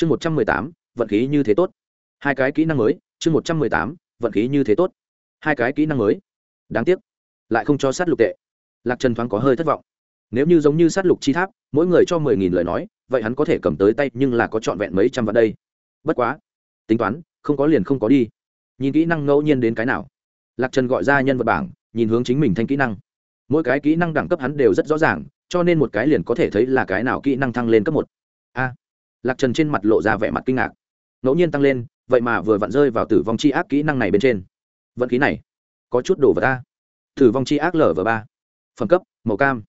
chương một trăm mười tám, vận khí như thế tốt. Hai cái kỹ năng mới, chương một trăm mười tám, vận khí như thế tốt. Hai cái kỹ năng mới. Đáng tiếc, lại không cho sát lục tệ. Lạc trần thoáng có hơi thất vọng. Nếu như giống như sát lục chi tháp, mỗi người cho mười nghìn lời nói, vậy hắn có thể cầm tới tay, nhưng là có trọn vẹn mấy trăm vạn đây. Bất quá, tính toán, không có liền không có đi. Nhìn kỹ năng ngẫu nhiên đến cái nào. Lạc trần gọi ra nhân vật bảng, nhìn hướng chính mình thanh kỹ năng. Mỗi cái kỹ năng đẳng cấp hắn đều rất rõ ràng, cho nên một cái liền có thể thấy là cái nào kỹ năng thăng lên cấp một. A lạc trần trên mặt lộ ra vẻ mặt kinh ngạc. Ngẫu nhiên tăng lên vậy mà vừa vặn rơi vào tử vong chi ác kỹ năng này bên trên. Vận khí này có chút đổ vào ta. Tử vong chi ác lở v ba. Phẩm cấp màu cam.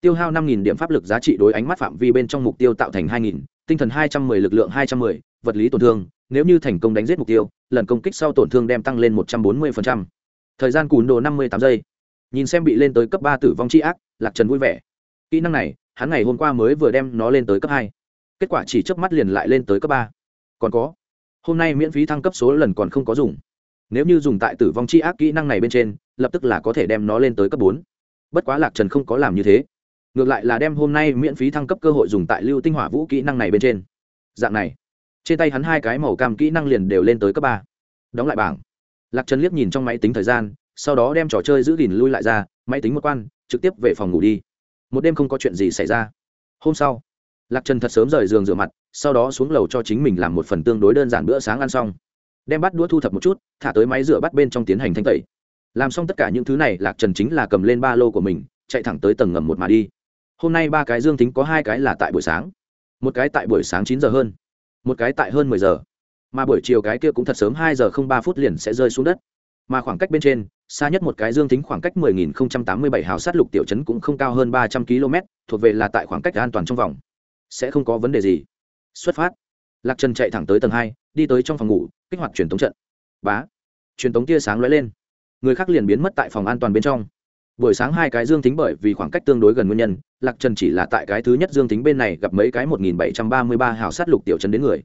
Tiêu hao năm điểm pháp lực giá trị đối ánh mắt phạm vi bên trong mục tiêu tạo thành hai nghìn tinh thần hai trăm 210 lực lượng hai trăm 210, vật lý tổn thương. Nếu như thành công đánh giết mục tiêu lần công kích sau tổn thương đem tăng lên một trăm bốn mươi thời gian cùn đồ năm mươi tám giây. Nhìn xem bị lên tới cấp ba tử vong chi ác lạc trần vui vẻ. Kỹ năng này hắn ngày hôm qua mới vừa đem nó lên tới cấp hai kết quả chỉ chớp mắt liền lại lên tới cấp ba. Còn có, hôm nay miễn phí thăng cấp số lần còn không có dùng. Nếu như dùng tại tử vong chi ác kỹ năng này bên trên, lập tức là có thể đem nó lên tới cấp bốn. Bất quá lạc trần không có làm như thế. Ngược lại là đem hôm nay miễn phí thăng cấp cơ hội dùng tại lưu tinh hỏa vũ kỹ năng này bên trên. Dạng này, trên tay hắn hai cái màu cam kỹ năng liền đều lên tới cấp ba. Đóng lại bảng. Lạc trần liếc nhìn trong máy tính thời gian, sau đó đem trò chơi giữ gìn lui lại ra, máy tính một quan, trực tiếp về phòng ngủ đi. Một đêm không có chuyện gì xảy ra. Hôm sau lạc trần thật sớm rời giường rửa mặt, sau đó xuống lầu cho chính mình làm một phần tương đối đơn giản bữa sáng ăn xong. Đem bắt đũa thu thập một chút, thả tới máy rửa bắt bên trong tiến hành thanh tẩy. Làm xong tất cả những thứ này, lạc trần chính là cầm lên ba lô của mình, chạy thẳng tới tầng ngầm một mà đi. Hôm nay ba cái dương tính có hai cái là tại buổi sáng. Một cái tại buổi sáng chín giờ hơn, một cái tại hơn mười giờ. Mà buổi chiều cái kia cũng thật sớm hai giờ không ba phút liền sẽ rơi xuống đất. Mà khoảng cách bên trên, xa nhất một cái dương tính khoảng cách 10.087 hào sát lục tiểu chấn cũng không cao hơn 300 km thuộc về là tại khoảng cách an toàn trong vòng sẽ không có vấn đề gì. Xuất phát. Lạc trần chạy thẳng tới tầng hai, đi tới trong phòng ngủ, kích hoạt truyền tống trận. Bá. Truyền tống tia sáng lóe lên. Người khác liền biến mất tại phòng an toàn bên trong. Buổi sáng hai cái dương tính bởi vì khoảng cách tương đối gần nguyên nhân, lạc trần chỉ là tại cái thứ nhất dương tính bên này gặp mấy cái một nghìn bảy trăm ba mươi ba hào sát lục tiểu trấn đến người.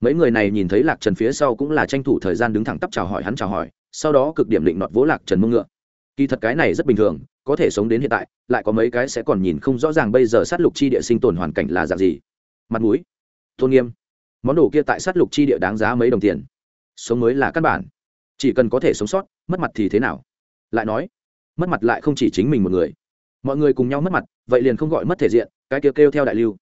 Mấy người này nhìn thấy lạc trần phía sau cũng là tranh thủ thời gian đứng thẳng tắp chào hỏi hắn chào hỏi, sau đó cực điểm định nọt vỗ lạc trần mông ngựa kỳ thật cái này rất bình thường có thể sống đến hiện tại lại có mấy cái sẽ còn nhìn không rõ ràng bây giờ sát lục chi địa sinh tồn hoàn cảnh là dạng gì. Mặt mũi tôn nghiêm. Món đồ kia tại sát lục chi địa đáng giá mấy đồng tiền. Sống mới là căn bản. Chỉ cần có thể sống sót mất mặt thì thế nào? Lại nói mất mặt lại không chỉ chính mình một người. Mọi người cùng nhau mất mặt vậy liền không gọi mất thể diện cái kia kêu, kêu theo đại lưu.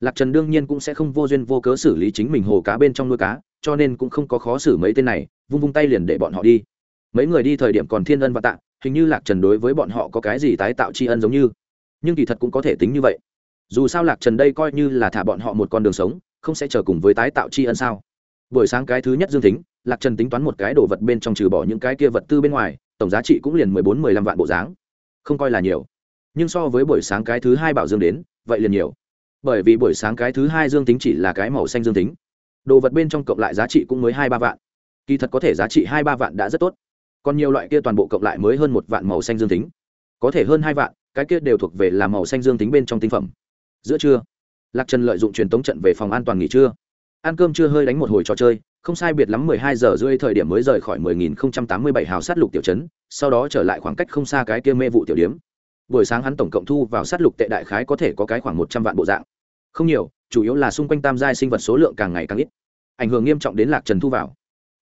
Lạc trần đương nhiên cũng sẽ không vô duyên vô cớ xử lý chính mình hồ cá bên trong nuôi cá cho nên cũng không có khó xử mấy tên này vung vung tay liền để bọn họ đi. Mấy người đi thời điểm còn thiên ân và tạ hình như lạc trần đối với bọn họ có cái gì tái tạo tri ân giống như. Nhưng kỳ thật cũng có thể tính như vậy. Dù sao lạc trần đây coi như là thả bọn họ một con đường sống, không sẽ chờ cùng với tái tạo tri ân sao? Buổi sáng cái thứ nhất dương tính lạc trần tính toán một cái đồ vật bên trong trừ bỏ những cái kia vật tư bên ngoài, tổng giá trị cũng liền mười bốn, mười lăm vạn bộ dáng. Không coi là nhiều. Nhưng so với buổi sáng cái thứ hai bảo dương đến, vậy liền nhiều. Bởi vì buổi sáng cái thứ hai dương tính chỉ là cái màu xanh dương tính đồ vật bên trong cộng lại giá trị cũng mới hai, ba vạn. Kỳ thật có thể giá trị hai, ba vạn đã rất tốt còn nhiều loại kia toàn bộ cộng lại mới hơn một vạn màu xanh dương tính. Có thể hơn hai vạn, cái kia đều thuộc về là màu xanh dương tính bên trong tinh phẩm. Giữa trưa, lạc trần lợi dụng truyền tống trận về phòng an toàn nghỉ trưa. Ăn cơm chưa hơi đánh một hồi trò chơi, không sai biệt lắm mười hai giờ rưỡi thời điểm mới rời khỏi mười nghìn không trăm tám mươi bảy hào sát lục tiểu trấn, sau đó trở lại khoảng cách không xa cái kia mê vụ tiểu điếm. Buổi sáng hắn tổng cộng thu vào sát lục tệ đại khái có thể có cái khoảng một trăm vạn bộ dạng. Không nhiều, chủ yếu là xung quanh tam giai sinh vật số lượng càng ngày càng ít. Ảnh hưởng nghiêm trọng đến lạc trần thu vào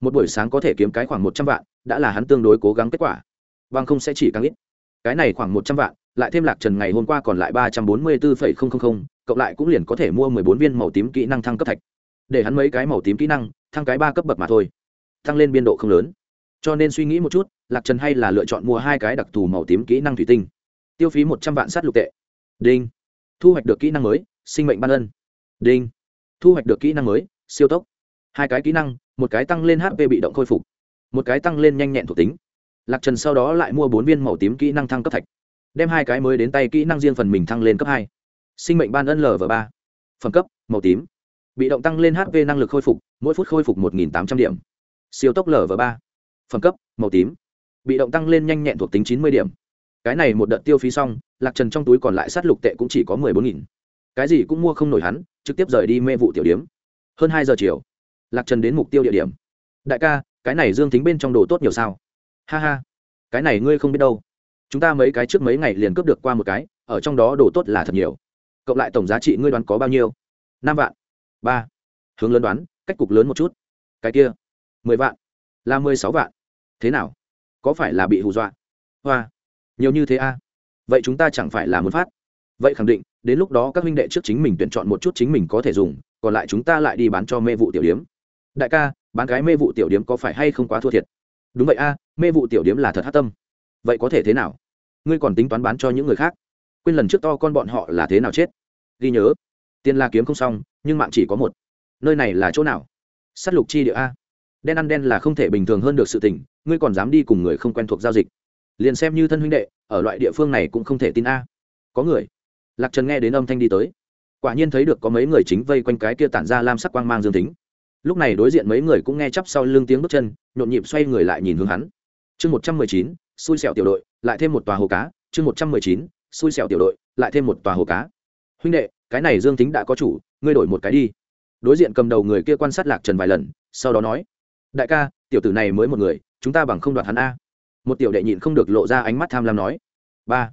một buổi sáng có thể kiếm cái khoảng một trăm vạn, đã là hắn tương đối cố gắng kết quả. Bằng không sẽ chỉ càng ít. Cái này khoảng một trăm vạn, lại thêm lạc trần ngày hôm qua còn lại ba trăm bốn mươi bốn cộng lại cũng liền có thể mua mười bốn viên màu tím kỹ năng thăng cấp thạch. Để hắn mấy cái màu tím kỹ năng, thăng cái ba cấp bậc mà thôi. Thăng lên biên độ không lớn. Cho nên suy nghĩ một chút, lạc trần hay là lựa chọn mua hai cái đặc thù màu tím kỹ năng thủy tinh. Tiêu phí một trăm vạn sát lục tệ. Đinh. Thu hoạch được kỹ năng mới, sinh mệnh ban ân. Đinh. Thu hoạch được kỹ năng mới, siêu tốc hai cái kỹ năng, một cái tăng lên hp bị động khôi phục, một cái tăng lên nhanh nhẹn thuộc tính. Lạc trần sau đó lại mua bốn viên màu tím kỹ năng thăng cấp thạch, đem hai cái mới đến tay kỹ năng riêng phần mình thăng lên cấp hai. Sinh mệnh ban ân l và ba. Phẩm cấp, màu tím. Bị động tăng lên hp năng lực khôi phục, mỗi phút khôi phục một tám trăm điểm. Siêu tốc lở và ba. Phẩm cấp, màu tím. Bị động tăng lên nhanh nhẹn thuộc tính chín mươi điểm. Cái này một đợt tiêu phí xong, lạc trần trong túi còn lại sát lục tệ cũng chỉ có mười bốn nghìn. Cái gì cũng mua không nổi hắn, trực tiếp rời đi mê vụ tiểu điếm. Hơn hai giờ chiều lạc trần đến mục tiêu địa điểm. Đại ca, cái này dương tính bên trong đồ tốt nhiều sao? Ha ha, cái này ngươi không biết đâu. Chúng ta mấy cái trước mấy ngày liền cướp được qua một cái, ở trong đó đồ tốt là thật nhiều. Cộng lại tổng giá trị ngươi đoán có bao nhiêu? Năm vạn. Ba. Hướng lớn đoán, cách cục lớn một chút. Cái kia, mười vạn. Là mười sáu vạn. Thế nào? Có phải là bị hù dọa? Hoa. Nhiều như thế a. Vậy chúng ta chẳng phải là muốn phát? Vậy khẳng định, đến lúc đó các huynh đệ trước chính mình tuyển chọn một chút chính mình có thể dùng, còn lại chúng ta lại đi bán cho mê vụ tiểu điếm đại ca, bán cái mê vụ tiểu điếm có phải hay không quá thua thiệt? Đúng vậy a, mê vụ tiểu điếm là thật hát tâm. Vậy có thể thế nào? Ngươi còn tính toán bán cho những người khác? Quên lần trước to con bọn họ là thế nào chết? Ghi nhớ. Tiền la kiếm không xong, nhưng mạng chỉ có một. Nơi này là chỗ nào? S á t lục chi địa a. Đen ăn đen là không thể bình thường hơn được sự tình, ngươi còn dám đi cùng người không quen thuộc giao dịch. Liền xem như thân huynh đệ, ở loại địa phương này cũng không thể tin a. Có người. Lạc trần nghe đến âm thanh đi tới. Quả nhiên thấy được có mấy người chính vây quanh cái kia tản ra lam sắc quang mang dương tính lúc này đối diện mấy người cũng nghe chắp sau lưng tiếng bước chân, nhộn nhịp xoay người lại nhìn hướng hắn. Chương một trăm mười chín, xui xẻo tiểu đội, lại thêm một tòa hồ cá. Chương một trăm mười chín, xui xẻo tiểu đội, lại thêm một tòa hồ cá. Huynh đệ, cái này dương tính đã có chủ, ngươi đổi một cái đi. Đối diện cầm đầu người kia quan sát lạc trần vài lần, sau đó nói, đại ca, tiểu tử này mới một người, chúng ta bằng không đoạt hắn a. Một tiểu đệ nhịn không được lộ ra ánh mắt tham lam nói, ba.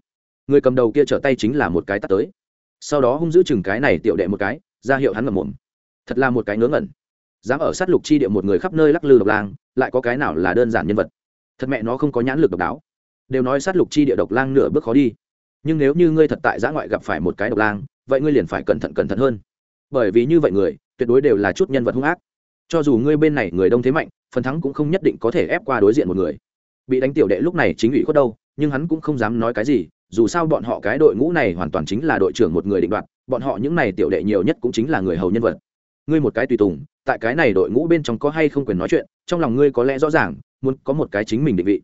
Người cầm đầu kia trở tay chính là một cái tắt tới. Sau đó hung giữ chừng cái này tiểu đệ một cái, ra hiệu hắn ngầm mồm. Thật là một cái ngớ ngẩn dám ở sát lục chi địa một người khắp nơi lắc lư độc lang, lại có cái nào là đơn giản nhân vật? Thật mẹ nó không có nhãn lực độc đáo. Đều nói sát lục chi địa độc lang nửa bước khó đi. Nhưng nếu như ngươi thật tại giã ngoại gặp phải một cái độc lang, vậy ngươi liền phải cẩn thận cẩn thận hơn. Bởi vì như vậy người, tuyệt đối đều là chút nhân vật hung ác. Cho dù ngươi bên này người đông thế mạnh, phần thắng cũng không nhất định có thể ép qua đối diện một người. Bị đánh tiểu đệ lúc này chính ủy khuất đâu, nhưng hắn cũng không dám nói cái gì, dù sao bọn họ cái đội ngũ này hoàn toàn chính là đội trưởng một người định đoạt, bọn họ những này tiểu đệ nhiều nhất cũng chính là người hầu nhân vật ngươi một cái tùy tùng, tại cái này đội ngũ bên trong có hay không quyền nói chuyện, trong lòng ngươi có lẽ rõ ràng, muốn có một cái chính mình định vị.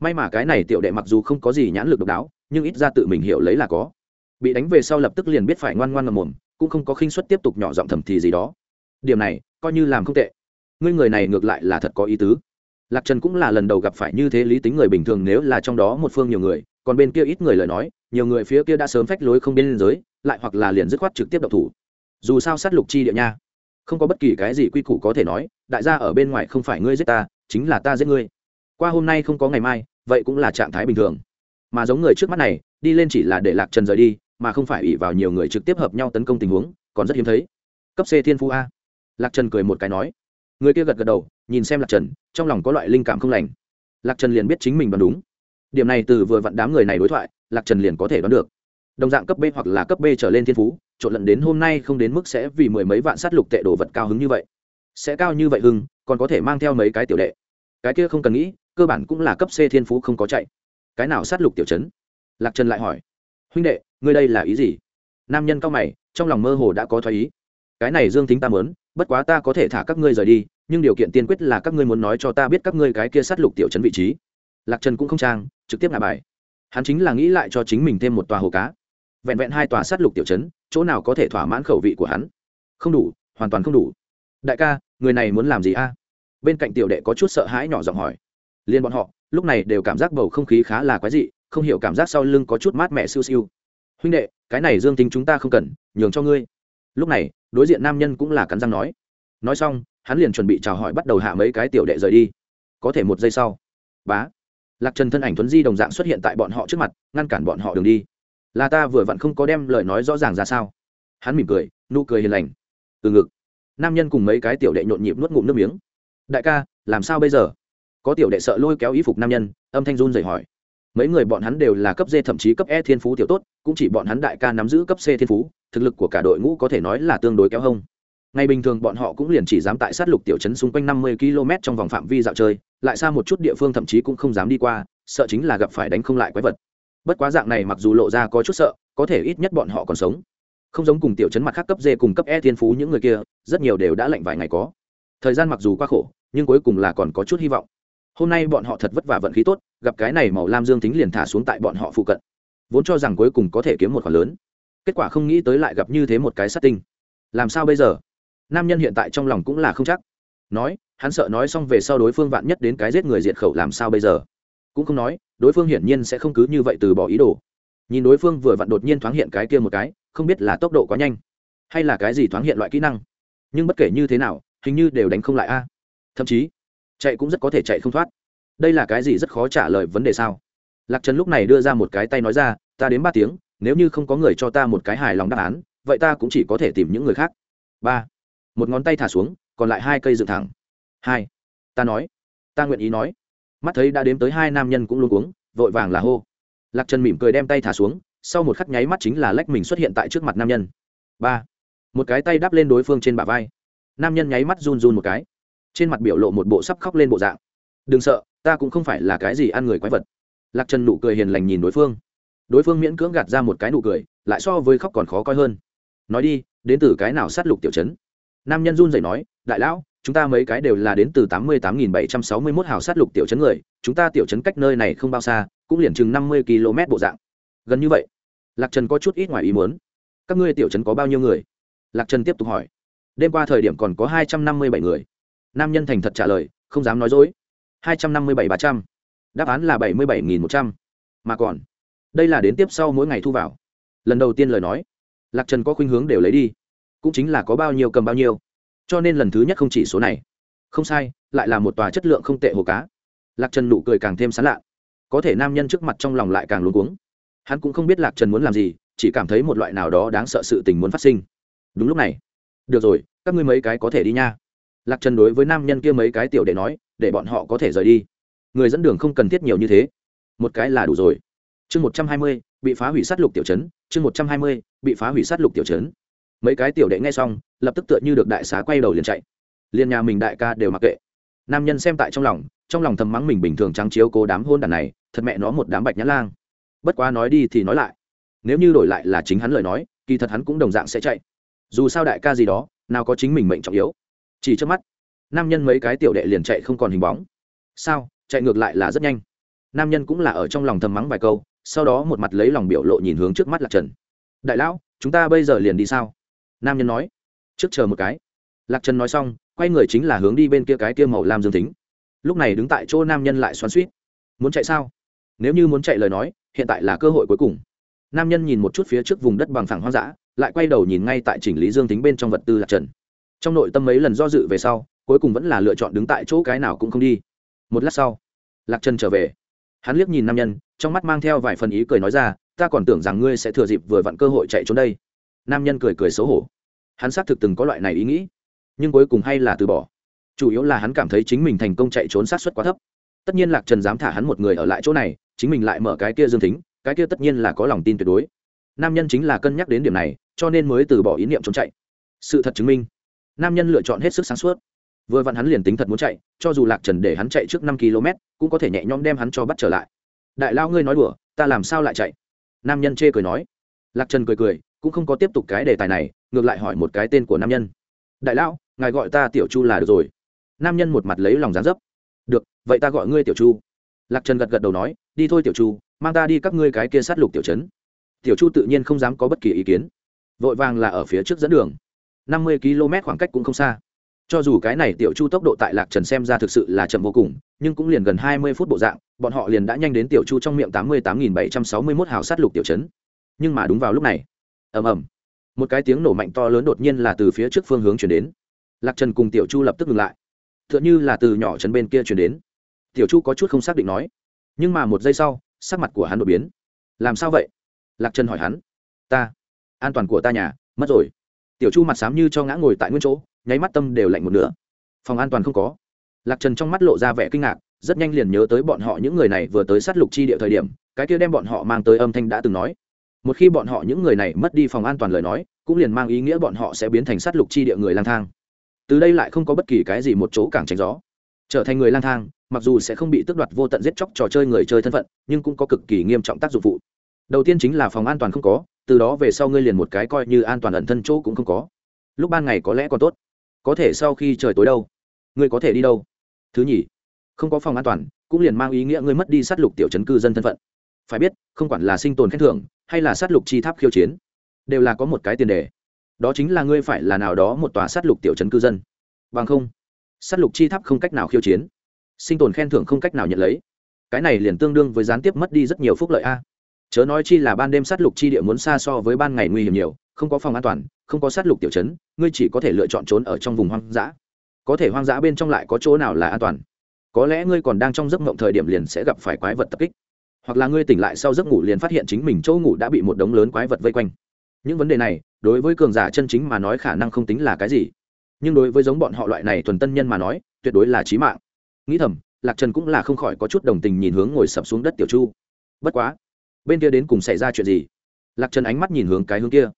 May mà cái này tiểu đệ mặc dù không có gì nhãn lực độc đáo, nhưng ít ra tự mình hiểu lấy là có. Bị đánh về sau lập tức liền biết phải ngoan ngoan ngầm mồm, cũng không có khinh suất tiếp tục nhỏ giọng thầm thì gì đó. Điểm này, coi như làm không tệ. Ngươi người này ngược lại là thật có ý tứ. Lạc trần cũng là lần đầu gặp phải như thế lý tính người bình thường nếu là trong đó một phương nhiều người, còn bên kia ít người lời nói, nhiều người phía kia đã sớm phách lối không biên giới, lại hoặc là liền dứt khoát trực tiếp độc thủ. Dù sao sát lục chi địa nha không có bất kỳ cái gì quy củ có thể nói, đại gia ở bên ngoài không phải ngươi giết ta, chính là ta giết ngươi. Qua hôm nay không có ngày mai, vậy cũng là trạng thái bình thường. Mà giống người trước mắt này, đi lên chỉ là để lạc trần rời đi, mà không phải ỉ vào nhiều người trực tiếp hợp nhau tấn công tình huống, còn rất hiếm thấy. Cấp c thiên phú a. Lạc trần cười một cái nói. Người kia gật gật đầu, nhìn xem lạc trần, trong lòng có loại linh cảm không lành. Lạc trần liền biết chính mình đoán đúng. Điểm này từ vừa vặn đám người này đối thoại, lạc trần liền có thể đoán được. Đồng dạng cấp b hoặc là cấp b trở lên thiên phú trộn lẫn đến hôm nay không đến mức sẽ vì mười mấy vạn sát lục tệ đồ vật cao hứng như vậy. Sẽ cao như vậy hưng, còn có thể mang theo mấy cái tiểu đệ. Cái kia không cần nghĩ, cơ bản cũng là cấp c thiên phú không có chạy. Cái nào sát lục tiểu chấn lạc trần lại hỏi. Huynh đệ, ngươi đây là ý gì? Nam nhân cao mày, trong lòng mơ hồ đã có thoái ý. Cái này dương tính ta mớn bất quá ta có thể thả các ngươi rời đi, nhưng điều kiện tiên quyết là các ngươi muốn nói cho ta biết các ngươi cái kia sát lục tiểu chấn vị trí. Lạc trần cũng không trang, trực tiếp ngạ bài. Hắn chính là nghĩ lại cho chính mình thêm một tòa hồ cá vẹn vẹn hai tòa sát lục tiểu chấn chỗ nào có thể thỏa mãn khẩu vị của hắn? Không đủ, hoàn toàn không đủ. Đại ca, người này muốn làm gì a? Bên cạnh tiểu đệ có chút sợ hãi nhỏ giọng hỏi. Liên bọn họ, lúc này đều cảm giác bầu không khí khá là quái dị, không hiểu cảm giác sau lưng có chút mát mẻ siêu siêu. Huynh đệ, cái này dương tính chúng ta không cần, nhường cho ngươi. Lúc này, đối diện nam nhân cũng là cắn răng nói. Nói xong, hắn liền chuẩn bị chào hỏi bắt đầu hạ mấy cái tiểu đệ rời đi. Có thể một giây sau. Bá. Lạc trần thân ảnh thuấn di đồng dạng xuất hiện tại bọn họ trước mặt, ngăn cản bọn họ đường đi là ta vừa vặn không có đem lời nói rõ ràng ra sao? Hắn mỉm cười, nụ cười hiền lành. Từ ngực, nam nhân cùng mấy cái tiểu đệ nhộn nhịp nuốt ngụm nước miếng. Đại ca, làm sao bây giờ? Có tiểu đệ sợ lôi kéo y phục nam nhân, âm thanh run dày hỏi. Mấy người bọn hắn đều là cấp d thậm chí cấp e thiên phú tiểu tốt, cũng chỉ bọn hắn đại ca nắm giữ cấp c thiên phú, thực lực của cả đội ngũ có thể nói là tương đối kéo hông. Ngày bình thường bọn họ cũng liền chỉ dám tại sát lục tiểu trấn xung quanh năm mươi km trong vòng phạm vi dạo chơi, lại xa một chút địa phương thậm chí cũng không dám đi qua, sợ chính là gặp phải đánh không lại quái vật bất quá dạng này mặc dù lộ ra có chút sợ, có thể ít nhất bọn họ còn sống. Không giống cùng tiểu chấn mặt khác cấp d cùng cấp e thiên phú những người kia, rất nhiều đều đã lạnh vài ngày có. Thời gian mặc dù quá khổ, nhưng cuối cùng là còn có chút hy vọng. Hôm nay bọn họ thật vất vả vận khí tốt, gặp cái này màu lam dương tính liền thả xuống tại bọn họ phụ cận. Vốn cho rằng cuối cùng có thể kiếm một khoản lớn. Kết quả không nghĩ tới lại gặp như thế một cái sát tinh. Làm sao bây giờ? Nam nhân hiện tại trong lòng cũng là không chắc. Nói, hắn sợ nói xong về sau đối phương vạn nhất đến cái giết người diệt khẩu làm sao bây giờ? Cũng không nói, đối phương hiển nhiên sẽ không cứ như vậy từ bỏ ý đồ. Nhìn đối phương vừa vặn đột nhiên thoáng hiện cái kia một cái, không biết là tốc độ quá nhanh, hay là cái gì thoáng hiện loại kỹ năng. Nhưng bất kể như thế nào, hình như đều đánh không lại a. Thậm chí, chạy cũng rất có thể chạy không thoát. Đây là cái gì rất khó trả lời vấn đề sao? Lạc trần lúc này đưa ra một cái tay nói ra, ta đến ba tiếng, nếu như không có người cho ta một cái hài lòng đáp án, vậy ta cũng chỉ có thể tìm những người khác. Ba. Một ngón tay thả xuống, còn lại hai cây dựng thẳng. Hai. Ta nói. Ta nguyện ý nói mắt thấy đã đếm tới hai nam nhân cũng luôn uống vội vàng là hô. Lạc trần mỉm cười đem tay thả xuống, sau một khắc nháy mắt chính là lách mình xuất hiện tại trước mặt nam nhân. Ba. Một cái tay đắp lên đối phương trên bả vai. Nam nhân nháy mắt run run một cái. Trên mặt biểu lộ một bộ sắp khóc lên bộ dạng. Đừng sợ, ta cũng không phải là cái gì ăn người quái vật. Lạc trần nụ cười hiền lành nhìn đối phương. Đối phương miễn cưỡng gạt ra một cái nụ cười, lại so với khóc còn khó coi hơn. Nói đi, đến từ cái nào sát lục tiểu chấn nam nhân run rẩy nói, đại lão chúng ta mấy cái đều là đến từ tám mươi tám nghìn bảy trăm sáu mươi mốt hào sát lục tiểu chấn người, chúng ta tiểu chấn cách nơi này không bao xa, cũng liền chừng năm mươi km bộ dạng. Gần như vậy. Lạc trần có chút ít ngoài ý muốn. Các ngươi tiểu chấn có bao nhiêu người? Lạc trần tiếp tục hỏi. Đêm qua thời điểm còn có hai trăm năm mươi bảy người. Nam nhân thành thật trả lời, không dám nói dối. hai trăm năm mươi bảy ba trăm. Đáp án là bảy mươi bảy nghìn một trăm. Mà còn, đây là đến tiếp sau mỗi ngày thu vào. Lần đầu tiên lời nói, lạc trần có khuynh hướng đều lấy đi. Cũng chính là có bao nhiêu cầm bao nhiêu cho nên lần thứ nhất không chỉ số này. Không sai, lại là một tòa chất lượng không tệ hồ cá. Lạc trần nụ cười càng thêm sán lạ. Có thể nam nhân trước mặt trong lòng lại càng luống cuống. Hắn cũng không biết lạc trần muốn làm gì, chỉ cảm thấy một loại nào đó đáng sợ sự tình muốn phát sinh. Đúng lúc này. Được rồi, các ngươi mấy cái có thể đi nha. Lạc trần đối với nam nhân kia mấy cái tiểu để nói, để bọn họ có thể rời đi. Người dẫn đường không cần thiết nhiều như thế. Một cái là đủ rồi. Chương một trăm hai mươi, bị phá hủy sát lục tiểu chấn chương một trăm hai mươi, bị phá hủy sát lục tiểu chấn mấy cái tiểu đệ nghe xong, lập tức tựa như được đại xá quay đầu liền chạy. Liền nhà mình đại ca đều mặc kệ. Nam nhân xem tại trong lòng trong lòng thầm mắng mình bình thường trắng chiếu cố đám hôn đàn này, thật mẹ nó một đám bạch nhã lang. Bất quá nói đi thì nói lại. Nếu như đổi lại là chính hắn lời nói, kỳ thật hắn cũng đồng dạng sẽ chạy. Dù sao đại ca gì đó, nào có chính mình mệnh trọng yếu. Chỉ trước mắt, nam nhân mấy cái tiểu đệ liền chạy không còn hình bóng. Sao, chạy ngược lại là rất nhanh. Nam nhân cũng là ở trong lòng thầm mắng vài câu, sau đó một mặt lấy lòng biểu lộ nhìn hướng trước mắt lạc trần. Đại lão, chúng ta bây giờ liền đi sao? Nam nhân nói, trước chờ một cái. Lạc trần nói xong, quay người chính là hướng đi bên kia cái kia màu lam dương tính lúc này đứng tại chỗ nam nhân lại xoắn suýt muốn chạy sao? Nếu như muốn chạy lời nói, hiện tại là cơ hội cuối cùng. Nam nhân nhìn một chút phía trước vùng đất bằng phẳng hoang dã, lại quay đầu nhìn ngay tại chỉnh lý dương tính bên trong vật tư lạc trần. Trong nội tâm mấy lần do dự về sau, cuối cùng vẫn là lựa chọn đứng tại chỗ cái nào cũng không đi. Một lát sau, lạc trần trở về. Hắn liếc nhìn nam nhân, trong mắt mang theo vài phần ý cười nói ra, ta còn tưởng rằng ngươi sẽ thừa dịp vừa vặn cơ hội chạy trốn đây nam nhân cười cười xấu hổ. Hắn xác thực từng có loại này ý nghĩ, nhưng cuối cùng hay là từ bỏ. Chủ yếu là hắn cảm thấy chính mình thành công chạy trốn sát xuất quá thấp. Tất nhiên lạc trần dám thả hắn một người ở lại chỗ này, chính mình lại mở cái kia dương tính cái kia tất nhiên là có lòng tin tuyệt đối. Nam nhân chính là cân nhắc đến điểm này, cho nên mới từ bỏ ý niệm trốn chạy. Sự thật chứng minh, nam nhân lựa chọn hết sức sáng suốt. Vừa vặn hắn liền tính thật muốn chạy, cho dù lạc trần để hắn chạy trước năm km, cũng có thể nhẹ nhõm đem hắn cho bắt trở lại. Đại lao ngươi nói đùa, ta làm sao lại chạy? Nam nhân chê cười nói. Lạc trần cười cười cũng không có tiếp tục cái đề tài này, ngược lại hỏi một cái tên của nam nhân. Đại lão, ngài gọi ta tiểu chu là được rồi. Nam nhân một mặt lấy lòng dán dấp. Được, vậy ta gọi ngươi tiểu chu. Lạc trần gật gật đầu nói, đi thôi tiểu chu, mang ta đi các ngươi cái kia sát lục tiểu trấn. Tiểu chu tự nhiên không dám có bất kỳ ý kiến. Vội vàng là ở phía trước dẫn đường. Năm mươi km khoảng cách cũng không xa. Cho dù cái này tiểu chu tốc độ tại lạc trần xem ra thực sự là chậm vô cùng, nhưng cũng liền gần hai mươi phút bộ dạng, bọn họ liền đã nhanh đến tiểu chu trong miệng tám mươi tám nghìn bảy trăm sáu mươi mốt hào sát lục tiểu chấn nhưng mà đúng vào lúc này ầm ầm. Một cái tiếng nổ mạnh to lớn đột nhiên là từ phía trước phương hướng chuyển đến. Lạc trần cùng tiểu chu lập tức ngừng lại. T h ư ợ n h ư là từ nhỏ trấn bên kia chuyển đến. Tiểu chu có chút không xác định nói. Nhưng mà một giây sau, sắc mặt của hắn đột biến. Làm sao vậy? Lạc trần hỏi hắn. Ta. An toàn của ta nhà, mất rồi. Tiểu chu mặt sám như cho ngã ngồi tại nguyên chỗ, nháy mắt tâm đều lạnh một nửa. Phòng an toàn không có. Lạc trần trong mắt lộ ra vẻ kinh ngạc, rất nhanh liền nhớ tới bọn họ những người này vừa tới sát lục chi địa thời điểm, cái kia đem bọn họ mang tới âm thanh đã từng nói một khi bọn họ những người này mất đi phòng an toàn lời nói, cũng liền mang ý nghĩa bọn họ sẽ biến thành sát lục chi địa người lang thang. Từ đây lại không có bất kỳ cái gì một chỗ càng tránh gió. Trở thành người lang thang, mặc dù sẽ không bị tước đoạt vô tận giết chóc trò chơi người chơi thân phận, nhưng cũng có cực kỳ nghiêm trọng tác dụng phụ. Đầu tiên chính là phòng an toàn không có, từ đó về sau ngươi liền một cái coi như an toàn ẩn thân chỗ cũng không có. Lúc ban ngày có lẽ còn tốt. Có thể sau khi trời tối đâu, ngươi có thể đi đâu? Thứ nhì, không có phòng an toàn, cũng liền mang ý nghĩa ngươi mất đi sát lục tiểu chấn cư dân thân phận. Phải biết, không quản là sinh tồn khen thưởng hay là sát lục chi tháp khiêu chiến? Đều là có một cái tiền đề. Đó chính là ngươi phải là nào đó một tòa sát lục tiểu chấn cư dân. Bằng không, sát lục chi tháp không cách nào khiêu chiến. Sinh tồn khen thưởng không cách nào nhận lấy. Cái này liền tương đương với gián tiếp mất đi rất nhiều phúc lợi a. Chớ nói chi là ban đêm sát lục chi địa muốn xa so với ban ngày nguy hiểm nhiều, không có phòng an toàn, không có sát lục tiểu chấn ngươi chỉ có thể lựa chọn trốn ở trong vùng hoang dã. Có thể hoang dã bên trong lại có chỗ nào là an toàn? Có lẽ ngươi còn đang trong giấc mộng thời điểm liền sẽ gặp phải quái vật tập kích hoặc là ngươi tỉnh lại sau giấc ngủ liền phát hiện chính mình chỗ ngủ đã bị một đống lớn quái vật vây quanh. Những vấn đề này, đối với cường giả chân chính mà nói khả năng không tính là cái gì. Nhưng đối với giống bọn họ loại này thuần tân nhân mà nói, tuyệt đối là trí mạng. Nghĩ thầm, lạc trần cũng là không khỏi có chút đồng tình nhìn hướng ngồi sập xuống đất tiểu chu. Bất quá, bên kia đến cùng xảy ra chuyện gì? Lạc trần ánh mắt nhìn hướng cái hướng kia.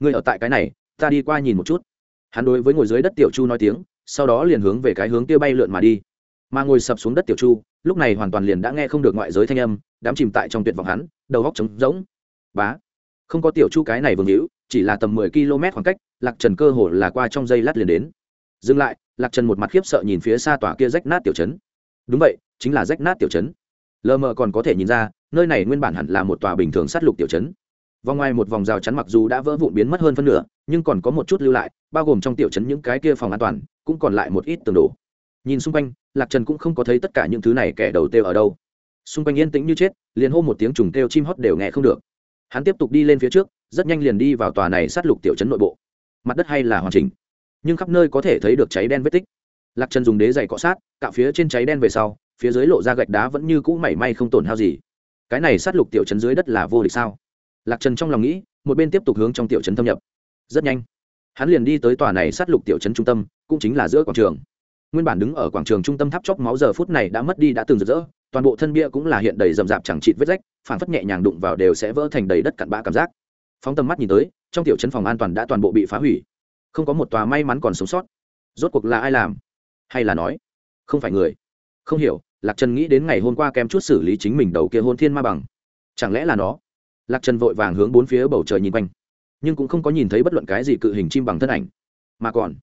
Người ở tại cái này, ta đi qua nhìn một chút. Hắn đối với ngồi dưới đất tiểu chu nói tiếng, sau đó liền hướng về cái hướng kia bay lượn mà đi. Mà ngồi sập xuống đất tiểu chu lúc này hoàn toàn liền đã nghe không được ngoại giới thanh âm, đám chìm tại trong tuyệt vọng hắn, đầu góc trống rỗng. Bá, không có tiểu chu cái này vương hữu, chỉ là tầm mười km khoảng cách, lạc trần cơ hồ là qua trong giây lát liền đến. Dừng lại, lạc trần một mặt khiếp sợ nhìn phía xa tòa kia rách nát tiểu trấn. Đúng vậy, chính là rách nát tiểu trấn. Lờ mờ còn có thể nhìn ra, nơi này nguyên bản hẳn là một tòa bình thường sát lục tiểu trấn. Vòng ngoài một vòng rào chắn mặc dù đã vỡ vụn biến mất hơn phân nửa, nhưng còn có một chút lưu lại, bao gồm trong tiểu trấn những cái kia phòng an toàn, cũng còn lại một ít tường đổ. Nhìn xung quanh lạc trần cũng không có thấy tất cả những thứ này kẻ đầu têu ở đâu. Xung quanh yên tĩnh như chết, liền hô một tiếng trùng kêu chim hót đều nghe không được. Hắn tiếp tục đi lên phía trước, rất nhanh liền đi vào tòa này sát lục tiểu trấn nội bộ. Mặt đất hay là hoàn chỉnh, nhưng khắp nơi có thể thấy được cháy đen vết tích. Lạc trần dùng đế dày cọ sát, cạo phía trên cháy đen về sau, phía dưới lộ ra gạch đá vẫn như cũ mảy may không tổn hao gì. Cái này sát lục tiểu trấn dưới đất là vô địch sao? Lạc trần trong lòng nghĩ, một bên tiếp tục hướng trong tiểu trấn thâm nhập. Rất nhanh, hắn liền đi tới tòa này sát lục tiểu trấn trung tâm, cũng chính là giữa quảng trường nguyên bản đứng ở quảng trường trung tâm tháp chóc máu giờ phút này đã mất đi đã từng rực rỡ, toàn bộ thân bia cũng là hiện đầy rầm rạp chẳng chịt vết rách phản phất nhẹ nhàng đụng vào đều sẽ vỡ thành đầy đất cặn bã cảm giác. Phóng tầm mắt nhìn tới, trong tiểu trấn phòng an toàn đã toàn bộ bị phá hủy. Không có một tòa may mắn còn sống sót. Rốt cuộc là ai làm? Hay là nói, không phải người? Không hiểu, lạc trần nghĩ đến ngày hôm qua kém chút xử lý chính mình đầu kia hôn thiên ma bằng. Chẳng lẽ là nó? Lạc trần vội vàng hướng bốn phía bầu trời nhìn quanh, nhưng cũng không có nhìn thấy bất luận cái gì cự hình chim bằng thân ảnh. Mà còn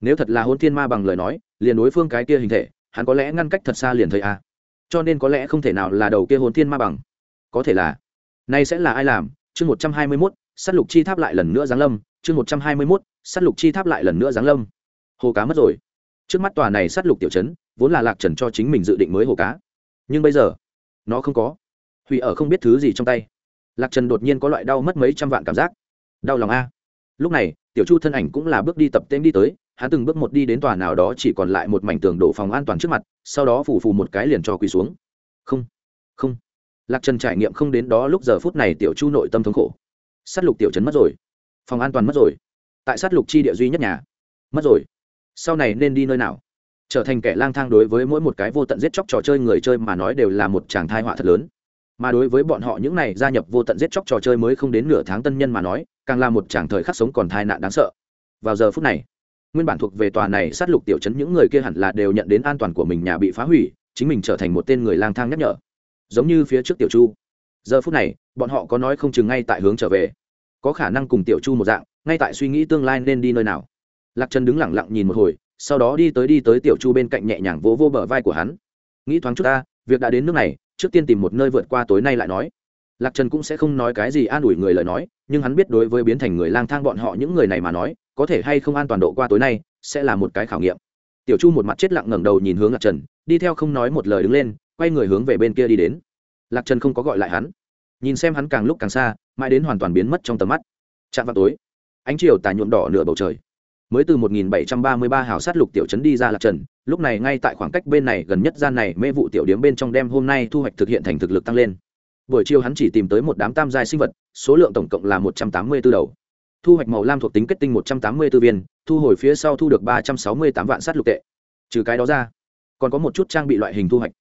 nếu thật là hôn thiên ma bằng lời nói, liền đối phương cái kia hình thể, hắn có lẽ ngăn cách thật xa liền thấy a à. cho nên có lẽ không thể nào là đầu kia hôn thiên ma bằng. Có thể là, nay sẽ là ai làm? Chương một trăm hai mươi mốt s á t lục chi tháp lại lần nữa giáng lâm. Chương một trăm hai mươi mốt s á t lục chi tháp lại lần nữa giáng lâm. Hồ cá mất rồi. Trước mắt tòa này s á t lục tiểu chấn vốn là lạc trần cho chính mình dự định mới hồ cá. Nhưng bây giờ, nó không có. Hủy ở không biết thứ gì trong tay. Lạc trần đột nhiên có loại đau mất mấy trăm vạn cảm giác. Đau lòng a. Lúc này, tiểu chu thân ảnh cũng là bước đi tập tên đi tới hắn từng bước một đi đến tòa nào đó chỉ còn lại một mảnh tường đổ phòng an toàn trước mặt, sau đó phủ phù một cái liền cho quỳ xuống. Không không. Lạc trần trải nghiệm không đến đó lúc giờ phút này tiểu chu nội tâm thống khổ. S á t lục tiểu trấn mất rồi. Phòng an toàn mất rồi. Tại sát lục chi địa duy nhất nhà. Mất rồi. Sau này nên đi nơi nào? Trở thành kẻ lang thang đối với mỗi một cái vô tận giết chóc trò chơi người chơi mà nói đều là một chàng thai họa thật lớn. Mà đối với bọn họ những này gia nhập vô tận giết chóc trò chơi mới không đến nửa tháng tân nhân mà nói, càng là một chàng thời khắc sống còn thai nạn đáng sợ. Vào giờ phút này nguyên bản thuộc về tòa này sát lục tiểu chấn những người kia hẳn là đều nhận đến an toàn của mình nhà bị phá hủy chính mình trở thành một tên người lang thang nhắc nhở. Giống như phía trước tiểu chu. Giờ phút này bọn họ có nói không chừng ngay tại hướng trở về. Có khả năng cùng tiểu chu một dạng ngay tại suy nghĩ tương lai nên đi nơi nào. Lạc trần đứng lẳng lặng nhìn một hồi sau đó đi tới đi tới tiểu chu bên cạnh nhẹ nhàng vỗ vô, vô bờ vai của hắn. Nghĩ thoáng chút ta việc đã đến nước này trước tiên tìm một nơi vượt qua tối nay lại nói. Lạc trần cũng sẽ không nói cái gì an ủi người lời nói nhưng hắn biết đối với biến thành người lang thang bọn họ những người này mà nói có thể hay không an toàn độ qua tối nay, sẽ là một cái khảo nghiệm. Tiểu chu một mặt chết lặng ngẩng đầu nhìn hướng lạc trần, đi theo không nói một lời đứng lên, quay người hướng về bên kia đi đến. Lạc trần không có gọi lại hắn. Nhìn xem hắn càng lúc càng xa, mãi đến hoàn toàn biến mất trong tầm mắt. Chạm vào tối, ánh chiều tà nhuộm đỏ nửa bầu trời. Mới từ 1733 hào sát lục tiểu trấn đi ra lạc trần, lúc này ngay tại khoảng cách bên này gần nhất gian này mê vụ tiểu điếm bên trong đêm hôm nay thu hoạch thực hiện thành thực lực tăng lên. Buổi chiều hắn chỉ tìm tới một đám tam giai sinh vật, số lượng tổng cộng là 184 đầu thu hoạch màu lam thuộc tính kết tinh 184 viên, thu hồi phía sau thu được 368 vạn sát lục tệ. Trừ cái đó ra, còn có một chút trang bị loại hình thu hoạch.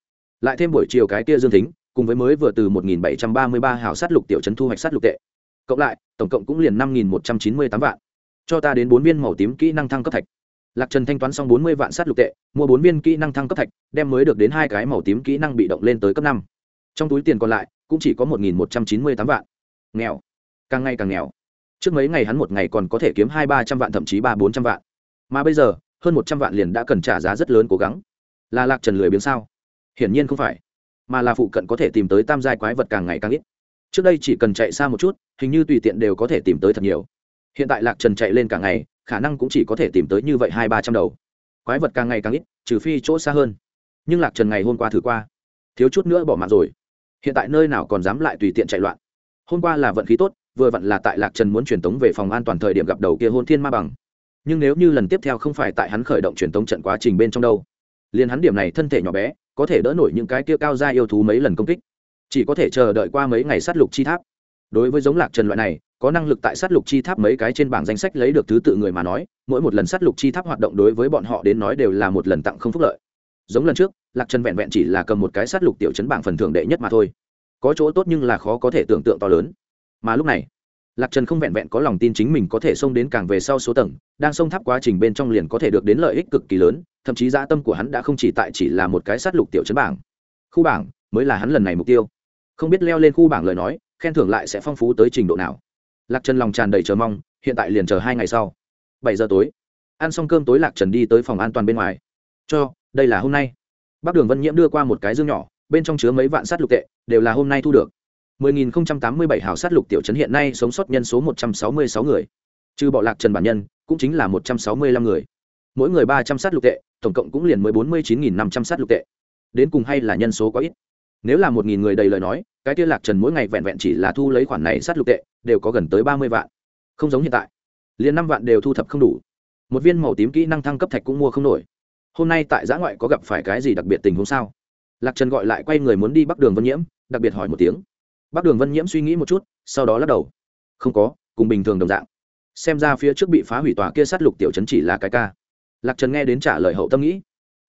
Lại thêm buổi chiều cái kia dương tính cùng với mới vừa từ 1733 hào sát lục tiểu trấn thu hoạch sát lục tệ. Cộng lại, tổng cộng cũng liền năm nghìn một trăm chín mươi tám vạn. Cho ta đến bốn viên màu tím kỹ năng thăng cấp thạch. Lạc trần thanh toán xong bốn mươi vạn sát lục tệ, mua bốn viên kỹ năng thăng cấp thạch, đem mới được đến hai cái màu tím kỹ năng bị động lên tới cấp năm. Trong túi tiền còn lại, cũng chỉ có một nghìn một trăm chín mươi tám vạn. Nghèo. Càng ngày càng nghèo trước mấy ngày hắn một ngày còn có thể kiếm hai ba trăm vạn, thậm chí ba bốn trăm vạn. Mà bây giờ, hơn một trăm vạn liền đã cần trả giá rất lớn cố gắng. Là lạc trần lười biếng sao? Hiển nhiên không phải. Mà là phụ cận có thể tìm tới tam giai quái vật càng ngày càng ít. Trước đây chỉ cần chạy xa một chút, hình như tùy tiện đều có thể tìm tới thật nhiều. Hiện tại lạc trần chạy lên cả ngày, khả năng cũng chỉ có thể tìm tới như vậy hai ba trăm đầu. Quái vật càng ngày càng ít, trừ phi chỗ xa hơn. Nhưng lạc trần ngày hôm qua thử qua. Thiếu chút nữa bỏ mạng rồi. Hiện tại nơi nào còn dám lại tùy tiện chạy loạn. Hôm qua là vận khí tốt vừa vặn là tại lạc trần muốn truyền tống về phòng an toàn thời điểm gặp đầu kia hôn thiên ma bằng. Nhưng nếu như lần tiếp theo không phải tại hắn khởi động truyền tống trận quá trình bên trong đâu, liền hắn điểm này thân thể nhỏ bé, có thể đỡ nổi những cái kia cao ra yêu thú mấy lần công kích. Chỉ có thể chờ đợi qua mấy ngày sát lục chi tháp. Đối với giống lạc trần loại này, có năng lực tại sát lục chi tháp mấy cái trên bảng danh sách lấy được thứ tự người mà nói, mỗi một lần sát lục chi tháp hoạt động đối với bọn họ đến nói đều là một lần tặng không phúc lợi. Giống lần trước, lạc trần vẹn vẹn chỉ là cầm một cái sát lục tiểu chấn bảng phần thưởng đệ nhất mà thôi. Có chỗ tốt nhưng là khó có thể tưởng tượng to lớn mà lúc này, lạc trần không vẹn vẹn có lòng tin chính mình có thể xông đến càng về sau số tầng, đang xông tháp quá trình bên trong liền có thể được đến lợi ích cực kỳ lớn, thậm chí dã tâm của hắn đã không chỉ tại chỉ là một cái sát lục tiểu chấn bảng. Khu bảng mới là hắn lần này mục tiêu. Không biết leo lên khu bảng lời nói, khen thưởng lại sẽ phong phú tới trình độ nào. Lạc trần lòng tràn đầy chờ mong, hiện tại liền chờ hai ngày sau. Bảy giờ tối, ăn xong cơm tối lạc trần đi tới phòng an toàn bên ngoài. Cho, đây là hôm nay. Bác đường vân nhiễm đưa qua một cái dương nhỏ, bên trong chứa mấy vạn sát lục tệ, đều là hôm nay thu được. 10.087 hào sát lục tiểu trấn hiện nay sống sót nhân số 166 người. Trừ bỏ lạc trần bản nhân, cũng chính là 165 người. Mỗi người 300 sát lục tệ, tổng cộng cũng liền 149500 sát lục tệ. Đến cùng hay là nhân số quá ít? Nếu là 1.000 người đầy lời nói, cái kia lạc trần mỗi ngày vẹn vẹn chỉ là thu lấy khoản này sát lục tệ, đều có gần tới 30 vạn. Không giống hiện tại. Liền 5 vạn đều thu thập không đủ. Một viên màu tím kỹ năng thăng cấp thạch cũng mua không nổi. Hôm nay tại giã ngoại có gặp phải cái gì đặc biệt tình huống sao? Lạc trần gọi lại quay người muốn đi bắc đường vân nhiễm, đặc biệt hỏi một tiếng bắc đường vân nhiễm suy nghĩ một chút, sau đó lắc đầu. Không có, cùng bình thường đồng dạng. Xem ra phía trước bị phá hủy tòa kia sát lục tiểu chấn chỉ là cái ca. Lạc trần nghe đến trả lời hậu tâm nghĩ.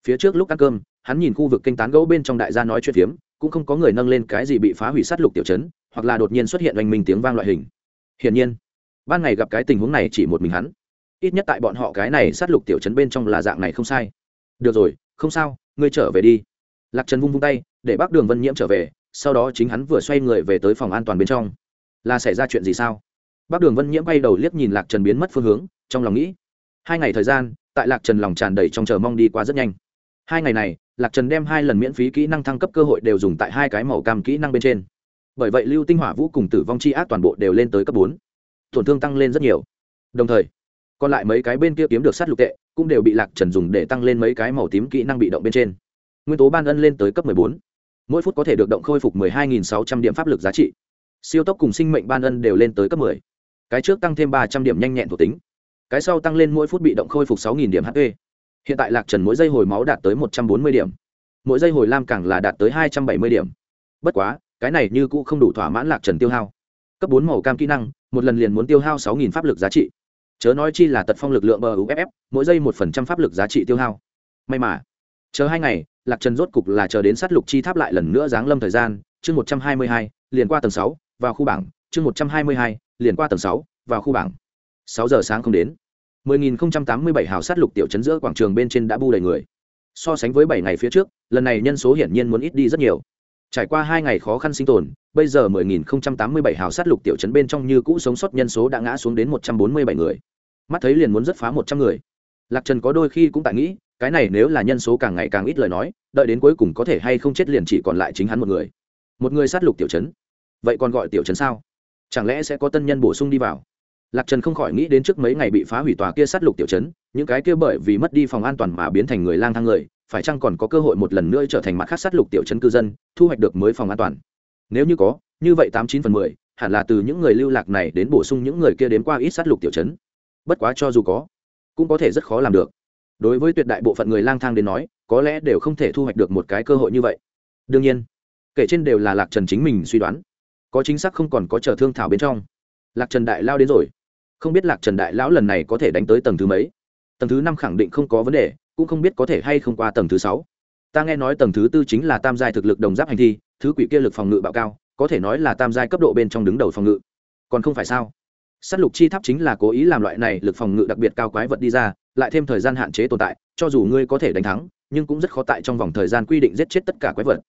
Phía trước lúc ăn cơm, hắn nhìn khu vực kinh tán gẫu bên trong đại gia nói chuyện phiếm, cũng không có người nâng lên cái gì bị phá hủy sát lục tiểu chấn hoặc là đột nhiên xuất hiện oanh minh tiếng vang loại hình. Hiển nhiên, ban ngày gặp cái tình huống này chỉ một mình hắn. Ít nhất tại bọn họ cái này sát lục tiểu chấn bên trong là dạng này không sai. Được rồi, không sao, ngươi trở về đi. Lạc trần vung vung tay, để bác đường vân nhiễm trở về sau đó chính hắn vừa xoay người về tới phòng an toàn bên trong. Là xảy ra chuyện gì sao? Bác đường vân nhiễm bay đầu liếc nhìn lạc trần biến mất phương hướng, trong lòng nghĩ, hai ngày thời gian, tại lạc trần lòng tràn đầy trong chờ mong đi qua rất nhanh. Hai ngày này, lạc trần đem hai lần miễn phí kỹ năng thăng cấp cơ hội đều dùng tại hai cái màu cam kỹ năng bên trên. Bởi vậy lưu tinh hỏa vũ cùng tử vong c h i ác toàn bộ đều lên tới cấp bốn. Tổn thương tăng lên rất nhiều. Đồng thời, còn lại mấy cái bên kia kiếm được sát lục tệ, cũng đều bị lạc trần dùng để tăng lên mấy cái màu tím kỹ năng bị động bên trên. Nguyên tố ban ân lên tới cấp bốn mỗi phút có thể được động khôi phục hai sáu trăm điểm pháp lực giá trị. Siêu tốc cùng sinh mệnh ban ân đều lên tới cấp 10. cái trước tăng thêm ba trăm điểm nhanh nhẹn thuộc tính. Cái sau tăng lên mỗi phút bị động khôi phục sáu điểm hp hiện tại lạc trần mỗi giây hồi máu đạt tới một trăm bốn mươi điểm. Mỗi giây hồi lam càng là đạt tới hai trăm bảy mươi điểm. Bất quá, cái này như cũ không đủ thỏa mãn lạc trần tiêu hao. Cấp bốn màu cam kỹ năng, một lần liền muốn tiêu hao sáu pháp lực giá trị. Chớ nói chi là tật phong lực lượng bờ uff mỗi giây một phần trăm pháp lực giá trị tiêu hao. May mà chờ hai ngày, lạc trần rốt cục là chờ đến sát lục chi tháp lại lần nữa giáng lâm thời gian, chương một trăm hai mươi hai, liền qua tầng sáu, vào khu bảng, chương một trăm hai mươi hai, liền qua tầng sáu, vào khu bảng. Sáu giờ sáng không đến. Mười nghìn không trăm tám mươi bảy hào sát lục tiểu trấn giữa quảng trường bên trên đã bu đầy người. So sánh với bảy ngày phía trước, lần này nhân số hiển nhiên muốn ít đi rất nhiều. Trải qua hai ngày khó khăn sinh tồn, bây giờ mười nghìn không trăm tám mươi bảy hào sát lục tiểu trấn bên trong như cũ sống sót nhân số đã ngã xuống đến một trăm bốn mươi bảy người. Mắt thấy liền muốn rất phá một trăm người. Lạc trần có đôi khi cũng tại nghĩ cái này nếu là nhân số càng ngày càng ít lời nói, đợi đến cuối cùng có thể hay không chết liền chỉ còn lại chính hắn một người. Một người sát lục tiểu chấn vậy còn gọi tiểu chấn sao? Chẳng lẽ sẽ có tân nhân bổ sung đi vào? Lạc trần không khỏi nghĩ đến trước mấy ngày bị phá hủy tòa kia sát lục tiểu chấn những cái kia bởi vì mất đi phòng an toàn mà biến thành người lang thang người, phải chăng còn có cơ hội một lần nữa trở thành mặt khác sát lục tiểu chấn cư dân, thu hoạch được mới phòng an toàn? Nếu như có, như vậy tám chín phần mười, hẳn là từ những người lưu lạc này đến bổ sung những người kia đến qua ít sát lục tiểu chấn bất quá cho dù có, cũng có thể rất khó làm được đối với tuyệt đại bộ phận người lang thang đến nói, có lẽ đều không thể thu hoạch được một cái cơ hội như vậy. Đương nhiên, kể trên đều là lạc trần chính mình suy đoán. Có chính xác không còn có chờ thương thảo bên trong. Lạc trần đại lao đến rồi. Không biết lạc trần đại lão lần này có thể đánh tới tầng thứ mấy? Tầng thứ năm khẳng định không có vấn đề, cũng không biết có thể hay không qua tầng thứ sáu. Ta nghe nói tầng thứ tư chính là tam giai thực lực đồng giáp hành thi, thứ quỷ kia lực phòng ngự bạo cao, có thể nói là tam giai cấp độ bên trong đứng đầu phòng ngự. Còn không phải sao? S á t lục chi tháp chính là cố ý làm loại này lực phòng ngự đặc biệt cao quái vật đi ra lại thêm thời gian hạn chế tồn tại, cho dù ngươi có thể đánh thắng, nhưng cũng rất khó tại trong vòng thời gian quy định giết chết tất cả quái vật.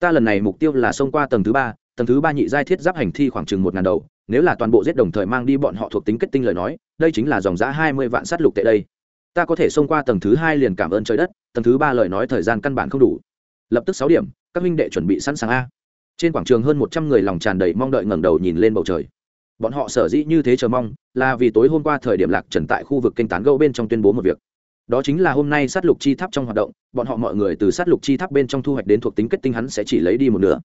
Ta lần này mục tiêu là xông qua tầng thứ ba, tầng thứ ba nhị giai thiết giáp hành thi khoảng chừng một ngàn đầu, nếu là toàn bộ giết đồng thời mang đi bọn họ thuộc tính kết tinh lời nói, đây chính là dòng giá hai mươi vạn sát lục tệ đây. Ta có thể xông qua tầng thứ hai liền cảm ơn trời đất, tầng thứ ba lời nói thời gian căn bản không đủ. Lập tức sáu điểm, các minh đệ chuẩn bị sẵn sàng a. Trên quảng trường hơn một trăm người lòng tràn đầy mong đợi ngẩng đầu nhìn lên bầu trời bọn họ sở dĩ như thế chờ mong là vì tối hôm qua thời điểm lạc trần tại khu vực kênh tán gâu bên trong tuyên bố một việc. Đó chính là hôm nay sát lục chi tháp trong hoạt động, bọn họ mọi người từ sát lục chi tháp bên trong thu hoạch đến thuộc tính kết tinh hắn sẽ chỉ lấy đi một nửa.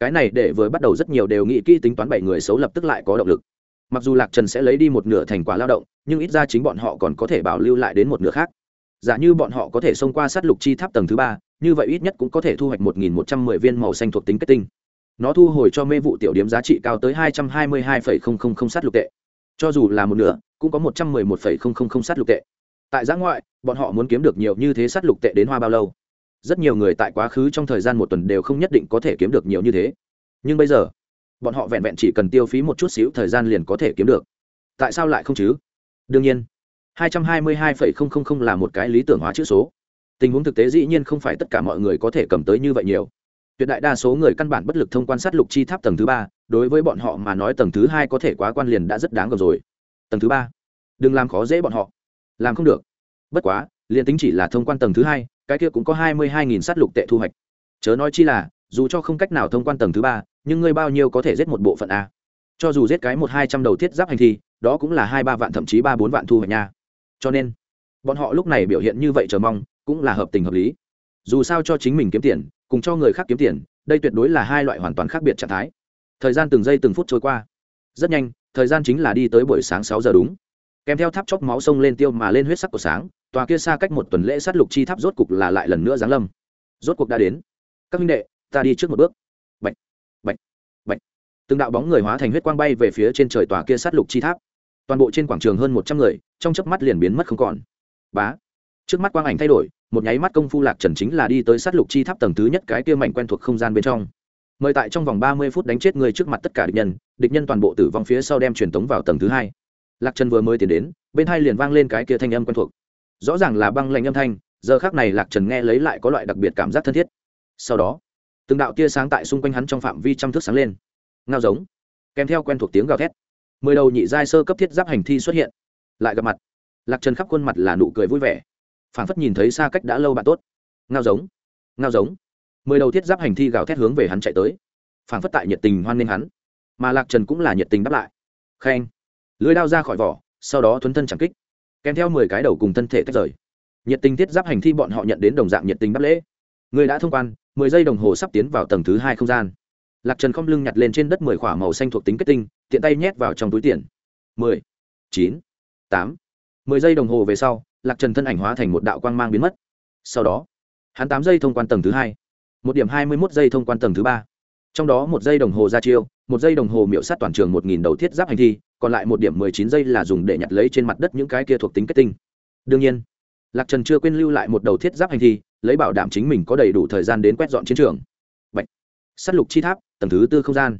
Cái này để vừa bắt đầu rất nhiều đều nghĩ kỹ tính toán bảy người xấu lập tức lại có động lực. Mặc dù lạc trần sẽ lấy đi một nửa thành quả lao động, nhưng ít ra chính bọn họ còn có thể bảo lưu lại đến một nửa khác. Giả như bọn họ có thể xông qua sát lục chi tháp tầng thứ ba, như vậy ít nhất cũng có thể thu hoạch một nghìn một trăm mười viên màu xanh thuộc tính kết tinh nó thu hồi cho mê vụ tiểu điểm giá trị cao tới hai trăm hai mươi hai phẩy không không không sát lục tệ. Cho dù là một nửa cũng có một trăm mười một phẩy không không không sát lục tệ. Tại giã ngoại bọn họ muốn kiếm được nhiều như thế sát lục tệ đến hoa bao lâu? Rất nhiều người tại quá khứ trong thời gian một tuần đều không nhất định có thể kiếm được nhiều như thế. Nhưng bây giờ bọn họ vẹn vẹn chỉ cần tiêu phí một chút xíu thời gian liền có thể kiếm được. Tại sao lại không chứ? Đương nhiên 222,000 là một cái lý tưởng hóa chữ số. Tình huống thực tế dĩ nhiên không phải tất cả mọi người có thể cầm tới như vậy nhiều tuyệt đại đa số người căn bản bất lực thông quan sát lục chi tháp tầng thứ ba, đối với bọn họ mà nói tầng thứ hai có thể quá quan liền đã rất đáng gờm rồi. Tầng thứ ba? Đừng làm khó dễ bọn họ. Làm không được. Bất quá, liền tính chỉ là thông quan tầng thứ hai, cái kia cũng có hai mươi hai nghìn sát lục tệ thu hoạch. Chớ nói chi là, dù cho không cách nào thông quan tầng thứ ba, nhưng ngươi bao nhiêu có thể giết một bộ phận a? Cho dù giết cái một hai trăm đầu thiết giáp hành thi đó cũng là hai ba vạn thậm chí ba bốn vạn thu hoạch nha. Cho nên, bọn họ lúc này biểu hiện như vậy chờ mong, cũng là hợp tình hợp lý. Dù sao cho chính mình kiếm tiền cùng cho người khác kiếm tiền, đây tuyệt đối là hai loại hoàn toàn khác biệt trạng thái. Thời gian từng giây từng phút trôi qua. Rất nhanh, thời gian chính là đi tới buổi sáng sáu giờ đúng. Kèm theo tháp chóc máu sông lên tiêu mà lên huyết sắc của sáng, tòa kia xa cách một tuần lễ sát lục chi tháp rốt cục là lại lần nữa giáng lâm. Rốt cuộc đã đến. Các minh đệ, ta đi trước một bước. Bệnh bệnh bệnh từng đạo bóng người hóa thành huyết quang bay về phía trên trời tòa kia sát lục chi tháp. Toàn bộ trên quảng trường hơn một trăm người, trong chớp mắt liền biến mất không còn. Bá trước mắt quang ảnh thay đổi, một nháy mắt công phu lạc trần chính là đi tới sát lục chi tháp tầng thứ nhất cái kia mảnh quen thuộc không gian bên trong. Mời tại trong vòng ba mươi phút đánh chết người trước mặt tất cả địch nhân địch nhân toàn bộ tử vong phía sau đem truyền tống vào tầng thứ hai. Lạc trần vừa mới tiến đến, bên hai liền vang lên cái kia thanh âm quen thuộc. Rõ ràng là băng lạnh âm thanh, giờ khác này lạc trần nghe lấy lại có loại đặc biệt cảm giác thân thiết. Sau đó, từng đạo tia sáng tại xung quanh hắn trong phạm vi trăm thước sáng lên. Ngao giống, kèm theo quen thuộc tiếng gào thét. Mười đầu nhị giai sơ cấp thiết giáp hành thi xuất hiện. Lại gặp mặt. Lạc trần khắp khuôn mặt là nụ cười vui vẻ phản phất nhìn thấy xa cách đã lâu bạn tốt. Ngao giống ngao giống. Mười đầu thiết giáp hành thi gào thét hướng về hắn chạy tới. Phản phất tại nhiệt tình hoan nghênh hắn. Mà lạc trần cũng là nhiệt tình đáp lại. Khen. Lưới đao ra khỏi vỏ, sau đó thuấn thân chẳng kích. Kèm theo mười cái đầu cùng thân thể tách rời. Nhiệt tình thiết giáp hành thi bọn họ nhận đến đồng dạng nhiệt tình đáp lễ. Người đã thông quan, mười giây đồng hồ sắp tiến vào tầng thứ hai không gian. Lạc trần không lưng nhặt lên trên đất mười k h ỏ a màu xanh thuộc tính kết tinh, tiện tay nhét vào trong túi tiền. Mười, chín, tám mười giây đồng hồ về sau, lạc trần thân ảnh hóa thành một đạo quang mang biến mất. Sau đó, hắn tám giây thông quan tầng thứ hai, một điểm hai mươi mốt giây thông quan tầng thứ ba. Trong đó một giây đồng hồ ra chiêu, một giây đồng hồ miễu sát toàn trường một nghìn đầu thiết giáp hành thi, còn lại một điểm mười chín giây là dùng để nhặt lấy trên mặt đất những cái kia thuộc tính kết tinh. Đương nhiên, lạc trần chưa quên lưu lại một đầu thiết giáp hành thi, lấy bảo đảm chính mình có đầy đủ thời gian đến quét dọn chiến trường. Bạch. s á t lục chi tháp, tầng thứ tư không gian.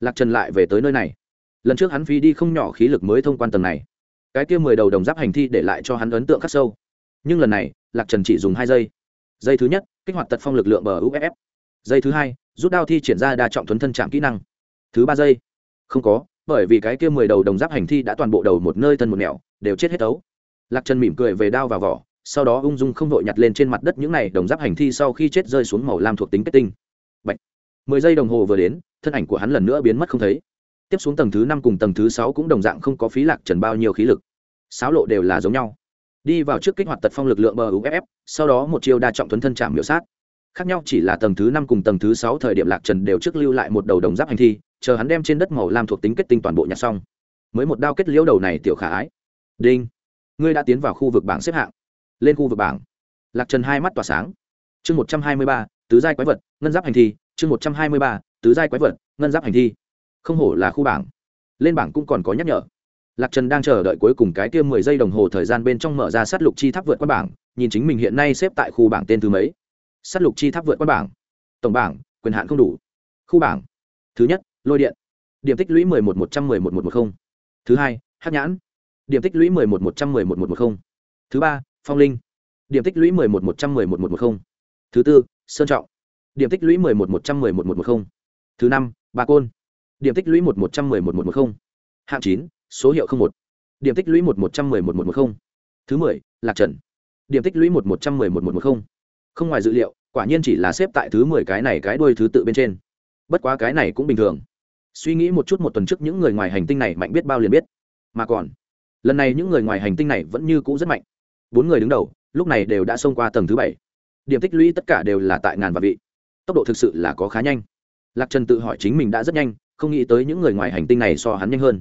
Lạc trần lại về tới nơi này. Lần trước hắn phi đi không nhỏ khí lực mới thông quan tầng này cái kia mười đầu đồng giáp hành thi để lại cho hắn ấn tượng khắc sâu. Nhưng lần này, lạc trần chỉ dùng hai giây. Giây thứ nhất, kích hoạt tật phong lực lượng bờ uff giây thứ hai, rút đao thi triển ra đa trọng thuấn thân chạm kỹ năng. Thứ ba giây, không có, bởi vì cái kia mười đầu đồng giáp hành thi đã toàn bộ đầu một nơi thân một nẻo, đều chết hết tấu lạc trần mỉm cười về đao vào vỏ, sau đó ung dung không vội nhặt lên trên mặt đất những này đồng giáp hành thi sau khi chết rơi xuống màu lam thuộc tính kết tinh. Bạch. mười giây đồng hồ vừa đến, thân ảnh của hắn lần nữa biến mất không thấy tiếp xuống tầng thứ năm cùng tầng thứ sáu cũng đồng dạng không có phí lạc trần bao nhiêu khí lực. Sáo lộ đều là giống nhau. Đi vào trước kích hoạt tật phong lực lượng bờ uff sau đó một chiêu đa trọng thuấn thân chạm miểu sát. Khác nhau chỉ là tầng thứ năm cùng tầng thứ sáu thời điểm lạc trần đều trước lưu lại một đầu đồng giáp hành thi, chờ hắn đem trên đất màu lam thuộc tính kết tinh toàn bộ nhặt xong. Mới một đao kết liễu đầu này tiểu khả ái. Đinh. Ngươi đã tiến vào khu vực bảng xếp hạng. Lên khu vực bảng. Lạc trần hai mắt tỏa sáng. Chương một trăm hai mươi ba, tứ giai quái vật, ngân giáp hành thi. Chương một trăm hai mươi ba, tứ giai quái vật, ngân giáp hành thi không hổ là khu bảng. Lên bảng cũng còn có nhắc nhở. Lạc trần đang chờ đợi cuối cùng cái tiêm mười giây đồng hồ thời gian bên trong mở ra sát lục chi tháp vượt qua bảng, nhìn chính mình hiện nay xếp tại khu bảng tên thứ mấy. Sát lục chi tháp vượt qua bảng. Tổng bảng, quyền hạn không đủ. Khu bảng. Thứ nhất, lôi điện. Điểm tích lũy mười một một trăm mười một một một không. Thứ hai hát nhãn. Điểm tích lũy mười một một trăm mười một một một không. Thứ ba, phong linh. Điểm tích lũy mười một một trăm mười một một một không. Thứ tư, sơn trọng. Điểm tích lũy mười một một trăm mười một một một không. Thứ năm, ba côn điểm tích lũy một một trăm mười một một một không hạng chín số hiệu không một điểm tích lũy một một trăm mười một một một không thứ mười lạc trần điểm tích lũy một một trăm mười một một một không không ngoài dự liệu quả nhiên chỉ là xếp tại thứ mười cái này cái đuôi thứ tự bên trên bất quá cái này cũng bình thường suy nghĩ một chút một tuần trước những người ngoài hành tinh này mạnh biết bao liền biết mà còn lần này những người ngoài hành tinh này vẫn như cũ rất mạnh bốn người đứng đầu lúc này đều đã xông qua tầng thứ bảy điểm tích lũy tất cả đều là tại ngàn và vị tốc độ thực sự là có khá nhanh lạc trần tự hỏi chính mình đã rất nhanh không nghĩ tới những người ngoài hành tinh này so hắn nhanh hơn.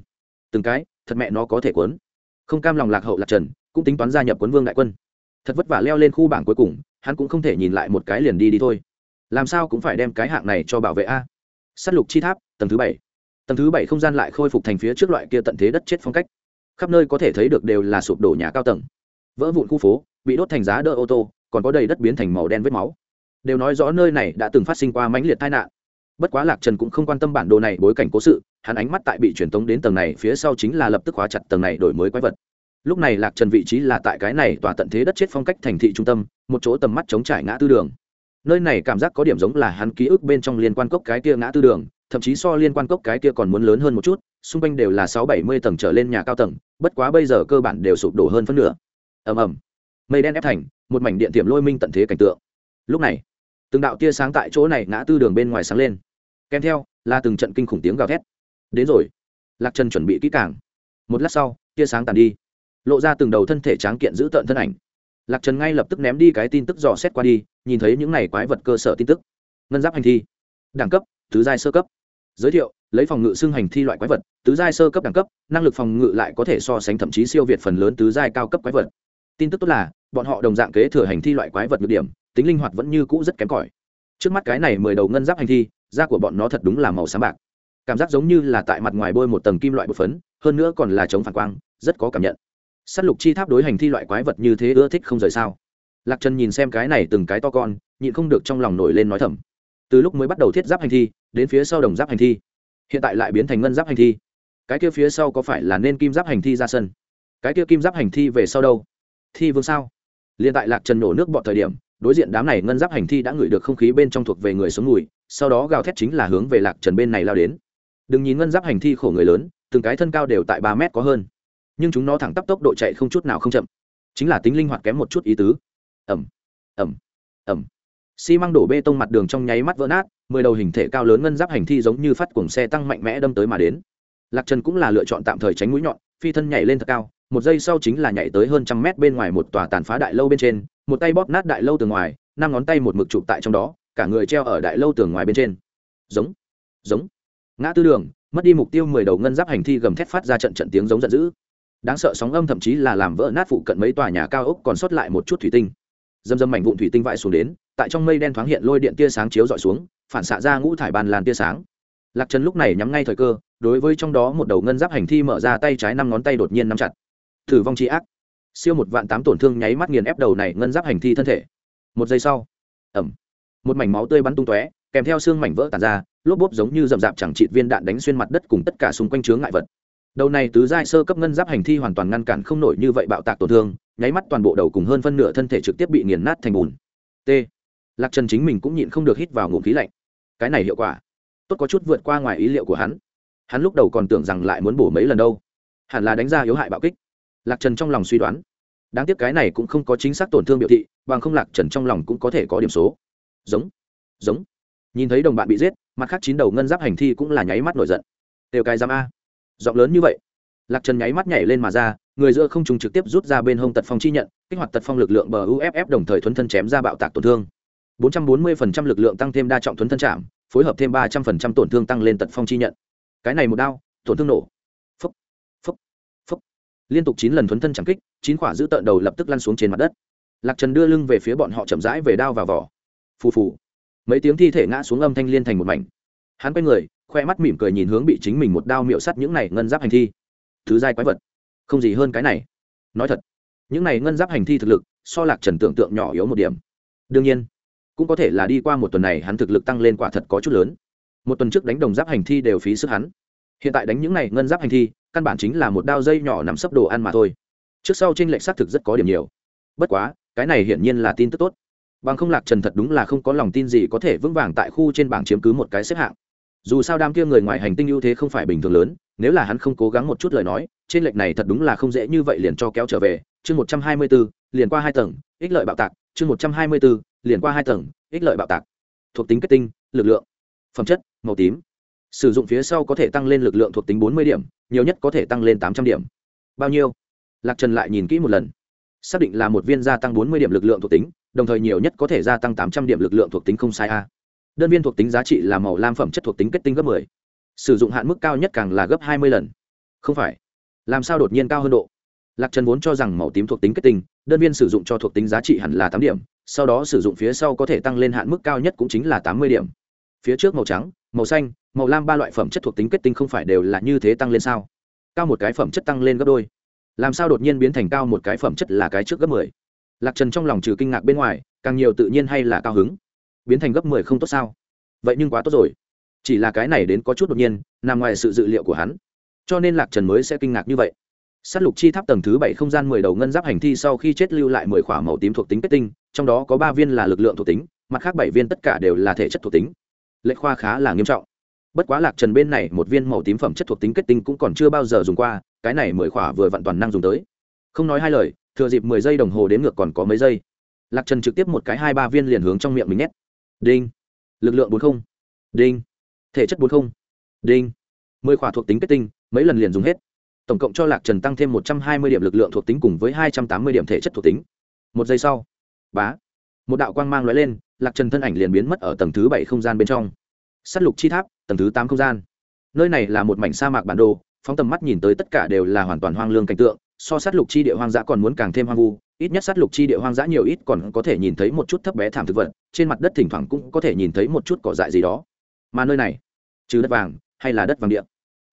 Từng cái, thật mẹ nó có thể cuốn. Không cam lòng lạc hậu, lạc trần, cũng tính toán gia nhập quấn vương đại quân. Thật vất vả leo lên khu bảng cuối cùng, hắn cũng không thể nhìn lại một cái liền đi đi thôi. Làm sao cũng phải đem cái hạng này cho bảo vệ a. S á t lục chi tháp, tầng thứ bảy. Tầng thứ bảy không gian lại khôi phục thành phía trước loại kia tận thế đất chết phong cách. Khắp nơi có thể thấy được đều là sụp đổ nhà cao tầng. Vỡ vụn khu phố, bị đốt thành giá đỡ ô tô, còn có đầy đất biến thành màu đen vết máu. Đều nói rõ nơi này đã từng phát sinh qua mãnh liệt tai nạn bất quá lạc trần cũng không quan tâm bản đồ này bối cảnh cố sự, hắn ánh mắt tại bị truyền tống đến tầng này phía sau chính là lập tức hóa chặt tầng này đổi mới quái vật. Lúc này lạc trần vị trí là tại cái này tòa tận thế đất chết phong cách thành thị trung tâm, một chỗ tầm mắt chống trải ngã tư đường. Nơi này cảm giác có điểm giống là hắn ký ức bên trong liên quan cốc cái kia ngã tư đường, thậm chí so liên quan cốc cái kia còn muốn lớn hơn một chút, xung quanh đều là sáu bảy mươi tầng trở lên nhà cao tầng, bất quá bây giờ cơ bản đều sụp đổ hơn phân nửa. Ầm ầm. Mây đen ép thành, một mảnh điện tiệm lôi minh tận thế cảnh tượng. Lúc này, từng đạo tia sáng tại chỗ này ngã tư đường bên ngoài sáng lên kèm theo, là từng trận kinh khủng tiếng gào thét. Đến rồi. Lạc trần chuẩn bị kỹ càng. Một lát sau, tia sáng tàn đi. Lộ ra từng đầu thân thể tráng kiện giữ tợn thân ảnh. Lạc trần ngay lập tức ném đi cái tin tức dò xét qua đi, nhìn thấy những này quái vật cơ sở tin tức. Ngân giáp hành thi. Đẳng cấp, tứ giai sơ cấp. Giới thiệu, lấy phòng ngự xưng hành thi loại quái vật, tứ giai sơ cấp đẳng cấp, năng lực phòng ngự lại có thể so sánh thậm chí siêu việt phần lớn tứ giai cao cấp quái vật. Tin tức tốt là, bọn họ đồng dạng kế thừa hành thi loại quái vật ngược điểm, tính linh hoạt vẫn như cũ rất kém cỏi. Trước mắt cái này mười đầu ngân giáp hành thi da của bọn nó thật đúng là màu xám bạc. Cảm giác giống như là tại mặt ngoài bôi một tầng kim loại bột phấn, hơn nữa còn là chống phản quang, rất có cảm nhận. S á t lục chi tháp đối hành thi loại quái vật như thế ưa thích không rời sao? Lạc trần nhìn xem cái này từng cái to con, nhịn không được trong lòng nổi lên nói thầm. Từ lúc mới bắt đầu thiết giáp hành thi, đến phía sau đồng giáp hành thi, hiện tại lại biến thành ngân giáp hành thi. Cái kia phía sau có phải là nên kim giáp hành thi ra sân? Cái kia kim giáp hành thi về sau đâu? Thi vương sao? Liền tại lạc trần nổ nước bọn thời điểm đối diện đám này ngân giáp hành thi đã ngửi được không khí bên trong thuộc về người sống mùi, sau đó gào thét chính là hướng về lạc trần bên này lao đến. Đừng nhìn ngân giáp hành thi khổ người lớn, từng cái thân cao đều tại ba mét có hơn, nhưng chúng nó thẳng tắp tốc độ chạy không chút nào không chậm. Chính là tính linh hoạt kém một chút ý tứ. Ẩm ẩm ẩm xi măng đổ bê tông mặt đường trong nháy mắt vỡ nát, mười đầu hình thể cao lớn ngân giáp hành thi giống như phát cuồng xe tăng mạnh mẽ đâm tới mà đến. Lạc trần cũng là lựa chọn tạm thời tránh mũi nhọn, phi thân nhảy lên thật cao, một giây sau chính là nhảy tới hơn trăm mét bên ngoài một tòa tàn phá đại lâu bên trên một tay bóp nát đại lâu tường ngoài, năm ngón tay một mực chụp tại trong đó, cả người treo ở đại lâu tường ngoài bên trên. Giống giống. Ngã tư đường, mất đi mục tiêu mười đầu ngân giáp hành thi gầm thét phát ra trận trận tiếng giống giận dữ. Đáng sợ sóng âm thậm chí là làm vỡ nát phụ cận mấy tòa nhà cao ốc còn sót lại một chút thủy tinh. Dâm dâm mảnh vụn thủy tinh vãi xuống đến, tại trong mây đen thoáng hiện lôi điện tia sáng chiếu dọi xuống, phản xạ ra ngũ thải bàn làn tia sáng. Lạc trần lúc này nhắm ngay thời cơ, đối với trong đó một đầu ngân giáp hành thi mở ra tay trái năm ngón tay đột nhiên nắm chặt. Thử vong tri ác siêu một vạn tám tổn thương nháy mắt nghiền ép đầu này ngân giáp hành thi thân thể. Một giây sau ẩm một mảnh máu tươi bắn tung tóe, kèm theo xương mảnh vỡ tàn ra, lốp bốp giống như rậm rạp chẳng trị viên đạn đánh xuyên mặt đất cùng tất cả xung quanh chướng ngại vật. Đầu này tứ giai sơ cấp ngân giáp hành thi hoàn toàn ngăn cản không nổi như vậy bạo tạc tổn thương, nháy mắt toàn bộ đầu cùng hơn phân nửa thân thể trực tiếp bị nghiền nát thành bùn. T, lạc trần chính mình cũng nhịn không được hít vào ngụm khí lạnh. Cái này hiệu quả, tốt có chút vượt qua ngoài ý liệu của hắn. Hắn lúc đầu còn tưởng rằng lại muốn bổ mấy lần đâu. Hẳn là đánh ra yếu hại bạo kích lạc trần trong lòng suy đoán. Đáng tiếc cái này cũng không có chính xác tổn thương biểu thị, bằng không lạc trần trong lòng cũng có thể có điểm số. Giống giống. Nhìn thấy đồng bạn bị giết, mặt khác chín đầu ngân giáp hành thi cũng là nháy mắt nổi giận. Đều cái giam a. Giọng lớn như vậy. Lạc trần nháy mắt nhảy lên mà ra, người giữa không trùng trực tiếp rút ra bên hông tật phong chi nhận, kích hoạt tật phong lực lượng bờ uff đồng thời thuấn thân chém ra bạo tạc tổn thương. 440% lực lượng tăng thêm đa trọng thuấn thân chạm, phối hợp thêm 300% tổn thương tăng lên tật phong chi nhận. Cái này một đao, tổn thương nổ liên tục chín lần thuấn thân chẳng kích, chín quả giữ tợn đầu lập tức lăn xuống trên mặt đất. Lạc trần đưa lưng về phía bọn họ chậm rãi về đao vào vỏ. Phù phù. Mấy tiếng thi thể ngã xuống âm thanh liên thành một mảnh. Hắn quay người, khoe mắt mỉm cười nhìn hướng bị chính mình một đao miệu sắt những này ngân giáp hành thi. Thứ giai quái vật. Không gì hơn cái này. Nói thật, những này ngân giáp hành thi thực lực, so lạc trần tưởng tượng nhỏ yếu một điểm. Đương nhiên, cũng có thể là đi qua một tuần này hắn thực lực tăng lên quả thật có chút lớn. Một tuần trước đánh đồng giáp hành thi đều phí sức hắn hiện tại đánh những này ngân giáp hành thi, căn bản chính là một đao dây nhỏ nằm sấp đồ ăn mà thôi. Trước sau trên lệch xác thực rất có điểm nhiều. Bất quá, cái này hiển nhiên là tin tức tốt. Bằng không lạc trần thật đúng là không có lòng tin gì có thể vững vàng tại khu trên bảng chiếm cứ một cái xếp hạng. Dù sao đam kia người ngoài hành tinh ưu thế không phải bình thường lớn, nếu là hắn không cố gắng một chút lời nói trên lệch này thật đúng là không dễ như vậy liền cho kéo trở về. Chương một trăm hai mươi b ố liền qua hai tầng, ích lợi bạo tạc. Chương một trăm hai mươi b ố liền qua hai tầng, ích lợi bạo tạc. Thuộc tính kết tinh, lực lượng, phẩm chất, màu tím sử dụng phía sau có thể tăng lên lực lượng thuộc tính bốn mươi điểm, nhiều nhất có thể tăng lên tám trăm điểm. Bao nhiêu? Lạc trần lại nhìn kỹ một lần. Xác định là một viên gia tăng bốn mươi điểm lực lượng thuộc tính, đồng thời nhiều nhất có thể gia tăng tám trăm điểm lực lượng thuộc tính không sai a. Đơn viên thuộc tính giá trị là màu lam phẩm chất thuộc tính kết tinh gấp 10. sử dụng hạn mức cao nhất càng là gấp hai mươi lần. Không phải. Làm sao đột nhiên cao hơn độ? Lạc trần vốn cho rằng màu tím thuộc tính kết tinh, đơn viên sử dụng cho thuộc tính giá trị hẳn là tám điểm, sau đó sử dụng phía sau có thể tăng lên hạn mức cao nhất cũng chính là tám mươi điểm. Phía trước màu trắng màu xanh, màu lam ba loại phẩm chất thuộc tính kết tinh không phải đều là như thế tăng lên sao? Cao một cái phẩm chất tăng lên gấp đôi. Làm sao đột nhiên biến thành cao một cái phẩm chất là cái trước gấp mười? Lạc trần trong lòng trừ kinh ngạc bên ngoài, càng nhiều tự nhiên hay là cao hứng? Biến thành gấp mười không tốt sao? Vậy nhưng quá tốt rồi. Chỉ là cái này đến có chút đột nhiên, nằm ngoài sự dự liệu của hắn. Cho nên lạc trần mới sẽ kinh ngạc như vậy. S á t lục chi tháp tầng thứ bảy không gian mười đầu ngân giáp hành thi sau khi chết lưu lại mười k h ỏ a màu tím thuộc tính kết tinh, trong đó có ba viên là lực lượng thuộc tính, mặt khác bảy viên tất cả đều là thể chất thuộc tính lệ khoa khá là nghiêm trọng. Bất quá lạc trần bên này một viên màu tím phẩm chất thuộc tính kết tinh cũng còn chưa bao giờ dùng qua, cái này mười khỏa vừa vặn toàn năng dùng tới. Không nói hai lời, thừa dịp mười giây đồng hồ đến ngược còn có mấy giây. Lạc trần trực tiếp một cái hai ba viên liền hướng trong miệng mình nhét. Đinh. Lực lượng bốn không. Đinh. Thể chất bốn không. Đinh. Mười khỏa thuộc tính kết tinh, mấy lần liền dùng hết. Tổng cộng cho lạc trần tăng thêm một trăm hai mươi điểm lực lượng thuộc tính cùng với hai trăm tám mươi điểm thể chất thuộc tính. Một giây sau, bá, một đạo quang mang l ó e lên lạc trần thân ảnh liền biến mất ở tầng thứ bảy không gian bên trong. S á t lục chi tháp, tầng thứ tám không gian. Nơi này là một mảnh sa mạc bản đồ, phóng tầm mắt nhìn tới tất cả đều là hoàn toàn hoang lương cảnh tượng, so sát lục chi địa hoang dã còn muốn càng thêm hoang vu, ít nhất sát lục chi địa hoang dã nhiều ít còn có thể nhìn thấy một chút thấp bé thảm thực vật, trên mặt đất thỉnh thoảng cũng có thể nhìn thấy một chút cỏ dại gì đó. Mà nơi này, trừ đất vàng hay là đất vàng địa?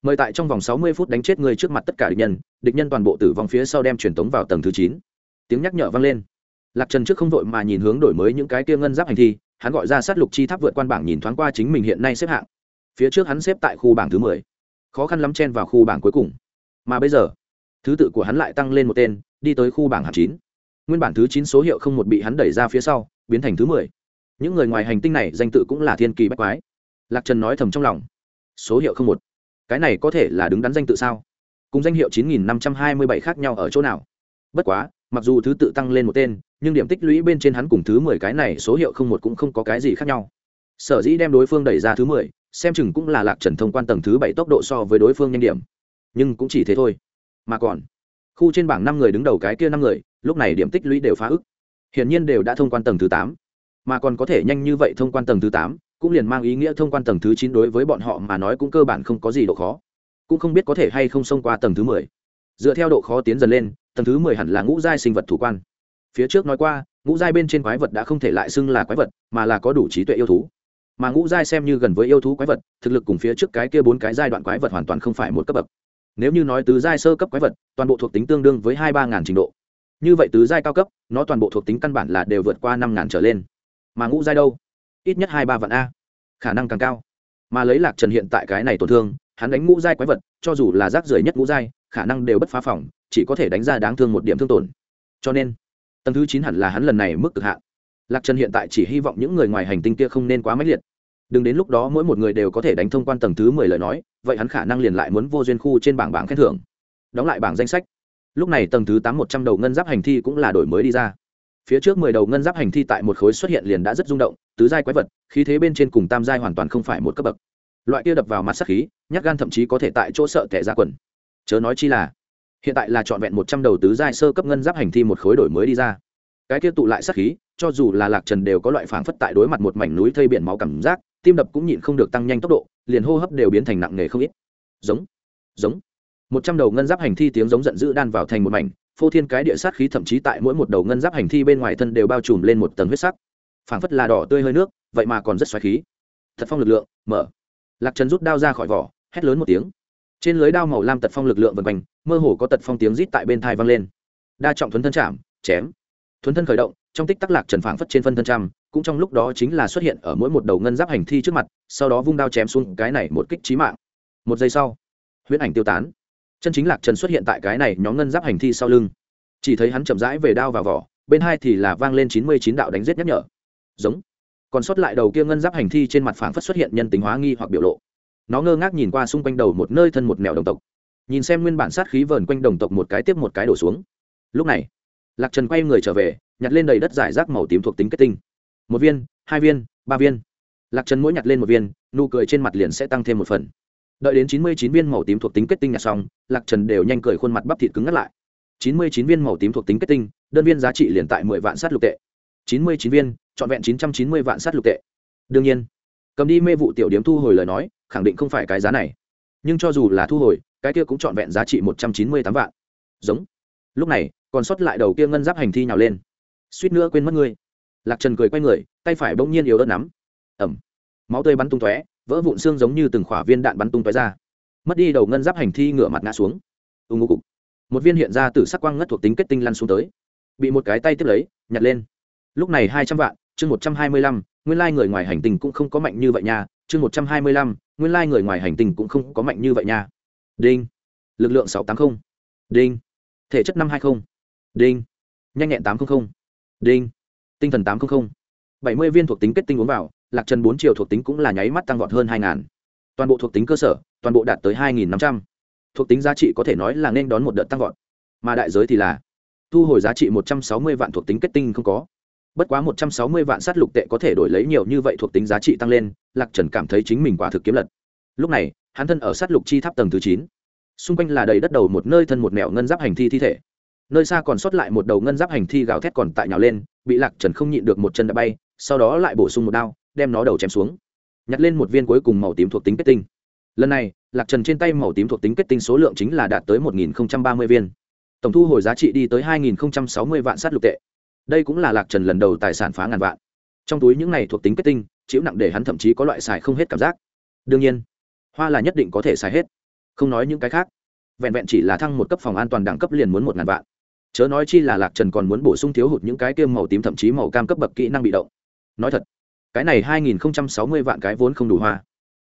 Mời tại trong vòng sáu mươi phút đánh chết người trước mặt tất cả địch nhân địch nhân toàn bộ tử vong phía sau đem truyền tống vào tầng thứ chín. Tiếng nhắc nhở vang lên lạc trần trước không vội mà nhìn hướng đổi mới những cái kia ngân giáp hành thi, hắn gọi ra sát lục chi tháp vượt quan bảng nhìn thoáng qua chính mình hiện nay xếp hạng. Phía trước hắn xếp tại khu bảng thứ mười. Khó khăn lắm chen vào khu bảng cuối cùng. Mà bây giờ, thứ tự của hắn lại tăng lên một tên, đi tới khu bảng hạng chín. Nguyên bản thứ chín số hiệu không một bị hắn đẩy ra phía sau, biến thành thứ mười. Những người ngoài hành tinh này danh tự cũng là thiên kỳ bách quái. Lạc trần nói thầm trong lòng. Số hiệu không một. Cái này có thể là đứng đắn danh tự sao? Cùng danh hiệu chín nghìn năm trăm hai mươi bảy khác nhau ở chỗ nào? Bất quá mặc dù thứ tự tăng lên một tên, nhưng điểm tích lũy bên trên hắn cùng thứ mười cái này số hiệu không một cũng không có cái gì khác nhau. Sở dĩ đem đối phương đẩy ra thứ mười, xem chừng cũng là lạc trần thông quan tầng thứ bảy tốc độ so với đối phương nhanh điểm. Nhưng cũng chỉ thế thôi. Mà còn, khu trên bảng năm người đứng đầu cái kia năm người, lúc này điểm tích lũy đều phá ức. Hiển nhiên đều đã thông quan tầng thứ tám. Mà còn có thể nhanh như vậy thông quan tầng thứ tám, cũng liền mang ý nghĩa thông quan tầng thứ chín đối với bọn họ mà nói cũng cơ bản không có gì độ khó. Cũng không biết có thể hay không xông qua tầng thứ mười dựa theo độ khó tiến dần lên, tầng thứ mười hẳn là ngũ giai sinh vật thủ quan. Phía trước nói qua, ngũ giai bên trên quái vật đã không thể lại xưng là quái vật, mà là có đủ trí tuệ yêu thú. Mà ngũ giai xem như gần với yêu thú quái vật, thực lực cùng phía trước cái kia bốn cái giai đoạn quái vật hoàn toàn không phải một cấp bậc. Nếu như nói tứ giai sơ cấp quái vật, toàn bộ thuộc tính tương đương với hai ba ngàn trình độ. Như vậy tứ giai cao cấp, nó toàn bộ thuộc tính căn bản là đều vượt qua năm ngàn trở lên. Mà ngũ giai đâu? Ít nhất hai ba vạn a. Khả năng càng cao. Mà lấy lạc trần hiện tại cái này tổn thương hắn đánh ngũ giai quái vật, cho dù là rác rưởi nhất ngũ giai, khả năng đều bất phá phòng, chỉ có thể đánh ra đáng thương một điểm thương tổn. Cho nên, tầng thứ chín hẳn là hắn lần này mức cực hạn. Lạc trần hiện tại chỉ hy vọng những người ngoài hành tinh kia không nên quá mãnh liệt. Đừng đến lúc đó mỗi một người đều có thể đánh thông quan tầng thứ mười lời nói, vậy hắn khả năng liền lại muốn vô duyên khu trên bảng bảng khen thưởng. Đóng lại bảng danh sách. Lúc này tầng thứ tám một trăm đầu ngân giáp hành thi cũng là đổi mới đi ra. Phía trước mười đầu ngân giáp hành thi tại một khối xuất hiện liền đã rất rung động, tứ giai quái vật, khí thế bên trên cùng tam giai hoàn toàn không phải một cấp bậc loại kia đập vào mặt sắc khí, nhát gan thậm chí có thể tại chỗ sợ tẻ ra quần. Chớ nói chi là, hiện tại là trọn vẹn một trăm đầu tứ giai sơ cấp ngân giáp hành thi một khối đổi mới đi ra. Cái kia tụ lại sắc khí, cho dù là lạc trần đều có loại phảng phất tại đối mặt một mảnh núi thây biển máu cảm giác, tim đập cũng nhịn không được tăng nhanh tốc độ, liền hô hấp đều biến thành nặng nề không ít. Giống giống. Một trăm đầu ngân giáp hành thi tiếng giống giận dữ đan vào thành một mảnh, phô thiên cái địa sát khí thậm chí tại mỗi một đầu ngân giáp hành thi bên ngoài thân đều bao trùm lên một tầng huyết sắc. Phảng phất là đỏ tươi hơi nước, vậy mà còn rất xoáy khí. Thật phong lực lượng, mở lạc trần rút đao ra khỏi vỏ, hét lớn một tiếng. Trên lưới đao màu lam tật phong lực lượng vần quanh, mơ hồ có tật phong tiếng rít tại bên thai vang lên. Đa trọng thuấn thân chạm, chém. Thuấn thân khởi động, trong tích tắc lạc trần phảng phất trên phân thân trăm, cũng trong lúc đó chính là xuất hiện ở mỗi một đầu ngân giáp hành thi trước mặt, sau đó vung đao chém xuống cái này một kích trí mạng. Một giây sau, huyễn ảnh tiêu tán. Chân chính lạc trần xuất hiện tại cái này nhóm ngân giáp hành thi sau lưng. Chỉ thấy hắn chậm rãi về đao vào vỏ, bên hai thì là vang lên chín mươi chín đạo đánh giết nhắc nhở. Giống còn sót lại đầu kia ngân giáp hành thi trên mặt phảng phất xuất hiện nhân tính hóa nghi hoặc biểu lộ. Nó ngơ ngác nhìn qua xung quanh đầu một nơi thân một mèo đồng tộc. Nhìn xem nguyên bản sát khí vờn quanh đồng tộc một cái tiếp một cái đổ xuống. Lúc này, lạc trần quay người trở về, nhặt lên đầy đất giải rác màu tím thuộc tính kết tinh. Một viên, hai viên, ba viên. Lạc trần mỗi nhặt lên một viên, nụ cười trên mặt liền sẽ tăng thêm một phần. Đợi đến chín mươi chín viên màu tím thuộc tính kết tinh nhặt xong, lạc trần đều nhanh cười khuôn mặt bắp thịt cứng ngắt lại. chín mươi chín viên màu tím thuộc tính kết tinh, đơn viên giá trị liền tại mười vạn sát lục tệ chín mươi chín viên, trọn vẹn chín trăm chín mươi vạn sát lục tệ. Đương nhiên, cầm đi mê vụ tiểu điếm thu hồi lời nói, khẳng định không phải cái giá này. Nhưng cho dù là thu hồi, cái kia cũng trọn vẹn giá trị một trăm chín mươi tám vạn. Giống. Lúc này, còn sót lại đầu kia ngân giáp hành thi nhào lên. Suýt nữa quên mất ngươi. Lạc trần cười quay người, tay phải bỗng nhiên yếu ớt nắm. Ẩm. Máu tươi bắn tung tóe, vỡ vụn xương giống như từng khỏa viên đạn bắn tung tóe ra. Mất đi đầu ngân giáp hành thi ngửa mặt ngã xuống. Ưng ngô cục. Một viên hiện ra từ sắc quang ngất thuộc tính kết tinh lăn xuống tới. Bị một cái tay tiếp lấy, nhặt lên lúc này hai trăm vạn, chương một trăm hai mươi lăm, nguyên lai người ngoài hành tinh cũng không có mạnh như vậy nha. Chương một trăm hai mươi lăm, nguyên lai người ngoài hành tinh cũng không có mạnh như vậy nha. Đinh. Lực lượng sáu trăm tám mươi đinh. Thể chất năm trăm hai mươi đinh. Nhanh nhẹn tám trăm linh đinh. Tinh thần tám trăm linh bảy mươi viên thuộc tính kết tinh uống vào, lạc trần bốn triệu thuộc tính cũng là nháy mắt tăng vọt hơn hai ngàn. Toàn bộ thuộc tính cơ sở, toàn bộ đạt tới hai nghìn năm trăm. Thuộc tính giá trị có thể nói là nên đón một đợt tăng vọt. Mà đại giới thì là, thu hồi giá trị một trăm sáu mươi vạn thuộc tính kết tinh không có bất quá một trăm sáu mươi vạn sát lục tệ có thể đổi lấy nhiều như vậy thuộc tính giá trị tăng lên, lạc trần cảm thấy chính mình quả thực kiếm lật. Lúc này, hắn thân ở sát lục chi tháp tầng thứ chín. Xung quanh là đầy đất đầu một nơi thân một mẹo ngân giáp hành thi thi thể. Nơi xa còn sót lại một đầu ngân giáp hành thi gào thét còn tại nhào lên, bị lạc trần không nhịn được một chân đã bay, sau đó lại bổ sung một đao, đem nó đầu chém xuống. Nhặt lên một viên cuối cùng màu tím thuộc tính kết tinh. Lần này, lạc trần trên tay màu tím thuộc tính kết tinh số lượng chính là đạt tới một nghìn ba mươi viên. Tổng thu hồi giá trị đi tới hai nghìn sáu mươi vạn sát lục tệ đây cũng là lạc trần lần đầu tài sản phá ngàn vạn. Trong túi những này thuộc tính kết tinh, chịu nặng để hắn thậm chí có loại xài không hết cảm giác. Đương nhiên, hoa là nhất định có thể xài hết. Không nói những cái khác, vẹn vẹn chỉ là thăng một cấp phòng an toàn đẳng cấp liền muốn một ngàn vạn. Chớ nói chi là lạc trần còn muốn bổ sung thiếu hụt những cái kiêm màu tím thậm chí màu cam cấp bậc kỹ năng bị động. Nói thật, cái này hai nghìn sáu mươi vạn cái vốn không đủ hoa.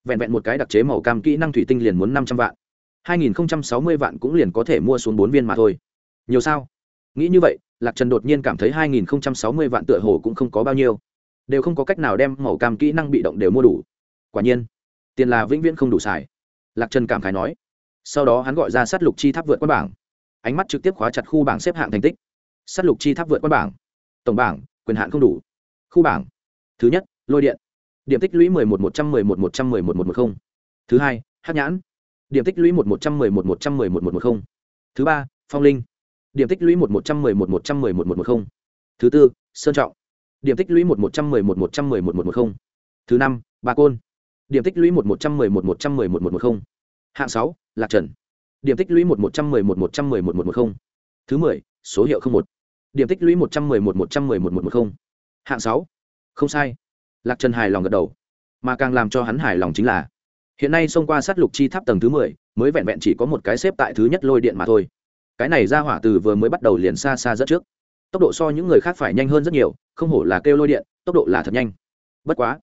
Vẹn vẹn một cái đặc chế màu cam kỹ năng thủy tinh liền muốn năm trăm vạn. hai nghìn sáu mươi vạn cũng liền có thể mua xuống bốn viên mà thôi. Nhiều sao? Nghĩ như vậy, lạc trần đột nhiên cảm thấy hai nghìn sáu mươi vạn tựa hồ cũng không có bao nhiêu. Đều không có cách nào đem màu cam kỹ năng bị động đều mua đủ. Quả nhiên, tiền là vĩnh viễn không đủ xài. Lạc trần cảm khái nói. Sau đó hắn gọi ra sát lục chi tháp vượt qua bảng. Ánh mắt trực tiếp khóa chặt khu bảng xếp hạng thành tích. Sát lục chi tháp vượt qua bảng. Tổng bảng, quyền hạn không đủ. Khu bảng. Thứ nhất, lôi điện. Điểm tích lũy mười một một trăm mười một một trăm mười một một một không. Thứ hai hát nhãn. Điểm tích lũy một một trăm mười một một trăm mười một một một không. Thứ ba, phong linh điểm tích lũy một một trăm mười một một trăm mười một một một không thứ tư sơn trọng điểm tích lũy một một trăm mười một một trăm mười một một một không thứ năm ba côn điểm tích lũy một một trăm mười một một trăm mười một một một không hạng sáu lạc trần điểm tích lũy một một trăm mười một một trăm mười một một một không thứ mười số hiệu không một điểm tích lũy một trăm mười một một trăm mười một một một không hạng sáu không sai lạc trần hài lòng gật đầu mà càng làm cho hắn hài lòng chính là hiện nay xông qua sát lục chi tháp tầng thứ mười mới vẹn vẹn chỉ có một cái xếp tại thứ nhất lôi điện mà thôi cái này ra hỏa từ vừa mới bắt đầu liền xa xa rất trước. Tốc độ so những người khác phải nhanh hơn rất nhiều, không hổ là kêu lôi điện, tốc độ là thật nhanh. Bất quá,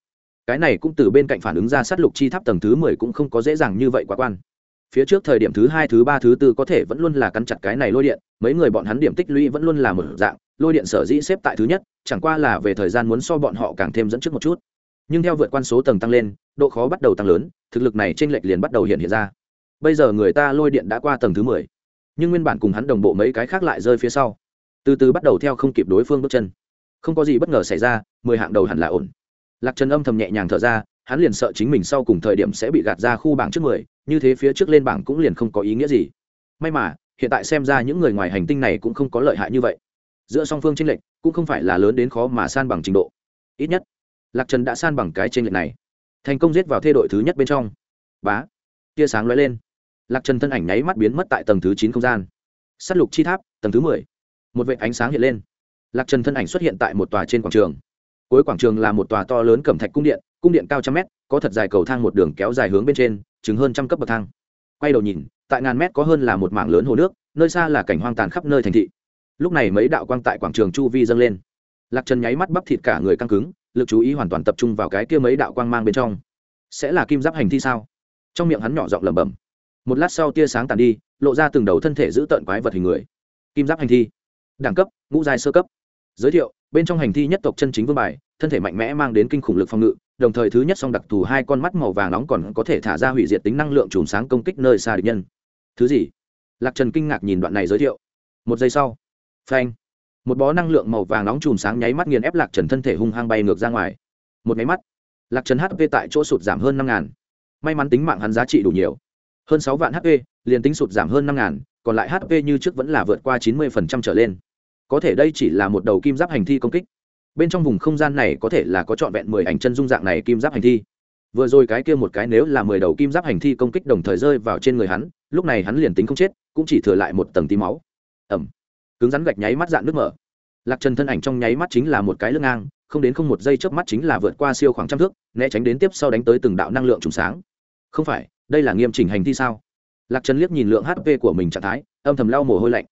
cái này cũng từ bên cạnh phản ứng ra sát lục chi tháp tầng thứ mười cũng không có dễ dàng như vậy quá quan. Phía trước thời điểm thứ hai, thứ ba, thứ tư có thể vẫn luôn là căn chặt cái này lôi điện, mấy người bọn hắn điểm tích lũy vẫn luôn là một dạng, lôi điện sở dĩ xếp tại thứ nhất, chẳng qua là về thời gian muốn so bọn họ càng thêm dẫn trước một chút. Nhưng theo vượt quan số tầng tăng lên, độ khó bắt đầu tăng lớn, thực lực này t r ê n lệch liền bắt đầu hiện hiện ra. Bây giờ người ta lôi điện đã qua tầng thứ mười nhưng nguyên bản cùng hắn đồng bộ mấy cái khác lại rơi phía sau. Từ từ bắt đầu theo không kịp đối phương bước chân. Không có gì bất ngờ xảy ra, mười hạng đầu hẳn là ổn. Lạc trần âm thầm nhẹ nhàng thở ra, hắn liền sợ chính mình sau cùng thời điểm sẽ bị gạt ra khu bảng trước mười, như thế phía trước lên bảng cũng liền không có ý nghĩa gì. May mà, hiện tại xem ra những người ngoài hành tinh này cũng không có lợi hại như vậy. Giữa song phương tranh lệch, cũng không phải là lớn đến khó mà san bằng trình độ. Ít nhất, lạc trần đã san bằng cái tranh lệch này. Thành công giết vào thê đội thứ nhất bên trong. Bá, tia sáng lóe lên lạc trần thân ảnh nháy mắt biến mất tại tầng thứ chín không gian. S á t lục chi tháp, tầng thứ mười. Một vệ ánh sáng hiện lên. Lạc trần thân ảnh xuất hiện tại một tòa trên quảng trường. Cuối quảng trường là một tòa to lớn cẩm thạch cung điện cung điện cao trăm mét, có thật dài cầu thang một đường kéo dài hướng bên trên chứng hơn trăm cấp bậc thang. Quay đầu nhìn, tại ngàn mét có hơn là một mảng lớn hồ nước, nơi xa là cảnh hoang tàn khắp nơi thành thị. Lúc này mấy đạo quang tại quảng trường chu vi dâng lên. Lạc trần nháy mắt bắp thịt cả người căng cứng, lực chú ý hoàn toàn tập trung vào cái kia mấy đạo quang mang bên trong. Sẽ là kim giáp hành thi sao? Trong miệng hắn nhỏ giọng lẩm bẩm một lát sau tia sáng tàn đi, lộ ra từng đầu thân thể giữ tợn quái vật hình người. Kim giáp hành thi. Đẳng cấp, ngũ dài sơ cấp. Giới thiệu, bên trong hành thi nhất tộc chân chính vương bài, thân thể mạnh mẽ mang đến kinh khủng lực phòng ngự, đồng thời thứ nhất song đặc thù hai con mắt màu vàng nóng còn có thể thả ra hủy diệt tính năng lượng chùm sáng công kích nơi xa địch nhân. Thứ gì? Lạc trần kinh ngạc nhìn đoạn này giới thiệu. Một giây sau. Phanh. Một bó năng lượng màu vàng nóng chùm sáng nháy mắt nghiền ép lạc trần thân thể hung hăng bay ngược ra ngoài. Một máy mắt. Lạc trần hp tại chỗ sụt giảm hơn năm ngàn. May mắn tính mạng hắn giá trị đủ nhiều hơn sáu vạn hp liền tính sụt giảm hơn năm ngàn, còn lại hp như trước vẫn là vượt qua chín mươi phần trăm trở lên. Có thể đây chỉ là một đầu kim giáp hành thi công kích. Bên trong vùng không gian này có thể là có trọn vẹn mười ảnh chân dung dạng này kim giáp hành thi. Vừa rồi cái kia một cái nếu là mười đầu kim giáp hành thi công kích đồng thời rơi vào trên người hắn, lúc này hắn liền tính không chết, cũng chỉ thừa lại một tầng tí máu. Ẩm. Cứng rắn gạch nháy mắt dạng nước mở. Lạc trần thân ảnh trong nháy mắt chính là một cái lưng ngang, không đến không một giây trước mắt chính là vượt qua siêu khoảng trăm thước, né tránh đến tiếp sau đánh tới từng đạo năng lượng trùng sáng. Không phải đây là nghiêm chỉnh hành thi sao? Lạc trần liếc nhìn lượng hp của mình trạng thái, âm thầm lau mồ hôi lạnh.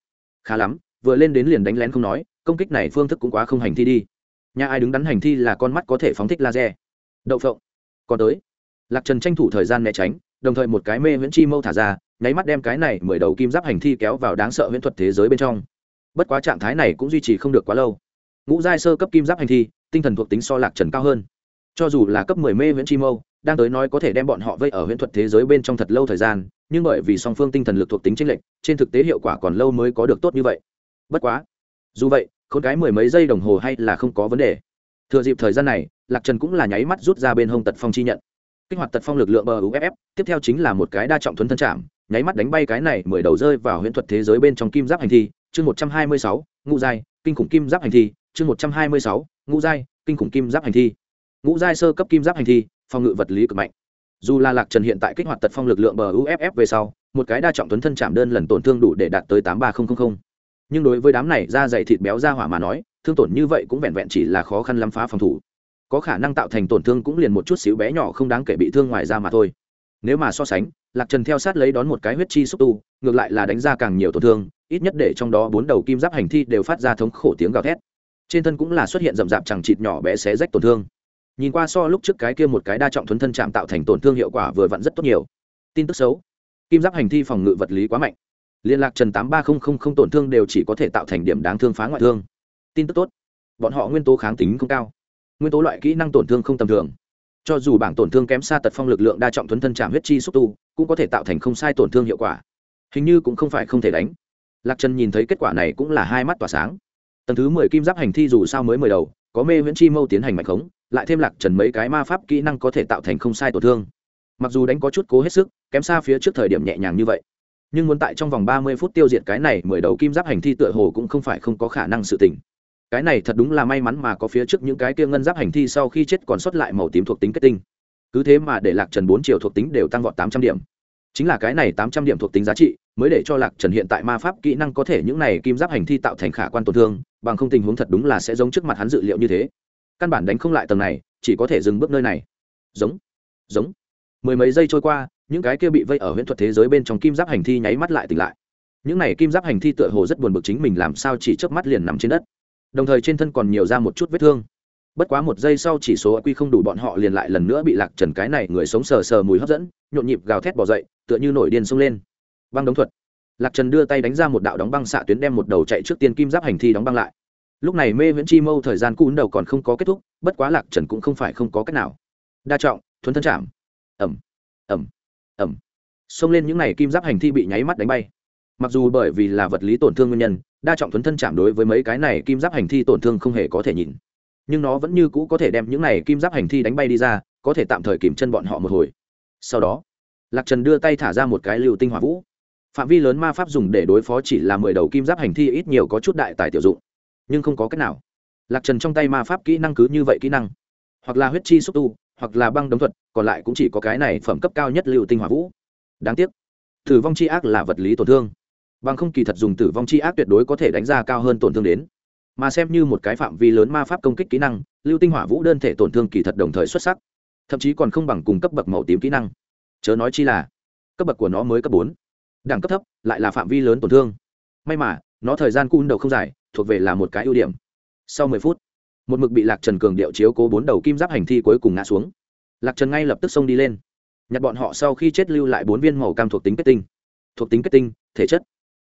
Khá lắm, vừa lên đến liền đánh lén không nói, công kích này phương thức cũng quá không hành thi đi. Nhà ai đứng đắn hành thi là con mắt có thể phóng thích laser. Đậu phộng. Còn tới. Lạc trần tranh thủ thời gian né tránh, đồng thời một cái mê viễn chi mâu thả ra, nháy mắt đem cái này mười đầu kim giáp hành thi kéo vào đáng sợ viễn thuật thế giới bên trong. Bất quá trạng thái này cũng duy trì không được quá lâu. Ngũ giai sơ cấp kim giáp hành thi, tinh thần thuộc tính so lạc trần cao hơn. Cho dù là cấp mười mê viễn chi mâu đang tới nói có thể đem bọn họ vây ở huyễn thuật thế giới bên trong thật lâu thời gian, nhưng bởi vì song phương tinh thần lực thuộc tính chênh lệch, trên thực tế hiệu quả còn lâu mới có được tốt như vậy. Bất quá, dù vậy, khốn cái mười mấy giây đồng hồ hay là không có vấn đề. Thừa dịp thời gian này, lạc trần cũng là nháy mắt rút ra bên hông tật phong chi nhận. Kích hoạt tật phong lực lượng bờ uff tiếp theo chính là một cái đa trọng thuấn thân chạm, nháy mắt đánh bay cái này mười đầu rơi vào huyễn thuật thế giới bên trong kim giáp hành thi, chương một trăm hai mươi sáu, ngũ giai, kinh khủng kim giáp hành thi, chương một trăm hai mươi sáu, ngũ giai, kinh khủng kim giáp hành thi. Ngũ giai sơ cấp kim giáp hành thi phòng ngự vật lý cực mạnh. Dù là lạc trần hiện tại kích hoạt tật phong lực lượng bờ uff về sau, một cái đa trọng tuấn thân chạm đơn lần tổn thương đủ để đạt tới tám ba nghìn nhưng đối với đám này da dày thịt béo da hỏa mà nói, thương tổn như vậy cũng vẹn vẹn chỉ là khó khăn lắm phá phòng thủ. Có khả năng tạo thành tổn thương cũng liền một chút xíu bé nhỏ không đáng kể bị thương ngoài ra mà thôi. Nếu mà so sánh, lạc trần theo sát lấy đón một cái huyết chi xúc tu, ngược lại là đánh ra càng nhiều tổn thương, ít nhất để trong đó bốn đầu kim giáp hành thi đều phát ra thống khổ tiếng gào thét. Trên thân cũng là xuất hiện rậm rạp chẳng chịt nhỏ bé xé rách tổn thương nhìn qua so lúc trước cái kia một cái đa trọng thuấn thân chạm tạo thành tổn thương hiệu quả vừa vặn rất tốt nhiều. Tin tức xấu. Kim giáp hành thi phòng ngự vật lý quá mạnh. Liên lạc trần tám ba không tổn thương đều chỉ có thể tạo thành điểm đáng thương phá ngoại thương. Tin tức tốt. Bọn họ nguyên tố kháng tính không cao. Nguyên tố loại kỹ năng tổn thương không tầm thường. Cho dù bảng tổn thương kém xa tật phong lực lượng đa trọng thuấn thân chạm huyết chi xúc tu, cũng có thể tạo thành không sai tổn thương hiệu quả. Hình như cũng không phải không thể đánh. Lạc trần nhìn thấy kết quả này cũng là hai mắt tỏa sáng. Tầng thứ mười kim giáp hành thi dù sao mới mười đầu có mê viễn chi mâu tiến hành mạnh khống, lại thêm lạc trần mấy cái ma pháp kỹ năng có thể tạo thành không sai tổn thương. Mặc dù đánh có chút cố hết sức, kém xa phía trước thời điểm nhẹ nhàng như vậy, nhưng muốn tại trong vòng ba mươi phút tiêu diệt cái này mười đầu kim giáp hành thi tựa hồ cũng không phải không có khả năng sự tình. Cái này thật đúng là may mắn mà có phía trước những cái kia ngân giáp hành thi sau khi chết còn sót lại màu tím thuộc tính kết tinh. Cứ thế mà để lạc trần bốn triệu thuộc tính đều tăng vọt tám trăm điểm. Chính là cái này tám trăm điểm thuộc tính giá trị, mới để cho lạc trần hiện tại ma pháp kỹ năng có thể những này kim giáp hành thi tạo thành khả quan tổn thương bằng không tình huống thật đúng là sẽ giống trước mặt hắn dự liệu như thế. Căn bản đánh không lại tầng này, chỉ có thể dừng bước nơi này. Giống giống. Mười mấy giây trôi qua, những cái kia bị vây ở huyễn thuật thế giới bên trong kim giáp hành thi nháy mắt lại tỉnh lại. Những này kim giáp hành thi tựa hồ rất buồn bực chính mình làm sao chỉ chớp mắt liền nằm trên đất. Đồng thời trên thân còn nhiều ra một chút vết thương. Bất quá một giây sau chỉ số quy không đủ bọn họ liền lại lần nữa bị lạc trần cái này người sống sờ sờ mùi hấp dẫn, nhộn nhịp gào thét bỏ dậy, tựa như nổi điên sông lên. Băng đóng thuật lạc trần đưa tay đánh ra một đạo đóng băng xạ tuyến đem một đầu chạy trước tiên kim giáp hành thi đóng băng lại. Lúc này mê viễn chi mâu thời gian cún đầu còn không có kết thúc, bất quá lạc trần cũng không phải không có cách nào. Đa trọng, thuấn thân chạm ẩm ẩm ẩm xông lên những n à y kim giáp hành thi bị nháy mắt đánh bay. Mặc dù bởi vì là vật lý tổn thương nguyên nhân, đa trọng thuấn thân chạm đối với mấy cái này kim giáp hành thi tổn thương không hề có thể nhìn nhưng nó vẫn như cũ có thể đem những này kim giáp hành thi đánh bay đi ra, có thể tạm thời kìm chân bọn họ một hồi. Sau đó, lạc trần đưa tay thả ra một cái liều tinh hỏa vũ phạm vi lớn ma pháp dùng để đối phó chỉ là mười đầu kim giáp hành thi ít nhiều có chút đại tài tiểu dụng, nhưng không có cách nào. Lạc trần trong tay ma pháp kỹ năng cứ như vậy kỹ năng. Hoặc là huyết chi xúc tu, hoặc là băng đống thuật, còn lại cũng chỉ có cái này phẩm cấp cao nhất liệu tinh hỏa vũ. Đáng tiếc, tử vong c h i ác là vật lý tổn thương. Bằng không kỳ thật dùng tử vong c h i ác tuyệt đối có thể đánh ra cao hơn tổn thương đến. Mà xem như một cái phạm vi lớn ma pháp công kích kỹ năng, lưu tinh hỏa vũ đơn thể tổn thương kỳ thật đồng thời xuất sắc. Thậm chí còn không bằng cùng cấp bậc màu tím kỹ năng. Chớ nói chi là, cấp bậc của nó mới cấp bốn đẳng cấp thấp, lại là phạm vi lớn tổn thương. May mà, nó thời gian cun đầu không dài, thuộc về là một cái ưu điểm. Sau mười phút, một mực bị lạc trần cường điệu chiếu cố bốn đầu kim giáp hành thi cuối cùng ngã xuống. Lạc trần ngay lập tức xông đi lên. Nhặt bọn họ sau khi chết lưu lại bốn viên màu cam thuộc tính kết tinh. Thuộc tính kết tinh, thể chất.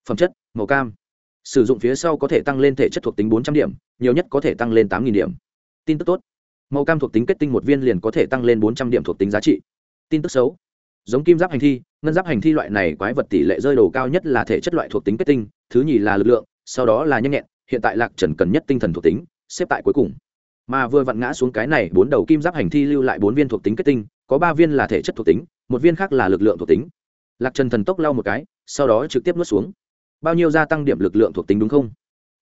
Phẩm chất, màu cam. Sử dụng phía sau có thể tăng lên thể chất thuộc tính bốn trăm điểm, nhiều nhất có thể tăng lên tám điểm. Tin tức tốt. Màu cam thuộc tính kết tinh một viên liền có thể tăng lên bốn trăm điểm thuộc tính giá trị. Tin tức xấu giống kim giáp hành thi, ngân giáp hành thi loại này quái vật tỷ lệ rơi đồ cao nhất là thể chất loại thuộc tính kết tinh, thứ nhì là lực lượng, sau đó là nhanh nhẹn, hiện tại lạc trần cần nhất tinh thần thuộc tính, xếp tại cuối cùng. Mà vừa vặn ngã xuống cái này, bốn đầu kim giáp hành thi lưu lại bốn viên thuộc tính kết tinh, có ba viên là thể chất thuộc tính, một viên khác là lực lượng thuộc tính. Lạc trần thần tốc lau một cái, sau đó trực tiếp nuốt xuống. Bao nhiêu gia tăng điểm lực lượng thuộc tính đúng không?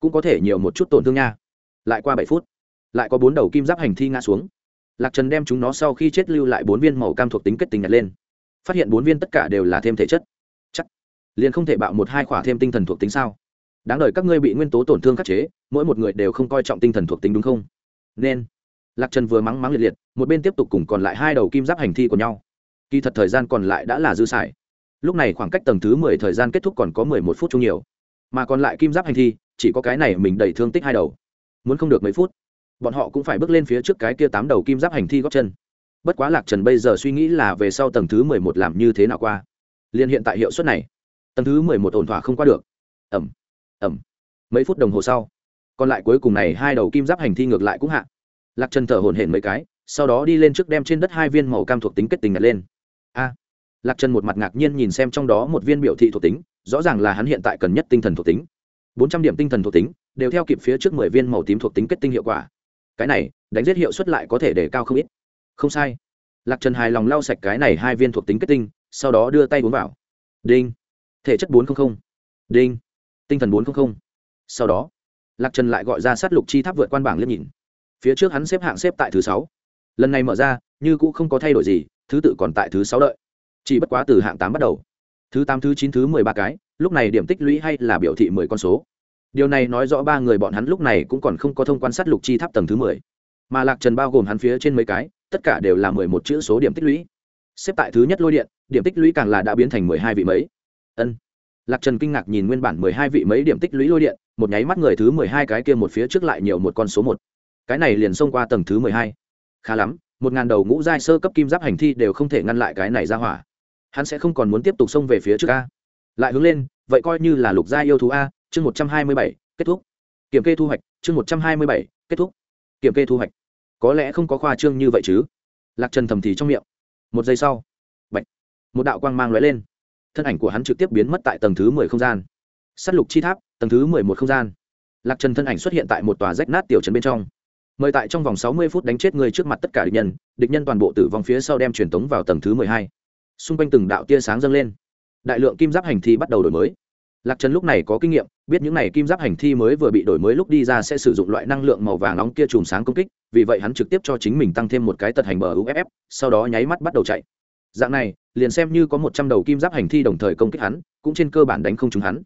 Cũng có thể nhiều một chút tổn thương nha. Lại qua bảy phút, lại có bốn đầu kim giáp hành thi ngã xuống. Lạc trần đem chúng nó sau khi chết lưu lại bốn viên màu cam thuộc tính kết tinh nhặt lên phát hiện bốn viên tất cả đều là thêm thể chất. Chắc, liền không thể bạo một hai khỏa thêm tinh thần thuộc tính sao? Đáng đời các ngươi bị nguyên tố tổn thương khắc chế, mỗi một người đều không coi trọng tinh thần thuộc tính đúng không? Nên, lạc trần vừa mắng mắng liệt liệt, một bên tiếp tục cùng còn lại hai đầu kim giáp hành thi của nhau. Kỳ thật thời gian còn lại đã là dư sải lúc này khoảng cách tầng thứ mười thời gian kết thúc còn có mười một phút chung nhiều. Mà còn lại kim giáp hành thi, chỉ có cái này mình đầy thương tích hai đầu. Muốn không được mấy phút, bọn họ cũng phải bước lên phía trước cái kia tám đầu kim giáp hành thi góp chân bất quá lạc trần bây giờ suy nghĩ là về sau tầng thứ mười một làm như thế nào qua. Liên hiện tại hiệu suất này, tầng thứ mười một ổn thỏa không qua được. Ẩm ẩm mấy phút đồng hồ sau, còn lại cuối cùng này hai đầu kim giáp hành thi ngược lại cũng hạ. Lạc trần thở hổn hển mấy cái, sau đó đi lên trước đem trên đất hai viên màu cam thuộc tính kết tình đặt lên. A, lạc trần một mặt ngạc nhiên nhìn xem trong đó một viên biểu thị thuộc tính, rõ ràng là hắn hiện tại cần nhất tinh thần thuộc tính. Bốn trăm điểm tinh thần thuộc tính, đều theo kịp phía trước mười viên màu tím thuộc tính kết tinh hiệu quả. Cái này, đánh giết hiệu suất lại có thể để cao không ít không sai. Lạc trần hài lòng lau sạch cái này hai viên thuộc tính kết tinh, sau đó đưa tay uống vào. Đinh. Thể chất bốn trăm linh đinh. Tinh thần bốn trăm linh sau đó, lạc trần lại gọi ra sát lục chi tháp vượt quan bảng liếc nhìn. Phía trước hắn xếp hạng xếp tại thứ sáu. Lần này mở ra, như cũ không có thay đổi gì, thứ tự còn tại thứ sáu đợi. Chỉ bất quá từ hạng tám bắt đầu. Thứ tám, thứ chín, thứ mười ba cái, lúc này điểm tích lũy hay là biểu thị mười con số. Điều này nói rõ ba người bọn hắn lúc này cũng còn không có thông quan sát lục chi tháp tầng thứ mười mà lạc trần bao gồm hắn phía trên mấy cái, tất cả đều là mười một chữ số điểm tích lũy. Xếp tại thứ nhất lôi điện, điểm tích lũy càng là đã biến thành mười hai vị mấy. Ân. Lạc trần kinh ngạc nhìn nguyên bản mười hai vị mấy điểm tích lũy lôi điện, một nháy mắt người thứ mười hai cái kia một phía trước lại nhiều một con số một. Cái này liền xông qua tầng thứ mười hai. Khá lắm, một ngàn đầu ngũ giai sơ cấp kim giáp hành thi đều không thể ngăn lại cái này ra hỏa. Hắn sẽ không còn muốn tiếp tục xông về phía trước a. Lại hướng lên, vậy coi như là lục gia yêu thú a, chương một trăm hai mươi bảy, kết thúc. Kiểm kê thu hoạch, chương một trăm hai mươi bảy, kết thúc. Kiểm kê thu hoạch có lẽ không có khoa trương như vậy chứ? Lạc trần thầm thì trong miệng. Một giây sau, Bạch. một đạo quang mang lóe lên. Thân ảnh của hắn trực tiếp biến mất tại tầng thứ mười không gian. S á t lục chi tháp, tầng thứ mười một không gian. Lạc trần thân ảnh xuất hiện tại một tòa rách nát tiểu trần bên trong. Mời tại trong vòng sáu mươi phút đánh chết người trước mặt tất cả địch nhân địch nhân toàn bộ tử vong phía sau đem truyền tống vào tầng thứ mười hai. Xung quanh từng đạo tia sáng dâng lên. Đại lượng kim giáp hành thi bắt đầu đổi mới lạc trần lúc này có kinh nghiệm, biết những n à y kim giáp hành thi mới vừa bị đổi mới lúc đi ra sẽ sử dụng loại năng lượng màu vàng nóng kia chùm sáng công kích, vì vậy hắn trực tiếp cho chính mình tăng thêm một cái tật hành bờ uff sau đó nháy mắt bắt đầu chạy. Dạng này, liền xem như có một trăm đầu kim giáp hành thi đồng thời công kích hắn, cũng trên cơ bản đánh không trúng hắn.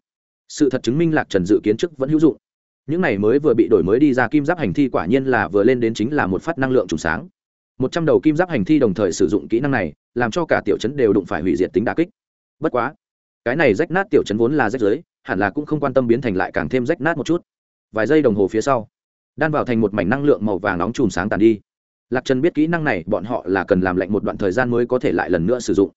Sự thật chứng minh lạc trần dự kiến trước vẫn hữu dụng. Những này mới vừa bị đổi mới đi ra kim giáp hành thi quả nhiên là vừa lên đến chính là một phát năng lượng trùng sáng. Một trăm đầu kim giáp hành thi đồng thời sử dụng kỹ năng này, làm cho cả tiểu chấn đều đụng phải hủy diệt tính đà kích. Bất quá cái này rách nát tiểu chấn vốn là rách giới hẳn là cũng không quan tâm biến thành lại càng thêm rách nát một chút. Vài giây đồng hồ phía sau, đan vào thành một mảnh năng lượng màu vàng nóng chùm sáng tàn đi. Lạc trần biết kỹ năng này, bọn họ là cần làm lạnh một đoạn thời gian mới có thể lại lần nữa sử dụng.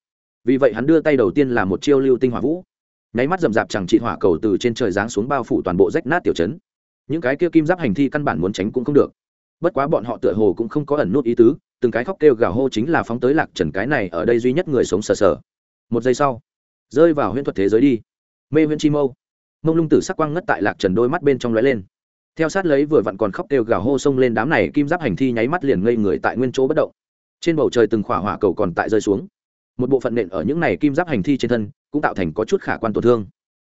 Vì vậy hắn đưa tay đầu tiên là một chiêu lưu tinh hỏa vũ. Nháy mắt rầm rạp chẳng trị hỏa cầu từ trên trời giáng xuống bao phủ toàn bộ rách nát tiểu chấn những cái kia kim giáp hành thi căn bản muốn tránh cũng không được. Bất quá bọn họ tựa hồ cũng không có ẩn nút ý tứ, từng cái khóc kêu gào hô chính là phóng tới lạc trần cái này ở đây duy nhất người sống sờ sờ. Một giây sau rơi vào huyễn thuật thế giới đi. Mê huyễn chi mâu. Mông lung tử sắc quang ngất tại lạc trần đôi mắt bên trong lóe lên. Theo sát lấy vừa vặn còn khóc kêu gào hô xông lên đám này kim giáp hành thi nháy mắt liền ngây người tại nguyên chỗ bất động. Trên bầu trời từng khỏa hỏa cầu còn tại rơi xuống. Một bộ phận nện ở những này kim giáp hành thi trên thân, cũng tạo thành có chút khả quan tổn thương.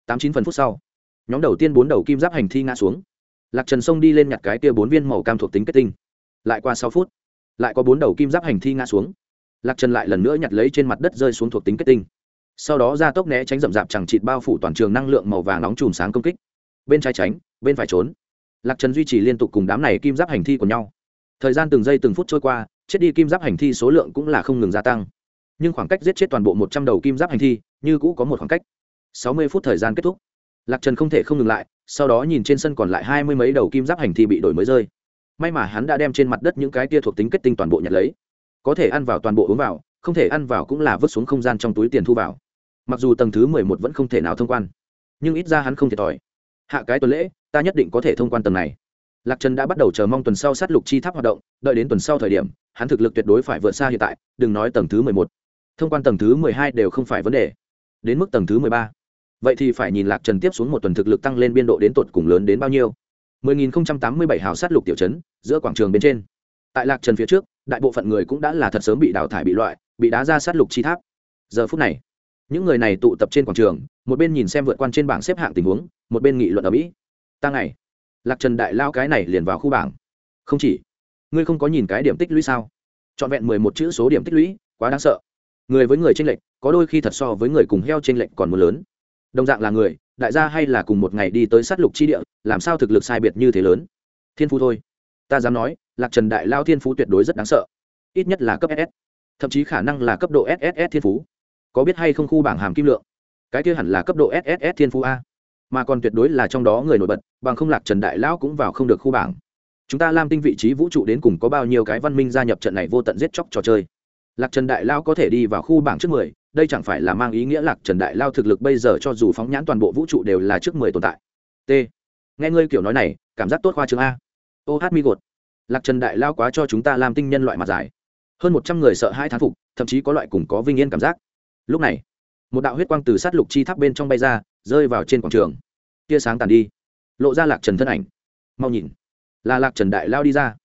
Tám chín phần phút sau, nhóm đầu tiên bốn đầu kim giáp hành thi ngã xuống. Lạc trần xông đi lên nhặt cái tia bốn viên màu cam thuộc tính kết tinh. Lại qua sáu phút, lại có bốn đầu kim giáp hành thi ngã xuống. Lạc trần lại lần nữa nhặt lấy trên mặt đất rơi xuống thuộc tính kết tinh sau đó ra tốc né tránh rậm rạp chẳng chịt bao phủ toàn trường năng lượng màu vàng nóng chùm sáng công kích. Bên trái tránh, bên phải trốn. Lạc trần duy trì liên tục cùng đám này kim giáp hành thi của nhau. Thời gian từng giây từng phút trôi qua, chết đi kim giáp hành thi số lượng cũng là không ngừng gia tăng. Nhưng khoảng cách giết chết toàn bộ một trăm đầu kim giáp hành thi, như cũ có một khoảng cách. Sáu mươi phút thời gian kết thúc. Lạc trần không thể không ngừng lại, sau đó nhìn trên sân còn lại hai mươi mấy đầu kim giáp hành thi bị đổi mới rơi. May mà hắn đã đem trên mặt đất những cái tia thuộc tính kết tinh toàn bộ nhặt lấy. Có thể ăn vào toàn bộ uống vào, không thể ăn vào cũng là vứt xuống không gian trong túi tiền thu vào mặc dù tầng thứ mười một vẫn không thể nào thông quan, nhưng ít ra hắn không thiệt thòi. Hạ cái tuần lễ, ta nhất định có thể thông quan tầng này. Lạc trần đã bắt đầu chờ mong tuần sau sát lục chi tháp hoạt động, đợi đến tuần sau thời điểm, hắn thực lực tuyệt đối phải vượt xa hiện tại, đừng nói tầng thứ mười một. Thông quan tầng thứ mười hai đều không phải vấn đề. Đến mức tầng thứ mười ba. Vậy thì phải nhìn lạc trần tiếp xuống một tuần thực lực tăng lên biên độ đến tột cùng lớn đến bao nhiêu. 10.087 hào sát lục tiểu trấn giữa quảng trường bên trên. Tại lạc trần phía trước, đại bộ phận người cũng đã là thật sớm bị đào thải bị loại, bị đá ra sát lục chi tháp. Giờ phút này những người này tụ tập trên quảng trường, một bên nhìn xem vượt quan trên bảng xếp hạng tình huống, một bên nghị luận ở mỹ. Ta ngày, lạc trần đại lao cái này liền vào khu bảng. Không chỉ, ngươi không có nhìn cái điểm tích lũy sao? Trọn vẹn mười một chữ số điểm tích lũy, quá đáng sợ. Người với người tranh lệch, có đôi khi thật so với người cùng heo tranh lệch còn mưa lớn. Đồng dạng là người, đại gia hay là cùng một ngày đi tới sát lục chi địa, làm sao thực lực sai biệt như thế lớn? Thiên phú thôi. Ta dám nói, lạc trần đại lao thiên phú tuyệt đối rất đáng sợ. Ít nhất là cấp ss thậm chí khả năng là cấp độ sss thiên phú có biết hay không khu bảng hàm kim lượng? Cái kia hẳn là cấp độ sss thiên phú a. Mà còn tuyệt đối là trong đó người nổi bật, bằng không lạc trần đại lão cũng vào không được khu bảng. Chúng ta làm tinh vị trí vũ trụ đến cùng có bao nhiêu cái văn minh gia nhập trận này vô tận giết chóc trò chơi? Lạc trần đại lao có thể đi vào khu bảng trước mười, đây chẳng phải là mang ý nghĩa lạc trần đại lao thực lực bây giờ cho dù phóng nhãn toàn bộ vũ trụ đều là trước mười tồn tại. T. Nghe ngươi kiểu nói này, cảm giác tốt khoa chương a. Ô hát mi gột. Lạc trần đại lao quá cho chúng ta làm tinh nhân loại mặt dài. Hơn một trăm người sợ hai thán phục, thậm chí có loại cùng có vinh yên cảm giác lúc này, một đạo huyết quang từ sát lục chi tháp bên trong bay ra, rơi vào trên quảng trường. Tia sáng tàn đi, lộ ra lạc trần thân ảnh. Mau nhìn, là lạc trần đại lao đi ra.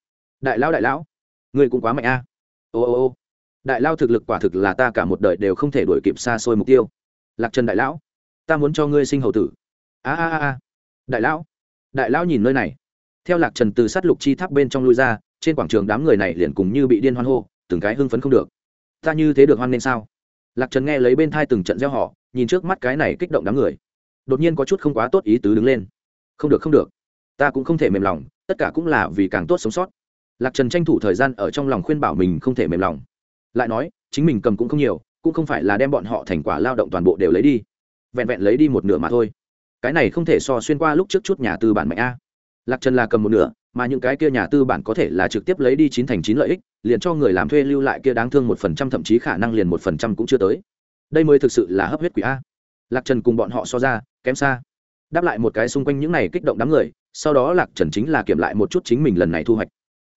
Đại lao, đại lão người cũng quá mạnh a. Ô ô ô. Đại lao thực lực quả thực là ta cả một đời đều không thể đuổi kịp xa xôi mục tiêu. Lạc trần đại lão, ta muốn cho ngươi sinh hầu tử. A a a a. Đại lão đại lão nhìn nơi này. Theo lạc trần từ sát lục chi tháp bên trong lui ra, trên quảng trường đám người này liền cùng như bị điên hoan hô, từng cái hưng phấn không được. Ta như thế được hoan nên sao? Lạc trần nghe lấy bên thai từng trận gieo họ nhìn trước mắt cái này kích động đám người. Đột nhiên có chút không quá tốt ý tứ đứng lên. Không được không được. Ta cũng không thể mềm lòng, tất cả cũng là vì càng tốt sống sót. Lạc trần tranh thủ thời gian ở trong lòng khuyên bảo mình không thể mềm lòng. Lại nói, chính mình cầm cũng không nhiều, cũng không phải là đem bọn họ thành quả lao động toàn bộ đều lấy đi. Vẹn vẹn lấy đi một nửa mà thôi. Cái này không thể so xuyên qua lúc trước chút nhà tư bản mạnh a. Lạc trần là cầm một nửa, mà những cái kia nhà tư bản có thể là trực tiếp lấy đi chín thành chín lợi ích liền cho người làm thuê lưu lại kia đáng thương một phần trăm, thậm chí khả năng liền một phần trăm cũng chưa tới. Đây mới thực sự là hấp huyết quỷ a. Lạc trần cùng bọn họ so ra, kém xa. Đáp lại một cái xung quanh những này kích động đám người, sau đó lạc trần chính là kiểm lại một chút chính mình lần này thu hoạch.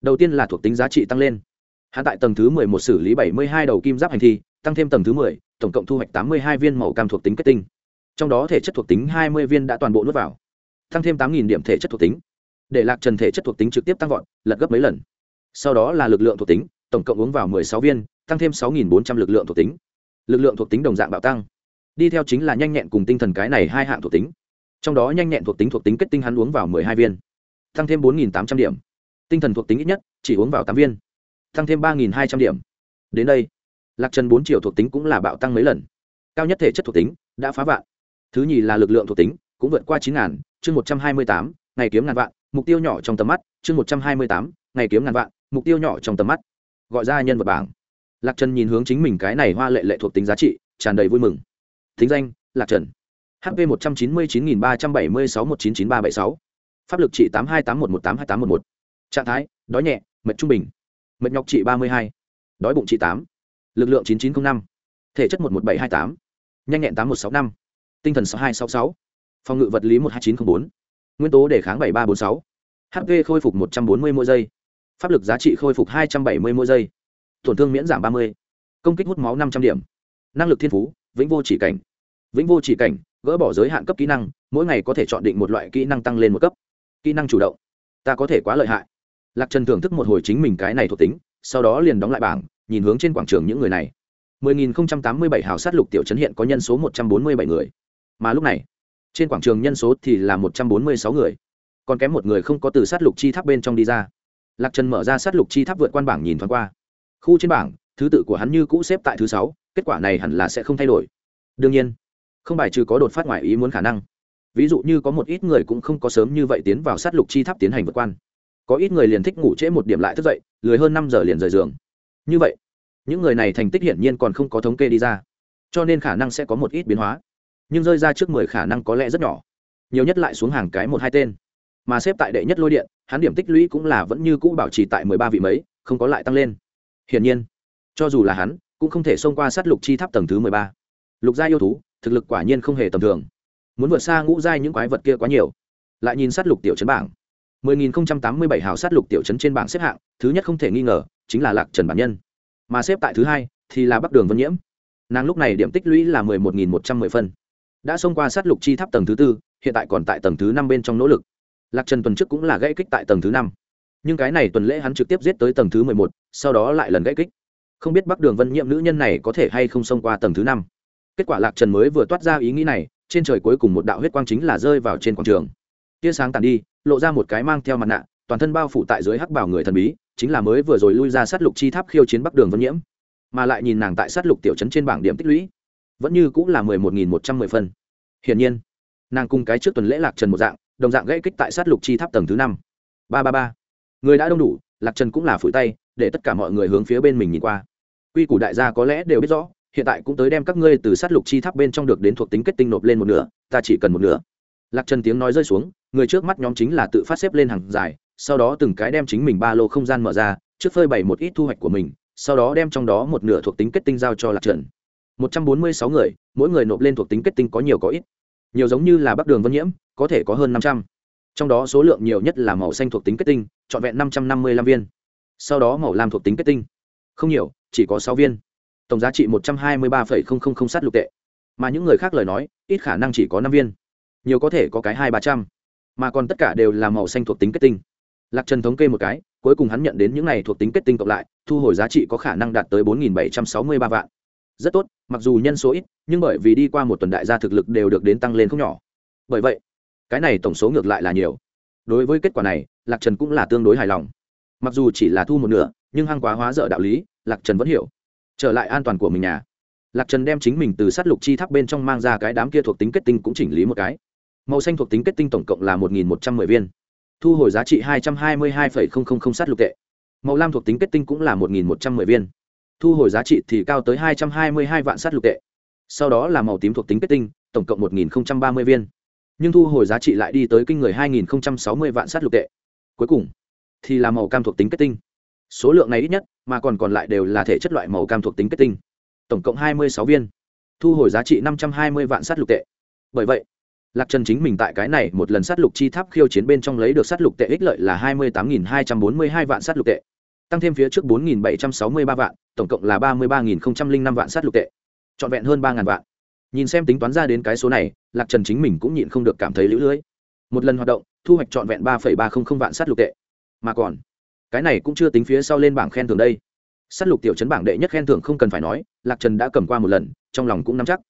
Đầu tiên là thuộc tính giá trị tăng lên. Hạ tại tầng thứ mười một xử lý bảy mươi hai đầu kim giáp hành thi, tăng thêm tầng thứ mười, tổng cộng thu hoạch tám mươi hai viên màu cam thuộc tính kết tinh. Trong đó thể chất thuộc tính hai mươi viên đã toàn bộ nuốt vào. Tăng thêm tám điểm thể chất thuộc tính. Để lạc trần thể chất thuộc tính trực tiếp tăng vọt, lật gấp mấy lần sau đó là lực lượng thuộc tính, tổng cộng uống vào mười sáu viên, tăng thêm sáu bốn trăm l ự c lượng thuộc tính. Lực lượng thuộc tính đồng dạng bạo tăng. Đi theo chính là nhanh nhẹn cùng tinh thần cái này hai hạng thuộc tính. Trong đó nhanh nhẹn thuộc tính thuộc tính kết tinh hắn uống vào mười hai viên, tăng thêm bốn tám trăm điểm. Tinh thần thuộc tính ít nhất chỉ uống vào tám viên, tăng thêm ba hai trăm điểm. Đến đây, lạc trần bốn triệu thuộc tính cũng là bạo tăng mấy lần. Cao nhất thể chất thuộc tính đã phá vạn. Thứ nhì là lực lượng thuộc tính, cũng vượt qua chín ngàn, chương một trăm hai mươi tám, ngày kiếm ngàn vạn, mục tiêu nhỏ trong tầm mắt, chương một trăm hai mươi tám, ngày kiếm ngàn vạn mục tiêu nhỏ trong tầm mắt. Gọi ra nhân vật bảng. Lạc trần nhìn hướng chính mình cái này hoa lệ lệ thuộc tính giá trị, tràn đầy vui mừng. Thính danh, lạc trần. Hp một trăm chín mươi chín nghìn ba trăm bảy mươi sáu một chín chín ba bảy sáu. Pháp lực trị tám hai tám một một tám hai tám một một. Trạng thái, đói nhẹ, mệt trung bình. Mệt nhọc trị ba mươi hai. Đói bụng trị tám. Lực lượng chín chín t r ă n h năm. Thể chất một một bảy hai tám. Nhanh nhẹn tám một sáu năm. Tinh thần sáu hai sáu sáu. Phòng ngự vật lý một hai chín t r ă n h bốn. Nguyên tố đề kháng bảy ba bốn sáu. Hp khôi phục một trăm bốn mươi mỗi giây pháp lực giá trị khôi phục hai trăm bảy mươi mỗi giây. Tổn thương miễn giảm ba mươi. Công kích hút máu năm trăm điểm. Năng lực thiên phú, vĩnh vô chỉ cảnh. Vĩnh vô chỉ cảnh, gỡ bỏ giới hạn cấp kỹ năng, mỗi ngày có thể chọn định một loại kỹ năng tăng lên một cấp. Kỹ năng chủ động. Ta có thể quá lợi hại. Lạc trần thưởng thức một hồi chính mình cái này thuộc tính, sau đó liền đóng lại bảng, nhìn hướng trên quảng trường những người này. 10.087 hào sát lục tiểu trấn hiện có nhân số 147 người. Mà lúc này, trên quảng trường nhân số thì là 146 người. Còn kém một người không có từ sát lục chi tháp bên trong đi ra lạc trần mở ra sát lục chi tháp vượt quan bảng nhìn thoáng qua. Khu trên bảng, thứ tự của hắn như cũ xếp tại thứ sáu, kết quả này hẳn là sẽ không thay đổi. Đương nhiên, không bài trừ có đột phát ngoài ý muốn khả năng. Ví dụ như có một ít người cũng không có sớm như vậy tiến vào sát lục chi tháp tiến hành vượt quan. Có ít người liền thích ngủ trễ một điểm lại thức dậy, lười hơn năm giờ liền rời giường. Như vậy, những người này thành tích hiển nhiên còn không có thống kê đi ra, cho nên khả năng sẽ có một ít biến hóa. Nhưng rơi ra trước mười khả năng có lẽ rất nhỏ. Nhiều nhất lại xuống hàng cái một hai tên mà xếp tại đệ nhất lôi điện hắn điểm tích lũy cũng là vẫn như cũ bảo trì tại mười ba vị mấy không có lại tăng lên hiển nhiên cho dù là hắn cũng không thể xông qua sát lục chi tháp tầng thứ mười ba lục gia yêu thú thực lực quả nhiên không hề tầm thường muốn vượt xa ngũ giai những quái vật kia quá nhiều lại nhìn sát lục tiểu chấn bảng 10.087 hào sát lục tiểu trấn trên bảng xếp hạng, thứ nhất không thể nghi ngờ, chính là Lạc Trần bản nhân. Mà xếp tại thứ hai thì là Bắc Đường Vân Nhiễm. Nàng lúc này điểm tích lũy là 11.110 phân. Đã xông qua sát lục chi tháp tầng thứ tư, hiện tại còn tại tầng thứ năm bên trong nỗ lực. Lạc Trần tuần trước cũng là gãy kích tại tầng thứ năm, nhưng cái này tuần lễ hắn trực tiếp giết tới tầng thứ mười một, sau đó lại lần gãy kích. Không biết Bắc Đường Vân Nhiệm nữ nhân này có thể hay không xông qua tầng thứ năm. Kết quả Lạc Trần mới vừa toát ra ý nghĩ này, trên trời cuối cùng một đạo huyết quang chính là rơi vào trên quảng trường. Tia sáng tàn đi, lộ ra một cái mang theo mặt nạ toàn thân bao phủ tại dưới hắc bảo người thần bí chính là mới vừa rồi lui ra sát lục chi tháp khiêu chiến bắc đường vân nhiễm mà lại nhìn nàng tại sát lục tiểu trấn trên bảng điểm tích lũy vẫn như cũng là mười một nghìn một trăm mười phân hiển nhiên nàng cùng cái trước tuần lễ lạc trần một dạng đồng dạng gãy kích tại sát lục chi tháp tầng thứ năm. Ba ba ba. Người đã đông đủ, lạc trần cũng là phủi tay, để tất cả mọi người hướng phía bên mình nhìn qua. Quy củ đại gia có lẽ đều biết rõ, hiện tại cũng tới đem các ngươi từ sát lục chi tháp bên trong được đến thuộc tính kết tinh nộp lên một nửa, ta chỉ cần một nửa. Lạc trần tiếng nói rơi xuống, người trước mắt nhóm chính là tự phát xếp lên hàng dài, sau đó từng cái đem chính mình ba lô không gian mở ra, trước phơi bày một ít thu hoạch của mình, sau đó đem trong đó một nửa thuộc tính kết tinh giao cho lạc trần. Một trăm bốn mươi sáu người, mỗi người nộp lên thuộc tính kết tinh có nhiều có ít nhiều giống như là bắc đường vân nhiễm, có thể có hơn năm trăm. Trong đó số lượng nhiều nhất là màu xanh thuộc tính kết tinh, trọn vẹn năm trăm năm mươi lăm viên. Sau đó màu lam thuộc tính kết tinh. Không nhiều, chỉ có sáu viên. Tổng giá trị một trăm hai mươi ba sát lục tệ. Mà những người khác lời nói, ít khả năng chỉ có năm viên. Nhiều có thể có cái hai ba trăm. Mà còn tất cả đều là màu xanh thuộc tính kết tinh. Lạc trần thống kê một cái, cuối cùng hắn nhận đến những này thuộc tính kết tinh cộng lại, thu hồi giá trị có khả năng đạt tới bốn bảy trăm sáu mươi ba vạn rất tốt, mặc dù nhân số ít, nhưng bởi vì đi qua một tuần đại gia thực lực đều được đến tăng lên không nhỏ. Bởi vậy, cái này tổng số ngược lại là nhiều. Đối với kết quả này, lạc trần cũng là tương đối hài lòng. Mặc dù chỉ là thu một nửa, nhưng hăng quá hóa dở đạo lý, lạc trần vẫn hiểu. Trở lại an toàn của mình nhà. Lạc trần đem chính mình từ sát lục chi tháp bên trong mang ra cái đám kia thuộc tính kết tinh cũng chỉnh lý một cái. Màu xanh thuộc tính kết tinh tổng cộng là một nghìn một trăm mười viên. Thu hồi giá trị hai trăm hai mươi hai sát lục tệ. Màu lam thuộc tính kết tinh cũng là một nghìn một trăm mười viên thu hồi giá trị thì cao tới hai trăm hai mươi hai vạn sát lục tệ. Sau đó là màu tím thuộc tính kết tinh, tổng cộng một nghìn ba mươi viên. Nhưng thu hồi giá trị lại đi tới kinh người hai nghìn sáu mươi vạn sát lục tệ. Cuối cùng thì là màu cam thuộc tính kết tinh. Số lượng này ít nhất mà còn còn lại đều là thể chất loại màu cam thuộc tính kết tinh. Tổng cộng hai mươi sáu viên. Thu hồi giá trị năm trăm hai mươi vạn sát lục tệ. Bởi vậy, lạc trần chính mình tại cái này một lần sát lục chi tháp khiêu chiến bên trong lấy được sát lục tệ ích lợi là hai mươi tám nghìn hai trăm bốn mươi hai vạn sát lục tệ, tăng thêm phía trước bốn nghìn bảy trăm sáu mươi ba vạn tổng cộng là ba mươi ba nghìn năm vạn sát lục tệ. Trọn vẹn hơn ba ngàn vạn. Nhìn xem tính toán ra đến cái số này, lạc trần chính mình cũng nhịn không được cảm thấy lũ lưỡi một lần hoạt động, thu hoạch trọn vẹn ba ba trăm linh vạn sát lục tệ. Mà còn, cái này cũng chưa tính phía sau lên bảng khen thưởng đây. Sát lục tiểu chấn bảng đệ nhất khen thưởng không cần phải nói, lạc trần đã cầm qua một lần, trong lòng cũng nắm chắc.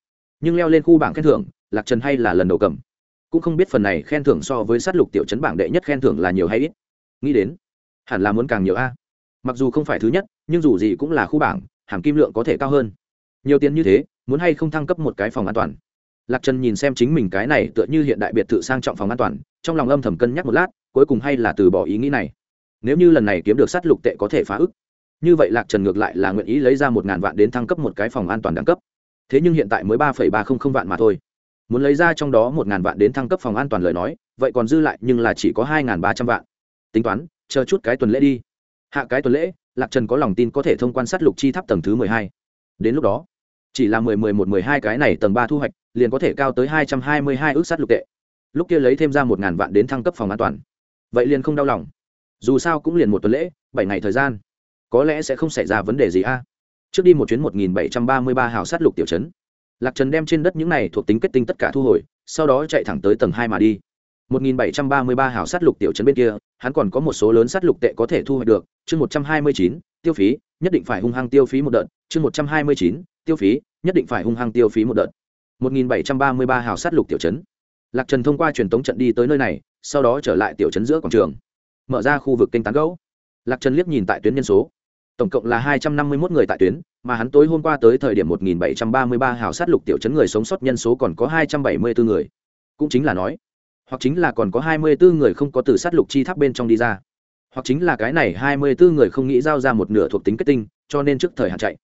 Nhưng leo lên khu bảng khen thưởng, lạc trần hay là lần đầu cầm. Cũng không biết phần này khen thưởng so với sát lục tiểu chấn bảng đệ nhất khen thưởng là nhiều hay ít. Nghĩ đến, hẳn là muốn càng nhiều a mặc dù không phải thứ nhất, nhưng dù gì cũng là khu bảng, hàm kim lượng có thể cao hơn. Nhiều tiền như thế, muốn hay không thăng cấp một cái phòng an toàn? Lạc trần nhìn xem chính mình cái này tựa như hiện đại biệt thự sang trọng phòng an toàn, trong lòng âm thầm cân nhắc một lát, cuối cùng hay là từ bỏ ý nghĩ này. Nếu như lần này kiếm được sát lục tệ có thể phá ức, như vậy lạc trần ngược lại là nguyện ý lấy ra một ngàn vạn đến thăng cấp một cái phòng an toàn đẳng cấp. Thế nhưng hiện tại mới ba phẩy ba không không vạn mà thôi. Muốn lấy ra trong đó một ngàn vạn đến thăng cấp phòng an toàn lời nói, vậy còn dư lại nhưng là chỉ có hai ngàn ba trăm vạn. Tính toán, chờ chút cái tuần lễ đi hạ cái tuần lễ, lạc trần có lòng tin có thể thông quan sát lục chi tháp tầng thứ mười hai. Đến lúc đó, chỉ là mười mười một mười hai cái này tầng ba thu hoạch, liền có thể cao tới hai trăm hai mươi hai ước sát lục tệ. Lúc kia lấy thêm ra một ngàn vạn đến thăng cấp phòng an toàn. Vậy liền không đau lòng. Dù sao cũng liền một tuần lễ, bảy ngày thời gian. Có lẽ sẽ không xảy ra vấn đề gì a. Trước đi một chuyến một nghìn bảy trăm ba mươi ba hào sát lục tiểu chấn lạc trần đem trên đất những này thuộc tính kết tinh tất cả thu hồi, sau đó chạy thẳng tới tầng hai mà đi. 1733 hào sát lục tiểu trấn bên kia, hắn còn có một số lớn sát lục tệ có thể thu hoạch được, chương 129, tiêu phí, nhất định phải hung hăng tiêu phí một đợt, chương 129, tiêu phí, nhất định phải hung hăng tiêu phí một đợt. 1733 hào sát lục tiểu trấn. Lạc Trần thông qua truyền tống trận đi tới nơi này, sau đó trở lại tiểu trấn giữa quảng trường. Mở ra khu vực kênh tán gấu. Lạc Trần liếc nhìn tại tuyến nhân số, tổng cộng là 251 người tại tuyến, mà hắn tối hôm qua tới thời điểm 1733 hào sát lục tiểu trấn người sống sót nhân số còn có 274 người. Cũng chính là nói, hoặc chính là còn có hai mươi bốn người không có từ sát lục chi tháp bên trong đi ra. Hoặc chính là cái này hai mươi bốn người không nghĩ giao ra một nửa thuộc tính kết tinh, cho nên trước thời hạn chạy.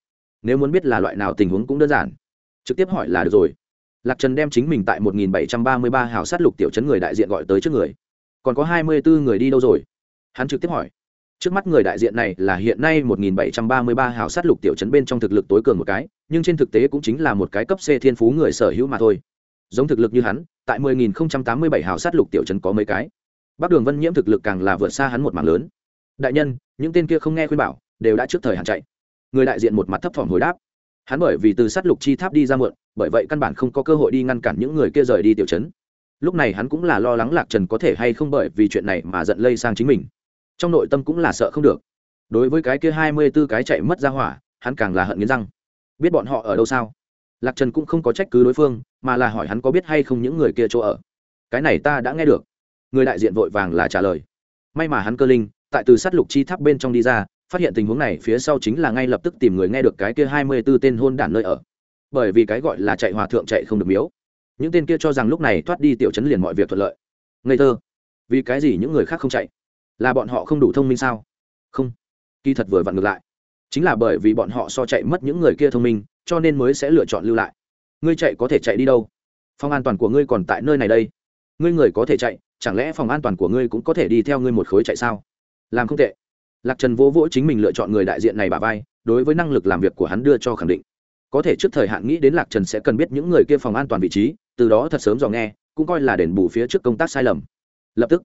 Nếu muốn biết là loại nào tình huống cũng đơn giản. Trực tiếp hỏi là được rồi. Lạc trần đem chính mình tại một nghìn bảy trăm ba mươi ba hào sát lục tiểu chấn người đại diện gọi tới trước người. Còn có hai mươi bốn người đi đâu rồi? Hắn trực tiếp hỏi. Trước mắt người đại diện này là hiện nay một nghìn bảy trăm ba mươi ba hào sát lục tiểu Trấn bên trong thực lực tối cường một cái, nhưng trên thực tế cũng chính là một cái cấp c thiên phú người sở hữu mà thôi giống thực lực như hắn, tại 10.087 hào sát lục tiểu trấn có mấy cái. Bắc đường vân nhiễm thực lực càng là vượt xa hắn một mảng lớn. Đại nhân, những tên kia không nghe khuyên bảo, đều đã trước thời hạn chạy. Người đại diện một mặt thấp thỏm hồi đáp. Hắn bởi vì từ sát lục chi tháp đi ra muộn, bởi vậy căn bản không có cơ hội đi ngăn cản những người kia rời đi tiểu trấn. Lúc này hắn cũng là lo lắng lạc trần có thể hay không bởi vì chuyện này mà giận lây sang chính mình. Trong nội tâm cũng là sợ không được. Đối với cái kia hai mươi b ố cái chạy mất ra hỏa, hắn càng là hận nghiến răng. Biết bọn họ ở đâu sao? Lạc trần cũng không có trách cứ đối phương, mà là hỏi hắn có biết hay không những người kia chỗ ở. Cái này ta đã nghe được. Người đại diện vội vàng là trả lời. May mà hắn cơ linh, tại từ sát lục chi tháp bên trong đi ra, phát hiện tình huống này phía sau chính là ngay lập tức tìm người nghe được cái kia hai mươi b ố tên hôn đản nơi ở. Bởi vì cái gọi là chạy hòa thượng chạy không được miếu. Những tên kia cho rằng lúc này thoát đi tiểu chấn liền mọi việc thuận lợi. Ngây thơ. Vì cái gì những người khác không chạy? Là bọn họ không đủ thông minh sao? Không. Kỳ thật vừa vặn ngược lại. Chính là bởi vì bọn họ so chạy mất những người kia thông minh cho nên mới sẽ lựa chọn lưu lại. Ngươi chạy có thể chạy đi đâu? Phòng an toàn của ngươi còn tại nơi này đây. Ngươi người có thể chạy, chẳng lẽ phòng an toàn của ngươi cũng có thể đi theo ngươi một khối chạy sao? Làm không tệ. Lạc trần vỗ vỗ chính mình lựa chọn người đại diện này bà vai, đối với năng lực làm việc của hắn đưa cho khẳng định. Có thể trước thời hạn nghĩ đến lạc trần sẽ cần biết những người kia phòng an toàn vị trí, từ đó thật sớm dò nghe, cũng coi là đền bù phía trước công tác sai lầm. Lập tức,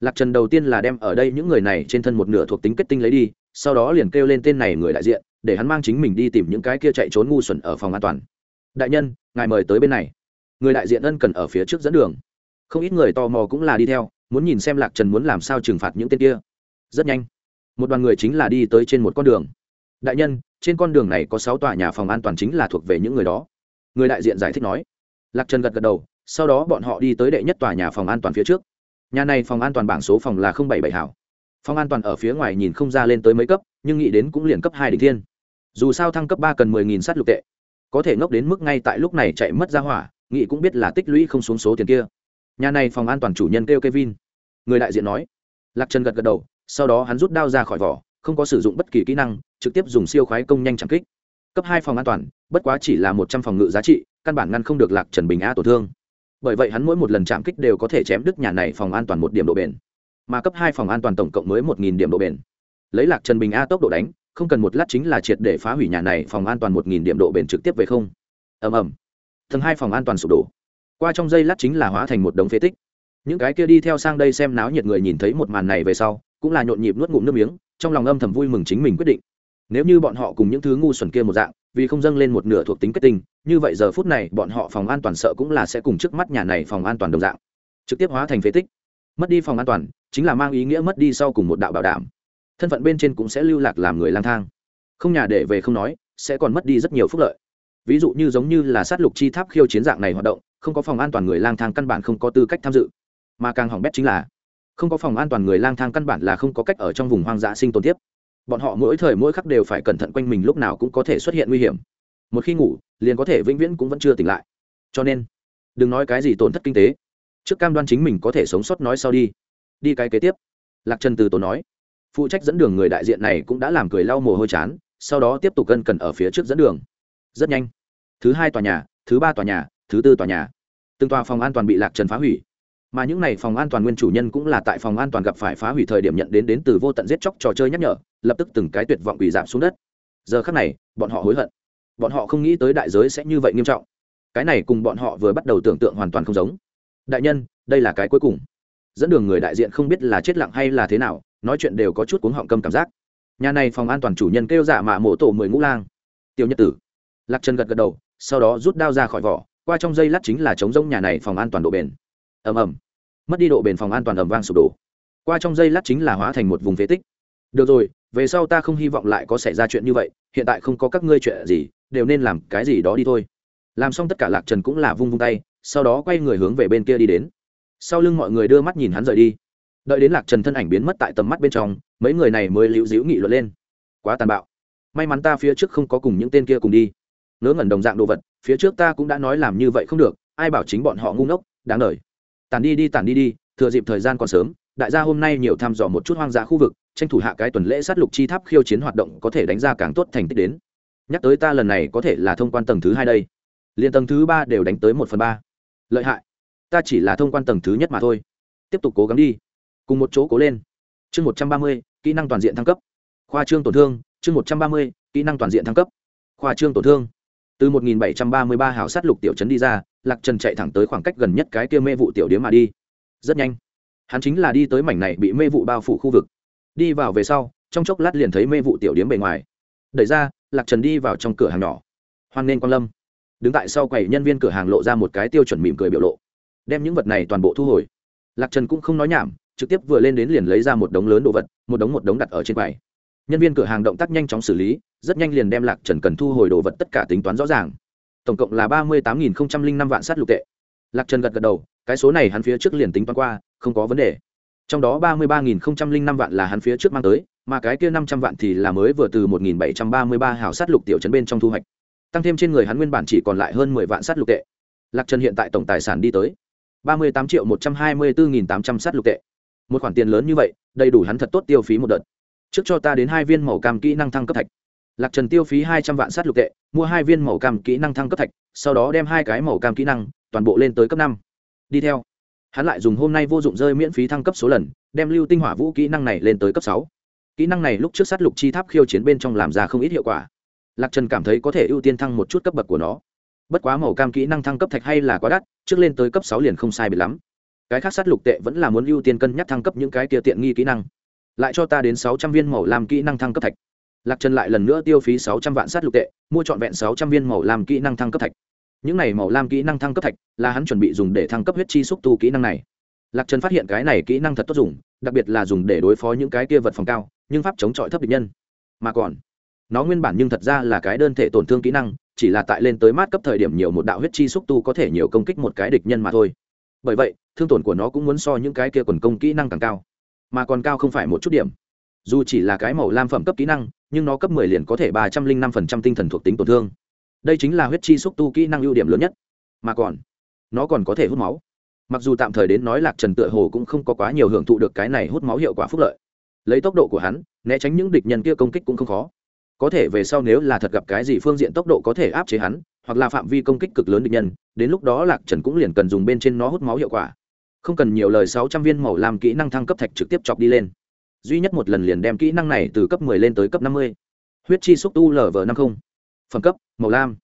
lạc trần đầu tiên là đem ở đây những người này trên thân một nửa thuộc tính kết tinh lấy đi sau đó liền kêu lên tên này người đại diện, để hắn mang chính mình đi tìm những cái kia chạy trốn ngu xuẩn ở phòng an toàn. Đại nhân, ngài mời tới bên này. Người đại diện ân cần ở phía trước dẫn đường. Không ít người tò mò cũng là đi theo, muốn nhìn xem lạc trần muốn làm sao trừng phạt những tên kia. Rất nhanh, một đoàn người chính là đi tới trên một con đường. Đại nhân, trên con đường này có sáu tòa nhà phòng an toàn chính là thuộc về những người đó. Người đại diện giải thích nói. Lạc trần gật gật đầu, sau đó bọn họ đi tới đệ nhất tòa nhà phòng an toàn phía trước. Nhà này phòng an toàn bảng số phòng là bảy bảy hảo phòng an toàn ở phía ngoài nhìn không ra lên tới mấy cấp, nhưng nghĩ đến cũng liền cấp hai đỉnh thiên. Dù sao thăng cấp ba cần mười nghìn sắt lục tệ. Có thể ngốc đến mức ngay tại lúc này chạy mất ra hỏa nghị cũng biết là tích lũy không xuống số tiền kia. Nhà này phòng an toàn chủ nhân kêu kevin. Người đại diện nói. Lạc trần gật gật đầu, sau đó hắn rút đao ra khỏi vỏ, không có sử dụng bất kỳ kỹ năng, trực tiếp dùng siêu khoái công nhanh chẳng kích. Cấp hai phòng an toàn, bất quá chỉ là một trăm phòng ngự giá trị, căn bản ngăn không được lạc trần bình a tổn thương. Bởi vậy hắn mỗi một lần chạm kích đều có thể chém đứt nhà này phòng an toàn một điểm độ bền mà cấp hai phòng an toàn tổng cộng mới một nghìn điểm độ bền. Lấy lạc trần bình a tốc độ đánh, không cần một lát chính là triệt để phá hủy nhà này, phòng an toàn một nghìn điểm độ bền trực tiếp về không. Ầm ầm. Tầng hai phòng an toàn sụp đổ. Qua trong giây lát chính là hóa thành một đống phế tích. Những cái kia đi theo sang đây xem náo nhiệt người nhìn thấy một màn này về sau, cũng là nhộn nhịp nuốt ngụm nước miếng, trong lòng âm thầm vui mừng chính mình quyết định. Nếu như bọn họ cùng những thứ ngu xuẩn kia một dạng, vì không dâng lên một nửa thuộc tính kết tinh, như vậy giờ phút này, bọn họ phòng an toàn sợ cũng là sẽ cùng trước mắt nhà này phòng an toàn đồng dạng. Trực tiếp hóa thành phế tích. Mất đi phòng an toàn chính là mang ý nghĩa mất đi sau cùng một đạo bảo đảm. Thân phận bên trên cũng sẽ lưu lạc làm người lang thang. Không nhà để về không nói, sẽ còn mất đi rất nhiều phúc lợi. Ví dụ như giống như là sát lục chi tháp khiêu chiến dạng này hoạt động, không có phòng an toàn người lang thang căn bản không có tư cách tham dự. Mà càng hỏng bét chính là, không có phòng an toàn người lang thang căn bản là không có cách ở trong vùng hoang dã sinh tồn tiếp. Bọn họ mỗi thời mỗi khắc đều phải cẩn thận quanh mình lúc nào cũng có thể xuất hiện nguy hiểm. Một khi ngủ, liền có thể vĩnh viễn cũng vẫn chưa tỉnh lại. Cho nên, đừng nói cái gì tổn thất kinh tế. Trước cam đoan chính mình có thể sống sót nói sau đi đi cái kế tiếp. Lạc trần từ tổ nói, phụ trách dẫn đường người đại diện này cũng đã làm cười lau mồ hôi chán, sau đó tiếp tục cân cần ở phía trước dẫn đường. Rất nhanh, thứ hai tòa nhà, thứ ba tòa nhà, thứ tư tòa nhà. Từng tòa phòng an toàn bị lạc trần phá hủy. Mà những n à y phòng an toàn nguyên chủ nhân cũng là tại phòng an toàn gặp phải phá hủy thời điểm nhận đến đến từ vô tận giết chóc trò chơi nhắc nhở, lập tức từng cái tuyệt vọng bị giảm xuống đất. Giờ khác này, bọn họ hối hận. Bọn họ không nghĩ tới đại giới sẽ như vậy nghiêm trọng. Cái này cùng bọn họ vừa bắt đầu tưởng tượng hoàn toàn không giống. Đại nhân, đây là cái cuối cùng dẫn đường người đại diện không biết là chết lặng hay là thế nào, nói chuyện đều có chút cuống họng câm cảm giác. Nhà này phòng an toàn chủ nhân kêu giả mạ mộ tổ mười ngũ lang. Tiêu nhất tử. Lạc trần gật gật đầu, sau đó rút đao ra khỏi vỏ, qua trong dây lát chính là chống rông nhà này phòng an toàn độ bền. Ầm ầm. Mất đi độ bền phòng an toàn ầm vang sụp đổ. Qua trong dây lát chính là hóa thành một vùng phế tích. Được rồi, về sau ta không hy vọng lại có xảy ra chuyện như vậy, hiện tại không có các ngươi chuyện gì, đều nên làm cái gì đó đi thôi. Làm xong tất cả lạc trần cũng là vung vung tay, sau đó quay người hướng về bên kia đi đến sau lưng mọi người đưa mắt nhìn hắn rời đi. Đợi đến lạc trần thân ảnh biến mất tại tầm mắt bên trong, mấy người này mới liễu giữ nghị luận lên. Quá tàn bạo. May mắn ta phía trước không có cùng những tên kia cùng đi. Ngớ ngẩn đồng dạng đồ vật, phía trước ta cũng đã nói làm như vậy không được, ai bảo chính bọn họ ngu ngốc, đáng lời tàn đi đi, tàn đi đi, thừa dịp thời gian còn sớm, đại gia hôm nay nhiều thăm dò một chút hoang dã khu vực, tranh thủ hạ cái tuần lễ sát lục chi tháp khiêu chiến hoạt động có thể đánh ra càng tốt thành tích đến. Nhắc tới ta lần này có thể là thông quan tầng thứ hai đây. Liền tầng thứ ba đều đánh tới một phần ba. Lợi hại ta chỉ là thông quan tầng thứ nhất mà thôi. Tiếp tục cố gắng đi. Cùng một chỗ cố lên. Chương một trăm ba mươi, kỹ năng toàn diện thăng cấp. Khoa trương tổn thương, chương một trăm ba mươi, kỹ năng toàn diện thăng cấp. Khoa trương tổn thương. Từ một nghìn bảy trăm ba mươi ba hào sát lục tiểu trấn đi ra, lạc trần chạy thẳng tới khoảng cách gần nhất cái kia mê vụ tiểu điếm mà đi. Rất nhanh. Hắn chính là đi tới mảnh này bị mê vụ bao phủ khu vực. Đi vào về sau, trong chốc lát liền thấy mê vụ tiểu điếm bề ngoài. Đẩy ra, lạc trần đi vào trong cửa hàng nhỏ. Hoan nghênh quan lâm. Đứng tại sau quầy nhân viên cửa hàng lộ ra một cái tiêu chuẩn mỉm cười biểu lộ đem những vật này toàn bộ thu hồi. Lạc trần cũng không nói nhảm, trực tiếp vừa lên đến liền lấy ra một đống lớn đồ vật, một đống một đống đặt ở trên quầy. Nhân viên cửa hàng động tác nhanh chóng xử lý, rất nhanh liền đem lạc trần cần thu hồi đồ vật tất cả tính toán rõ ràng. Tổng cộng là ba mươi tám nghìn năm vạn sát lục tệ. Lạc trần gật gật đầu, cái số này hắn phía trước liền tính toán qua, không có vấn đề. Trong đó ba mươi ba nghìn năm vạn là hắn phía trước mang tới, mà cái kia năm trăm vạn thì là mới vừa từ một nghìn bảy trăm ba mươi ba hào sát lục tiểu trấn bên trong thu hoạch. Tăng thêm trên người hắn nguyên bản chỉ còn lại hơn mười vạn sát lục tệ. Lạc trần hiện tại tổng tài sản đi tới ba mươi tám triệu một trăm hai mươi bốn nghìn tám trăm sát lục tệ. Một khoản tiền lớn như vậy, đầy đủ hắn thật tốt tiêu phí một đợt. Trước cho ta đến hai viên màu cam kỹ năng thăng cấp thạch. Lạc trần tiêu phí hai trăm vạn sát lục tệ, mua hai viên màu cam kỹ năng thăng cấp thạch, sau đó đem hai cái màu cam kỹ năng, toàn bộ lên tới cấp năm. Đi theo. Hắn lại dùng hôm nay vô dụng rơi miễn phí thăng cấp số lần, đem lưu tinh hỏa vũ kỹ năng này lên tới cấp sáu. Kỹ năng này lúc trước sát lục chi tháp khiêu chiến bên trong làm ra không ít hiệu quả. Lạc trần cảm thấy có thể ưu tiên thăng một chút cấp bậc của nó bất quá màu cam kỹ năng thăng cấp thạch hay là quá đắt, trước lên tới cấp sáu liền không sai bị lắm. Cái khác sát lục tệ vẫn là muốn ưu tiên cân nhắc thăng cấp những cái kia tiện nghi kỹ năng. Lại cho ta đến sáu trăm viên màu làm kỹ năng thăng cấp thạch. Lạc trần lại lần nữa tiêu phí sáu trăm vạn sát lục tệ, mua trọn vẹn sáu trăm viên màu làm kỹ năng thăng cấp thạch. Những này màu lam kỹ năng thăng cấp thạch là hắn chuẩn bị dùng để thăng cấp huyết chi xúc tu kỹ năng này. Lạc trần phát hiện cái này kỹ năng thật tốt dùng, đặc biệt là dùng để đối phó những cái kia vật phòng cao, nhưng pháp chống chọi thấp địch nhân. Mà còn nó nguyên bản nhưng thật ra là cái đơn thể tổn thương kỹ năng, chỉ là tại lên tới mát cấp thời điểm nhiều một đạo huyết chi xúc tu có thể nhiều công kích một cái địch nhân mà thôi. Bởi vậy, thương tổn của nó cũng muốn so những cái kia quần công kỹ năng càng cao, mà còn cao không phải một chút điểm. Dù chỉ là cái màu lam phẩm cấp kỹ năng, nhưng nó cấp 10 liền có thể ba trăm linh năm phần trăm tinh thần thuộc tính tổn thương. Đây chính là huyết chi xúc tu kỹ năng ưu điểm lớn nhất. Mà còn, nó còn có thể hút máu. Mặc dù tạm thời đến nói lạc trần tựa hồ cũng không có quá nhiều hưởng thụ được cái này hút máu hiệu quả phúc lợi. Lấy tốc độ của hắn, né tránh những địch nhân kia công kích cũng không khó có thể về sau nếu là thật gặp cái gì phương diện tốc độ có thể áp chế hắn hoặc là phạm vi công kích cực lớn địch nhân đến lúc đó lạc trần cũng liền cần dùng bên trên nó hút máu hiệu quả không cần nhiều lời sáu trăm viên màu làm kỹ năng thăng cấp thạch trực tiếp chọc đi lên duy nhất một lần liền đem kỹ năng này từ cấp 10 lên tới cấp 50. huyết chi xúc tu lv năm mươi phẩm cấp màu lam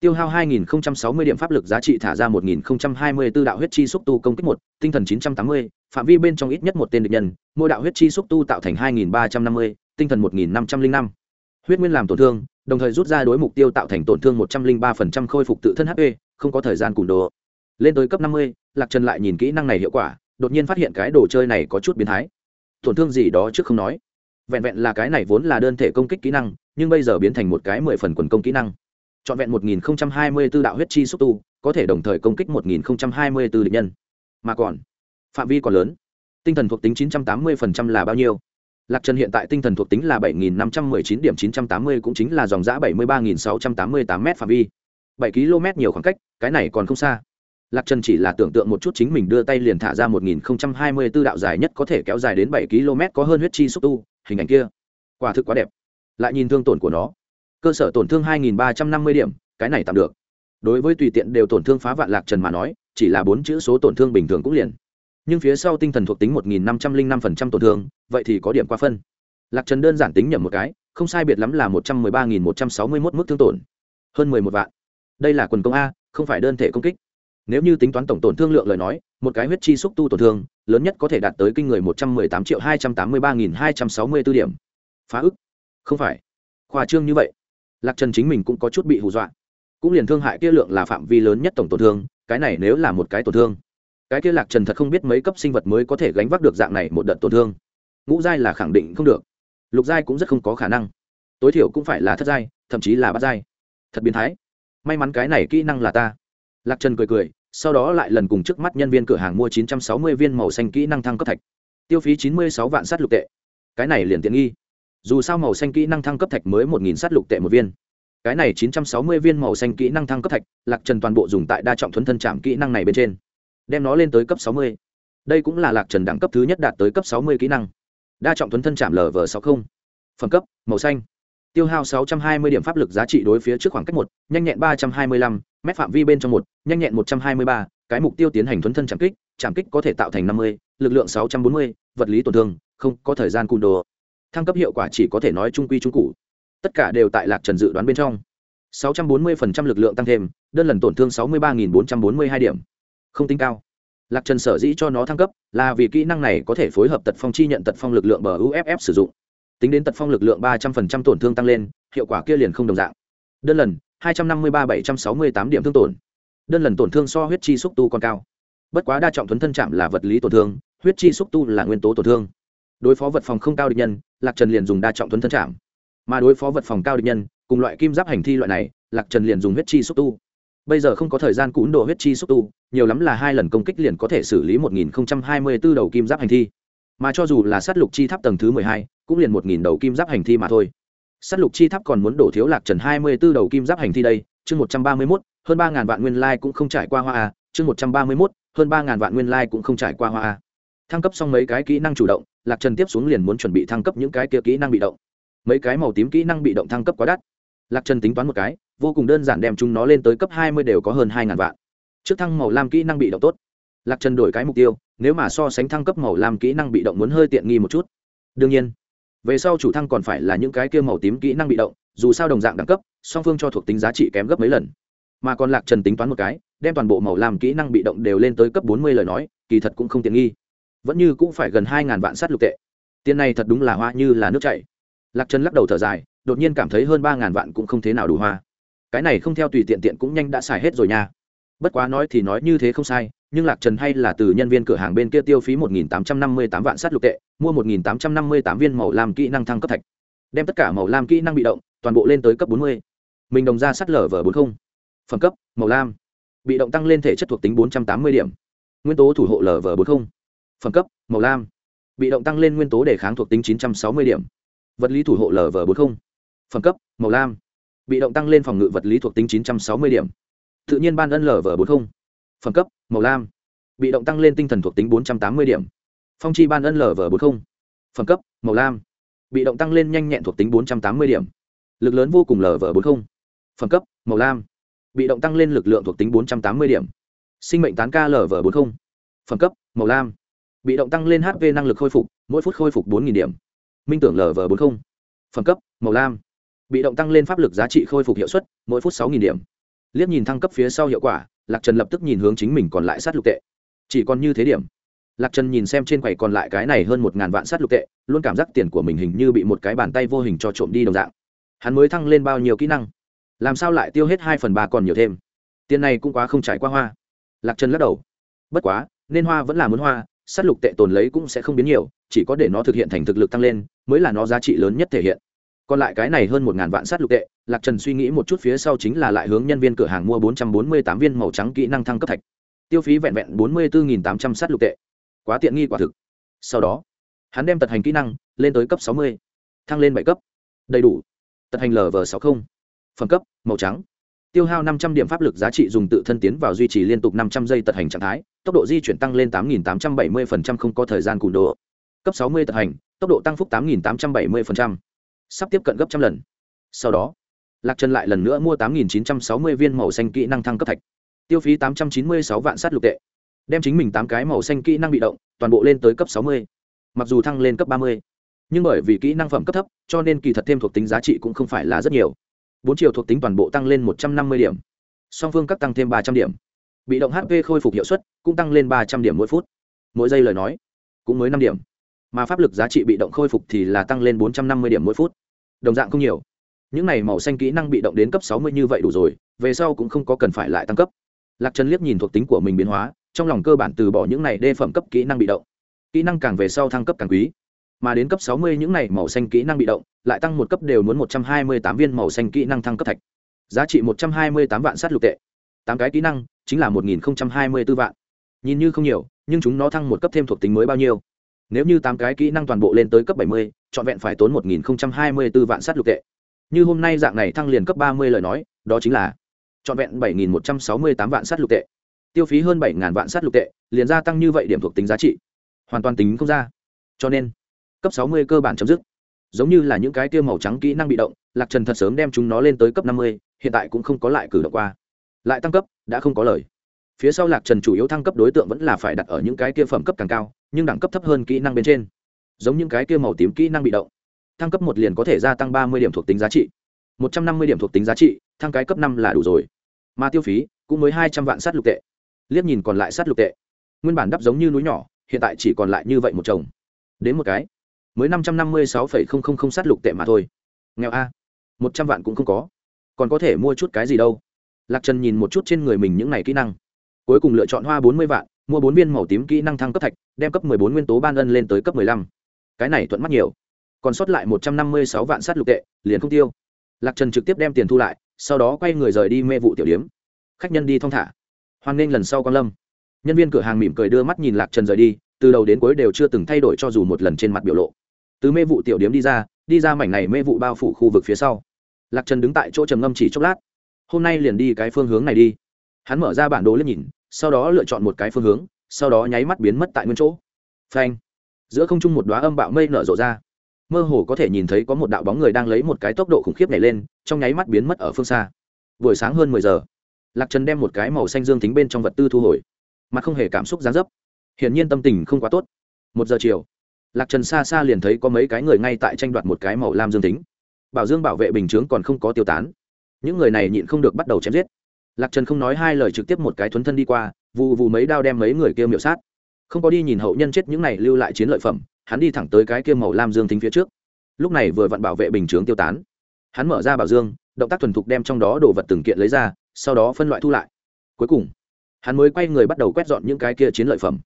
tiêu hao 2060 điểm pháp lực giá trị thả ra 1024 đạo huyết chi xúc tu công kích một tinh thần 980, phạm vi bên trong ít nhất một tên địch nhân mỗi đạo huyết chi xúc tu tạo thành 2350, tinh thần 1505 huyết nguyên làm tổn thương đồng thời rút ra đối mục tiêu tạo thành tổn thương 103% khôi phục tự thân hp không có thời gian cùn đồ. Lên tới cấp 50, lạc trần lại nhìn kỹ năng này hiệu quả đột nhiên phát hiện cái đồ chơi này có chút biến thái. Tổn thương gì đó trước không nói. Vẹn vẹn là cái này vốn là đơn thể công kích kỹ năng nhưng bây giờ biến thành một cái mười phần quần công kỹ năng. Trọn vẹn một nghìn hai mươi b ố đạo huyết chi xúc tu có thể đồng thời công kích một nghìn hai mươi b ố địch nhân. Mà còn phạm vi còn lớn. Tinh thần thuộc tính chín trăm tám mươi phần trăm là bao nhiêu? Lạc trần hiện tại tinh thần thuộc tính là bảy nghìn năm trăm mười chín điểm chín trăm tám mươi, cũng chính là dòng giã bảy mươi ba nghìn sáu trăm tám mươi tám m phạm vi. Bảy km nhiều khoảng cách, cái này còn không xa. Lạc trần chỉ là tưởng tượng một chút chính mình đưa tay liền thả ra một nghìn hai mươi b ố đạo dài nhất có thể kéo dài đến bảy km, có hơn huyết chi xúc tu, hình ảnh kia. Quả thực quá đẹp. Lại nhìn thương tổn của nó. Cơ sở tổn thương 2.350 điểm, cái này tạm được. Đối với tùy tiện đều tổn thương phá vạn lạc trần mà nói, chỉ là bốn chữ số tổn thương bình thường cũng liền nhưng phía sau tinh thần thuộc tính 1.505% tổn thương, vậy thì có điểm qua phân. Lạc trần đơn giản tính nhầm một cái, không sai biệt lắm là 113.161 mức thương tổn. Hơn 11 vạn. Đây là quần công a, không phải đơn thể công kích. Nếu như tính toán tổng tổn thương lượng lời nói, một cái huyết chi xúc tu tổn thương, lớn nhất có thể đạt tới kinh người 118 triệu 283.264 điểm. Phá ức. Không phải. Khoa trương như vậy. Lạc trần chính mình cũng có chút bị hù dọa. Cũng liền thương hại kia lượng là phạm vi lớn nhất tổng tổn thương, cái này nếu là một cái tổn thương cái kia lạc trần thật không biết mấy cấp sinh vật mới có thể gánh vác được dạng này một đợt tổn thương. Ngũ giai là khẳng định không được. Lục giai cũng rất không có khả năng. Tối thiểu cũng phải là thất giai, thậm chí là bát giai. Thật biến thái. May mắn cái này kỹ năng là ta. Lạc trần cười cười, sau đó lại lần cùng trước mắt nhân viên cửa hàng mua chín trăm sáu mươi viên màu xanh kỹ năng thăng cấp thạch. Tiêu phí chín mươi sáu vạn sát lục tệ. Cái này liền tiện nghi. Dù sao màu xanh kỹ năng thăng cấp thạch mới một nghìn sát lục tệ một viên. Cái này chín trăm sáu mươi viên màu xanh kỹ năng thăng cấp thạch, lạc trần toàn bộ dùng tại đa trọng thuấn thân chạm kỹ năng này bên trên đem nó lên tới cấp sáu mươi. Đây cũng là lạc trần đẳng cấp thứ nhất đạt tới cấp sáu mươi kỹ năng. Đa trọng thuấn thân chạm lv sáu mươi phẩm cấp, màu xanh. Tiêu hao sáu trăm hai mươi điểm pháp lực giá trị đối phía trước khoảng cách một, nhanh nhẹn ba trăm hai mươi lăm, mét phạm vi bên trong một, nhanh nhẹn một trăm hai mươi ba, cái mục tiêu tiến hành thuấn thân chạm kích chạm kích có thể tạo thành năm mươi, lực lượng sáu trăm bốn mươi, vật lý tổn thương, không có thời gian cùn đồ. Thăng cấp hiệu quả chỉ có thể nói trung quy trung cụ tất cả đều tại lạc trần dự đoán bên trong. 640% lực lượng tăng thêm, đơn lần tổn thương 63.442 điểm không tính cao. Lạc trần sở dĩ cho nó thăng cấp là vì kỹ năng này có thể phối hợp tật phong chi nhận tật phong lực lượng bờ uff sử dụng. Tính đến tật phong lực lượng 300% tổn thương tăng lên, hiệu quả kia liền không đồng dạng. Đơn lần 253-768 điểm thương tổn. Đơn lần tổn thương so huyết chi xúc tu còn cao. Bất quá đa trọng thuấn thân chạm là vật lý tổn thương, huyết chi xúc tu là nguyên tố tổn thương. Đối phó vật phòng không cao địch nhân, lạc trần liền dùng đa trọng thuấn thân chạm. Mà đối phó vật phòng cao địch nhân, cùng loại kim giáp hành thi loại này, lạc trần liền dùng huyết chi xúc tu bây giờ không có thời gian cún đồ huyết chi xúc tu, nhiều lắm là hai lần công kích liền có thể xử lý một nghìn hai mươi b ố đầu kim giáp hành thi. Mà cho dù là sát lục chi tháp tầng thứ mười hai, cũng liền một nghìn đầu kim giáp hành thi mà thôi. Sát lục chi tháp còn muốn đổ thiếu lạc trần hai mươi b ố đầu kim giáp hành thi đây, chương một trăm ba mươi mốt, hơn ba ngàn vạn nguyên lai cũng không trải qua hoa a, chương một trăm ba mươi mốt, hơn ba ngàn vạn nguyên lai cũng không trải qua hoa a. Thăng cấp xong mấy cái kỹ năng chủ động, lạc trần tiếp xuống liền muốn chuẩn bị thăng cấp những cái kia kỹ năng bị động. Mấy cái màu tím kỹ năng bị động thăng cấp quá đắt lạc trần tính toán một cái, vô cùng đơn giản đem chúng nó lên tới cấp hai mươi đều có hơn hai ngàn vạn. Trước thăng màu lam kỹ năng bị động tốt. Lạc trần đổi cái mục tiêu, nếu mà so sánh thăng cấp màu lam kỹ năng bị động muốn hơi tiện nghi một chút. Đương nhiên, về sau chủ thăng còn phải là những cái kia màu tím kỹ năng bị động, dù sao đồng dạng đẳng cấp, song phương cho thuộc tính giá trị kém gấp mấy lần. Mà còn lạc trần tính toán một cái, đem toàn bộ màu lam kỹ năng bị động đều lên tới cấp bốn mươi lời nói, kỳ thật cũng không tiện nghi. Vẫn như cũng phải gần hai ngàn vạn sát lục tệ. Tiền này thật đúng là hoa như là nước chảy. Lạc trần lắc đầu thở dài đột nhiên cảm thấy hơn ba ngàn vạn cũng không thế nào đủ hoa. Cái này không theo tùy tiện tiện cũng nhanh đã xài hết rồi nha. Bất quá nói thì nói như thế không sai, nhưng lạc trần hay là từ nhân viên cửa hàng bên kia tiêu phí một nghìn tám trăm năm mươi tám vạn sát lục tệ, mua một nghìn tám trăm năm mươi tám viên màu lam kỹ năng thăng cấp thạch. Đem tất cả màu lam kỹ năng bị động, toàn bộ lên tới cấp bốn mươi. Mình đồng ra sắt lở vở bốn không. Phẩm cấp, màu lam. Bị động tăng lên thể chất thuộc tính bốn trăm tám mươi điểm. Nguyên tố thủ hộ lở vở bốn không. Phẩm cấp, màu lam. Bị động tăng lên nguyên tố đề kháng thuộc tính chín trăm sáu mươi điểm. Vật lý thủ hộ lở vở bốn không phẩm cấp, màu lam. Bị động tăng lên phòng ngự vật lý thuộc tính chín trăm sáu mươi điểm. Tự nhiên ban ân lv bốn không. Phẩm cấp, màu lam. Bị động tăng lên tinh thần thuộc tính bốn trăm tám mươi điểm. Phong chi ban ân lv bốn không. Phẩm cấp, màu lam. Bị động tăng lên nhanh nhẹn thuộc tính bốn trăm tám mươi điểm. Lực lớn vô cùng lv bốn không. Phẩm cấp, màu lam. Bị động tăng lên lực lượng thuộc tính bốn trăm tám mươi điểm. Sinh mệnh tán ca lv bốn không. Phẩm cấp, màu lam. Bị động tăng lên hp năng lực khôi phục, mỗi phút khôi phục bốn điểm. Minh tưởng lv bốn không. Phẩm cấp, màu lam bị động tăng lên pháp lực giá trị khôi phục hiệu suất, mỗi phút sáu điểm. Liếc nhìn thăng cấp phía sau hiệu quả, lạc trần lập tức nhìn hướng chính mình còn lại sát lục tệ. Chỉ còn như thế điểm. Lạc trần nhìn xem trên quầy còn lại cái này hơn một ngàn vạn sát lục tệ, luôn cảm giác tiền của mình hình như bị một cái bàn tay vô hình cho trộm đi đồng dạng. Hắn mới thăng lên bao nhiêu kỹ năng? Làm sao lại tiêu hết hai phần ba còn nhiều thêm? Tiền này cũng quá không trải qua hoa. Lạc trần lắc đầu. Bất quá, nên hoa vẫn là muốn hoa, sát lục tệ tồn lấy cũng sẽ không biến nhiều, chỉ có để nó thực hiện thành thực lực tăng lên, mới là nó giá trị lớn nhất thể hiện còn lại cái này hơn một ngàn vạn sát lục tệ, lạc trần suy nghĩ một chút phía sau chính là lại hướng nhân viên cửa hàng mua bốn trăm bốn mươi tám viên màu trắng kỹ năng thăng cấp thạch. Tiêu phí vẹn vẹn bốn mươi bốn tám trăm sát lục tệ. Quá tiện nghi quả thực. Sau đó, hắn đem tật hành kỹ năng lên tới cấp sáu mươi, thăng lên bảy cấp. Đầy đủ. Tật hành lv sáu mươi. Phẩm cấp, màu trắng. Tiêu hao năm trăm điểm pháp lực giá trị dùng tự thân tiến vào duy trì liên tục năm trăm giây tật hành trạng thái, tốc độ di chuyển tăng lên tám nghìn tám trăm bảy mươi không có thời gian cùn độ cấp sáu mươi tật hành, tốc độ tăng phúc tám nghìn tám trăm bảy mươi sắp tiếp cận gấp trăm lần. Sau đó, lạc trần lại lần nữa mua tám nghìn chín trăm sáu mươi viên màu xanh kỹ năng thăng cấp thạch. Tiêu phí tám trăm chín mươi sáu vạn sát lục tệ. Đem chính mình tám cái màu xanh kỹ năng bị động, toàn bộ lên tới cấp sáu mươi. Mặc dù thăng lên cấp ba mươi, nhưng bởi vì kỹ năng phẩm cấp thấp, cho nên kỳ thật thêm thuộc tính giá trị cũng không phải là rất nhiều. Bốn chiều thuộc tính toàn bộ tăng lên một trăm năm mươi điểm, song phương cấp tăng thêm ba trăm điểm. Bị động hp khôi phục hiệu suất cũng tăng lên ba trăm điểm mỗi phút. Mỗi giây lời nói cũng mới năm điểm mà pháp lực giá trị bị động khôi phục thì là tăng lên bốn trăm năm mươi điểm mỗi phút. Đồng dạng không nhiều. Những này màu xanh kỹ năng bị động đến cấp sáu mươi như vậy đủ rồi, về sau cũng không có cần phải lại tăng cấp. Lạc trần liếc nhìn thuộc tính của mình biến hóa, trong lòng cơ bản từ bỏ những này đê phẩm cấp kỹ năng bị động. Kỹ năng càng về sau thăng cấp càng quý. Mà đến cấp sáu mươi những này màu xanh kỹ năng bị động, lại tăng một cấp đều muốn một trăm hai mươi tám viên màu xanh kỹ năng thăng cấp thạch. Giá trị một trăm hai mươi tám vạn sát lục tệ. Tám cái kỹ năng, chính là một nghìn hai mươi b ố vạn. Nhìn như không nhiều, nhưng chúng nó thăng một cấp thêm thuộc tính mới bao nhiêu? Nếu như tám cái kỹ năng toàn bộ lên tới cấp bảy mươi, trọn vẹn phải tốn một nghìn hai mươi b ố vạn sát lục tệ. Như hôm nay dạng này thăng liền cấp ba mươi lời nói, đó chính là trọn vẹn bảy nghìn một trăm sáu mươi tám vạn sát lục tệ. Tiêu phí hơn bảy ngàn vạn sát lục tệ, liền gia tăng như vậy điểm thuộc tính giá trị. Hoàn toàn tính không ra. Cho nên, cấp sáu mươi cơ bản chấm dứt. Giống như là những cái tiêu màu trắng kỹ năng bị động, lạc trần thật sớm đem chúng nó lên tới cấp năm mươi, hiện tại cũng không có lại cử động qua. Lại tăng cấp, đã không có lời phía sau lạc trần chủ yếu thăng cấp đối tượng vẫn là phải đặt ở những cái kia phẩm cấp càng cao, nhưng đẳng cấp thấp hơn kỹ năng bên trên. Giống những cái kia màu tím kỹ năng bị động. Thăng cấp một liền có thể gia tăng ba mươi điểm thuộc tính giá trị. một trăm năm mươi điểm thuộc tính giá trị, thăng cái cấp năm là đủ rồi. Mà tiêu phí cũng mới hai trăm vạn sát lục tệ. Liếc nhìn còn lại sát lục tệ. Nguyên bản đắp giống như núi nhỏ, hiện tại chỉ còn lại như vậy một chồng. Đến một cái, mới năm trăm năm mươi sáu phẩy không không không sát lục tệ mà thôi. Nghèo a. một trăm vạn cũng không có. Còn có thể mua chút cái gì đâu. Lạc trần nhìn một chút trên người mình những n à y kỹ năng cuối cùng lựa chọn hoa bốn mươi vạn, mua bốn viên màu tím kỹ năng thăng cấp thạch, đem cấp mười bốn nguyên tố ban ân lên tới cấp mười lăm. Cái này thuận mắt nhiều. Còn sót lại một trăm năm mươi sáu vạn sát lục tệ, liền không tiêu. Lạc trần trực tiếp đem tiền thu lại, sau đó quay người rời đi mê vụ tiểu điếm. Khách nhân đi thong thả. Hoan nghênh lần sau quan lâm. Nhân viên cửa hàng mỉm cười đưa mắt nhìn lạc trần rời đi, từ đầu đến cuối đều chưa từng thay đổi cho dù một lần trên mặt biểu lộ. Từ mê vụ tiểu điếm đi ra đi ra mảnh này mê vụ bao phủ khu vực phía sau. Lạc trần đứng tại chỗ trầm ngâm chỉ chốc lát. Hôm nay liền đi cái phương hướng này đi hắn mở ra bản đồ lên nhìn, sau đó lựa chọn một cái phương hướng, sau đó nháy mắt biến mất tại nguyên chỗ. Phanh. Giữa không trung một đoá âm bạo mây nở rộ ra. Mơ hồ có thể nhìn thấy có một đạo bóng người đang lấy một cái tốc độ khủng khiếp nhảy lên, trong nháy mắt biến mất ở phương xa. Buổi sáng hơn mười giờ. Lạc trần đem một cái màu xanh dương tính bên trong vật tư thu hồi. Mặt không hề cảm xúc gián dấp. Hiển nhiên tâm tình không quá tốt. Một giờ chiều, lạc trần xa xa liền thấy có mấy cái người ngay tại tranh đoạt một cái màu lam dương tính bảo dương bảo vệ bình chướng còn không có tiêu tán. Những người này nhịn không được bắt đầu chém giết lạc trần không nói hai lời trực tiếp một cái thuấn thân đi qua vụ vụ mấy đao đem mấy người kia miểu sát. Không có đi nhìn hậu nhân chết những này lưu lại chiến lợi phẩm, hắn đi thẳng tới cái kia màu lam dương tính phía trước. Lúc này vừa vặn bảo vệ bình chướng tiêu tán. Hắn mở ra bảo dương, động tác thuần thục đem trong đó đồ vật từng kiện lấy ra, sau đó phân loại thu lại. Cuối cùng, hắn mới quay người bắt đầu quét dọn những cái kia chiến lợi phẩm.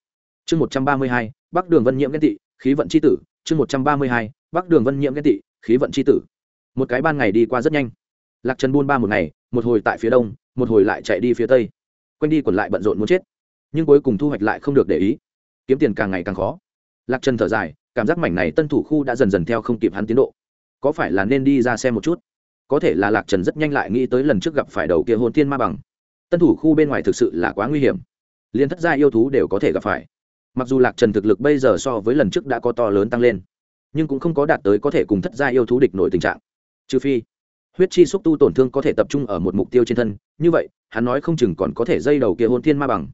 Chương một trăm ba mươi hai, bắc đường vân nhiễm ghen tị, khí vận c h i tử. Chương một trăm ba mươi hai, bắc đường vân nhiễm ghen tị, khí vận c h i tử. Một cái ban ngày đi qua rất nhanh. Lạc trần buôn ba một ngày, một hồi tại phía đông một hồi lại chạy đi phía tây. Quanh đi còn lại bận rộn muốn chết. Nhưng cuối cùng thu hoạch lại không được để ý. Kiếm tiền càng ngày càng khó. Lạc trần thở dài, cảm giác mảnh này tân thủ khu đã dần dần theo không kịp hắn tiến độ. Có phải là nên đi ra xem một chút? Có thể là lạc trần rất nhanh lại nghĩ tới lần trước gặp phải đầu kia hồn thiên ma bằng. Tân thủ khu bên ngoài thực sự là quá nguy hiểm. Liên thất gia yêu thú đều có thể gặp phải. Mặc dù lạc trần thực lực bây giờ so với lần trước đã có to lớn tăng lên, nhưng cũng không có đạt tới có thể cùng thất gia yêu thú địch nổi tình trạng. Trừ phi huyết chi xúc tu tổn thương có thể tập trung ở một mục tiêu trên thân, như vậy, hắn nói không chừng còn có thể dây đầu kia hôn thiên ma bằng.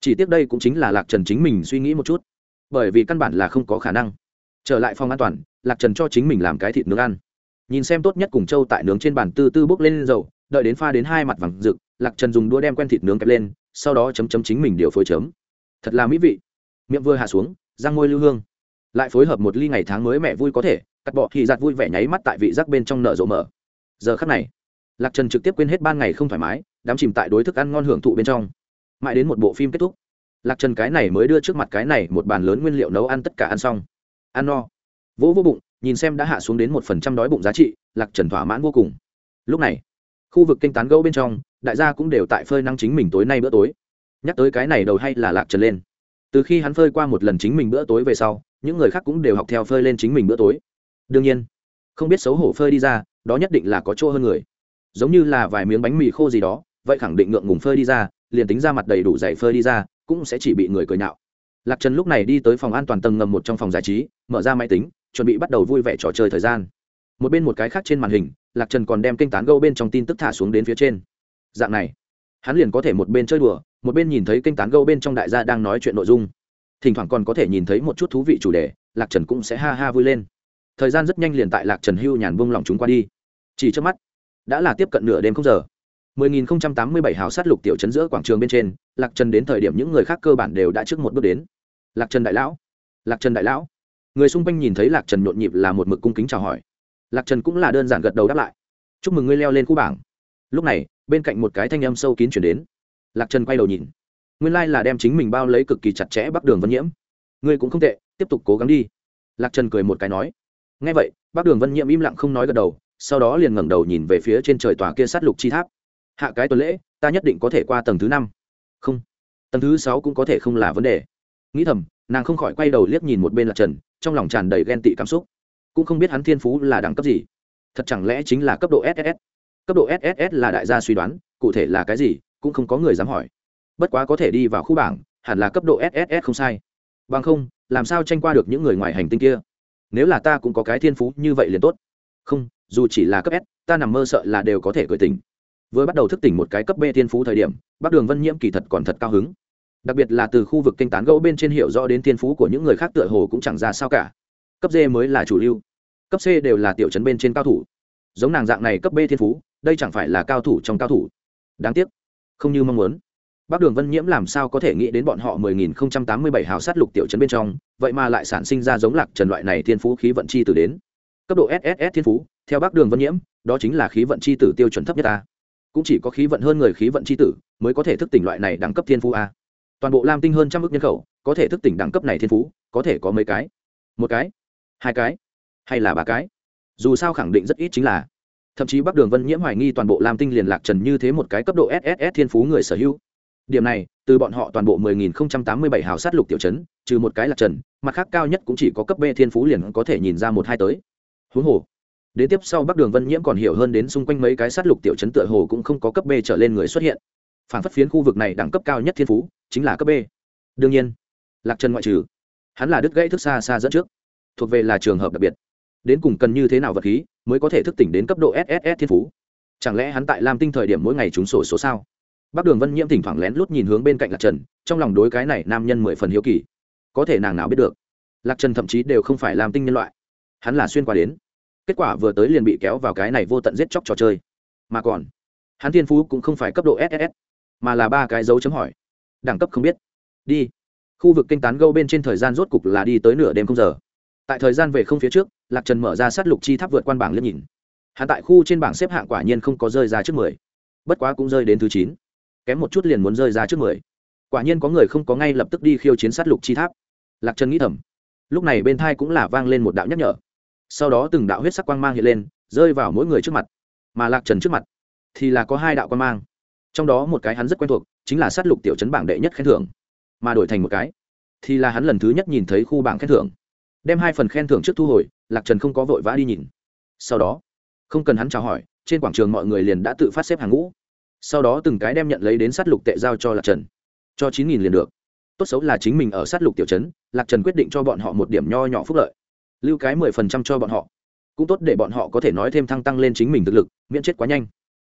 Chỉ tiếc đây cũng chính là lạc trần chính mình suy nghĩ một chút, bởi vì căn bản là không có khả năng. Trở lại phòng an toàn, lạc trần cho chính mình làm cái thịt nướng ăn. Nhìn xem tốt nhất cùng châu tại nướng trên bàn tư tư bốc lên dầu, đợi đến pha đến hai mặt vàng rực, lạc trần dùng đũa đem quen thịt nướng kẹp lên, sau đó chấm chấm chính mình điều phối chấm. Thật là mỹ vị. Miệng vừa hạ xuống, răng môi lưu hương. Lại phối hợp một ly ngày tháng mới mẹ vui có thể, cắt bọ thì giặt vui vẻ nháy mắt tại vị giác bên trong nợ rộ mở giờ khắc này, lạc trần trực tiếp quên hết ban ngày không thoải mái đám chìm tại đối thức ăn ngon hưởng thụ bên trong. Mãi đến một bộ phim kết thúc, lạc trần cái này mới đưa trước mặt cái này một bàn lớn nguyên liệu nấu ăn tất cả ăn xong. Ăn no. Vỗ vô bụng, nhìn xem đã hạ xuống đến một phần trăm đói bụng giá trị, lạc trần thỏa mãn vô cùng. Lúc này, khu vực kinh tán gấu bên trong, đại gia cũng đều tại phơi năng chính mình tối nay bữa tối. Nhắc tới cái này đầu hay là lạc trần lên. Từ khi hắn phơi qua một lần chính mình bữa tối về sau, những người khác cũng đều học theo phơi lên chính mình bữa tối. Đương nhiên, không biết xấu hổ phơi đi ra đó nhất định là có chỗ hơn người. Giống như là vài miếng bánh mì khô gì đó, vậy khẳng định ngượng ngùng phơi đi ra, liền tính ra mặt đầy đủ dày phơi đi ra, cũng sẽ chỉ bị người cười nhạo. Lạc trần lúc này đi tới phòng an toàn tầng ngầm một trong phòng giải trí, mở ra máy tính, chuẩn bị bắt đầu vui vẻ trò chơi thời gian. Một bên một cái khác trên màn hình, lạc trần còn đem kênh tán gâu bên trong tin tức thả xuống đến phía trên. Dạng này, hắn liền có thể một bên chơi đùa, một bên nhìn thấy kênh tán gâu bên trong đại gia đang nói chuyện nội dung. Thỉnh thoảng còn có thể nhìn thấy một chút thú vị chủ đề, lạc trần cũng sẽ ha ha vui lên thời gian rất nhanh liền tại lạc trần hưu nhàn vung lòng chúng qua đi. Chỉ trước mắt, đã là tiếp cận nửa đêm không giờ. 10.087 hào sát lục tiểu trấn giữa quảng trường bên trên, lạc trần đến thời điểm những người khác cơ bản đều đã trước một bước đến. Lạc trần đại lão, lạc trần đại lão. Người xung quanh nhìn thấy lạc trần nhộn nhịp là một mực cung kính chào hỏi. Lạc trần cũng là đơn giản gật đầu đáp lại. Chúc mừng ngươi leo lên khu bảng. Lúc này, bên cạnh một cái thanh âm sâu kín chuyển đến. Lạc trần quay đầu nhìn. Nguyên lai、like、là đem chính mình bao lấy cực kỳ chặt chẽ bắc đường vân nhiễm. Ngươi cũng không tệ, tiếp tục cố gắng đi. Lạc trần cười một cái nói ngay vậy, bác đường vân nhiễm im lặng không nói gật đầu, sau đó liền ngẩng đầu nhìn về phía trên trời tòa kia sát lục chi tháp. Hạ cái tuần lễ, ta nhất định có thể qua tầng thứ năm. Không, tầng thứ sáu cũng có thể không là vấn đề. Nghĩ thầm, nàng không khỏi quay đầu liếc nhìn một bên lạc trần, trong lòng tràn đầy ghen tị cảm xúc. Cũng không biết hắn thiên phú là đẳng cấp gì. Thật chẳng lẽ chính là cấp độ ss cấp độ ss là đại gia suy đoán, cụ thể là cái gì, cũng không có người dám hỏi. Bất quá có thể đi vào khu bảng, hẳn là cấp độ ss không sai. Bằng không, làm sao tranh qua được những người ngoài hành tinh kia? Nếu là ta cũng có cái thiên phú như vậy liền tốt. Không, dù chỉ là cấp s, ta nằm mơ sợ là đều có thể cười tỉnh. Vừa bắt đầu thức tỉnh một cái cấp b thiên phú thời điểm, bắc đường vân nhiễm kỳ thật còn thật cao hứng. Đặc biệt là từ khu vực kinh tán gẫu bên trên hiệu rõ đến thiên phú của những người khác tựa hồ cũng chẳng ra sao cả. Cấp d mới là chủ lưu. Cấp c đều là tiểu chấn bên trên cao thủ. Giống nàng dạng này cấp b thiên phú, đây chẳng phải là cao thủ trong cao thủ. Đáng tiếc, không như mong muốn bác đường vân nhiễm làm sao có thể nghĩ đến bọn họ 10.087 hào sát lục tiểu trấn bên trong, vậy mà lại sản sinh ra giống lạc trần loại này thiên phú khí vận chi tử đến. Cấp độ sss thiên phú, theo bác đường vân nhiễm, đó chính là khí vận chi tử tiêu chuẩn thấp nhất ta. Cũng chỉ có khí vận hơn người khí vận chi tử mới có thể thức tỉnh loại này đẳng cấp thiên phú a. Toàn bộ lam tinh hơn trăm ức nhân khẩu, có thể thức tỉnh đẳng cấp này thiên phú, có thể có mấy cái? Một cái? Hai cái? Hay là ba cái? Dù sao khẳng định rất ít chính là. Thậm chí bắc đường vân nhiễm hoài nghi toàn bộ lam tinh liền lạc trần như thế một cái cấp độ sss thiên phú người sở hữu điểm này, từ bọn họ toàn bộ 10.087 hào sát lục tiểu chấn trừ một cái lạc trần, mặt khác cao nhất cũng chỉ có cấp b thiên phú liền có thể nhìn ra một hai tới. Huống hồ, đến tiếp sau bắc đường vân nhiễm còn hiểu hơn đến xung quanh mấy cái sát lục tiểu chấn tựa hồ cũng không có cấp b trở lên người xuất hiện. Phản phất phiến khu vực này đẳng cấp cao nhất thiên phú, chính là cấp b. Đương nhiên, lạc trần ngoại trừ, hắn là đứt gãy thức xa xa dẫn trước, thuộc về là trường hợp đặc biệt. Đến cùng cần như thế nào vật khí mới có thể thức tỉnh đến cấp độ sss thiên phú? Chẳng lẽ hắn tại lam tinh thời điểm mỗi ngày trúng sổ số sao? Bác đường vân nhiễm thỉnh thoảng lén lút nhìn hướng bên cạnh lạc trần, trong lòng đối cái này nam nhân mười phần hiếu kỳ. Có thể nàng nào biết được, lạc trần thậm chí đều không phải làm tinh nhân loại. Hắn là xuyên qua đến. Kết quả vừa tới liền bị kéo vào cái này vô tận giết chóc trò chơi. Mà còn, hắn thiên phú cũng không phải cấp độ ss mà là ba cái dấu chấm hỏi. Đẳng cấp không biết. Đi. Khu vực kinh tán gâu bên trên thời gian rốt cục là đi tới nửa đêm không giờ. Tại thời gian về không phía trước, lạc trần mở ra sát lục chi tháp vượt quan bảng liếc nhìn. Hắn tại khu trên bảng xếp hạng quả nhiên không có rơi ra trước mười, bất quá cũng rơi đến thứ chín kém một chút liền muốn rơi ra trước mười. Quả nhiên có người không có ngay lập tức đi khiêu chiến sát lục chi tháp. Lạc trần nghĩ thầm. Lúc này bên thai cũng là vang lên một đạo nhắc nhở. Sau đó từng đạo huyết sắc quang mang hiện lên, rơi vào mỗi người trước mặt. Mà lạc trần trước mặt thì là có hai đạo quang mang. Trong đó một cái hắn rất quen thuộc, chính là sát lục tiểu chấn bảng đệ nhất khen thưởng. Mà đổi thành một cái thì là hắn lần thứ nhất nhìn thấy khu bảng khen thưởng. Đem hai phần khen thưởng trước thu hồi, lạc trần không có vội vã đi nhìn. Sau đó, không cần hắn chào hỏi, trên quảng trường mọi người liền đã tự phát xếp hàng ngũ sau đó từng cái đem nhận lấy đến sát lục tệ giao cho lạc trần, cho chín nghìn liền được. tốt xấu là chính mình ở sát lục tiểu trấn, lạc trần quyết định cho bọn họ một điểm nho nhỏ phúc lợi, lưu cái mười phần trăm cho bọn họ. cũng tốt để bọn họ có thể nói thêm thăng tăng lên chính mình thực lực, miễn chết quá nhanh.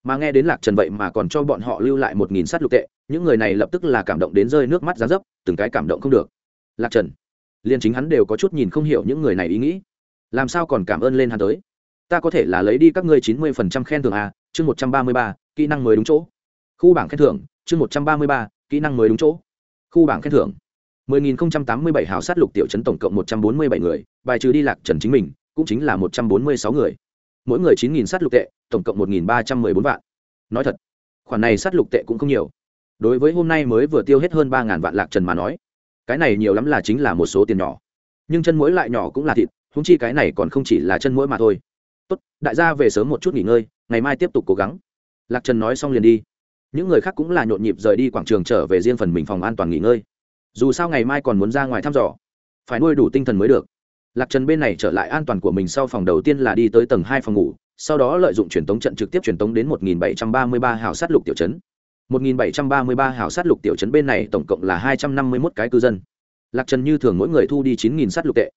mà nghe đến lạc trần vậy mà còn cho bọn họ lưu lại một nghìn sát lục tệ, những người này lập tức là cảm động đến rơi nước mắt giá dấp, từng cái cảm động không được. lạc trần, liền chính hắn đều có chút nhìn không hiểu những người này ý nghĩ. làm sao còn cảm ơn lên hắn tới? ta có thể là lấy đi các ngươi chín mươi phần trăm khen thưởng à? chương một trăm ba mươi ba kỹ năng mới đúng chỗ khu bảng khen thưởng chương một trăm ba mươi ba kỹ năng mới đúng chỗ khu bảng khen thưởng 10.087 hào sát lục tiểu trấn tổng cộng 147 người, bài trừ đi lạc trần chính mình, cũng chính là 146 người. Mỗi người 9.000 sát lục tệ, tổng cộng 1.314 vạn. Nói thật, khoản này sát lục tệ cũng không nhiều. Đối với hôm nay mới vừa tiêu hết hơn 3.000 vạn lạc trần mà nói, cái này nhiều lắm là chính là một số tiền nhỏ. Nhưng chân mũi lại nhỏ cũng là thịt, huống chi cái này còn không chỉ là chân mũi mà thôi. Tốt, đại gia về sớm một chút nghỉ ngơi, ngày mai tiếp tục cố gắng. Lạc Trần nói xong liền đi. Những người khác cũng là nhộn nhịp rời đi quảng trường trở về riêng phần mình phòng an toàn nghỉ ngơi. Dù sao ngày mai còn muốn ra ngoài thăm dò, phải nuôi đủ tinh thần mới được. Lạc trần bên này trở lại an toàn của mình sau phòng đầu tiên là đi tới tầng hai phòng ngủ, sau đó lợi dụng truyền tống trận trực tiếp truyền tống đến 1733 hào sát lục tiểu trấn. 1733 hào sát lục tiểu trấn bên này tổng cộng là 251 cái cư dân. Lạc trần như thường mỗi người thu đi 9.000 sát lục tệ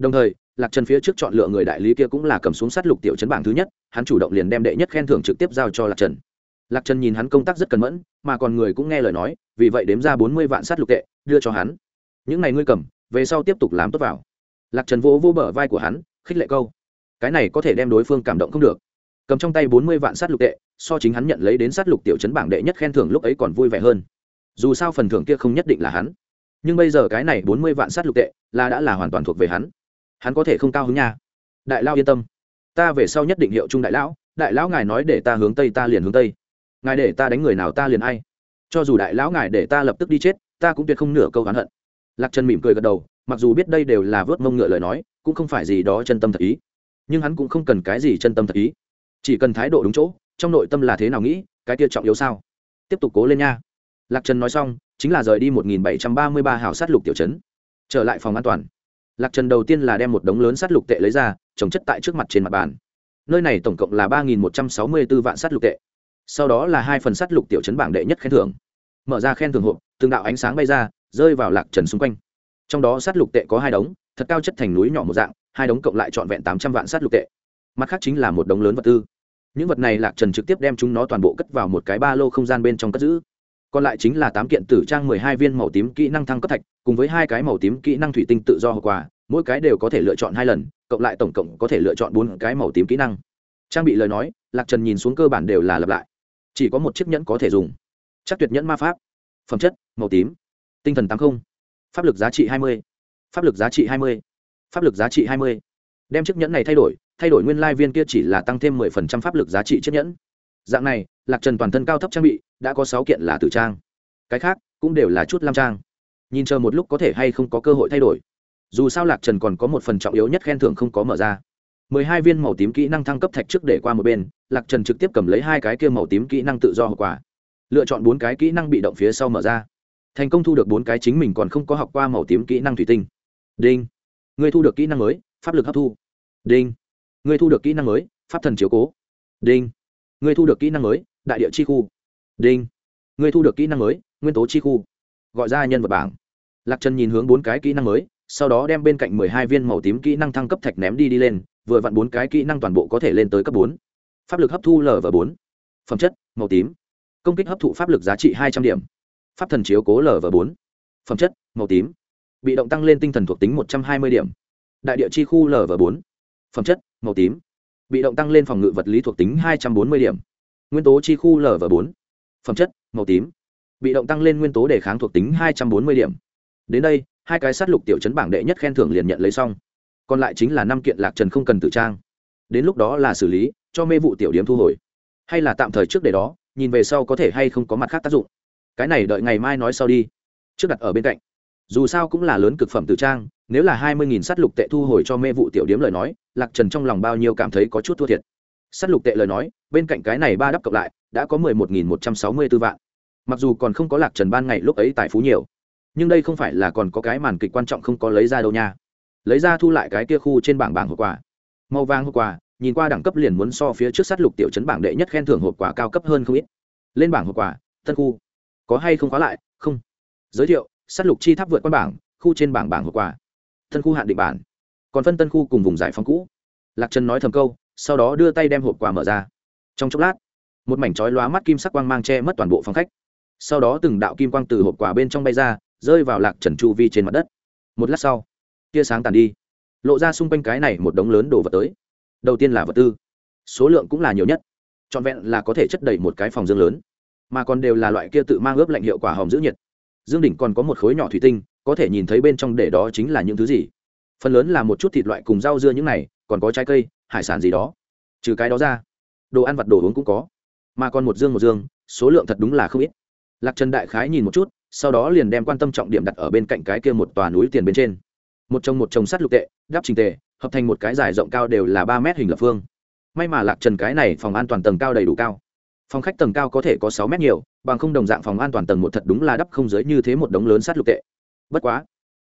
đồng thời, lạc trần phía trước chọn lựa người đại lý kia cũng là cầm xuống sát lục tiểu chấn bảng thứ nhất, hắn chủ động liền đem đệ nhất khen thưởng trực tiếp giao cho lạc trần. Lạc trần nhìn hắn công tác rất cẩn mẫn, mà còn người cũng nghe lời nói, vì vậy đếm ra bốn mươi vạn sát lục tệ, đưa cho hắn. Những này ngươi cầm, về sau tiếp tục làm tốt vào. Lạc trần vỗ vỗ bờ vai của hắn, khích lệ câu. Cái này có thể đem đối phương cảm động không được. Cầm trong tay bốn mươi vạn sát lục tệ, so chính hắn nhận lấy đến sát lục tiểu chấn bảng đệ nhất khen thưởng lúc ấy còn vui vẻ hơn. Dù sao phần thưởng kia không nhất định là hắn. Nhưng bây giờ cái này bốn mươi vạn sát lục tệ, là đã là hoàn toàn thuộc về hắn hắn có thể không cao hứng nha. Đại lao yên tâm. Ta về sau nhất định hiệu trung đại lão đại lão ngài nói để ta hướng tây ta liền hướng tây. Ngài để ta đánh người nào ta liền ai. Cho dù đại lão ngài để ta lập tức đi chết, ta cũng tuyệt không nửa câu hắn hận. Lạc trần mỉm cười gật đầu, mặc dù biết đây đều là vớt mông ngựa lời nói, cũng không phải gì đó chân tâm thật ý. Nhưng hắn cũng không cần cái gì chân tâm thật ý. Chỉ cần thái độ đúng chỗ, trong nội tâm là thế nào nghĩ, cái kia trọng yếu sao? Tiếp tục cố lên nha. Lạc trần nói xong, chính là rời đi một nghìn bảy trăm ba mươi ba hào sát lục tiểu trấn. Trở lại phòng an toàn lạc trần đầu tiên là đem một đống lớn sắt lục tệ lấy ra, trồng chất tại trước mặt trên mặt bàn. Nơi này tổng cộng là ba nghìn một trăm sáu mươi b ố vạn sắt lục tệ. Sau đó là hai phần sắt lục tiểu chấn bảng đệ nhất khen thưởng. Mở ra khen thưởng hộp, từng đạo ánh sáng bay ra, rơi vào lạc trần xung quanh. Trong đó sắt lục tệ có hai đống, thật cao chất thành núi nhỏ một dạng, hai đống cộng lại trọn vẹn tám trăm vạn sắt lục tệ. Mặt khác chính là một đống lớn vật tư. Những vật này lạc trần trực tiếp đem chúng nó toàn bộ cất vào một cái ba lô không gian bên trong cất giữ còn lại chính là tám kiện tử trang mười hai viên màu tím kỹ năng thăng cấp thạch, cùng với hai cái màu tím kỹ năng thủy tinh tự do hậu quả, mỗi cái đều có thể lựa chọn hai lần, cộng lại tổng cộng có thể lựa chọn bốn cái màu tím kỹ năng. Trang bị lời nói, lạc trần nhìn xuống cơ bản đều là lặp lại. Chỉ có một chiếc nhẫn có thể dùng. Chắc tuyệt nhẫn ma pháp. Phẩm chất, màu tím. Tinh thần tám không. Pháp lực giá trị hai mươi. Pháp lực giá trị hai mươi. Pháp lực giá trị hai mươi. Đem chiếc nhẫn này thay đổi thay đổi nguyên lai viên kia chỉ là tăng thêm mười phần trăm pháp lực giá trị chiếc nhẫn. Dạng này lạc trần toàn thân cao thấp trang bị, đã có sáu kiện là tử trang. Cái khác cũng đều là chút lam trang. Nhìn chờ một lúc có thể hay không có cơ hội thay đổi. Dù sao lạc trần còn có một phần trọng yếu nhất khen thưởng không có mở ra. Mười hai viên màu tím kỹ năng thăng cấp thạch trước để qua một bên, lạc trần trực tiếp cầm lấy hai cái kia màu tím kỹ năng tự do hậu quả. Lựa chọn bốn cái kỹ năng bị động phía sau mở ra. Thành công thu được bốn cái chính mình còn không có học qua màu tím kỹ năng thủy tinh. Đinh. Người thu được kỹ năng mới, pháp lực hấp thu. Đinh. Người thu được kỹ năng mới, pháp thần chiếu cố. Đinh. Người thu được kỹ năng mới đại địa chi khu. Đinh. Người thu được kỹ năng mới, nguyên tố chi khu. Gọi ra nhân vật bảng. Lạc trần nhìn hướng bốn cái kỹ năng mới, sau đó đem bên cạnh mười hai viên màu tím kỹ năng thăng cấp thạch ném đi đi lên, vừa vặn bốn cái kỹ năng toàn bộ có thể lên tới cấp bốn. Pháp lực hấp thu lv bốn. Phẩm chất, màu tím. Công kích hấp thụ pháp lực giá trị hai trăm điểm. Pháp thần chiếu cố lv bốn. Phẩm chất, màu tím. Bị động tăng lên tinh thần thuộc tính một trăm hai mươi điểm. Đại địa chi khu lv bốn. Phẩm chất, màu tím. Bị động tăng lên phòng ngự vật lý thuộc tính hai trăm bốn mươi điểm nguyên tố chi khu lv bốn, phẩm chất, màu tím, bị động tăng lên nguyên tố đề kháng thuộc tính hai trăm bốn mươi điểm. Đến đây, hai cái sát lục tiểu chấn bảng đệ nhất khen thưởng liền nhận lấy xong. Còn lại chính là năm kiện lạc trần không cần tự trang. Đến lúc đó là xử lý, cho mê vụ tiểu điểm thu hồi. Hay là tạm thời trước để đó, nhìn về sau có thể hay không có mặt khác tác dụng. Cái này đợi ngày mai nói sau đi. Trước đặt ở bên cạnh. Dù sao cũng là lớn cực phẩm tự trang, nếu là hai mươi nghìn sắt lục tệ thu hồi cho mê vụ tiểu điếm lời nói, lạc trần trong lòng bao nhiêu cảm thấy có chút thua thiệt sắt lục tệ lời nói, bên cạnh cái này ba đắp cộng lại, đã có mười một nghìn một trăm sáu mươi b ố vạn. Mặc dù còn không có lạc trần ban ngày lúc ấy tài phú nhiều, nhưng đây không phải là còn có cái màn kịch quan trọng không có lấy ra đâu nha. Lấy ra thu lại cái kia khu trên bảng bảng hộp quà. Màu vàng hộp quà, nhìn qua đẳng cấp liền muốn so phía trước Sắt lục tiểu chấn bảng đệ nhất khen thưởng hộp quà cao cấp hơn không ít. Lên bảng hộp quà, tân khu. Có hay không khóa lại? Không. Giới thiệu Sắt lục chi tháp vượt qua bảng, khu trên bảng bảng hộp quà. Tân khu hạn định bản. Còn phân tân khu cùng vùng giải phóng cũ. Lạc trần nói thầm câu sau đó đưa tay đem hộp quà mở ra. Trong chốc lát, một mảnh chói lóa mắt kim sắc quang mang che mất toàn bộ phòng khách. Sau đó từng đạo kim quang từ hộp quà bên trong bay ra, rơi vào lạc trần chu vi trên mặt đất. Một lát sau, tia sáng tàn đi, lộ ra xung quanh cái này một đống lớn đồ vật tới. Đầu tiên là vật tư, số lượng cũng là nhiều nhất, trọn vẹn là có thể chất đầy một cái phòng dương lớn, mà còn đều là loại kia tự mang ướp lạnh hiệu quả hòm giữ nhiệt. Dương đỉnh còn có một khối nhỏ thủy tinh, có thể nhìn thấy bên trong để đó chính là những thứ gì. Phần lớn là một chút thịt loại cùng rau dưa những này, còn có trái cây hải sản gì đó. Trừ cái đó ra, đồ ăn vặt đồ uống cũng có. Mà còn một dương một dương, số lượng thật đúng là không ít. Lạc trần đại khái nhìn một chút, sau đó liền đem quan tâm trọng điểm đặt ở bên cạnh cái kia một tòa núi tiền bên trên. Một chồng một chồng sắt lục tệ, đắp trình tề, hợp thành một cái dài rộng cao đều là ba mét hình lập phương. May mà lạc trần cái này phòng an toàn tầng cao đầy đủ cao. Phòng khách tầng cao có thể có sáu mét nhiều, bằng không đồng dạng phòng an toàn tầng một thật đúng là đắp không giới như thế một đống lớn sắt lục tệ. Bất quá,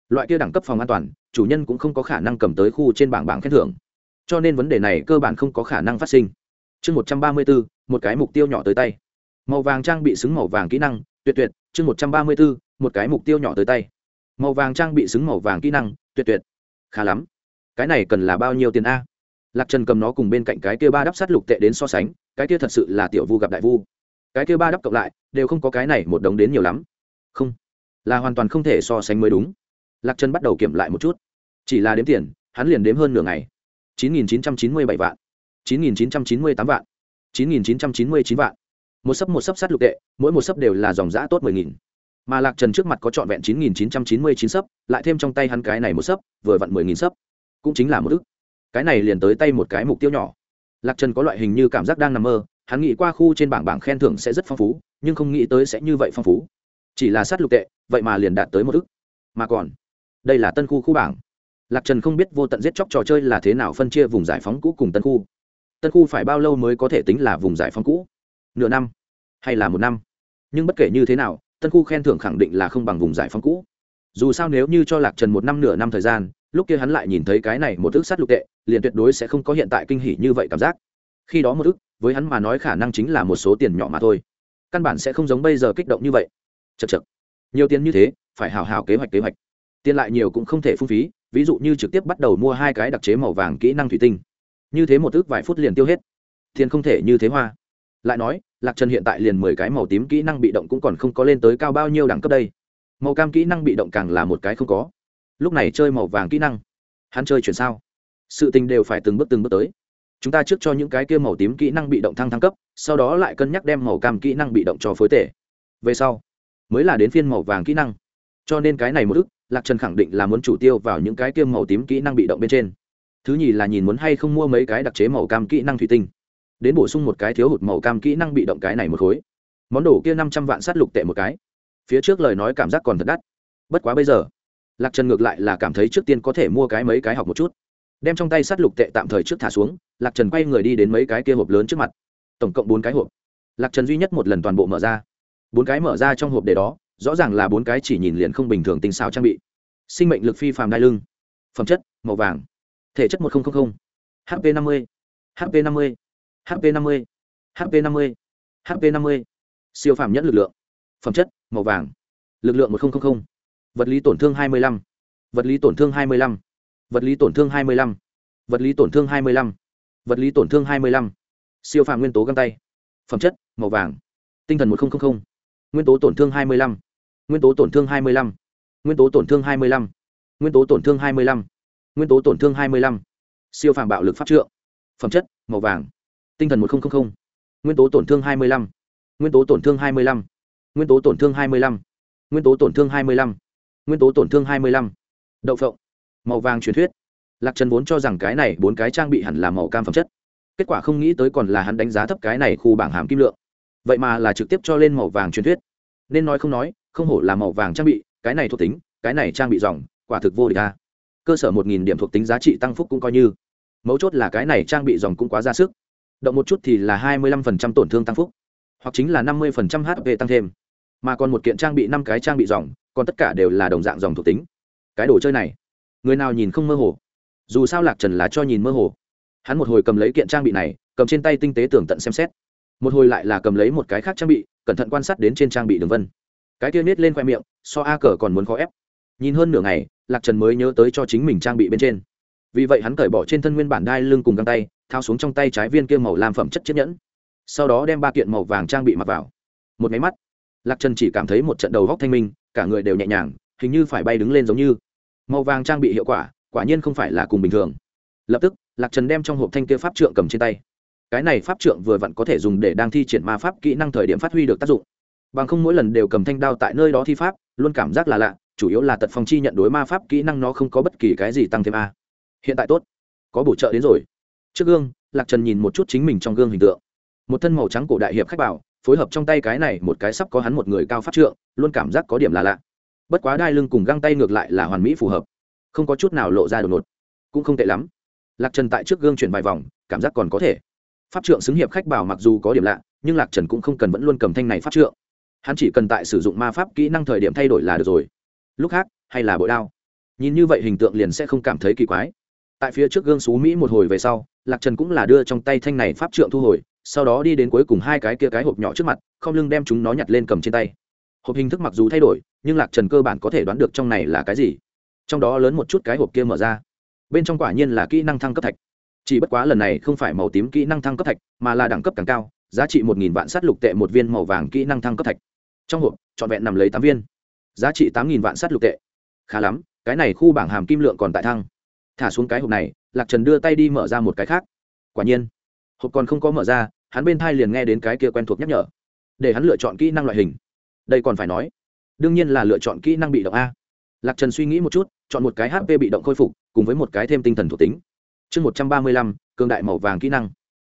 loại kia đẳng cấp phòng an toàn, chủ nhân cũng không có khả năng cầm tới khu trên bảng bảng khen thưởng cho nên vấn đề này cơ bản không có khả năng phát sinh. Chương một trăm ba mươi bốn một cái mục tiêu nhỏ tới tay. Màu vàng trang bị xứng màu vàng kỹ năng, tuyệt tuyệt, chương một trăm ba mươi bốn một cái mục tiêu nhỏ tới tay. Màu vàng trang bị xứng màu vàng kỹ năng, tuyệt tuyệt. Khá lắm. Cái này cần là bao nhiêu tiền a? Lạc trần cầm nó cùng bên cạnh cái kia ba đắp sát lục tệ đến so sánh, cái kia thật sự là tiểu vu gặp đại vu. Cái kia ba đắp cộng lại, đều không có cái này một đống đến nhiều lắm. Không. Là hoàn toàn không thể so sánh mới đúng. Lạc trần bắt đầu kiểm lại một chút. Chỉ là đếm tiền, hắn liền đếm hơn nửa ngày chín nghìn chín trăm chín mươi bảy vạn, chín nghìn chín trăm chín mươi tám vạn, chín nghìn chín trăm chín mươi chín vạn. Một sấp một sấp sát lục tệ mỗi một sấp đều là dòng giã tốt mười nghìn. Mà lạc trần trước mặt có trọn vẹn chín nghìn chín trăm chín mươi chín sấp, lại thêm trong tay hắn cái này một sấp, vừa vặn mười nghìn sấp. Cũng chính là một ức. Cái này liền tới tay một cái mục tiêu nhỏ. Lạc trần có loại hình như cảm giác đang nằm mơ, hắn nghĩ qua khu trên bảng bảng khen thưởng sẽ rất phong phú, nhưng không nghĩ tới sẽ như vậy phong phú. Chỉ là sát lục tệ vậy mà liền đạt tới một ức. Mà còn, đây là tân khu khu bảng lạc trần không biết vô tận giết chóc trò chơi là thế nào phân chia vùng giải phóng cũ cùng tân khu. Tân khu phải bao lâu mới có thể tính là vùng giải phóng cũ? Nửa năm hay là một năm? Nhưng bất kể như thế nào, tân khu khen thưởng khẳng định là không bằng vùng giải phóng cũ. Dù sao nếu như cho lạc trần một năm nửa năm thời gian, lúc kia hắn lại nhìn thấy cái này một ước sắt lục tệ, liền tuyệt đối sẽ không có hiện tại kinh hỉ như vậy cảm giác. Khi đó một ước, với hắn mà nói khả năng chính là một số tiền nhỏ mà thôi. Căn bản sẽ không giống bây giờ kích động như vậy. Chật chật nhiều tiền như thế, phải hào hào kế hoạch kế hoạch. Tiền lại nhiều cũng không thể phung phí ví dụ như trực tiếp bắt đầu mua hai cái đặc chế màu vàng kỹ năng thủy tinh. Như thế một ước vài phút liền tiêu hết. Thiên không thể như thế hoa. Lại nói, lạc trần hiện tại liền mười cái màu tím kỹ năng bị động cũng còn không có lên tới cao bao nhiêu đẳng cấp đây. Màu cam kỹ năng bị động càng là một cái không có. Lúc này chơi màu vàng kỹ năng. Hắn chơi chuyển sao? Sự tình đều phải từng bước từng bước tới. Chúng ta trước cho những cái kia màu tím kỹ năng bị động thăng thăng cấp, sau đó lại cân nhắc đem màu cam kỹ năng bị động cho phối tể. Về sau, mới là đến phiên màu vàng kỹ năng cho nên cái này một ức, lạc trần khẳng định là muốn chủ tiêu vào những cái kiêm màu tím kỹ năng bị động bên trên. Thứ nhì là nhìn muốn hay không mua mấy cái đặc chế màu cam kỹ năng thủy tinh. Đến bổ sung một cái thiếu hụt màu cam kỹ năng bị động cái này một khối. Món đồ kia năm trăm vạn sát lục tệ một cái. Phía trước lời nói cảm giác còn thật đắt. Bất quá bây giờ, lạc trần ngược lại là cảm thấy trước tiên có thể mua cái mấy cái học một chút. Đem trong tay sát lục tệ tạm thời trước thả xuống, lạc trần quay người đi đến mấy cái kia hộp lớn trước mặt. Tổng cộng bốn cái hộp. Lạc trần duy nhất một lần toàn bộ mở ra. Bốn cái mở ra trong hộp để đó rõ ràng là bốn cái chỉ nhìn liền không bình thường tinh xảo trang bị. Sinh mệnh lực phi phàm đai lưng. Phẩm chất, màu vàng. Thể chất một nghìn hp năm mươi. Hp năm mươi. Hp năm mươi. Hp năm mươi. Hp năm mươi. Siêu phàm nhất lực lượng. Phẩm chất, màu vàng. Lực lượng một nghìn vật lý tổn thương hai mươi lăm. Vật lý tổn thương hai mươi lăm. Vật lý tổn thương hai mươi lăm. Vật lý tổn thương 25. vật lý tổn thương 25. siêu phàm nguyên tố găng tay. Phẩm chất, màu vàng. Tinh thần 1000. nguyên tố tổn thương 25 nguyên tố tổn thương 25. nguyên tố tổn thương 25. nguyên tố tổn thương 25. nguyên tố tổn thương 25. siêu phàm bạo lực pháp trượng phẩm chất, màu vàng tinh thần 1000. nguyên tố tổn thương 25. nguyên tố tổn thương 25. nguyên tố tổn thương 25. nguyên tố tổn thương 25. nguyên tố tổn thương 25. đậu phộng màu vàng truyền thuyết lạc trần vốn cho rằng cái này bốn cái trang bị hẳn là màu cam phẩm chất kết quả không nghĩ tới còn là hắn đánh giá thấp cái này khu bảng hàm kim lượng vậy mà là trực tiếp cho lên màu vàng truyền thuyết nên nói không nói không hổ là màu vàng trang bị, cái này thuộc tính, cái này trang bị dòng, quả thực vô địch ta cơ sở một nghìn điểm thuộc tính giá trị tăng phúc cũng coi như. Mấu chốt là cái này trang bị dòng cũng quá ra sức. Động một chút thì là hai mươi lăm phần trăm tổn thương tăng phúc, hoặc chính là năm mươi phần trăm hp tăng thêm. Mà còn một kiện trang bị năm cái trang bị dòng, còn tất cả đều là đồng dạng dòng thuộc tính. Cái đồ chơi này, người nào nhìn không mơ hồ? Dù sao lạc trần là cho nhìn mơ hồ. Hắn một hồi cầm lấy kiện trang bị này, cầm trên tay tinh tế tưởng tận xem xét. Một hồi lại là cầm lấy một cái khác trang bị, cẩn thận quan sát đến trên trang bị đường vân cái kia nết lên khoe miệng, so a cờ còn muốn khó ép. Nhìn hơn nửa ngày, lạc trần mới nhớ tới cho chính mình trang bị bên trên. Vì vậy hắn cởi bỏ trên thân nguyên bản đai lưng cùng găng tay thao xuống trong tay trái viên kia màu làm phẩm chất chiếc nhẫn. Sau đó đem ba kiện màu vàng trang bị mặc vào. Một máy mắt, lạc trần chỉ cảm thấy một trận đầu góc thanh minh, cả người đều nhẹ nhàng, hình như phải bay đứng lên giống như. Màu vàng trang bị hiệu quả quả nhiên không phải là cùng bình thường. Lập tức, lạc trần đem trong hộp thanh kia pháp trượng cầm trên tay. Cái này pháp trượng vừa vặn có thể dùng để đang thi triển ma pháp kỹ năng thời điểm phát huy được tác dụng bằng không mỗi lần đều cầm thanh đao tại nơi đó thi pháp, luôn cảm giác là lạ, chủ yếu là tật phong chi nhận đối ma pháp kỹ năng nó không có bất kỳ cái gì tăng thêm a. Hiện tại tốt. Có bổ trợ đến rồi. Trước gương, lạc trần nhìn một chút chính mình trong gương hình tượng. Một thân màu trắng cổ đại hiệp khách bảo, phối hợp trong tay cái này một cái sắp có hắn một người cao pháp trượng, luôn cảm giác có điểm là lạ. Bất quá đai lưng cùng găng tay ngược lại là hoàn mỹ phù hợp. Không có chút nào lộ ra đột ngột. Cũng không tệ lắm. Lạc trần tại trước gương chuyển vài vòng, cảm giác còn có thể. Pháp trượng xứng hiệp khách bảo mặc dù có điểm lạ, nhưng lạc trần cũng không cần vẫn luôn cầm thanh này pháp trượng hắn chỉ cần tại sử dụng ma pháp kỹ năng thời điểm thay đổi là được rồi. Lúc khác, hay là bội đao. Nhìn như vậy hình tượng liền sẽ không cảm thấy kỳ quái. Tại phía trước gương xú mỹ một hồi về sau, lạc trần cũng là đưa trong tay thanh này pháp trượng thu hồi, sau đó đi đến cuối cùng hai cái kia cái hộp nhỏ trước mặt, không lưng đem chúng nó nhặt lên cầm trên tay. Hộp hình thức mặc dù thay đổi, nhưng lạc trần cơ bản có thể đoán được trong này là cái gì. Trong đó lớn một chút cái hộp kia mở ra. Bên trong quả nhiên là kỹ năng thăng cấp thạch. Chỉ bất quá lần này không phải màu tím kỹ năng thăng cấp thạch, mà là đẳng cấp càng cao, giá trị một nghìn vạn s á t lục tệ một viên màu vàng kỹ năng thăng cấp thạch trong hộp, trọn vẹn nằm lấy tám viên. Giá trị tám nghìn vạn sắt lục tệ. Khá lắm, cái này khu bảng hàm kim lượng còn tại thăng. Thả xuống cái hộp này, lạc trần đưa tay đi mở ra một cái khác. Quả nhiên, hộp còn không có mở ra, hắn bên thai liền nghe đến cái kia quen thuộc nhắc nhở. Để hắn lựa chọn kỹ năng loại hình. Đây còn phải nói, đương nhiên là lựa chọn kỹ năng bị động a. Lạc trần suy nghĩ một chút, chọn một cái hp bị động khôi phục, cùng với một cái thêm tinh thần thuộc tính. Chương một trăm ba mươi lăm, cường đại màu vàng kỹ năng.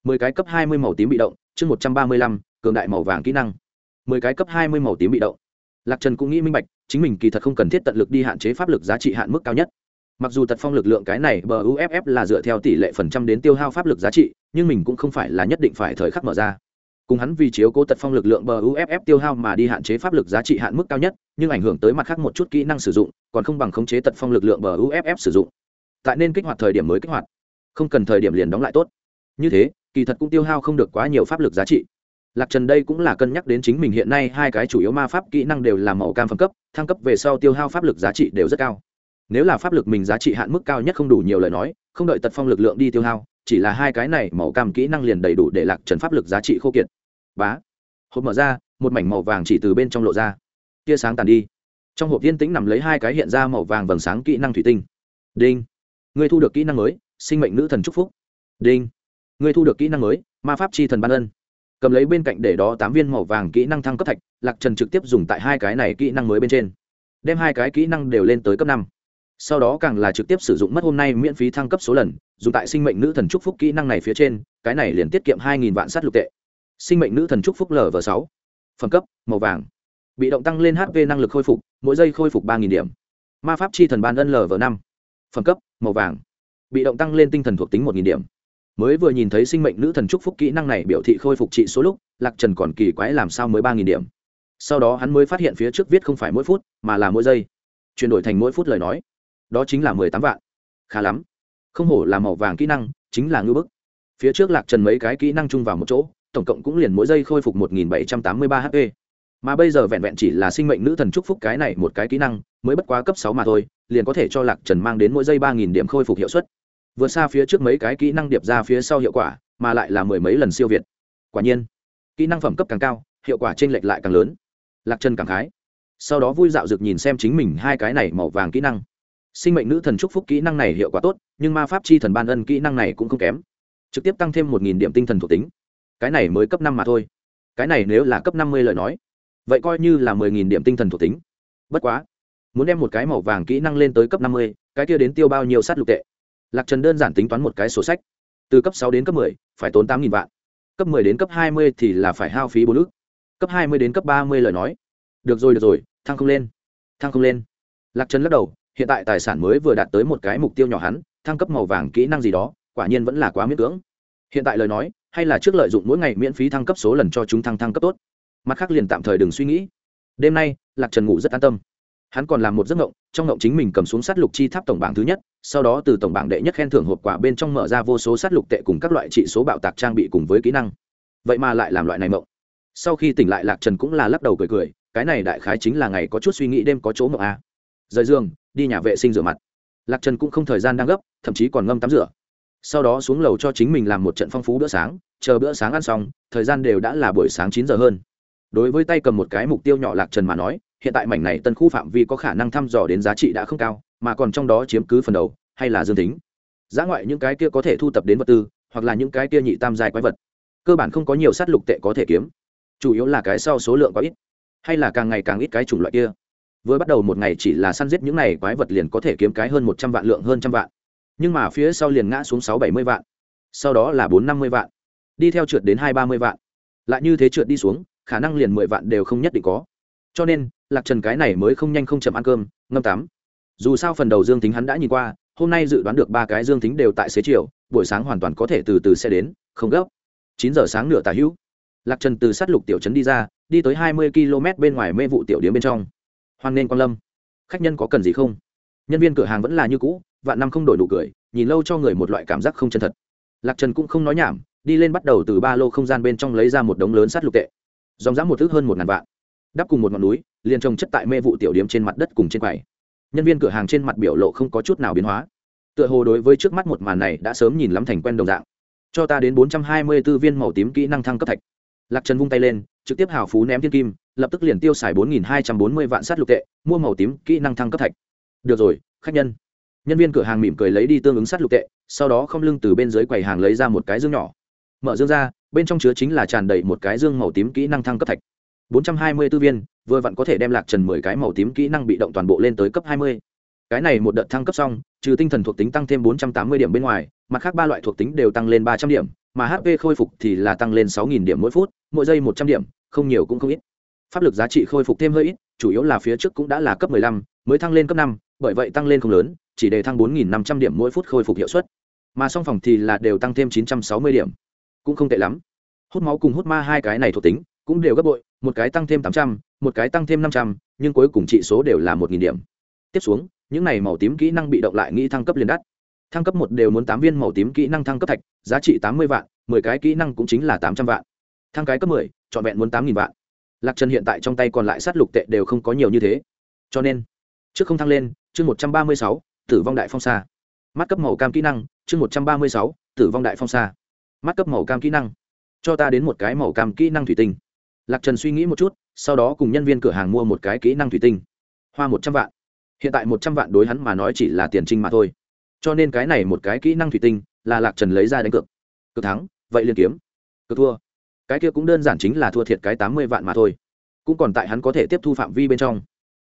Mười cái cấp hai mươi màu tím bị động, chương một trăm ba mươi lăm, cường đại màu vàng kỹ năng mười cái cấp hai mươi màu tím bị động. Lạc trần cũng nghĩ minh bạch, chính mình kỳ thật không cần thiết tận lực đi hạn chế pháp lực giá trị hạn mức cao nhất. Mặc dù tật phong lực lượng cái này bờ uff là dựa theo tỷ lệ phần trăm đến tiêu hao pháp lực giá trị, nhưng mình cũng không phải là nhất định phải thời khắc mở ra. Cùng hắn vì chiếu cố tật phong lực lượng bờ uff tiêu hao mà đi hạn chế pháp lực giá trị hạn mức cao nhất, nhưng ảnh hưởng tới mặt khác một chút kỹ năng sử dụng, còn không bằng khống chế tật phong lực lượng bờ uff sử dụng. Tại nên kích hoạt thời điểm mới kích hoạt. Không cần thời điểm liền đóng lại tốt. Như thế, kỳ thật cũng tiêu hao không được quá nhiều pháp lực giá trị lạc trần đây cũng là cân nhắc đến chính mình hiện nay hai cái chủ yếu ma pháp kỹ năng đều là màu cam phẩm cấp, thăng cấp về sau tiêu hao pháp lực giá trị đều rất cao. Nếu là pháp lực mình giá trị hạn mức cao nhất không đủ nhiều lời nói, không đợi tật phong lực lượng đi tiêu hao, chỉ là hai cái này màu cam kỹ năng liền đầy đủ để lạc trần pháp lực giá trị khô kiệt. Bá. Hộp mở ra, một mảnh màu vàng chỉ từ bên trong lộ ra. Tia sáng tàn đi. Trong hộp yên tĩnh nằm lấy hai cái hiện ra màu vàng vầng sáng kỹ năng thủy tinh. Đinh. Người thu được kỹ năng mới, sinh mệnh nữ thần c phúc. Đinh. Người thu được kỹ năng mới, ma pháp c h i thần ban ân cầm lấy bên cạnh để đó tám viên màu vàng kỹ năng thăng cấp thạch, lạc trần trực tiếp dùng tại hai cái này kỹ năng mới bên trên. Đem hai cái kỹ năng đều lên tới cấp năm. Sau đó càng là trực tiếp sử dụng mất hôm nay miễn phí thăng cấp số lần, dùng tại sinh mệnh nữ thần trúc phúc kỹ năng này phía trên, cái này liền tiết kiệm hai nghìn vạn s á t lục tệ. Sinh mệnh nữ thần trúc phúc lv sáu. Phẩm cấp, màu vàng. Bị động tăng lên hp năng lực khôi phục, mỗi giây khôi phục ba nghìn điểm. Ma pháp chi thần ban ân lv năm. Phẩm cấp, màu vàng. Bị động tăng lên tinh thần thuộc tính một nghìn điểm mới vừa nhìn thấy sinh mệnh nữ thần chúc phúc kỹ năng này biểu thị khôi phục trị số lúc, lạc trần còn kỳ quái làm sao mới ba nghìn điểm. Sau đó hắn mới phát hiện phía trước viết không phải mỗi phút, mà là mỗi giây. Chuyển đổi thành mỗi phút lời nói. Đó chính là mười tám vạn. Khá lắm. Không hổ là màu vàng kỹ năng, chính là ngư bức. Phía trước lạc trần mấy cái kỹ năng chung vào một chỗ, tổng cộng cũng liền mỗi giây khôi phục một nghìn bảy trăm tám mươi ba hp mà bây giờ vẹn vẹn chỉ là sinh mệnh nữ thần chúc phúc cái này một cái kỹ năng, mới bất quá cấp sáu mà thôi, liền có thể cho lạc trần mang đến mỗi giây ba nghìn điểm khôi phục hiệu suất vượt xa phía trước mấy cái kỹ năng điệp ra phía sau hiệu quả, mà lại là mười mấy lần siêu việt. Quả nhiên, kỹ năng phẩm cấp càng cao, hiệu quả t r ê n lệch lại càng lớn. Lạc chân càng khái. Sau đó vui dạo rực nhìn xem chính mình hai cái này màu vàng kỹ năng. Sinh mệnh nữ thần chúc phúc kỹ năng này hiệu quả tốt, nhưng ma pháp chi thần ban ân kỹ năng này cũng không kém. Trực tiếp tăng thêm một nghìn điểm tinh thần thuộc tính. Cái này mới cấp năm mà thôi. Cái này nếu là cấp năm mươi lời nói, vậy coi như là mười nghìn điểm tinh thần thuộc tính. Bất quá, muốn đem một cái màu vàng kỹ năng lên tới cấp năm mươi, cái kia đến tiêu bao nhiêu sát lục tệ lạc trần đơn giản tính toán một cái sổ sách. Từ cấp sáu đến cấp 10, phải tốn tám nghìn vạn. Cấp 10 đến cấp 20 thì là phải hao phí bốn ước cấp 20 đến cấp 30 lời nói. Được rồi được rồi thăng không lên. Thăng không lên. Lạc trần lắc đầu hiện tại tài sản mới vừa đạt tới một cái mục tiêu nhỏ hắn thăng cấp màu vàng kỹ năng gì đó quả nhiên vẫn là quá miễn cưỡng. Hiện tại lời nói hay là trước lợi dụng mỗi ngày miễn phí thăng cấp số lần cho chúng thăng thăng cấp tốt. Mặt khác liền tạm thời đừng suy nghĩ. Đêm nay lạc trần ngủ rất an tâm hắn còn làm một giấc ngộng, trong ngộng chính mình cầm xuống sát lục chi tháp tổng bảng thứ nhất, sau đó từ tổng bảng đệ nhất khen thưởng hộp quả bên trong mở ra vô số sát lục tệ cùng các loại trị số bạo tạc trang bị cùng với kỹ năng. Vậy mà lại làm loại này ngộng. Sau khi tỉnh lại, lạc trần cũng là lắc đầu cười cười, cái này đại khái chính là ngày có chút suy nghĩ đêm có chỗ ngộng a à. rời giường, đi nhà vệ sinh rửa mặt. Lạc trần cũng không thời gian đang gấp, thậm chí còn ngâm tắm rửa. Sau đó xuống lầu cho chính mình làm một trận phong phú bữa sáng, chờ bữa sáng ăn xong, thời gian đều đã là buổi sáng chín giờ hơn. Đối với tay cầm một cái mục tiêu nhỏ lạc trần mà nói hiện tại mảnh này tân khu phạm vi có khả năng thăm dò đến giá trị đã không cao, mà còn trong đó chiếm cứ phần đầu, hay là dương tính. Giá ngoại những cái kia có thể thu tập đến vật tư, hoặc là những cái kia nhị tam dài quái vật. Cơ bản không có nhiều sát lục tệ có thể kiếm. Chủ yếu là cái sau số lượng quá ít, hay là càng ngày càng ít cái chủng loại kia. Vừa bắt đầu một ngày chỉ là săn giết những này quái vật liền có thể kiếm cái hơn một trăm vạn lượng hơn trăm vạn. Nhưng mà phía sau liền ngã xuống sáu bảy mươi vạn. Sau đó là bốn năm mươi vạn. Đi theo trượt đến hai ba mươi vạn. Lại như thế trượt đi xuống, khả năng liền mười vạn đều không nhất định có cho nên, lạc trần cái này mới không nhanh không chậm ăn cơm, ngâm tắm. Dù sao phần đầu dương tính hắn đã nhìn qua, hôm nay dự đoán được ba cái dương tính đều tại xế chiều, buổi sáng hoàn toàn có thể từ từ sẽ đến, không gấp. Chín giờ sáng nửa tà hữu. Lạc trần từ sát lục tiểu trấn đi ra, đi tới hai mươi km bên ngoài mê vụ tiểu điếm bên trong. Hoan nên quan lâm. Khách nhân có cần gì không? Nhân viên cửa hàng vẫn là như cũ, vạn năm không đổi nụ cười, nhìn lâu cho người một loại cảm giác không chân thật. Lạc trần cũng không nói nhảm, đi lên bắt đầu từ ba lô không gian bên trong lấy ra một đống lớn sát lục tệ. Dòng dã một thước hơn một ngàn vạn đắp cùng một ngọn núi, liền trồng chất tại mê vụ tiểu điếm trên mặt đất cùng trên quầy. Nhân viên cửa hàng trên mặt biểu lộ không có chút nào biến hóa. Tựa hồ đối với trước mắt một màn này đã sớm nhìn lắm thành quen đồng dạng. Cho ta đến bốn trăm hai mươi b ố viên màu tím kỹ năng thăng cấp thạch. Lạc trần vung tay lên, trực tiếp hào phú ném thiên kim, lập tức liền tiêu xài bốn nghìn hai trăm bốn mươi vạn sát lục tệ, mua màu tím kỹ năng thăng cấp thạch. Được rồi, khách nhân. Nhân viên cửa hàng mỉm cười lấy đi tương ứng sát lục tệ, sau đó không lưng từ bên dưới quầy hàng lấy ra một cái dương nhỏ. Mở dương ra, bên trong chứa chính là tràn đầy một cái dương màu tím kỹ năng thăng cấp thạch bốn trăm hai mươi 424 viên, vừa vặn có thể đem lạc trần mười cái màu tím kỹ năng bị động toàn bộ lên tới cấp hai mươi. Cái này một đợt thăng cấp xong, trừ tinh thần thuộc tính tăng thêm bốn trăm tám mươi điểm bên ngoài, mặt khác ba loại thuộc tính đều tăng lên ba trăm điểm, mà hp khôi phục thì là tăng lên sáu nghìn điểm mỗi phút, mỗi giây một trăm điểm, không nhiều cũng không ít. Pháp lực giá trị khôi phục thêm hơi ít, chủ yếu là phía trước cũng đã là cấp mười lăm, mới thăng lên cấp năm, bởi vậy tăng lên không lớn, chỉ để thăng bốn nghìn năm trăm điểm mỗi phút khôi phục hiệu suất. Mà song phòng thì là đều tăng thêm chín trăm sáu mươi điểm. Cũng không tệ lắm. Hút máu cùng hút ma hai cái này thuộc tính cũng đều gấp bội, một cái tăng thêm tám trăm, một cái tăng thêm năm trăm, nhưng cuối cùng trị số đều là một nghìn điểm. Tiếp xuống, những này màu tím kỹ năng bị động lại nghĩ thăng cấp liền đắt. Thăng cấp một đều muốn tám viên màu tím kỹ năng thăng cấp thạch, giá trị tám mươi vạn, mười cái kỹ năng cũng chính là tám trăm vạn. Thăng cái cấp mười, trọn vẹn muốn tám nghìn vạn. Lạc trần hiện tại trong tay còn lại sát lục tệ đều không có nhiều như thế. Cho nên, trước không thăng lên, chương một trăm ba mươi sáu, tử vong đại phong xa mắt cấp màu cam kỹ năng, chương một trăm ba mươi sáu, tử vong đại phong xa mắt cấp màu cam kỹ năng. Cho ta đến một cái màu cam kỹ năng thủy tinh lạc trần suy nghĩ một chút, sau đó cùng nhân viên cửa hàng mua một cái kỹ năng thủy tinh. Hoa một trăm vạn. Hiện tại một trăm vạn đối hắn mà nói chỉ là tiền trinh mà thôi. Cho nên cái này một cái kỹ năng thủy tinh là lạc trần lấy ra đánh cược. Cực thắng, vậy liền kiếm. Cực thua. Cái kia cũng đơn giản chính là thua thiệt cái tám mươi vạn mà thôi. Cũng còn tại hắn có thể tiếp thu phạm vi bên trong.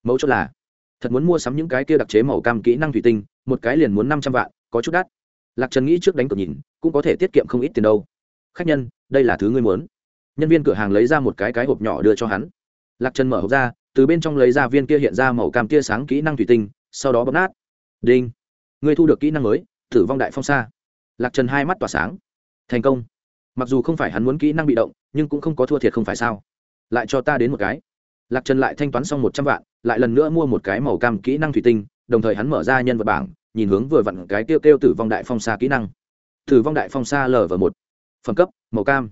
Mấu chốt là, thật muốn mua sắm những cái kia đặc chế màu cam kỹ năng thủy tinh, một cái liền muốn năm trăm vạn, có chút đắt. Lạc trần nghĩ trước đánh cược nhìn, cũng có thể tiết kiệm không ít tiền đâu. Khách nhân, đây là thứ ngươi muốn nhân viên cửa hàng lấy ra một cái cái hộp nhỏ đưa cho hắn. Lạc trần mở hộp ra, từ bên trong lấy ra viên kia hiện ra màu cam tia sáng kỹ năng thủy tinh, sau đó bấm nát. Đinh! Ngươi thu được kỹ năng mới, tử vong đại phong xa lạc trần hai mắt tỏa sáng. Thành công! Mặc dù không phải hắn muốn kỹ năng bị động, nhưng cũng không có thua thiệt không phải sao. Lại cho ta đến một cái. Lạc trần lại thanh toán xong một trăm vạn, lại lần nữa mua một cái màu cam kỹ năng thủy tinh, đồng thời hắn mở ra nhân vật bảng, nhìn hướng vừa vặn cái kêu kêu tử vong đại phong xa kỹ năng. Tử vong đại phong xa lv một. Phẩm cấp, màu cam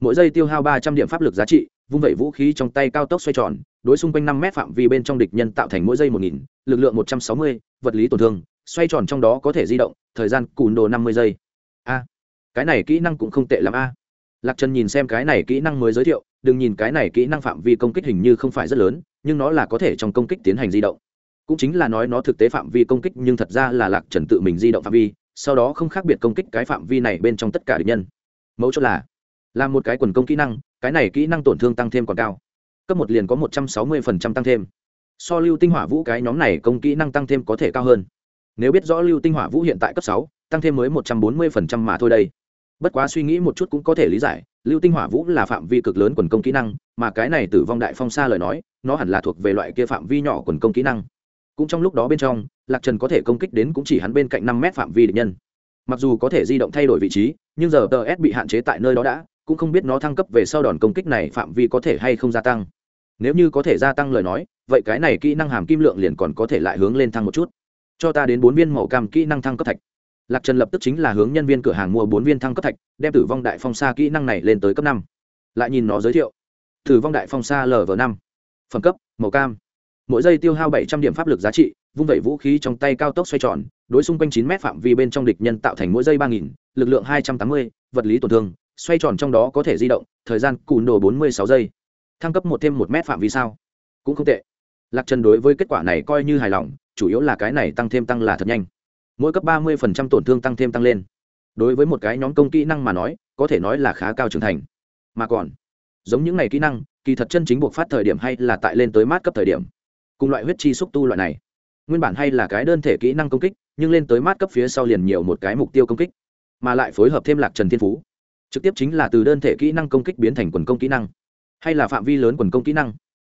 mỗi giây tiêu hao ba trăm điểm pháp lực giá trị, vung vẩy vũ khí trong tay cao tốc xoay tròn, đối xung quanh năm mét phạm vi bên trong địch nhân tạo thành mỗi giây một nghìn, lực lượng một trăm sáu mươi, vật lý tổn thương, xoay tròn trong đó có thể di động, thời gian cùn đồ năm mươi giây. A, cái này kỹ năng cũng không tệ l a. Lạc trần nhìn xem cái này kỹ năng mới giới thiệu, đừng nhìn cái này kỹ năng phạm vi công kích hình như không phải rất lớn, nhưng nó là có thể trong công kích tiến hành di động. Cũng chính là nói nó thực tế phạm vi công kích, nhưng thật ra là lạc trần tự mình di động phạm vi, sau đó không khác biệt công kích cái phạm vi này bên trong tất cả địch nhân. Mẫu chốt là là một cái quần công kỹ năng, cái này kỹ năng tổn thương tăng thêm còn cao. Cấp một liền có một trăm sáu mươi phần trăm tăng thêm. So lưu tinh hỏa vũ cái nhóm này công kỹ năng tăng thêm có thể cao hơn. Nếu biết rõ lưu tinh hỏa vũ hiện tại cấp sáu, tăng thêm mới một trăm bốn mươi phần trăm mà thôi đây. Bất quá suy nghĩ một chút cũng có thể lý giải, lưu tinh hỏa vũ là phạm vi cực lớn quần công kỹ năng, mà cái này tử vong đại phong xa lời nói, nó hẳn là thuộc về loại kia phạm vi nhỏ quần công kỹ năng. Cũng trong lúc đó bên trong, lạc trần có thể công kích đến cũng chỉ hắn bên cạnh năm mét phạm vi địch nhân. Mặc dù có thể di động thay đổi vị trí, nhưng giờ tờ s bị hạn chế tại nơi đó đã cũng không biết nó thăng cấp về sau đòn công kích này phạm vi có thể hay không gia tăng. Nếu như có thể gia tăng lời nói, vậy cái này kỹ năng hàm kim lượng liền còn có thể lại hướng lên thăng một chút. Cho ta đến bốn viên màu cam kỹ năng thăng cấp thạch. Lạc trần lập tức chính là hướng nhân viên cửa hàng mua bốn viên thăng cấp thạch, đem tử vong đại phong sa kỹ năng này lên tới cấp năm. Lại nhìn nó giới thiệu. Tử vong đại phong sa lv năm. Phẩm cấp, màu cam. Mỗi giây tiêu hao bảy trăm điểm pháp lực giá trị, vung vẩy vũ khí trong tay cao tốc xoay tròn, đối xung quanh chín mét phạm vi bên trong địch nhân tạo thành mỗi giây ba nghìn, lực lượng hai trăm tám mươi, vật lý tổn thương xoay tròn trong đó có thể di động, thời gian cùn đồ bốn mươi sáu giây. Thăng cấp một thêm một mét phạm vi sao? Cũng không tệ. Lạc trần đối với kết quả này coi như hài lòng, chủ yếu là cái này tăng thêm tăng là thật nhanh. Mỗi cấp ba mươi tổn thương tăng thêm tăng lên. Đối với một cái nhóm công kỹ năng mà nói, có thể nói là khá cao trưởng thành. Mà còn, giống những này kỹ năng, kỳ thật chân chính buộc phát thời điểm hay là tại lên tới mát cấp thời điểm. Cùng loại huyết chi xúc tu loại này. Nguyên bản hay là cái đơn thể kỹ năng công kích, nhưng lên tới mát cấp phía sau liền nhiều một cái mục tiêu công kích. Mà lại phối hợp thêm lạc trần thiên phú trực tiếp chính là từ đơn thể kỹ năng công kích biến thành quần công kỹ năng, hay là phạm vi lớn quần công kỹ năng.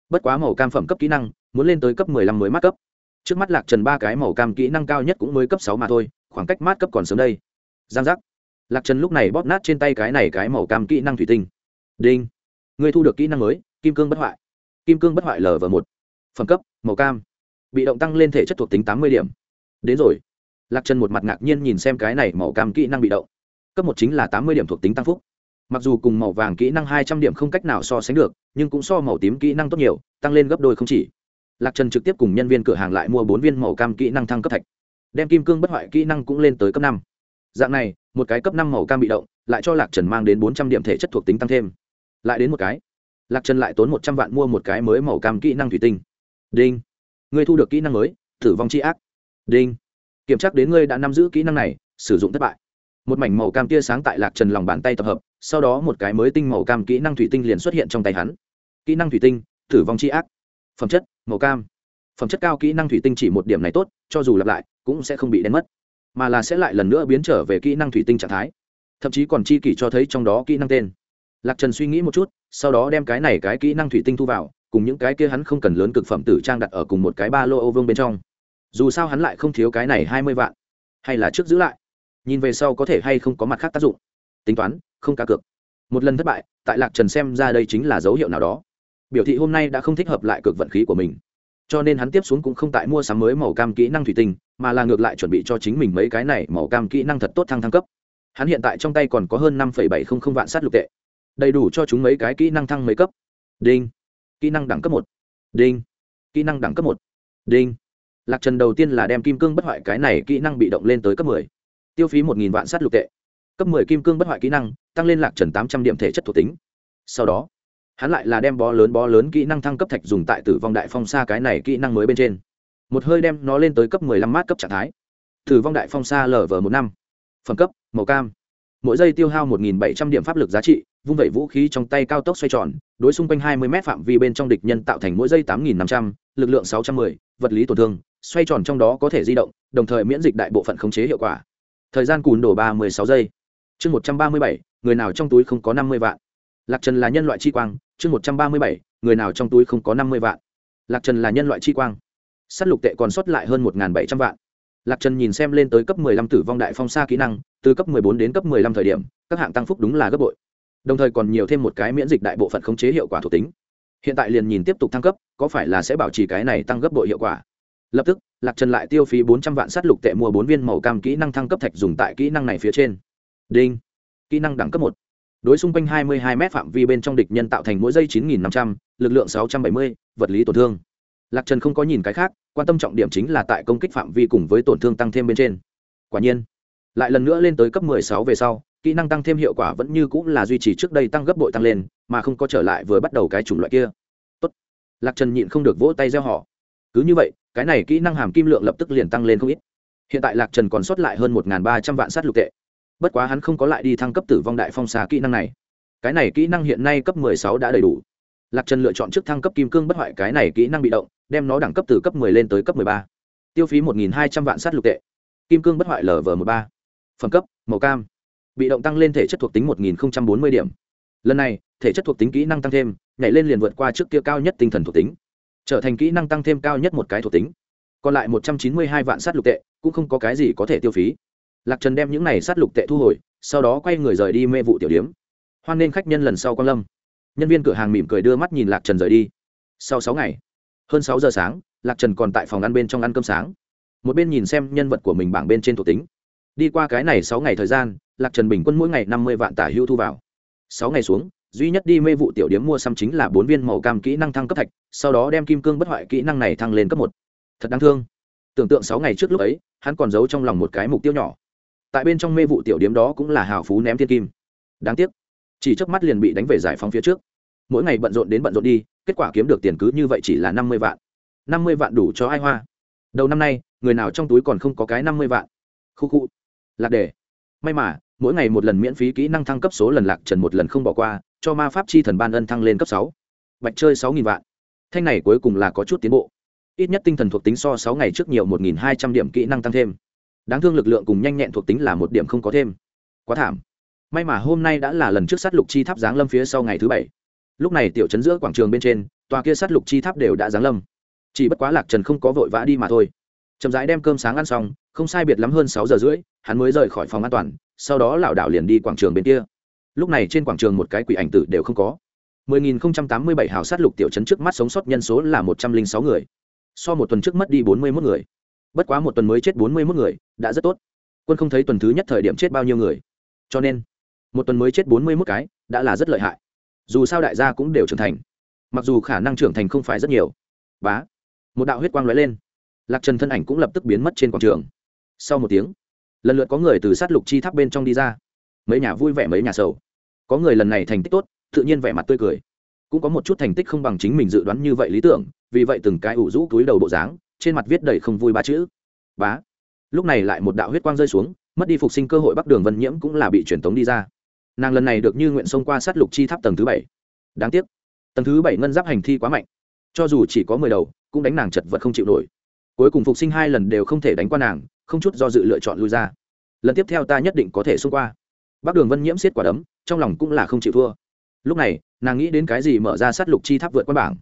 Bất quá màu cam phẩm cấp kỹ năng, muốn lên tới cấp mười lăm mới mát cấp. Trước mắt lạc trần ba cái màu cam kỹ năng cao nhất cũng mới cấp sáu mà thôi, khoảng cách mát cấp còn sớm đây. Giang giác. Lạc trần lúc này bóp nát trên tay cái này cái màu cam kỹ năng thủy tinh. Đinh. Người thu được kỹ năng mới, kim cương bất hoại. Kim cương bất hoại lv một. Phẩm cấp, màu cam. Bị động tăng lên thể chất thuộc tính tám mươi điểm. Đến rồi. Lạc trần một mặt ngạc nhiên nhìn xem cái này màu cam kỹ năng bị động cấp một chính là tám mươi điểm thuộc tính tăng phúc. Mặc dù cùng màu vàng kỹ năng hai trăm điểm không cách nào so sánh được, nhưng cũng so màu tím kỹ năng tốt nhiều, tăng lên gấp đôi không chỉ. Lạc trần trực tiếp cùng nhân viên cửa hàng lại mua bốn viên màu cam kỹ năng thăng cấp thạch. Đem kim cương bất hoại kỹ năng cũng lên tới cấp năm. Dạng này, một cái cấp năm màu cam bị động, lại cho lạc trần mang đến bốn trăm điểm thể chất thuộc tính tăng thêm. Lại đến một cái. Lạc trần lại tốn một trăm vạn mua một cái mới màu cam kỹ năng thủy tinh. Đinh. Ngươi thu được kỹ năng mới thử vong c h i ác. Đinh. Kiểm tra đến ngươi đã nắm giữ kỹ năng này, sử dụng thất bại một mảnh màu cam tia sáng tại lạc trần lòng bàn tay tập hợp sau đó một cái mới tinh màu cam kỹ năng thủy tinh liền xuất hiện trong tay hắn kỹ năng thủy tinh tử vong c h i ác phẩm chất màu cam phẩm chất cao kỹ năng thủy tinh chỉ một điểm này tốt cho dù lặp lại cũng sẽ không bị đen mất mà là sẽ lại lần nữa biến trở về kỹ năng thủy tinh trạng thái thậm chí còn chi kỷ cho thấy trong đó kỹ năng tên lạc trần suy nghĩ một chút sau đó đem cái này cái kỹ năng thủy tinh thu vào cùng những cái kia hắn không cần lớn cực phẩm tử trang đặt ở cùng một cái ba lô ô vương bên trong dù sao hắn lại không thiếu cái này hai mươi vạn hay là trước giữ lại nhìn về sau có thể hay không có mặt khác tác dụng. Tính toán, không cá cược. Một lần thất bại, tại lạc trần xem ra đây chính là dấu hiệu nào đó. Biểu thị hôm nay đã không thích hợp lại cực vận khí của mình. Cho nên hắn tiếp xuống cũng không tại mua sắm mới màu cam kỹ năng thủy tinh, mà là ngược lại chuẩn bị cho chính mình mấy cái này màu cam kỹ năng thật tốt thăng thăng cấp. Hắn hiện tại trong tay còn có hơn năm bảy không không vạn sát lục tệ. Đầy đủ cho chúng mấy cái kỹ năng thăng mấy cấp. Đinh. Kỹ năng đẳng cấp một. Đinh. Kỹ năng đẳng cấp một. Đinh. Lạc trần đầu tiên là đem kim cương bất hoại cái này kỹ năng bị động lên tới cấp mười tiêu phí một nghìn vạn sát lục tệ. Cấp mười kim cương bất hoại kỹ năng, tăng lên lạc trần tám trăm điểm thể chất thuộc tính. Sau đó, hắn lại là đem bó lớn bó lớn kỹ năng thăng cấp thạch dùng tại tử vong đại phong xa cái này kỹ năng mới bên trên. Một hơi đem nó lên tới cấp mười lăm mát cấp trạng thái. Tử vong đại phong xa lv một năm. Phẩm cấp, màu cam. Mỗi giây tiêu hao một nghìn bảy trăm điểm pháp lực giá trị, vung vẩy vũ khí trong tay cao tốc xoay tròn, đối xung quanh hai mươi m phạm vi bên trong địch nhân tạo thành mỗi giây tám nghìn năm trăm l ự c lượng sáu trăm mười, vật lý tổn thương, xoay tròn trong đó có thể di động, đồng thời miễn dịch đại bộ phận khống chế hiệu quả thời gian cùn đổ ba mươi sáu giây. Chương một trăm ba mươi bảy, người nào trong túi không có năm mươi vạn? Lạc trần là nhân loại chi quang. Chương một trăm ba mươi bảy, người nào trong túi không có năm mươi vạn? Lạc trần là nhân loại chi quang. S á t lục tệ còn sót lại hơn một bảy trăm vạn. Lạc trần nhìn xem lên tới cấp 15 tử vong đại phong xa kỹ năng, từ cấp 14 đến cấp 15 thời điểm, các hạng tăng phúc đúng là gấp bội. Đồng thời còn nhiều thêm một cái miễn dịch đại bộ phận khống chế hiệu quả thuộc tính. Hiện tại liền nhìn tiếp tục thăng cấp, có phải là sẽ bảo trì cái này tăng gấp bội hiệu quả? Lập tức lạc trần lại tiêu phí 400 vạn sát lục tệ mua bốn viên màu cam kỹ năng thăng cấp thạch dùng tại kỹ năng này phía trên. Đinh. Kỹ năng đẳng cấp một. Đối xung quanh 22 m phạm vi bên trong địch nhân tạo thành mỗi giây 9.500, lực lượng 670, vật lý tổn thương. Lạc trần không có nhìn cái khác quan tâm trọng điểm chính là tại công kích phạm vi cùng với tổn thương tăng thêm bên trên. Quả nhiên lại lần nữa lên tới cấp 16 về sau kỹ năng tăng thêm hiệu quả vẫn như cũng là duy trì trước đây tăng gấp bội tăng lên mà không có trở lại vừa bắt đầu cái chủng loại kia. Tốt. lạc trần nhịn không được vỗ tay gieo họ. Cứ như vậy cái này kỹ năng hàm kim lượng lập tức liền tăng lên không ít. Hiện tại lạc trần còn sót lại hơn một ba trăm vạn sát lục tệ. Bất quá hắn không có lại đi thăng cấp tử vong đại phong xà kỹ năng này. Cái này kỹ năng hiện nay cấp 16 đã đầy đủ. Lạc trần lựa chọn trước thăng cấp kim cương bất hoại cái này kỹ năng bị động, đem nó đẳng cấp từ cấp 10 lên tới cấp 13. tiêu phí 1.200 vạn sát lục tệ. Kim cương bất hoại lv 13 phẩm cấp, màu cam. Bị động tăng lên thể chất thuộc tính 1040 điểm. Lần này, thể chất thuộc tính kỹ năng tăng thêm, nhảy lên liền vượt qua trước kia cao nhất tinh thần thuộc tính trở thành kỹ năng tăng thêm cao nhất một cái thuộc tính. Còn lại 192 vạn sát lục tệ, cũng không có cái gì có thể tiêu phí. Lạc trần đem những này sát lục tệ thu hồi, sau đó quay người rời đi mê vụ tiểu điếm. Hoan nên khách nhân lần sau quan lâm. Nhân viên cửa hàng mỉm cười đưa mắt nhìn lạc trần rời đi. Sau sáu ngày, hơn sáu giờ sáng, lạc trần còn tại phòng ăn bên trong ăn cơm sáng. Một bên nhìn xem nhân vật của mình bảng bên trên thuộc tính. Đi qua cái này sáu ngày thời gian, lạc trần bình quân mỗi ngày năm mươi vạn tả hưu thu vào. Sáu ngày xuống duy nhất đi mê vụ tiểu điếm mua xăm chính là bốn viên màu cam kỹ năng thăng cấp thạch, sau đó đem kim cương bất hoại kỹ năng này thăng lên cấp một. Thật đáng thương. Tưởng tượng sáu ngày trước lúc ấy, hắn còn giấu trong lòng một cái mục tiêu nhỏ. Tại bên trong mê vụ tiểu điếm đó cũng là hào phú ném thiên kim. Đáng tiếc, chỉ trước mắt liền bị đánh về giải phóng phía trước. Mỗi ngày bận rộn đến bận rộn đi, kết quả kiếm được tiền cứ như vậy chỉ là năm mươi vạn. Năm mươi vạn đủ cho ai hoa. Đầu năm nay, người nào trong túi còn không có cái năm mươi vạn. Khu khu. Lạc đề. May mà, mỗi ngày một lần miễn phí kỹ năng thăng cấp số lần lạc trần một lần không bỏ qua cho ma pháp chi thần ban ân thăng lên cấp sáu. Bạch chơi sáu nghìn vạn. Thanh này cuối cùng là có chút tiến bộ. Ít nhất tinh thần thuộc tính so sáu ngày trước nhiều một nghìn hai trăm điểm kỹ năng tăng thêm. Đáng thương lực lượng cùng nhanh nhẹn thuộc tính là một điểm không có thêm. Quá thảm. May mà hôm nay đã là lần trước sát lục chi tháp giáng lâm phía sau ngày thứ bảy. Lúc này tiểu trấn giữa quảng trường bên trên, tòa kia sát lục chi tháp đều đã giáng lâm. Chỉ bất quá lạc trần không có vội vã đi mà thôi. Chậm rãi đem cơm sáng ăn xong, không sai biệt lắm hơn sáu giờ rưỡi, hắn mới rời khỏi phòng an toàn, sau đó lảo đảo liền đi quảng trường bên kia lúc này trên quảng trường một cái quỷ ảnh tử đều không có. 10.087 hào sát lục tiểu trấn trước mắt sống sót nhân số là 106 người. So một tuần trước mất đi 41 người. Bất quá một tuần mới chết 41 người, đã rất tốt. Quân không thấy tuần thứ nhất thời điểm chết bao nhiêu người. Cho nên, một tuần mới chết 41 cái, đã là rất lợi hại. Dù sao đại gia cũng đều trưởng thành. Mặc dù khả năng trưởng thành không phải rất nhiều. Bá, một đạo huyết quang lóe lên. Lạc trần thân ảnh cũng lập tức biến mất trên quảng trường. Sau một tiếng, lần lượt có người từ sát lục chi tháp bên trong đi ra mấy nhà vui vẻ mấy nhà sầu. Có người lần này thành tích tốt, tự nhiên vẻ mặt tươi cười. Cũng có một chút thành tích không bằng chính mình dự đoán như vậy lý tưởng, vì vậy từng cái ủ rũ túi đầu bộ dáng, trên mặt viết đầy không vui ba chữ. Bá. Lúc này lại một đạo huyết quang rơi xuống, mất đi phục sinh cơ hội bắc đường vân nhiễm cũng là bị truyền tống đi ra. Nàng lần này được như nguyện xông qua sát lục chi tháp tầng thứ bảy. Đáng tiếc, tầng thứ bảy ngân giáp hành thi quá mạnh. Cho dù chỉ có mười đầu, cũng đánh nàng chật vật không chịu nổi. Cuối cùng phục sinh hai lần đều không thể đánh qua nàng, không chút do dự lựa chọn lui ra. Lần tiếp theo ta nhất định có thể xông qua bác đường vân nhiễm xiết quả đấm, trong lòng cũng là không chịu thua. Lúc này, nàng nghĩ đến cái gì mở ra sát lục chi tháp vượt qua bảng.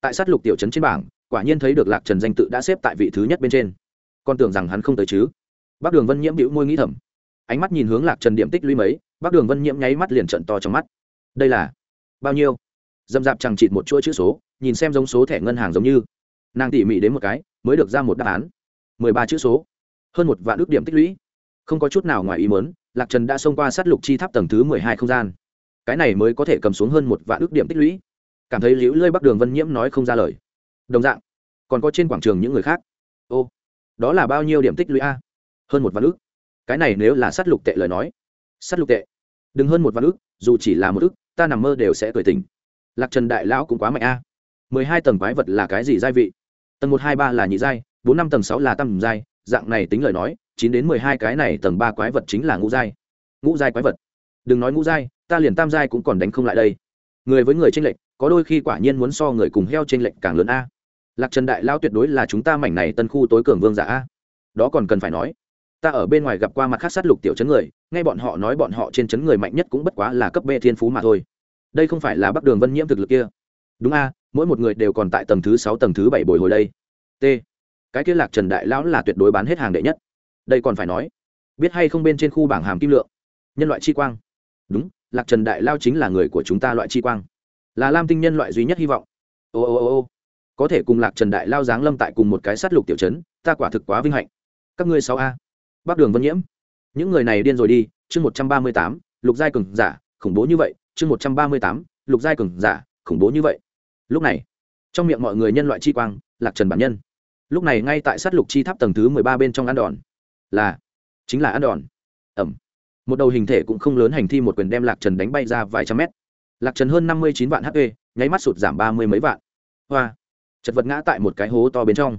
Tại sát lục tiểu trấn trên bảng, quả nhiên thấy được lạc trần danh tự đã xếp tại vị thứ nhất bên trên. Con tưởng rằng hắn không tới chứ? Bác đường vân nhiễm bĩu môi nghĩ thầm. Ánh mắt nhìn hướng lạc trần điểm tích lũy mấy, bác đường vân nhiễm nháy mắt liền trận to trong mắt. Đây là bao nhiêu? Dâm dạp chẳng chịt một chuỗi chữ số, nhìn xem giống số thẻ ngân hàng giống như. Nàng tỉ mỉ đến một cái, mới được ra một đáp án. Mười ba chữ số. Hơn một vạn ước điểm tích lũy không có chút nào ngoài ý mớn lạc trần đã xông qua sát lục chi tháp tầng thứ mười hai không gian. Cái này mới có thể cầm xuống hơn một vạn ước điểm tích lũy. Cảm thấy liễu lơi bắc đường vân nhiễm nói không ra lời. Đồng dạng, còn có trên quảng trường những người khác. Ô, đó là bao nhiêu điểm tích lũy a? Hơn một vạn ước. Cái này nếu là sát lục tệ lời nói. Sát lục tệ. Đừng hơn một vạn ước, dù chỉ là một ước, ta nằm mơ đều sẽ cười tình lạc trần đại lão cũng quá mạnh a. Mười hai tầng quái vật là cái gì giai vị? Tầng một hai ba là nhị giai, bốn năm tầng sáu là tam giai, dạng này tính lời nói chín đến mười hai cái này tầng ba quái vật chính là ngũ giai. Ngũ giai quái vật. Đừng nói ngũ giai, ta liền tam giai cũng còn đánh không lại đây. Người với người tranh lệch, có đôi khi quả nhiên muốn so người cùng heo tranh lệch càng lớn a. Lạc trần đại lao tuyệt đối là chúng ta mảnh này tân khu tối cường vương giả a. Đó còn cần phải nói, ta ở bên ngoài gặp qua mặt khác sát lục tiểu chấn người, nghe bọn họ nói bọn họ trên chấn người mạnh nhất cũng bất quá là cấp b thiên phú mà thôi. Đây không phải là bắc đường vân nhiễm thực lực kia. Đúng a, mỗi một người đều còn tại tầng thứ sáu, tầng thứ bảy bồi hồi đây. T. Cái kia lạc trần đại lão là tuyệt đối bán hết hàng đệ nhất đây còn phải nói, biết hay không bên trên khu bảng hàm kim lượng, nhân loại chi quang. Đúng, lạc trần đại lao chính là người của chúng ta loại chi quang. Là lam tinh nhân loại duy nhất hy vọng. Ô ô ô ô. Có thể cùng lạc trần đại lao giáng lâm tại cùng một cái sát lục tiểu chấn ta quả thực quá vinh hạnh. Các ngươi sáu a. Bắc đường vân nhiễm. Những người này điên rồi đi, chương một trăm ba mươi tám, lục giai cường giả, khủng bố như vậy, chương một trăm ba mươi tám, lục giai cường giả, khủng bố như vậy. Lúc này, trong miệng mọi người nhân loại chi quang, lạc trần bản nhân. Lúc này ngay tại sát lục chi tháp tầng thứ mười ba bên trong ăn đòn là chính là ăn đòn. Ẩm. Một đầu hình thể cũng không lớn hành thi một quyền đem lạc trần đánh bay ra vài trăm mét. Lạc trần hơn năm mươi chín vạn hp nháy mắt sụt giảm ba mươi mấy vạn. Hoa. Chật vật ngã tại một cái hố to bên trong.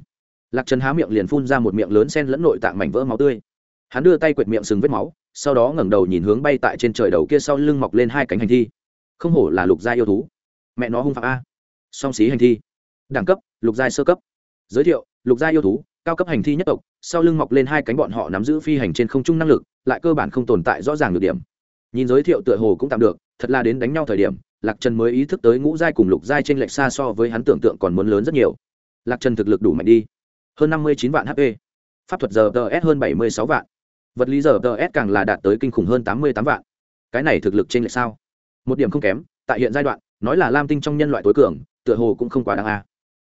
Lạc trần há miệng liền phun ra một miệng lớn sen lẫn nội tạng mảnh vỡ máu tươi. Hắn đưa tay quệt miệng sừng vết máu, sau đó ngẩng đầu nhìn hướng bay tại trên trời đầu kia sau lưng mọc lên hai cánh hành thi. Không hổ là lục gia yêu thú. Mẹ nó hung phạm a. Song xí hành thi. Đẳng cấp, lục gia sơ cấp. Giới thiệu, lục gia yêu thú cao cấp hành thi nhất tộc, sau lưng mọc lên hai cánh bọn họ nắm giữ phi hành trên không trung năng lực, lại cơ bản không tồn tại rõ ràng được điểm. Nhìn giới thiệu tựa hồ cũng tạm được, thật là đến đánh nhau thời điểm, lạc trần mới ý thức tới ngũ giai cùng lục giai t r ê n lệch xa so với hắn tưởng tượng còn muốn lớn rất nhiều. Lạc trần thực lực đủ mạnh đi. Hơn năm mươi chín vạn hp pháp thuật giờ ts hơn bảy mươi sáu vạn. Vật lý giờ ts càng là đạt tới kinh khủng hơn tám mươi tám vạn. Cái này thực lực trên lệch sao? Một điểm không kém, tại hiện giai đoạn, nói là lam tinh trong nhân loại tối cường, tựa hồ cũng không quá đáng a.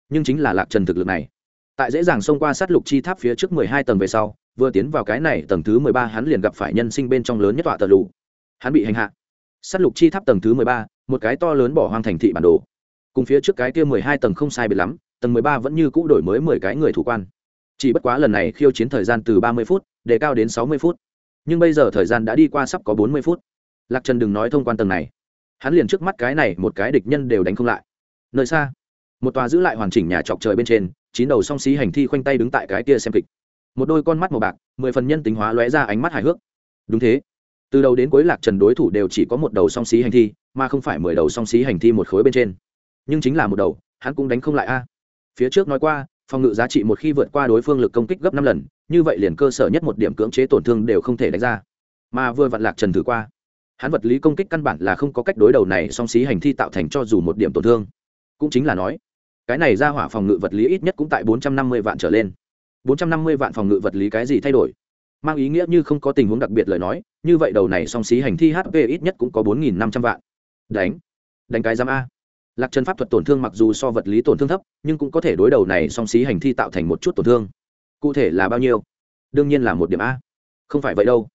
Nhưng chính là lạc trần thực lực này tại dễ dàng xông qua sát lục chi tháp phía trước mười hai tầng về sau, vừa tiến vào cái này tầng thứ mười ba, hắn liền gặp phải nhân sinh bên trong lớn nhất tọa tờ lụ. hắn bị hành hạ. Sát lục chi tháp tầng thứ mười ba, một cái to lớn bỏ hoang thành thị bản đồ. Cùng phía trước cái kia mười hai tầng không sai biệt lắm, tầng mười ba vẫn như cũ đổi mới mười cái người thủ quan. Chỉ bất quá lần này khiêu chiến thời gian từ ba mươi phút đề cao đến sáu mươi phút. Nhưng bây giờ thời gian đã đi qua sắp có bốn mươi phút. Lạc trần đừng nói thông quan tầng này. Hắn liền trước mắt cái này một cái địch nhân đều đánh không lại. Nơi xa, một tòa giữ lại hoàn chỉnh nhà trọc trời bên trên chín đầu song xí hành thi khoanh tay đứng tại cái kia xem kịch. Một đôi con mắt màu bạc, mười phần nhân tính hóa lóe ra ánh mắt hài hước. Đúng thế. Từ đầu đến cuối lạc trần đối thủ đều chỉ có một đầu song xí hành thi, mà không phải mười đầu song xí hành thi một khối bên trên. Nhưng chính là một đầu, hắn cũng đánh không lại a. Phía trước nói qua, phòng ngự giá trị một khi vượt qua đối phương lực công kích gấp năm lần, như vậy liền cơ sở nhất một điểm cưỡng chế tổn thương đều không thể đánh ra. Mà vừa vặn lạc trần thử qua, hắn vật lý công kích căn bản là không có cách đối đầu này song xí hành thi tạo thành cho dù một điểm tổn thương. Cũng chính là nói cái này ra hỏa phòng ngự vật lý ít nhất cũng tại bốn trăm năm mươi vạn trở lên. bốn trăm năm mươi vạn phòng ngự vật lý cái gì thay đổi? Mang ý nghĩa như không có tình huống đặc biệt lời nói, như vậy đầu này song xí hành thi hp ít nhất cũng có bốn nghìn năm trăm vạn. Đánh. Đánh cái giám a. Lạc trần pháp thuật tổn thương mặc dù so vật lý tổn thương thấp, nhưng cũng có thể đối đầu này song xí hành thi tạo thành một chút tổn thương. Cụ thể là bao nhiêu? Đương nhiên là một điểm a. Không phải vậy đâu.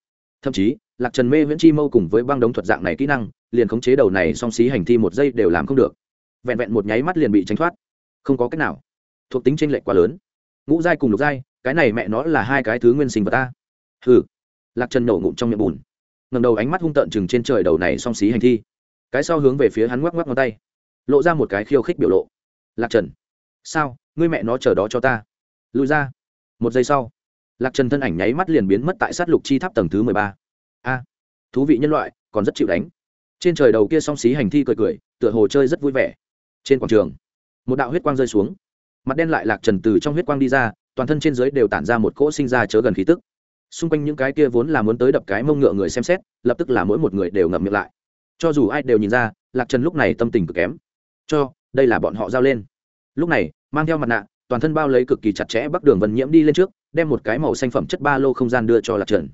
Thậm chí, lạc trần mê viễn chi mâu cùng với băng đống thuật dạng này kỹ năng, liền khống chế đầu này song xí hành thi một giây đều làm không được. Vẹn vẹn một nháy mắt liền bị tránh thoát không có cách nào. Thuộc tính tranh lệch quá lớn. Ngũ giai cùng lục giai, cái này mẹ nó là hai cái thứ nguyên sinh vật ta. Hừ. Lạc trần nổ ngụm trong miệng bùn. Ngầm đầu ánh mắt hung tợn chừng trên trời đầu này song xí hành thi. Cái sau hướng về phía hắn ngoắc ngoắc ngón tay. Lộ ra một cái khiêu khích biểu lộ. Lạc trần. Sao? Ngươi mẹ nó chờ đó cho ta. Lùi ra. Một giây sau, lạc trần thân ảnh nháy mắt liền biến mất tại sát lục chi tháp tầng thứ mười ba. A. Thú vị nhân loại, còn rất chịu đánh. Trên trời đầu kia song xí hành thi cười cười, tựa hồ chơi rất vui vẻ. Trên quảng trường một đạo huyết quang rơi xuống. Mặt đen lại lạc trần từ trong huyết quang đi ra, toàn thân trên dưới đều tản ra một cỗ sinh ra chớ gần khí tức. Xung quanh những cái kia vốn là muốn tới đập cái mông ngựa người xem xét, lập tức là mỗi một người đều ngậm miệng lại. Cho dù ai đều nhìn ra, lạc trần lúc này tâm tình cực kém. Cho, đây là bọn họ giao lên. Lúc này, mang theo mặt nạ, toàn thân bao lấy cực kỳ chặt chẽ bắc đường vân nhiễm đi lên trước, đem một cái màu xanh phẩm chất ba lô không gian đưa cho lạc trần.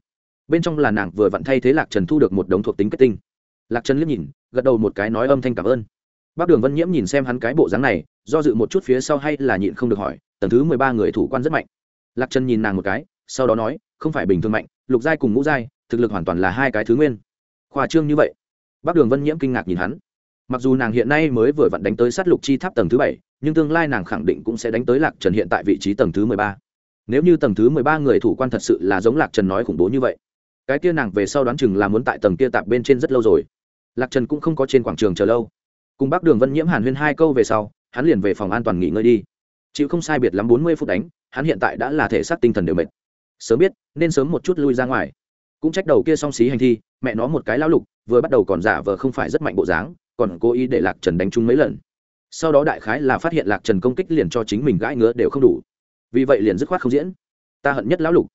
Bên trong là nàng vừa vặn thay thế lạc trần thu được một đống thuộc tính kết tinh. Lạc trần liếc nhìn, gật đầu một cái nói âm thanh cảm ơn bác đường vân nhiễm nhìn xem hắn cái bộ dáng này, do dự một chút phía sau hay là nhịn không được hỏi, tầng thứ mười ba người thủ quan rất mạnh. Lạc trần nhìn nàng một cái, sau đó nói, không phải bình thường mạnh, lục giai cùng ngũ giai, thực lực hoàn toàn là hai cái thứ nguyên. Khoa trương như vậy. Bác đường vân nhiễm kinh ngạc nhìn hắn. Mặc dù nàng hiện nay mới vừa vặn đánh tới sát lục chi tháp tầng thứ bảy, nhưng tương lai nàng khẳng định cũng sẽ đánh tới lạc trần hiện tại vị trí tầng thứ mười ba. Nếu như tầng thứ mười ba người thủ quan thật sự là giống lạc trần nói khủng bố như vậy, cái kia nàng về sau đoán chừng là muốn tại tầng kia tạp bên trên rất lâu rồi. Lạc trần cũng không có trên quảng trường chờ lâu cùng bác đường vân nhiễm hàn huyên hai câu về sau, hắn liền về phòng an toàn nghỉ ngơi đi. Chịu không sai biệt lắm bốn mươi phút đánh, hắn hiện tại đã là thể xác tinh thần đều mệt. Sớm biết, nên sớm một chút lui ra ngoài. Cũng trách đầu kia song xí hành thi, mẹ nó một cái lão lục, vừa bắt đầu còn giả vờ không phải rất mạnh bộ dáng, còn cố ý để lạc trần đánh trúng mấy lần. Sau đó đại khái là phát hiện lạc trần công kích liền cho chính mình gãi ngứa đều không đủ. Vì vậy liền dứt khoát không diễn. Ta hận nhất lão lục.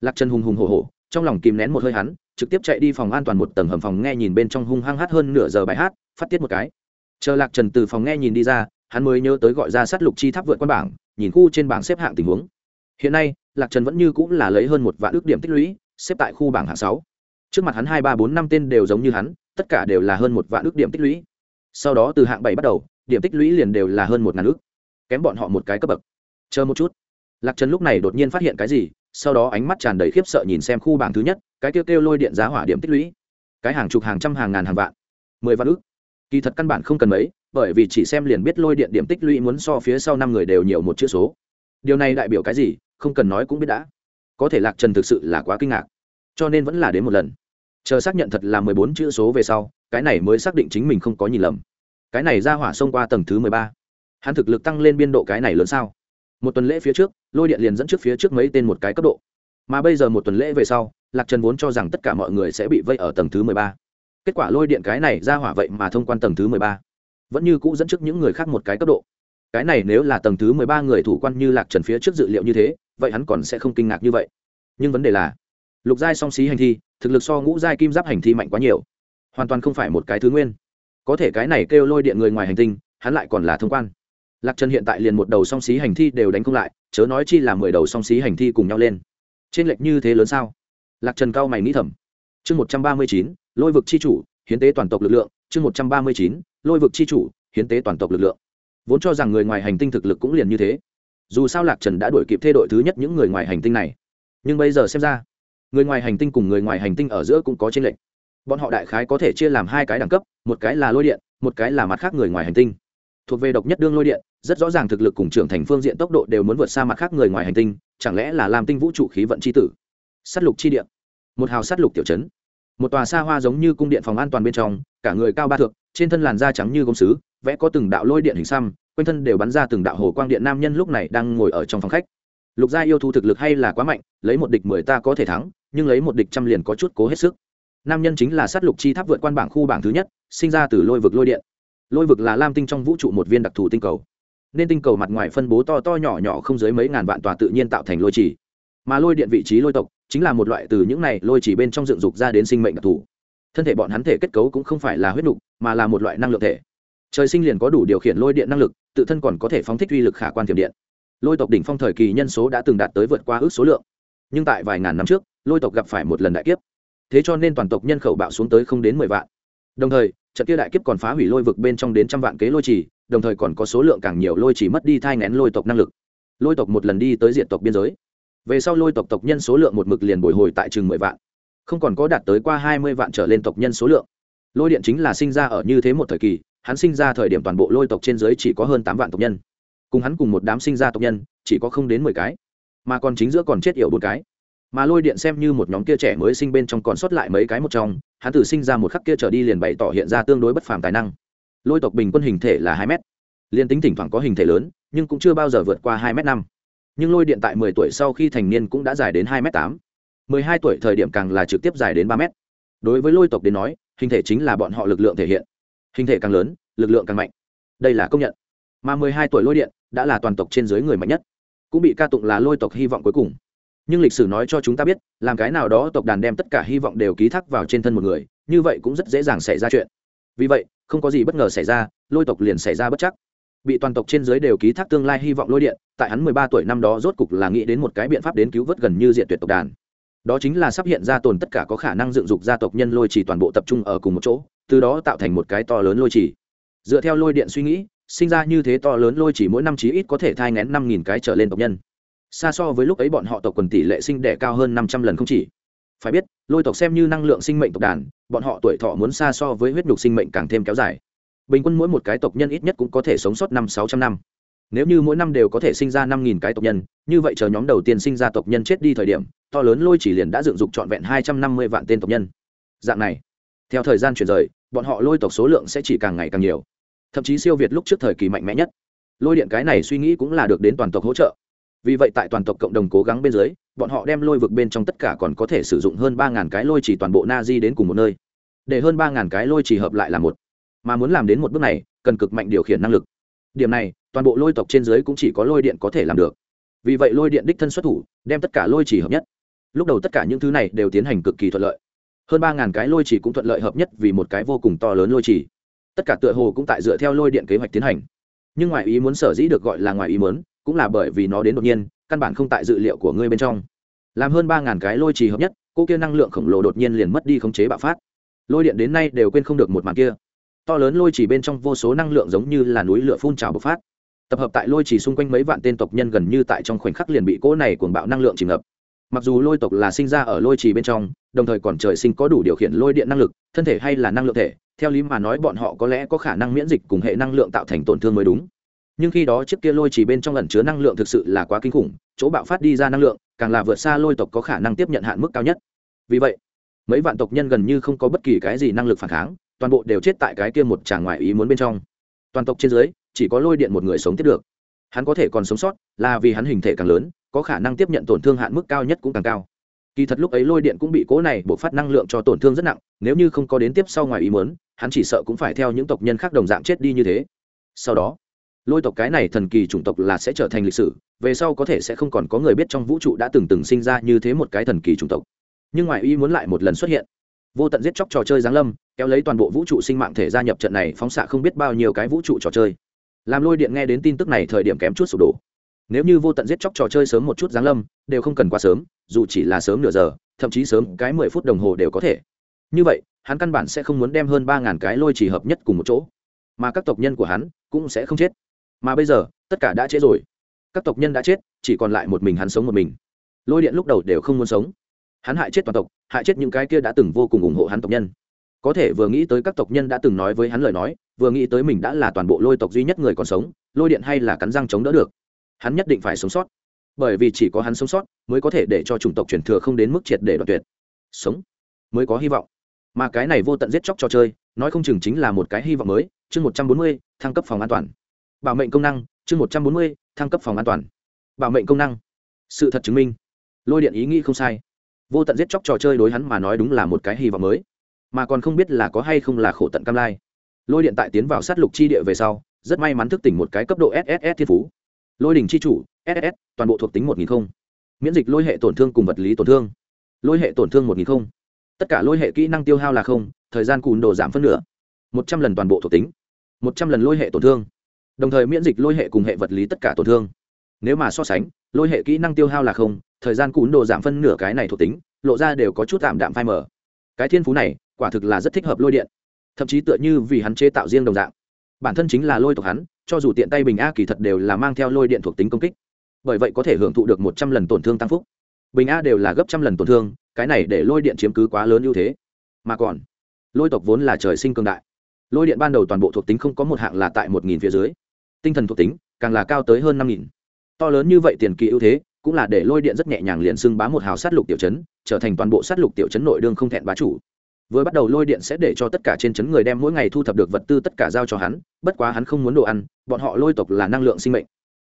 Lạc trần hùng hùng hổ hổ, trong lòng kìm nén một hơi hắn, trực tiếp chạy đi phòng an toàn một tầng hầm phòng nghe nhìn bên trong hung hăng hát hơn nửa giờ bài hát, phát tiết một cái chờ lạc trần từ phòng nghe nhìn đi ra, hắn mới nhớ tới gọi ra sát lục chi tháp vượt quan bảng, nhìn khu trên bảng xếp hạng tình huống. Hiện nay, lạc trần vẫn như cũng là lấy hơn một vạn ước điểm tích lũy, xếp tại khu bảng hạng sáu. Trước mặt hắn hai ba bốn năm tên đều giống như hắn, tất cả đều là hơn một vạn ước điểm tích lũy. Sau đó từ hạng bảy bắt đầu, điểm tích lũy liền đều là hơn một ngàn ước. Kém bọn họ một cái cấp bậc. Chờ một chút. Lạc trần lúc này đột nhiên phát hiện cái gì, sau đó ánh mắt tràn đầy khiếp sợ nhìn xem khu bảng thứ nhất, cái kêu kêu lôi điện giá hỏa điểm tích lũy. Cái hàng chục hàng trăm hàng ngàn hàng vạn. Mười vạn ước kỳ thật căn bản không cần mấy, bởi vì chỉ xem liền biết lôi điện điểm tích lũy muốn so phía sau năm người đều nhiều một chữ số. Điều này đại biểu cái gì, không cần nói cũng biết đã. Có thể lạc trần thực sự là quá kinh ngạc. Cho nên vẫn là đến một lần. Chờ xác nhận thật là mười bốn chữ số về sau, cái này mới xác định chính mình không có nhìn lầm. Cái này ra hỏa xông qua tầng thứ mười ba. Hắn thực lực tăng lên biên độ cái này lớn sao? Một tuần lễ phía trước, lôi điện liền dẫn trước phía trước mấy tên một cái cấp độ. Mà bây giờ một tuần lễ về sau, lạc trần vốn cho rằng tất cả mọi người sẽ bị vây ở tầng thứ mười ba kết quả lôi điện cái này ra hỏa vậy mà thông quan tầng thứ mười ba. Vẫn như cũ dẫn trước những người khác một cái cấp độ. Cái này nếu là tầng thứ mười ba người thủ quan như lạc trần phía trước dự liệu như thế, vậy hắn còn sẽ không kinh ngạc như vậy. Nhưng vấn đề là, lục giai song xí hành thi, thực lực so ngũ giai kim giáp hành thi mạnh quá nhiều. Hoàn toàn không phải một cái thứ nguyên. Có thể cái này kêu lôi điện người ngoài hành tinh, hắn lại còn là thông quan. Lạc trần hiện tại liền một đầu song xí hành thi đều đánh không lại, chớ nói chi là mười đầu song xí hành thi cùng nhau lên. Trên lệch như thế lớn sao? Lạc trần cao mày nghĩ thầm chương một trăm ba mươi chín, lôi vực c h i chủ, hiến tế toàn tộc lực lượng. Chương một trăm ba mươi chín, lôi vực c h i chủ, hiến tế toàn tộc lực lượng. Vốn cho rằng người ngoài hành tinh thực lực cũng liền như thế. Dù sao lạc trần đã đuổi kịp thê đội thứ nhất những người ngoài hành tinh này. Nhưng bây giờ xem ra, người ngoài hành tinh cùng người ngoài hành tinh ở giữa cũng có tranh lệch. Bọn họ đại khái có thể chia làm hai cái đẳng cấp, một cái là lôi điện, một cái là mặt khác người ngoài hành tinh. Thuộc về độc nhất đương lôi điện, rất rõ ràng thực lực cùng trưởng thành phương diện tốc độ đều muốn vượt xa mặt khác người ngoài hành tinh, chẳng lẽ là làm tinh vũ trụ khí vận c h i tử? S á t lục chi điện một hào sát lục tiểu chấn một tòa xa hoa giống như cung điện phòng an toàn bên trong, cả người cao ba thượng trên thân làn da trắng như gốm xứ vẽ có từng đạo lôi điện hình xăm, quanh thân đều bắn ra từng đạo hồ quang điện nam nhân lúc này đang ngồi ở trong phòng khách. Lục gia yêu thu thực lực hay là quá mạnh, lấy một địch mười ta có thể thắng, nhưng lấy một địch trăm liền có chút cố hết sức. Nam nhân chính là sát lục chi tháp vượt quan bảng khu bảng thứ nhất, sinh ra từ lôi vực lôi điện. Lôi vực là lam tinh trong vũ trụ một viên đặc thù tinh cầu. Nên tinh cầu mặt ngoài phân bố to to nhỏ nhỏ không dưới mấy ngàn vạn tòa tự nhiên tạo thành lôi trì. Mà lôi điện vị trí lôi tộc chính là một loại từ những này lôi chỉ bên trong dựng dục ra đến sinh mệnh đặc thù. Thân thể bọn hắn thể kết cấu cũng không phải là huyết nục, mà là một loại năng lượng thể. Trời sinh liền có đủ điều khiển lôi điện năng lực, tự thân còn có thể phóng thích uy lực khả quan tiềm điện. Lôi tộc đỉnh phong thời kỳ nhân số đã từng đạt tới vượt qua ước số lượng. Nhưng tại vài ngàn năm trước, lôi tộc gặp phải một lần đại kiếp. Thế cho nên toàn tộc nhân khẩu bạo xuống tới không đến mười vạn. Đồng thời, trận kia đại kiếp còn phá hủy lôi vực bên trong đến trăm vạn kế lôi trì đồng thời còn có số lượng càng nhiều lôi chỉ mất đi thai ngén lôi tộc năng lực. Lôi tộc một lần đi tới diện tộc biên giới về sau lôi tộc tộc nhân số lượng một mực liền bồi hồi tại chừng mười vạn. Không còn có đạt tới qua hai mươi vạn trở lên tộc nhân số lượng. Lôi điện chính là sinh ra ở như thế một thời kỳ, hắn sinh ra thời điểm toàn bộ lôi tộc trên dưới chỉ có hơn tám vạn tộc nhân. Cùng hắn cùng một đám sinh ra tộc nhân, chỉ có không đến mười cái. Mà còn chính giữa còn chết yểu bốn cái. Mà lôi điện xem như một nhóm kia trẻ mới sinh bên trong còn sót lại mấy cái một trong, hắn từ sinh ra một khắc kia trở đi liền bày tỏ hiện ra tương đối bất phàm tài năng. Lôi tộc bình quân hình thể là hai m liên tính thỉnh thoảng có hình thể lớn, nhưng cũng chưa bao giờ vượt qua hai m năm nhưng lôi điện tại mười tuổi sau khi thành niên cũng đã dài đến 2m8. 12 tuổi thời điểm càng là trực tiếp dài đến 3m. đối với lôi tộc đến nói, hình thể chính là bọn họ lực lượng thể hiện. Hình thể càng lớn, lực lượng càng mạnh. Đây là công nhận. Mà mười hai tuổi lôi điện đã là toàn tộc trên dưới người mạnh nhất. Cũng bị ca tụng là lôi tộc hy vọng cuối cùng. Nhưng lịch sử nói cho chúng ta biết, làm cái nào đó tộc đàn đem tất cả hy vọng đều ký thác vào trên thân một người, như vậy cũng rất dễ dàng xảy ra chuyện. Vì vậy, không có gì bất ngờ xảy ra, lôi tộc liền xảy ra bất chắc bị toàn tộc trên dưới đều ký thác tương lai hy vọng lôi điện, tại hắn mười ba tuổi năm đó rốt cục là nghĩ đến một cái biện pháp đến cứu vớt gần như diện tuyệt tộc đàn. Đó chính là sắp hiện ra tồn tất cả có khả năng dựng dục gia tộc nhân lôi chỉ toàn bộ tập trung ở cùng một chỗ, từ đó tạo thành một cái to lớn lôi chỉ dựa theo lôi điện suy nghĩ, sinh ra như thế to lớn lôi chỉ mỗi năm chí ít có thể thai ngén năm nghìn cái trở lên tộc nhân. Xa so với lúc ấy bọn họ tộc quần tỷ lệ sinh đẻ cao hơn năm trăm lần không chỉ. Phải biết, lôi tộc xem như năng lượng sinh mệnh tộc đàn, bọn họ tuổi thọ muốn xa so với huyết nhục sinh mệnh càng thêm kéo dài bình quân mỗi một cái tộc nhân ít nhất cũng có thể sống sót năm sáu trăm năm. Nếu như mỗi năm đều có thể sinh ra năm nghìn cái tộc nhân, như vậy chờ nhóm đầu tiên sinh ra tộc nhân chết đi thời điểm, to lớn lôi chỉ liền đã dựng dục trọn vẹn hai trăm năm mươi vạn tên tộc nhân. Dạng này, theo thời gian chuyển rời, bọn họ lôi tộc số lượng sẽ chỉ càng ngày càng nhiều. Thậm chí siêu việt lúc trước thời kỳ mạnh mẽ nhất. Lôi điện cái này suy nghĩ cũng là được đến toàn tộc hỗ trợ. Vì vậy tại toàn tộc cộng đồng cố gắng bên dưới, bọn họ đem lôi vực bên trong tất cả còn có thể sử dụng hơn ba cái lôi chỉ toàn bộ na di đến cùng một nơi. Để hơn ba cái lôi chỉ hợp lại là một mà muốn làm đến một bước này, cần cực mạnh điều khiển năng lực. Điểm này, toàn bộ lôi tộc trên dưới cũng chỉ có lôi điện có thể làm được. Vì vậy lôi điện đích thân xuất thủ, đem tất cả lôi chỉ hợp nhất. Lúc đầu tất cả những thứ này đều tiến hành cực kỳ thuận lợi. Hơn ba ngàn cái lôi chỉ cũng thuận lợi hợp nhất vì một cái vô cùng to lớn lôi chỉ tất cả tựa hồ cũng tại dựa theo lôi điện kế hoạch tiến hành. Nhưng ngoài ý muốn sở dĩ được gọi là ngoài ý muốn, cũng là bởi vì nó đến đột nhiên, căn bản không tại dự liệu của ngươi bên trong. Làm hơn ba ngàn cái lôi trì hợp nhất, cô kia năng lượng khổng lồ đột nhiên liền mất đi khống chế bạo phát. Lôi điện đến nay đều quên không được một màn kia to lớn lôi chỉ bên trong vô số năng lượng giống như là núi lửa phun trào bộc phát. Tập hợp tại lôi chỉ xung quanh mấy vạn tên tộc nhân gần như tại trong khoảnh khắc liền bị cỗ này cuồng bạo năng lượng chìm ngập. Mặc dù lôi tộc là sinh ra ở lôi trì bên trong, đồng thời còn trời sinh có đủ điều khiển lôi điện năng lực, thân thể hay là năng lượng thể, theo lý mà nói bọn họ có lẽ có khả năng miễn dịch cùng hệ năng lượng tạo thành tổn thương mới đúng. Nhưng khi đó chiếc kia lôi trì bên trong ẩn chứa năng lượng thực sự là quá kinh khủng, chỗ bạo phát đi ra năng lượng, càng là vượt xa lôi tộc có khả năng tiếp nhận hạn mức cao nhất. Vì vậy, mấy vạn tộc nhân gần như không có bất kỳ cái gì năng lực phản kháng toàn bộ đều chết tại cái kia một tràng ngoài ý muốn bên trong. Toàn tộc trên dưới, chỉ có lôi điện một người sống tiếp được. Hắn có thể còn sống sót, là vì hắn hình thể càng lớn, có khả năng tiếp nhận tổn thương hạn mức cao nhất cũng càng cao. Kỳ thật lúc ấy lôi điện cũng bị cố này buộc phát năng lượng cho tổn thương rất nặng, nếu như không có đến tiếp sau ngoài ý muốn, hắn chỉ sợ cũng phải theo những tộc nhân khác đồng dạng chết đi như thế. Sau đó, lôi tộc cái này thần kỳ chủng tộc là sẽ trở thành lịch sử, về sau có thể sẽ không còn có người biết trong vũ trụ đã từng từng sinh ra như thế một cái thần kỳ chủng tộc. Nhưng ngoài ý muốn lại một lần xuất hiện. Vô tận giết chóc trò chơi giáng lâm kéo lấy toàn bộ vũ trụ sinh mạng thể gia nhập trận này phóng xạ không biết bao nhiêu cái vũ trụ trò chơi. Làm lôi điện nghe đến tin tức này thời điểm kém chút sụp đổ. Nếu như vô tận giết chóc trò chơi sớm một chút giáng lâm, đều không cần quá sớm, dù chỉ là sớm nửa giờ, thậm chí sớm cái mười phút đồng hồ đều có thể. Như vậy, hắn căn bản sẽ không muốn đem hơn ba ngàn cái lôi chỉ hợp nhất cùng một chỗ. Mà các tộc nhân của hắn cũng sẽ không chết. Mà bây giờ, tất cả đã chết rồi. Các tộc nhân đã chết, chỉ còn lại một mình hắn sống một mình. Lôi điện lúc đầu đều không muốn sống. Hắn hại chết toàn tộc, hại chết những cái kia đã từng vô cùng ủng hộ hắn tộc nhân có thể vừa nghĩ tới các tộc nhân đã từng nói với hắn lời nói, vừa nghĩ tới mình đã là toàn bộ lôi tộc duy nhất người còn sống, lôi điện hay là cắn răng chống đỡ được, hắn nhất định phải sống sót. Bởi vì chỉ có hắn sống sót mới có thể để cho chủng tộc truyền thừa không đến mức triệt để đoạn tuyệt. Sống mới có hy vọng. Mà cái này vô tận giết chóc trò chơi, nói không chừng chính là một cái hy vọng mới. Chương một trăm bốn mươi, thăng cấp phòng an toàn. Bảo mệnh công năng, chương một trăm bốn mươi, thăng cấp phòng an toàn. Bảo mệnh công năng. Sự thật chứng minh, lôi điện ý nghĩ không sai. Vô tận giết chóc trò chơi đối hắn mà nói đúng là một cái hy vọng mới mà còn không biết là có hay không là khổ tận cam lai. Lôi điện tại tiến vào sát lục chi địa về sau, rất may mắn thức tỉnh một cái cấp độ sss thiên phú. Lôi đỉnh chi chủ ss toàn bộ thuộc tính một nghìn không. Miễn dịch lôi hệ tổn thương cùng vật lý tổn thương. Lôi hệ tổn thương một nghìn không. Tất cả lôi hệ kỹ năng tiêu hao là không, thời gian cùn đồ giảm phân nửa. Một trăm lần toàn bộ thuộc tính. Một trăm lần lôi hệ tổn thương. Đồng thời miễn dịch lôi hệ cùng hệ vật lý tất cả tổn thương. Nếu mà so sánh, lôi hệ kỹ năng tiêu hao là không, thời gian cún đồ giảm phân nửa cái này thuộc tính, lộ ra đều có chút tạm đạm phai mờ. Cái thiên phú này quả thực là rất thích hợp lôi điện. Thậm chí tựa như vì hắn chế tạo riêng đồng dạng. Bản thân chính là lôi tộc hắn, cho dù tiện tay bình a kỳ thật đều là mang theo lôi điện thuộc tính công kích. Bởi vậy có thể hưởng thụ được một trăm lần tổn thương tăng phúc. Bình a đều là gấp trăm lần tổn thương, cái này để lôi điện chiếm cứ quá lớn ưu thế. Mà còn, lôi tộc vốn là trời sinh cương đại. Lôi điện ban đầu toàn bộ thuộc tính không có một hạng là tại một nghìn phía dưới. Tinh thần thuộc tính càng là cao tới hơn năm nghìn. To lớn như vậy tiền kỳ ưu thế cũng là để lôi điện rất nhẹ nhàng liền xưng bá một hào sát lục tiểu chấn, trở thành toàn bộ sát lục tiểu chấn nội đương không thẹn bá chủ vừa bắt đầu lôi điện sẽ để cho tất cả trên chấn người đem mỗi ngày thu thập được vật tư tất cả giao cho hắn, bất quá hắn không muốn đồ ăn, bọn họ lôi tộc là năng lượng sinh mệnh.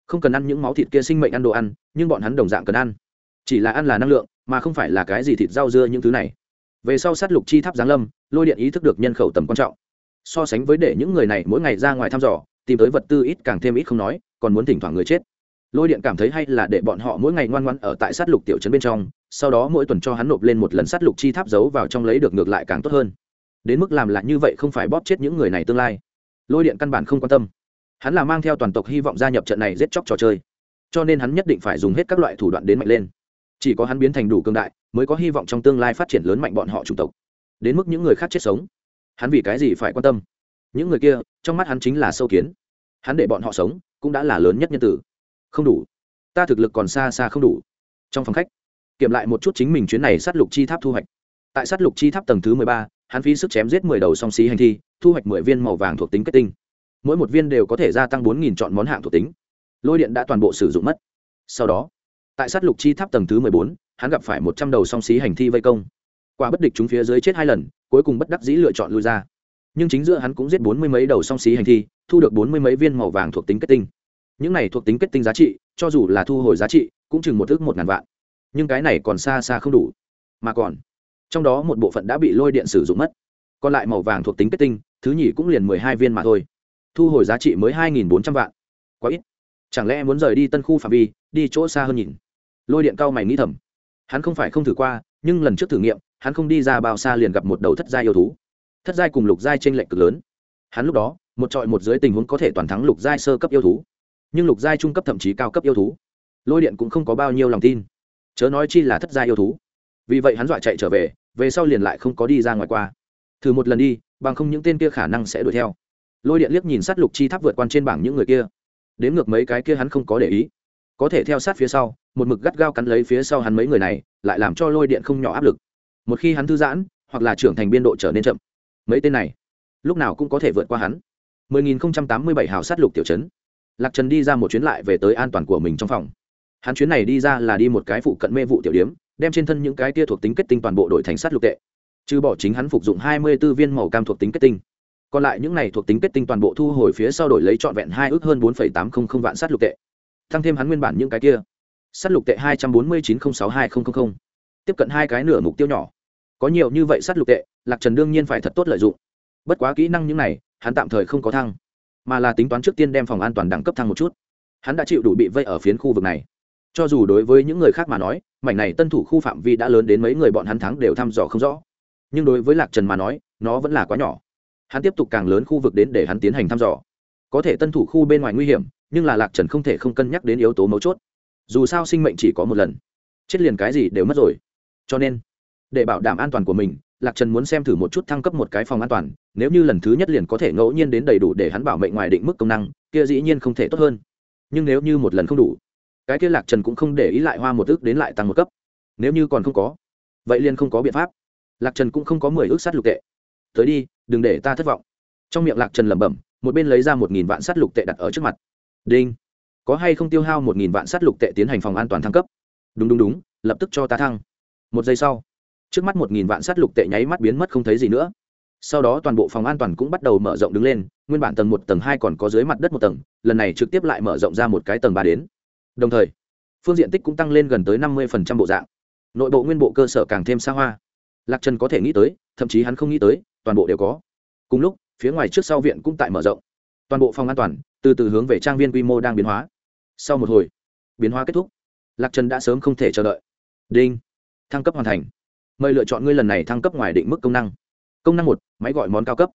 Không cần ăn những máu thịt kia sinh mệnh ăn đồ ăn, nhưng bọn hắn đồng dạng cần ăn. Chỉ là ăn là năng lượng, mà không phải là cái gì thịt rau dưa những thứ này. Về sau sát lục chi tháp giáng lâm, lôi điện ý thức được nhân khẩu tầm quan trọng. So sánh với để những người này mỗi ngày ra ngoài thăm dò, tìm tới vật tư ít càng thêm ít không nói, còn muốn thỉnh thoảng người chết. Lôi điện cảm thấy hay là để bọn họ mỗi ngày ngoan ngoan ở tại sát lục tiểu trấn bên trong sau đó mỗi tuần cho hắn nộp lên một lần sát lục chi tháp giấu vào trong lấy được ngược lại càng tốt hơn. Đến mức làm lại như vậy không phải bóp chết những người này tương lai. Lôi điện căn bản không quan tâm. Hắn là mang theo toàn tộc hy vọng gia nhập trận này giết chóc trò chơi. Cho nên hắn nhất định phải dùng hết các loại thủ đoạn đến mạnh lên. Chỉ có hắn biến thành đủ cương đại, mới có hy vọng trong tương lai phát triển lớn mạnh bọn họ chủng tộc. Đến mức những người khác chết sống. Hắn vì cái gì phải quan tâm? Những người kia, trong mắt hắn chính là sâu kiến. Hắn để bọn họ sống cũng đã là lớn nhất nhân tử. Không đủ. Ta thực lực còn xa xa không đủ. Trong phòng khách kiểm lại một chút chính mình chuyến này sát lục chi tháp thu hoạch. Tại sát lục chi tháp tầng thứ mười ba, hắn phí sức chém giết mười đầu song xí hành thi, thu hoạch mười viên màu vàng thuộc tính kết tinh. Mỗi một viên đều có thể gia tăng bốn nghìn chọn món hạng thuộc tính. Lôi điện đã toàn bộ sử dụng mất. Sau đó, tại sát lục chi tháp tầng thứ mười bốn, hắn gặp phải một trăm đầu song xí hành thi vây công. Qua bất địch chúng phía dưới chết hai lần, cuối cùng bất đắc dĩ lựa chọn lui ra. Nhưng chính giữa hắn cũng giết bốn mươi mấy đầu song xí hành thi, thu được bốn mươi mấy viên màu vàng thuộc tính kết tinh. Những này thuộc tính kết tinh giá trị, cho dù là thu hồi giá trị, cũng chừng một ước một ngàn vạn nhưng cái này còn xa xa không đủ. Mà còn, trong đó một bộ phận đã bị lôi điện sử dụng mất. Còn lại màu vàng thuộc tính kết tinh, thứ nhì cũng liền mười hai viên mà thôi. Thu hồi giá trị mới hai nghìn bốn trăm vạn. Quá ít. Chẳng lẽ muốn rời đi tân khu phạm vi, đi chỗ xa hơn nhìn? Lôi điện cao mày nghĩ thầm. Hắn không phải không thử qua, nhưng lần trước thử nghiệm, hắn không đi ra bao xa liền gặp một đầu thất giai yêu thú. Thất giai cùng lục giai t r ê n lệch cực lớn. Hắn lúc đó, một trọi một dưới tình huống có thể toàn thắng lục giai sơ cấp yêu thú. Nhưng lục giai trung cấp thậm chí cao cấp yêu thú. Lôi điện cũng không có bao nhiêu lòng tin chớ nói chi là thất gia yêu thú. Vì vậy hắn dọa chạy trở về về sau liền lại không có đi ra ngoài qua. Thử một lần đi, bằng không những tên kia khả năng sẽ đuổi theo. Lôi điện liếc nhìn sát lục chi tháp vượt quan trên bảng những người kia. Đến ngược mấy cái kia hắn không có để ý. Có thể theo sát phía sau, một mực gắt gao cắn lấy phía sau hắn mấy người này, lại làm cho lôi điện không nhỏ áp lực. Một khi hắn thư giãn, hoặc là trưởng thành biên độ trở nên chậm, mấy tên này, lúc nào cũng có thể vượt qua hắn. 10.087 hào sát lục tiểu chấn lạc trần đi ra một chuyến lại về tới an toàn của mình trong phòng hắn chuyến này đi ra là đi một cái phụ cận mê vụ tiểu điếm, đem trên thân những cái tia thuộc tính kết tinh toàn bộ đổi thành sắt lục tệ. Trừ bỏ chính hắn phục dụng hai mươi b ố viên màu cam thuộc tính kết tinh. Còn lại những này thuộc tính kết tinh toàn bộ thu hồi phía sau đổi lấy trọn vẹn hai ước hơn bốn tám trăm linh vạn sắt lục tệ. Tăng thêm hắn nguyên bản những cái kia. Sắt lục tệ hai trăm bốn mươi chín sáu hai nghìn tiếp cận hai cái nửa mục tiêu nhỏ. Có nhiều như vậy sắt lục tệ, lạc trần đương nhiên phải thật tốt lợi dụng. Bất quá kỹ năng những này, hắn tạm thời không có thăng, mà là tính toán trước tiên đem phòng an toàn đẳng cấp thăng một chút. Hắn đã chịu đủ bị vây ở phiến khu vực này cho dù đối với những người khác mà nói, mảnh này tân thủ khu phạm vi đã lớn đến mấy người bọn hắn thắng đều thăm dò không rõ. Nhưng đối với lạc trần mà nói, nó vẫn là quá nhỏ. Hắn tiếp tục càng lớn khu vực đến để hắn tiến hành thăm dò. Có thể tân thủ khu bên ngoài nguy hiểm, nhưng là lạc trần không thể không cân nhắc đến yếu tố mấu chốt. Dù sao sinh mệnh chỉ có một lần. Chết liền cái gì đều mất rồi. Cho nên, để bảo đảm an toàn của mình, lạc trần muốn xem thử một chút thăng cấp một cái phòng an toàn, nếu như lần thứ nhất liền có thể ngẫu nhiên đến đầy đủ để hắn bảo mệnh ngoài định mức công năng, kia dĩ nhiên không thể tốt hơn. Nhưng nếu như một lần không đủ cái kia lạc trần cũng không để ý lại hoa một ước đến lại tăng một cấp. Nếu như còn không có, vậy liền không có biện pháp. Lạc trần cũng không có mười ước sát lục tệ. Tới đi, đừng để ta thất vọng. Trong miệng lạc trần lẩm bẩm, một bên lấy ra một nghìn vạn sát lục tệ đặt ở trước mặt. Đinh. Có hay không tiêu hao một nghìn vạn sát lục tệ tiến hành phòng an toàn thăng cấp? Đúng đúng đúng, lập tức cho ta thăng. Một giây sau, trước mắt một nghìn vạn sát lục tệ nháy mắt biến mất không thấy gì nữa. Sau đó toàn bộ phòng an toàn cũng bắt đầu mở rộng đứng lên, nguyên bản tầng một, tầng hai còn có dưới mặt đất một tầng, lần này trực tiếp lại mở rộng ra một cái tầng ba đến đồng thời, phương diện tích cũng tăng lên gần tới năm mươi bộ dạng. Nội bộ nguyên bộ cơ sở càng thêm xa hoa. Lạc trần có thể nghĩ tới, thậm chí hắn không nghĩ tới, toàn bộ đều có. Cùng lúc, phía ngoài trước sau viện cũng tại mở rộng. Toàn bộ phòng an toàn, từ từ hướng về trang viên quy mô đang biến hóa. Sau một hồi, biến hóa kết thúc. Lạc trần đã sớm không thể chờ đợi. Đinh. Thăng cấp hoàn thành. Mời lựa chọn ngươi lần này thăng cấp ngoài định mức công năng. Công năng một, máy gọi món cao cấp.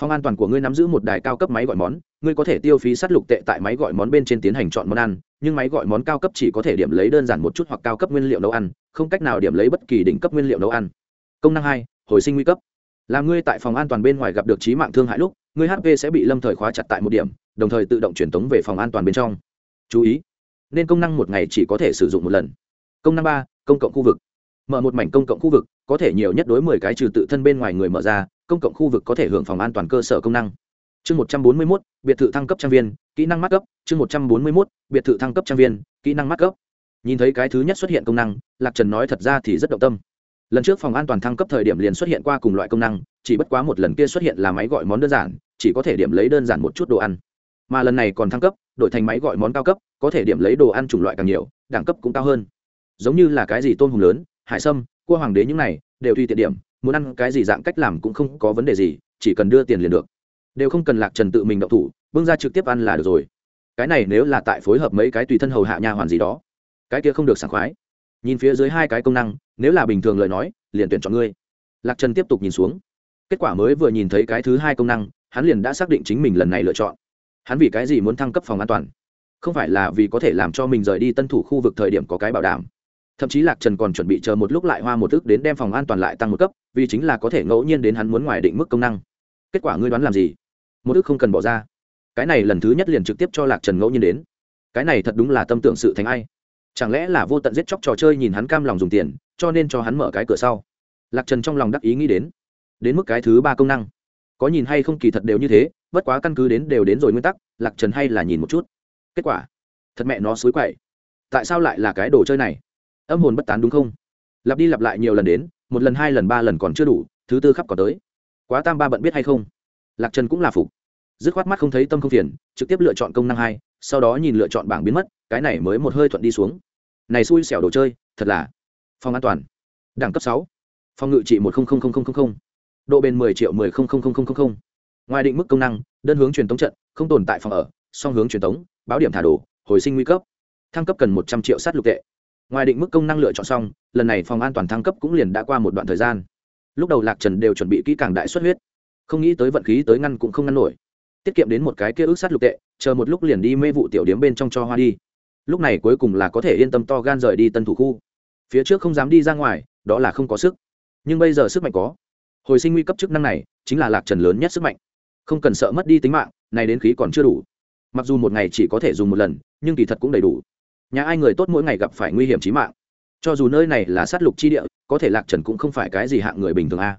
Phòng an toàn của ngươi nắm giữ một đài cao cấp máy gọi món. Ngươi có thể tiêu phí sát lục tệ tại máy gọi món bên trên tiến hành chọn món ăn nhưng máy gọi món cao cấp chỉ có thể điểm lấy đơn giản một chút hoặc cao cấp nguyên liệu nấu ăn, không cách nào điểm lấy bất kỳ đỉnh cấp nguyên liệu nấu ăn. Công năng hai, hồi sinh nguy cấp. Là ngươi tại phòng an toàn bên ngoài gặp được trí mạng thương hại lúc, ngươi hp sẽ bị lâm thời khóa chặt tại một điểm, đồng thời tự động truyền tống về phòng an toàn bên trong. Chú ý, nên công năng một ngày chỉ có thể sử dụng một lần. Công năng ba, công cộng khu vực. Mở một mảnh công cộng khu vực, có thể nhiều nhất đối mười cái trừ tự thân bên ngoài người mở ra, công cộng khu vực có thể hưởng phòng an toàn cơ sở công năng chương một trăm bốn mươi mốt, biệt thự thăng cấp trang viên, kỹ năng mắc cấp chương một trăm bốn mươi mốt, biệt thự thăng cấp trang viên, kỹ năng mắc cấp nhìn thấy cái thứ nhất xuất hiện công năng, lạc trần nói thật ra thì rất động tâm. Lần trước phòng an toàn thăng cấp thời điểm liền xuất hiện qua cùng loại công năng, chỉ bất quá một lần kia xuất hiện là máy gọi món đơn giản, chỉ có thể điểm lấy đơn giản một chút đồ ăn. Mà lần này còn thăng cấp, đổi thành máy gọi món cao cấp, có thể điểm lấy đồ ăn chủng loại càng nhiều, đẳng cấp cũng cao hơn. Giống như là cái gì tôm hùng lớn, hải sâm, cua hoàng đế những này, đều tùy tiện điểm, muốn ăn cái gì dạng cách làm cũng không có vấn đề gì, chỉ cần đưa tiền liền được đều không cần lạc trần tự mình đậu thủ bưng ra trực tiếp ăn là được rồi. Cái này nếu là tại phối hợp mấy cái tùy thân hầu hạ nha hoàn gì đó, cái kia không được sảng khoái. Nhìn phía dưới hai cái công năng, nếu là bình thường lời nói, liền tuyển chọn ngươi. Lạc trần tiếp tục nhìn xuống. Kết quả mới vừa nhìn thấy cái thứ hai công năng, hắn liền đã xác định chính mình lần này lựa chọn. Hắn vì cái gì muốn thăng cấp phòng an toàn? Không phải là vì có thể làm cho mình rời đi tân thủ khu vực thời điểm có cái bảo đảm. Thậm chí lạc trần còn chuẩn bị chờ một lúc lại hoa một thức đến đem phòng an toàn lại tăng một cấp, vì chính là có thể ngẫu nhiên đến hắn muốn ngoài định mức công năng. Kết quả ngươi đoán làm gì? Một ước không cần bỏ ra. Cái này lần thứ nhất liền trực tiếp cho lạc trần ngẫu nhiên đến. Cái này thật đúng là tâm tưởng sự thành ai. Chẳng lẽ là vô tận giết chóc trò chơi nhìn hắn cam lòng dùng tiền, cho nên cho hắn mở cái cửa sau. Lạc trần trong lòng đắc ý nghĩ đến. Đến mức cái thứ ba công năng. Có nhìn hay không kỳ thật đều như thế, bất quá căn cứ đến đều đến rồi nguyên tắc, lạc trần hay là nhìn một chút. Kết quả. Thật mẹ nó xối quậy. Tại sao lại là cái đồ chơi này? Âm hồn bất tán đúng không? Lặp đi lặp lại nhiều lần đến, một lần, hai lần, ba lần còn chưa đủ, thứ tư khắp còn tới. Quá tam ba bận biết hay không? Lạc trần cũng là phục. Dứt khoát mắt không thấy tâm không phiền, trực tiếp lựa chọn công năng hai, sau đó nhìn lựa chọn bảng biến mất, cái này mới một hơi thuận đi xuống. Này xui xẻo đồ chơi, thật là phòng an toàn. Đẳng cấp sáu, phòng ngự trị một độ bền mười triệu mười ngoài định mức công năng, đơn hướng truyền tống trận, không tồn tại phòng ở, song hướng truyền tống, báo điểm thả đồ, hồi sinh nguy cấp. Thăng cấp cần một trăm triệu sát lục tệ. Ngoài định mức công năng lựa chọn xong, lần này phòng an toàn thăng cấp cũng liền đã qua một đoạn thời gian. Lúc đầu lạc trần đều chuẩn bị kỹ càng đại xuất huyết không nghĩ tới vận khí tới ngăn cũng không ngăn nổi. Tiết kiệm đến một cái kia ước sát lục tệ, chờ một lúc liền đi mê vụ tiểu điếm bên trong cho hoa đi. Lúc này cuối cùng là có thể yên tâm to gan rời đi tân thủ khu. Phía trước không dám đi ra ngoài, đó là không có sức. Nhưng bây giờ sức mạnh có. Hồi sinh nguy cấp chức năng này, chính là lạc trần lớn nhất sức mạnh. Không cần sợ mất đi tính mạng này đến khí còn chưa đủ. Mặc dù một ngày chỉ có thể dùng một lần, nhưng kỳ thật cũng đầy đủ. Nhà ai người tốt mỗi ngày gặp phải nguy hiểm trí mạng. Cho dù nơi này là sát lục chi địa, có thể lạc trần cũng không phải cái gì hạng người bình thường a.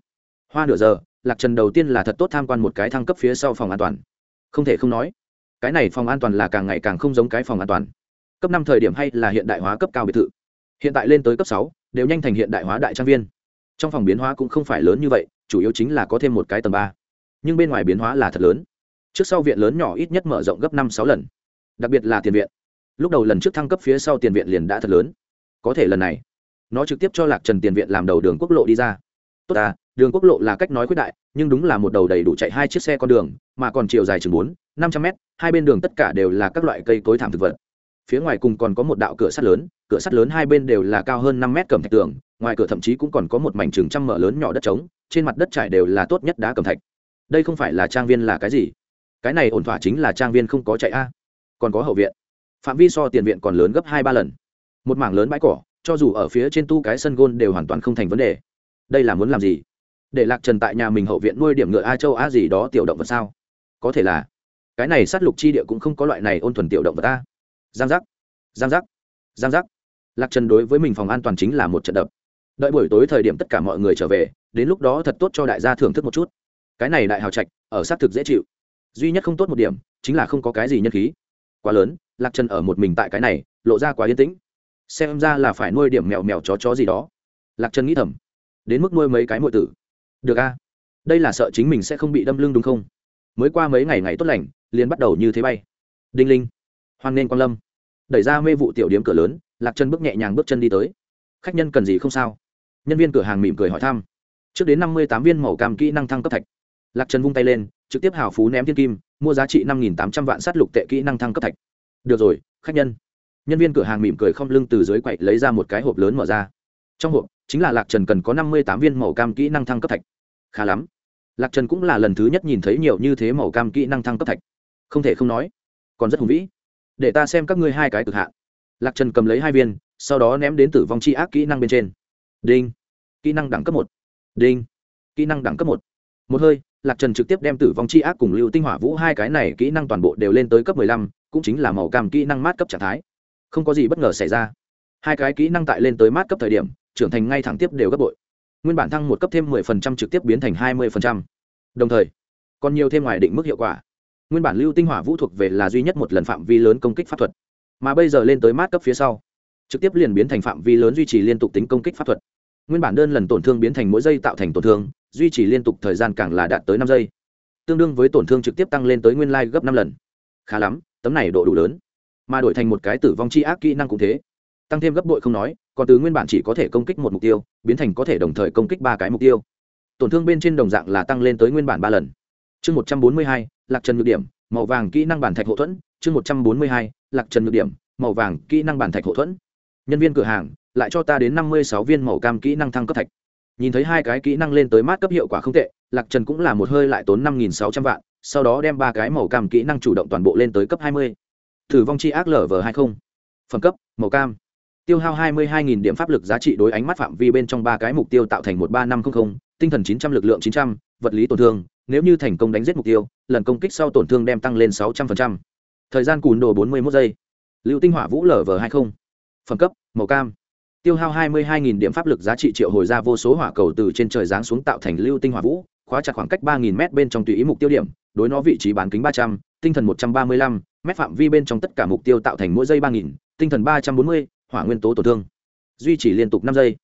Hoa nửa giờ lạc trần đầu tiên là thật tốt tham quan một cái thăng cấp phía sau phòng an toàn. Không thể không nói, cái này phòng an toàn là càng ngày càng không giống cái phòng an toàn. Cấp năm thời điểm hay là hiện đại hóa cấp cao biệt thự. Hiện tại lên tới cấp sáu, đều nhanh thành hiện đại hóa đại trang viên. Trong phòng biến hóa cũng không phải lớn như vậy, chủ yếu chính là có thêm một cái tầng ba. Nhưng bên ngoài biến hóa là thật lớn. Trước sau viện lớn nhỏ ít nhất mở rộng gấp năm sáu lần. Đặc biệt là tiền viện. Lúc đầu lần trước thăng cấp phía sau tiền viện liền đã thật lớn. Có thể lần này, nó trực tiếp cho lạc trần tiền viện làm đầu đường quốc lộ đi ra. Tốt à đường quốc lộ là cách nói quyết đại, nhưng đúng là một đầu đầy đủ chạy hai chiếc xe con đường, mà còn chiều dài chừng bốn, năm trăm mét, hai bên đường tất cả đều là các loại cây cối thảm thực vật. Phía ngoài cùng còn có một đạo cửa sắt lớn, cửa sắt lớn hai bên đều là cao hơn năm mét cầm thạch tường, ngoài cửa thậm chí cũng còn có một mảnh trường trăm mở lớn nhỏ đất trống, trên mặt đất trải đều là tốt nhất đá cầm thạch. Đây không phải là trang viên là cái gì? Cái này ổn thỏa chính là trang viên không có chạy a, còn có hậu viện. Phạm vi so tiền viện còn lớn gấp hai ba lần. Một mảng lớn bãi cỏ, cho dù ở phía trên tu cái sân gôn đều hoàn toàn không thành vấn đề. Đây là muốn làm gì? Để lạc trần tại nhà mình hậu viện nuôi điểm ngựa a châu a gì đó tiểu động vật sao? Có thể là. Cái này sát lục chi địa cũng không có loại này ôn thuần tiểu động vật ta giang giác. Giang giác. Giang giác. Lạc trần đối với mình phòng an toàn chính là một trận đập. Đợi buổi tối thời điểm tất cả mọi người trở về, đến lúc đó thật tốt cho đại gia thưởng thức một chút. Cái này đại hào trạch, ở xác thực dễ chịu. Duy nhất không tốt một điểm, chính là không có cái gì nhân khí. Quá lớn, lạc trần ở một mình tại cái này, lộ ra quá yên tĩnh. Xem ra là phải nuôi điểm mèo mèo chó chó gì đó. Lạc trần nghĩ thầm. Đến mức nuôi mấy cái m tử được a. Đây là sợ chính mình sẽ không bị đâm lưng đúng không? Mới qua mấy ngày ngày tốt lành, liền bắt đầu như thế bay. Đinh linh, hoan nên quan lâm. Đẩy ra mê vụ tiểu điếm cửa lớn, lạc chân bước nhẹ nhàng bước chân đi tới. Khách nhân cần gì không sao? Nhân viên cửa hàng mỉm cười hỏi thăm. Trước đến năm mươi tám viên màu cam kỹ năng thăng cấp thạch. Lạc trần vung tay lên, trực tiếp hào phú ném thiên kim, mua giá trị năm nghìn tám trăm vạn sát lục tệ kỹ năng thăng cấp thạch. Được rồi, khách nhân. Nhân viên cửa hàng mỉm cười không lưng từ dưới quậy lấy ra một cái hộp lớn mở ra. Trong hộp, chính là lạc trần cần có năm mươi tám viên màu cam kỹ năng thăng cấp thạch khá lắm. Lạc trần cũng là lần thứ nhất nhìn thấy nhiều như thế màu cam kỹ năng thăng cấp thạch. Không thể không nói, còn rất hùng vĩ. Để ta xem các ngươi hai cái cực hạn. Lạc trần cầm lấy hai viên, sau đó ném đến tử vong c h i ác kỹ năng bên trên. Đinh. Kỹ năng đẳng cấp một. Đinh. Kỹ năng đẳng cấp một. Một hơi, lạc trần trực tiếp đem tử vong c h i ác cùng lưu tinh hỏa vũ hai cái này kỹ năng toàn bộ đều lên tới cấp mười lăm, cũng chính là màu cam kỹ năng mát cấp trạng thái. Không có gì bất ngờ xảy ra. Hai cái kỹ năng tại lên tới mát cấp thời điểm, trưởng thành ngay thẳng tiếp đều gấp bội nguyên bản thăng một cấp thêm mười phần trăm trực tiếp biến thành hai mươi phần trăm. Đồng thời, còn nhiều thêm ngoài định mức hiệu quả. Nguyên bản lưu tinh hỏa vũ thuộc về là duy nhất một lần phạm vi lớn công kích pháp thuật. Mà bây giờ lên tới mát cấp phía sau, trực tiếp liền biến thành phạm vi lớn duy trì liên tục tính công kích pháp thuật. Nguyên bản đơn lần tổn thương biến thành mỗi giây tạo thành tổn thương, duy trì liên tục thời gian càng là đạt tới năm giây. Tương đương với tổn thương trực tiếp tăng lên tới nguyên lai gấp năm lần. Khá lắm, tấm này độ đủ lớn. Mà đổi thành một cái tử vong chi ác kỹ năng cũng thế tăng thêm gấp bội không nói, còn từ nguyên bản chỉ có thể công kích một mục tiêu, biến thành có thể đồng thời công kích ba cái mục tiêu. Tổn thương bên trên đồng dạng là tăng lên tới nguyên bản ba lần. Chương một trăm bốn mươi hai, lạc trần nhược điểm, màu vàng kỹ năng bản thạch hậu thuẫn. Chương một trăm bốn mươi hai, lạc trần nhược điểm, màu vàng kỹ năng bản thạch hậu thuẫn. Nhân viên cửa hàng, lại cho ta đến năm mươi sáu viên màu cam kỹ năng thăng cấp thạch. Nhìn thấy hai cái kỹ năng lên tới mát cấp hiệu quả không tệ, lạc trần cũng là một hơi lại tốn năm nghìn sáu trăm vạn, sau đó đem ba cái màu cam kỹ năng chủ động toàn bộ lên tới cấp hai mươi. Thử vong chi ác lở v hai mươi phẩm cấp, màu cam tiêu hao 22.000 điểm pháp lực giá trị đối ánh mắt phạm vi bên trong ba cái mục tiêu tạo thành 13500, tinh thần 900 lực lượng 900, vật lý tổn thương, nếu như thành công đánh giết mục tiêu, lần công kích sau tổn thương đem tăng lên 600%. Thời gian cùn đồ 41 giây. Lưu tinh hỏa vũ lở vở 20, Phẩm cấp: màu cam. Tiêu hao 22.000 điểm pháp lực giá trị triệu hồi ra vô số hỏa cầu từ trên trời giáng xuống tạo thành lưu tinh hỏa vũ, khóa chặt khoảng cách 3000m bên trong tùy ý mục tiêu điểm, đối nó vị trí bán kính 300, tinh thần 135, mét phạm vi bên trong tất cả mục tiêu tạo thành mỗi giây 3000, tinh thần 340, hỏa nguyên tố tổn thương. Duy trì liên tục năm giây.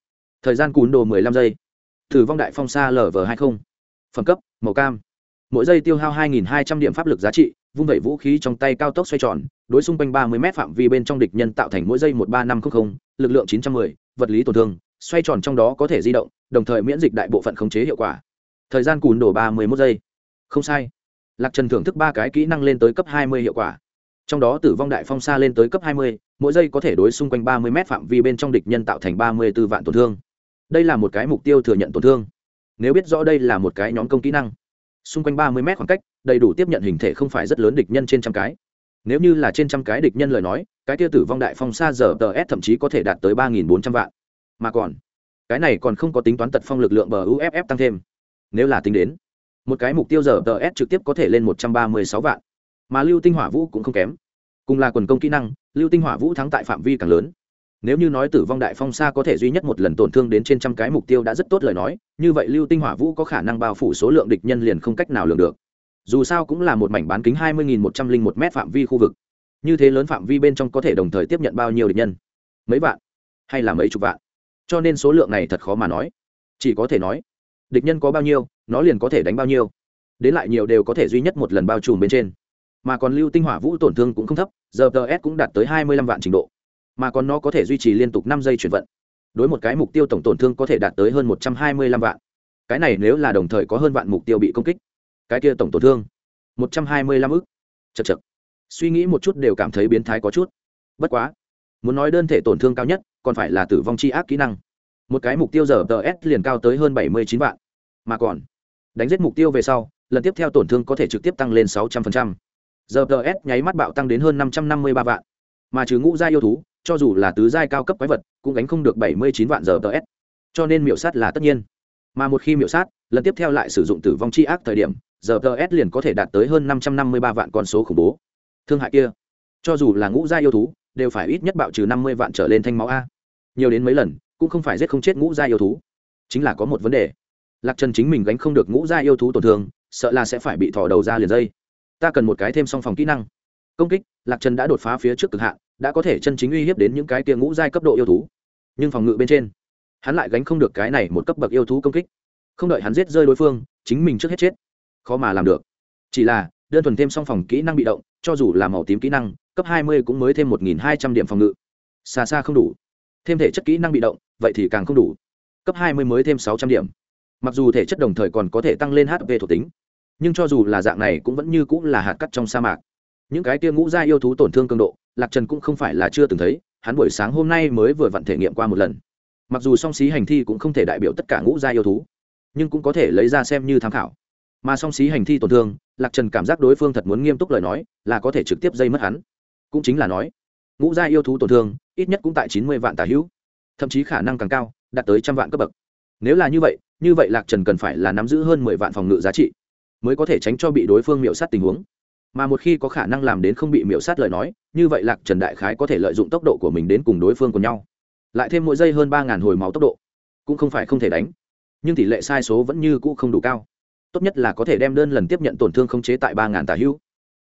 Thời gian cún đồ mười lăm giây. Thử vong đại phong xa lv hai mươi phẩm cấp màu cam. Mỗi giây tiêu hao 2.200 điểm pháp lực giá trị vung vẩy vũ khí trong tay cao tốc xoay tròn đối xung quanh 30 m phạm vi bên trong địch nhân tạo thành mỗi giây một ba năm trăm linh lực lượng 910, vật lý tổn thương xoay tròn trong đó có thể di động đồng thời miễn dịch đại bộ phận khống chế hiệu quả. Thời gian cùn đổ 31 giây. Không sai. Lạc trần thưởng thức ba cái kỹ năng lên tới cấp 20 hiệu quả. Trong đó tử vong đại phong xa lên tới cấp 20, mỗi giây có thể đối xung quanh 30 m phạm vi bên trong địch nhân tạo thành 34 vạn tổn thương. Đây là một cái mục tiêu thừa nhận tổn thương. Nếu biết rõ đây là một cái nhóm công kỹ năng, xung quanh ba mươi mét khoảng cách, đầy đủ tiếp nhận hình thể không phải rất lớn địch nhân trên trăm cái. Nếu như là trên trăm cái địch nhân lời nói, cái tiêu tử vong đại phong xa giờ tờ s thậm chí có thể đạt tới ba nghìn bốn trăm vạn. Mà còn, cái này còn không có tính toán tật phong lực lượng bờ uff tăng thêm. Nếu là tính đến, một cái mục tiêu giờ tờ s trực tiếp có thể lên một trăm ba mươi sáu vạn. Mà lưu tinh hỏa vũ cũng không kém. Cùng là quần công kỹ năng lưu tinh hỏa vũ thắng tại phạm vi càng lớn. Nếu như nói tử vong đại phong xa có thể duy nhất một lần tổn thương đến trên trăm cái mục tiêu đã rất tốt lời nói, như vậy lưu tinh hỏa vũ có khả năng bao phủ số lượng địch nhân liền không cách nào lường được. Dù sao cũng là một mảnh bán kính hai mươi một trăm linh một m phạm vi khu vực. Như thế lớn phạm vi bên trong có thể đồng thời tiếp nhận bao nhiêu địch nhân? Mấy vạn? Hay là mấy chục vạn? Cho nên số lượng này thật khó mà nói. Chỉ có thể nói, địch nhân có bao nhiêu, nó liền có thể đánh bao nhiêu. Đến lại nhiều đều có thể duy nhất một lần bao trùm bên trên mà còn lưu tinh hỏa vũ tổn thương cũng không thấp, giờ ts cũng đạt tới hai mươi lăm vạn trình độ, mà còn nó có thể duy trì liên tục năm giây chuyển vận. Đối một cái mục tiêu tổng tổn thương có thể đạt tới hơn một trăm hai mươi lăm vạn. Cái này nếu là đồng thời có hơn vạn mục tiêu bị công kích, cái kia tổng tổn thương, một trăm hai mươi lăm ức. Chật chật suy nghĩ một chút đều cảm thấy biến thái có chút. Bất quá, muốn nói đơn thể tổn thương cao nhất, còn phải là tử vong c h i ác kỹ năng. Một cái mục tiêu giờ tờ s liền cao tới hơn bảy mươi chín vạn. Mà còn, đánh giết mục tiêu về sau, lần tiếp theo tổn thương có thể trực tiếp tăng lên sáu trăm phần trăm giờ tờ s nháy mắt bạo tăng đến hơn năm trăm năm mươi ba vạn. Mà trừ ngũ gia yêu thú, cho dù là tứ giai cao cấp quái vật, cũng gánh không được bảy mươi chín vạn giờ tờ s. Cho nên miểu sát là tất nhiên. Mà một khi miểu sát, lần tiếp theo lại sử dụng tử vong c h i ác thời điểm, giờ ts liền có thể đạt tới hơn năm trăm năm mươi ba vạn con số khủng bố. Thương hại kia, cho dù là ngũ gia yêu thú, đều phải ít nhất bạo trừ năm mươi vạn trở lên thanh máu a. Nhiều đến mấy lần, cũng không phải giết không chết ngũ gia yêu thú. Chính là có một vấn đề. Lạc trần chính mình gánh không được ngũ gia yêu thú tổn thương, sợ là sẽ phải bị thò đầu ra liền dây ta cần một cái thêm song phòng kỹ năng. Công kích, lạc trần đã đột phá phía trước cực hạn, đã có thể chân chính uy hiếp đến những cái tia ngũ giai cấp độ yêu thú. Nhưng phòng ngự bên trên, hắn lại gánh không được cái này một cấp bậc yêu thú công kích. Không đợi hắn giết rơi đối phương, chính mình trước hết chết. Khó mà làm được. Chỉ là, đơn thuần thêm song phòng kỹ năng bị động, cho dù là màu tím kỹ năng, cấp hai mươi cũng mới thêm một nghìn hai trăm điểm phòng ngự. Xa xa không đủ. Thêm thể chất kỹ năng bị động, vậy thì càng không đủ. Cấp hai mươi mới thêm sáu trăm điểm. Mặc dù thể chất đồng thời còn có thể tăng lên hp thuộc tính nhưng cho dù là dạng này cũng vẫn như cũng là hạt cắt trong sa mạc. Những cái tia ngũ gia yêu thú tổn thương cường độ, lạc trần cũng không phải là chưa từng thấy, hắn buổi sáng hôm nay mới vừa vặn thể nghiệm qua một lần. Mặc dù song xí hành thi cũng không thể đại biểu tất cả ngũ gia yêu thú, nhưng cũng có thể lấy ra xem như tham khảo. Mà song xí hành thi tổn thương, lạc trần cảm giác đối phương thật muốn nghiêm túc lời nói, là có thể trực tiếp dây mất hắn. Cũng chính là nói, ngũ gia yêu thú tổn thương, ít nhất cũng tại chín mươi vạn tà hữu, thậm chí khả năng càng cao, đạt tới trăm vạn cấp bậc. Nếu là như vậy như vậy lạc trần cần phải là nắm giữ hơn mười vạn phòng ngự giá trị mới có thể tránh cho bị đối phương miễu sát tình huống. Mà một khi có khả năng làm đến không bị miễu sát lời nói, như vậy lạc trần đại khái có thể lợi dụng tốc độ của mình đến cùng đối phương của nhau. Lại thêm mỗi giây hơn ba hồi máu tốc độ, cũng không phải không thể đánh. Nhưng tỷ lệ sai số vẫn như cũ không đủ cao. Tốt nhất là có thể đem đơn lần tiếp nhận tổn thương không chế tại ba ngàn tà hữu.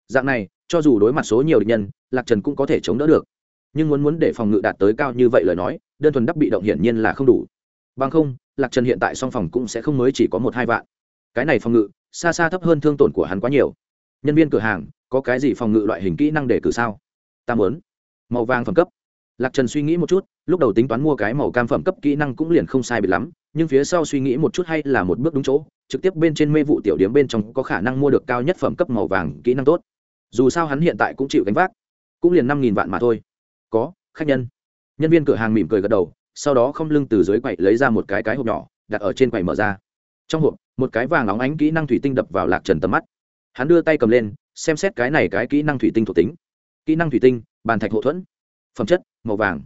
Dạng này, cho dù đối mặt số nhiều địch nhân, lạc trần cũng có thể chống đỡ được. Nhưng muốn muốn để phòng ngự đạt tới cao như vậy lời nói, đơn thuần đắc bị động hiển nhiên là không đủ. Bằng không, lạc trần hiện tại song phòng cũng sẽ không mới chỉ có một hai vạn. Cái này phòng ngự xa xa thấp hơn thương tổn của hắn quá nhiều. Nhân viên cửa hàng, có cái gì phòng ngự loại hình kỹ năng để cử sao? Ta muốn. Màu vàng phẩm cấp. Lạc trần suy nghĩ một chút, lúc đầu tính toán mua cái màu cam phẩm cấp kỹ năng cũng liền không sai bị lắm, nhưng phía sau suy nghĩ một chút hay là một bước đúng chỗ, trực tiếp bên trên mê vụ tiểu điếm bên trong có khả năng mua được cao nhất phẩm cấp màu vàng kỹ năng tốt. Dù sao hắn hiện tại cũng chịu gánh vác, cũng liền năm nghìn vạn mà thôi. Có, khách nhân. Nhân viên cửa hàng mỉm cười gật đầu, sau đó không lưng từ dưới quậy lấy ra một cái cái hộp nhỏ, đặt ở trên quầy mở ra trong hộp, một cái vàng óng ánh kỹ năng thủy tinh đập vào lạc trần tầm mắt. Hắn đưa tay cầm lên, xem xét cái này cái kỹ năng thủy tinh thuộc tính. Kỹ năng thủy tinh, bàn thạch hậu thuẫn. Phẩm chất, màu vàng.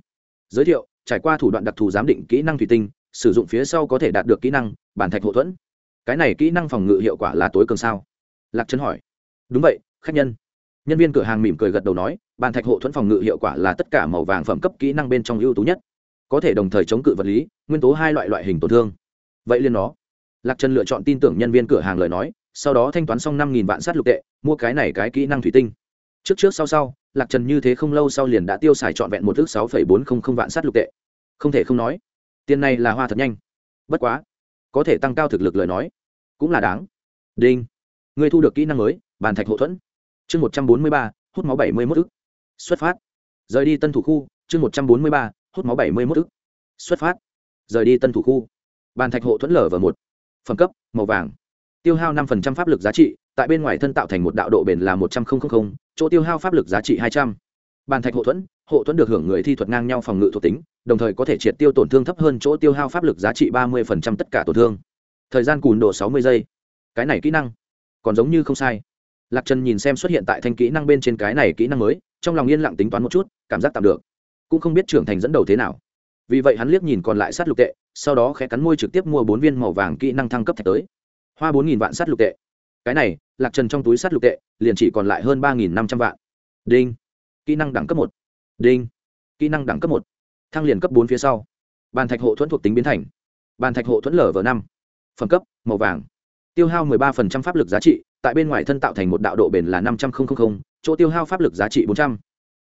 Giới thiệu, trải qua thủ đoạn đặc thù giám định kỹ năng thủy tinh, sử dụng phía sau có thể đạt được kỹ năng, bàn thạch hậu thuẫn. Cái này kỹ năng phòng ngự hiệu quả là tối cường sao? Lạc trần hỏi. Đúng vậy, khách nhân. Nhân viên cửa hàng mỉm cười gật đầu nói, bàn thạch hộ thuẫn phòng ngự hiệu quả là tất cả màu vàng phẩm cấp kỹ năng bên trong ưu tú nhất. Có thể đồng thời chống cự vật lý, nguyên tố hai loại loại hình tổn thương. Vậy liên nó lạc trần lựa chọn tin tưởng nhân viên cửa hàng lời nói, sau đó thanh toán xong năm nghìn vạn sát lục tệ, mua cái này cái kỹ năng thủy tinh. Trước trước sau sau, lạc trần như thế không lâu sau liền đã tiêu xài trọn vẹn một thước sáu phẩy bốn không không vạn sát lục tệ. Không thể không nói, tiền này là hoa thật nhanh. Bất quá, có thể tăng cao thực lực lời nói, cũng là đáng. Đinh người thu được kỹ năng mới, bàn thạch hậu thuẫn. Chương một trăm bốn mươi ba, hút máu bảy mươi mốt ức. Xuất phát. Rời đi tân thủ khu, chương một trăm bốn mươi ba, hút máu bảy mươi mốt ức. Xuất phát. Rời đi tân thủ khu. Bàn thạch hộ thuẫn lở v một phẩm cấp, màu vàng. Tiêu hao năm pháp lực giá trị, tại bên ngoài thân tạo thành một đạo độ bền là một trăm linh chỗ tiêu hao pháp lực giá trị hai trăm. Bàn thạch hộ thuẫn hộ thuẫn được hưởng người thi thuật ngang nhau phòng ngự thuộc tính, đồng thời có thể triệt tiêu tổn thương thấp hơn chỗ tiêu hao pháp lực giá trị ba mươi tất cả tổn thương. Thời gian cùn độ sáu mươi giây. Cái này kỹ năng, còn giống như không sai. Lạc trần nhìn xem xuất hiện tại thanh kỹ năng bên trên cái này kỹ năng mới, trong lòng yên lặng tính toán một chút, cảm giác tạm được. Cũng không biết trưởng thành dẫn đầu thế nào vì vậy hắn liếc nhìn còn lại sát lục tệ, sau đó khẽ cắn môi trực tiếp mua bốn viên màu vàng kỹ năng thăng cấp thạch tới. Hoa bốn nghìn vạn sát lục tệ. Cái này, lạc trần trong túi sát lục tệ, liền chỉ còn lại hơn ba nghìn năm trăm vạn. Đinh. Kỹ năng đẳng cấp một. Đinh. Kỹ năng đẳng cấp một. Thăng liền cấp bốn phía sau. Bàn thạch hộ thuẫn thuộc tính biến thành. Bàn thạch hộ thuẫn lở v năm. Phẩm cấp, màu vàng. Tiêu hao 13% pháp lực giá trị, tại bên ngoài thân tạo thành một đạo độ bền là năm trăm linh chỗ tiêu hao pháp lực giá trị bốn trăm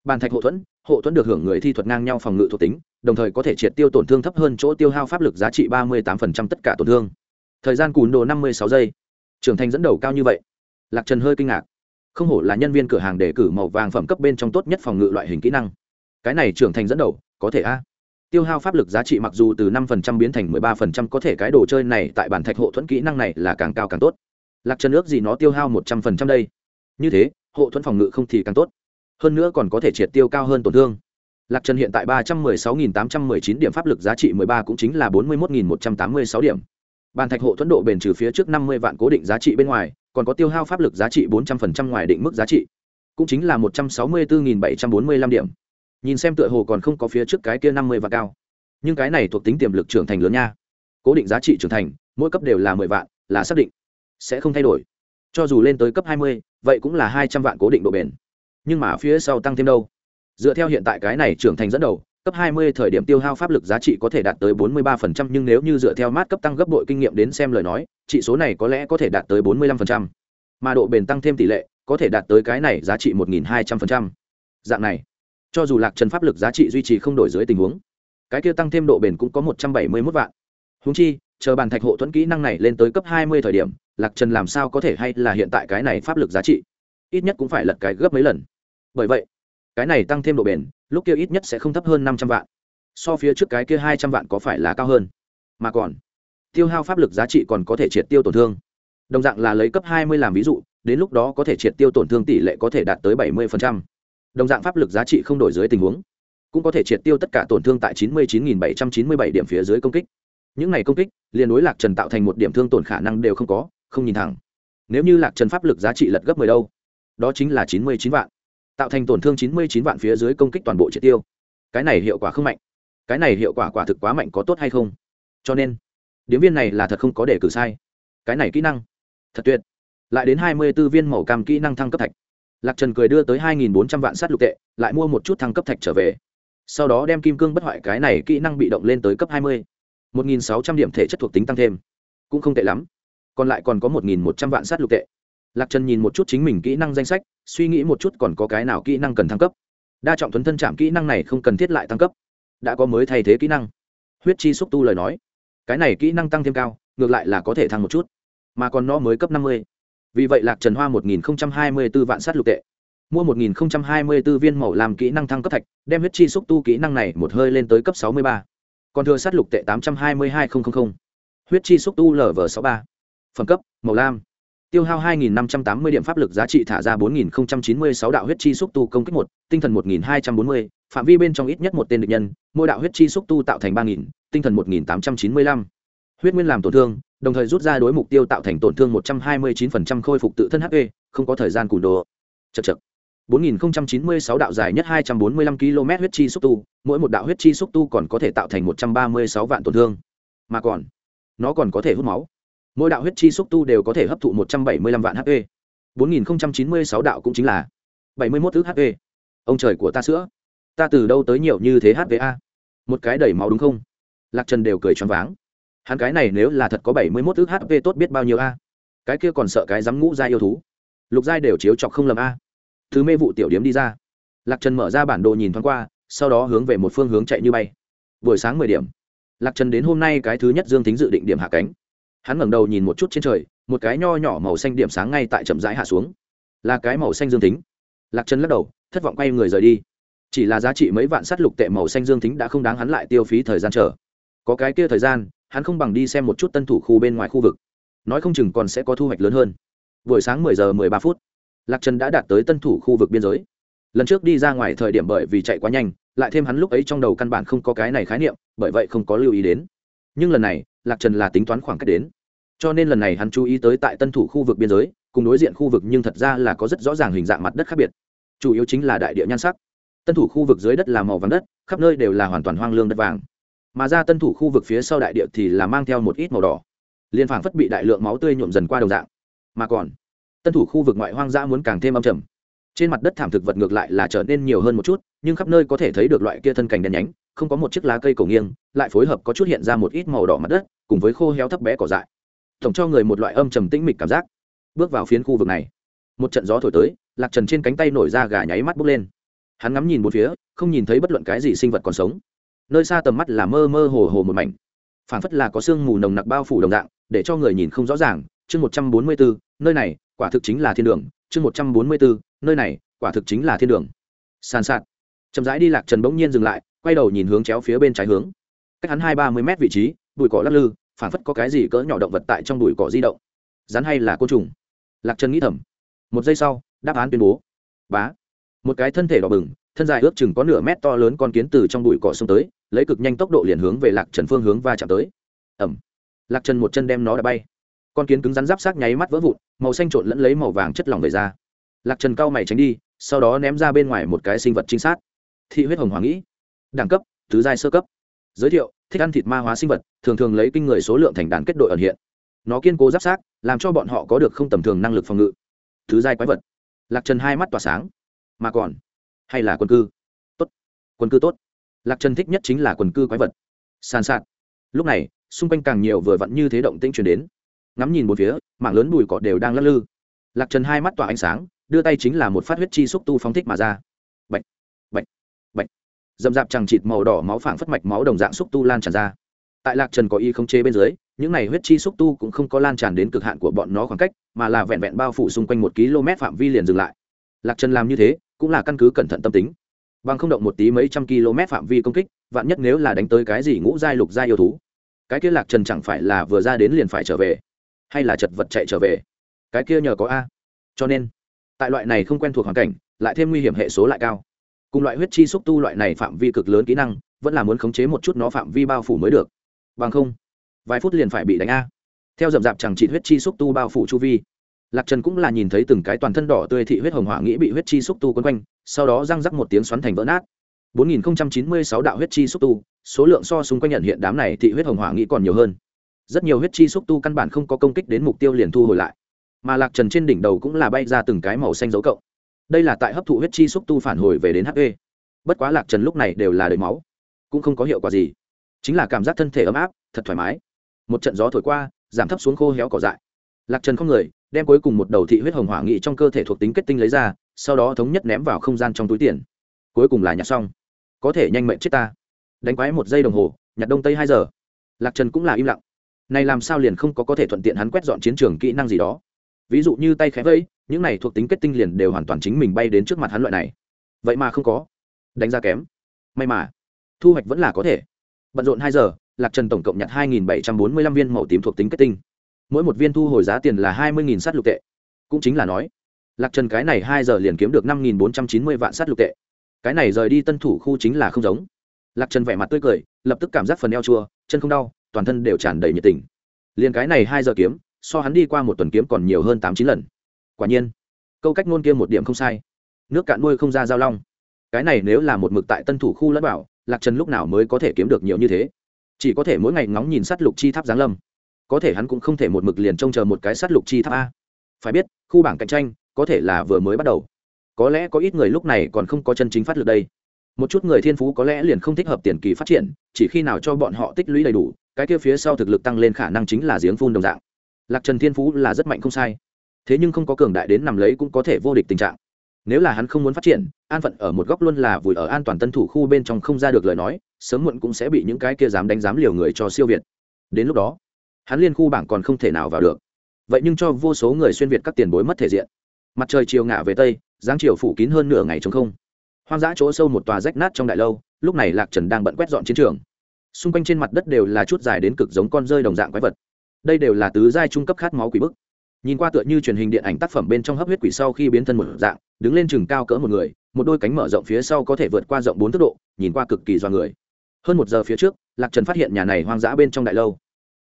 bàn thạch hộ thuẫn hộ thuẫn được hưởng người thi thuật ngang nhau phòng ngự thuộc tính, đồng thời có thể triệt tiêu tổn thương thấp hơn chỗ tiêu hao pháp lực giá trị ba mươi tám tất cả tổn thương. Thời gian cùn đồ năm mươi sáu giây. Trưởng thành dẫn đầu cao như vậy. Lạc trần hơi kinh ngạc. Không hổ là nhân viên cửa hàng đề cử màu vàng phẩm cấp bên trong tốt nhất phòng ngự loại hình kỹ năng. Cái này trưởng thành dẫn đầu, có thể a. Tiêu hao pháp lực giá trị mặc dù từ năm phần biến thành mười ba phần trăm, có thể cái đồ chơi này tại bản thạch hộ thuẫn kỹ năng này là càng cao càng tốt. Lạc trần ước gì nó tiêu hao một trăm phần trăm đây. Như thế, hộ thuẫn phòng ngự không thì càng tốt hơn nữa còn có thể triệt tiêu cao hơn tổn thương. Lạc trần hiện tại ba trăm mười sáu nghìn tám trăm mười chín điểm pháp lực giá trị mười ba cũng chính là bốn mươi một nghìn một trăm tám mươi sáu điểm. Bàn thạch hộ thuẫn độ bền trừ phía trước năm mươi vạn cố định giá trị bên ngoài, còn có tiêu hao pháp lực giá trị bốn trăm phần trăm ngoài định mức giá trị, cũng chính là một trăm sáu mươi bốn nghìn bảy trăm bốn mươi lăm điểm. Nhìn xem tựa hồ còn không có phía trước cái kia năm mươi vạn cao. Nhưng cái này thuộc tính tiềm lực trưởng thành lớn nha. Cố định giá trị trưởng thành, mỗi cấp đều là mười vạn, là xác định sẽ không thay đổi. Cho dù lên tới cấp hai mươi, vậy cũng là hai trăm vạn cố định độ bền nhưng mà phía sau tăng thêm đâu dựa theo hiện tại cái này trưởng thành dẫn đầu cấp 20 thời điểm tiêu hao pháp lực giá trị có thể đạt tới 43%, nhưng nếu như dựa theo mát cấp tăng gấp đội kinh nghiệm đến xem lời nói, trị số này có lẽ có thể đạt tới 45%. Mà độ bền tăng thêm tỷ lệ, có thể đạt tới cái này giá trị 1200%. Dạng này, cho dù Lạc Trần pháp lực giá trị duy trì không đổi dưới tình huống, cái kia tăng thêm độ bền cũng có 171 vạn. Huống chi, chờ bàn thạch hộ thuẫn kỹ năng này lên tới cấp 20 thời điểm, Lạc Trần làm sao có thể hay là hiện tại cái này pháp lực giá trị, ít nhất cũng phải lật cái gấp mấy lần. Bởi vậy, cái này tăng thêm độ bền, lúc kia ít nhất sẽ không thấp hơn năm trăm vạn. So phía trước cái kia hai trăm vạn có phải là cao hơn? Mà còn tiêu hao pháp lực giá trị còn có thể triệt tiêu tổn thương. Đồng dạng là lấy cấp hai mươi làm ví dụ đến lúc đó có thể triệt tiêu tổn thương tỷ lệ có thể đạt tới bảy mươi đồng dạng pháp lực giá trị không đổi dưới tình huống cũng có thể triệt tiêu tất cả tổn thương tại chín mươi chín bảy trăm chín mươi bảy điểm phía dưới công kích. Những này công kích liền đối lạc trần tạo thành một điểm thương tổn khả năng đều không có không nhìn thẳng. Nếu như lạc trần pháp lực giá trị lật gấp mười đâu đó chính là chín mươi chín vạn tạo thành tổn thương chín mươi chín vạn phía dưới công kích toàn bộ triệt tiêu. Cái này hiệu quả không mạnh. Cái này hiệu quả quả thực quá mạnh có tốt hay không? Cho nên, điếm viên này là thật không có để cử sai. Cái này kỹ năng, thật tuyệt. Lại đến hai mươi b ố viên màu cam kỹ năng thăng cấp thạch. Lạc trần cười đưa tới hai nghìn bốn trăm vạn sát lục tệ, lại mua một chút thăng cấp thạch trở về. Sau đó đem kim cương bất hoại cái này kỹ năng bị động lên tới cấp hai mươi. một nghìn sáu trăm điểm thể chất thuộc tính tăng thêm. Cũng không tệ lắm. Còn lại còn có một nghìn một trăm vạn sát lục tệ lạc trần nhìn một chút chính mình kỹ năng danh sách, suy nghĩ một chút còn có cái nào kỹ năng cần thăng cấp. Đa trọng thuấn thân chạm kỹ năng này không cần thiết lại tăng cấp. Đã có mới thay thế kỹ năng. Huyết chi xúc tu lời nói. Cái này kỹ năng tăng thêm cao, ngược lại là có thể thăng một chút. Mà còn nó mới cấp năm mươi. Vì vậy lạc trần hoa một nghìn hai mươi b ố vạn sát lục tệ. Mua một nghìn hai mươi b ố viên màu làm kỹ năng thăng cấp thạch, đem huyết chi xúc tu kỹ năng này một hơi lên tới cấp sáu mươi ba. Còn thừa sát lục tệ tám trăm hai mươi hai nghìn. Huyết chi xúc tu lv sáu ba. Phẩm cấp, màu lam tiêu hao 2.580 điểm pháp lực giá trị thả ra 4.096 đạo huyết chi xúc tu công kích một tinh thần 1.240, phạm vi bên trong ít nhất một tên địch nhân mỗi đạo huyết chi xúc tu tạo thành 3.000, tinh thần 1.895. huyết nguyên làm tổn thương đồng thời rút ra đối mục tiêu tạo thành tổn thương 129% khôi phục tự thân hp không có thời gian cùn đồ chật chật 4096 đạo dài nhất 245 km huyết chi xúc tu, mỗi một đạo huyết chi xúc tu còn có thể tạo thành 136 vạn tổn thương. Mà còn, nó còn có thể hút máu mỗi đạo huyết chi xúc tu đều có thể hấp thụ một trăm bảy mươi lăm vạn hp bốn nghìn chín mươi sáu đạo cũng chính là bảy mươi mốt hp ông trời của ta sữa. Ta từ đâu tới nhiều như thế hva một cái đầy máu đúng không? Lạc trần đều cười choáng váng. Hắn cái này nếu là thật có bảy mươi mốt hp tốt biết bao nhiêu a? Cái kia còn sợ cái dám ngũ giai yêu thú. Lục giai đều chiếu chọc không lầm a. Thứ mê vụ tiểu điếm đi ra. Lạc trần mở ra bản đồ nhìn thoáng qua, sau đó hướng về một phương hướng chạy như bay. Buổi sáng mười điểm. Lạc trần đến hôm nay cái thứ nhất dương tính dự định điểm hạ cánh hắn ngẩng đầu nhìn một chút trên trời, một cái nho nhỏ màu xanh điểm sáng ngay tại chậm rãi hạ xuống. Là cái màu xanh dương tính lạc trần lắc đầu, thất vọng quay người rời đi. Chỉ là giá trị mấy vạn s á t lục tệ màu xanh dương tính đã không đáng hắn lại tiêu phí thời gian chờ. Có cái kia thời gian, hắn không bằng đi xem một chút tân thủ khu bên ngoài khu vực. Nói không chừng còn sẽ có thu hoạch lớn hơn. Buổi sáng mười giờ mười ba phút, lạc trần đã đạt tới tân thủ khu vực biên giới. Lần trước đi ra ngoài thời điểm bởi vì chạy quá nhanh, lại thêm hắn lúc ấy trong đầu căn bản không có cái này khái niệm, bởi vậy không có lưu ý đến. Nhưng lần này lạc trần là tính toán khoảng cách đến. Cho nên lần này hắn chú ý tới tại tân thủ khu vực biên giới, cùng đối diện khu vực nhưng thật ra là có rất rõ ràng hình dạng mặt đất khác biệt. Chủ yếu chính là đại địa nhan sắc. Tân thủ khu vực dưới đất là màu vàng đất, khắp nơi đều là hoàn toàn hoang lương đất vàng. Mà ra tân thủ khu vực phía sau đại địa thì là mang theo một ít màu đỏ. Liên phảng phất bị đại lượng máu tươi nhuộm dần qua đồng dạng. Mà còn, tân thủ khu vực ngoại hoang dã muốn càng thêm âm trầm. Trên mặt đất thảm thực vật ngược lại là trở nên nhiều hơn một chút, nhưng khắp nơi có thể thấy được loại kia thân cành đen nhánh không có một chiếc lá cây cổ nghiêng, lại phối hợp có chút hiện ra một ít màu đỏ mặt đất, cùng với khô héo thấp bé cỏ dại. Tổng cho người một loại âm trầm tĩnh mịch cảm giác. Bước vào phiến khu vực này, một trận gió thổi tới, lạc trần trên cánh tay nổi ra gà nháy mắt bốc lên. Hắn ngắm nhìn một phía, không nhìn thấy bất luận cái gì sinh vật còn sống. Nơi xa tầm mắt là mơ mơ hồ hồ một mảnh. Phảng phất là có sương mù nồng nặc bao phủ đồng dạng, để cho người nhìn không rõ ràng. Chương một trăm bốn mươi bốn, nơi này, quả thực chính là thiên đường. Chương một trăm bốn mươi bốn, nơi này, quả thực chính là thiên đường. Sàn sạt. Chậm rãi đi, lạc trần bỗng nhiên dừng lại quay đầu nhìn hướng chéo phía bên trái hướng. Cách hắn hai ba mươi mét vị trí, bụi cỏ lắc lư phản phất có cái gì cỡ nhỏ động vật tại trong bụi cỏ di động. Rắn hay là côn trùng? Lạc trần nghĩ thầm. Một giây sau, đáp án tuyên bố. Bá. Một cái thân thể đỏ bừng, thân dài ước chừng có nửa mét to lớn con kiến từ trong bụi cỏ xông tới, lấy cực nhanh tốc độ liền hướng về lạc trần phương hướng va chạm tới. Ẩm lạc trần một chân đem nó đã bay. Con kiến cứng rắn giáp sát nháy mắt vỡ vụn, màu xanh trộn lẫn lấy màu vàng chất lỏng về ra. Lạc trần cao mày tránh đi, sau đó ném ra bên ngoài một cái sinh vật trinh sát. Thị huyết hồng hoàng nghĩ đẳng cấp thứ giai sơ cấp. Giới thiệu, thích ăn thịt ma hóa sinh vật, thường thường lấy kinh người số lượng thành đàn kết đội ẩn hiện. Nó kiên cố giáp sát, làm cho bọn họ có được không tầm thường năng lực phòng ngự. Thứ giai quái vật. Lạc trần hai mắt tỏa sáng. Mà còn, hay là quân cư? Tốt. Quân cư tốt. Lạc trần thích nhất chính là quần cư quái vật. Sàn sạt. Lúc này, xung quanh càng nhiều vừa vặn như thế động tĩnh chuyển đến. Ngắm nhìn một phía, mảng lớn bùi cỏ đều đang lắc lư. Lạc trần hai mắt tỏa ánh sáng, đưa tay chính là một phát huyết chi xúc tu phóng thích mà ra. Bệnh bệnh bệnh dầm dạp chẳng chịt màu đỏ máu phảng phất mạch máu đồng dạng xúc tu lan tràn ra. Tại lạc trần có y không chế bên dưới, những này huyết chi xúc tu cũng không có lan tràn đến cực hạn của bọn nó khoảng cách, mà là vẹn vẹn bao phủ xung quanh một km phạm vi liền dừng lại. Lạc trần làm như thế, cũng là căn cứ cẩn thận tâm tính. Bằng không động một tí mấy trăm km phạm vi công kích, vạn nhất nếu là đánh tới cái gì ngũ giai, lục giai yêu thú, cái kia lạc trần chẳng phải là vừa ra đến liền phải trở về, hay là chật vật chạy trở về? Cái kia nhờ có a. Cho nên, tại loại này không quen thuộc hoàn cảnh, lại thêm nguy hiểm hệ số lại cao cùng loại huyết chi xúc tu loại này phạm vi cực lớn kỹ năng, vẫn là muốn khống chế một chút nó phạm vi bao phủ mới được. Bằng không, vài phút liền phải bị đánh a. Theo dậm dạp chẳng trị huyết chi xúc tu bao phủ chu vi, lạc trần cũng là nhìn thấy từng cái toàn thân đỏ tươi thị huyết hồng hỏa nghĩ bị huyết chi xúc tu quấn quanh, sau đó răng rắc một tiếng xoắn thành vỡ nát. 4096 đạo huyết chi xúc tu, số lượng so xung quanh nhận hiện đám này thị huyết hồng hỏa nghĩ còn nhiều hơn. Rất nhiều huyết chi xúc tu căn bản không có công kích đến mục tiêu liền thu hồi lại, mà lạc trần trên đỉnh đầu cũng là bay ra từng cái màu xanh dấu cộng đây là tại hấp thụ huyết chi xúc tu phản hồi về đến hp bất quá lạc trần lúc này đều là đầy máu, cũng không có hiệu quả gì. Chính là cảm giác thân thể ấm áp, thật thoải mái. Một trận gió thổi qua, giảm thấp xuống khô héo cỏ dại. Lạc trần không người, đem cuối cùng một đầu thị huyết hồng hỏa nghị trong cơ thể thuộc tính kết tinh lấy ra, sau đó thống nhất ném vào không gian trong túi tiền. Cuối cùng là nhặt xong. Có thể nhanh mệnh chết ta. Đánh quái một giây đồng hồ, nhặt đông tây hai giờ. Lạc trần cũng là im lặng. Này làm sao liền không có có thể thuận tiện hắn quét dọn chiến trường kỹ năng gì đó ví dụ như tay khẽ vẫy, những này thuộc tính kết tinh liền đều hoàn toàn chính mình bay đến trước mặt hắn loại này. Vậy mà không có. Đánh giá kém. May mà. Thu hoạch vẫn là có thể. Bận rộn hai giờ, lạc trần tổng cộng nhặt hai nghìn bảy trăm bốn mươi lăm viên màu tím thuộc tính kết tinh. Mỗi một viên thu hồi giá tiền là hai mươi nghìn sắt lục tệ. Cũng chính là nói, lạc trần cái này hai giờ liền kiếm được năm nghìn bốn trăm chín mươi vạn sắt lục tệ. Cái này rời đi tân thủ khu chính là không giống. Lạc trần vẻ mặt tươi cười, lập tức cảm giác phần eo chua, chân không đau, toàn thân đều tràn đầy nhiệt tình. Liền cái này hai giờ kiếm so hắn đi qua một tuần kiếm còn nhiều hơn tám chín lần. Quả nhiên, câu cách ngôn kia một điểm không sai. Nước cạn nuôi không ra giao long. Cái này nếu là một mực tại tân thủ khu lẫn bảo, lạc trần lúc nào mới có thể kiếm được nhiều như thế? Chỉ có thể mỗi ngày ngóng nhìn sát lục chi tháp giáng lâm. Có thể hắn cũng không thể một mực liền trông chờ một cái sát lục chi tháp a. Phải biết, khu bảng cạnh tranh, có thể là vừa mới bắt đầu. Có lẽ có ít người lúc này còn không có chân chính phát lực đây. Một chút người thiên phú có lẽ liền không thích hợp tiền kỳ phát triển, chỉ khi nào cho bọn họ tích lũy đầy đủ, cái kia phía sau thực lực tăng lên khả năng chính là giếng phun đồng dạng lạc trần thiên phú là rất mạnh không sai. Thế nhưng không có cường đại đến nằm lấy cũng có thể vô địch tình trạng. Nếu là hắn không muốn phát triển, an phận ở một góc luôn là vùi ở an toàn tân thủ khu bên trong không ra được lời nói, sớm muộn cũng sẽ bị những cái kia dám đánh dám liều người cho siêu việt. Đến lúc đó, hắn liên khu bảng còn không thể nào vào được. Vậy nhưng cho vô số người xuyên việt các tiền bối mất thể diện. Mặt trời chiều ngả về tây giáng chiều phủ kín hơn nửa ngày chống không. Hoang dã chỗ sâu một tòa rách nát trong đại lâu, lúc này lạc trần đang bận quét dọn chiến trường. Xung quanh trên mặt đất đều là chút dài đến cực giống con rơi đồng dạng quái vật đây đều là tứ giai trung cấp khát máu quỷ bức. Nhìn qua tựa như truyền hình điện ảnh tác phẩm bên trong hấp huyết quỷ sau khi biến thân một dạng, đứng lên chừng cao cỡ một người, một đôi cánh mở rộng phía sau có thể vượt qua rộng bốn tốc độ, nhìn qua cực kỳ do người. Hơn một giờ phía trước, lạc trần phát hiện nhà này hoang dã bên trong đại lâu.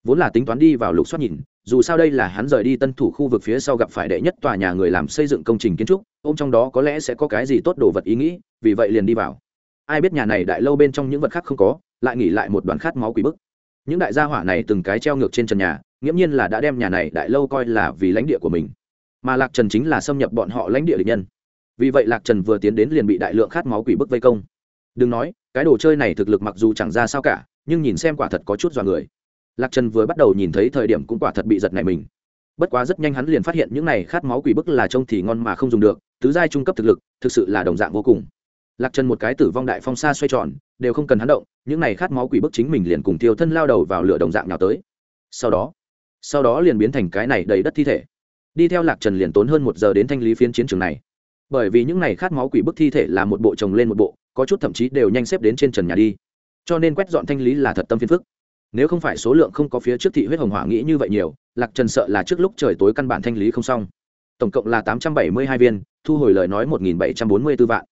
Vốn là tính toán đi vào lục soát nhìn, dù sao đây là hắn rời đi tân thủ khu vực phía sau gặp phải đệ nhất tòa nhà người làm xây dựng công trình kiến trúc, ôm trong đó có lẽ sẽ có cái gì tốt đồ vật ý nghĩ, vì vậy liền đi vào. Ai biết nhà này đại lâu bên trong những vật khác không có, lại nghỉ lại một đoàn khát máu quỷ bức những đại gia hỏa này từng cái treo ngược trên trần nhà, nghiễm nhiên là đã đem nhà này đại lâu coi là vì lãnh địa của mình. Mà lạc trần chính là xâm nhập bọn họ lãnh địa địch nhân. Vì vậy lạc trần vừa tiến đến liền bị đại lượng khát máu quỷ bức vây công. Đừng nói, cái đồ chơi này thực lực mặc dù chẳng ra sao cả, nhưng nhìn xem quả thật có chút dọa người. Lạc trần vừa bắt đầu nhìn thấy thời điểm cũng quả thật bị giật này mình. Bất quá rất nhanh hắn liền phát hiện những này khát máu quỷ bức là trông thì ngon mà không dùng được, tứ giai trung cấp thực lực, thực sự là đồng dạng vô cùng lạc trần một cái tử vong đại phong xa xoay tròn, đều không cần hắn động, những này khát máu quỷ bức chính mình liền cùng tiêu thân lao đầu vào lửa đồng dạng nào tới. Sau đó sau đó liền biến thành cái này đầy đất thi thể. Đi theo lạc trần liền tốn hơn một giờ đến thanh lý phiến chiến trường này. Bởi vì những này khát máu quỷ bức thi thể là một bộ chồng lên một bộ, có chút thậm chí đều nhanh xếp đến trên trần nhà đi. Cho nên quét dọn thanh lý là thật tâm phiền phức. Nếu không phải số lượng không có phía trước thị huyết hồng hỏa nghĩ như vậy nhiều, lạc trần sợ là trước lúc trời tối căn bản thanh lý không xong. Tổng cộng là tám trăm bảy mươi hai viên, thu hồi lời nói một nghìn bảy trăm bốn mươi b ố vạn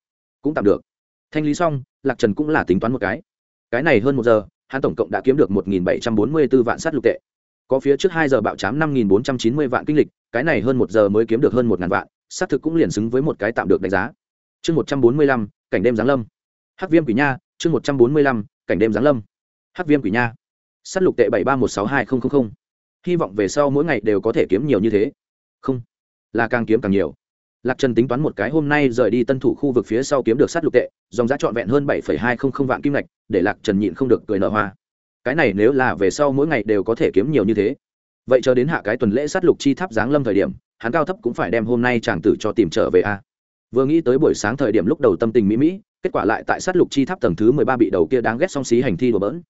cũng tạm được. Thanh lý xong, lạc trần cũng là tính toán một cái. Cái này hơn một giờ, hắn tổng cộng đã kiếm được một nghìn bảy trăm bốn mươi b ố vạn sát lục tệ. Có phía trước hai giờ bạo chám năm nghìn bốn trăm chín mươi vạn kinh lịch, cái này hơn một giờ mới kiếm được hơn một ngàn vạn xác thực cũng liền xứng với một cái tạm được đánh giá. Chương một trăm bốn mươi lăm, cảnh đêm giáng lâm. Hắc viêm quỷ nha, chương một trăm bốn mươi lăm, cảnh đêm giáng lâm. Hắc viêm quỷ nha. S á t lục tệ bảy ba một sáu hai nghìn hy vọng về sau mỗi ngày đều có thể kiếm nhiều như thế. Không. Là càng kiếm càng nhiều lạc trần tính toán một cái hôm nay rời đi tân thủ khu vực phía sau kiếm được s á t lục tệ, dòng giá trọn vẹn hơn bảy hai trăm linh vạn kim ngạch, để lạc trần nhịn không được cười nở hoa. Cái này nếu là về sau mỗi ngày đều có thể kiếm nhiều như thế. Vậy cho đến hạ cái tuần lễ s á t lục chi tháp giáng lâm thời điểm, hắn cao thấp cũng phải đem hôm nay chàng tử cho tìm trở về a. Vừa nghĩ tới buổi sáng thời điểm lúc đầu tâm tình mỹ mỹ, kết quả lại tại s á t lục chi tháp tầng thứ mười ba bị đầu kia đáng ghét song xí hành thi đùa bỡn.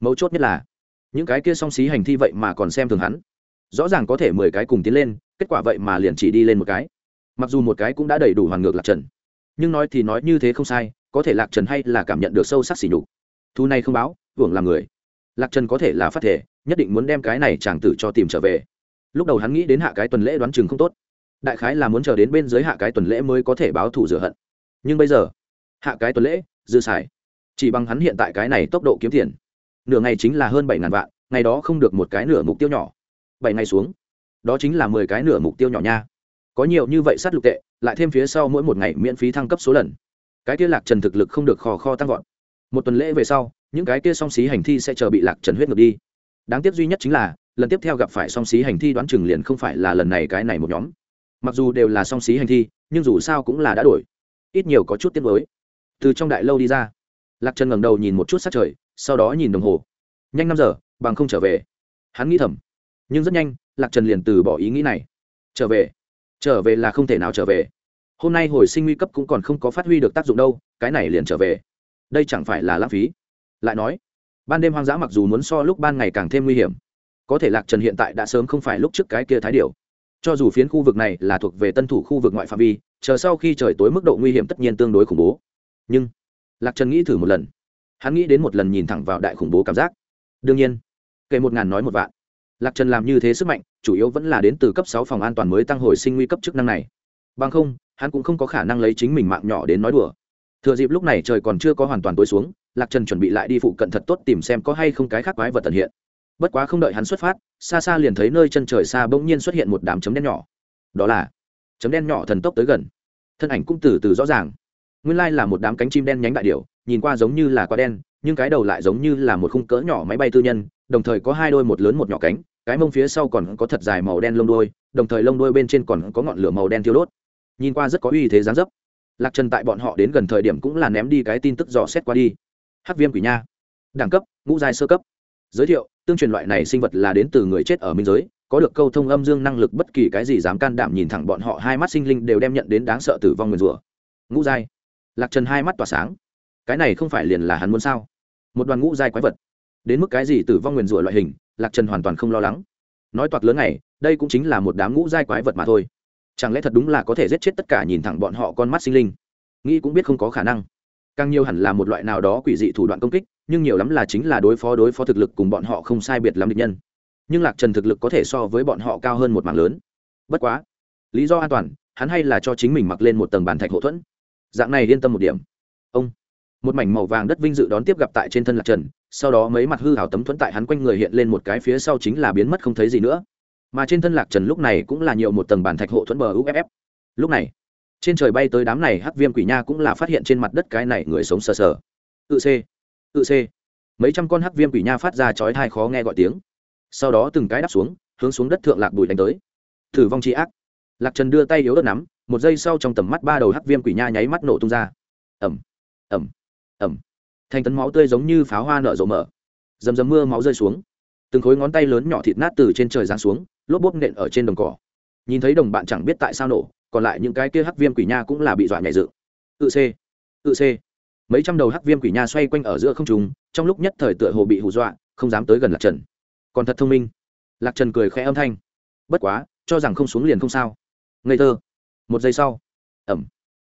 Mấu chốt nhất là, những cái kia song xí hành thi vậy mà còn xem thường hắn. Rõ ràng có thể mười cái cùng tiến lên, kết quả vậy mà liền chỉ đi lên một cái mặc dù một cái cũng đã đầy đủ hoàn ngược lạc trần, nhưng nói thì nói như thế không sai, có thể lạc trần hay là cảm nhận được sâu sắc xỉ nhục. Thu này không báo, hưởng làm người. Lạc trần có thể là phát thể, nhất định muốn đem cái này chàng tử cho tìm trở về. Lúc đầu hắn nghĩ đến hạ cái tuần lễ đoán chừng không tốt. Đại khái là muốn chờ đến bên dưới hạ cái tuần lễ mới có thể báo thủ rửa hận. Nhưng bây giờ, hạ cái tuần lễ, dư xài. Chỉ bằng hắn hiện tại cái này tốc độ kiếm tiền. Nửa ngày chính là hơn bảy ngàn vạn, ngày đó không được một cái nửa mục tiêu nhỏ. Bảy ngày xuống, đó chính là mười cái nửa mục tiêu nhỏ nha có nhiều như vậy sát lục tệ, lại thêm phía sau mỗi một ngày miễn phí thăng cấp số lần. Cái kia lạc trần thực lực không được khò kho tăng vọt. Một tuần lễ về sau, những cái kia song xí hành thi sẽ chờ bị lạc trần huyết ngược đi. Đáng tiếc duy nhất chính là, lần tiếp theo gặp phải song xí hành thi đoán chừng liền không phải là lần này cái này một nhóm. Mặc dù đều là song xí hành thi, nhưng dù sao cũng là đã đổi. Ít nhiều có chút tiết mới từ trong đại lâu đi ra, lạc trần ngẩng đầu nhìn một chút sát trời, sau đó nhìn đồng hồ. Nhanh năm giờ, bằng không trở về. Hắn nghĩ thầm. Nhưng rất nhanh, lạc trần liền từ bỏ ý nghĩ này. Trở về trở về là không thể nào trở về. Hôm nay hồi sinh nguy cấp cũng còn không có phát huy được tác dụng đâu, cái này liền trở về. Đây chẳng phải là lãng phí. Lại nói, ban đêm hoang dã mặc dù muốn so lúc ban ngày càng thêm nguy hiểm, có thể lạc trần hiện tại đã sớm không phải lúc trước cái kia thái điều cho dù phiến khu vực này là thuộc về tân thủ khu vực ngoại phạm vi, chờ sau khi trời tối mức độ nguy hiểm tất nhiên tương đối khủng bố. Nhưng, lạc trần nghĩ thử một lần. Hắn nghĩ đến một lần nhìn thẳng vào đại khủng bố cảm giác. Đương nhiên, kể một ngàn nói một vạn lạc trần làm như thế sức mạnh, chủ yếu vẫn là đến từ cấp sáu phòng an toàn mới tăng hồi sinh nguy cấp chức năng này. Bằng không, hắn cũng không có khả năng lấy chính mình mạng nhỏ đến nói đùa. Thừa dịp lúc này trời còn chưa có hoàn toàn tối xuống, lạc trần chuẩn bị lại đi phụ cận thật tốt tìm xem có hay không cái khác quái vật tận hiện. Bất quá không đợi hắn xuất phát, xa xa liền thấy nơi chân trời xa bỗng nhiên xuất hiện một đám chấm đen nhỏ. Đó là chấm đen nhỏ thần tốc tới gần. Thân ảnh cũng từ từ rõ ràng. Nguyên lai là một đám cánh chim đen nhánh đại điệu nhìn qua giống như là quả đen, nhưng cái đầu lại giống như là một khung cỡ nhỏ máy bay tư nhân, đồng thời có hai đôi một lớn một nhỏ cánh cái mông phía sau còn có thật dài màu đen lông đuôi, đồng thời lông đuôi bên trên còn có ngọn lửa màu đen thiêu đốt. Nhìn qua rất có uy thế dáng dấp. Lạc trần tại bọn họ đến gần thời điểm cũng là ném đi cái tin tức dò xét qua đi. Hắc viêm quỷ nha. Đẳng cấp ngũ giai sơ cấp. Giới thiệu tương truyền loại này sinh vật là đến từ người chết ở minh giới có được câu thông âm dương năng lực bất kỳ cái gì dám can đảm nhìn thẳng bọn họ hai mắt sinh linh đều đem nhận đến đáng sợ tử vong nguyền rủa. Ngũ giai. Lạc trần hai mắt tỏa sáng. Cái này không phải liền là hắn muốn sao? Một đoàn ngũ giai quái vật. Đến mức cái gì tử vong nguyền rủa loại hình? Lạc trần hoàn toàn không lo lắng. Nói toạc lớn này đây cũng chính là một đám ngũ giai quái vật mà thôi. Chẳng lẽ thật đúng là có thể giết chết tất cả nhìn thẳng bọn họ con mắt sinh linh? Nghĩ cũng biết không có khả năng. Càng nhiều hẳn là một loại nào đó quỷ dị thủ đoạn công kích, nhưng nhiều lắm là chính là đối phó đối phó thực lực cùng bọn họ không sai biệt lắm địch nhân. Nhưng lạc trần thực lực có thể so với bọn họ cao hơn một mảng lớn. Bất quá, lý do an toàn, hắn hay là cho chính mình mặc lên một tầng bàn thạch hậu thuẫn. Dạng này yên tâm một điểm. Ông một mảnh màu vàng đất vinh dự đón tiếp gặp tại trên thân lạc trần, sau đó mấy mặt hư hào tấm thuẫn tại hắn quanh người hiện lên một cái phía sau chính là biến mất không thấy gì nữa. Mà trên thân lạc trần lúc này cũng là nhiều một tầng bản thạch hộ thuẫn bờ uff lúc này, trên trời bay tới đám này hắc viêm quỷ nha cũng là phát hiện trên mặt đất cái này người sống sờ sờ. Tự c tự c mấy trăm con hắc viêm quỷ nha phát ra chói thai khó nghe gọi tiếng. Sau đó từng cái đáp xuống, hướng xuống đất thượng lạc bùi đánh tới. Thử vong tri ác. Lạc trần đưa tay yếu đất nắm, một giây sau trong tầm mắt ba đầu hắc viêm quỷ nha nháy mắt nổ tung ra. Ẩm ẩm ẩm. Thành tấn máu tươi giống như pháo hoa nở rộ mở. Dầm dầm mưa máu rơi xuống. Từng khối ngón tay lớn nhỏ thịt nát từ trên trời giáng xuống, lốp bốp nện ở trên đồng cỏ. Nhìn thấy đồng bạn chẳng biết tại sao nổ, còn lại những cái kia hắc viêm quỷ nha cũng là bị dọa nhảy dựng tự c tự c mấy trăm đầu hắc viêm quỷ nha xoay quanh ở giữa không trùng trong lúc nhất thời tựa hồ bị hù dọa, không dám tới gần lạc trần. Còn thật thông minh. Lạc trần cười khẽ âm thanh. Bất quá, cho rằng không xuống liền không sao. Ngây thơ. Một giây sau. Ẩm.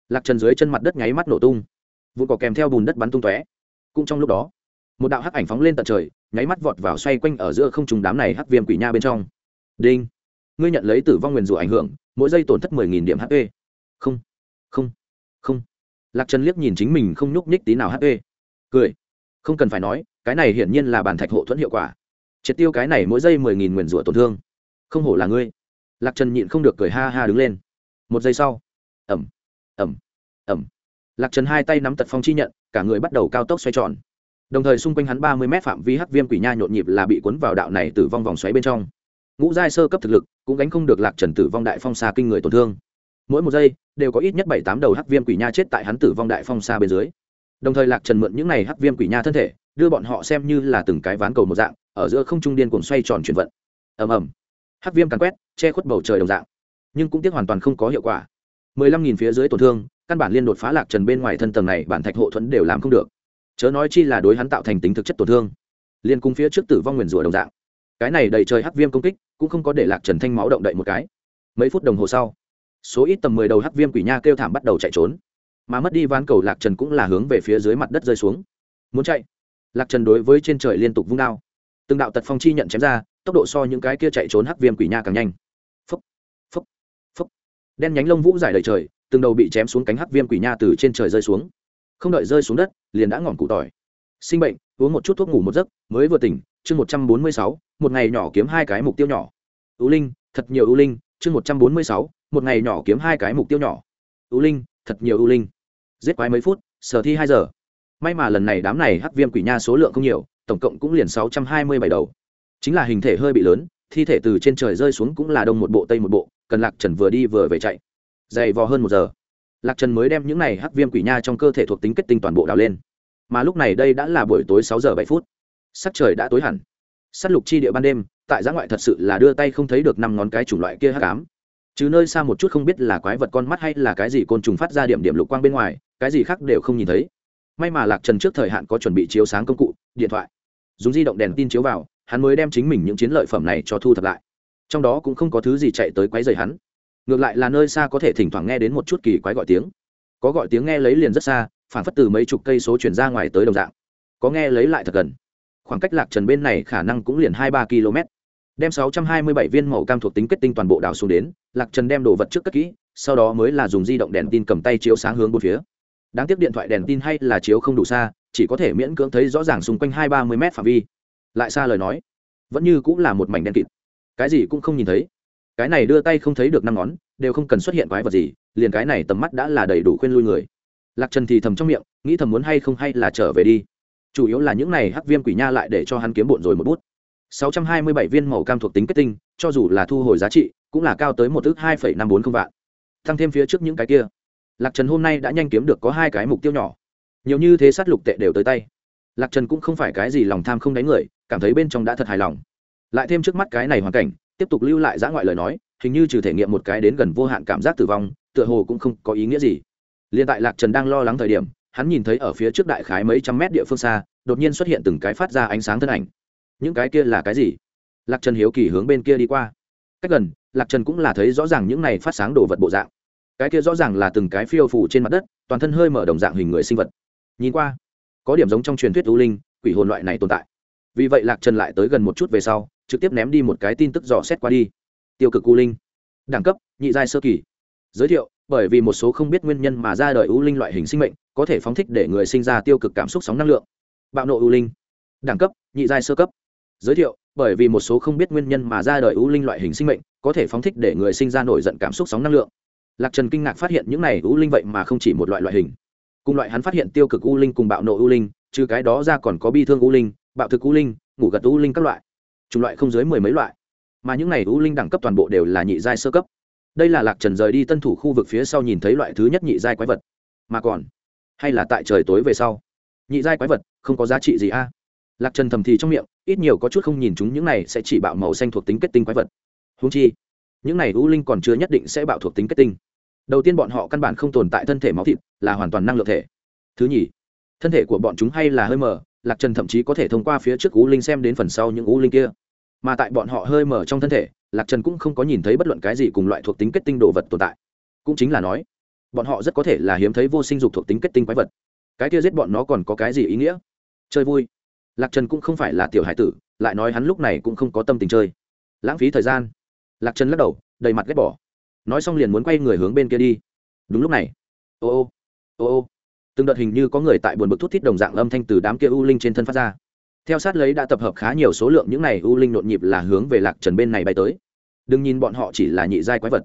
Lạc trần dưới chân mặt đất nháy mắt nổ tung vụ cỏ kèm theo bùn đất bắn tung tóe. Cũng trong lúc đó, một đạo hắc ảnh phóng lên tận trời, nháy mắt vọt vào xoay quanh ở giữa không trùng đám này hắc viêm quỷ nha bên trong. Đinh! Ngươi nhận lấy tử vong nguyền rủa ảnh hưởng, mỗi giây tổn thất mười nghìn điểm hp không không không. Lạc trần liếc nhìn chính mình không nhúc nhích tí nào hp cười. Không cần phải nói, cái này hiển nhiên là bản thạch hộ thuẫn hiệu quả. Triệt tiêu cái này mỗi giây mười nghìn nguyền rủa tổn thương. Không hổ là ngươi. Lạc trần nhịn không được cười ha ha đứng lên. Một giây sau. Ẩm ẩm ẩm lạc trần hai tay nắm tật phong chi nhận, cả người bắt đầu cao tốc xoay tròn. Đồng thời xung quanh hắn ba mươi m phạm vi hắc viêm quỷ nha nhộn nhịp là bị cuốn vào đạo này tử vong vòng xoáy bên trong. Ngũ giai sơ cấp thực lực cũng gánh không được lạc trần tử vong đại phong xa kinh người tổn thương. Mỗi một giây đều có ít nhất bảy tám đầu hắc viêm quỷ nha chết tại hắn tử vong đại phong xa bên dưới. Đồng thời lạc trần mượn những n à y hắc viêm quỷ nha thân thể, đưa bọn họ xem như là từng cái ván cầu một dạng, ở giữa không trung điên cuồng xoay tròn chuyển vận. Ầm ầm. Hắc viêm càn quét, che khuất bầu trời đồng dạng. Nhưng cũng tiếc hoàn toàn không có hiệu quả. mười lăm nghìn phía dưới tổn thương căn bản liên đột phá lạc trần bên ngoài thân tầng này, bản thạch hộ thuẫn đều làm không được. Chớ nói chi là đối hắn tạo thành tính thực chất tổn thương. Liên cung phía trước tử vong nguyền rủa đồng dạng. Cái này đầy trời hắc viêm công kích, cũng không có để lạc trần thanh máu động đậy một cái. Mấy phút đồng hồ sau, số ít tầm mười đầu hắc viêm quỷ nha kêu thảm bắt đầu chạy trốn. Mà mất đi ván cầu, lạc trần cũng là hướng về phía dưới mặt đất rơi xuống. Muốn chạy? Lạc trần đối với trên trời liên tục vung đao. Từng đạo tật phong chi nhận chém ra, tốc độ so những cái kia chạy trốn hắc viêm quỷ nha càng nhanh. Phấp phấp phấp đen nhánh lông vũ dài đầy trời từng đầu bị chém xuống cánh hắc viêm quỷ nha từ trên trời rơi xuống. Không đợi rơi xuống đất, liền đã ngỏm cụ tỏi. Sinh bệnh, uống một chút thuốc ngủ một giấc, mới vừa tỉnh, chương một trăm bốn mươi sáu, một ngày nhỏ kiếm hai cái mục tiêu nhỏ. Ưu linh, thật nhiều ưu linh, chương một trăm bốn mươi sáu, một ngày nhỏ kiếm hai cái mục tiêu nhỏ. Ưu linh, thật nhiều ưu linh. Giết quái mấy phút, sở thi hai giờ. May mà lần này đám này hắc viêm quỷ nha số lượng không nhiều, tổng cộng cũng liền sáu trăm hai mươi bảy đầu. Chính là hình thể hơi bị lớn, thi thể từ trên trời rơi xuống cũng là đông một bộ, tây một bộ, cần lạc trần vừa đi vừa về chạy dày vò hơn một giờ. Lạc trần mới đem những này hắc viêm quỷ nha trong cơ thể thuộc tính kết tinh toàn bộ đào lên. Mà lúc này đây đã là buổi tối sáu giờ bảy phút. Sắc trời đã tối hẳn. S á t lục chi địa ban đêm, tại giã ngoại thật sự là đưa tay không thấy được năm ngón cái chủng loại kia hắc ám. Chứ nơi xa một chút không biết là quái vật con mắt hay là cái gì côn trùng phát ra điểm điểm lục quang bên ngoài, cái gì khác đều không nhìn thấy. May mà lạc trần trước thời hạn có chuẩn bị chiếu sáng công cụ, điện thoại. Dùng di động đèn tin chiếu vào, hắn mới đem chính mình những chiến lợi phẩm này cho thu thập lại. Trong đó cũng không có thứ gì chạy tới quái dày hắn ngược lại là nơi xa có thể thỉnh thoảng nghe đến một chút kỳ quái gọi tiếng. Có gọi tiếng nghe lấy liền rất xa, phản phất từ mấy chục cây số chuyển ra ngoài tới đồng dạng. Có nghe lấy lại thật gần. Khoảng cách lạc trần bên này khả năng cũng liền hai ba km. Đem sáu trăm hai mươi bảy viên màu cam thuộc tính kết tinh toàn bộ đảo xuống đến, lạc trần đem đồ vật trước cất kỹ, sau đó mới là dùng di động đèn tin cầm tay chiếu sáng hướng bốn phía. Đáng tiếc điện thoại đèn tin hay là chiếu không đủ xa, chỉ có thể miễn cưỡng thấy rõ ràng xung quanh hai ba mươi m phạm vi. Lại xa lời nói, vẫn như cũng là một mảnh đen kịt. Cái gì cũng không nhìn thấy cái này đưa tay không thấy được năm ngón, đều không cần xuất hiện quái vật gì, liền cái này tầm mắt đã là đầy đủ khuyên lui người. Lạc trần thì thầm trong miệng, nghĩ thầm muốn hay không hay là trở về đi. Chủ yếu là những này hắc viêm quỷ nha lại để cho hắn kiếm bộn rồi một bút. 627 viên màu cam thuộc tính kết tinh, cho dù là thu hồi giá trị, cũng là cao tới một ước hai năm bốn không vạn. Tăng thêm phía trước những cái kia. Lạc trần hôm nay đã nhanh kiếm được có hai cái mục tiêu nhỏ. Nhiều như thế sát lục tệ đều tới tay. Lạc trần cũng không phải cái gì lòng tham không đánh người, cảm thấy bên trong đã thật hài lòng. Lại thêm trước mắt cái này hoàn cảnh tiếp tục lưu lại giã ngoại lời nói, hình như trừ thể nghiệm một cái đến gần vô hạn cảm giác tử vong, tựa hồ cũng không có ý nghĩa gì. Liền tại lạc trần đang lo lắng thời điểm, hắn nhìn thấy ở phía trước đại khái mấy trăm mét địa phương xa, đột nhiên xuất hiện từng cái phát ra ánh sáng thân ảnh. Những cái kia là cái gì? Lạc trần hiếu kỳ hướng bên kia đi qua. Cách gần, lạc trần cũng là thấy rõ ràng những này phát sáng đồ vật bộ dạng. Cái kia rõ ràng là từng cái phiêu phủ trên mặt đất, toàn thân hơi mở đồng dạng hình người sinh vật. Nhìn qua, có điểm giống trong truyền thuyết u linh, quỷ hồn loại này tồn tại. Vì vậy lạc trần lại tới gần một chút về sau trực tiếp ném đi một cái tin tức dò xét qua đi. Tiêu cực u linh. Đẳng cấp, nhị giai sơ kỳ. Giới thiệu, bởi vì một số không biết nguyên nhân mà ra đời u linh loại hình sinh mệnh, có thể phóng thích để người sinh ra tiêu cực cảm xúc sóng năng lượng. Bạo nộ u linh. Đẳng cấp, nhị giai sơ cấp. Giới thiệu, bởi vì một số không biết nguyên nhân mà ra đời u linh loại hình sinh mệnh, có thể phóng thích để người sinh ra nổi giận cảm xúc sóng năng lượng. Lạc trần kinh ngạc phát hiện những này u linh vậy mà không chỉ một loại loại hình. Cùng loại hắn phát hiện tiêu cực u linh cùng bạo nộ u linh, trừ cái đó ra còn có bi thương u linh, bạo thực u linh, ngủ gật u linh các loại chủng loại không dưới mười mấy loại. Mà những này u linh đẳng cấp toàn bộ đều là nhị giai sơ cấp. Đây là lạc trần rời đi tân thủ khu vực phía sau nhìn thấy loại thứ nhất nhị giai quái vật. Mà còn, hay là tại trời tối về sau? Nhị giai quái vật, không có giá trị gì a? Lạc trần thầm thì trong miệng, ít nhiều có chút không nhìn chúng những này sẽ chỉ bạo màu xanh thuộc tính kết tinh quái vật. Húng chi, những này u linh còn chưa nhất định sẽ bạo thuộc tính kết tinh. Đầu tiên bọn họ căn bản không tồn tại thân thể máu thịt, là hoàn toàn năng lượng thể. Thứ nhì, thân thể của bọn chúng hay là hơi mờ lạc trần thậm chí có thể thông qua phía trước ú linh xem đến phần sau những ú linh kia. Mà tại bọn họ hơi mở trong thân thể, lạc trần cũng không có nhìn thấy bất luận cái gì cùng loại thuộc tính kết tinh đồ vật tồn tại. Cũng chính là nói, bọn họ rất có thể là hiếm thấy vô sinh dục thuộc tính kết tinh quái vật. Cái kia giết bọn nó còn có cái gì ý nghĩa? Chơi vui. Lạc trần cũng không phải là tiểu hải tử, lại nói hắn lúc này cũng không có tâm tình chơi. Lãng phí thời gian. Lạc trần lắc đầu, đầy mặt ghét bỏ. Nói xong liền muốn quay người hướng bên kia đi. Đúng lúc này. Ô ô. Ô ô từng đợt hình như có người tại buồn bực thút thít đồng dạng âm thanh từ đám kia u linh trên thân phát ra. Theo sát lấy đã tập hợp khá nhiều số lượng những này u linh nhộn nhịp là hướng về lạc trần bên này bay tới. Đừng nhìn bọn họ chỉ là nhị giai quái vật,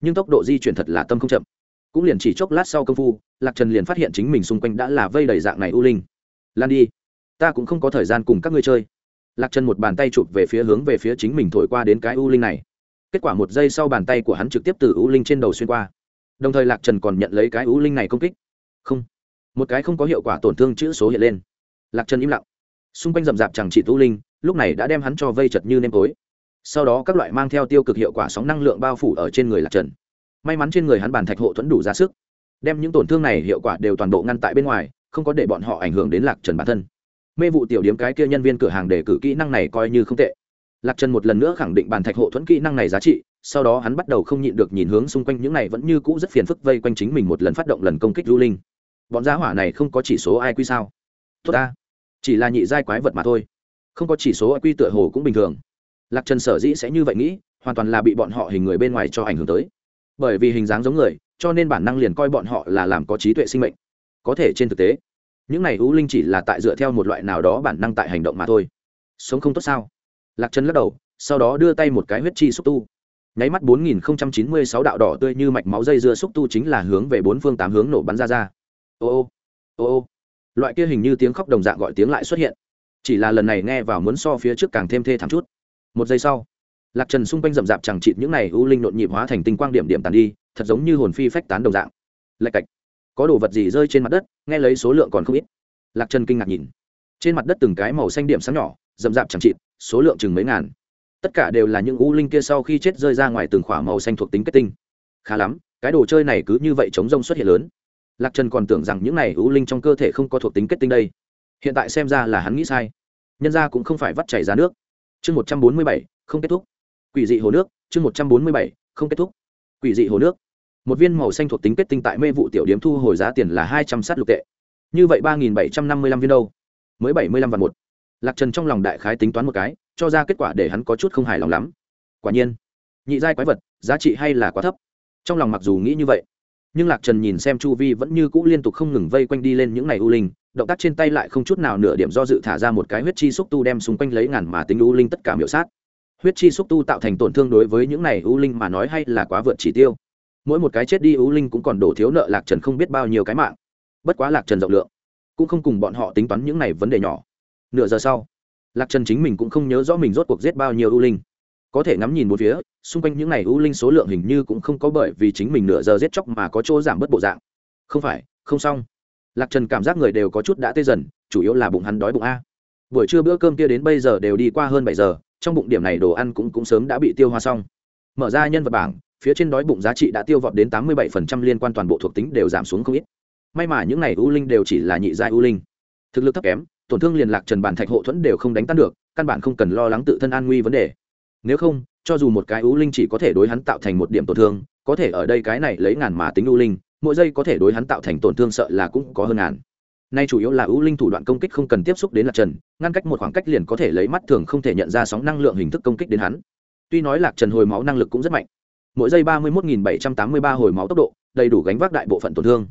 nhưng tốc độ di chuyển thật là tâm không chậm. Cũng liền chỉ chốc lát sau công phu, lạc trần liền phát hiện chính mình xung quanh đã là vây đầy dạng này u linh. Lan đi, ta cũng không có thời gian cùng các ngươi chơi. Lạc trần một bàn tay chụp về phía hướng về phía chính mình thổi qua đến cái u linh này. Kết quả một giây sau bàn tay của hắn trực tiếp từ u linh trên đầu xuyên qua. Đồng thời lạc trần còn nhận lấy cái u linh này công kích. Không một cái không có hiệu quả tổn thương chữ số hiện lên. Lạc trần im lặng. Xung quanh rậm rạp chẳng chỉ tu linh, lúc này đã đem hắn cho vây chật như nêm tối. Sau đó các loại mang theo tiêu cực hiệu quả sóng năng lượng bao phủ ở trên người lạc trần. May mắn trên người hắn bàn thạch hộ thuẫn đủ ra sức, đem những tổn thương này hiệu quả đều toàn bộ ngăn tại bên ngoài, không có để bọn họ ảnh hưởng đến lạc trần bản thân. Mê vụ tiểu điếm cái kia nhân viên cửa hàng để cử kỹ năng này coi như không tệ. Lạc trần một lần nữa khẳng định bàn thạch hộ thuẫn kỹ năng này giá trị, sau đó hắn bắt đầu không nhịn được nhìn hướng xung quanh những này vẫn như cũ rất phiền phức vây quanh chính mình một lần phát động lần công kích du linh bọn giá hỏa này không có chỉ số ai quy sao? Tốt ta. Chỉ là nhị giai quái vật mà thôi. Không có chỉ số ai quy tựa hồ cũng bình thường. Lạc trần sở dĩ sẽ như vậy nghĩ, hoàn toàn là bị bọn họ hình người bên ngoài cho ảnh hưởng tới. Bởi vì hình dáng giống người, cho nên bản năng liền coi bọn họ là làm có trí tuệ sinh mệnh. Có thể trên thực tế, những này u linh chỉ là tại dựa theo một loại nào đó bản năng tại hành động mà thôi. Sống không tốt sao? Lạc trần lắc đầu, sau đó đưa tay một cái huyết chi xúc tu. Nháy mắt bốn nghìn chín mươi sáu đạo đỏ tươi như mạch máu dây dưa xúc tu chính là hướng về bốn phương tám hướng nổ bắn ra ra ô ô ô ô. Loại kia hình như tiếng khóc đồng dạng gọi tiếng lại xuất hiện. Chỉ là lần này nghe vào muốn so phía trước càng thêm thê thảm chút. Một giây sau, lạc trần xung quanh rậm rạp chẳng chịt những này u linh nhộn nhịp hóa thành tinh quang điểm điểm tàn đi, thật giống như hồn phi phách tán đồng dạng. Lạch cạch. Có đồ vật gì rơi trên mặt đất, nghe lấy số lượng còn không ít. Lạc trần kinh ngạc nhìn. Trên mặt đất từng cái màu xanh điểm sáng nhỏ, rậm rạp chẳng chịt, số lượng chừng mấy ngàn. Tất cả đều là những u linh kia sau khi chết rơi ra ngoài từng khỏa màu xanh thuộc tính kết tinh. Khá lắm, cái đồ chơi này cứ như vậy chống rông xuất hiện lớn lạc trần còn tưởng rằng những này ưu linh trong cơ thể không có thuộc tính kết tinh đây. Hiện tại xem ra là hắn nghĩ sai. Nhân ra cũng không phải vắt chảy ra nước. Chương một trăm bốn mươi bảy, không kết thúc. Quỷ dị hồ nước, chương một trăm bốn mươi bảy, không kết thúc. Quỷ dị hồ nước. Một viên màu xanh thuộc tính kết tinh tại mê vụ tiểu điếm thu hồi giá tiền là hai trăm sát lục tệ. Như vậy ba nghìn bảy trăm năm mươi lăm viên đâu? Mới bảy mươi lăm vạn một. Lạc trần trong lòng đại khái tính toán một cái, cho ra kết quả để hắn có chút không hài lòng lắm. Quả nhiên, nhị giai quái vật, giá trị hay là quá thấp. Trong lòng mặc dù nghĩ như vậy nhưng lạc trần nhìn xem chu vi vẫn như cũ liên tục không ngừng vây quanh đi lên những ngày u linh, động tác trên tay lại không chút nào nửa điểm do dự thả ra một cái huyết chi xúc tu đem xung quanh lấy ngàn mà tính u linh tất cả miểu sát. Huyết chi xúc tu tạo thành tổn thương đối với những này u linh mà nói hay là quá vượt chỉ tiêu. Mỗi một cái chết đi u linh cũng còn đổ thiếu nợ lạc trần không biết bao nhiêu cái mạng. Bất quá lạc trần rộng lượng, cũng không cùng bọn họ tính toán những này vấn đề nhỏ. Nửa giờ sau, lạc trần chính mình cũng không nhớ rõ mình rốt cuộc giết bao nhiêu u linh có thể ngắm nhìn một phía, xung quanh những n à y u linh số lượng hình như cũng không có bởi vì chính mình nửa giờ giết chóc mà có chỗ giảm bớt bộ dạng. Không phải, không xong. Lạc trần cảm giác người đều có chút đã tê dần, chủ yếu là bụng hắn đói bụng a. Buổi trưa bữa cơm kia đến bây giờ đều đi qua hơn bảy giờ, trong bụng điểm này đồ ăn cũng cũng sớm đã bị tiêu hoa xong. Mở ra nhân vật bảng, phía trên đói bụng giá trị đã tiêu vọt đến tám mươi bảy phần trăm liên quan toàn bộ thuộc tính đều giảm xuống không ít. May mà những n à y u linh đều chỉ là nhị giai u linh. Thực lực thấp kém, tổn thương liên lạc trần bản thạch hộ thuẫn đều không đánh tan được, căn bản không cần lo lắng tự thân an nguy vấn đề nếu không, cho dù một cái ưu linh chỉ có thể đối hắn tạo thành một điểm tổn thương, có thể ở đây cái này lấy ngàn mà tính ưu linh, mỗi giây có thể đối hắn tạo thành tổn thương sợ là cũng có hơn ngàn. Nay chủ yếu là ưu linh thủ đoạn công kích không cần tiếp xúc đến lạc trần, ngăn cách một khoảng cách liền có thể lấy mắt thường không thể nhận ra sóng năng lượng hình thức công kích đến hắn. Tuy nói lạc trần hồi máu năng lực cũng rất mạnh, mỗi giây ba mươi một bảy trăm tám mươi ba hồi máu tốc độ, đầy đủ gánh vác đại bộ phận tổn thương.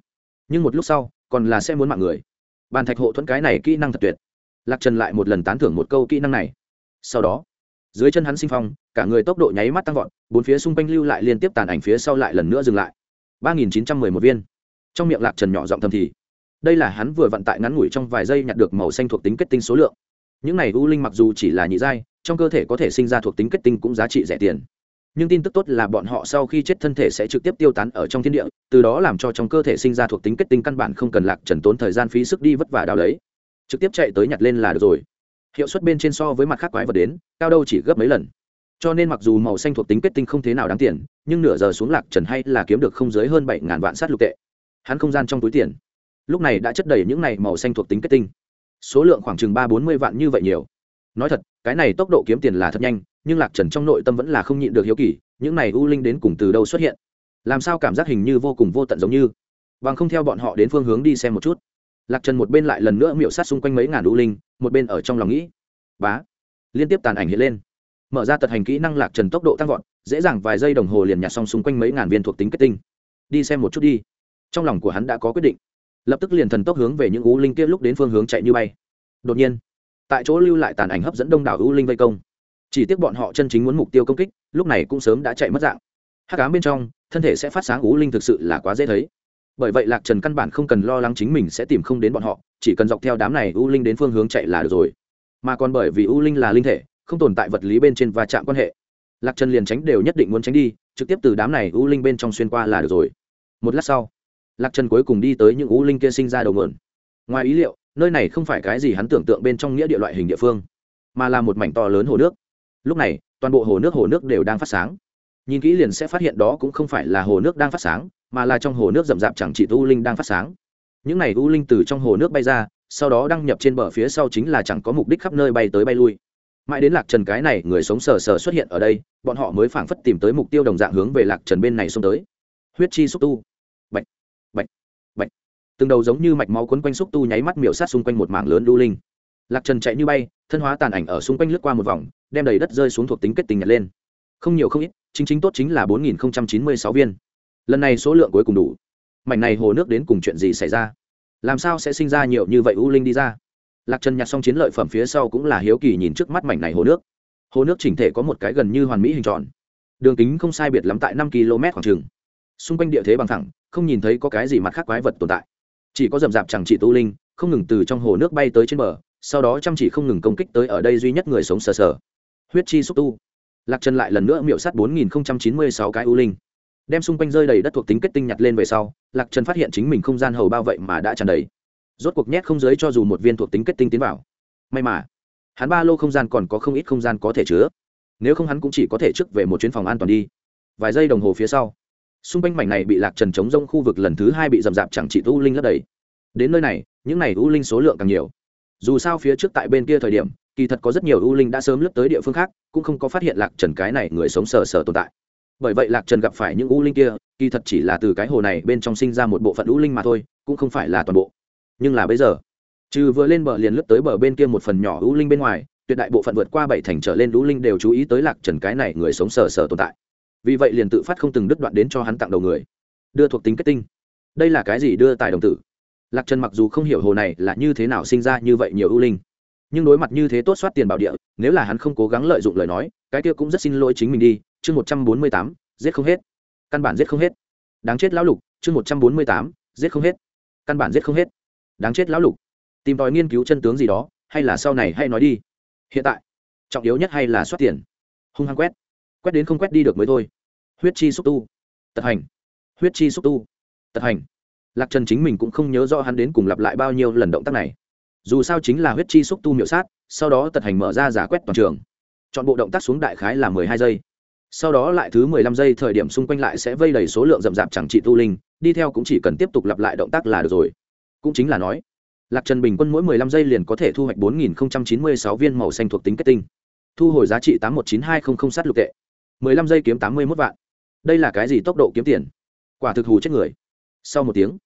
Nhưng một lúc sau, còn là sẽ muốn mạng người. Bàn thạch hộ thuẫn cái này kỹ năng thật tuyệt. Lạc trần lại một lần tán thưởng một câu kỹ năng này. Sau đó dưới chân hắn sinh phong, cả người tốc độ nháy mắt tăng vọt, bốn phía xung quanh lưu lại liên tiếp tàn ảnh phía sau lại lần nữa dừng lại. ba nghìn chín trăm mười một viên. Trong miệng lạc trần nhỏ giọng thầm thì, đây là hắn vừa vận tại ngắn ngủi trong vài giây nhặt được màu xanh thuộc tính kết tinh số lượng. Những này u linh mặc dù chỉ là nhị giai, trong cơ thể có thể sinh ra thuộc tính kết tinh cũng giá trị rẻ tiền. Nhưng tin tức tốt là bọn họ sau khi chết thân thể sẽ trực tiếp tiêu tán ở trong thiên địa, từ đó làm cho trong cơ thể sinh ra thuộc tính kết tinh căn bản không cần lạc trần tốn thời gian phí sức đi vất vả đào lấy. Trực tiếp chạy tới nhặt lên là được rồi hiệu suất bên trên so với mặt khác quái vật đến, cao đâu chỉ gấp mấy lần. Cho nên mặc dù màu xanh thuộc tính kết tinh không thế nào đáng tiền, nhưng nửa giờ xuống lạc trần hay là kiếm được không dưới hơn bảy ngàn vạn sát lục tệ. Hắn không gian trong túi tiền. Lúc này đã chất đầy những này màu xanh thuộc tính kết tinh. Số lượng khoảng chừng ba bốn mươi vạn như vậy nhiều. Nói thật, cái này tốc độ kiếm tiền là thật nhanh, nhưng lạc trần trong nội tâm vẫn là không nhịn được hiếu kỳ, những này u linh đến cùng từ đâu xuất hiện? Làm sao cảm giác hình như vô cùng vô tận giống như? Bằng không theo bọn họ đến phương hướng đi xem một chút lạc trần một bên lại lần nữa miệu sát xung quanh mấy ngàn đũ linh, một bên ở trong lòng nghĩ, bá. Liên tiếp tàn ảnh hiện lên. Mở ra tật hành kỹ năng lạc trần tốc độ tăng vọt, dễ dàng vài giây đồng hồ liền nhặt xong xung quanh mấy ngàn viên thuộc tính kết tinh. Đi xem một chút đi. Trong lòng của hắn đã có quyết định. Lập tức liền thần tốc hướng về những u linh kia lúc đến phương hướng chạy như bay. Đột nhiên, tại chỗ lưu lại tàn ảnh hấp dẫn đông đảo u linh vây công. Chỉ tiếc bọn họ chân chính muốn mục tiêu công kích, lúc này cũng sớm đã chạy mất dạng. Hát cám bên trong, thân thể sẽ phát sáng u linh thực sự là quá dễ thấy bởi vậy lạc trần căn bản không cần lo lắng chính mình sẽ tìm không đến bọn họ, chỉ cần dọc theo đám này u linh đến phương hướng chạy là được rồi. Mà còn bởi vì u linh là linh thể, không tồn tại vật lý bên trên và chạm quan hệ. Lạc trần liền tránh đều nhất định muốn tránh đi, trực tiếp từ đám này u linh bên trong xuyên qua là được rồi. Một lát sau, lạc trần cuối cùng đi tới những u linh kia sinh ra đầu mượn ngoài ý liệu, nơi này không phải cái gì hắn tưởng tượng bên trong nghĩa địa loại hình địa phương, mà là một mảnh to lớn hồ nước. Lúc này, toàn bộ hồ nước hồ nước đều đang phát sáng. Nhìn kỹ liền sẽ phát hiện đó cũng không phải là hồ nước đang phát sáng mà là trong hồ nước rậm rạp chẳng chỉ u linh đang phát sáng. Những này u linh từ trong hồ nước bay ra, sau đó đăng nhập trên bờ phía sau chính là chẳng có mục đích khắp nơi bay tới bay lui. Mãi đến lạc trần cái này, người sống sờ sờ xuất hiện ở đây, bọn họ mới phảng phất tìm tới mục tiêu đồng dạng hướng về lạc trần bên này xông tới. Huyết chi xúc tu. Bệnh bệnh bệnh từng đầu giống như mạch máu quấn quanh xúc tu nháy mắt miểu sát xung quanh một mảng lớn u linh. Lạc trần chạy như bay, thân hóa tàn ảnh ở xung quanh lướt qua một vòng, đem đầy đất rơi xuống thuộc tính kết tình nhật lên. Không nhiều không ít, chính chính tốt chính là bốn nghìn chín mươi sáu viên lần này số lượng cuối cùng đủ. Mảnh này hồ nước đến cùng chuyện gì xảy ra? Làm sao sẽ sinh ra nhiều như vậy u linh đi ra? Lạc trần nhặt xong chiến lợi phẩm phía sau cũng là hiếu kỳ nhìn trước mắt mảnh này hồ nước. Hồ nước chỉnh thể có một cái gần như hoàn mỹ hình tròn. Đường kính không sai biệt lắm tại năm km khoảng trường xung quanh địa thế bằng thẳng, không nhìn thấy có cái gì mặt khác quái vật tồn tại. Chỉ có rậm rạp chẳng chỉ tu linh, không ngừng từ trong hồ nước bay tới trên bờ, sau đó chăm chỉ không ngừng công kích tới ở đây duy nhất người sống sờ sờ. Huyết chi xúc tu. Lạc trần lại lần nữa miệu sát bốn nghìn chín mươi sáu cái u linh đem xung quanh rơi đầy đất thuộc tính kết tinh nhặt lên về sau, lạc trần phát hiện chính mình không gian hầu bao vậy mà đã tràn đầy. Rốt cuộc nhét không giới cho dù một viên thuộc tính kết tinh tiến vào. May mà, hắn ba lô không gian còn có không ít không gian có thể chứa. Nếu không hắn cũng chỉ có thể trước về một chuyến phòng an toàn đi. Vài giây đồng hồ phía sau, xung quanh mảnh này bị lạc trần chống rông khu vực lần thứ hai bị rậm rạp chẳng chỉ u linh lấp đầy. Đến nơi này, những này u linh số lượng càng nhiều. Dù sao phía trước tại bên kia thời điểm, kỳ thật có rất nhiều u linh đã sớm lướt tới địa phương khác, cũng không có phát hiện lạc trần cái này người sống sờ sờ tồn tại bởi vậy lạc trần gặp phải những u linh kia, kỳ thật chỉ là từ cái hồ này bên trong sinh ra một bộ phận u linh mà thôi, cũng không phải là toàn bộ. Nhưng là bây giờ, trừ vừa lên bờ liền lướt tới bờ bên kia một phần nhỏ u linh bên ngoài, tuyệt đại bộ phận vượt qua bảy thành trở lên u linh đều chú ý tới lạc trần cái này người sống sờ sờ tồn tại. Vì vậy liền tự phát không từng đứt đoạn đến cho hắn tặng đầu người. Đưa thuộc tính kết tinh. Đây là cái gì đưa tài đồng tử? Lạc trần mặc dù không hiểu hồ này là như thế nào sinh ra như vậy nhiều ưu linh, nhưng đối mặt như thế tốt soát tiền bảo địa, nếu là hắn không cố gắng lợi dụng lời nói, cái kia cũng rất xin lỗi chính mình đi chương một trăm bốn mươi tám, giết không hết. Căn bản giết không hết. Đáng chết lão lục, chương một trăm bốn mươi tám, giết không hết. Căn bản giết không hết. Đáng chết lão lục. Tìm tòi nghiên cứu chân tướng gì đó, hay là sau này hay nói đi. Hiện tại, trọng yếu nhất hay là soát tiền. Hung hăng quét. Quét đến không quét đi được mới thôi. Huyết chi xúc tu. Tật hành. Huyết chi xúc tu. Tật hành. Lạc trần chính mình cũng không nhớ rõ hắn đến cùng lặp lại bao nhiêu lần động tác này. Dù sao chính là huyết chi xúc tu miệu sát, sau đó tật hành mở ra giả quét toàn trường. Chọn bộ động tác xuống đại khái là mười hai giây sau đó lại thứ mười lăm giây thời điểm xung quanh lại sẽ vây đầy số lượng rậm rạp chẳng trị tu linh, đi theo cũng chỉ cần tiếp tục lặp lại động tác là được rồi. Cũng chính là nói, lạc trần bình quân mỗi mười lăm giây liền có thể thu hoạch bốn nghìn chín mươi sáu viên màu xanh thuộc tính kết tinh. Thu hồi giá trị tám một chín hai không không sát lục tệ. Mười lăm giây kiếm tám mươi mốt vạn. Đây là cái gì tốc độ kiếm tiền? Quả thực hù chết người. Sau một tiếng,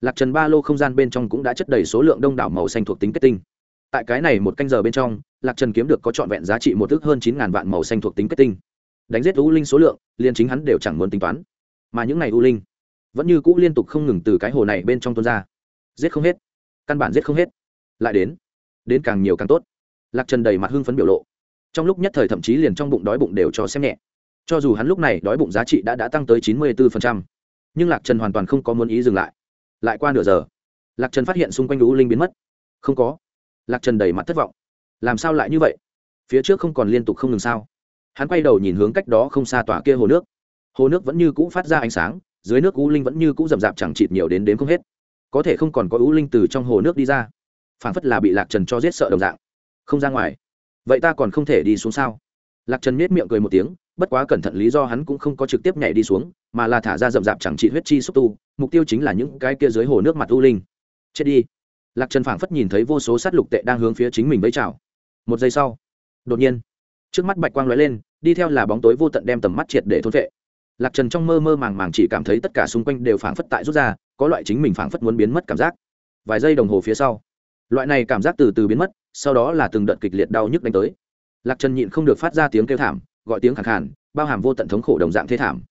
lạc trần ba lô không gian bên trong cũng đã chất đầy số lượng đông đảo màu xanh thuộc tính kết tinh. Tại cái này một canh giờ bên trong, lạc trần kiếm được có trọn vẹn giá trị một ước hơn chín ngàn vạn màu xanh thuộc tính kết tinh đánh giết u linh số lượng, liền chính hắn đều chẳng muốn tính toán. Mà những ngày u linh, vẫn như cũ liên tục không ngừng từ cái hồ này bên trong tuôn ra. Giết không hết. Căn bản giết không hết. Lại đến đến càng nhiều càng tốt. Lạc trần đầy mặt hưng phấn biểu lộ. Trong lúc nhất thời thậm chí liền trong bụng đói bụng đều cho xem nhẹ. Cho dù hắn lúc này đói bụng giá trị đã đã tăng tới chín mươi bốn nhưng lạc trần hoàn toàn không có muốn ý dừng lại. Lại qua nửa giờ, lạc trần phát hiện xung quanh U linh biến mất. Không có. Lạc trần đầy mặt thất vọng. Làm sao lại như vậy? Phía trước không còn liên tục không ngừng sao? Hắn quay đầu nhìn hướng cách đó không xa tỏa kia hồ nước. Hồ nước vẫn như cũ phát ra ánh sáng, dưới nước u linh vẫn như cũ rậm rạp chẳng chịt nhiều đến đến không hết. Có thể không còn có u linh từ trong hồ nước đi ra. Phản phất là bị lạc trần cho giết sợ đồng dạng. Không ra ngoài. Vậy ta còn không thể đi xuống sao? Lạc trần miết miệng cười một tiếng, bất quá cẩn thận lý do hắn cũng không có trực tiếp nhảy đi xuống, mà là thả ra rậm rạp chẳng trị huyết chi xúc tu, mục tiêu chính là những cái kia dưới hồ nước mặt u linh. Chết đi. Lạc trần phảng phất nhìn thấy vô số sát lục tệ đang hướng phía chính mình với chào. Một giây sau, đột nhiên trước mắt bạch quang lóe lên, đi theo là bóng tối vô tận đem tầm mắt triệt để thôn vệ. Lạc trần trong mơ mơ màng màng chỉ cảm thấy tất cả xung quanh đều phảng phất tại rút ra, có loại chính mình phảng phất muốn biến mất cảm giác. Vài giây đồng hồ phía sau, loại này cảm giác từ từ biến mất, sau đó là từng đợt kịch liệt đau nhức đánh tới. Lạc trần nhịn không được phát ra tiếng kêu thảm, gọi tiếng khẳng khàn, bao hàm vô tận thống khổ đồng dạng thế thảm.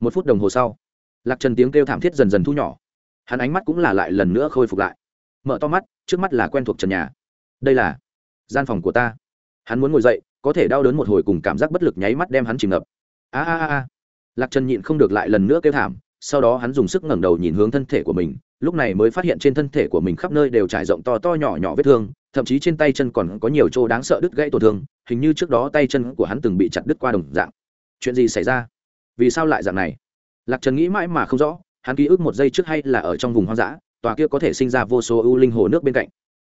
Một phút đồng hồ sau, lạc trần tiếng kêu thảm thiết dần dần thu nhỏ. Hắn ánh mắt cũng là lại lần nữa khôi phục lại. Mở to mắt, trước mắt là quen thuộc trần nhà. Đây là gian phòng của ta. Hắn muốn ngồi dậy có thể đau đớn một hồi cùng cảm giác bất lực nháy mắt đem hắn chìm ngập. A a a lạc trần nhịn không được lại lần nữa kêu thảm, sau đó hắn dùng sức ngẩng đầu nhìn hướng thân thể của mình, lúc này mới phát hiện trên thân thể của mình khắp nơi đều trải rộng to to nhỏ nhỏ vết thương, thậm chí trên tay chân còn có nhiều chỗ đáng sợ đứt gãy tổn thương, hình như trước đó tay chân của hắn từng bị chặt đứt qua đồng dạng. Chuyện gì xảy ra? Vì sao lại dạng này? Lạc trần nghĩ mãi mà không rõ, hắn ký ức một giây trước hay là ở trong vùng hoang dã, tòa kia có thể sinh ra vô số ưu linh hồ nước bên cạnh.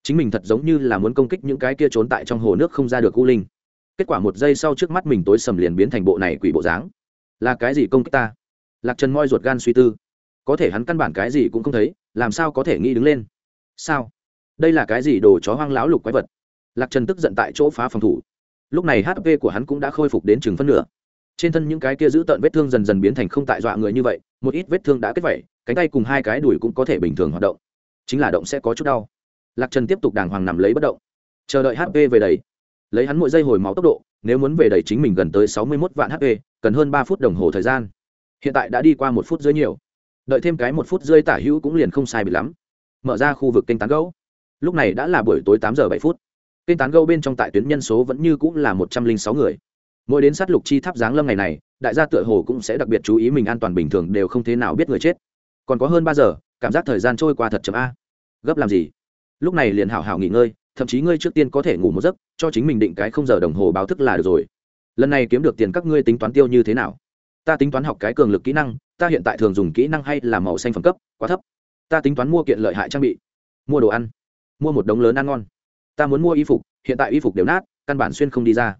Chính mình thật giống như là muốn công kích những cái kia trốn tại trong hồ nước không ra được ưu linh kết quả một giây sau trước mắt mình tối sầm liền biến thành bộ này quỷ bộ dáng. Là cái gì công kích ta? Lạc trần moi ruột gan suy tư. Có thể hắn căn bản cái gì cũng không thấy, làm sao có thể nghĩ đứng lên? Sao? Đây là cái gì đồ chó hoang láo lục quái vật? Lạc trần tức giận tại chỗ phá phòng thủ. Lúc này hp của hắn cũng đã khôi phục đến chừng phân nửa. Trên thân những cái kia giữ tợn vết thương dần dần biến thành không tại dọa người như vậy, một ít vết thương đã kết vẩy cánh tay cùng hai cái đùi cũng có thể bình thường hoạt động. Chính là động sẽ có chút đau. Lạc trần tiếp tục đàng hoàng nằm lấy bất động. Chờ đợi hp về đầy lấy hắn mỗi giây hồi máu tốc độ, nếu muốn về đẩy chính mình gần tới sáu mươi một vạn hp cần hơn ba phút đồng hồ thời gian. Hiện tại đã đi qua một phút dưới nhiều. Đợi thêm cái một phút rơi tả hữu cũng liền không sai bị lắm. Mở ra khu vực kênh tán gấu lúc này đã là buổi tối tám giờ bảy phút. Kênh tán gấu bên trong tại tuyến nhân số vẫn như cũng là một trăm linh sáu người. Mỗi đến sát lục chi tháp giáng lâm ngày này, đại gia tựa hồ cũng sẽ đặc biệt chú ý mình an toàn bình thường đều không thế nào biết người chết. Còn có hơn ba giờ, cảm giác thời gian trôi qua thật chậm a. Gấp làm gì? Lúc này liền hảo hảo nghỉ ngơi thậm chí ngươi trước tiên có thể ngủ một giấc, cho chính mình định cái không giờ đồng hồ báo thức là được rồi. Lần này kiếm được tiền các ngươi tính toán tiêu như thế nào? Ta tính toán học cái cường lực kỹ năng, ta hiện tại thường dùng kỹ năng hay là màu xanh phẩm cấp, quá thấp. Ta tính toán mua kiện lợi hại trang bị, mua đồ ăn, mua một đống lớn ăn ngon. Ta muốn mua y phục, hiện tại y phục đều nát, căn bản xuyên không đi ra.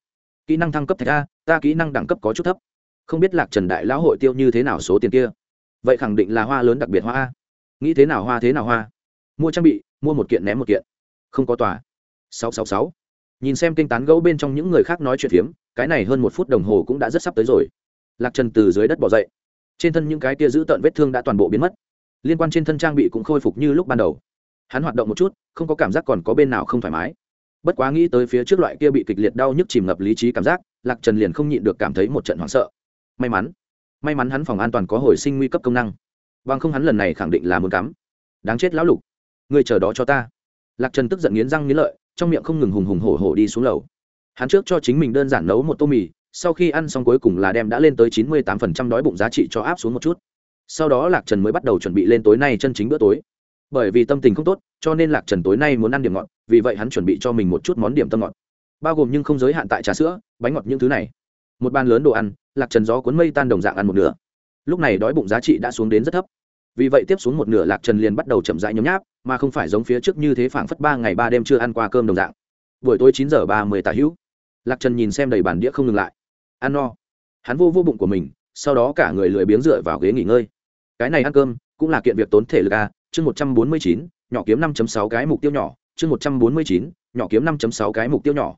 Kỹ năng thăng cấp thạch a, ta kỹ năng đẳng cấp có chút thấp. Không biết lạc trần đại lão hội tiêu như thế nào số tiền kia. Vậy khẳng định là hoa lớn đặc biệt hoa a. Nghĩ thế nào hoa thế nào hoa? Mua trang bị, mua một kiện ném một kiện không có tòa. Sáu sáu sáu. Nhìn xem kênh tán gẫu bên trong những người khác nói chuyện phiếm, cái này hơn một phút đồng hồ cũng đã rất sắp tới rồi. Lạc trần từ dưới đất bỏ dậy. Trên thân những cái kia giữ tợn vết thương đã toàn bộ biến mất. Liên quan trên thân trang bị cũng khôi phục như lúc ban đầu. Hắn hoạt động một chút, không có cảm giác còn có bên nào không thoải mái. Bất quá nghĩ tới phía trước loại kia bị kịch liệt đau nhức chìm ngập lý trí cảm giác, lạc trần liền không nhịn được cảm thấy một trận hoảng sợ. May mắn may mắn hắn phòng an toàn có hồi sinh nguy cấp công năng. Bằng không hắn lần này khẳng định là muốn cắm. Đáng chết lão lục. Người chờ đó cho ta lạc trần tức giận nghiến răng nghiến lợi, trong miệng không ngừng hùng hùng hổ hổ đi xuống lầu. Hắn trước cho chính mình đơn giản nấu một tô mì, sau khi ăn xong cuối cùng là đem đã lên tới chín mươi tám phần trăm đói bụng giá trị cho áp xuống một chút. Sau đó lạc trần mới bắt đầu chuẩn bị lên tối nay chân chính bữa tối. Bởi vì tâm tình không tốt, cho nên lạc trần tối nay muốn ăn điểm ngọt, vì vậy hắn chuẩn bị cho mình một chút món điểm tâm ngọt. Bao gồm nhưng không giới hạn tại trà sữa, bánh ngọt những thứ này. Một bàn lớn đồ ăn, lạc trần gió cuốn mây tan đồng dạng ăn một nửa. Lúc này đói bụng giá trị đã xuống đến rất thấp. Vì vậy tiếp xuống một nửa lạc trần liền bắt đầu chậm rãi nhấm nháp mà không phải giống phía trước như thế phảng phất ba ngày ba đêm chưa ăn qua cơm đồng dạng. Buổi tối chín giờ ba mươi tà hữu. Lạc trần nhìn xem đầy bàn đĩa không ngừng lại. Ăn no. Hắn vô vô bụng của mình, sau đó cả người lười biếng dựa vào ghế nghỉ ngơi. Cái này ăn cơm cũng là kiện việc tốn thể lực a. Chương một trăm bốn mươi chín, nhỏ kiếm năm sáu cái mục tiêu nhỏ. Chương một trăm bốn mươi chín, nhỏ kiếm năm sáu cái mục tiêu nhỏ.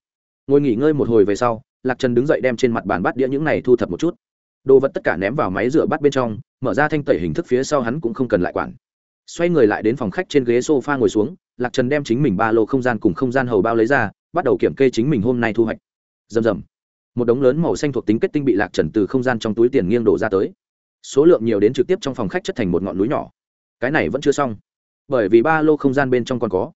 Ngồi nghỉ ngơi một hồi về sau, lạc trần đứng dậy đem trên mặt bàn bát đĩa những này thu thập một chút. Đồ vật tất cả ném vào máy rửa bát bên trong, mở ra thanh tẩy hình thức phía sau hắn cũng không cần lại quản xoay người lại đến phòng khách trên ghế sofa ngồi xuống, lạc trần đem chính mình ba lô không gian cùng không gian hầu bao lấy ra, bắt đầu kiểm kê chính mình hôm nay thu hoạch. Rầm rầm. Một đống lớn màu xanh thuộc tính kết tinh bị lạc trần từ không gian trong túi tiền nghiêng đổ ra tới. Số lượng nhiều đến trực tiếp trong phòng khách chất thành một ngọn núi nhỏ. Cái này vẫn chưa xong. Bởi vì ba lô không gian bên trong còn có.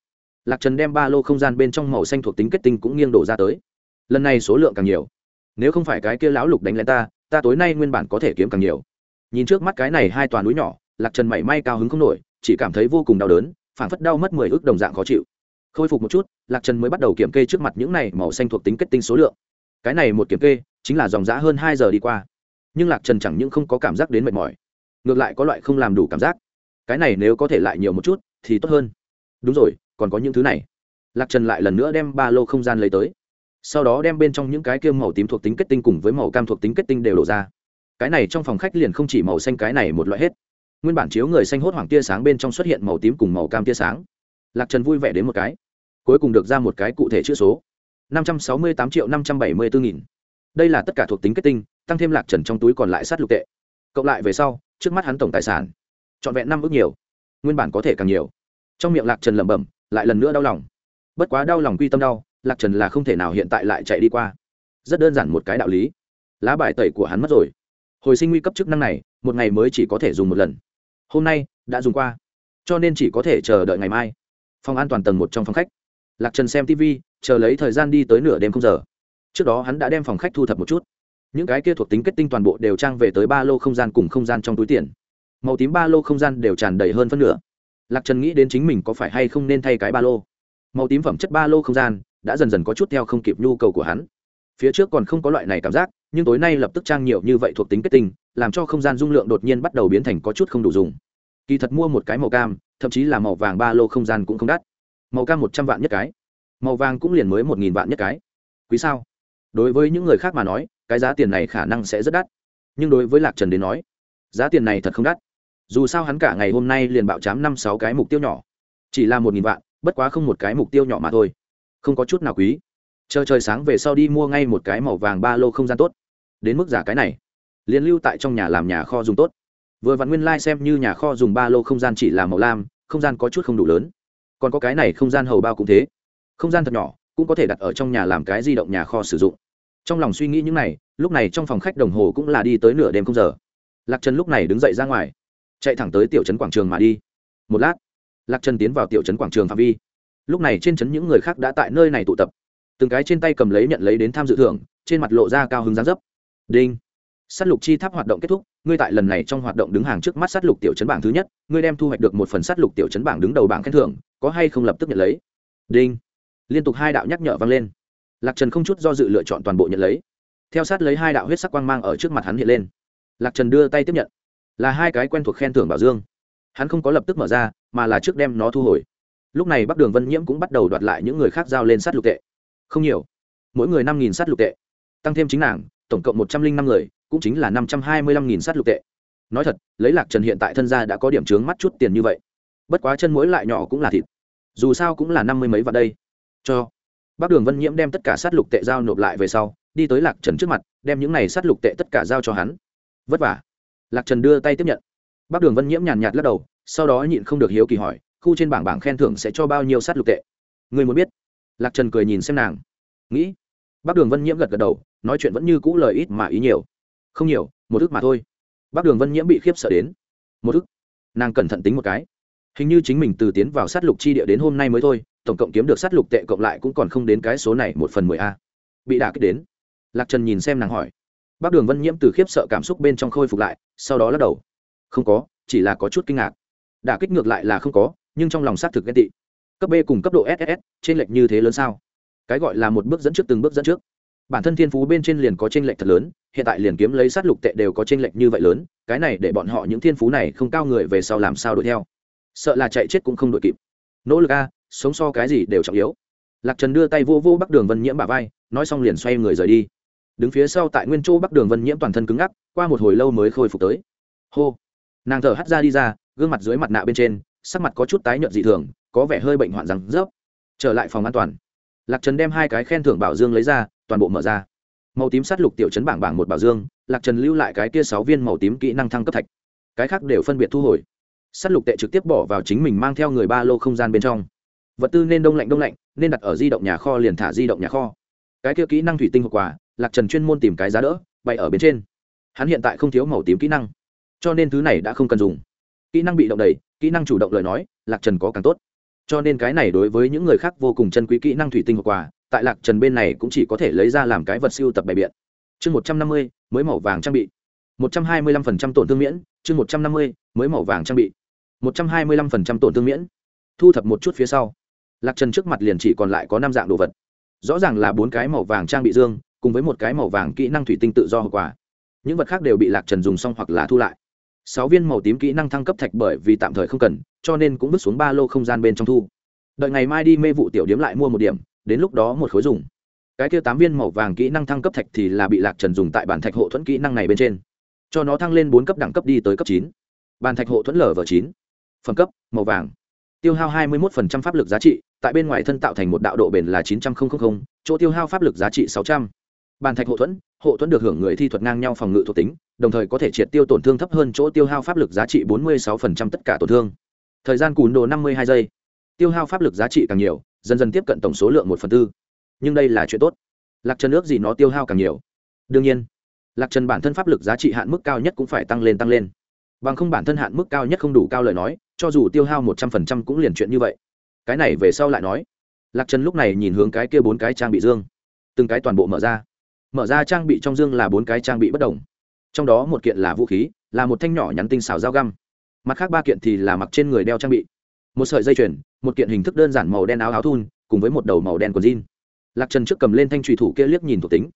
Lạc trần đem ba lô không gian bên trong màu xanh thuộc tính kết tinh cũng nghiêng đổ ra tới. Lần này số lượng càng nhiều. Nếu không phải cái kia lão lục đánh lên ta ta tối nay nguyên bản có thể kiếm càng nhiều. Nhìn trước mắt cái này hai toàn núi nhỏ, lạc trần mảy may cao hứng không nổi chỉ cảm thấy vô cùng đau đớn phản phất đau mất mười ước đồng dạng khó chịu. Khôi phục một chút, lạc trần mới bắt đầu kiểm kê trước mặt những này màu xanh thuộc tính kết tinh số lượng. Cái này một kiểm kê, chính là dòng giã hơn hai giờ đi qua. Nhưng lạc trần chẳng những không có cảm giác đến mệt mỏi, ngược lại có loại không làm đủ cảm giác. Cái này nếu có thể lại nhiều một chút, thì tốt hơn. Đúng rồi, còn có những thứ này. Lạc trần lại lần nữa đem ba lô không gian lấy tới. Sau đó đem bên trong những cái kia màu tím thuộc tính kết tinh cùng với màu cam thuộc tính kết tinh đều đổ ra. Cái này trong phòng khách liền không chỉ màu xanh, cái này một loại hết nguyên bản chiếu người xanh hốt hoảng tia sáng bên trong xuất hiện màu tím cùng màu cam tia sáng. Lạc trần vui vẻ đến một cái. Cuối cùng được ra một cái cụ thể chữ số. năm trăm sáu mươi tám triệu năm trăm bảy mươi bốn nghìn. Đây là tất cả thuộc tính kết tinh, tăng thêm lạc trần trong túi còn lại sát lục tệ. Cộng lại về sau, trước mắt hắn tổng tài sản, trọn vẹn năm ước nhiều. Nguyên bản có thể càng nhiều. Trong miệng lạc trần lẩm bẩm, lại lần nữa đau lòng. Bất quá đau lòng quy tâm đau, lạc trần là không thể nào hiện tại lại chạy đi qua. Rất đơn giản một cái đạo lý. Lá bài tẩy của hắn mất rồi. Hồi sinh nguy cấp chức năng này, một ngày mới chỉ có thể dùng một lần hôm nay, đã dùng qua. Cho nên chỉ có thể chờ đợi ngày mai. Phòng an toàn tầng một trong phòng khách. Lạc trần xem tv chờ lấy thời gian đi tới nửa đêm không giờ. Trước đó hắn đã đem phòng khách thu thập một chút. Những cái kia thuộc tính kết tinh toàn bộ đều trang về tới ba lô không gian cùng không gian trong túi tiền. Màu tím ba lô không gian đều tràn đầy hơn phân nửa. Lạc trần nghĩ đến chính mình có phải hay không nên thay cái ba lô. Màu tím phẩm chất ba lô không gian đã dần dần có chút theo không kịp nhu cầu của hắn. Phía trước còn không có loại này cảm giác, nhưng tối nay lập tức trang nhiều như vậy thuộc tính kết tinh làm cho không gian dung lượng đột nhiên bắt đầu biến thành có chút không đủ dùng. Kỳ thật mua một cái màu cam, thậm chí là màu vàng ba lô không gian cũng không đắt. Màu cam một trăm vạn nhất cái. Màu vàng cũng liền mới một nghìn vạn nhất cái. Quý sao? Đối với những người khác mà nói, cái giá tiền này khả năng sẽ rất đắt. Nhưng đối với lạc trần đến nói, giá tiền này thật không đắt. Dù sao hắn cả ngày hôm nay liền bạo chám năm sáu cái mục tiêu nhỏ. Chỉ là một nghìn vạn, bất quá không một cái mục tiêu nhỏ mà thôi. Không có chút nào quý. Chờ trời sáng về sau đi mua ngay một cái màu vàng ba lô không gian tốt. Đến mức giả cái này liền lưu tại trong nhà làm nhà kho dùng tốt. Vừa vặn nguyên lai、like、xem như nhà kho dùng ba lô không gian chỉ là màu lam, không gian có chút không đủ lớn. Còn có cái này không gian hầu bao cũng thế. Không gian thật nhỏ, cũng có thể đặt ở trong nhà làm cái di động nhà kho sử dụng. Trong lòng suy nghĩ những này, lúc này trong phòng khách đồng hồ cũng là đi tới nửa đêm không giờ. Lạc trần lúc này đứng dậy ra ngoài. Chạy thẳng tới tiểu trấn quảng trường mà đi. Một lát, lạc trần tiến vào tiểu trấn quảng trường phạm vi. Lúc này trên trấn những người khác đã tại nơi này tụ tập. Từng cái trên tay cầm lấy nhận lấy đến tham dự thưởng, trên mặt lộ ra cao hứng gián dấp. Đinh s á t lục chi tháp hoạt động kết thúc, ngươi tại lần này trong hoạt động đứng hàng trước mắt s á t lục tiểu chấn bảng thứ nhất, ngươi đem thu hoạch được một phần s á t lục tiểu chấn bảng đứng đầu bảng khen thưởng, có hay không lập tức nhận lấy? Đinh. Liên tục hai đạo nhắc nhở vang lên. Lạc trần không chút do dự lựa chọn toàn bộ nhận lấy. Theo sát lấy hai đạo huyết sắc quang mang ở trước mặt hắn hiện lên. Lạc trần đưa tay tiếp nhận. Là hai cái quen thuộc khen thưởng bảo dương. Hắn không có lập tức mở ra, mà là trước đem nó thu hồi. Lúc này bắc đường vân nhiễm cũng bắt đầu đoạt lại những người khác giao lên sát lục tệ. Không nhiều. Mỗi người năm nghìn sát lục tệ. Tăng thêm chính nàng, tổng cộng một trăm linh năm người cũng chính là năm trăm hai mươi lăm nghìn sát lục tệ. Nói thật, lấy lạc trần hiện tại thân gia đã có điểm trướng mắt chút tiền như vậy. Bất quá chân mỗi lại nhỏ cũng là thịt. Dù sao cũng là năm mươi mấy vào đây. Cho. Bác đường vân nhiễm đem tất cả sát lục tệ giao nộp lại về sau, đi tới lạc trần trước mặt, đem những này sát lục tệ tất cả giao cho hắn. Vất vả. Lạc trần đưa tay tiếp nhận. Bác đường vân nhiễm nhàn nhạt lắc đầu, sau đó nhịn không được hiếu kỳ hỏi, khu trên bảng bảng khen thưởng sẽ cho bao nhiêu sát lục tệ? Người muốn biết. Lạc trần cười nhìn xem nàng. Nghĩ. Bác đường vân nhiễm gật gật đầu, nói chuyện vẫn như cũ lời ít mà ý nhiều không nhiều, một ức mà thôi. Bác đường vân nhiễm bị khiếp sợ đến. Một ức? Nàng cẩn thận tính một cái. Hình như chính mình từ tiến vào sát lục chi địa đến hôm nay mới thôi, tổng cộng kiếm được sát lục tệ cộng lại cũng còn không đến cái số này, một phần mười a. Bị đả kích đến. Lạc trần nhìn xem nàng hỏi. Bác đường vân nhiễm từ khiếp sợ cảm xúc bên trong khôi phục lại, sau đó lắc đầu. Không có, chỉ là có chút kinh ngạc. Đả kích ngược lại là không có, nhưng trong lòng xác thực ghen tị. Cấp b cùng cấp độ ss trên lệch như thế lớn sao? Cái gọi là một bước dẫn trước, từng bước dẫn trước bản thân thiên phú bên trên liền có tranh lệch thật lớn, hiện tại liền kiếm lấy sát lục tệ đều có tranh lệch như vậy lớn, cái này để bọn họ những thiên phú này không cao người về sau làm sao đuổi theo. Sợ là chạy chết cũng không đuổi kịp. Nỗ lực a, sống so cái gì đều trọng yếu. Lạc trần đưa tay vô vô bắc đường vân nhiễm bà vai, nói xong liền xoay người rời đi. Đứng phía sau tại nguyên châu bắc đường vân nhiễm toàn thân cứng ngắc, qua một hồi lâu mới khôi phục tới. Hô. Nàng thở hắt ra đi ra, gương mặt dưới mặt nạ bên trên, sắc mặt có chút tái nhợt dị thường, có vẻ hơi bệnh hoạn rằng, rớp. Trở lại phòng an toàn. Lạc trần đem hai cái khen thưởng bảo dương lấy ra toàn bộ mở ra. Màu tím sát lục tiểu chấn bảng bảng một bảo dương, lạc trần lưu lại cái kia sáu viên màu tím kỹ năng thăng cấp thạch. Cái khác đều phân biệt thu hồi. Sát lục tệ trực tiếp bỏ vào chính mình mang theo người ba lô không gian bên trong. Vật tư nên đông lạnh đông lạnh, nên đặt ở di động nhà kho liền thả di động nhà kho. Cái kia kỹ năng thủy tinh hậu quả lạc trần chuyên môn tìm cái giá đỡ, bày ở bên trên. Hắn hiện tại không thiếu màu tím kỹ năng. Cho nên thứ này đã không cần dùng. Kỹ năng bị động đầy kỹ năng chủ động lời nói, lạc trần có càng tốt. Cho nên cái này đối với những người khác vô cùng chân quý kỹ năng thủy tinh hậu quả tại lạc trần bên này cũng chỉ có thể lấy ra làm cái vật siêu tập bày biện. Chương một trăm năm mươi, mới màu vàng trang bị. Một trăm hai mươi lăm phần trăm tổn thương miễn, chương một trăm năm mươi, mới màu vàng trang bị. Một trăm hai mươi lăm phần trăm tổn thương miễn. Thu thập một chút phía sau. Lạc trần trước mặt liền chỉ còn lại có năm dạng đồ vật. Rõ ràng là bốn cái màu vàng trang bị dương, cùng với một cái màu vàng kỹ năng thủy tinh tự do hậu quả. Những vật khác đều bị lạc trần dùng xong hoặc là thu lại. Sáu viên màu tím kỹ năng thăng cấp thạch bởi vì tạm thời không cần, cho nên cũng bước xuống ba lô không gian bên trong thu. Đợi ngày mai đi mê vụ tiểu điếm lại mua một điểm đến lúc đó một khối dùng. Cái kia tám viên màu vàng kỹ năng thăng cấp thạch thì là bị lạc trần dùng tại bản thạch hộ thuẫn kỹ năng này bên trên. Cho nó thăng lên bốn cấp đẳng cấp đi tới cấp chín. Bàn thạch hộ thuẫn lở vở chín. Phẩm cấp, màu vàng. Tiêu hao hai mươi một pháp lực giá trị, tại bên ngoài thân tạo thành một đạo độ bền là chín trăm linh chỗ tiêu hao pháp lực giá trị sáu trăm. Bàn thạch hộ thuẫn hộ thuẫn được hưởng người thi thuật ngang nhau phòng ngự thuộc tính, đồng thời có thể triệt tiêu tổn thương thấp hơn chỗ tiêu hao pháp lực giá trị bốn mươi sáu tất cả tổn thương. Thời gian cùn đồ năm mươi hai giây. Tiêu hao pháp lực giá trị càng nhiều dần dần tiếp cận tổng số lượng một phần tư. Nhưng đây là chuyện tốt. Lạc trần ước gì nó tiêu hao càng nhiều. Đương nhiên, lạc trần bản thân pháp lực giá trị hạn mức cao nhất cũng phải tăng lên tăng lên. Bằng không bản thân hạn mức cao nhất không đủ cao lời nói, cho dù tiêu hao một trăm phần trăm cũng liền chuyện như vậy. Cái này về sau lại nói. Lạc trần lúc này nhìn hướng cái kia bốn cái trang bị dương. Từng cái toàn bộ mở ra. Mở ra trang bị trong dương là bốn cái trang bị bất đồng. Trong đó một kiện là vũ khí, là một thanh nhỏ nhắn tinh xào dao găm. Mặt khác ba kiện thì là mặc trên người đeo trang bị. Một sợi dây chuyền một kiện hình thức đơn giản màu đen áo áo thun, cùng với một đầu màu đen quần jean. Lạc trần trước cầm lên thanh trùy thủ kia liếc nhìn thuộc tính.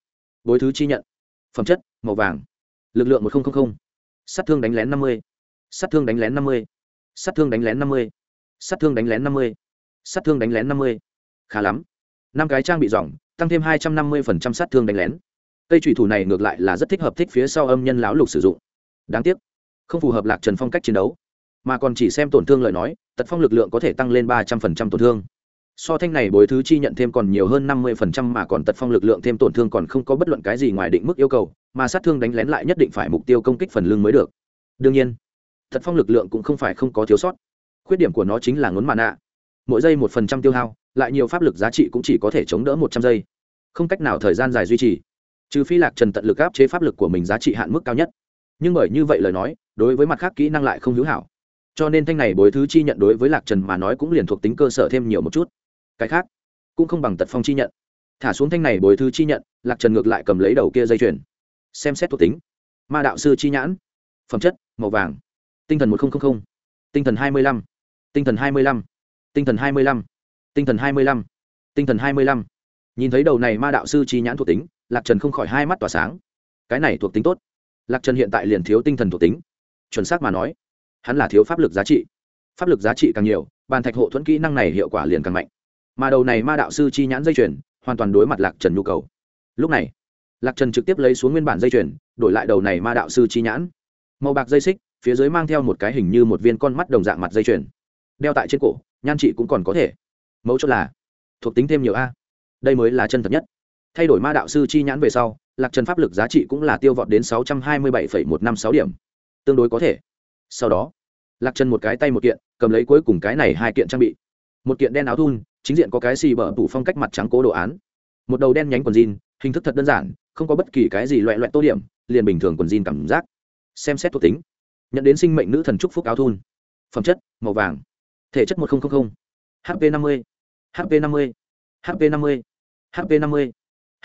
Bối thứ chi nhận. Phẩm chất, màu vàng. Lực lượng một nghìn sát thương đánh lén năm mươi. Sát thương đánh lén năm mươi. Sát thương đánh lén năm mươi. Sát thương đánh lén năm mươi. Sát thương đánh lén năm mươi. Khá lắm. Năm cái trang bị dòng, tăng thêm hai trăm năm mươi sát thương đánh lén. Cây trùy thủ này ngược lại là rất thích hợp thích phía sau âm nhân lão lục sử dụng. Đáng tiếc, không phù hợp lạc trần phong cách chiến đấu mà còn chỉ xem tổn thương lời nói, tật phong lực lượng có thể tăng lên ba trăm phần trăm tổn thương. So thanh này bối thứ chi nhận thêm còn nhiều hơn năm mươi phần trăm mà còn tật phong lực lượng thêm tổn thương còn không có bất luận cái gì ngoài định mức yêu cầu, mà sát thương đánh lén lại nhất định phải mục tiêu công kích phần lưng mới được. Đương nhiên, tật phong lực lượng cũng không phải không có thiếu sót. Khuyết điểm của nó chính là ngốn mạn nạ mỗi giây một phần trăm tiêu hao, lại nhiều pháp lực giá trị cũng chỉ có thể chống đỡ một trăm giây. Không cách nào thời gian dài duy trì. Trừ phi lạc trần tận lực áp chế pháp lực của mình giá trị hạn mức cao nhất. Nhưng bởi như vậy lời nói, đối với mặt khác kỹ năng lại không hữu hảo cho nên thanh này bối thứ chi nhận đối với lạc trần mà nói cũng liền thuộc tính cơ sở thêm nhiều một chút. Cái khác, cũng không bằng tật phong chi nhận. Thả xuống thanh này bối thứ chi nhận, lạc trần ngược lại cầm lấy đầu kia dây chuyền. Xem xét thuộc tính. Ma đạo sư chi nhãn. Phẩm chất, màu vàng. Tinh thần một nghìn tinh thần hai mươi lăm. Tinh thần hai mươi lăm. Tinh thần hai mươi lăm. Tinh thần hai mươi lăm. Tinh thần hai mươi lăm. Nhìn thấy đầu này ma đạo sư chi nhãn thuộc tính, lạc trần không khỏi hai mắt tỏa sáng. Cái này thuộc tính tốt. Lạc trần hiện tại liền thiếu tinh thần thuộc tính. Chuẩn xác mà nói hắn là thiếu pháp lực giá trị. Pháp lực giá trị càng nhiều, bàn thạch hộ thuẫn kỹ năng này hiệu quả liền càng mạnh. Mà đầu này ma đạo sư chi nhãn dây chuyền, hoàn toàn đối mặt lạc trần nhu cầu. Lúc này, lạc trần trực tiếp lấy xuống nguyên bản dây chuyền, đổi lại đầu này ma đạo sư chi nhãn. Màu bạc dây xích, phía dưới mang theo một cái hình như một viên con mắt đồng dạng mặt dây chuyền. Đeo tại trên cổ, nhan trị cũng còn có thể. Mẫu chốt là, thuộc tính thêm nhiều a. Đây mới là chân thật nhất. Thay đổi ma đạo sư chi nhãn về sau, lạc trần pháp lực giá trị cũng là tiêu vọt đến sáu trăm hai mươi bảy một năm sáu điểm. Tương đối có thể sau đó, lạc trần một cái tay một kiện, cầm lấy cuối cùng cái này hai kiện trang bị. Một kiện đen áo thun, chính diện có cái xì bở tủ phong cách mặt trắng cố đồ án. Một đầu đen nhánh quần jean, hình thức thật đơn giản, không có bất kỳ cái gì loại loại tô điểm, liền bình thường quần jean cảm giác. Xem xét thuộc tính, nhận đến sinh mệnh nữ thần trúc phúc áo thun. Phẩm chất, màu vàng. Thể chất một nghìn hp năm mươi. Hp năm mươi. Hp năm mươi. Hp năm mươi.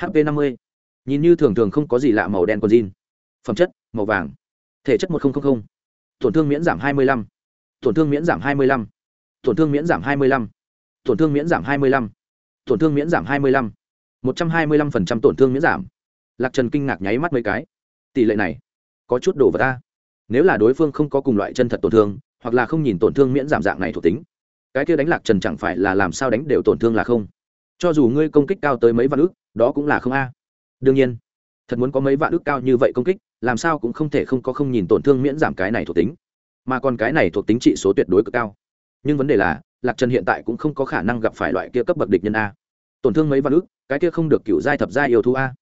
Hp năm mươi. Nhìn như thường thường không có gì lạ màu đen quần jean. Phẩm chất, màu vàng. Thể chất một nghìn tổn thương miễn giảm hai mươi lăm. Tổn thương miễn giảm hai mươi lăm. Tổn thương miễn giảm hai mươi lăm. Tổn thương miễn giảm hai mươi lăm. Tổn thương miễn giảm hai mươi lăm. một trăm hai mươi lăm phần trăm tổn thương miễn giảm. Lạc trần kinh ngạc nháy mắt mấy cái. Tỷ lệ này có chút đổ vật ta. Nếu là đối phương không có cùng loại chân thật tổn thương hoặc là không nhìn tổn thương miễn giảm dạng này thuộc tính cái kia đánh lạc trần chẳng phải là làm sao đánh đều tổn thương là không. Cho dù ngươi công kích cao tới mấy vạn ức, đó cũng là không a. Đương nhiên thật muốn có mấy vạn ức cao như vậy công kích làm sao cũng không thể không có không nhìn tổn thương miễn giảm cái này thuộc tính. Mà còn cái này thuộc tính trị số tuyệt đối cực cao. Nhưng vấn đề là, lạc trần hiện tại cũng không có khả năng gặp phải loại kia cấp bậc địch nhân a. Tổn thương mấy vạn ước cái kia không được cựu giai thập giai yêu thú a.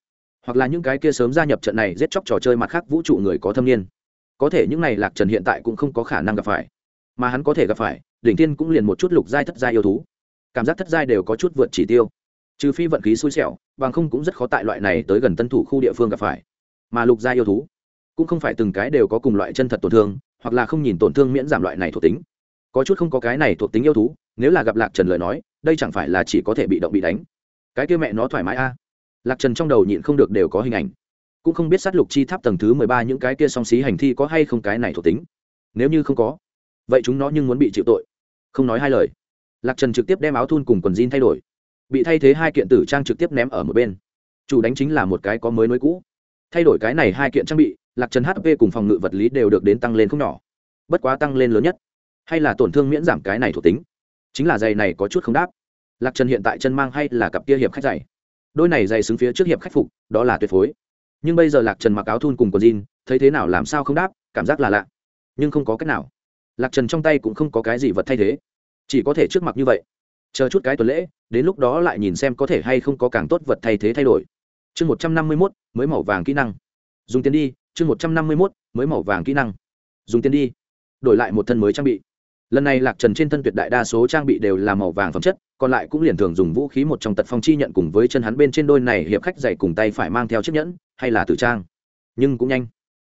Hoặc là những cái kia sớm gia nhập trận này giết chóc trò chơi mặt khác vũ trụ người có thâm niên. Có thể những này lạc trần hiện tại cũng không có khả năng gặp phải. Mà hắn có thể gặp phải, đỉnh tiên cũng liền một chút lục giai thất giai yêu thú. Cảm giác thất giai đều có chút vượt chỉ tiêu. Trừ phi vận khí xui xẻo, bằng không cũng rất khó tại loại này tới gần tân thủ khu địa phương gặp phải mà lục gia yêu thú cũng không phải từng cái đều có cùng loại chân thật tổn thương, hoặc là không nhìn tổn thương miễn giảm loại này thuộc tính. Có chút không có cái này thuộc tính yêu thú, nếu là gặp lạc trần lời nói, đây chẳng phải là chỉ có thể bị động bị đánh. Cái kia mẹ nó thoải mái a. Lạc trần trong đầu nhịn không được đều có hình ảnh. Cũng không biết sát lục chi tháp tầng thứ mười ba những cái kia song xí hành thi có hay không cái này thuộc tính. Nếu như không có, vậy chúng nó nhưng muốn bị chịu tội. Không nói hai lời. Lạc trần trực tiếp đem áo thun cùng quần jean thay đổi. Bị thay thế hai kiện tử trang trực tiếp ném ở một bên. Chủ đánh chính là một cái có mới mới cũ thay đổi cái này hai kiện trang bị, lạc trần hp cùng phòng ngự vật lý đều được đến tăng lên không nhỏ. Bất quá tăng lên lớn nhất, hay là tổn thương miễn giảm cái này thuộc tính. Chính là giày này có chút không đáp. Lạc trần hiện tại chân mang hay là cặp kia hiệp khách giày. Đôi này giày xứng phía trước hiệp khách phục, đó là tuyệt phối. Nhưng bây giờ lạc trần mặc áo thun cùng quần jean, thấy thế nào làm sao không đáp, cảm giác là lạ. Nhưng không có cách nào. Lạc trần trong tay cũng không có cái gì vật thay thế. Chỉ có thể trước mặt như vậy. Chờ chút cái tuần lễ, đến lúc đó lại nhìn xem có thể hay không có càng tốt vật thay thế thay đổi chương một trăm năm mươi mốt mới màu vàng kỹ năng. Dùng tiền đi, chương một trăm năm mươi mốt mới màu vàng kỹ năng. Dùng tiền đi. Đổi lại một thân mới trang bị. Lần này lạc trần trên thân tuyệt đại đa số trang bị đều là màu vàng phẩm chất, còn lại cũng liền thường dùng vũ khí một trong tật phong chi nhận cùng với chân hắn bên trên đôi này hiệp khách dày cùng tay phải mang theo chiếc nhẫn, hay là tử trang. Nhưng cũng nhanh.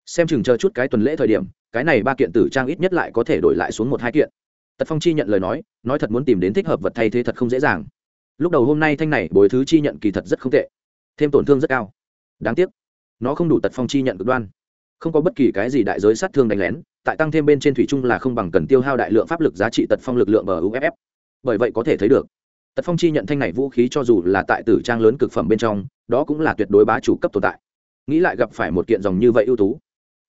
Xem chừng chờ chút cái tuần lễ thời điểm, cái này ba kiện tử trang ít nhất lại có thể đổi lại xuống một hai kiện. Tật phong chi nhận lời nói nói thật muốn tìm đến thích hợp vật thay thế thật không dễ dàng. Lúc đầu hôm nay thanh này bồi thứ chi nhận kỳ thật rất không tệ thêm tổn thương rất cao. Đáng tiếc, nó không đủ tật phong chi nhận cực đoan. Không có bất kỳ cái gì đại giới sát thương đánh lén, tại tăng thêm bên trên thủy chung là không bằng cần tiêu hao đại lượng pháp lực giá trị tật phong lực lượng bờ uff bởi vậy có thể thấy được, tật phong chi nhận thanh này vũ khí cho dù là tại tử trang lớn cực phẩm bên trong, đó cũng là tuyệt đối bá chủ cấp tồn tại. Nghĩ lại gặp phải một kiện dòng như vậy ưu tú,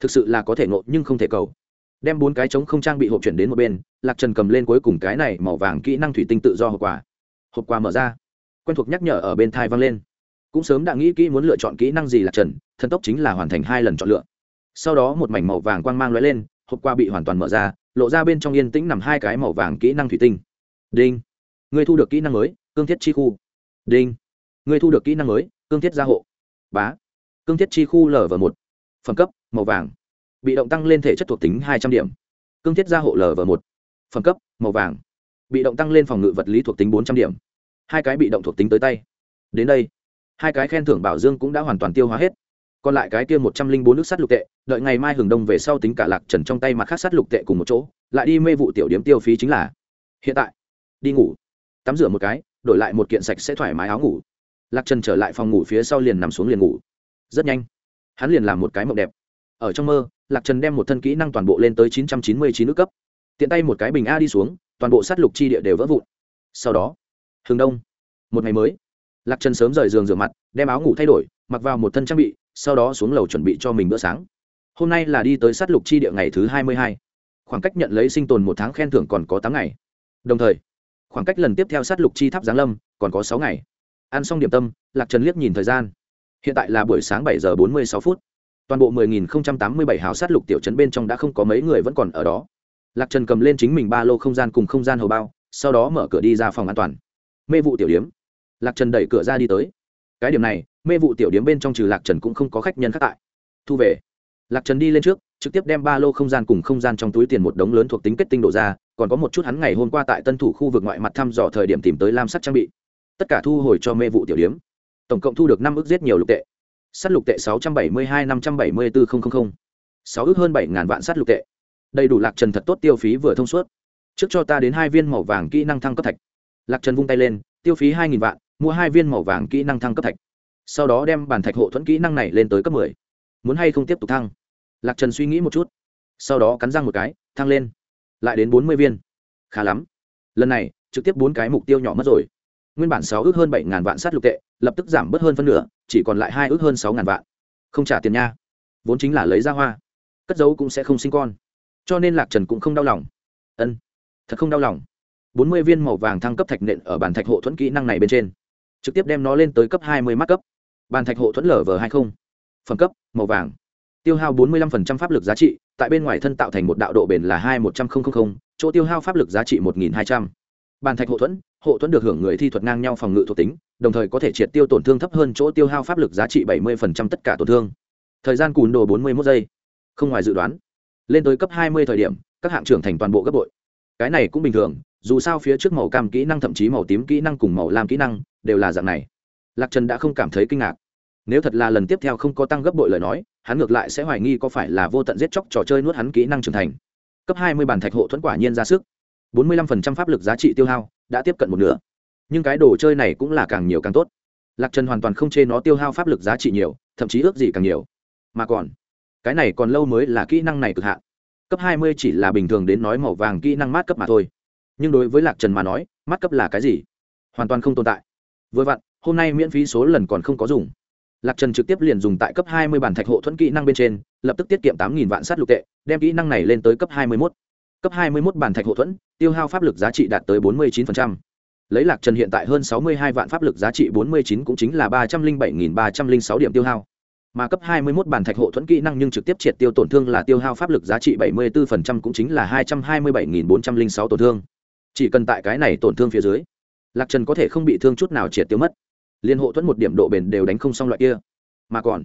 thực sự là có thể nộp nhưng không thể cầu. Đem bốn cái trống không trang bị hộp chuyển đến một bên, lạc trần cầm lên cuối cùng cái này màu vàng kỹ năng thủy tinh tự do hộp quà. Hộp quà mở ra. Quen thuộc nhắc nhở ở bên thai vang lên cũng sớm đã nghĩ kỹ muốn lựa chọn kỹ năng gì là trần, thần tốc chính là hoàn thành hai lần chọn lựa. Sau đó một mảnh màu vàng quang mang l ó e lên, hộp qua bị hoàn toàn mở ra, lộ ra bên trong yên tĩnh nằm hai cái màu vàng kỹ năng thủy tinh. Đinh. Người thu được kỹ năng mới, cương thiết chi khu. Đinh. Người thu được kỹ năng mới, cương thiết gia hộ. Bá. Cương thiết chi khu lv một. Phẩm cấp, màu vàng. Bị động tăng lên thể chất thuộc tính hai trăm điểm. Cương thiết gia hộ lv một. Phẩm cấp, màu vàng. Bị động tăng lên phòng ngự vật lý thuộc tính bốn trăm điểm. Hai cái bị động thuộc tính tới tay. Đến đây hai cái khen thưởng bảo dương cũng đã hoàn toàn tiêu hóa hết. Còn lại cái kia một trăm linh bốn nước sắt lục tệ, đợi ngày mai hừng đông về sau tính cả lạc trần trong tay mặt khác sắt lục tệ cùng một chỗ, lại đi mê vụ tiểu điếm tiêu phí chính là hiện tại. Đi ngủ. Tắm rửa một cái, đổi lại một kiện sạch sẽ thoải mái áo ngủ. Lạc trần trở lại phòng ngủ phía sau liền nằm xuống liền ngủ. Rất nhanh, hắn liền làm một cái mộng đẹp. Ở trong mơ, lạc trần đem một thân kỹ năng toàn bộ lên tới chín trăm chín mươi chín nước cấp. Tiện tay một cái bình a đi xuống, toàn bộ sát lục chi địa đều vỡ vụn. Sau đó, hừng đông. Một ngày mới lạc trần sớm rời giường rửa mặt, đem áo ngủ thay đổi, mặc vào một thân trang bị, sau đó xuống lầu chuẩn bị cho mình bữa sáng. Hôm nay là đi tới sát lục chi địa ngày thứ hai mươi hai. Khoảng cách nhận lấy sinh tồn một tháng khen thưởng còn có tám ngày. Đồng thời, khoảng cách lần tiếp theo sát lục chi tháp giáng lâm còn có sáu ngày. Ăn xong điểm tâm, lạc trần liếc nhìn thời gian. Hiện tại là buổi sáng bảy giờ bốn mươi sáu phút. Toàn bộ 10.087 hào sát lục tiểu trấn bên trong đã không có mấy người vẫn còn ở đó. Lạc trần cầm lên chính mình ba lô không gian cùng không gian hầu bao, sau đó mở cửa đi ra phòng an toàn. Mê vụ tiểu điếm lạc trần đẩy cửa ra đi tới. Cái điểm này, mê vụ tiểu điếm bên trong trừ lạc trần cũng không có khách nhân khác tại. Thu về. Lạc trần đi lên trước, trực tiếp đem ba lô không gian cùng không gian trong túi tiền một đống lớn thuộc tính kết tinh đổ ra, còn có một chút hắn ngày hôm qua tại tân thủ khu vực ngoại mặt thăm dò thời điểm tìm tới lam sắc trang bị. Tất cả thu hồi cho mê vụ tiểu điếm. Tổng cộng thu được năm ước giết nhiều lục tệ. Sắt lục tệ sáu trăm bảy mươi hai năm trăm bảy mươi bốn sáu ước hơn bảy ngàn vạn sắt lục tệ. Đầy đủ lạc trần thật tốt tiêu phí vừa thông suốt. Trước cho ta đến hai viên màu vàng kỹ năng thăng cấp thạch. Lạc trần vung tay lên, tiêu phí hai nghìn vạn mua hai viên màu vàng kỹ năng thăng cấp thạch, sau đó đem bản thạch hộ thuẫn kỹ năng này lên tới cấp mười. Muốn hay không tiếp tục thăng? Lạc trần suy nghĩ một chút, sau đó cắn răng một cái, thăng lên, lại đến bốn mươi viên. Khá lắm. Lần này, trực tiếp bốn cái mục tiêu nhỏ mất rồi. Nguyên bản sáu ước hơn bảy ngàn vạn sát lục tệ, lập tức giảm bớt hơn phân nửa, chỉ còn lại hai ước hơn sáu ngàn vạn. Không trả tiền nha. Vốn chính là lấy ra hoa. Cất giấu cũng sẽ không sinh con. Cho nên lạc trần cũng không đau lòng. Ân, thật không đau lòng. Bốn mươi viên màu vàng thăng cấp thạch nện ở bàn thạch hộ thuẫn kỹ năng này bên trên trực tiếp đem nó lên tới cấp hai mươi mắt cấp. Bàn thạch hộ thuẫn lở v hai không? phẩm cấp, màu vàng. Tiêu hao bốn mươi lăm pháp lực giá trị, tại bên ngoài thân tạo thành một đạo độ bền là hai một trăm linh chỗ tiêu hao pháp lực giá trị một nghìn hai trăm. Bàn thạch hộ thuẫn hộ thuẫn được hưởng người thi thuật ngang nhau phòng ngự thuộc tính, đồng thời có thể triệt tiêu tổn thương thấp hơn chỗ tiêu hao pháp lực giá trị 70% tất cả tổn thương. Thời gian cùn đồ 41 giây. Không ngoài dự đoán. Lên tới cấp 20 thời điểm, các hạng trưởng thành toàn bộ gấp bội. Cái này cũng bình thường dù sao phía trước màu cam kỹ năng, thậm chí màu tím kỹ năng cùng màu lam kỹ năng đều là dạng này. Lạc trần đã không cảm thấy kinh ngạc. Nếu thật là lần tiếp theo không có tăng gấp bội lời nói, hắn ngược lại sẽ hoài nghi có phải là vô tận giết chóc trò chơi nuốt hắn kỹ năng trưởng thành. Cấp 20 bản thạch hộ thuẫn quả nhiên ra sức. 45% pháp lực giá trị tiêu hao đã tiếp cận một nửa. Nhưng cái đồ chơi này cũng là càng nhiều càng tốt. Lạc trần hoàn toàn không chê nó tiêu hao pháp lực giá trị nhiều, thậm chí ước gì càng nhiều. Mà còn, cái này còn lâu mới là kỹ năng này cực hạn. Cấp hai mươi chỉ là bình thường đến nói màu vàng kỹ năng mát cấp mà thôi nhưng đối với lạc trần mà nói, mắt cấp là cái gì? Hoàn toàn không tồn tại. Vừa vặn, hôm nay miễn phí số lần còn không có dùng. Lạc trần trực tiếp liền dùng tại cấp hai mươi bản thạch hộ thuẫn kỹ năng bên trên, lập tức tiết kiệm tám vạn sát lục tệ, đem kỹ năng này lên tới cấp hai mươi mốt. Cấp hai mươi mốt bản thạch hộ thuẫn, tiêu hao pháp lực giá trị đạt tới bốn mươi chín lấy lạc trần hiện tại hơn sáu mươi hai vạn pháp lực giá trị bốn mươi chín cũng chính là ba trăm linh bảy nghìn ba trăm linh sáu điểm tiêu hao. Mà cấp 21 bản thạch hộ thuẫn kỹ năng nhưng trực tiếp triệt tiêu tổn thương là tiêu hao pháp lực giá trị 74% cũng chính là 227.406 tổn thương. Chỉ cần tại cái này tổn thương phía dưới, Lạc Trần có thể không bị thương chút nào triệt tiêu mất. Liên hộ thuẫn một điểm độ bền đều đánh không xong loại kia. Mà còn,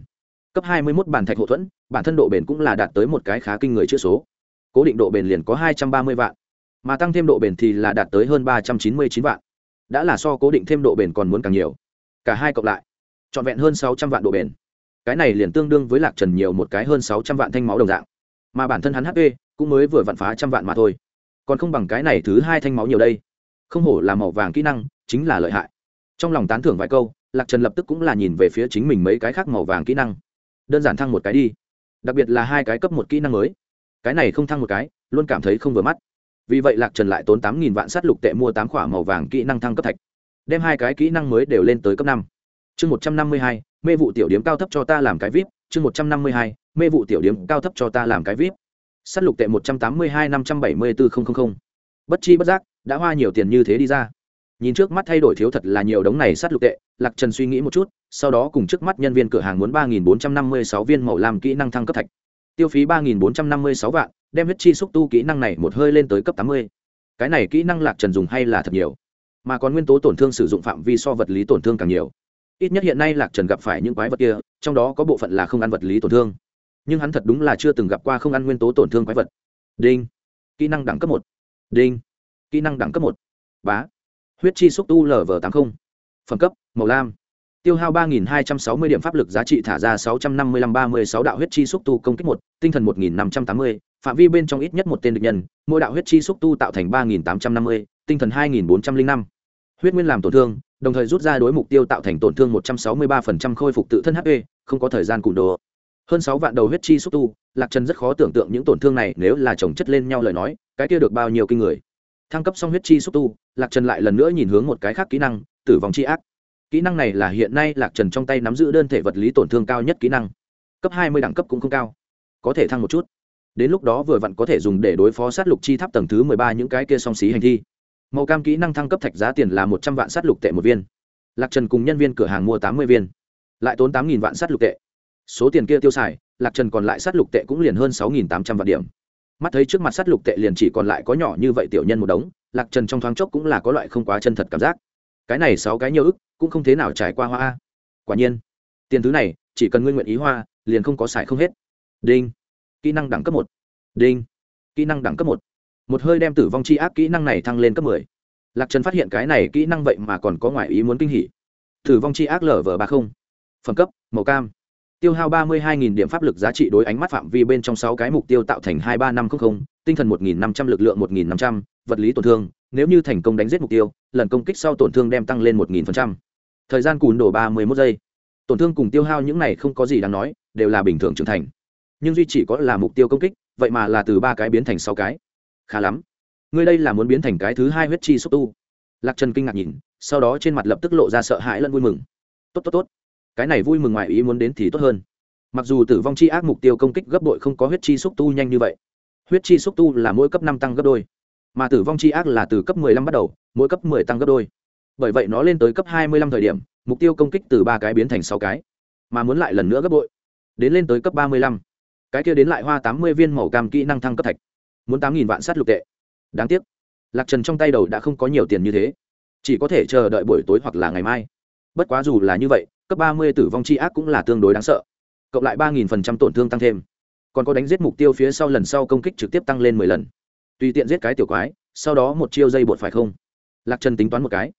cấp 21 bản thạch hộ thuẫn, bản thân độ bền cũng là đạt tới một cái khá kinh người chữ số. Cố định độ bền liền có 230 vạn, mà tăng thêm độ bền thì là đạt tới hơn 399 vạn. Đã là so cố định thêm độ bền còn muốn càng nhiều. Cả hai cộng lại, trọn vẹn hơn 600 vạn độ bền cái này liền tương đương với lạc trần nhiều một cái hơn sáu trăm vạn thanh máu đồng dạng mà bản thân hắn hp cũng mới vừa vặn phá trăm vạn mà thôi còn không bằng cái này thứ hai thanh máu nhiều đây. Không hổ là màu vàng kỹ năng, chính là lợi hại. Trong lòng tán thưởng vài câu, lạc trần lập tức cũng là nhìn về phía chính mình mấy cái khác màu vàng kỹ năng. Đơn giản thăng một cái đi. Đặc biệt là hai cái cấp một kỹ năng mới. Cái này không thăng một cái, luôn cảm thấy không vừa mắt. Vì vậy lạc trần lại tốn tám nghìn vạn s á t lục tệ mua tám k h ỏ a màu vàng kỹ năng thăng cấp thạch. Đem hai cái kỹ năng mới đều lên tới cấp năm. Chương một trăm năm mươi hai, mê vụ tiểu điếm cao thấp cho ta làm cái vip. Chương một trăm năm mươi hai, mê vụ tiểu điếm cao thấp cho ta làm cái vip s á t lục tệ một trăm tám mươi hai năm trăm bảy mươi bốn bất chi bất giác, đã hoa nhiều tiền như thế đi ra. Nhìn trước mắt thay đổi thiếu thật là nhiều đống này s á t lục tệ, lạc trần suy nghĩ một chút, sau đó cùng trước mắt nhân viên cửa hàng muốn ba nghìn bốn trăm năm mươi sáu viên màu làm kỹ năng thăng cấp thạch. Tiêu phí ba nghìn bốn trăm năm mươi sáu vạn, đem huyết chi xúc tu kỹ năng này một hơi lên tới cấp tám mươi. Cái này kỹ năng lạc trần dùng hay là thật nhiều? Mà còn nguyên tố tổn thương sử dụng phạm vi so vật lý tổn thương càng nhiều. Ít nhất hiện nay lạc trần gặp phải những quái vật kia, trong đó có bộ phận là không ăn vật lý tổn thương nhưng hắn thật đúng là chưa từng gặp qua không ăn nguyên tố tổn thương quái vật. Đinh. Kỹ năng đẳng cấp một. Đinh. Kỹ năng đẳng cấp một. Bá. Huyết chi xúc tu lv tám mươi. Phẩm cấp, màu lam. Tiêu hao ba nghìn hai trăm sáu mươi điểm pháp lực giá trị thả ra sáu trăm năm mươi lăm ba mươi sáu đạo huyết chi xúc tu công kích một, tinh thần một nghìn năm trăm tám mươi, phạm vi bên trong ít nhất một tên địch nhân, mỗi đạo huyết chi xúc tu tạo thành ba nghìn tám trăm năm mươi, tinh thần hai nghìn bốn trăm linh năm. Huyết nguyên làm tổn thương, đồng thời rút ra đối mục tiêu tạo thành tổn thương 163% khôi phục tự thân hp không có thời gian cụm đồ hơn sáu vạn đầu huyết chi xúc tu, lạc trần rất khó tưởng tượng những tổn thương này nếu là chồng chất lên nhau lời nói, cái kia được bao nhiêu kinh người. Thăng cấp xong huyết chi xúc tu, lạc trần lại lần nữa nhìn hướng một cái khác kỹ năng, tử vong chi ác. Kỹ năng này là hiện nay lạc trần trong tay nắm giữ đơn thể vật lý tổn thương cao nhất kỹ năng. Cấp hai mươi đẳng cấp cũng không cao. Có thể thăng một chút. Đến lúc đó vừa vặn có thể dùng để đối phó sát lục chi tháp tầng thứ mười ba những cái kia song xí hành thi. Màu cam kỹ năng thăng cấp thạch giá tiền là một trăm vạn sát lục tệ một viên. Lạc trần cùng nhân viên cửa hàng mua tám mươi viên. Lại tốn tám nghìn vạn sát lục tệ số tiền kia tiêu xài, lạc trần còn lại s á t lục tệ cũng liền hơn sáu tám trăm vạn điểm. Mắt thấy trước mặt s á t lục tệ liền chỉ còn lại có nhỏ như vậy tiểu nhân một đống, lạc trần trong thoáng chốc cũng là có loại không quá chân thật cảm giác. Cái này sáu cái nhiều ức, cũng không thế nào trải qua hoa. Quả nhiên, tiền thứ này, chỉ cần nguyên nguyện ý hoa, liền không có xài không hết. Đinh. Kỹ năng đẳng cấp một. Đinh. Kỹ năng đẳng cấp một. Một hơi đem tử vong chi ác kỹ năng này thăng lên cấp mười. Lạc trần phát hiện cái này kỹ năng vậy mà còn có ngoại ý muốn kinh hỉ. Tử vong chi ác lở vờ ba không. Phẩm cấp, màu cam tiêu hao ba mươi hai nghìn điểm pháp lực giá trị đối ánh mắt phạm vi bên trong sáu cái mục tiêu tạo thành hai ba năm trăm linh tinh thần một nghìn năm trăm l ự c lượng một nghìn năm trăm, vật lý tổn thương. Nếu như thành công đánh giết mục tiêu, lần công kích sau tổn thương đem tăng lên một nghìn phần trăm. Thời gian cùn đổ ba mươi mốt giây. Tổn thương cùng tiêu hao những này không có gì đáng nói, đều là bình thường trưởng thành. Nhưng duy chỉ có là mục tiêu công kích, vậy mà là từ ba cái biến thành sáu cái. Khá lắm. Ngươi đây là muốn biến thành cái thứ hai huyết chi xúc tu. Lạc trần kinh ngạc nhìn, sau đó trên mặt lập tức lộ ra sợ hãi lẫn vui mừng. Tốt tốt tốt cái này vui mừng ngoài ý muốn đến thì tốt hơn. Mặc dù tử vong chi ác mục tiêu công kích gấp đội không có huyết chi xúc tu nhanh như vậy, huyết chi xúc tu là mỗi cấp năm tăng gấp đôi, mà tử vong chi ác là từ cấp 15 bắt đầu, mỗi cấp 10 tăng gấp đôi. Bởi vậy nó lên tới cấp 25 thời điểm, mục tiêu công kích từ ba cái biến thành sáu cái, mà muốn lại lần nữa gấp bội, đến lên tới cấp 35. cái kia đến lại hoa 80 viên màu cam kỹ năng thăng cấp thạch, muốn tám nghìn vạn sát lục tệ. Đáng tiếc, lạc trần trong tay đầu đã không có nhiều tiền như thế, chỉ có thể chờ đợi buổi tối hoặc là ngày mai bất quá dù là như vậy, cấp ba mươi tử vong c h i ác cũng là tương đối đáng sợ. Cộng lại ba nghìn phần trăm tổn thương tăng thêm. Còn có đánh giết mục tiêu phía sau lần sau công kích trực tiếp tăng lên mười lần. Tùy tiện giết cái tiểu quái, sau đó một chiêu dây bột phải không? Lạc trần tính toán một cái.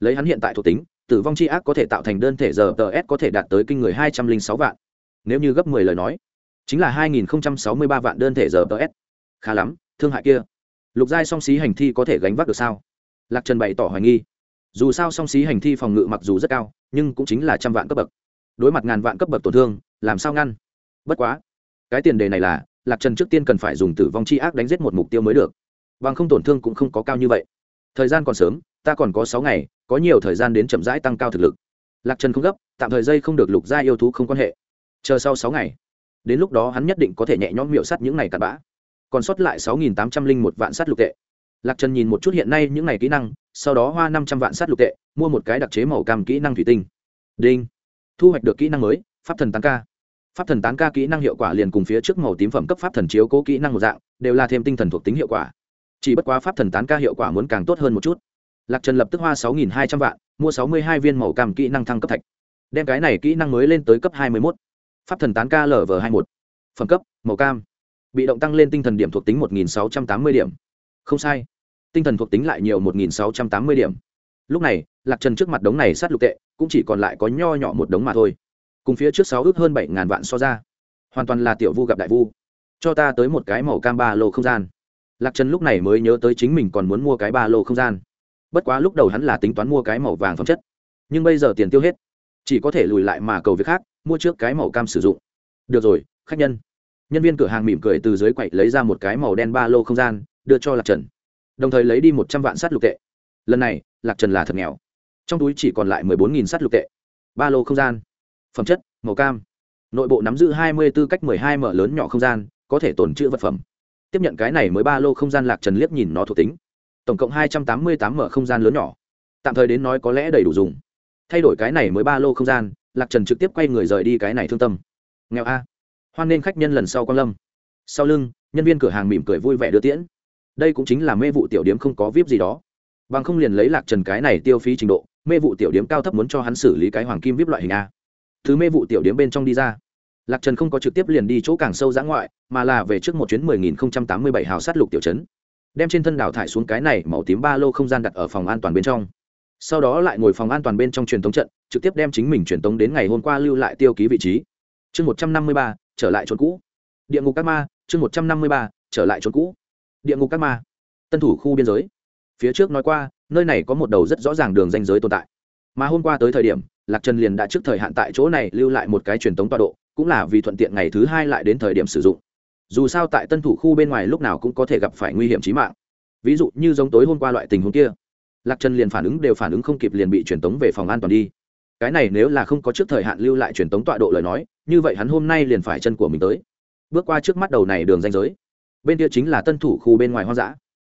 Lấy hắn hiện tại thuộc tính, tử vong c h i ác có thể tạo thành đơn thể giờ tờ s có thể đạt tới kinh người hai trăm linh sáu vạn. Nếu như gấp mười lời nói, chính là hai nghìn sáu mươi ba vạn đơn thể giờ tờ s. Khá lắm, thương hại kia. Lục giai song xí hành thi có thể gánh vác được sao? Lạc trần bày tỏ hoài nghi dù sao song xí hành thi phòng ngự mặc dù rất cao, nhưng cũng chính là trăm vạn cấp bậc. Đối mặt ngàn vạn cấp bậc tổn thương, làm sao ngăn? Bất quá, cái tiền đề này là, lạc trần trước tiên cần phải dùng tử vong c h i ác đánh giết một mục tiêu mới được. Bằng không tổn thương cũng không có cao như vậy. Thời gian còn sớm, ta còn có sáu ngày, có nhiều thời gian đến chậm rãi tăng cao thực lực. Lạc trần không gấp, tạm thời dây không được lục gia yêu thú không quan hệ. Chờ sau sáu ngày, đến lúc đó hắn nhất định có thể nhẹ nhõm miệu sắt những ngày cặn bã. Còn sót lại sáu nghìn tám trăm linh một vạn sắt lục tệ lạc trần nhìn một chút hiện nay những n à y kỹ năng, sau đó hoa năm trăm vạn sát lục tệ, mua một cái đặc chế màu cam kỹ năng thủy tinh. Đinh. Thu hoạch được kỹ năng mới, pháp thần tán ca. Pháp thần tán ca kỹ năng hiệu quả liền cùng phía trước màu tím phẩm cấp pháp thần chiếu cố kỹ năng một dạng, đều là thêm tinh thần thuộc tính hiệu quả. Chỉ bất quá pháp thần tán ca hiệu quả muốn càng tốt hơn một chút. Lạc trần lập tức hoa sáu nghìn hai trăm vạn, mua sáu mươi hai viên màu cam kỹ năng thăng cấp thạch. Đem cái này kỹ năng mới lên tới cấp hai mươi một pháp thần tán ca lv hai một. Phẩm cấp, màu cam. Bị động tăng lên tinh thần điểm thuộc tính một nghìn sáu trăm tám mươi điểm không sai. Tinh thần thuộc tính lại nhiều một nghìn sáu trăm tám mươi điểm. Lúc này, lạc trần trước mặt đống này sát lục tệ, cũng chỉ còn lại có nho nhỏ một đống mà thôi. Cùng phía trước sáu ước hơn bảy ngàn vạn so ra, hoàn toàn là tiểu vu gặp đại vu. Cho ta tới một cái màu cam ba lô không gian. Lạc trần lúc này mới nhớ tới chính mình còn muốn mua cái ba lô không gian. Bất quá lúc đầu hắn là tính toán mua cái màu vàng phẩm chất. Nhưng bây giờ tiền tiêu hết, chỉ có thể lùi lại mà cầu việc khác, mua trước cái màu cam sử dụng. Được rồi, khách nhân. Nhân viên cửa hàng mỉm cười từ dưới quậy lấy ra một cái màu đen ba lô không gian đưa cho lạc trần đồng thời lấy đi một trăm vạn sắt lục tệ lần này lạc trần là thật nghèo trong túi chỉ còn lại mười bốn nghìn sắt lục tệ ba lô không gian phẩm chất màu cam nội bộ nắm giữ hai mươi b ố cách mười hai mở lớn nhỏ không gian có thể tồn trữ vật phẩm tiếp nhận cái này mới ba lô không gian lạc trần liếc nhìn nó thuộc tính tổng cộng hai trăm tám mươi tám mở không gian lớn nhỏ tạm thời đến nói có lẽ đầy đủ dùng thay đổi cái này mới ba lô không gian lạc trần trực tiếp quay người rời đi cái này thương tâm nghèo a hoan nên khách nhân lần sau quan lâm sau lưng nhân viên cửa hàng mỉm cười vui vẻ đưa tiễn đây cũng chính là mê vụ tiểu điếm không có vip gì đó. Bằng không liền lấy lạc trần cái này tiêu phí trình độ, mê vụ tiểu điếm cao thấp muốn cho hắn xử lý cái hoàng kim vip loại hình a. Thứ mê vụ tiểu điếm bên trong đi ra. Lạc trần không có trực tiếp liền đi chỗ càng sâu giã ngoại, mà là về trước một chuyến mười nghìn không trăm tám mươi bảy hào sát lục tiểu trấn. Đem trên thân đảo thải xuống cái này màu tím ba lô không gian đặt ở phòng an toàn bên trong. Sau đó lại ngồi phòng an toàn bên trong truyền thống trận, trực tiếp đem chính mình truyền thống đến ngày hôm qua lưu lại tiêu ký vị trí. Chương một trăm năm mươi ba, trở lại trốn cũ. Địa ngục các ma, chương một trăm năm mươi ba, trở lại trốn cũ địa ngục các ma, tân thủ khu biên giới. Phía trước nói qua, nơi này có một đầu rất rõ ràng đường danh giới tồn tại. Mà hôm qua tới thời điểm, lạc trần liền đã trước thời hạn tại chỗ này lưu lại một cái truyền tống tọa độ, cũng là vì thuận tiện ngày thứ hai lại đến thời điểm sử dụng. Dù sao tại tân thủ khu bên ngoài lúc nào cũng có thể gặp phải nguy hiểm trí mạng. Ví dụ như giống tối hôm qua loại tình huống kia, lạc trần liền phản ứng đều phản ứng không kịp liền bị truyền tống về phòng an toàn đi. Cái này nếu là không có trước thời hạn lưu lại truyền tống tọa độ lời nói, như vậy hắn hôm nay liền phải chân của mình tới. Bước qua trước mắt đầu này đường danh giới bên kia chính là tân thủ khu bên ngoài hoang dã.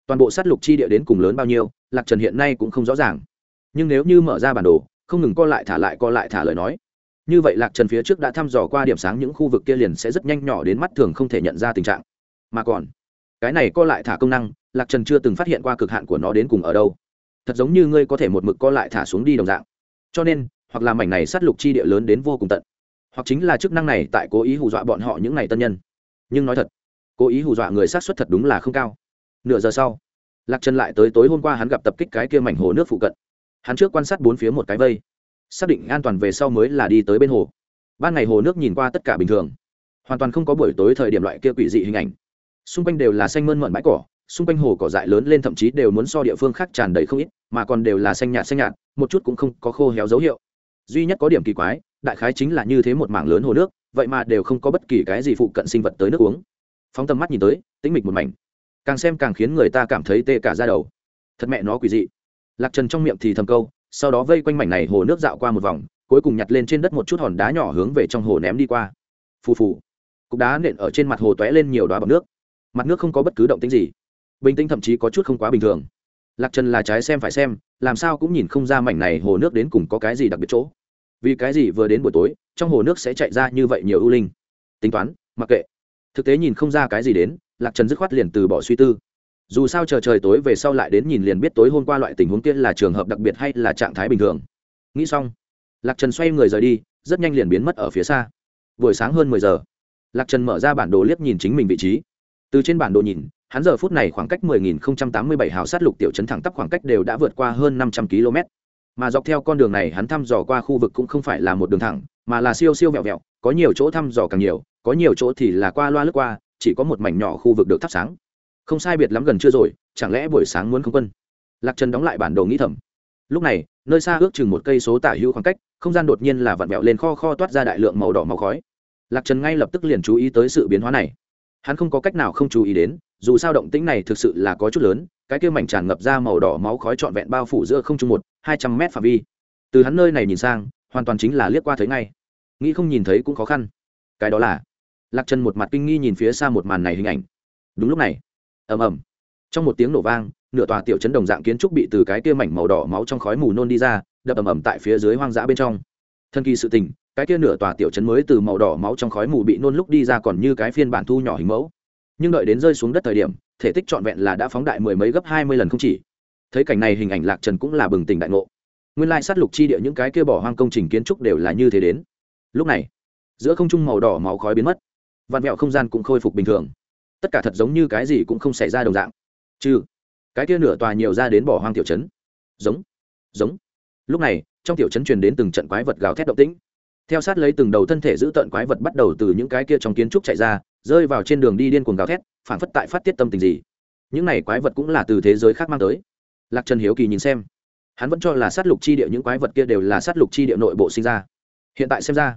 Toàn bộ sát lục chi địa đến cùng lớn bao nhiêu, lạc trần hiện nay cũng không rõ ràng. Nhưng nếu như mở ra bản đồ, không ngừng co lại thả lại co lại thả lời nói. Như vậy lạc trần phía trước đã thăm dò qua điểm sáng những khu vực kia liền sẽ rất nhanh nhỏ đến mắt thường không thể nhận ra tình trạng. Mà còn, cái này co lại thả công năng, lạc trần chưa từng phát hiện qua cực hạn của nó đến cùng ở đâu. Thật giống như ngươi có thể một mực co lại thả xuống đi đồng dạng. Cho nên, hoặc là mảnh này sát lục chi địa lớn đến vô cùng tận, hoặc chính là chức năng này tại cố ý hù dọa bọn họ những ngày tân nhân. Nhưng nói thật cố ý hù dọa người sát xuất thật đúng là không cao. Nửa giờ sau, lạc trần lại tới tối hôm qua hắn gặp tập kích cái kia mảnh hồ nước phụ cận. Hắn trước quan sát bốn phía một cái vây, xác định an toàn về sau mới là đi tới bên hồ. Ban ngày hồ nước nhìn qua tất cả bình thường, hoàn toàn không có buổi tối thời điểm loại kia quỷ dị hình ảnh. Xung quanh đều là xanh mơn mận bãi cỏ, xung quanh hồ cỏ dại lớn lên thậm chí đều muốn so địa phương khác tràn đầy không ít, mà còn đều là xanh nhạt xanh nhạt, một chút cũng không có khô héo dấu hiệu. Duy nhất có điểm kỳ quái, đại khái chính là như thế một mảng lớn hồ nước, vậy mà đều không có bất kỳ cái gì phụ cận sinh vật tới nước uống phóng tầm mắt nhìn tới, tĩnh mịch một mảnh. Càng xem càng khiến người ta cảm thấy tê cả ra đầu. Thật mẹ nó quỷ dị. Lạc trần trong miệng thì thầm câu, sau đó vây quanh mảnh này hồ nước dạo qua một vòng, cuối cùng nhặt lên trên đất một chút hòn đá nhỏ hướng về trong hồ ném đi qua. Phù phù. Cục đá nện ở trên mặt hồ t lên nhiều đoá bọc nước. Mặt nước không có bất cứ động tính gì. Bình tĩnh thậm chí có chút không quá bình thường. Lạc trần là trái xem phải xem, làm sao cũng nhìn không ra mảnh này hồ nước đến cùng có cái gì đặc biệt chỗ. Vì cái gì vừa đến buổi tối, trong hồ nước sẽ chạy ra như vậy nhiều ưu linh? Tính toán, mặc kệ thực tế nhìn không ra cái gì đến lạc trần dứt khoát liền từ bỏ suy tư. Dù sao chờ trời tối về sau lại đến nhìn liền biết tối hôm qua loại tình huống kia là trường hợp đặc biệt hay là trạng thái bình thường. Nghĩ xong lạc trần xoay người rời đi rất nhanh liền biến mất ở phía xa. Buổi sáng hơn mười giờ lạc trần mở ra bản đồ liếc nhìn chính mình vị trí. Từ trên bản đồ nhìn hắn giờ phút này khoảng cách 10.087 hào sát lục tiểu trấn thẳng tắp khoảng cách đều đã vượt qua hơn 500 km. Mà dọc theo con đường này hắn thăm dò qua khu vực cũng không phải là một đường thẳng, mà là siêu siêu vẹo vẹo, có nhiều chỗ thăm dò càng nhiều, có nhiều chỗ thì là qua loa lướt qua, chỉ có một mảnh nhỏ khu vực được thắp sáng. Không sai biệt lắm gần chưa rồi, chẳng lẽ buổi sáng muốn không quân? Lạc Trần đóng lại bản đồ nghĩ thầm. Lúc này, nơi xa ước chừng một cây số tả hữu khoảng cách, không gian đột nhiên là vặn vẹo lên kho kho toát ra đại lượng màu đỏ màu khói. Lạc Trần ngay lập tức liền chú ý tới sự biến hóa này. Hắn không có cách nào không chú ý đến, dù sao động tĩnh này thực sự là có chút lớn cái kia mảnh tràn ngập ra màu đỏ máu khói trọn vẹn bao phủ giữa không trung một hai trăm mét phạm vi từ hắn nơi này nhìn sang hoàn toàn chính là liếc qua thấy ngay nghĩ không nhìn thấy cũng khó khăn cái đó là lạc trần một mặt kinh nghi nhìn phía xa một màn này hình ảnh. Đúng lúc này, ầm ầm, trong một tiếng nổ vang, nửa tòa tiểu chấn đồng dạng kiến trúc bị từ cái kia mảnh màu đỏ máu trong khói mù nôn đi ra, đập ầm ầm tại phía dưới hoang dã bên trong. Thân kỳ sự tình, cái kia nửa tòa tiểu chấn mới từ màu đỏ máu trong khói mù bị nôn lúc đi ra còn như cái phiên bản thu nhỏ hình mẫu. Nhưng đợi đến rơi xuống đất thời điểm, thể tích trọn vẹn là đã phóng đại mười mấy gấp hai mươi lần không chỉ. Thấy cảnh này hình ảnh lạc trần cũng là bừng tỉnh đại ngộ. Nguyên lai sát lục chi địa những cái kia bỏ hoang công trình kiến trúc đều là như thế đến. Lúc này, giữa không trung màu đỏ máu khói biến mất vạn vẹo không gian cũng khôi phục bình thường. Tất cả thật giống như cái gì cũng không xảy ra đồng dạng. Chứ cái kia nửa tòa nhiều ra đến bỏ hoang tiểu trấn. Giống giống. Lúc này, trong tiểu trấn truyền đến từng trận quái vật gào thét động tĩnh. Theo sát lấy từng đầu thân thể giữ tợn quái vật bắt đầu từ những cái kia trong kiến trúc chạy ra, rơi vào trên đường đi điên cuồng gào thét phản phất tại phát tiết tâm tình gì. Những này quái vật cũng là từ thế giới khác mang tới. Lạc trần hiếu kỳ nhìn xem. Hắn vẫn cho là sát lục chi địa những quái vật kia đều là sát lục chi địa nội bộ sinh ra. Hiện tại xem ra,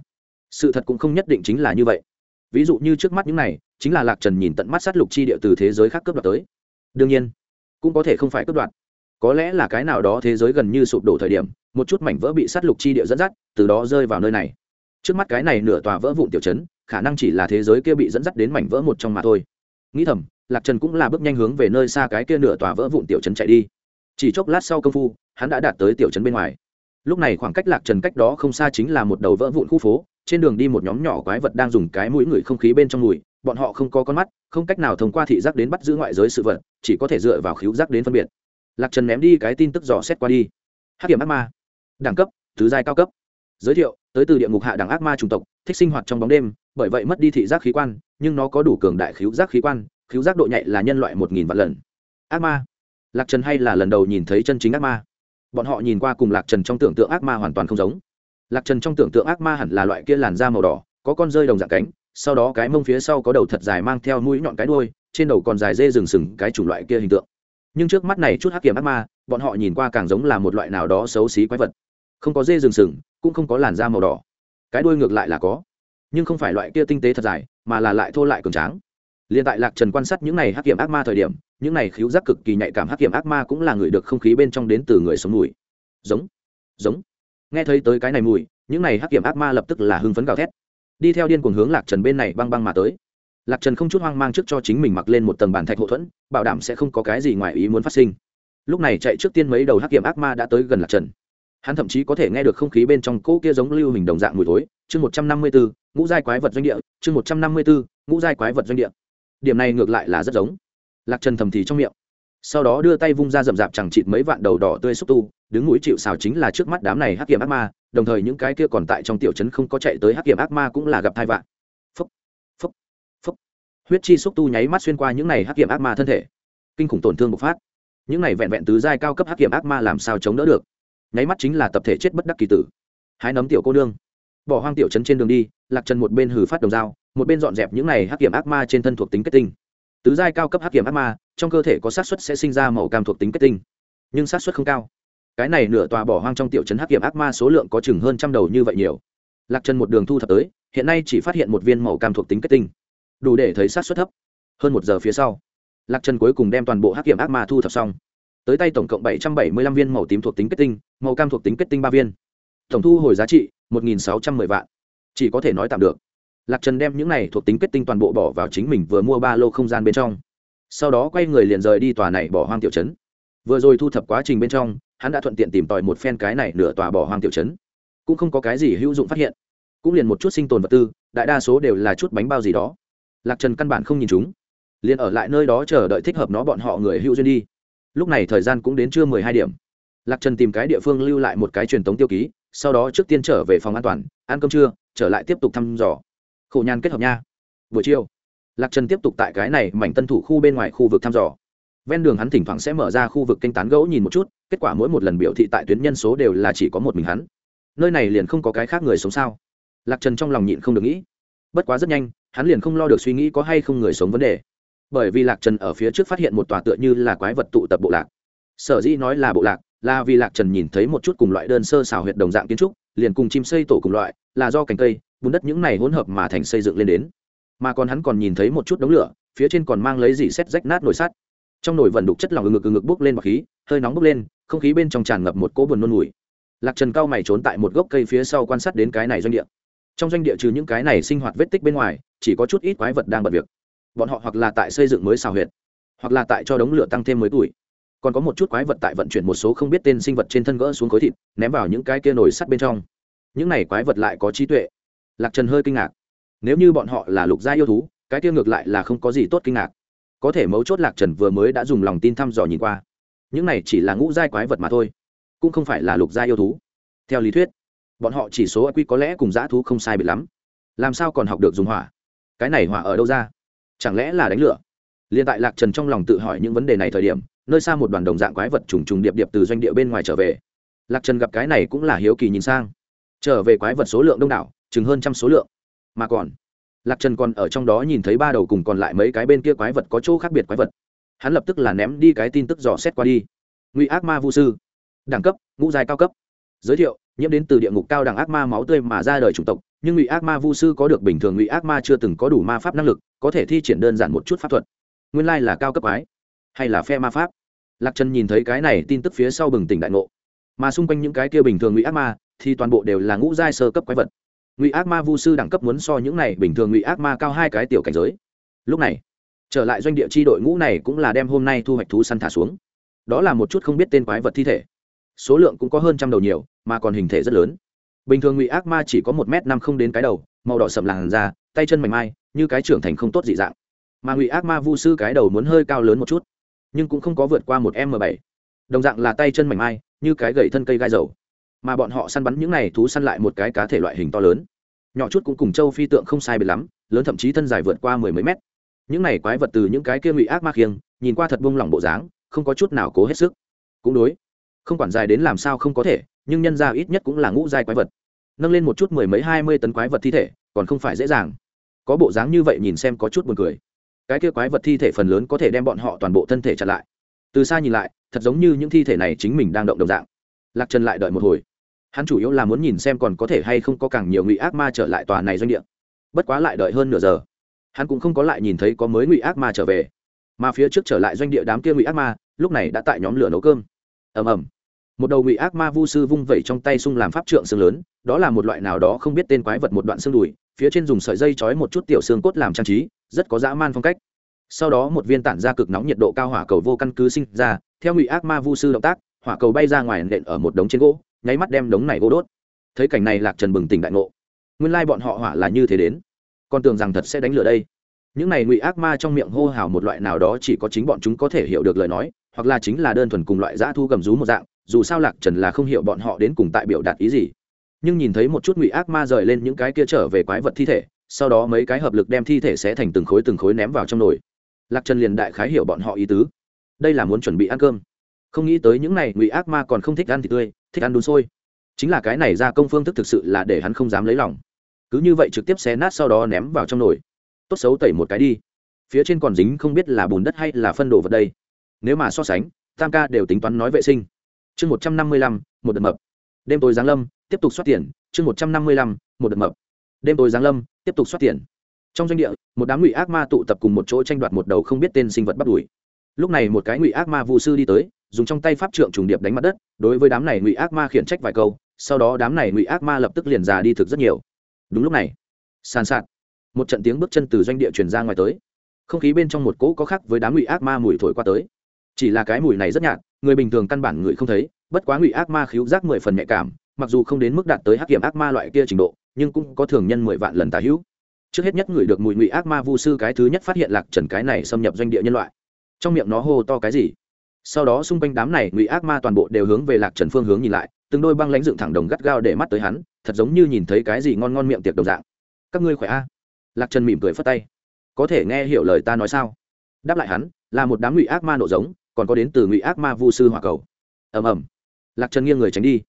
sự thật cũng không nhất định chính là như vậy ví dụ như trước mắt những này, chính là lạc trần nhìn tận mắt sát lục chi địa từ thế giới khác cướp đoạt tới. Đương nhiên, cũng có thể không phải cướp đoạt. Có lẽ là cái nào đó thế giới gần như sụp đổ thời điểm, một chút mảnh vỡ bị sát lục chi địa dẫn dắt, từ đó rơi vào nơi này. Trước mắt cái này nửa tòa vỡ vụn tiểu chấn khả năng chỉ là thế giới kia bị dẫn dắt đến mảnh vỡ một trong mà thôi. Nghĩ thầm, lạc trần cũng là bước nhanh hướng về nơi xa cái kia nửa tòa vỡ vụn tiểu chấn chạy đi. Chỉ chốc lát sau công phu, hắn đã đạt tới tiểu trấn bên ngoài. Lúc này khoảng cách lạc trần cách đó không xa chính là một đầu vỡ vụn khu phố trên đường đi một nhóm nhỏ quái vật đang dùng cái mũi ngửi không khí bên trong mùi, bọn họ không có con mắt, không cách nào thông qua thị giác đến bắt giữ ngoại giới sự vật, chỉ có thể dựa vào khíu giác đến phân biệt. Lạc trần ném đi cái tin tức dò xét qua đi. Hắc kiểm ác ma. Đẳng cấp thứ giai cao cấp. Giới thiệu, tới từ địa ngục hạ đẳng ác ma chủng tộc, thích sinh hoạt trong bóng đêm, bởi vậy mất đi thị giác khí quan, nhưng nó có đủ cường đại khíu giác khí quan khíu giác độ nhạy là nhân loại một nghìn vạn lần. Ác ma. Lạc trần hay là lần đầu nhìn thấy chân chính ác ma? Bọn họ nhìn qua cùng lạc trần trong tưởng tượng ác ma hoàn toàn không giống lạc trần trong tưởng tượng ác ma hẳn là loại kia làn da màu đỏ, có con rơi đồng dạng cánh, sau đó cái mông phía sau có đầu thật dài mang theo mũi nhọn cái đuôi, trên đầu còn dài dê rừng sừng cái chủng loại kia hình tượng. Nhưng trước mắt này chút hắc kiểm ác ma, bọn họ nhìn qua càng giống là một loại nào đó xấu xí quái vật. Không có dê rừng sừng, cũng không có làn da màu đỏ. Cái đuôi ngược lại là có, nhưng không phải loại kia tinh tế thật dài, mà là lại thô lại cường tráng. Liền tại lạc trần quan sát những này hắc kiểm ác ma thời điểm, những này khíu giác cực kỳ nhạy cảm hắc kiểm ác ma cũng là người được không khí bên trong đến từ người sống mùi giống giống nghe thấy tới cái này mùi, những này hắc kiểm ác ma lập tức là hưng phấn gào thét. Đi theo điên cuồng hướng lạc trần bên này băng băng mà tới. Lạc trần không chút hoang mang trước cho chính mình mặc lên một tầng bàn thạch hậu thuẫn, bảo đảm sẽ không có cái gì ngoài ý muốn phát sinh. Lúc này chạy trước tiên mấy đầu hắc kiểm ác ma đã tới gần lạc trần. Hắn thậm chí có thể nghe được không khí bên trong cỗ kia giống lưu hình đồng dạng mùi thối. Chương một trăm năm mươi bốn ngũ giai quái vật doanh địa. Chương một trăm năm mươi bốn ngũ giai quái vật doanh địa. Điểm này ngược lại là rất giống. Lạc trần thầm thì trong miệng sau đó đưa tay vung ra rậm rạp chẳng chịt mấy vạn đầu đỏ tươi xúc tu, đứng mũi chịu xào chính là trước mắt đám này hắc kiểm ác ma, đồng thời những cái kia còn tại trong tiểu trấn không có chạy tới hắc kiểm ác ma cũng là gặp thai vạn phúc phúc phúc. Huyết chi xúc tu nháy mắt xuyên qua những này hắc kiểm ác ma thân thể. Kinh khủng tổn thương bộc phát. Những này vẹn vẹn tứ giai cao cấp hắc kiểm ác ma làm sao chống đỡ được? Nháy mắt chính là tập thể chết bất đắc kỳ tử. Hái nấm tiểu cô nương. Bỏ hoang tiểu trấn trên đường đi, lạc trần một bên hử phát đồng dao, một bên dọn dẹp những này hắc kiểm ác ma trên thân thuộc tính kết tinh tứ giai cao cấp hắc kiểm ác ma, trong cơ thể có sát xuất sẽ sinh ra màu cam thuộc tính kết tinh, nhưng sát xuất không cao. Cái này nửa tòa bỏ hoang trong tiểu trấn hắc kiểm ác ma số lượng có chừng hơn trăm đầu như vậy nhiều. Lạc trần một đường thu thập tới, hiện nay chỉ phát hiện một viên màu cam thuộc tính kết tinh, đủ để thấy sát xuất thấp. Hơn một giờ phía sau, lạc trần cuối cùng đem toàn bộ hắc kiểm ác ma thu thập xong. Tới tay tổng cộng bảy trăm bảy mươi lăm viên màu tím thuộc tính kết tinh, màu cam thuộc tính kết tinh ba viên. Tổng thu hồi giá trị một nghìn sáu trăm mười vạn. Chỉ có thể nói tạm được lạc trần đem những này thuộc tính kết tinh toàn bộ bỏ vào chính mình vừa mua ba lô không gian bên trong. Sau đó quay người liền rời đi tòa này bỏ hoang tiểu trấn. Vừa rồi thu thập quá trình bên trong, hắn đã thuận tiện tìm tòi một phen cái này nửa tòa bỏ hoang tiểu trấn. Cũng không có cái gì hữu dụng phát hiện. Cũng liền một chút sinh tồn vật tư, đại đa số đều là chút bánh bao gì đó. Lạc trần căn bản không nhìn chúng. Liền ở lại nơi đó chờ đợi thích hợp nó bọn họ người hữu duyên đi. Lúc này thời gian cũng đến trưa mười hai điểm. Lạc trần tìm cái địa phương lưu lại một cái truyền thống tiêu ký, sau đó trước tiên trở về phòng an toàn, ăn cơm trưa, trở lại tiếp tục thăm dò khổ nhàn kết hợp nha. Buổi chiều, lạc trần tiếp tục tại cái này mảnh tân thủ khu bên ngoài khu vực thăm dò. Ven đường hắn thỉnh thoảng sẽ mở ra khu vực kênh tán gẫu nhìn một chút, kết quả mỗi một lần biểu thị tại tuyến nhân số đều là chỉ có một mình hắn. Nơi này liền không có cái khác người sống sao? Lạc trần trong lòng nhịn không được nghĩ. Bất quá rất nhanh, hắn liền không lo được suy nghĩ có hay không người sống vấn đề. Bởi vì lạc trần ở phía trước phát hiện một tòa tựa như là quái vật tụ tập bộ lạc. Sở dĩ nói là bộ lạc, là vì lạc trần nhìn thấy một chút cùng loại đơn sơ xào huyệt đồng dạng kiến trúc, liền cùng chim xây tổ cùng loại, là do cành cây bùn đất những này hỗn hợp mà thành xây dựng lên đến. Mà còn hắn còn nhìn thấy một chút đống lửa, phía trên còn mang lấy dỉ xét rách nát nồi sắt. Trong nồi vần đục chất lỏng ngực ngực bốc lên bọc khí, hơi nóng bốc lên, không khí bên trong tràn ngập một cỗ buồn nôn mùi. Lạc trần cao mày trốn tại một gốc cây phía sau quan sát đến cái này doanh địa. Trong doanh địa trừ những cái này sinh hoạt vết tích bên ngoài, chỉ có chút ít quái vật đang bật việc. Bọn họ hoặc là tại xây dựng mới xào huyệt, hoặc là tại cho đống lửa tăng thêm mới tuổi. Còn có một chút quái vật tại vận chuyển một số không biết tên sinh vật trên thân gỡ xuống khối thịt, ném vào những cái kia nồi sắt bên trong. Những này quái vật lại có trí tuệ lạc trần hơi kinh ngạc. Nếu như bọn họ là lục gia yêu thú, cái kia ngược lại là không có gì tốt kinh ngạc. Có thể mấu chốt lạc trần vừa mới đã dùng lòng tin thăm dò nhìn qua. Những này chỉ là ngũ giai quái vật mà thôi, cũng không phải là lục gia yêu thú. Theo lý thuyết, bọn họ chỉ số q có lẽ cùng dã thú không sai biệt lắm. Làm sao còn học được dùng hỏa? Cái này hỏa ở đâu ra? Chẳng lẽ là đánh lửa? Liền tại lạc trần trong lòng tự hỏi những vấn đề này thời điểm, nơi xa một đoàn đồng dạng quái vật trùng trùng điệp điệp từ doanh địa bên ngoài trở về. Lạc trần gặp cái này cũng là hiếu kỳ nhìn sang. Trở về quái vật số lượng đông đảo chừng hơn trăm số lượng. Mà còn, lạc trần còn ở trong đó nhìn thấy ba đầu cùng còn lại mấy cái bên kia quái vật có chỗ khác biệt quái vật. Hắn lập tức là ném đi cái tin tức dò xét qua đi. Ngụy ác ma vũ sư, đẳng cấp, ngũ dài cao cấp. Giới thiệu, nhiễm đến từ địa ngục cao đẳng ác ma máu tươi mà ra đời chủng tộc, nhưng ngụy ác ma vu sư có được bình thường ngụy ác ma chưa từng có đủ ma pháp năng lực, có thể thi triển đơn giản một chút pháp thuật. Nguyên lai là cao cấp ái hay là phe ma pháp? Lạc trần nhìn thấy cái này tin tức phía sau bừng tỉnh đại ngộ. Mà xung quanh những cái kia bình thường ngụy ác ma, thì toàn bộ đều là ngũ giai sơ cấp quái vật ngụy ác ma vu sư đẳng cấp muốn so những này bình thường ngụy ác ma cao hai cái tiểu cảnh giới. Lúc này, trở lại doanh địa chi đội ngũ này cũng là đem hôm nay thu hoạch thú săn thả xuống. Đó là một chút không biết tên quái vật thi thể. Số lượng cũng có hơn trăm đầu nhiều, mà còn hình thể rất lớn. Bình thường ngụy ác ma chỉ có một m năm không đến cái đầu, màu đỏ sầm làn da, tay chân mảnh mai, như cái trưởng thành không tốt dị dạng. Mà ngụy ác ma vu sư cái đầu muốn hơi cao lớn một chút, nhưng cũng không có vượt qua một m bảy. Đồng dạng là tay chân mảnh mai, như cái gậy thân cây gai dầu mà bọn họ săn bắn những này thú săn lại một cái cá thể loại hình to lớn. Nhỏ chút cũng cùng châu phi tượng không sai biệt lắm, lớn thậm chí thân dài vượt qua mười mấy mét. Những này quái vật từ những cái kia ngụy ác ma khiêng, nhìn qua thật buông lỏng bộ dáng, không có chút nào cố hết sức. Cũng đối, không quản dài đến làm sao không có thể, nhưng nhân ra ít nhất cũng là ngũ giai quái vật. Nâng lên một chút mười mấy, hai mươi tấn quái vật thi thể, còn không phải dễ dàng. Có bộ dáng như vậy nhìn xem có chút buồn cười. Cái kia quái vật thi thể phần lớn có thể đem bọn họ toàn bộ thân thể chặt lại. Từ xa nhìn lại, thật giống như những thi thể này chính mình đang động đồng dạng. Lạc trần lại đợi một hồi hắn chủ yếu là muốn nhìn xem còn có thể hay không có càng nhiều ngụy ác ma trở lại tòa này doanh địa. Bất quá lại đợi hơn nửa giờ, hắn cũng không có lại nhìn thấy có mới ngụy ác ma trở về. Mà phía trước trở lại doanh địa đám kia ngụy ác ma, lúc này đã tại nhóm lửa nấu cơm. Ầm ầm. Một đầu ngụy ác ma vu sư vung vẩy trong tay xung làm pháp trượng xương lớn, đó là một loại nào đó không biết tên quái vật một đoạn xương đùi, phía trên dùng sợi dây trói một chút tiểu xương cốt làm trang trí, rất có dã man phong cách. Sau đó một viên tản ra cực nóng nhiệt độ cao hỏa cầu vô căn cứ sinh ra, theo ngụy ác ma vu sư động tác, hỏa cầu bay ra ngoài nện ở một đống trên gỗ nháy mắt đem đống này gỗ đốt. Thấy cảnh này lạc trần bừng tỉnh đại ngộ. Nguyên lai bọn họ hỏa là như thế đến. Con tưởng rằng thật sẽ đánh lửa đây. Những này ngụy ác ma trong miệng hô hào một loại nào đó chỉ có chính bọn chúng có thể hiểu được lời nói, hoặc là chính là đơn thuần cùng loại dã thu gầm rú một dạng, dù sao lạc trần là không hiểu bọn họ đến cùng tại biểu đạt ý gì. Nhưng nhìn thấy một chút ngụy ác ma rời lên những cái kia trở về quái vật thi thể, sau đó mấy cái hợp lực đem thi thể sẽ thành từng khối từng khối ném vào trong nồi. Lạc trần liền đại khái hiểu bọn họ ý tứ. Đây là muốn chuẩn bị ăn cơm. Không nghĩ tới những này ngụy ác ma còn không thích ăn thịt tươi thích ăn đun sôi. Chính là cái này ra công phương thức thực sự là để hắn không dám lấy lòng. Cứ như vậy trực tiếp xé nát sau đó ném vào trong nồi. Tốt xấu tẩy một cái đi. Phía trên còn dính không biết là bùn đất hay là phân đồ vật đây. Nếu mà so sánh, tam ca đều tính toán nói vệ sinh. Chương một trăm năm mươi lăm, một đợt mập. Đêm tối giáng lâm, tiếp tục xoát tiền. Chương một trăm năm mươi lăm, một đợt mập. Đêm tối giáng lâm, tiếp tục xoát tiền. Trong doanh địa, một đám ngụy ác ma tụ tập cùng một chỗ tranh đoạt một đầu không biết tên sinh vật bắt đuổi. Lúc này một cái ngụy ác ma vụ sư đi tới dùng trong tay pháp trượng trùng điệp đánh mặt đất, đối với đám này ngụy ác ma khiển trách vài câu, sau đó đám này ngụy ác ma lập tức liền già đi thực rất nhiều. Đúng lúc này, sàn sạt, một trận tiếng bước chân từ doanh địa truyền ra ngoài tới. Không khí bên trong một cỗ có khác với đám ngụy ác ma mùi thổi qua tới. Chỉ là cái mùi này rất nhạt, người bình thường căn bản ngửi không thấy, bất quá ngụy ác ma khiếu giác mười phần nhạy cảm, mặc dù không đến mức đạt tới hắc kiểm ác ma loại kia trình độ, nhưng cũng có thường nhân mười vạn lần tà hữu. Trước hết nhất người được mùi ngụy ác ma vu sư cái thứ nhất phát hiện lạc trần cái này xâm nhập doanh địa nhân loại. Trong miệng nó hô to cái gì? Sau đó xung quanh đám này ngụy ác ma toàn bộ đều hướng về lạc trần phương hướng nhìn lại, từng đôi băng lãnh dựng thẳng đồng gắt gao để mắt tới hắn, thật giống như nhìn thấy cái gì ngon ngon miệng tiệc đồng dạng. Các ngươi khỏe a? Lạc trần mỉm cười phất tay. Có thể nghe hiểu lời ta nói sao? Đáp lại hắn, là một đám ngụy ác ma nổ giống, còn có đến từ ngụy ác ma vu sư hỏa cầu. Ầm ầm. Lạc trần nghiêng người tránh đi.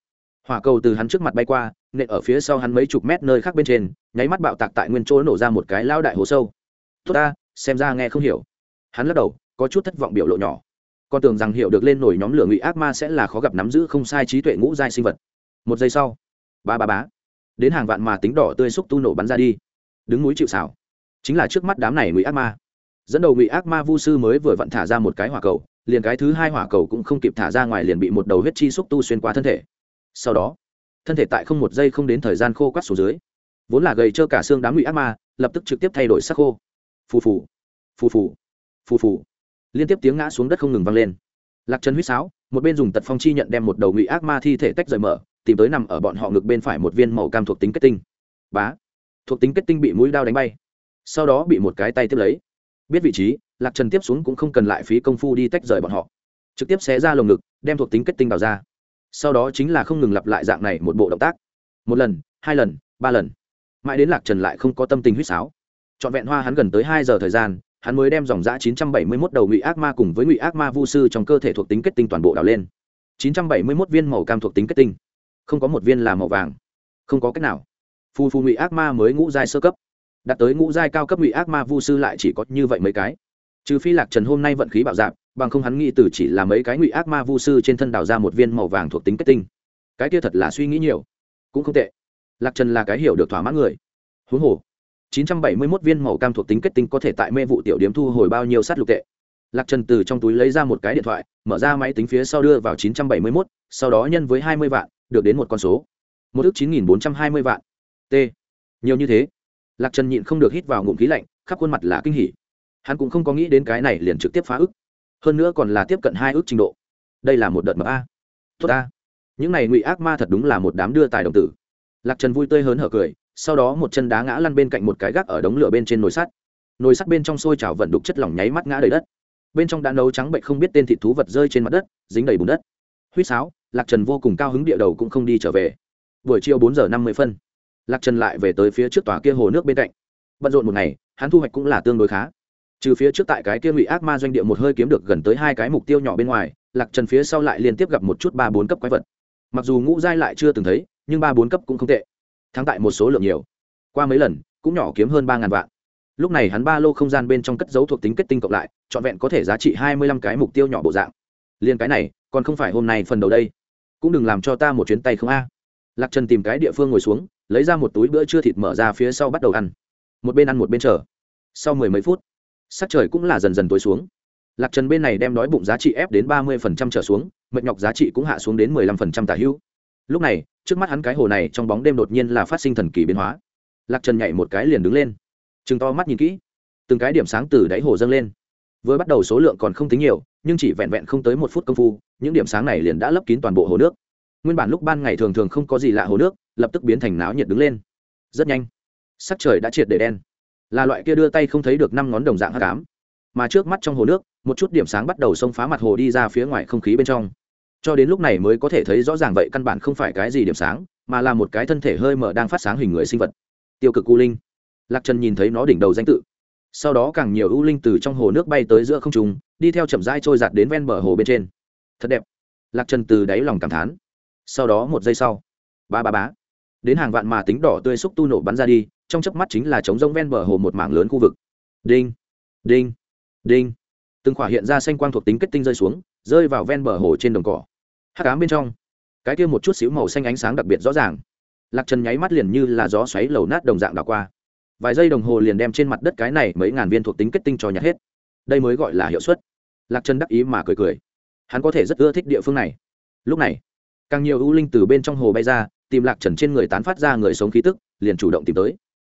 Hỏa cầu từ hắn trước mặt bay qua, nện ở phía sau hắn mấy chục mét nơi khác bên trên, nháy mắt bạo tạc tại nguyên chỗ nổ ra một cái lao đại hồ sâu. Tốt ta, xem ra nghe không hiểu. Hắn lắc đầu, có chút thất vọng biểu lộ nhỏ con tưởng rằng hiểu được lên nổi nhóm lửa ngụy ác ma sẽ là khó gặp nắm giữ không sai trí tuệ ngũ giai sinh vật. Một giây sau, ba ba bá, đến hàng vạn mà tính đỏ tươi xúc tu nổ bắn ra đi. Đứng núi chịu xảo, chính là trước mắt đám này ngụy ác ma. Dẫn đầu ngụy ác ma vu sư mới vừa vặn thả ra một cái hỏa cầu, liền cái thứ hai hỏa cầu cũng không kịp thả ra ngoài liền bị một đầu huyết chi xúc tu xuyên qua thân thể. Sau đó, thân thể tại không một giây không đến thời gian khô quắt xuống dưới, vốn là gầy trơ cả xương đám ngụy ác ma, lập tức trực tiếp thay đổi sắc khô. Phù phù phù phù phù phù liên tiếp tiếng ngã xuống đất không ngừng vang lên. Lạc trần huýt sáo, một bên dùng tật phong chi nhận đem một đầu ngụy ác ma thi thể tách rời mở, tìm tới nằm ở bọn họ ngực bên phải một viên màu cam thuộc tính kết tinh. Bá! Thuộc tính kết tinh bị mũi đao đánh bay. Sau đó bị một cái tay tiếp lấy. Biết vị trí, lạc trần tiếp xuống cũng không cần lại phí công phu đi tách rời bọn họ. Trực tiếp xé ra lồng ngực, đem thuộc tính kết tinh đào ra. Sau đó chính là không ngừng lặp lại dạng này một bộ động tác. Một lần, hai lần, ba lần. Mãi đến lạc trần lại không có tâm tình huýt sáo. Trọn vẹn hoa hắn gần tới hai giờ thời gian hắn mới đem dòng giã 971 đầu ngụy ác ma cùng với ngụy ác ma vu sư trong cơ thể thuộc tính kết tinh toàn bộ đào lên. 971 viên màu cam thuộc tính kết tinh. Không có một viên là màu vàng. Không có cách nào. Phù phù ngụy ác ma mới ngũ giai sơ cấp. Đạt tới ngũ giai cao cấp ngụy ác ma vu sư lại chỉ có như vậy mấy cái. Trừ phi lạc trần hôm nay vận khí bạo dạp bằng không hắn nghĩ từ chỉ là mấy cái ngụy ác ma vu sư trên thân đào ra một viên màu vàng thuộc tính kết tinh. Cái kia thật là suy nghĩ nhiều. Cũng không tệ. Lạc trần là cái hiểu được thỏa mãn người. Huống hồ 971 viên màu cam thuộc tính kết tinh có thể tại mê vụ tiểu điểm thu hồi bao nhiêu sát lục tệ. Lạc trần từ trong túi lấy ra một cái điện thoại mở ra máy tính phía sau đưa vào 971, sau đó nhân với 20 vạn được đến một con số. Một ước 9420 vạn. T. Nhiều như thế. Lạc trần nhịn không được hít vào ngụm khí lạnh khắp khuôn mặt là kinh hỉ. Hắn cũng không có nghĩ đến cái này liền trực tiếp phá ức. Hơn nữa còn là tiếp cận hai ước trình độ. Đây là một đợt mà a. Tốt a. Những này ngụy ác ma thật đúng là một đám đưa tài đồng tử. Lạc trần vui tươi hớn hở cười sau đó một chân đá ngã lăn bên cạnh một cái gác ở đống lửa bên trên nồi sắt. Nồi sắt bên trong sôi trào vận đục chất lỏng nháy mắt ngã đầy đất. Bên trong đã nấu trắng bệnh không biết tên thịt thú vật rơi trên mặt đất, dính đầy bùn đất. Huýt sáo, lạc trần vô cùng cao hứng địa đầu cũng không đi trở về. Buổi chiều bốn giờ năm mươi phân, lạc trần lại về tới phía trước tòa kia hồ nước bên cạnh. Bận rộn một ngày, hắn thu hoạch cũng là tương đối khá. Trừ phía trước tại cái kia ngụy ác ma doanh địa một hơi kiếm được gần tới hai cái mục tiêu nhỏ bên ngoài, lạc trần phía sau lại liên tiếp gặp một chút ba bốn cấp quái vật. Mặc dù ngũ giai lại chưa từng thấy, nhưng ba bốn cấp cũng không tệ thắng tại một số lượng nhiều. Qua mấy lần, cũng nhỏ kiếm hơn ba ngàn vạn. Lúc này hắn ba lô không gian bên trong cất dấu thuộc tính kết tinh cộng lại, trọn vẹn có thể giá trị hai mươi lăm cái mục tiêu nhỏ bộ dạng. Liên cái này, còn không phải hôm nay phần đầu đây. Cũng đừng làm cho ta một chuyến tay không a. Lạc trần tìm cái địa phương ngồi xuống, lấy ra một túi bữa trưa thịt mở ra phía sau bắt đầu ăn. Một bên ăn một bên chờ. Sau mười mấy phút, sắc trời cũng là dần dần tối xuống. Lạc trần bên này đem đói bụng giá trị ép đến ba mươi phần trăm trở xuống, mệt nhọc giá trị cũng hạ xuống đến mười lăm phần trăm tả hữu lúc này, trước mắt hắn cái hồ này trong bóng đêm đột nhiên là phát sinh thần kỳ biến hóa. Lạc trần nhảy một cái liền đứng lên. Chừng to mắt nhìn kỹ, từng cái điểm sáng từ đáy hồ dâng lên. Vừa bắt đầu số lượng còn không tính nhiều, nhưng chỉ vẹn vẹn không tới một phút công phu, những điểm sáng này liền đã lấp kín toàn bộ hồ nước. Nguyên bản lúc ban ngày thường thường không có gì lạ hồ nước, lập tức biến thành náo nhiệt đứng lên. Rất nhanh, sắc trời đã triệt để đen. Là loại kia đưa tay không thấy được năm ngón đồng dạng hát cám mà trước mắt trong hồ nước, một chút điểm sáng bắt đầu xông phá mặt hồ đi ra phía ngoài không khí bên trong cho đến lúc này mới có thể thấy rõ ràng vậy căn bản không phải cái gì điểm sáng, mà là một cái thân thể hơi mở đang phát sáng hình người sinh vật. Tiêu cực u linh. Lạc trần nhìn thấy nó đỉnh đầu danh tự. Sau đó càng nhiều u linh từ trong hồ nước bay tới giữa không trùng đi theo chậm rãi trôi giạt đến ven bờ hồ bên trên. Thật đẹp. Lạc trần từ đáy lòng cảm thán. Sau đó một giây sau, ba ba bá đến hàng vạn mà tính đỏ tươi xúc tu nổ bắn ra đi, trong chớp mắt chính là trống rông ven bờ hồ một mảng lớn khu vực. Đinh. Đinh. Đinh. Từng khỏa hiện ra xanh quang thuộc tính kết tinh rơi xuống, rơi vào ven bờ hồ trên đồng cỏ hắc ám bên trong, cái kia một chút xíu màu xanh ánh sáng đặc biệt rõ ràng. Lạc trần nháy mắt liền như là gió xoáy lầu nát đồng dạng đảo qua. Vài giây đồng hồ liền đem trên mặt đất cái này mấy ngàn viên thuộc tính kết tinh cho nhặt hết. Đây mới gọi là hiệu suất. Lạc trần đắc ý mà cười cười. Hắn có thể rất ưa thích địa phương này. Lúc này, càng nhiều ưu linh từ bên trong hồ bay ra, tìm lạc trần trên người tán phát ra người sống khí tức, liền chủ động tìm tới.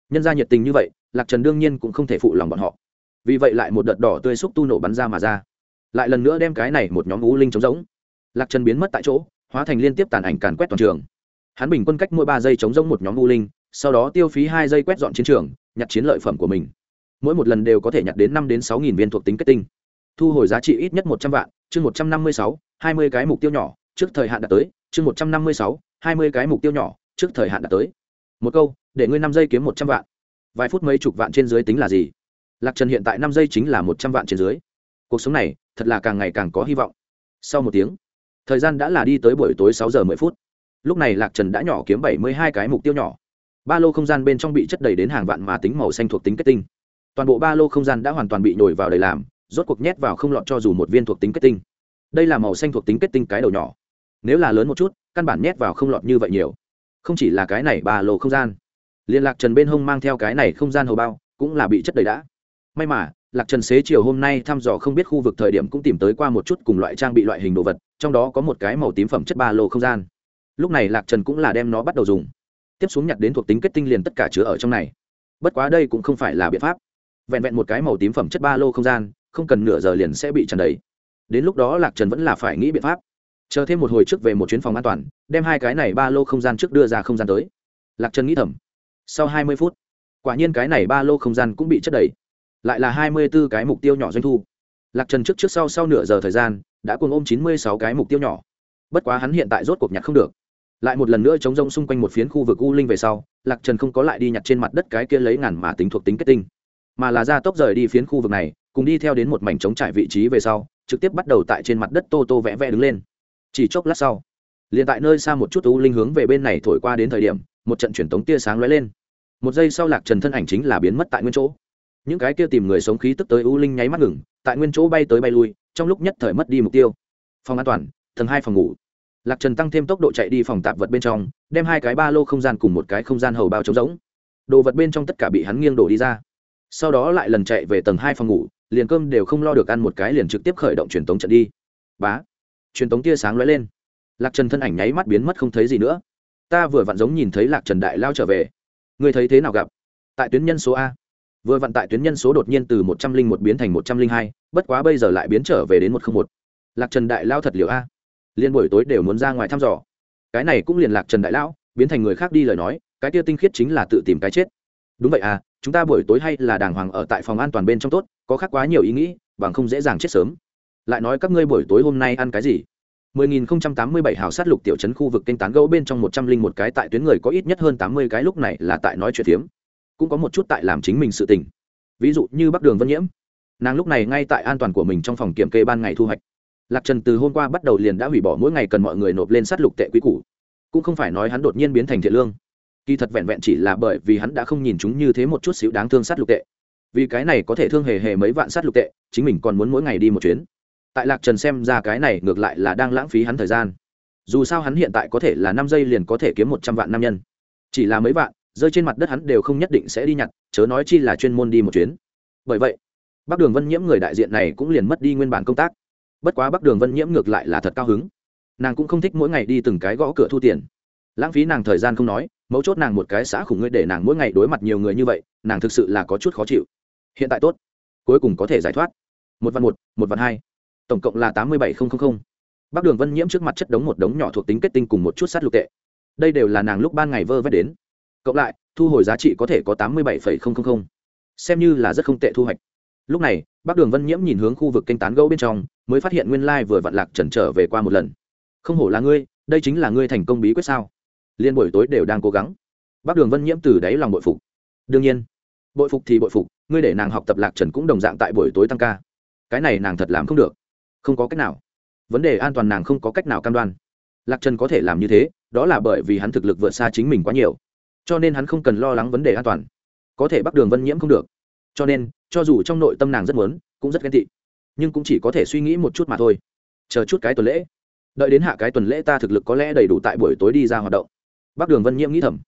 Nhân ra nhiệt tình như vậy, lạc trần đương nhiên cũng không thể phụ lòng bọn họ. Vì vậy lại một đợt đỏ tươi xúc tu nổ bắn ra mà ra. Lại lần nữa đem cái này một nhóm ưu linh trống rỗng lạc trần biến mất tại chỗ, hóa thành liên tiếp tàn ảnh càn quét toàn trường. Hắn bình quân cách mỗi ba giây chống rông một nhóm u linh, sau đó tiêu phí hai giây quét dọn chiến trường, nhặt chiến lợi phẩm của mình. Mỗi một lần đều có thể nhặt đến năm đến sáu nghìn viên thuộc tính kết tinh. Thu hồi giá trị ít nhất một trăm vạn, chương một trăm năm mươi sáu, hai mươi cái mục tiêu nhỏ, trước thời hạn đã tới, chương một trăm năm mươi sáu, hai mươi cái mục tiêu nhỏ, trước thời hạn đã tới. Một câu, để ngươi năm giây kiếm một trăm vạn. Vài phút mấy chục vạn trên dưới tính là gì? Lạc trần hiện tại năm giây chính là một trăm vạn trên dưới. Cuộc sống này, thật là càng ngày càng có hy vọng. Sau một tiếng thời gian đã là đi tới buổi tối sáu giờ mười phút. Lúc này lạc trần đã nhỏ kiếm bảy mươi hai cái mục tiêu nhỏ. Ba lô không gian bên trong bị chất đầy đến hàng vạn mà tính màu xanh thuộc tính kết tinh. Toàn bộ ba lô không gian đã hoàn toàn bị nhồi vào đầy làm, rốt cuộc nhét vào không lọt cho dù một viên thuộc tính kết tinh. Đây là màu xanh thuộc tính kết tinh cái đầu nhỏ. Nếu là lớn một chút, căn bản nhét vào không lọt như vậy nhiều. Không chỉ là cái này ba lô không gian. Liên lạc trần bên hông mang theo cái này không gian hầu bao, cũng là bị chất đầy đã. May mà lạc trần xế chiều hôm nay thăm dò không biết khu vực thời điểm cũng tìm tới qua một chút cùng loại trang bị loại hình đồ vật, trong đó có một cái màu tím phẩm chất ba lô không gian. Lúc này lạc trần cũng là đem nó bắt đầu dùng. Tiếp xuống nhặt đến thuộc tính kết tinh liền tất cả chứa ở trong này. Bất quá đây cũng không phải là biện pháp. Vẹn vẹn một cái màu tím phẩm chất ba lô không gian, không cần nửa giờ liền sẽ bị tràn đầy. Đến lúc đó lạc trần vẫn là phải nghĩ biện pháp. Chờ thêm một hồi trước về một chuyến phòng an toàn, đem hai cái này ba lô không gian trước đưa ra không gian tới. Lạc trần nghĩ thầm. Sau hai mươi phút, quả nhiên cái này ba lô không gian cũng bị chất đầy lại là hai mươi b ố cái mục tiêu nhỏ doanh thu. Lạc trần trước trước sau sau nửa giờ thời gian, đã cùng ôm chín mươi sáu cái mục tiêu nhỏ. Bất quá hắn hiện tại rốt cuộc nhặt không được. Lại một lần nữa chống rông xung quanh một phiến khu vực u linh về sau, lạc trần không có lại đi nhặt trên mặt đất cái kia lấy ngàn mà tính thuộc tính kết tinh. Mà là ra tốc rời đi phiến khu vực này, cùng đi theo đến một mảnh trống trải vị trí về sau, trực tiếp bắt đầu tại trên mặt đất tô tô vẽ vẽ đứng lên. Chỉ chốc lát sau, liền tại nơi xa một chút u linh hướng về bên này thổi qua đến thời điểm, một trận truyền tống tia sáng lóe lên. Một giây sau lạc trần thân ảnh chính là biến mất tại nguyên chỗ những cái kia tìm người sống khí tức tới u linh nháy mắt ngừng, tại nguyên chỗ bay tới bay lui, trong lúc nhất thời mất đi mục tiêu. Phòng an toàn, tầng hai phòng ngủ. Lạc trần tăng thêm tốc độ chạy đi phòng tạp vật bên trong, đem hai cái ba lô không gian cùng một cái không gian hầu bao trống rỗng. Đồ vật bên trong tất cả bị hắn nghiêng đổ đi ra. Sau đó lại lần chạy về tầng hai phòng ngủ, liền cơm đều không lo được ăn một cái liền trực tiếp khởi động truyền tống trận đi. Bá, truyền tống tia sáng lóe lên. Lạc trần thân ảnh nháy mắt biến mất không thấy gì nữa. Ta vừa vặn giống nhìn thấy lạc trần đại lao trở về. Người thấy thế nào gặp? Tại tuyến nhân số a vừa vặn tại tuyến nhân số đột nhiên từ một trăm linh một biến thành một trăm linh hai, bất quá bây giờ lại biến trở về đến một trăm một. Lạc trần đại lao thật liệu a. Liên buổi tối đều muốn ra ngoài thăm dò. Cái này cũng liền lạc trần đại lão biến thành người khác đi lời nói, cái kia tinh khiết chính là tự tìm cái chết. Đúng vậy à chúng ta buổi tối hay là đàng hoàng ở tại phòng an toàn bên trong tốt, có khác quá nhiều ý nghĩ, bằng không dễ dàng chết sớm. Lại nói các ngươi buổi tối hôm nay ăn cái gì? 10.087 hào sát lục tiểu trấn khu vực kênh tán gẫu bên trong 101 cái tại tuyến người có ít nhất hơn 80 cái, lúc này là tại nói chuyện thiếm. Cũng có một chút tại làm chính mình sự tình. Ví dụ như Bắc Đường Vân Nhiễm. Nàng lúc này ngay tại an toàn của mình trong phòng kiểm kê ban ngày thu hoạch. Lạc Trần từ hôm qua bắt đầu liền đã hủy bỏ mỗi ngày cần mọi người nộp lên sát lục tệ quý củ. Cũng không phải nói hắn đột nhiên biến thành thiện lương. Kỳ thật vẹn vẹn chỉ là bởi vì hắn đã không nhìn chúng như thế một chút xíu đáng thương sát lục tệ. Vì cái này có thể thương hề hề mấy vạn sát lục tệ, chính mình còn muốn mỗi ngày đi một chuyến tại lạc trần xem ra cái này ngược lại là đang lãng phí hắn thời gian dù sao hắn hiện tại có thể là năm giây liền có thể kiếm một trăm vạn nam nhân chỉ là mấy vạn rơi trên mặt đất hắn đều không nhất định sẽ đi nhặt, chớ nói chi là chuyên môn đi một chuyến. Bởi vậy, bắc đường vân nhiễm người đại diện này cũng liền mất đi nguyên bản công tác. Bất quá bắc đường vân nhiễm ngược lại là thật cao hứng. Nàng cũng không thích mỗi ngày đi từng cái gõ cửa thu tiền. Lãng phí nàng thời gian không nói, mấu chốt nàng một cái xã khủng ngươi để nàng mỗi ngày đối mặt nhiều người như vậy, nàng thực sự là có chút khó chịu. Hiện tại tốt, cuối cùng có thể giải thoát. Một vạn một một vạn hai, tổng cộng là tám mươi bảy nghìn. Bắc đường vân nhiễm trước mặt chất đống một đống nhỏ thuộc tính kết tinh cùng một chút sát lục tệ. Đây đều là nàng lúc ban ngày vơ vét đến cộng lại, thu hồi giá trị có thể có tám mươi bảy xem như là rất không tệ thu hoạch. Lúc này, bắc đường vân nhiễm nhìn hướng khu vực kênh tán gẫu bên trong, mới phát hiện nguyên lai vừa vặn lạc trần trở về qua một lần. Không hổ là ngươi, đây chính là ngươi thành công bí quyết sao? Liên buổi tối đều đang cố gắng. Bắc đường vân nhiễm từ đáy lòng bội phục. Đương nhiên, bội phục thì bội phục, ngươi để nàng học tập lạc trần cũng đồng dạng tại buổi tối tăng ca. Cái này nàng thật làm không được. Không có cách nào. Vấn đề an toàn nàng không có cách nào cam đoan. Lạc trần có thể làm như thế, đó là bởi vì hắn thực lực vượt xa chính mình quá nhiều cho nên hắn không cần lo lắng vấn đề an toàn. Có thể Bắc đường vân nhiễm không được. Cho nên, cho dù trong nội tâm nàng rất muốn, cũng rất ghen tị. Nhưng cũng chỉ có thể suy nghĩ một chút mà thôi. Chờ chút cái tuần lễ. Đợi đến hạ cái tuần lễ ta thực lực có lẽ đầy đủ tại buổi tối đi ra hoạt động. Bắc đường vân nhiễm nghĩ thầm.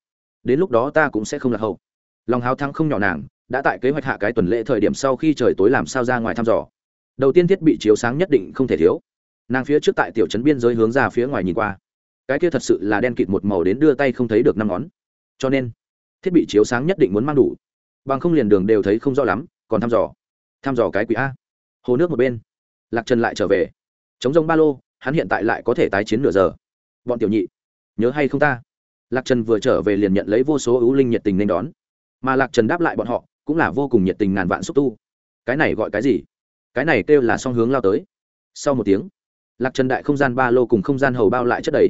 Đến lúc đó ta cũng sẽ không lạc hậu. Lòng hào thắng không nhỏ nàng, đã tại kế hoạch hạ cái tuần lễ thời điểm sau khi trời tối làm sao ra ngoài thăm dò. Đầu tiên thiết bị chiếu sáng nhất định không thể thiếu. Nàng phía trước tại tiểu trấn biên giới hướng ra phía ngoài nhìn qua. Cái kia thật sự là đen kịt một màu đến đưa tay không thấy được năm ngón cho nên thiết bị chiếu sáng nhất định muốn mang đủ bằng không liền đường đều thấy không rõ lắm còn thăm dò thăm dò cái quỷ a hồ nước một bên lạc trần lại trở về chống rông ba lô hắn hiện tại lại có thể tái chiến nửa giờ bọn tiểu nhị nhớ hay không ta lạc trần vừa trở về liền nhận lấy vô số ưu linh nhiệt tình nên đón mà lạc trần đáp lại bọn họ cũng là vô cùng nhiệt tình ngàn vạn xúc tu cái này gọi cái gì cái này kêu là song hướng lao tới sau một tiếng lạc trần đại không gian ba lô cùng không gian hầu bao lại chất đầy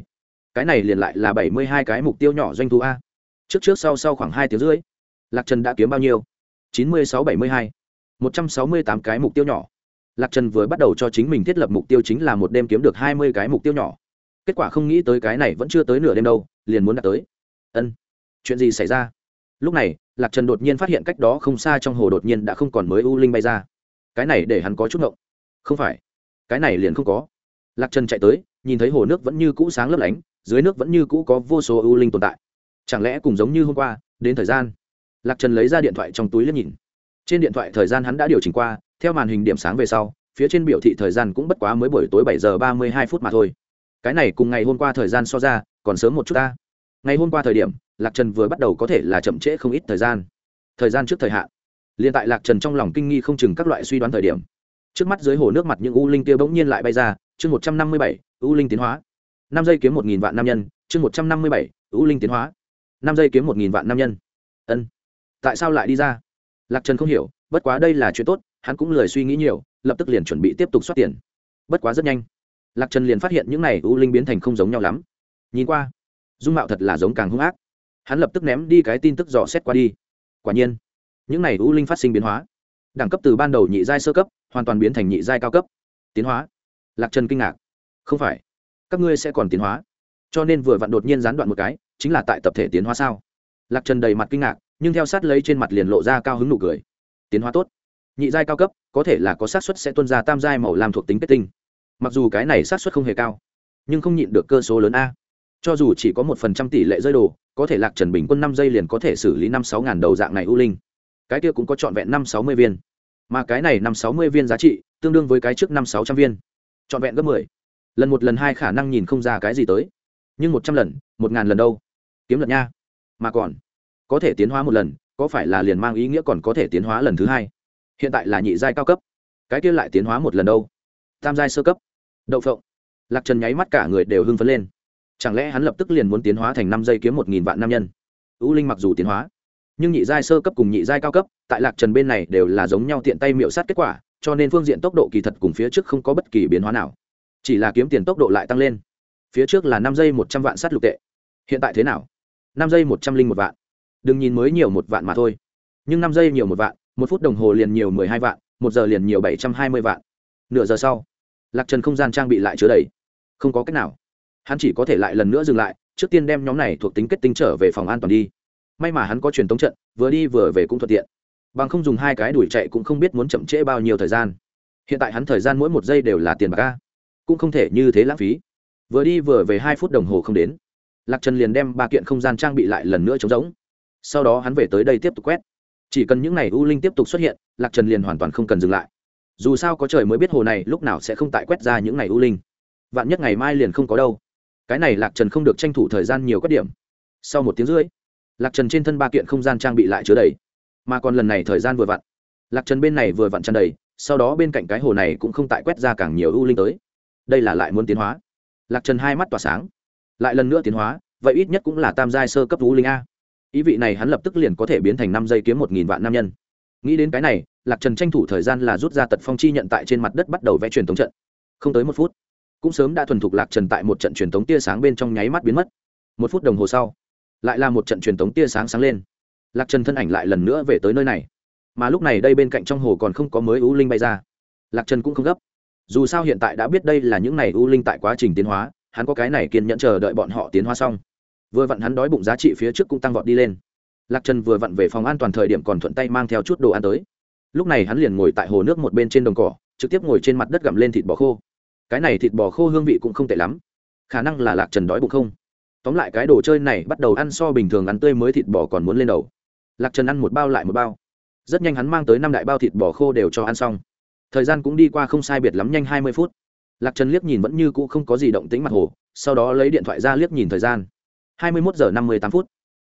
cái này liền lại là bảy mươi hai cái mục tiêu nhỏ doanh thu a trước trước sau sau khoảng hai tiếng rưỡi, lạc trần đã kiếm bao nhiêu? Chín mươi sáu bảy mươi hai. Một trăm sáu mươi tám cái mục tiêu nhỏ. Lạc trần vừa bắt đầu cho chính mình thiết lập mục tiêu chính là một đêm kiếm được hai mươi cái mục tiêu nhỏ. Kết quả không nghĩ tới cái này vẫn chưa tới nửa đêm đâu, liền muốn đạt tới. Ân, chuyện gì xảy ra? Lúc này, lạc trần đột nhiên phát hiện cách đó không xa trong hồ đột nhiên đã không còn mới u linh bay ra. Cái này để hắn có chút ngộng. Không phải, cái này liền không có. Lạc trần chạy tới, nhìn thấy hồ nước vẫn như cũ sáng lấp lánh, dưới nước vẫn như cũ có vô số u linh tồn tại chẳng lẽ cùng giống như hôm qua, đến thời gian? Lạc trần lấy ra điện thoại trong túi liếc nhìn. Trên điện thoại thời gian hắn đã điều chỉnh qua, theo màn hình điểm sáng về sau, phía trên biểu thị thời gian cũng bất quá mới buổi tối bảy giờ ba mươi hai phút mà thôi. Cái này cùng ngày hôm qua thời gian so ra, còn sớm một chút ta. Ngày hôm qua thời điểm, lạc trần vừa bắt đầu có thể là chậm trễ không ít thời gian. Thời gian trước thời hạn. Liền tại lạc trần trong lòng kinh nghi không chừng các loại suy đoán thời điểm. Trước mắt dưới hồ nước mặt những u linh kia bỗng nhiên lại bay ra, chương một trăm năm mươi bảy, u linh tiến hóa. Năm giây kiếm một nghìn vạn nam nhân, chương một trăm năm mươi bảy, u linh tiến hóa năm giây kiếm một nghìn vạn nam nhân. Ân. Tại sao lại đi ra? Lạc trần không hiểu, bất quá đây là chuyện tốt, hắn cũng lười suy nghĩ nhiều, lập tức liền chuẩn bị tiếp tục xuất tiền. Bất quá rất nhanh, lạc trần liền phát hiện những này u linh biến thành không giống nhau lắm. Nhìn qua, dung mạo thật là giống càng hung ác. Hắn lập tức ném đi cái tin tức dò xét qua đi. Quả nhiên, những này u linh phát sinh biến hóa. Đẳng cấp từ ban đầu nhị giai sơ cấp, hoàn toàn biến thành nhị giai cao cấp. Tiến hóa. Lạc trần kinh ngạc. Không phải. Các ngươi sẽ còn tiến hóa cho nên vừa vặn đột nhiên gián đoạn một cái, chính là tại tập thể tiến hóa sao. Lạc trần đầy mặt kinh ngạc, nhưng theo sát lấy trên mặt liền lộ ra cao hứng nụ cười. Tiến hóa tốt. Nhị giai cao cấp, có thể là có xác suất sẽ tuân ra tam giai màu làm thuộc tính kết tinh. Mặc dù cái này xác suất không hề cao, nhưng không nhịn được cơ số lớn a. Cho dù chỉ có một phần trăm tỷ lệ rơi đồ, có thể lạc trần bình quân năm giây liền có thể xử lý năm sáu ngàn đầu dạng này u linh. Cái kia cũng có trọn vẹn năm sáu mươi viên. Mà cái này năm sáu mươi viên giá trị, tương đương với cái trước năm sáu trăm viên. Trọn vẹn gấp mười. Lần một lần hai khả năng nhìn không ra cái gì tới nhưng một trăm lần, một ngàn lần đâu? Kiếm lần nha. Mà còn, có thể tiến hóa một lần, có phải là liền mang ý nghĩa còn có thể tiến hóa lần thứ hai? Hiện tại là nhị giai cao cấp. Cái kia lại tiến hóa một lần đâu? Tam giai sơ cấp. Đậu phộng. Lạc trần nháy mắt cả người đều hưng phấn lên. Chẳng lẽ hắn lập tức liền muốn tiến hóa thành năm giây kiếm một nghìn vạn nam nhân? U linh mặc dù tiến hóa, nhưng nhị giai sơ cấp cùng nhị giai cao cấp, tại lạc trần bên này đều là giống nhau tiện tay miệu sát kết quả, cho nên phương diện tốc độ kỳ thật cùng phía trước không có bất kỳ biến hóa nào. Chỉ là kiếm tiền tốc độ lại tăng lên phía trước là năm giây một trăm vạn sát lục tệ. Hiện tại thế nào? Năm giây một trăm linh một vạn. Đừng nhìn mới nhiều một vạn mà thôi. Nhưng năm giây nhiều một vạn, một phút đồng hồ liền nhiều mười hai vạn, một giờ liền nhiều bảy trăm hai mươi vạn. Nửa giờ sau, lạc trần không gian trang bị lại chứa đầy. Không có cách nào. Hắn chỉ có thể lại lần nữa dừng lại, trước tiên đem nhóm này thuộc tính kết tinh trở về phòng an toàn đi. May mà hắn có truyền tống trận, vừa đi vừa về cũng thuận tiện. Bằng không dùng hai cái đuổi chạy cũng không biết muốn chậm trễ bao nhiêu thời gian. Hiện tại hắn thời gian mỗi một giây đều là tiền bạc ca cũng không thể như thế lãng phí vừa đi vừa về hai phút đồng hồ không đến. Lạc trần liền đem ba kiện không gian trang bị lại lần nữa trống rỗng. Sau đó hắn về tới đây tiếp tục quét. Chỉ cần những n à y u linh tiếp tục xuất hiện, lạc trần liền hoàn toàn không cần dừng lại. Dù sao có trời mới biết hồ này lúc nào sẽ không tại quét ra những n à y u linh. Vạn nhất ngày mai liền không có đâu. Cái này lạc trần không được tranh thủ thời gian nhiều các điểm. Sau một tiếng rưỡi, lạc trần trên thân ba kiện không gian trang bị lại chứa đầy. Mà còn lần này thời gian vừa vặn. Lạc trần bên này vừa vặn tràn đầy, sau đó bên cạnh cái hồ này cũng không tại quét ra càng nhiều u linh tới. Đây là lại muốn tiến hóa lạc trần hai mắt tỏa sáng. Lại lần nữa tiến hóa, vậy ít nhất cũng là tam giai sơ cấp vũ linh a. Ý vị này hắn lập tức liền có thể biến thành năm giây kiếm một nghìn vạn nam nhân. Nghĩ đến cái này, lạc trần tranh thủ thời gian là rút ra tật phong chi nhận tại trên mặt đất bắt đầu vẽ truyền thống trận. Không tới một phút, cũng sớm đã thuần thục lạc trần tại một trận truyền thống tia sáng bên trong nháy mắt biến mất. Một phút đồng hồ sau, lại là một trận truyền thống tia sáng sáng lên. Lạc trần thân ảnh lại lần nữa về tới nơi này. Mà lúc này đây bên cạnh trong hồ còn không có mới ưu linh bay ra. Lạc trần cũng không gấp dù sao hiện tại đã biết đây là những này u linh tại quá trình tiến hóa, hắn có cái này kiên nhẫn chờ đợi bọn họ tiến hóa xong. Vừa vặn hắn đói bụng giá trị phía trước cũng tăng vọt đi lên. Lạc trần vừa vặn về phòng an toàn thời điểm còn thuận tay mang theo chút đồ ăn tới. Lúc này hắn liền ngồi tại hồ nước một bên trên đồng cỏ, trực tiếp ngồi trên mặt đất gặm lên thịt bò khô. Cái này thịt bò khô hương vị cũng không tệ lắm. Khả năng là lạc trần đói bụng không? Tóm lại cái đồ chơi này bắt đầu ăn so bình thường ăn tươi mới thịt bò còn muốn lên đầu. Lạc trần ăn một bao lại một bao. Rất nhanh hắn mang tới năm đại bao thịt bò khô đều cho ăn xong thời gian cũng đi qua không sai biệt lắm nhanh hai mươi phút. Lạc trần liếc nhìn vẫn như cũ không có gì động tính mặt hồ, sau đó lấy điện thoại ra liếc nhìn thời gian. hai mươi mốt giờ năm mươi tám phút,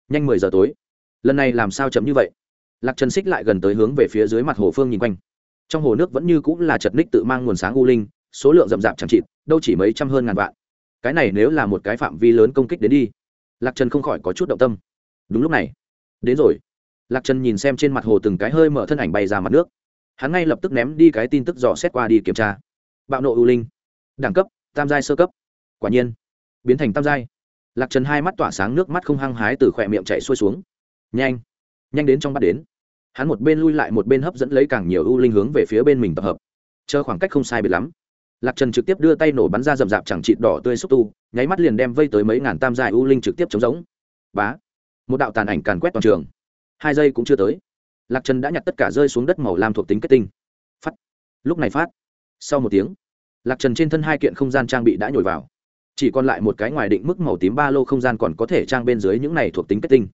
nhanh mười giờ tối. Lần này làm sao chậm như vậy? Lạc trần xích lại gần tới hướng về phía dưới mặt hồ phương nhìn quanh. Trong hồ nước vẫn như cũng là chật ních tự mang nguồn sáng u linh, số lượng rậm rạp chẳng chịt, đâu chỉ mấy trăm hơn ngàn vạn. Cái này nếu là một cái phạm vi lớn công kích đến đi, lạc trần không khỏi có chút động tâm. Đúng lúc này, đến rồi. Lạc trần nhìn xem trên mặt hồ từng cái hơi mở thân ảnh bay ra mặt nước hắn ngay lập tức ném đi cái tin tức dò xét qua đi kiểm tra. Bạo nộ ưu linh. Đẳng cấp, tam giai sơ cấp. Quả nhiên, biến thành tam giai. Lạc trần hai mắt tỏa sáng, nước mắt không hăng hái từ khỏe miệng chạy xuôi xuống. Nhanh nhanh đến trong bắt đến. Hắn một bên lui lại một bên hấp dẫn lấy càng nhiều ưu linh hướng về phía bên mình tập hợp. Chờ khoảng cách không sai biệt lắm, lạc trần trực tiếp đưa tay nổ bắn ra rậm rạp chẳng chịt đỏ tươi xúc tu, nháy mắt liền đem vây tới mấy ngàn tam giai ưu linh trực tiếp chống giống bá, một đạo tàn ảnh càn quét toàn trường. Hai giây cũng chưa tới lạc trần đã nhặt tất cả rơi xuống đất màu lam thuộc tính kết tinh phát lúc này phát sau một tiếng lạc trần trên thân hai kiện không gian trang bị đã nhồi vào chỉ còn lại một cái ngoài định mức màu tím ba lô không gian còn có thể trang bên dưới những này thuộc tính kết tinh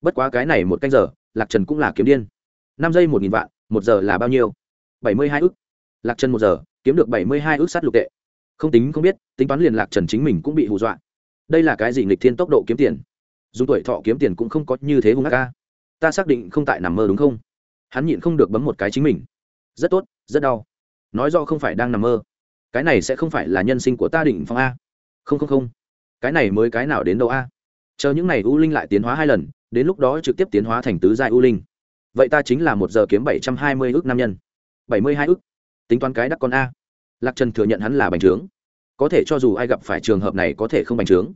bất quá cái này một canh giờ lạc trần cũng là kiếm điên năm giây một nghìn vạn một giờ là bao nhiêu bảy mươi hai ức lạc trần một giờ kiếm được bảy mươi hai ước sắt lục tệ không tính không biết tính toán liền lạc trần chính mình cũng bị hù dọa đây là cái gì nghịch thiên tốc độ kiếm tiền dùng tuổi thọ kiếm tiền cũng không có như thế hung hạ ca ta xác định không tại nằm mơ đúng không? Hắn nhịn không được bấm một cái chính mình. Rất tốt, rất đau. Nói do không phải đang nằm mơ. Cái này sẽ không phải là nhân sinh của ta đỉnh phong a. Không không không. Cái này mới cái nào đến đâu a? Chờ những này u linh lại tiến hóa hai lần, đến lúc đó trực tiếp tiến hóa thành tứ giai u linh. Vậy ta chính là một giờ kiếm bảy trăm hai mươi ước nam nhân. bảy mươi hai ước tính toán cái đắc con a. Lạc trần thừa nhận hắn là bành trướng. Có thể cho dù ai gặp phải trường hợp này có thể không bành trướng.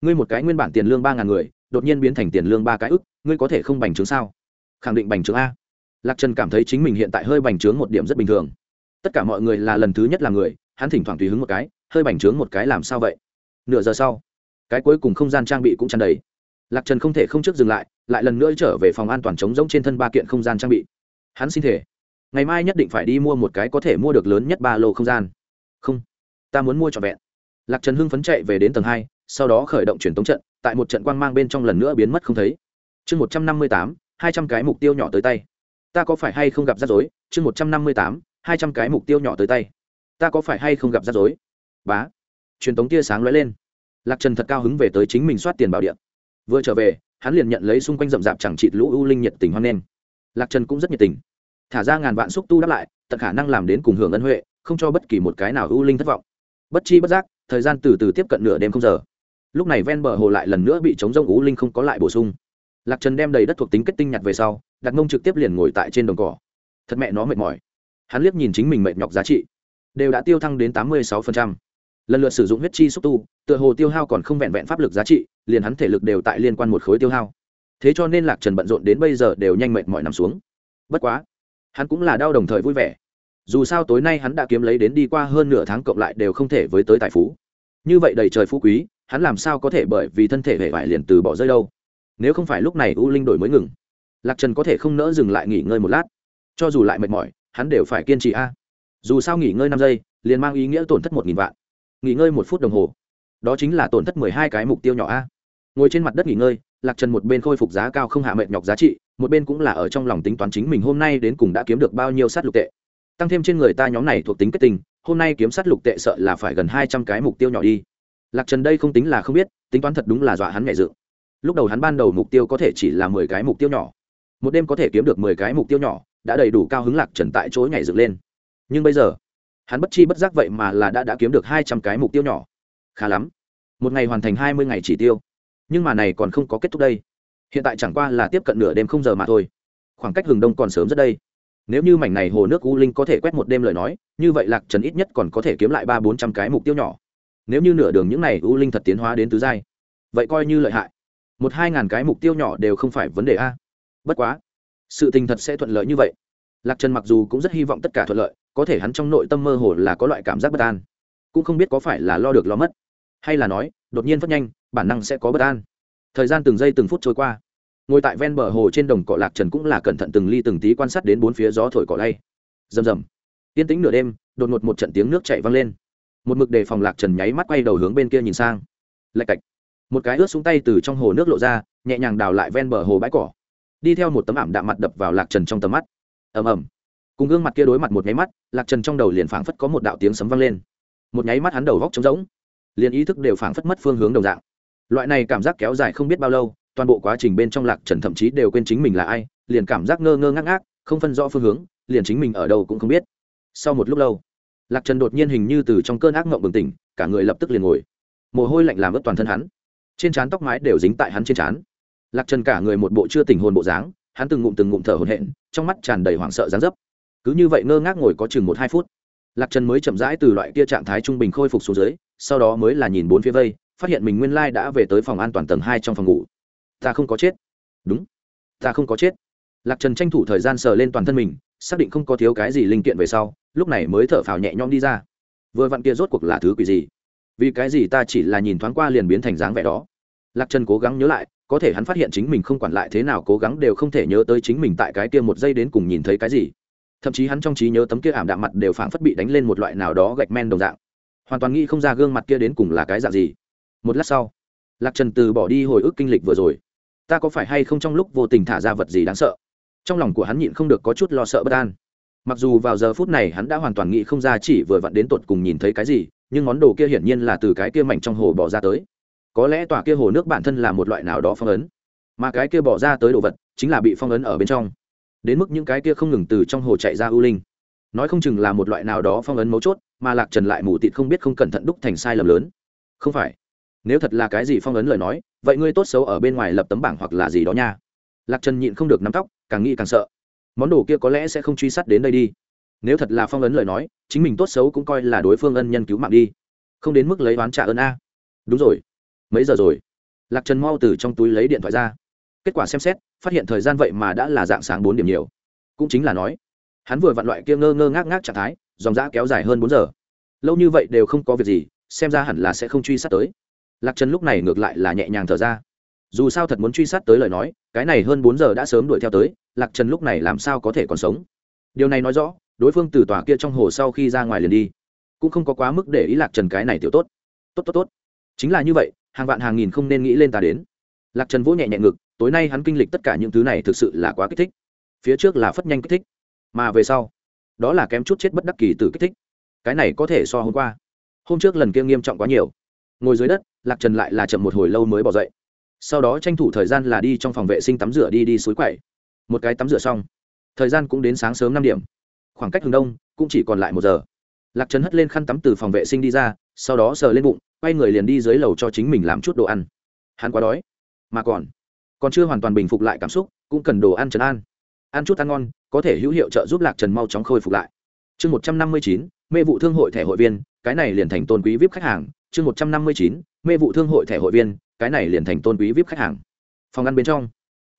Ngươi một cái nguyên bản tiền lương ba ngàn người, đột nhiên biến thành tiền lương ba cái ức ngươi có thể không bành trướng sao? Khẳng định bành trướng a. Lạc trần cảm thấy chính mình hiện tại hơi bành trướng một điểm rất bình thường. Tất cả mọi người là lần thứ nhất là người, hắn thỉnh thoảng tùy hứng một cái, hơi bành trướng một cái làm sao vậy? Nửa giờ sau, cái cuối cùng không gian trang bị cũng tràn đầy. Lạc trần không thể không trước dừng lại lại lần nữa trở về phòng an toàn chống rỗng trên thân ba kiện không gian trang bị. Hắn xin thể ngày mai nhất định phải đi mua một cái có thể mua được lớn nhất ba lô không gian. Không, ta muốn mua trọn vẹn. Lạc trần hưng phấn chạy về đến tầng hai, sau đó khởi động truyền tống trận, tại một trận quang mang bên trong lần nữa biến mất không thấy chương một trăm năm mươi tám, hai trăm cái mục tiêu nhỏ tới tay. Ta có phải hay không gặp rắc rối? Chương một trăm năm mươi tám, hai trăm cái mục tiêu nhỏ tới tay. Ta có phải hay không gặp rắc rối? Bá. Truyền tống tia sáng lóe lên. Lạc trần thật cao hứng về tới chính mình soát tiền bảo điện. Vừa trở về, hắn liền nhận lấy xung quanh rậm rạp chẳng chịt lũ ưu linh nhiệt tình hoan nghênh. Lạc trần cũng rất nhiệt tình. Thả ra ngàn vạn xúc tu đáp lại, tận khả năng làm đến cùng hưởng ân huệ, không cho bất kỳ một cái nào ưu linh thất vọng. Bất chi bất giác, thời gian từ từ tiếp cận nửa đêm không giờ. Lúc này ven bờ hồ lại lần nữa bị chống rông ú linh không có lại bổ sung lạc trần đem đầy đất thuộc tính kết tinh nhặt về sau đặt mông trực tiếp liền ngồi tại trên đồng cỏ. Thật mẹ nó mệt mỏi. Hắn liếc nhìn chính mình mệt nhọc giá trị. Đều đã tiêu thăng đến tám mươi sáu lần lượt sử dụng huyết chi xúc tu, tựa hồ tiêu hao còn không vẹn vẹn pháp lực giá trị, liền hắn thể lực đều tại liên quan một khối tiêu hao. Thế cho nên lạc trần bận rộn đến bây giờ đều nhanh mệt mỏi nằm xuống. Bất quá, hắn cũng là đau đồng thời vui vẻ. Dù sao tối nay hắn đã kiếm lấy đến đi qua hơn nửa tháng cộng lại đều không thể với tới tài phú. Như vậy đầy trời phú quý, hắn làm sao có thể bởi vì thân thể hệ vải liền từ bỏ rơi đâu? Nếu không phải lúc này u linh đổi mới ngừng, lạc trần có thể không nỡ dừng lại nghỉ ngơi một lát. Cho dù lại mệt mỏi, hắn đều phải kiên trì a. Dù sao nghỉ ngơi năm giây, liền mang ý nghĩa tổn thất một nghìn vạn. Nghỉ ngơi một phút đồng hồ, đó chính là tổn thất mười hai cái mục tiêu nhỏ a. Ngồi trên mặt đất nghỉ ngơi, lạc trần một bên khôi phục giá cao không hạ mệt nhọc giá trị, một bên cũng là ở trong lòng tính toán chính mình hôm nay đến cùng đã kiếm được bao nhiêu sát lục tệ. Tăng thêm trên người ta nhóm này thuộc tính kết tình hôm nay kiếm sát lục tệ sợ là phải gần hai trăm cái mục tiêu nhỏ đi. Lạc trần đây không tính là không biết, tính toán thật đúng là dọa hắn nhẹ dự lúc đầu hắn ban đầu mục tiêu có thể chỉ là mười cái mục tiêu nhỏ. Một đêm có thể kiếm được mười cái mục tiêu nhỏ, đã đầy đủ cao hứng lạc trần tại chỗ nhảy dựng lên. Nhưng bây giờ, hắn bất chi bất giác vậy mà là đã đã kiếm được hai trăm cái mục tiêu nhỏ. Khá lắm. Một ngày hoàn thành hai mươi ngày chỉ tiêu. Nhưng mà này còn không có kết thúc đây. Hiện tại chẳng qua là tiếp cận nửa đêm không giờ mà thôi. Khoảng cách hừng đông còn sớm rất đây. Nếu như mảnh này hồ nước u linh có thể quét một đêm lời nói, như vậy lạc trần ít nhất còn có thể kiếm lại ba bốn trăm cái mục tiêu nhỏ. Nếu như nửa đường những này u linh thật tiến hóa đến tứ giai, vậy coi như lợi hại một hai ngàn cái mục tiêu nhỏ đều không phải vấn đề a. Bất quá, sự tình thật sẽ thuận lợi như vậy. Lạc trần mặc dù cũng rất hy vọng tất cả thuận lợi, có thể hắn trong nội tâm mơ hồ là có loại cảm giác bất an. Cũng không biết có phải là lo được lo mất, hay là nói, đột nhiên phát nhanh, bản năng sẽ có bất an. Thời gian từng giây từng phút trôi qua. Ngồi tại ven bờ hồ trên đồng cỏ, lạc trần cũng là cẩn thận từng ly từng tí quan sát đến bốn phía gió thổi cỏ lay. Rầm rầm. Yên tĩnh nửa đêm, đột ngột một trận tiếng nước chạy văng lên. Một mực đề phòng lạc trần nháy mắt quay đầu hướng bên kia nhìn sang. Lạch cạch một cái ướt xuống tay từ trong hồ nước lộ ra, nhẹ nhàng đào lại ven bờ hồ bãi cỏ. Đi theo một tấm ảm đạm mặt đập vào lạc trần trong tầm mắt. Ầm ầm. Cùng gương mặt kia đối mặt một nháy mắt, lạc trần trong đầu liền phảng phất có một đạo tiếng sấm vang lên. Một nháy mắt hắn đầu góc trống rỗng, liền ý thức đều phảng phất mất phương hướng đồng dạng. Loại này cảm giác kéo dài không biết bao lâu, toàn bộ quá trình bên trong lạc trần thậm chí đều quên chính mình là ai, liền cảm giác ngơ ngơ ngác ngác, không phân rõ phương hướng, liền chính mình ở đâu cũng không biết. Sau một lúc lâu, lạc trần đột nhiên hình như từ trong cơn ác mộng bừng tỉnh, cả người lập tức liền ngồi. Mồ hôi lạnh làm ướt toàn thân hắn trên trán tóc mái đều dính tại hắn trên trán. Lạc trần cả người một bộ chưa tỉnh hồn bộ dáng, hắn từng ngụm từng ngụm thở hồn hện trong mắt tràn đầy hoảng sợ dáng dấp. Cứ như vậy ngơ ngác ngồi có chừng một hai phút, lạc trần mới chậm rãi từ loại kia trạng thái trung bình khôi phục xuống dưới, sau đó mới là nhìn bốn phía vây, phát hiện mình nguyên lai đã về tới phòng an toàn tầng hai trong phòng ngủ. Ta không có chết. Đúng. Ta không có chết. Lạc trần tranh thủ thời gian sờ lên toàn thân mình, xác định không có thiếu cái gì linh kiện về sau, lúc này mới thở phào nhẹ nhõm đi ra. Vừa vặn kia rốt cuộc là thứ quỷ gì? Vì cái gì ta chỉ là nhìn thoáng qua liền biến thành dáng vẻ đó? Lạc trần cố gắng nhớ lại, có thể hắn phát hiện chính mình không quản lại thế nào cố gắng đều không thể nhớ tới chính mình tại cái kia một giây đến cùng nhìn thấy cái gì. Thậm chí hắn trong trí nhớ tấm kia ảm đạm mặt đều phảng phất bị đánh lên một loại nào đó gạch men đồng dạng. Hoàn toàn nghĩ không ra gương mặt kia đến cùng là cái dạng gì. Một lát sau, lạc trần từ bỏ đi hồi ức kinh lịch vừa rồi. Ta có phải hay không trong lúc vô tình thả ra vật gì đáng sợ? Trong lòng của hắn nhịn không được có chút lo sợ bất an. Mặc dù vào giờ phút này hắn đã hoàn toàn nghĩ không ra chỉ vừa vặn đến tột cùng nhìn thấy cái gì, nhưng món đồ kia hiển nhiên là từ cái kia mảnh trong hồ bỏ ra tới có lẽ tòa kia hồ nước bản thân là một loại nào đó phong ấn, mà cái kia bỏ ra tới đồ vật chính là bị phong ấn ở bên trong. Đến mức những cái kia không ngừng từ trong hồ chạy ra ưu linh. Nói không chừng là một loại nào đó phong ấn mấu chốt, mà lạc trần lại mù tịt không biết không cẩn thận đúc thành sai lầm lớn. Không phải. Nếu thật là cái gì phong ấn lời nói, vậy ngươi tốt xấu ở bên ngoài lập tấm bảng hoặc là gì đó nha. Lạc trần nhịn không được nắm tóc, càng nghĩ càng sợ. Món đồ kia có lẽ sẽ không truy sát đến đây đi. Nếu thật là phong ấn lời nói, chính mình tốt xấu cũng coi là đối phương ân nhân cứu mạng đi. Không đến mức lấy oán trả ơn a. Đúng rồi mấy giờ rồi? Lạc trần mau từ trong túi lấy điện thoại ra. Kết quả xem xét, phát hiện thời gian vậy mà đã là dạng sáng bốn điểm nhiều. Cũng chính là nói, hắn vừa vặn loại kia ngơ ngơ ngác ngác trạng thái, dòng dã kéo dài hơn bốn giờ. Lâu như vậy đều không có việc gì, xem ra hẳn là sẽ không truy sát tới. Lạc trần lúc này ngược lại là nhẹ nhàng thở ra. Dù sao thật muốn truy sát tới lời nói, cái này hơn bốn giờ đã sớm đuổi theo tới, lạc trần lúc này làm sao có thể còn sống? Điều này nói rõ, đối phương từ tòa kia trong hồ sau khi ra ngoài liền đi, cũng không có quá mức để ý lạc trần cái này tiểu tốt. Tốt tốt tốt chính là như vậy, hàng vạn hàng nghìn không nên nghĩ lên ta đến. Lạc trần vỗ nhẹ nhẹ ngực, tối nay hắn kinh lịch tất cả những thứ này thực sự là quá kích thích. Phía trước là phất nhanh kích thích, mà về sau, đó là kém chút chết bất đắc kỳ từ kích thích. Cái này có thể so hôm qua. Hôm trước lần kia nghiêm trọng quá nhiều. Ngồi dưới đất, lạc trần lại là chậm một hồi lâu mới bỏ dậy. Sau đó tranh thủ thời gian là đi trong phòng vệ sinh tắm rửa đi đi suối quậy. Một cái tắm rửa xong, thời gian cũng đến sáng sớm năm điểm. Khoảng cách hướng đông, cũng chỉ còn lại một giờ lạc trần hất lên khăn tắm từ phòng vệ sinh đi ra, sau đó sờ lên bụng, quay người liền đi dưới lầu cho chính mình làm chút đồ ăn. Hắn quá đói. Mà còn còn chưa hoàn toàn bình phục lại cảm xúc, cũng cần đồ ăn trần an. Ăn chút ăn ngon, có thể hữu hiệu trợ giúp lạc trần mau chóng khôi phục lại. Chương một trăm năm mươi chín, mê vụ thương hội thẻ hội viên, cái này liền thành tôn quý vip khách hàng. Chương một trăm năm mươi chín, mê vụ thương hội thẻ hội viên, cái này liền thành tôn quý vip khách hàng. Phòng ăn bên trong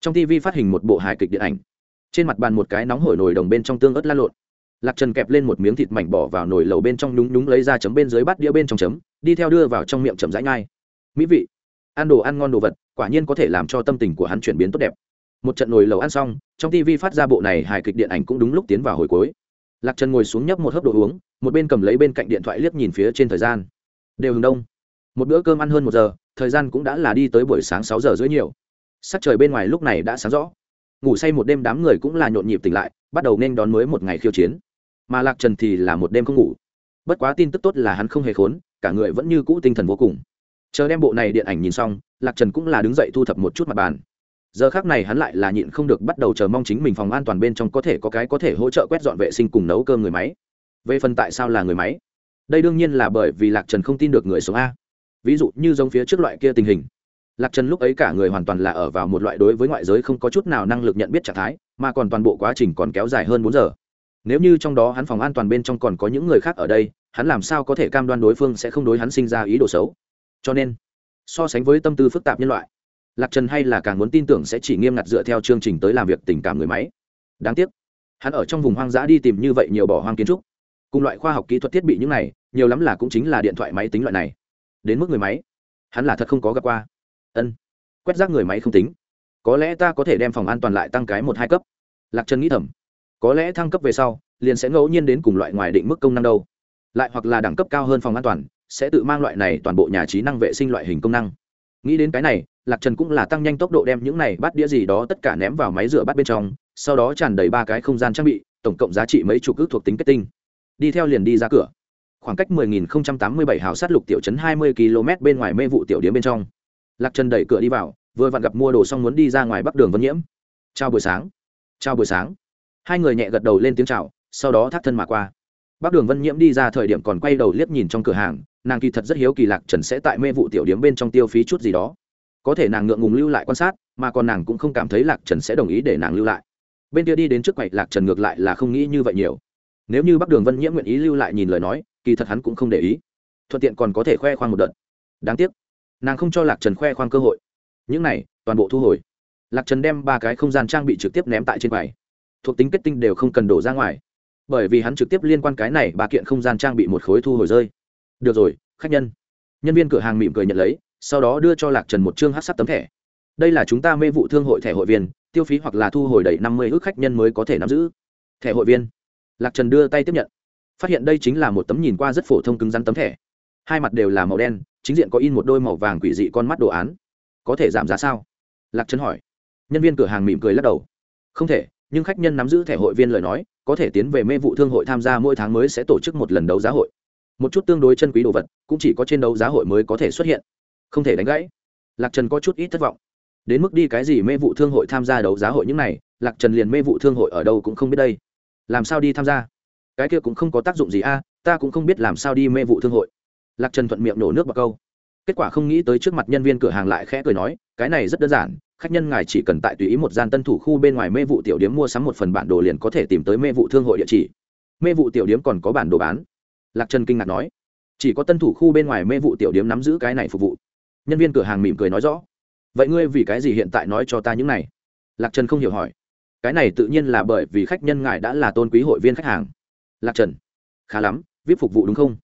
trong tv phát hình một bộ hài kịch điện ảnh. Trên mặt bàn một cái nóng hổi nồi đồng bên trong tương ớt lăn lộn lạc trần kẹp lên một miếng thịt mảnh bỏ vào nồi lầu bên trong nhúng nhúng lấy ra chấm bên dưới bát đĩa bên trong chấm, đi theo đưa vào trong miệng chấm rãi ngay. mỹ vị, ăn đồ ăn ngon đồ vật, quả nhiên có thể làm cho tâm tình của hắn chuyển biến tốt đẹp. Một trận nồi lầu ăn xong, trong tv phát ra bộ này hài kịch điện ảnh cũng đúng lúc tiến vào hồi cuối. Lạc trần ngồi xuống nhấp một hớp đồ uống, một bên cầm lấy bên cạnh điện thoại liếc nhìn phía trên thời gian. Đều hướng đông. Một bữa cơm ăn hơn một giờ, thời gian cũng đã là đi tới buổi sáng sáu giờ rưỡi nhiều. Sắc trời bên ngoài lúc này đã sáng rõ. Ngủ say một đêm đám người cũng là nhộn nhịp tỉnh lại, bắt đầu nên đón mới một ngày khiêu chiến mà lạc trần thì là một đêm không ngủ. Bất quá tin tức tốt là hắn không hề khốn, cả người vẫn như cũ tinh thần vô cùng. Chờ đem bộ này điện ảnh nhìn xong, lạc trần cũng là đứng dậy thu thập một chút mặt bàn. Giờ khác này hắn lại là nhịn không được bắt đầu chờ mong chính mình phòng an toàn bên trong có thể có cái có thể hỗ trợ quét dọn vệ sinh cùng nấu cơm người máy. Về phần tại sao là người máy? Đây đương nhiên là bởi vì lạc trần không tin được người sống a. Ví dụ như giống phía trước loại kia tình hình. Lạc trần lúc ấy cả người hoàn toàn là ở vào một loại đối với ngoại giới không có chút nào năng lực nhận biết trạng thái, mà còn toàn bộ quá trình còn kéo dài hơn bốn giờ nếu như trong đó hắn phòng an toàn bên trong còn có những người khác ở đây, hắn làm sao có thể cam đoan đối phương sẽ không đối hắn sinh ra ý đồ xấu? Cho nên, so sánh với tâm tư phức tạp nhân loại, lạc trần hay là càng muốn tin tưởng sẽ chỉ nghiêm ngặt dựa theo chương trình tới làm việc tình cảm người máy. Đáng tiếc, hắn ở trong vùng hoang dã đi tìm như vậy nhiều bỏ hoang kiến trúc. Cùng loại khoa học kỹ thuật thiết bị những này, nhiều lắm là cũng chính là điện thoại máy tính loại này. Đến mức người máy, hắn là thật không có gặp qua. Ân, quét rác người máy không tính. Có lẽ ta có thể đem phòng an toàn lại tăng cái một hai cấp. Lạc trần nghĩ thầm có lẽ thăng cấp về sau, liền sẽ ngẫu nhiên đến cùng loại ngoài định mức công năng đâu. Lại hoặc là đẳng cấp cao hơn phòng an toàn, sẽ tự mang loại này toàn bộ nhà trí năng vệ sinh loại hình công năng. Nghĩ đến cái này, lạc trần cũng là tăng nhanh tốc độ đem những này bắt đĩa gì đó tất cả ném vào máy rửa bát bên trong, sau đó tràn đầy ba cái không gian trang bị, tổng cộng giá trị mấy chục ước thuộc tính kết tinh. Đi theo liền đi ra cửa. Khoảng cách 10.087 hào sát lục tiểu trấn 20 km bên ngoài mê vụ tiểu điếm bên trong. Lạc trần đẩy cửa đi vào, vừa vặn gặp mua đồ xong muốn đi ra ngoài bắc đường vân nhiễm. Chào buổi sáng. Chào buổi sáng hai người nhẹ gật đầu lên tiếng chào, sau đó thắt thân mà qua. Bắc đường vân nhiễm đi ra thời điểm còn quay đầu liếc nhìn trong cửa hàng, nàng kỳ thật rất hiếu kỳ lạc trần sẽ tại mê vụ tiểu điếm bên trong tiêu phí chút gì đó. Có thể nàng ngượng ngùng lưu lại quan sát, mà còn nàng cũng không cảm thấy lạc trần sẽ đồng ý để nàng lưu lại. Bên kia đi đến trước quầy, lạc trần ngược lại là không nghĩ như vậy nhiều. Nếu như bắc đường vân nhiễm nguyện ý lưu lại nhìn lời nói, kỳ thật hắn cũng không để ý. Thuận tiện còn có thể khoe khoang một đợt. Đáng tiếc, nàng không cho lạc trần khoe khoang cơ hội. Những này, toàn bộ thu hồi. Lạc trần đem ba cái không gian trang bị trực tiếp ném tại trên quầy thuộc tính kết tinh đều không cần đổ ra ngoài. Bởi vì hắn trực tiếp liên quan cái này ba kiện không gian trang bị một khối thu hồi rơi. Được rồi, khách nhân. Nhân viên cửa hàng mỉm cười nhận lấy, sau đó đưa cho lạc trần một chương hát sắt tấm thẻ. Đây là chúng ta mê vụ thương hội thẻ hội viên, tiêu phí hoặc là thu hồi đầy năm mươi ước khách nhân mới có thể nắm giữ. Thẻ hội viên. Lạc trần đưa tay tiếp nhận. Phát hiện đây chính là một tấm nhìn qua rất phổ thông cứng rắn tấm thẻ. Hai mặt đều là màu đen, chính diện có in một đôi màu vàng quỷ dị con mắt đồ án. Có thể giảm giá sao? Lạc trần hỏi. Nhân viên cửa hàng mỉm cười lắc đầu. Không thể nhưng khách nhân nắm giữ thẻ hội viên lời nói, có thể tiến về mê vụ thương hội tham gia mỗi tháng mới sẽ tổ chức một lần đấu giá hội. Một chút tương đối chân quý đồ vật, cũng chỉ có trên đấu giá hội mới có thể xuất hiện. Không thể đánh gãy. Lạc trần có chút ít thất vọng. Đến mức đi cái gì mê vụ thương hội tham gia đấu giá hội những này, lạc trần liền mê vụ thương hội ở đâu cũng không biết đây. Làm sao đi tham gia? Cái kia cũng không có tác dụng gì a, ta cũng không biết làm sao đi mê vụ thương hội. Lạc trần thuận miệng nổ nước vào câu kết quả không nghĩ tới trước mặt nhân viên cửa hàng lại khẽ cười nói, cái này rất đơn giản, khách nhân ngài chỉ cần tại tùy ý một gian tân thủ khu bên ngoài mê vụ tiểu điếm mua sắm một phần bản đồ liền có thể tìm tới mê vụ thương hội địa chỉ. Mê vụ tiểu điếm còn có bản đồ bán? Lạc trần kinh ngạc nói. Chỉ có tân thủ khu bên ngoài mê vụ tiểu điếm nắm giữ cái này phục vụ. Nhân viên cửa hàng mỉm cười nói rõ. Vậy ngươi vì cái gì hiện tại nói cho ta những này? Lạc trần không hiểu hỏi. Cái này tự nhiên là bởi vì khách nhân ngài đã là tôn quý hội viên khách hàng. Lạc trần. Khá lắm, vip phục vụ đúng không?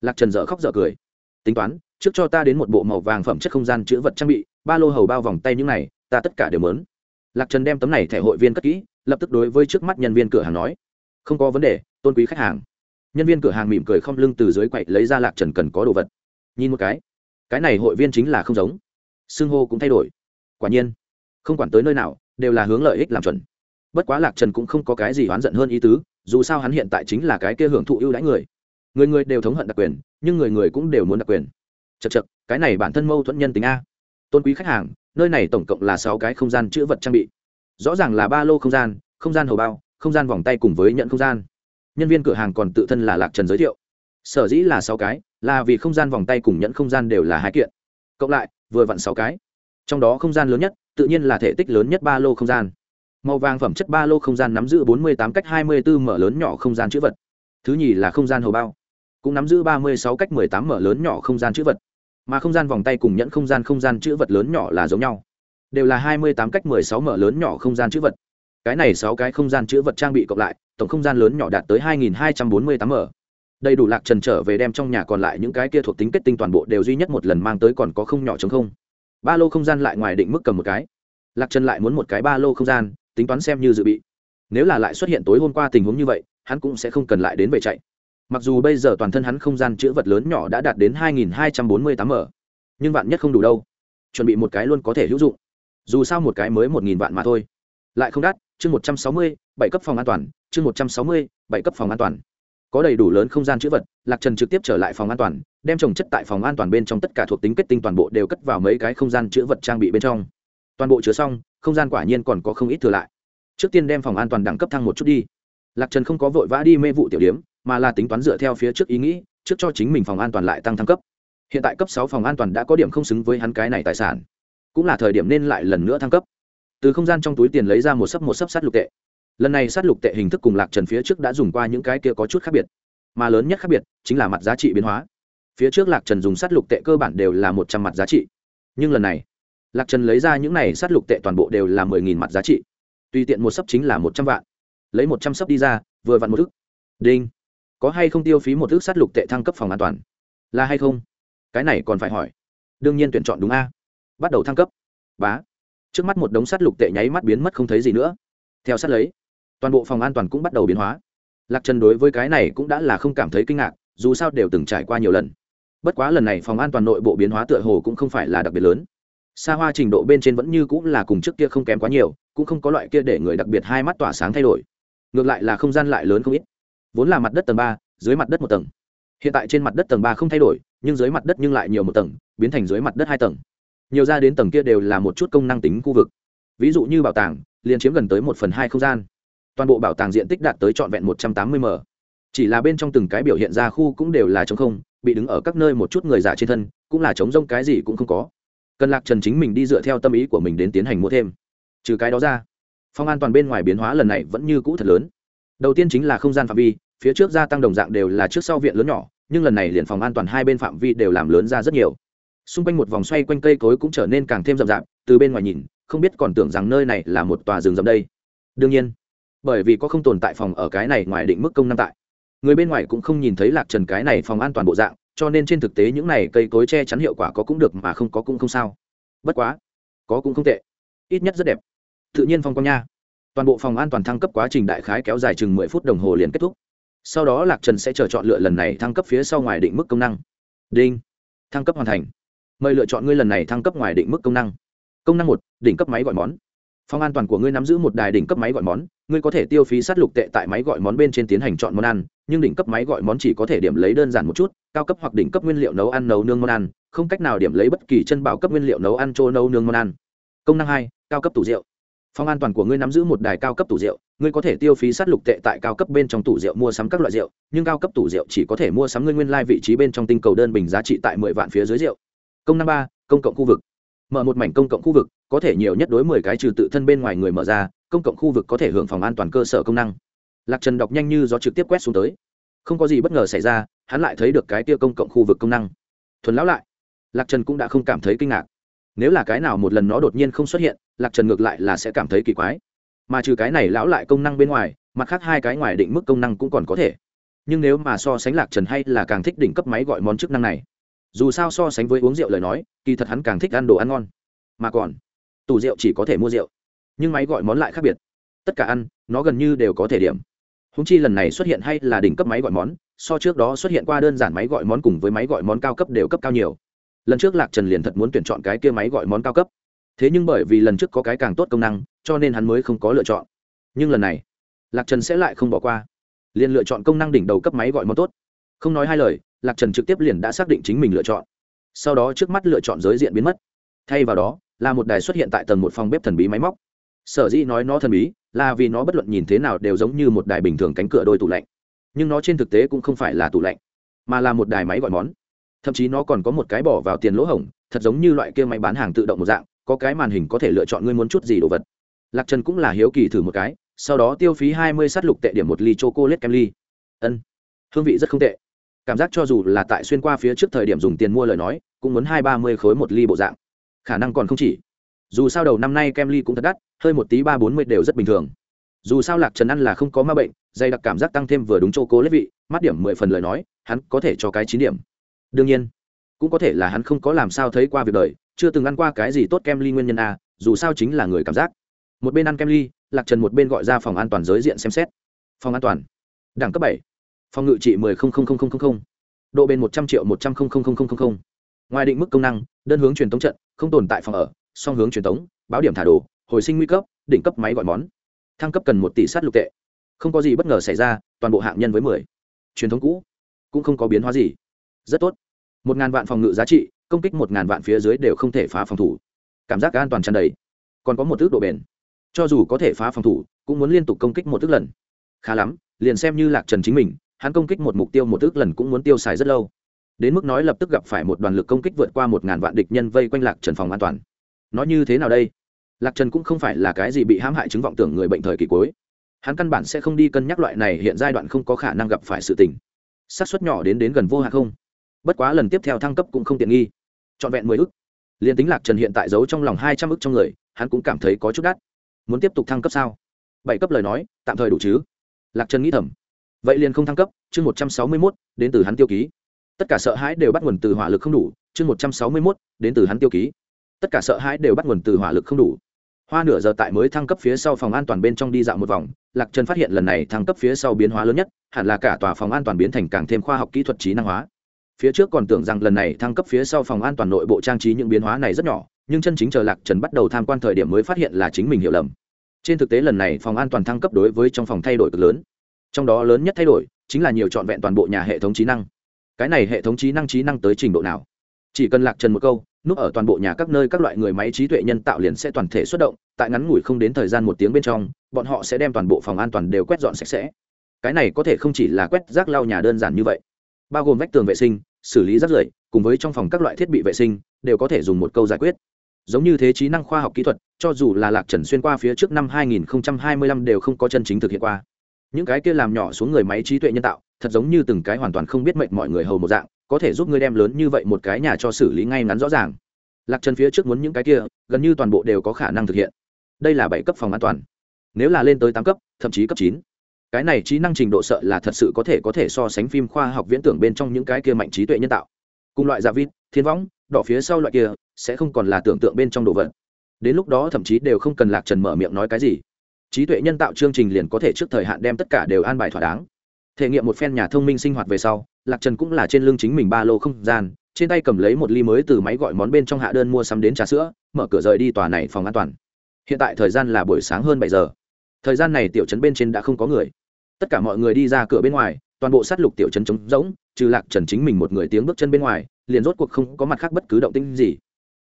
Lạc trần dở khóc dở cười. Tính toán trước cho ta đến một bộ màu vàng phẩm chất không gian chữ vật trang bị, ba lô hầu bao vòng tay những này, ta tất cả đều mớn. Lạc trần đem tấm này thẻ hội viên cất kỹ, lập tức đối với trước mắt nhân viên cửa hàng nói, không có vấn đề, tôn quý khách hàng. Nhân viên cửa hàng mỉm cười không lưng từ dưới quậy lấy ra lạc trần cần có đồ vật. Nhìn một cái cái này hội viên chính là không giống. Xưng hô cũng thay đổi. Quả nhiên, không quản tới nơi nào, đều là hướng lợi ích làm chuẩn. Bất quá lạc trần cũng không có cái gì oán giận hơn ý tứ, dù sao hắn hiện tại chính là cái kia hưởng thụ ưu đãi người. Người người đều thống hận đặc quyền, nhưng người người cũng đều muốn đặc quyền chật chật cái này bản thân mâu thuẫn nhân tính a. Tôn quý khách hàng, nơi này tổng cộng là sáu cái không gian chữ vật trang bị. Rõ ràng là ba lô không gian không gian hầu bao, không gian vòng tay cùng với nhận không gian. Nhân viên cửa hàng còn tự thân là lạc trần giới thiệu. Sở dĩ là sáu cái, là vì không gian vòng tay cùng nhận không gian đều là hai kiện. Cộng lại, vừa vặn sáu cái. Trong đó không gian lớn nhất, tự nhiên là thể tích lớn nhất ba lô không gian. Màu vàng phẩm chất ba lô không gian nắm giữ bốn mươi tám cách hai mươi bốn mở lớn nhỏ không gian chữ vật. Thứ nhì là không gian hầu bao cũng nắm giữ ba mươi sáu cách mười tám mở lớn nhỏ không gian chữ vật. Mà không gian vòng tay cùng nhẫn không gian không gian chữ vật lớn nhỏ là giống nhau. Đều là hai mươi tám cách mười sáu mở lớn nhỏ không gian chữ vật. Cái này sáu cái không gian chữ vật trang bị cộng lại, tổng không gian lớn nhỏ đạt tới hai nghìn hai trăm bốn mươi tám mở. Đầy đủ lạc trần trở về đem trong nhà còn lại những cái kia thuộc tính kết tinh toàn bộ đều duy nhất một lần mang tới còn có không nhỏ chống không. Ba lô không gian lại ngoài định mức cầm một cái. Lạc trần lại muốn một cái ba lô không gian, tính toán xem như dự bị. Nếu là lại xuất hiện tối hôm qua tình huống như vậy, hắn cũng sẽ không cần lại đến về chạy mặc dù bây giờ toàn thân hắn không gian chữ vật lớn nhỏ đã đạt đến 2248 m, nhưng vạn nhất không đủ đâu. Chuẩn bị một cái luôn có thể hữu dụng. Dù sao một cái mới một nghìn vạn mà thôi. Lại không đắt, chương một trăm sáu mươi, bảy cấp phòng an toàn, chương một trăm sáu mươi, bảy cấp phòng an toàn. Có đầy đủ lớn không gian chữ vật, lạc trần trực tiếp trở lại phòng an toàn, đem trồng chất tại phòng an toàn bên trong tất cả thuộc tính kết tinh toàn bộ đều cất vào mấy cái không gian chữ vật trang bị bên trong. Toàn bộ chứa xong, không gian quả nhiên còn có không ít thừa lại. Trước tiên đem phòng an toàn đẳng cấp thăng một chút đi. Lạc trần không có vội vã đi mê vụ tiểu điếm mà là tính toán dựa theo phía trước ý nghĩ, trước cho chính mình phòng an toàn lại tăng thăng cấp. Hiện tại cấp sáu phòng an toàn đã có điểm không xứng với hắn cái này tài sản. Cũng là thời điểm nên lại lần nữa thăng cấp. Từ không gian trong túi tiền lấy ra một sấp một sấp sát lục tệ. Lần này sát lục tệ hình thức cùng lạc trần phía trước đã dùng qua những cái kia có chút khác biệt. Mà lớn nhất khác biệt chính là mặt giá trị biến hóa. Phía trước lạc trần dùng sát lục tệ cơ bản đều là một trăm mặt giá trị. Nhưng lần này, lạc trần lấy ra những này sát lục tệ toàn bộ đều là mười nghìn mặt giá trị. Tùy tiện một sấp chính là một trăm vạn. Lấy một trăm sấp đi ra, vừa vặn một ức. Đinh có hay không tiêu phí một thước sát lục tệ thăng cấp phòng an toàn? Là hay không? Cái này còn phải hỏi. Đương nhiên tuyển chọn đúng a. Bắt đầu thăng cấp. Bá. Trước mắt một đống sát lục tệ nháy mắt biến mất không thấy gì nữa. Theo sát lấy, toàn bộ phòng an toàn cũng bắt đầu biến hóa. Lạc trần đối với cái này cũng đã là không cảm thấy kinh ngạc, dù sao đều từng trải qua nhiều lần. Bất quá lần này phòng an toàn nội bộ biến hóa tựa hồ cũng không phải là đặc biệt lớn. Xa hoa trình độ bên trên vẫn như cũng là cùng trước kia không kém quá nhiều, cũng không có loại kia để người đặc biệt hai mắt tỏa sáng thay đổi. Ngược lại là không gian lại lớn không ít vốn là mặt đất tầng ba, dưới mặt đất một tầng. Hiện tại trên mặt đất tầng ba không thay đổi, nhưng dưới mặt đất nhưng lại nhiều một tầng, biến thành dưới mặt đất hai tầng. Nhiều ra đến tầng kia đều là một chút công năng tính khu vực. Ví dụ như bảo tàng, liền chiếm gần tới một phần hai không gian. Toàn bộ bảo tàng diện tích đạt tới trọn vẹn một trăm tám mươi m. Chỉ là bên trong từng cái biểu hiện ra khu cũng đều là trống không, bị đứng ở các nơi một chút người giả trên thân, cũng là trống rông, cái gì cũng không có. Cần lạc trần chính mình đi dựa theo tâm ý của mình đến tiến hành mua thêm. Trừ cái đó ra, phong an toàn bên ngoài biến hóa lần này vẫn như cũ thật lớn. Đầu tiên chính là không gian phạm vi phía trước gia tăng đồng dạng đều là trước sau viện lớn nhỏ, nhưng lần này liền phòng an toàn hai bên phạm vi đều làm lớn ra rất nhiều. Xung quanh một vòng xoay quanh cây cối cũng trở nên càng thêm rậm rạp, từ bên ngoài nhìn, không biết còn tưởng rằng nơi này là một tòa rừng rậm đây. Đương nhiên, bởi vì có không tồn tại phòng ở cái này ngoài định mức công năng tại. Người bên ngoài cũng không nhìn thấy lạc trần cái này phòng an toàn bộ dạng, cho nên trên thực tế những này cây cối che chắn hiệu quả có cũng được mà không có cũng không sao. Bất quá, có cũng không tệ. Ít nhất rất đẹp. Tự nhiên phong quang nha. Toàn bộ phòng an toàn thăng cấp quá trình đại khái kéo dài chừng mười phút đồng hồ liền kết thúc sau đó lạc trần sẽ chờ chọn lựa lần này thăng cấp phía sau ngoài định mức công năng. Đinh. Thăng cấp hoàn thành. Mời lựa chọn ngươi lần này thăng cấp ngoài định mức công năng. Công năng một, đỉnh cấp máy gọi món. Phòng an toàn của ngươi nắm giữ một đài đỉnh cấp máy gọi món. Ngươi có thể tiêu phí sát lục tệ tại máy gọi món bên trên tiến hành chọn món ăn, nhưng đỉnh cấp máy gọi món chỉ có thể điểm lấy đơn giản một chút, cao cấp hoặc đỉnh cấp nguyên liệu nấu ăn nấu nương món ăn, không cách nào điểm lấy bất kỳ chân bảo cấp nguyên liệu nấu ăn trô nấu nương món ăn. Công năng hai, cao cấp tủ rượu phòng an toàn của ngươi nắm giữ một đài cao cấp tủ rượu, ngươi có thể tiêu phí sát lục tệ tại cao cấp bên trong tủ rượu mua sắm các loại rượu, nhưng cao cấp tủ rượu chỉ có thể mua sắm ngươi nguyên lai、like、vị trí bên trong tinh cầu đơn bình giá trị tại mười vạn phía dưới rượu. Công năm ba, công cộng khu vực. Mở một mảnh công cộng khu vực, có thể nhiều nhất đối mười cái trừ tự thân bên ngoài người mở ra, công cộng khu vực có thể hưởng phòng an toàn cơ sở công năng. Lạc trần đọc nhanh như gió trực tiếp quét xuống tới. Không có gì bất ngờ xảy ra, hắn lại thấy được cái tia công cộng khu vực công năng. Thuần lão lại. Lạc trần cũng đã không cảm thấy kinh ngạc nếu là cái nào một lần nó đột nhiên không xuất hiện, lạc trần ngược lại là sẽ cảm thấy kỳ quái. Mà trừ cái này lão lại công năng bên ngoài, mặt khác hai cái ngoài định mức công năng cũng còn có thể. Nhưng nếu mà so sánh lạc trần hay là càng thích đỉnh cấp máy gọi món chức năng này, dù sao so sánh với uống rượu lời nói, kỳ thật hắn càng thích ăn đồ ăn ngon. Mà còn, tủ rượu chỉ có thể mua rượu. Nhưng máy gọi món lại khác biệt. Tất cả ăn, nó gần như đều có thể điểm. Húng chi lần này xuất hiện hay là đỉnh cấp máy gọi món, so trước đó xuất hiện qua đơn giản máy gọi món cùng với máy gọi món cao cấp đều cấp cao nhiều lần trước lạc trần liền thật muốn tuyển chọn cái kia máy gọi món cao cấp. Thế nhưng bởi vì lần trước có cái càng tốt công năng, cho nên hắn mới không có lựa chọn. Nhưng lần này, lạc trần sẽ lại không bỏ qua. Liền lựa chọn công năng đỉnh đầu cấp máy gọi món tốt. Không nói hai lời, lạc trần trực tiếp liền đã xác định chính mình lựa chọn. Sau đó trước mắt lựa chọn giới diện biến mất. Thay vào đó, là một đài xuất hiện tại tầng một phòng bếp thần bí máy móc. Sở dĩ nói nó thần bí, là vì nó bất luận nhìn thế nào đều giống như một đài bình thường cánh cửa đôi tủ lạnh. Nhưng nó trên thực tế cũng không phải là tủ lạnh, mà là một đài máy gọi món thậm chí nó còn có một cái bỏ vào tiền lỗ hổng, thật giống như loại kia máy bán hàng tự động một dạng, có cái màn hình có thể lựa chọn ngươi muốn chút gì đồ vật. Lạc trần cũng là hiếu kỳ thử một cái, sau đó tiêu phí hai mươi s á t lục tệ điểm một ly c h o c l a t kem ly. Ân, hương vị rất không tệ. Cảm giác cho dù là tại xuyên qua phía trước thời điểm dùng tiền mua lời nói, cũng muốn hai ba mươi khối một ly bộ dạng. Khả năng còn không chỉ. Dù sao đầu năm nay kem ly cũng thật đắt, hơi một tí ba bốn mươi đều rất bình thường. Dù sao lạc trần ăn là không có ma bệnh, dày đặc cảm giác tăng thêm vừa đúng choco h vị mắt điểm mười phần lời nói, hắn có thể cho cái chín điểm đương nhiên, cũng có thể là hắn không có làm sao thấy qua việc đời, chưa từng ăn qua cái gì tốt kem ly nguyên nhân a, dù sao chính là người cảm giác. Một bên ăn kem ly, lạc trần một bên gọi ra phòng an toàn giới diện xem xét. Phòng an toàn, đẳng cấp bảy, phòng ngự trị mười độ bền một trăm triệu một trăm linh ngoài định mức công năng, đơn hướng truyền tống trận, không tồn tại phòng ở, song hướng truyền tống, báo điểm thả đồ, hồi sinh nguy cấp, đỉnh cấp máy gọi món. Thăng cấp cần một tỷ sát lục tệ. Không có gì bất ngờ xảy ra, toàn bộ hạng nhân với mười. Truyền thống cũ, cũng không có biến hóa gì rất tốt. Một ngàn vạn phòng ngự giá trị, công kích một ngàn vạn phía dưới đều không thể phá phòng thủ. Cảm giác an toàn tràn đầy. Còn có một thước độ bền. Cho dù có thể phá phòng thủ, cũng muốn liên tục công kích một thước lần. Khá lắm, liền xem như lạc trần chính mình, hắn công kích một mục tiêu một thước lần cũng muốn tiêu xài rất lâu. Đến mức nói lập tức gặp phải một đoàn lực công kích vượt qua một ngàn vạn địch nhân vây quanh lạc trần phòng an toàn. Nói như thế nào đây? Lạc trần cũng không phải là cái gì bị hãm hại chứng vọng tưởng người bệnh thời kỳ cuối. Hắn căn bản sẽ không đi cân nhắc loại này hiện giai đoạn không có khả năng gặp phải sự tình. Xác suất nhỏ đến đến gần vô hạn không bất quá lần tiếp theo thăng cấp cũng không tiện nghi. Trọn vẹn mười ức. Liền tính lạc trần hiện tại giấu trong lòng hai trăm ức trong người, hắn cũng cảm thấy có chút đắt. Muốn tiếp tục thăng cấp sao? Bảy cấp lời nói, tạm thời đủ chứ? Lạc trần nghĩ thầm. Vậy liền không thăng cấp, chương một trăm sáu mươi mốt, đến từ hắn tiêu ký. Tất cả sợ hãi đều bắt nguồn từ hỏa lực không đủ, chương một trăm sáu mươi mốt, đến từ hắn tiêu ký. Tất cả sợ hãi đều bắt nguồn từ hỏa lực không đủ. Hoa nửa giờ tại mới thăng cấp phía sau phòng an toàn bên trong đi dạo một vòng, lạc trần phát hiện lần này thăng cấp phía sau biến hóa lớn nhất, hẳn là cả tòa phòng an toàn biến thành càng thêm khoa học kỹ thuật trí năng hóa phía trước còn tưởng rằng lần này thăng cấp phía sau phòng an toàn nội bộ trang trí những biến hóa này rất nhỏ, nhưng chân chính chờ lạc trần bắt đầu tham quan thời điểm mới phát hiện là chính mình hiểu lầm. Trên thực tế lần này phòng an toàn thăng cấp đối với trong phòng thay đổi cực lớn. Trong đó lớn nhất thay đổi chính là nhiều trọn vẹn toàn bộ nhà hệ thống trí năng. Cái này hệ thống trí năng trí năng tới trình độ nào? Chỉ cần lạc trần một câu, núp ở toàn bộ nhà các nơi các loại người máy trí tuệ nhân tạo liền sẽ toàn thể xuất động, tại ngắn ngủi không đến thời gian một tiếng bên trong, bọn họ sẽ đem toàn bộ phòng an toàn đều quét dọn sạch sẽ. Cái này có thể không chỉ là quét rác lau nhà đơn giản như vậy bao gồm vách tường vệ sinh, xử lý rác rưởi, cùng với trong phòng các loại thiết bị vệ sinh, đều có thể dùng một câu giải quyết. Giống như thế trí năng khoa học kỹ thuật, cho dù là lạc trần xuyên qua phía trước năm 2025 đều không có chân chính thực hiện qua. Những cái kia làm nhỏ xuống người máy trí tuệ nhân tạo, thật giống như từng cái hoàn toàn không biết mệnh mọi người hầu một dạng, có thể giúp ngươi đem lớn như vậy một cái nhà cho xử lý ngay ngắn rõ ràng. Lạc trần phía trước muốn những cái kia, gần như toàn bộ đều có khả năng thực hiện. Đây là bảy cấp phòng an toàn. Nếu là lên tới tám cấp, thậm chí cấp chín cái này trí năng trình độ sợ là thật sự có thể có thể so sánh phim khoa học viễn tưởng bên trong những cái kia mạnh trí tuệ nhân tạo. Cùng loại giả vịt, thiên võng, đỏ phía sau loại kia, sẽ không còn là tưởng tượng bên trong đồ vật. Đến lúc đó thậm chí đều không cần lạc trần mở miệng nói cái gì. Trí tuệ nhân tạo chương trình liền có thể trước thời hạn đem tất cả đều an bài thỏa đáng. Thể nghiệm một phen nhà thông minh sinh hoạt về sau, lạc trần cũng là trên lưng chính mình ba lô không gian, trên tay cầm lấy một ly mới từ máy gọi món bên trong hạ đơn mua sắm đến trà sữa, mở cửa rời đi tòa này phòng an toàn. Hiện tại thời gian là buổi sáng hơn bảy giờ thời gian này tiểu trấn bên trên đã không có người. Tất cả mọi người đi ra cửa bên ngoài, toàn bộ sát lục tiểu trấn trống rỗng, trừ lạc trần chính mình một người tiếng bước chân bên ngoài, liền rốt cuộc không có mặt khác bất cứ động tĩnh gì.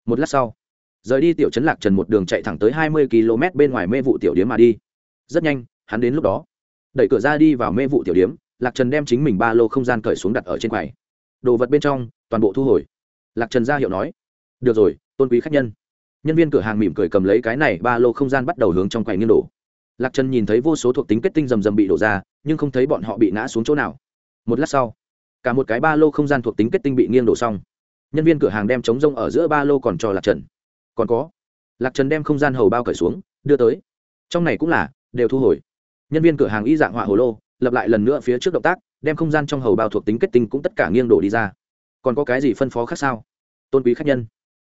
Một lát sau, rời đi tiểu trấn lạc trần một đường chạy thẳng tới hai mươi km bên ngoài mê vụ tiểu điếm mà đi. Rất nhanh, hắn đến lúc đó, đẩy cửa ra đi vào mê vụ tiểu điếm, lạc trần đem chính mình ba lô không gian cởi xuống đặt ở trên quầy. Đồ vật bên trong, toàn bộ thu hồi. Lạc trần ra hiệu nói, được rồi, tôn quý khách nhân. Nhân viên cửa hàng mỉm cười cầm lấy cái này ba lô không gian bắt đầu hướng trong quầy nghiêng đổ lạc trần nhìn thấy vô số thuộc tính kết tinh rầm rầm bị đổ ra, nhưng không thấy bọn họ bị ngã xuống chỗ nào. Một lát sau, cả một cái ba lô không gian thuộc tính kết tinh bị nghiêng đổ xong. Nhân viên cửa hàng đem chống rông ở giữa ba lô còn cho lạc trần. Còn có, lạc trần đem không gian hầu bao cởi xuống, đưa tới. Trong này cũng là, đều thu hồi. Nhân viên cửa hàng y dạng họa hồ lô, lập lại lần nữa phía trước động tác, đem không gian trong hầu bao thuộc tính kết tinh cũng tất cả nghiêng đổ đi ra. Còn có cái gì phân phó khác sao? Tôn quý khách nhân.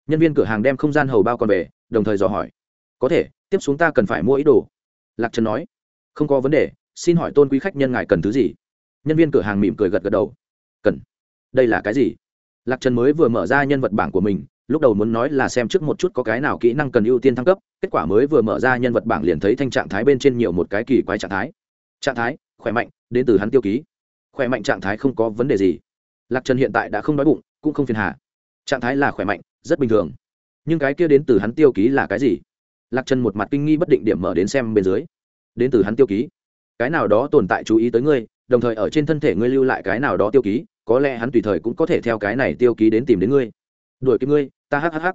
Nhân viên cửa hàng đem không gian hầu bao còn về, đồng thời dò hỏi. Có thể, tiếp xuống ta cần phải mua ý đồ lạc trần nói, không có vấn đề, xin hỏi tôn quý khách nhân ngài cần thứ gì? Nhân viên cửa hàng mỉm cười gật gật đầu. Cần. Đây là cái gì? Lạc trần mới vừa mở ra nhân vật bảng của mình, lúc đầu muốn nói là xem trước một chút có cái nào kỹ năng cần ưu tiên thăng cấp, kết quả mới vừa mở ra nhân vật bảng liền thấy thanh trạng thái bên trên nhiều một cái kỳ quái trạng thái. Trạng thái, khỏe mạnh, đến từ hắn tiêu ký. Khỏe mạnh trạng thái không có vấn đề gì. Lạc trần hiện tại đã không đói bụng, cũng không phiền hà. Trạng thái là khỏe mạnh, rất bình thường. Nhưng cái kia đến từ hắn tiêu ký là cái gì? Lạc trần một mặt kinh nghi bất định điểm mở đến xem bên dưới. Đến từ hắn tiêu ký. Cái nào đó tồn tại chú ý tới ngươi, đồng thời ở trên thân thể ngươi lưu lại cái nào đó tiêu ký, có lẽ hắn tùy thời cũng có thể theo cái này tiêu ký đến tìm đến ngươi. Đuổi kịp ngươi, ta hhh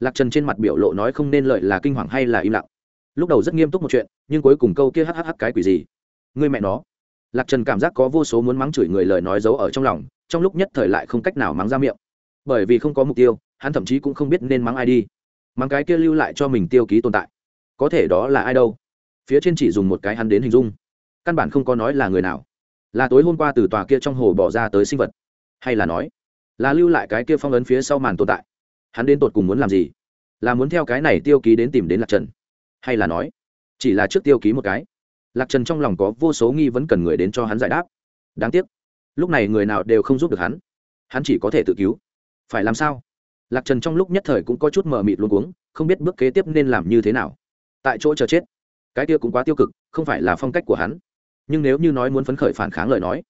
lạc trần trên mặt biểu lộ nói không nên lợi là kinh hoàng hay là im lặng. Lúc đầu rất nghiêm túc một chuyện, nhưng cuối cùng câu kia hhh cái quỷ gì? Ngươi mẹ nó. Lạc trần cảm giác có vô số muốn mắng chửi người lời nói giấu ở trong lòng, trong lúc nhất thời lại không cách nào mắng ra miệng. Bởi vì không có mục tiêu, hắn thậm chí cũng không biết nên mắng ai đi mắng cái kia lưu lại cho mình tiêu ký tồn tại. Có thể đó là ai đâu? Phía trên chỉ dùng một cái hắn đến hình dung. Căn bản không có nói là người nào. Là tối hôm qua từ tòa kia trong hồ bỏ ra tới sinh vật. Hay là nói, là lưu lại cái kia phong ấn phía sau màn tồn tại. Hắn đến tột cùng muốn làm gì? Là muốn theo cái này tiêu ký đến tìm đến lạc trần? Hay là nói, chỉ là trước tiêu ký một cái? Lạc trần trong lòng có vô số nghi vấn cần người đến cho hắn giải đáp. Đáng tiếc, lúc này người nào đều không giúp được hắn. Hắn chỉ có thể tự cứu. Phải làm sao? Lạc trần trong lúc nhất thời cũng có chút mờ mịt luôn cuống, không biết bước kế tiếp nên làm như thế nào. Tại chỗ chờ chết. Cái kia cũng quá tiêu cực, không phải là phong cách của hắn. Nhưng nếu như nói muốn phấn khởi phản kháng lời nói,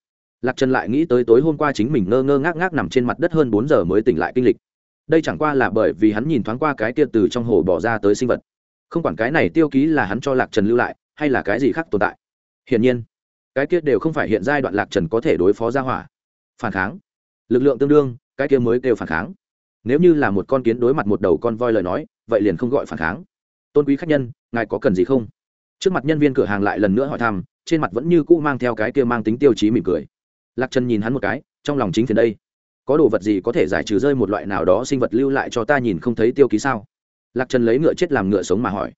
lạc trần lại nghĩ tới tối hôm qua chính mình ngơ ngơ ngác ngác nằm trên mặt đất hơn bốn giờ mới tỉnh lại kinh lịch. Đây chẳng qua là bởi vì hắn nhìn thoáng qua cái kia từ trong hồ bỏ ra tới sinh vật. Không quản cái này tiêu ký là hắn cho lạc trần lưu lại, hay là cái gì khác tồn tại. Hiển nhiên, cái kia đều không phải hiện giai đoạn lạc trần có thể đối phó ra hỏa. Phản kháng. Lực lượng tương đương, cái kia mới kêu phản kháng nếu như là một con kiến đối mặt một đầu con voi lời nói, vậy liền không gọi phản kháng. Tôn quý khách nhân, ngài có cần gì không? Trước mặt nhân viên cửa hàng lại lần nữa hỏi thăm, trên mặt vẫn như cũ mang theo cái kia mang tính tiêu chí mỉm cười. Lạc trần nhìn hắn một cái, trong lòng chính phiền đây. Có đồ vật gì có thể giải trừ rơi một loại nào đó sinh vật lưu lại cho ta nhìn không thấy tiêu ký sao? Lạc trần lấy ngựa chết làm ngựa sống mà hỏi.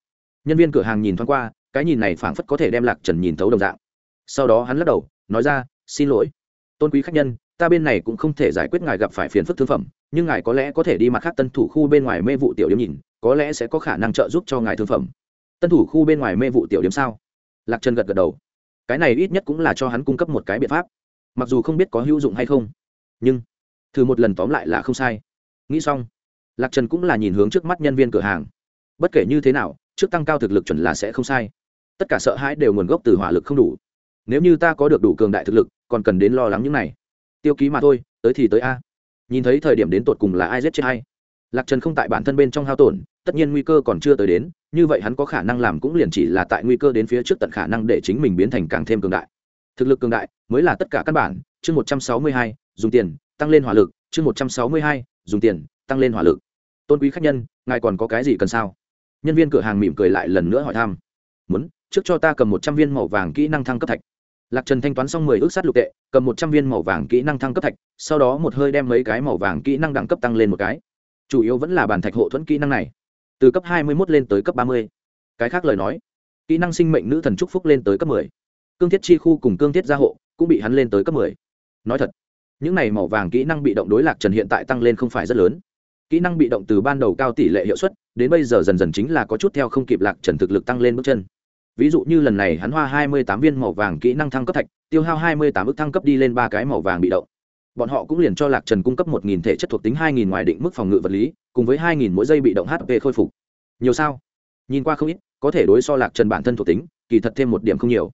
Nhân viên cửa hàng nhìn thoáng qua, cái nhìn này phảng phất có thể đem lạc trần nhìn thấu đồng dạng. Sau đó hắn lắc đầu, nói ra, xin lỗi. Tôn quý khách nhân, ta bên này cũng không thể giải quyết ngài gặp phải phiền phức thương phẩm nhưng ngài có lẽ có thể đi mặt khác tân thủ khu bên ngoài mê vụ tiểu điểm nhìn, có lẽ sẽ có khả năng trợ giúp cho ngài thương phẩm. Tân thủ khu bên ngoài mê vụ tiểu điểm sao? Lạc trần gật gật đầu. Cái này ít nhất cũng là cho hắn cung cấp một cái biện pháp. Mặc dù không biết có hữu dụng hay không, nhưng thử một lần tóm lại là không sai. Nghĩ xong, lạc trần cũng là nhìn hướng trước mắt nhân viên cửa hàng. Bất kể như thế nào, trước tăng cao thực lực chuẩn là sẽ không sai. Tất cả sợ hãi đều nguồn gốc từ hỏa lực không đủ. Nếu như ta có được đủ cường đại thực lực, còn cần đến lo lắng những này. Tiêu ký mà thôi, tới thì tới a nhìn thấy thời điểm đến tột cùng là ai giết chết hay lạc trần không tại bản thân bên trong hao tổn, tất nhiên nguy cơ còn chưa tới đến, như vậy hắn có khả năng làm cũng liền chỉ là tại nguy cơ đến phía trước tận khả năng để chính mình biến thành càng thêm cường đại. Thực lực cường đại mới là tất cả căn bản, chương một trăm sáu mươi hai, dùng tiền, tăng lên hỏa lực, chương một trăm sáu mươi hai, dùng tiền, tăng lên hỏa lực. Tôn quý khách nhân, ngài còn có cái gì cần sao? Nhân viên cửa hàng mỉm cười lại lần nữa hỏi thăm. Muốn, trước cho ta cầm một trăm viên màu vàng kỹ năng thăng cấp thạch lạc trần thanh toán xong mười ước sát lục tệ, cầm một trăm viên màu vàng kỹ năng thăng cấp thạch, sau đó một hơi đem mấy cái màu vàng kỹ năng đẳng cấp tăng lên một cái. Chủ yếu vẫn là bàn thạch hộ thuẫn kỹ năng này. Từ cấp hai mươi mốt lên tới cấp ba mươi. Cái khác lời nói, kỹ năng sinh mệnh nữ thần trúc phúc lên tới cấp mười. Cương thiết chi khu cùng cương thiết gia hộ cũng bị hắn lên tới cấp mười. Nói thật, những này màu vàng kỹ năng bị động đối lạc trần hiện tại tăng lên không phải rất lớn. Kỹ năng bị động từ ban đầu cao tỷ lệ hiệu suất, đến bây giờ dần dần chính là có chút theo không kịp lạc trần thực lực tăng lên bước chân ví dụ như lần này hắn hoa hai mươi tám viên màu vàng kỹ năng thăng cấp thạch, tiêu hao hai mươi tám ước thăng cấp đi lên ba cái màu vàng bị động. Bọn họ cũng liền cho lạc trần cung cấp một nghìn thể chất thuộc tính hai nghìn ngoài định mức phòng ngự vật lý, cùng với hai nghìn mỗi giây bị động hp khôi phục. Nhiều sao? Nhìn qua không ít, có thể đối so lạc trần bản thân thuộc tính, kỳ thật thêm một điểm không nhiều.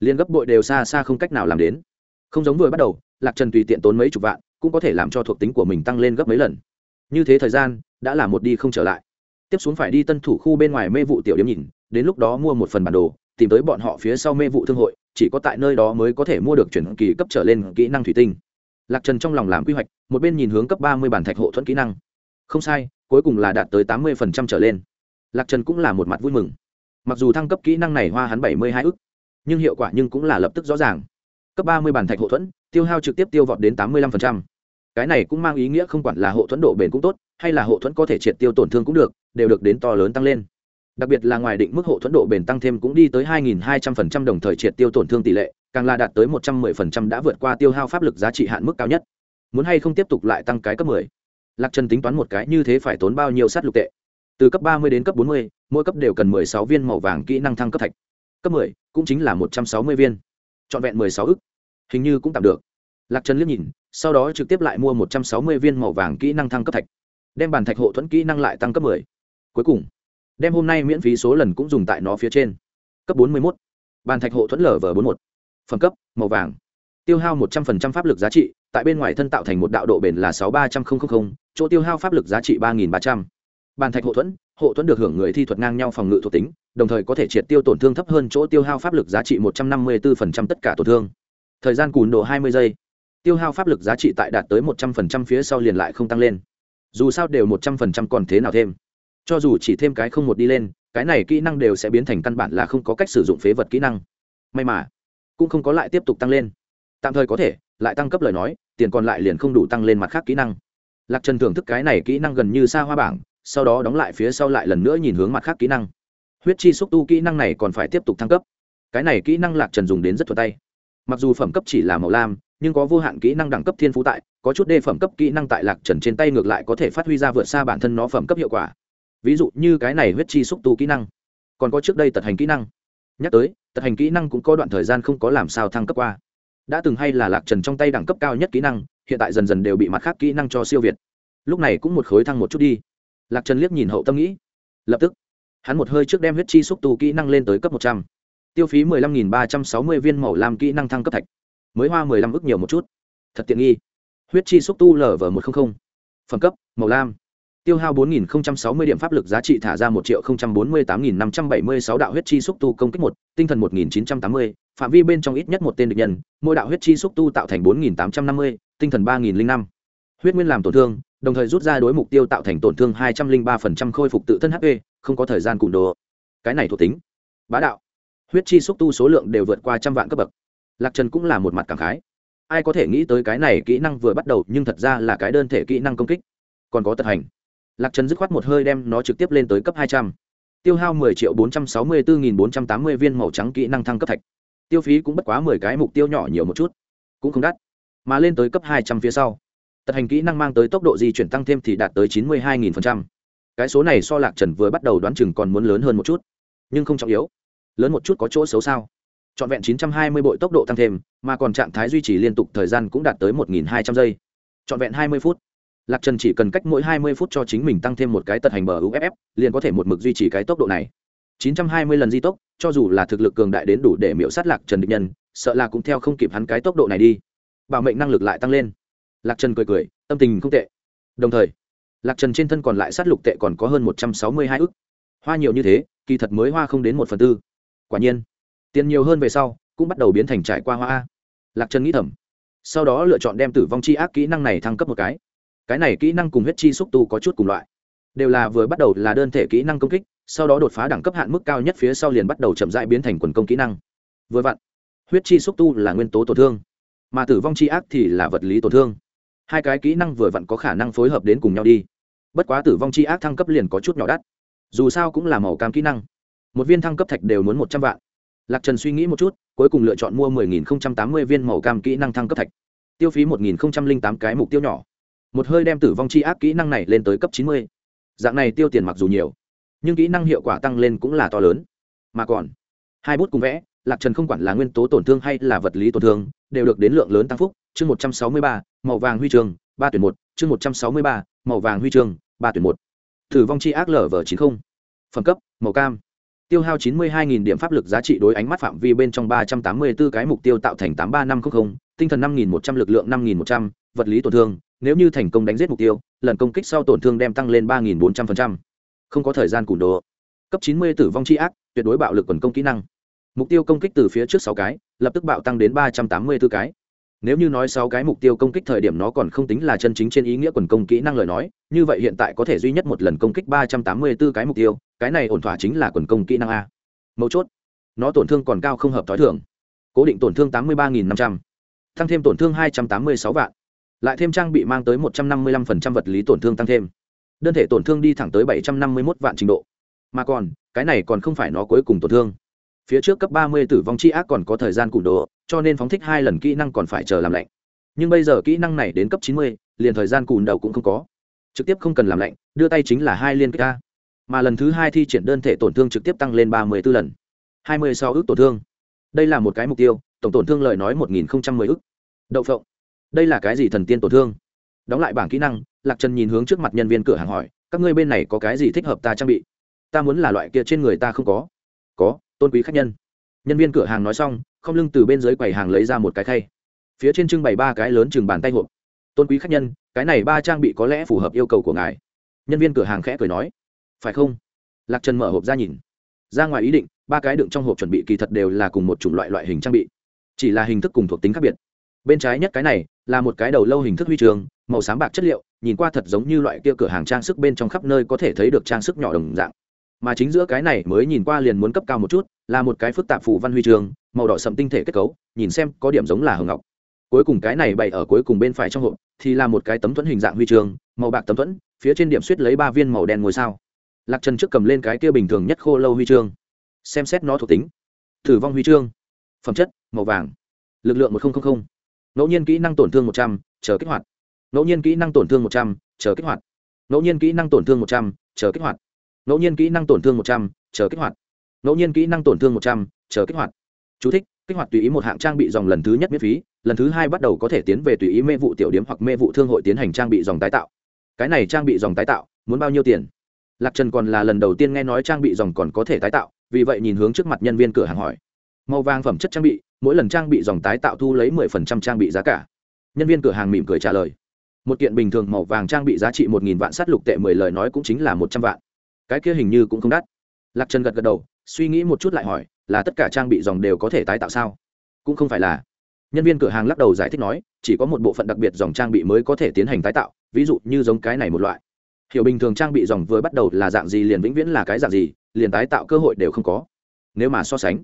Liên gấp bội đều xa xa không cách nào làm đến. Không giống vừa bắt đầu, lạc trần tùy tiện tốn mấy chục vạn, cũng có thể làm cho thuộc tính của mình tăng lên gấp mấy lần. Như thế thời gian, đã là một đi không trở lại. Tiếp xuống phải đi tân thủ khu bên ngoài mê vụ tiểu điểm nhìn đến lúc đó mua một phần bản đồ, tìm tới bọn họ phía sau mê vụ thương hội, chỉ có tại nơi đó mới có thể mua được chuyển kỳ cấp trở lên kỹ năng thủy tinh. Lạc trần trong lòng làm quy hoạch, một bên nhìn hướng cấp ba mươi bản thạch hộ thuẫn kỹ năng. Không sai, cuối cùng là đạt tới tám mươi trở lên. Lạc trần cũng là một mặt vui mừng. Mặc dù thăng cấp kỹ năng này hoa hắn bảy mươi hai ức, nhưng hiệu quả nhưng cũng là lập tức rõ ràng. Cấp ba mươi bản thạch hộ thuẫn, tiêu hao trực tiếp tiêu vọt đến tám mươi năm cái này cũng mang ý nghĩa không quản là hộ thuẫn độ bền cũng tốt, hay là hộ thuẫn có thể triệt tiêu tổn thương cũng được, đều được đến to lớn tăng lên đặc biệt là ngoài định mức hộ thuẫn độ bền tăng thêm cũng đi tới 2.200% đồng thời triệt tiêu tổn thương tỷ lệ càng là đạt tới 110% đã vượt qua tiêu hao pháp lực giá trị hạn mức cao nhất. Muốn hay không tiếp tục lại tăng cái cấp 10. lạc trần tính toán một cái như thế phải tốn bao nhiêu sát lục tệ? Từ cấp 30 đến cấp 40, mỗi cấp đều cần 16 viên màu vàng kỹ năng thăng cấp thạch. Cấp 10, cũng chính là 160 viên. Trọn vẹn 16 ức. Hình như cũng tạm được. Lạc trần liếc nhìn sau đó trực tiếp lại mua 160 viên màu vàng kỹ năng thăng cấp thạch. Đem bàn thạch hộ thuẫn kỹ năng lại tăng cấp 10. cuối cùng đem hôm nay miễn phí số lần cũng dùng tại nó phía trên. Cấp 41. bàn thạch hộ thuẫn lở vờ 41. phẩm cấp, màu vàng. Tiêu hao 100% pháp lực giá trị, tại bên ngoài thân tạo thành một đạo độ bền là sáu ba trăm linh chỗ tiêu hao pháp lực giá trị ba nghìn ba trăm. Bàn thạch hộ thuẫn hộ thuẫn được hưởng người thi thuật ngang nhau phòng ngự thuộc tính, đồng thời có thể triệt tiêu tổn thương thấp hơn chỗ tiêu hao pháp lực giá trị một trăm năm mươi 154% tất cả tổn thương. Thời gian cùn độ hai mươi giây. Tiêu hao pháp lực giá trị tại đạt tới một trăm phần trăm phía sau liền lại không tăng lên. Dù sao đều một trăm phần trăm còn thế nào thêm cho dù chỉ thêm cái không một đi lên, cái này kỹ năng đều sẽ biến thành căn bản là không có cách sử dụng phế vật kỹ năng. May mà, cũng không có lại tiếp tục tăng lên. Tạm thời có thể, lại tăng cấp lời nói, tiền còn lại liền không đủ tăng lên mặt khác kỹ năng. Lạc trần thưởng thức cái này kỹ năng gần như xa hoa bảng, sau đó đóng lại phía sau lại lần nữa nhìn hướng mặt khác kỹ năng. Huyết chi xúc tu kỹ năng này còn phải tiếp tục thăng cấp. Cái này kỹ năng lạc trần dùng đến rất thuật tay. Mặc dù phẩm cấp chỉ là màu lam, nhưng có vô hạn kỹ năng đẳng cấp thiên phú tại, có chút đê phẩm cấp kỹ năng tại lạc trần trên tay ngược lại có thể phát huy ra vượt xa bản thân nó phẩm cấp hiệu quả ví dụ như cái này huyết chi xúc tu kỹ năng. Còn có trước đây tật hành kỹ năng. Nhắc tới, tật hành kỹ năng cũng có đoạn thời gian không có làm sao thăng cấp qua. Đã từng hay là lạc trần trong tay đẳng cấp cao nhất kỹ năng, hiện tại dần dần đều bị mặt khác kỹ năng cho siêu việt. Lúc này cũng một khối thăng một chút đi. Lạc trần liếc nhìn hậu tâm nghĩ. Lập tức, hắn một hơi trước đem huyết chi xúc tu kỹ năng lên tới cấp một trăm. Tiêu phí mười lăm nghìn ba trăm sáu mươi viên màu làm kỹ năng thăng cấp thạch. Mới hoa mười lăm ức nhiều một chút. Thật tiện nghi. Huyết chi xúc tu lv một trăm linh phẩm cấp, màu lam tiêu hao 4060 điểm pháp lực giá trị thả ra 1.048.576 đạo huyết chi xúc tu công kích một tinh thần 1980, phạm vi bên trong ít nhất một tên địch nhân mỗi đạo huyết chi xúc tu tạo thành 4850, tinh thần 3005. huyết nguyên làm tổn thương đồng thời rút ra đối mục tiêu tạo thành tổn thương 203% khôi phục tự thân hp không có thời gian cụm đồ. Cái này thuộc tính. Bá đạo. Huyết chi xúc tu số lượng đều vượt qua trăm vạn cấp bậc. Lạc trần cũng là một mặt cảm khái. Ai có thể nghĩ tới cái này kỹ năng vừa bắt đầu nhưng thật ra là cái đơn thể kỹ năng công kích. Còn có tật hành lạc trần dứt khoát một hơi đem nó trực tiếp lên tới cấp hai trăm. Tiêu hao mười triệu bốn trăm sáu mươi bốn nghìn bốn trăm tám mươi viên màu trắng kỹ năng thăng cấp thạch. Tiêu phí cũng bất quá mười cái mục tiêu nhỏ nhiều một chút. Cũng không đắt. Mà lên tới cấp hai trăm phía sau. Tật hành kỹ năng mang tới tốc độ di chuyển tăng thêm thì đạt tới chín mươi hai nghìn phần trăm. Cái số này so lạc trần vừa bắt đầu đoán chừng còn muốn lớn hơn một chút. Nhưng không trọng yếu. Lớn một chút có chỗ xấu sao? Trọn vẹn 920 bội tốc độ tăng thêm, mà còn trạng thái duy trì liên tục thời gian cũng đạt tới 1200 giây. Trọn vẹn 20 phút lạc trần chỉ cần cách mỗi hai mươi phút cho chính mình tăng thêm một cái tật hành bờ uff liền có thể một mực duy trì cái tốc độ này. chín trăm hai mươi lần di tốc, cho dù là thực lực cường đại đến đủ để miễu sát lạc trần địch nhân, sợ là cũng theo không kịp hắn cái tốc độ này đi. Bảo mệnh năng lực lại tăng lên. Lạc trần cười cười, tâm tình không tệ. Đồng thời, lạc trần trên thân còn lại sát lục tệ còn có hơn một trăm sáu mươi hai ức. Hoa nhiều như thế, kỳ thật mới hoa không đến một phần tư. Quả nhiên, tiền nhiều hơn về sau, cũng bắt đầu biến thành trải qua hoa a. Lạc trần nghĩ thầm. Sau đó lựa chọn đem tử vong chi ác kỹ năng này thăng cấp một cái cái này kỹ năng cùng huyết chi xúc tu có chút cùng loại. Đều là vừa bắt đầu là đơn thể kỹ năng công kích, sau đó đột phá đẳng cấp hạn mức cao nhất phía sau liền bắt đầu chậm dại biến thành quần công kỹ năng. Vừa vặn, huyết chi xúc tu là nguyên tố tổn thương, mà tử vong chi ác thì là vật lý tổn thương. Hai cái kỹ năng vừa vặn có khả năng phối hợp đến cùng nhau đi. Bất quá tử vong chi ác thăng cấp liền có chút nhỏ đắt. Dù sao cũng là màu cam kỹ năng. Một viên thăng cấp thạch đều muốn một trăm vạn. Lạc trần suy nghĩ một chút, cuối cùng lựa chọn mua mười nghìn tám mươi viên màu cam kỹ năng thăng cấp thạch. Tiêu phí một nghìn tám cái mục tiêu nhỏ một hơi đem tử vong c h i ác kỹ năng này lên tới cấp chín mươi. Dạng này tiêu tiền mặc dù nhiều, nhưng kỹ năng hiệu quả tăng lên cũng là to lớn. Mà còn, hai bút cùng vẽ, lạc trần không quản là nguyên tố tổn thương hay là vật lý tổn thương, đều được đến lượng lớn tăng phúc. Chương một trăm sáu mươi ba, màu vàng huy chương, ba tuyển một. Chương một trăm sáu mươi ba, màu vàng huy chương, ba tuyển một. Tử vong c h i ác lở vở chín không. Phẩm cấp, màu cam. Tiêu hao chín mươi hai nghìn điểm pháp lực giá trị đối ánh mắt phạm vi bên trong ba trăm tám mươi 384 cái mục tiêu tạo thành tám ba năm trăm linh tinh thần năm nghìn một trăm l ự c lượng năm nghìn một trăm, vật lý tổn thương nếu như thành công đánh giết mục tiêu, lần công kích sau tổn thương đem tăng lên ba bốn trăm linh không có thời gian cùn đồ. Cấp chín mươi tử vong c ác, tuyệt đối bạo lực quần công kỹ năng. Mục tiêu công kích từ phía trước sáu cái, lập tức bạo tăng đến ba trăm tám mươi b ố cái. Nếu như nói sáu cái mục tiêu công kích thời điểm nó còn không tính là chân chính trên ý nghĩa quần công kỹ năng lời nói, như vậy hiện tại có thể duy nhất một lần công kích ba trăm tám mươi b ố cái mục tiêu, cái này ổn thỏa chính là quần công kỹ năng a. Mấu chốt, nó tổn thương còn cao không hợp t h ó i thường. Cố định tổn thương tám mươi ba năm trăm. Tăng thêm tổn thương hai trăm tám mươi sáu vạn lại thêm trang bị mang tới một trăm năm mươi lăm vật lý tổn thương tăng thêm. Đơn thể tổn thương đi thẳng tới bảy trăm năm mươi một vạn trình độ. Mà còn, cái này còn không phải nó cuối cùng tổn thương. Phía trước cấp ba mươi tử vong c h i ác còn có thời gian củng đồ cho nên phóng thích hai lần kỹ năng còn phải chờ làm lạnh. Nhưng bây giờ kỹ năng này đến cấp chín mươi, liền thời gian cùn đầu cũng không có. Trực tiếp không cần làm lạnh, đưa tay chính là hai liên kích a. Mà lần thứ hai thi triển đơn thể tổn thương trực tiếp tăng lên ba mươi b ố lần. Hai mươi sau ước tổn thương. Đây là một cái mục tiêu, tổng tổn thương lời nói một nghìn không trăm mười ước. Đậu phộng đây là cái gì thần tiên tổn thương? Đóng lại bảng kỹ năng, lạc trần nhìn hướng trước mặt nhân viên cửa hàng hỏi, các ngươi bên này có cái gì thích hợp ta trang bị? Ta muốn là loại kia trên người ta không có. Có, tôn quý khách nhân. Nhân viên cửa hàng nói xong, không lưng từ bên dưới quầy hàng lấy ra một cái khay. Phía trên trưng bày ba cái lớn chừng bàn tay hộp. Tôn quý khách nhân, cái này ba trang bị có lẽ phù hợp yêu cầu của ngài. Nhân viên cửa hàng khẽ cười nói, phải không? Lạc trần mở hộp ra nhìn. Ra ngoài ý định, ba cái đựng trong hộp chuẩn bị kỳ thật đều là cùng một chủng loại loại hình trang bị. Chỉ là hình thức cùng thuộc tính khác biệt. Bên trái nhất cái này là một cái đầu lâu hình thức huy trường màu xám bạc chất liệu, nhìn qua thật giống như loại kia cửa hàng trang sức bên trong khắp nơi có thể thấy được trang sức nhỏ đồng dạng. Mà chính giữa cái này mới nhìn qua liền muốn cấp cao một chút, là một cái phức tạp phủ văn huy trường màu đỏ sậm tinh thể kết cấu, nhìn xem có điểm giống là hồng ngọc. Cuối cùng cái này bày ở cuối cùng bên phải trong hộp, thì là một cái tấm thuẫn hình dạng huy trường màu bạc tấm thuẫn, phía trên điểm suýt lấy ba viên màu đen ngôi sao. Lạc trần trước cầm lên cái kia bình thường nhất khô lâu huy chương. Xem xét nó thuộc tính. Thử vong huy chương. Phẩm chất, màu vàng. Lực lượng một nghìn ngẫu nhiên kỹ năng tổn thương một trăm chờ kích hoạt. Ngẫu nhiên kỹ năng tổn thương một trăm chờ kích hoạt. Ngẫu nhiên kỹ năng tổn thương một trăm chờ kích hoạt. Ngẫu nhiên kỹ năng tổn thương một trăm chờ kích hoạt. Ngẫu nhiên kỹ năng tổn thương một trăm chờ kích hoạt. Chú thích, kích hoạt tùy ý một hạng trang bị dòng lần thứ nhất miễn phí lần thứ hai bắt đầu có thể tiến về tùy ý mê vụ tiểu điếm hoặc mê vụ thương hội tiến hành trang bị dòng tái tạo. Cái này trang bị dòng tái tạo muốn bao nhiêu tiền? Lạc trần còn là lần đầu tiên nghe nói trang bị dòng còn có thể tái tạo vì vậy nhìn hướng trước mặt nhân viên cửa hàng hỏi. Màu vàng phẩm chất trang bị mỗi lần trang bị dòng tái tạo thu lấy mười phần trăm trang bị giá cả. Nhân viên cửa hàng mỉm cười trả lời. Một kiện bình thường màu vàng trang bị giá trị một nghìn vạn sắt lục tệ mười lời nói cũng chính là một trăm vạn. Cái kia hình như cũng không đắt. Lạc trần gật gật đầu, suy nghĩ một chút lại hỏi, là tất cả trang bị dòng đều có thể tái tạo sao? Cũng không phải là. Nhân viên cửa hàng lắc đầu giải thích nói, chỉ có một bộ phận đặc biệt dòng trang bị mới có thể tiến hành tái tạo, ví dụ như giống cái này một loại. Hiểu bình thường trang bị dòng vừa bắt đầu là dạng gì liền vĩnh viễn là cái dạng gì, liền tái tạo cơ hội đều không có. Nếu mà so sánh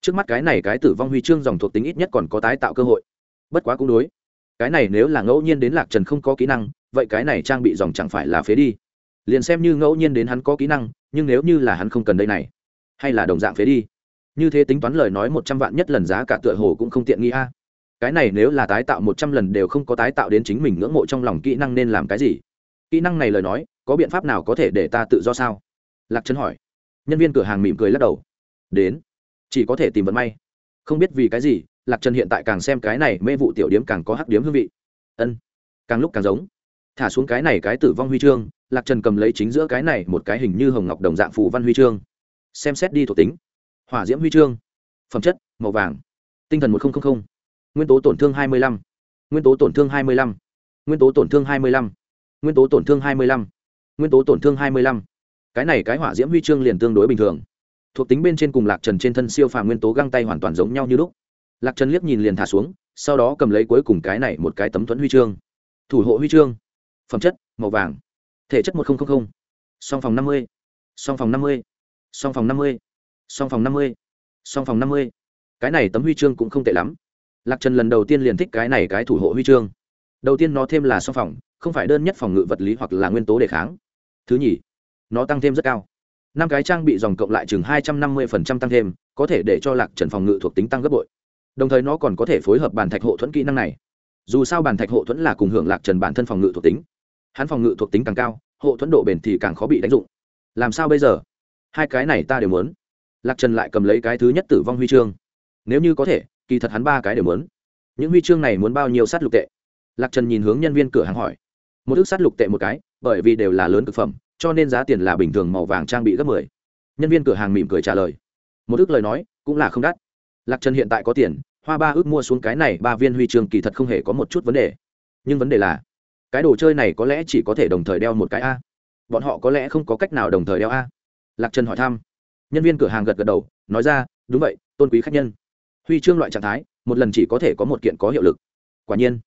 trước mắt cái này cái tử vong huy chương dòng thuộc tính ít nhất còn có tái tạo cơ hội. Bất quá cũng đối. Cái này nếu là ngẫu nhiên đến lạc trần không có kỹ năng, vậy cái này trang bị dòng chẳng phải là phế đi. Liền xem như ngẫu nhiên đến hắn có kỹ năng, nhưng nếu như là hắn không cần đây này, hay là đồng dạng phế đi. Như thế tính toán lời nói một trăm vạn nhất lần giá cả tựa hồ cũng không tiện nghĩ a. Cái này nếu là tái tạo một trăm lần đều không có tái tạo đến chính mình ngưỡng mộ trong lòng kỹ năng nên làm cái gì? Kỹ năng này lời nói, có biện pháp nào có thể để ta tự do sao? Lạc trần hỏi. Nhân viên cửa hàng mỉm cười lắc đầu. Đến chỉ có thể tìm vận may. Không biết vì cái gì, lạc trần hiện tại càng xem cái này mê vụ tiểu điếm càng có hắc điếm hương vị. Ân, càng lúc càng giống. Thả xuống cái này cái tử vong huy chương, lạc trần cầm lấy chính giữa cái này một cái hình như hồng ngọc đồng dạng phù văn huy chương. Xem xét đi thuộc tính. Hỏa diễm huy chương. Phẩm chất, màu vàng. Tinh thần một nghìn nguyên tố tổn thương hai mươi lăm. Nguyên tố tổn thương hai mươi lăm. Nguyên tố tổn thương hai mươi lăm. Nguyên tố tổn thương hai mươi lăm. Nguyên tố tổn thương hai mươi lăm. Cái này cái hỏa diễm huy chương liền tương đối bình thường thuộc tính bên trên cùng lạc trần trên thân siêu phàm nguyên tố găng tay hoàn toàn giống nhau như lúc. Lạc trần liếc nhìn liền thả xuống, sau đó cầm lấy cuối cùng cái này một cái tấm thuẫn huy chương. Thủ hộ huy chương. Phẩm chất, màu vàng. Thể chất một nghìn song phòng năm mươi. Song phòng năm mươi. Song phòng năm mươi. Song phòng năm mươi. Song phòng năm mươi. Cái này tấm huy chương cũng không tệ lắm. Lạc trần lần đầu tiên liền thích cái này cái thủ hộ huy chương. Đầu tiên nó thêm là song phòng, không phải đơn nhất phòng ngự vật lý hoặc là nguyên tố đề kháng. Thứ nhì, nó tăng thêm rất cao năm cái trang bị dòng cộng lại chừng hai trăm năm mươi tăng thêm, có thể để cho lạc trần phòng ngự thuộc tính tăng gấp bội. Đồng thời nó còn có thể phối hợp bàn thạch hộ thuẫn kỹ năng này. Dù sao bàn thạch hộ thuẫn là cùng hưởng lạc trần bản thân phòng ngự thuộc tính. Hắn phòng ngự thuộc tính càng cao, hộ thuẫn độ bền thì càng khó bị đánh dụng. Làm sao bây giờ? Hai cái này ta đều muốn. Lạc trần lại cầm lấy cái thứ nhất tử vong huy chương. Nếu như có thể, kỳ thật hắn ba cái đều muốn. Những huy chương này muốn bao nhiêu sát lục tệ? Lạc trần nhìn hướng nhân viên cửa hàng hỏi. Một ước sát lục tệ một cái, bởi vì đều là lớn thực phẩm cho nên giá tiền là bình thường màu vàng trang bị gấp mười. Nhân viên cửa hàng mỉm cười trả lời. Một ước lời nói, cũng là không đắt. Lạc trần hiện tại có tiền, hoa ba ước mua xuống cái này ba viên huy chương kỳ thật không hề có một chút vấn đề. Nhưng vấn đề là, cái đồ chơi này có lẽ chỉ có thể đồng thời đeo một cái a. Bọn họ có lẽ không có cách nào đồng thời đeo a. Lạc trần hỏi thăm. Nhân viên cửa hàng gật gật đầu, nói ra, đúng vậy, tôn quý khách nhân. Huy chương loại trạng thái, một lần chỉ có thể có một kiện có hiệu lực. Quả nhiên,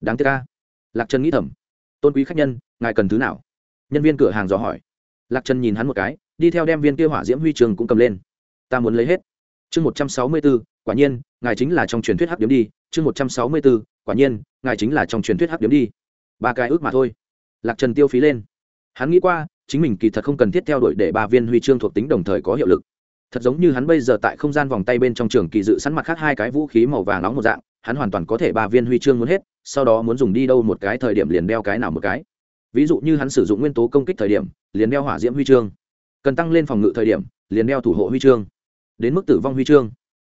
đáng tiếc a. Lạc trần nghĩ thầm, tôn quý khách nhân, ngài cần thứ nào? Nhân viên cửa hàng dò hỏi. Lạc trần nhìn hắn một cái, đi theo đem viên kia hỏa diễm huy chương cũng cầm lên. Ta muốn lấy hết. Chương một trăm sáu mươi bốn, quả nhiên, ngài chính là trong truyền thuyết hắc điếm đi. Chương một trăm sáu mươi bốn, quả nhiên, ngài chính là trong truyền thuyết hắc điếm đi. Ba cái ước mà thôi. Lạc trần tiêu phí lên. Hắn nghĩ qua, chính mình kỳ thật không cần thiết theo đuổi để ba viên huy chương thuộc tính đồng thời có hiệu lực. Thật giống như hắn bây giờ tại không gian vòng tay bên trong trường kỳ dự sẵn mặt khác hai cái vũ khí màu vàng nóng một dạng, hắn hoàn toàn có thể ba viên huy chương muốn hết, sau đó muốn dùng đi đâu một cái thời điểm liền đeo cái nào một cái ví dụ như hắn sử dụng nguyên tố công kích thời điểm, liền đeo hỏa diễm huy chương. Cần tăng lên phòng ngự thời điểm, liền đeo thủ hộ huy chương. Đến mức tử vong huy chương.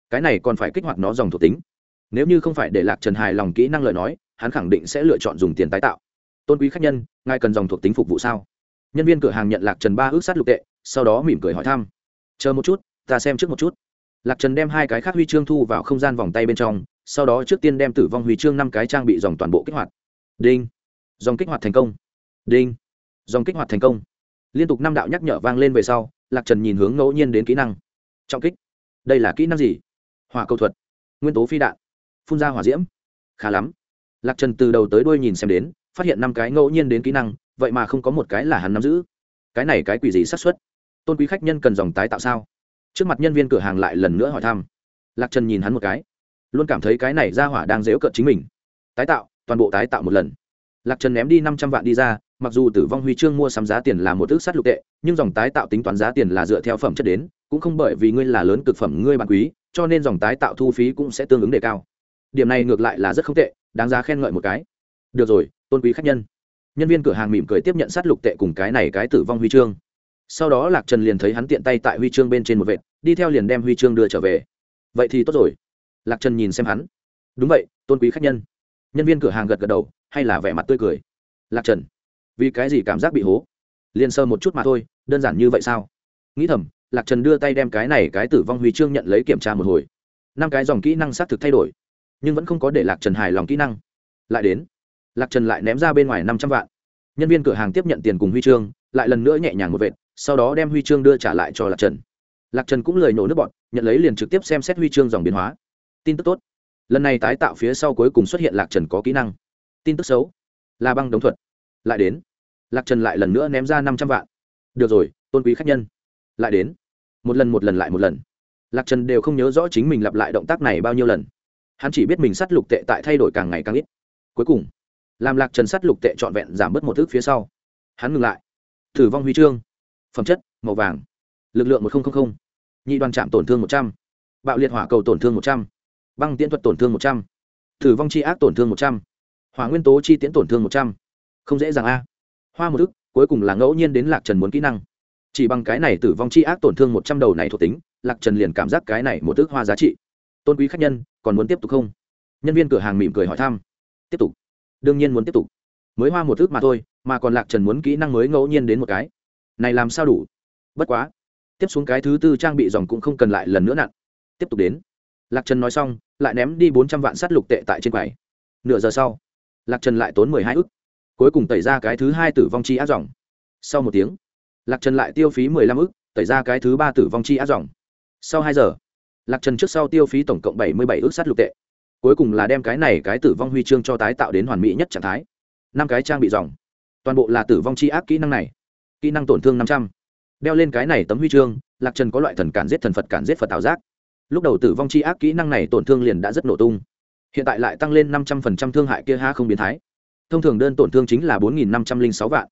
Cái này còn phải kích hoạt nó dòng thuộc tính. Nếu như không phải để lạc trần hài lòng kỹ năng lời nói, hắn khẳng định sẽ lựa chọn dùng tiền tái tạo. Tôn quý khách nhân, ngài cần dòng thuộc tính phục vụ sao? Nhân viên cửa hàng nhận lạc trần ba ước sát lục tệ, sau đó mỉm cười hỏi thăm. Chờ một chút, ta xem trước một chút. Lạc trần đem hai cái khác huy chương thu vào không gian vòng tay bên trong, sau đó trước tiên đem tử vong huy chương năm cái trang bị dòng toàn bộ kích hoạt. Đinh. Dòng kích hoạt thành công đinh. Dòng kích hoạt thành công. Liên tục năm đạo nhắc nhở vang lên về sau, lạc trần nhìn hướng ngẫu nhiên đến kỹ năng. Trọng kích. Đây là kỹ năng gì? Hỏa cầu thuật. Nguyên tố phi đạn. Phun ra hỏa diễm. Khá lắm. Lạc trần từ đầu tới đuôi nhìn xem đến, phát hiện năm cái ngẫu nhiên đến kỹ năng, vậy mà không có một cái là hắn nắm giữ. Cái này cái quỷ gì sát xuất? tôn quý khách nhân cần dòng tái tạo sao? Trước mặt nhân viên cửa hàng lại lần nữa hỏi thăm. Lạc trần nhìn hắn một cái. Luôn cảm thấy cái này ra hỏa đang dễu cợt chính mình. Tái tạo, toàn bộ tái tạo một lần. Lạc trần ném đi năm trăm vạn đi ra mặc dù tử vong huy chương mua sắm giá tiền là một ước sắt lục tệ, nhưng dòng tái tạo tính toán giá tiền là dựa theo phẩm chất đến, cũng không bởi vì ngươi là lớn cực phẩm ngươi bán quý, cho nên dòng tái tạo thu phí cũng sẽ tương ứng đề cao. Điểm này ngược lại là rất không tệ, đáng giá khen ngợi một cái. Được rồi, tôn quý khách nhân. Nhân viên cửa hàng mỉm cười tiếp nhận sát lục tệ cùng cái này cái tử vong huy chương. Sau đó lạc trần liền thấy hắn tiện tay tại huy chương bên trên một vệt, đi theo liền đem huy chương đưa trở về. Vậy thì tốt rồi. Lạc trần nhìn xem hắn. Đúng vậy, tôn quý khách nhân. Nhân viên cửa hàng gật gật đầu, hay là vẻ mặt tươi cười. Lạc trần vì cái gì cảm giác bị hố? Liền sơ một chút mà thôi, đơn giản như vậy sao? Nghĩ thầm, lạc trần đưa tay đem cái này cái tử vong huy chương nhận lấy kiểm tra một hồi. Năm cái dòng kỹ năng xác thực thay đổi, nhưng vẫn không có để lạc trần hài lòng kỹ năng. Lại đến, lạc trần lại ném ra bên ngoài năm trăm vạn. Nhân viên cửa hàng tiếp nhận tiền cùng huy chương, lại lần nữa nhẹ nhàng một vệt, sau đó đem huy chương đưa trả lại cho lạc trần. Lạc trần cũng lời nổ nước bọn nhận lấy liền trực tiếp xem xét huy chương dòng biến hóa. Tin tức tốt. Lần này tái tạo phía sau cuối cùng xuất hiện lạc trần có kỹ năng. Tin tức xấu. Là băng đống thuật lại đến. Lạc trần lại lần nữa ném ra năm trăm vạn. Được rồi, tôn quý khách nhân. Lại đến. Một lần một lần lại một lần. Lạc trần đều không nhớ rõ chính mình lặp lại động tác này bao nhiêu lần. Hắn chỉ biết mình sắt lục tệ tại thay đổi càng ngày càng ít. Cuối cùng, làm lạc trần sắt lục tệ trọn vẹn giảm bớt một thước phía sau. Hắn ngừng lại. Thử vong huy chương. Phẩm chất, màu vàng. Lực lượng một nghìn nhị đoàn chạm tổn thương một trăm. Bạo liệt hỏa cầu tổn thương một trăm. Băng tiễn thuật tổn thương một trăm. Thử vong chi ác tổn thương một trăm. Hỏa nguyên tố chi tiễn tổn thương một trăm không dễ dàng a. Hoa một thức, cuối cùng là ngẫu nhiên đến lạc trần muốn kỹ năng. Chỉ bằng cái này tử vong chi ác tổn thương một trăm đầu này thuộc tính, lạc trần liền cảm giác cái này một ức hoa giá trị. Tôn quý khách nhân, còn muốn tiếp tục không? Nhân viên cửa hàng mỉm cười hỏi thăm. Tiếp tục. Đương nhiên muốn tiếp tục. Mới hoa một ức mà thôi, mà còn lạc trần muốn kỹ năng mới ngẫu nhiên đến một cái. Này làm sao đủ? Bất quá. Tiếp xuống cái thứ tư trang bị dòng cũng không cần lại lần nữa nặng tiếp tục đến. Lạc trần nói xong, lại ném đi bốn trăm vạn sắt lục tệ tại trên quầy. Nửa giờ sau, lạc trần lại tốn mười hai ức cuối cùng tẩy ra cái thứ hai tử vong chi áp dòng. Sau một tiếng, lạc trần lại tiêu phí mười lăm ức, tẩy ra cái thứ ba tử vong chi áp dòng. Sau hai giờ, lạc trần trước sau tiêu phí tổng cộng bảy mươi bảy ước sắt lục tệ. Cuối cùng là đem cái này cái tử vong huy chương cho tái tạo đến hoàn mỹ nhất trạng thái. Năm cái trang bị dòng. Toàn bộ là tử vong chi ác kỹ năng này. Kỹ năng tổn thương năm trăm. Đeo lên cái này tấm huy chương, lạc trần có loại thần cản giết thần phật cản giết phật tạo giác. Lúc đầu tử vong chi ác kỹ năng này tổn thương liền đã rất nổ tung. Hiện tại lại tăng lên năm trăm phần trăm thương hại kia ha không biến thái thông thường đơn tổn thương chính là bốn nghìn năm trăm linh sáu vạn.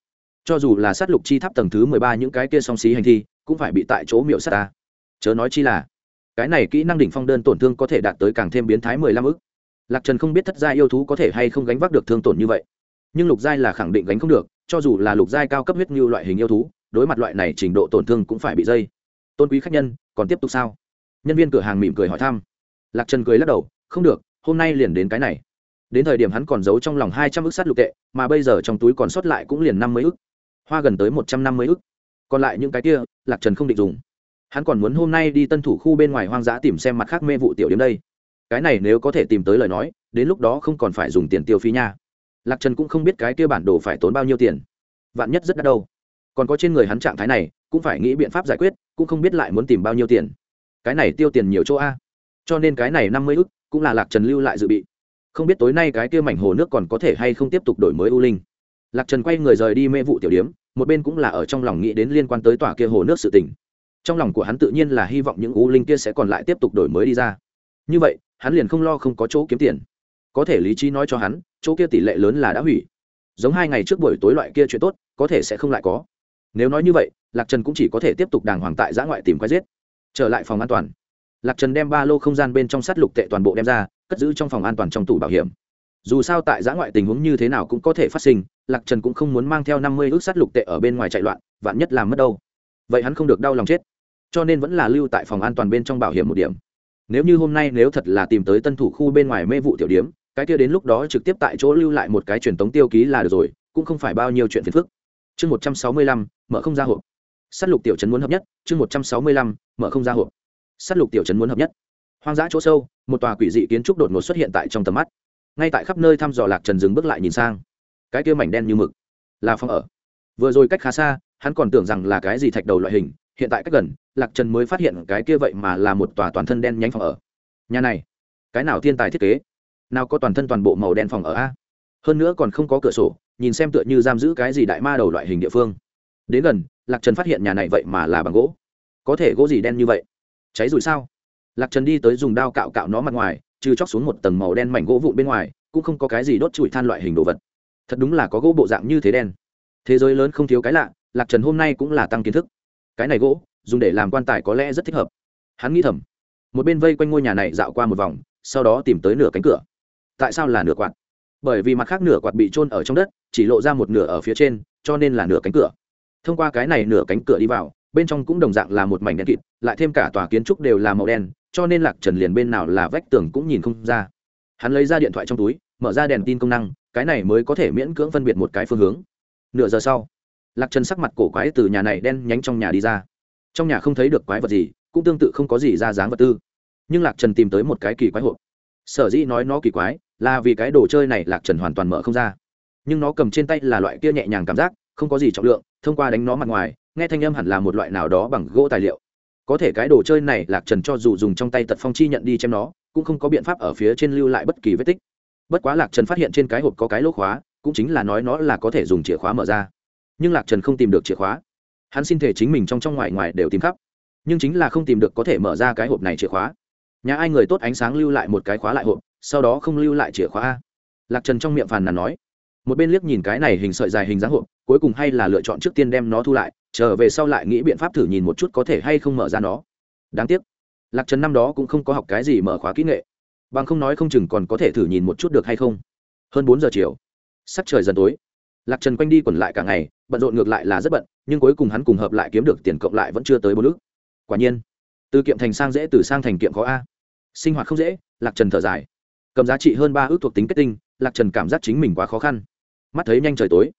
Cho dù là sát lục chi tháp tầng thứ mười ba những cái kia song xí hành thi, cũng phải bị tại chỗ miệu sát ta. Chớ nói chi là, cái này kỹ năng đỉnh phong đơn tổn thương có thể đạt tới càng thêm biến thái mười lăm ức. Lạc trần không biết thất gia yêu thú có thể hay không gánh vác được thương tổn như vậy. Nhưng lục giai là khẳng định gánh không được, cho dù là lục giai cao cấp huyết như loại hình yêu thú, đối mặt loại này trình độ tổn thương cũng phải bị dây. Tôn quý khách nhân, còn tiếp tục sao? Nhân viên cửa hàng mỉm cười hỏi thăm. Lạc trần cười lắc đầu, không được, hôm nay liền đến cái này đến thời điểm hắn còn giấu trong lòng hai trăm ức sắt lục tệ, mà bây giờ trong túi còn sót lại cũng liền năm mươi ức. Hoa gần tới một trăm năm mươi ức. Còn lại những cái kia, lạc trần không định dùng. Hắn còn muốn hôm nay đi tân thủ khu bên ngoài hoang dã tìm xem mặt khác mê vụ tiểu đến đây. Cái này nếu có thể tìm tới lời nói, đến lúc đó không còn phải dùng tiền tiêu phí nha. Lạc trần cũng không biết cái kia bản đồ phải tốn bao nhiêu tiền. Vạn nhất rất đắt đâu. Còn có trên người hắn trạng thái này, cũng phải nghĩ biện pháp giải quyết, cũng không biết lại muốn tìm bao nhiêu tiền. Cái này tiêu tiền nhiều chỗ a. Cho nên cái này năm mươi ức, cũng là lạc trần lưu lại dự bị không biết tối nay cái kia mảnh hồ nước còn có thể hay không tiếp tục đổi mới u linh. Lạc trần quay người rời đi mê vụ tiểu điếm, một bên cũng là ở trong lòng nghĩ đến liên quan tới tòa kia hồ nước sự tỉnh trong lòng của hắn tự nhiên là hy vọng những u linh kia sẽ còn lại tiếp tục đổi mới đi ra. Như vậy, hắn liền không lo không có chỗ kiếm tiền. Có thể lý trí nói cho hắn, chỗ kia tỷ lệ lớn là đã hủy. Giống hai ngày trước buổi tối loại kia chuyện tốt, có thể sẽ không lại có. Nếu nói như vậy, lạc trần cũng chỉ có thể tiếp tục đàng hoàng tại giã ngoại tìm quái giết. Trở lại phòng an toàn. Lạc trần đem ba lô không gian bên trong sắt lục tệ toàn bộ đem ra cất giữ trong phòng an toàn trong tủ bảo hiểm. Dù sao tại giã ngoại tình huống như thế nào cũng có thể phát sinh, lạc trần cũng không muốn mang theo năm mươi ước sắt lục tệ ở bên ngoài chạy loạn, vạn nhất làm mất đâu. Vậy hắn không được đau lòng chết. Cho nên vẫn là lưu tại phòng an toàn bên trong bảo hiểm một điểm. Nếu như hôm nay nếu thật là tìm tới tân thủ khu bên ngoài mê vụ tiểu điếm cái kia đến lúc đó trực tiếp tại chỗ lưu lại một cái truyền tống tiêu ký là được rồi, cũng không phải bao nhiêu chuyện phiền phức. Chương một trăm sáu mươi lăm, mở không ra hộp. S á t lục tiểu trấn muốn hợp nhất, chương một trăm sáu mươi lăm, mở không ra hộp. S á t lục tiểu trấn muốn hợp nhất hoang dã chỗ sâu, một tòa quỷ dị kiến trúc đột ngột xuất hiện tại trong tầm mắt. Ngay tại khắp nơi thăm dò lạc trần dừng bước lại nhìn sang. Cái kia mảnh đen như mực là phòng ở. Vừa rồi cách khá xa, hắn còn tưởng rằng là cái gì thạch đầu loại hình, hiện tại cách gần, lạc trần mới phát hiện cái kia vậy mà là một tòa toàn thân đen nhánh phòng ở. Nhà này, cái nào thiên tài thiết kế? Nào có toàn thân toàn bộ màu đen phòng ở a? Hơn nữa còn không có cửa sổ, nhìn xem tựa như giam giữ cái gì đại ma đầu loại hình địa phương. Đến gần, lạc trần phát hiện nhà này vậy mà là bằng gỗ. Có thể gỗ gì đen như vậy? Cháy rồi sao? Lạc trần đi tới dùng đao cạo cạo nó mặt ngoài, trừ chóc xuống một tầng màu đen mảnh gỗ vụn bên ngoài, cũng không có cái gì đốt trụi than loại hình đồ vật. Thật đúng là có gỗ bộ dạng như thế đen. Thế giới lớn không thiếu cái lạ, lạc trần hôm nay cũng là tăng kiến thức. Cái này gỗ, dùng để làm quan tài có lẽ rất thích hợp. Hắn nghĩ thầm, một bên vây quanh ngôi nhà này dạo qua một vòng, sau đó tìm tới nửa cánh cửa. Tại sao là nửa quạt? Bởi vì mặt khác nửa quạt bị trôn ở trong đất, chỉ lộ ra một nửa ở phía trên, cho nên là nửa cánh cửa. Thông qua cái này nửa cánh cửa đi vào, bên trong cũng đồng dạng là một mảnh đen kịt, lại thêm cả tòa kiến trúc đều là màu đen cho nên lạc trần liền bên nào là vách tường cũng nhìn không ra. Hắn lấy ra điện thoại trong túi, mở ra đèn tin công năng, cái này mới có thể miễn cưỡng phân biệt một cái phương hướng. Nửa giờ sau, lạc trần sắc mặt cổ quái từ nhà này đen nhánh trong nhà đi ra. Trong nhà không thấy được quái vật gì, cũng tương tự không có gì ra dáng vật tư. Nhưng lạc trần tìm tới một cái kỳ quái hộp. Sở dĩ nói nó kỳ quái, là vì cái đồ chơi này lạc trần hoàn toàn mở không ra. Nhưng nó cầm trên tay là loại kia nhẹ nhàng cảm giác, không có gì trọng lượng, thông qua đánh nó mặt ngoài, nghe thanh âm hẳn là một loại nào đó bằng gỗ tài liệu có thể cái đồ chơi này lạc trần cho dù dùng trong tay tật phong chi nhận đi chém nó, cũng không có biện pháp ở phía trên lưu lại bất kỳ vết tích. Bất quá lạc trần phát hiện trên cái hộp có cái lỗ khóa, cũng chính là nói nó là có thể dùng chìa khóa mở ra. Nhưng lạc trần không tìm được chìa khóa. Hắn xin thể chính mình trong trong ngoài ngoài đều tìm khắp. Nhưng chính là không tìm được có thể mở ra cái hộp này chìa khóa. Nhà ai người tốt ánh sáng lưu lại một cái khóa lại hộp, sau đó không lưu lại chìa khóa a? Lạc trần trong miệng phàn nàn nói. Một bên liếc nhìn cái này hình sợi dài hình dáng hộp cuối cùng hay là lựa chọn trước tiên đem nó thu lại trở về sau lại nghĩ biện pháp thử nhìn một chút có thể hay không mở ra nó. Đáng tiếc, lạc trần năm đó cũng không có học cái gì mở khóa kỹ nghệ. Bằng không nói không chừng còn có thể thử nhìn một chút được hay không. Hơn bốn giờ chiều, sắc trời dần tối. Lạc trần quanh đi quẩn lại cả ngày, bận rộn ngược lại là rất bận, nhưng cuối cùng hắn cùng hợp lại kiếm được tiền cộng lại vẫn chưa tới bốn ước quả nhiên, từ kiệm thành sang dễ, từ sang thành kiệm khó a. Sinh hoạt không dễ, lạc trần thở dài. Cầm giá trị hơn ba ước thuộc tính kết tinh, lạc trần cảm giác chính mình quá khó khăn. Mắt thấy nhanh trời tối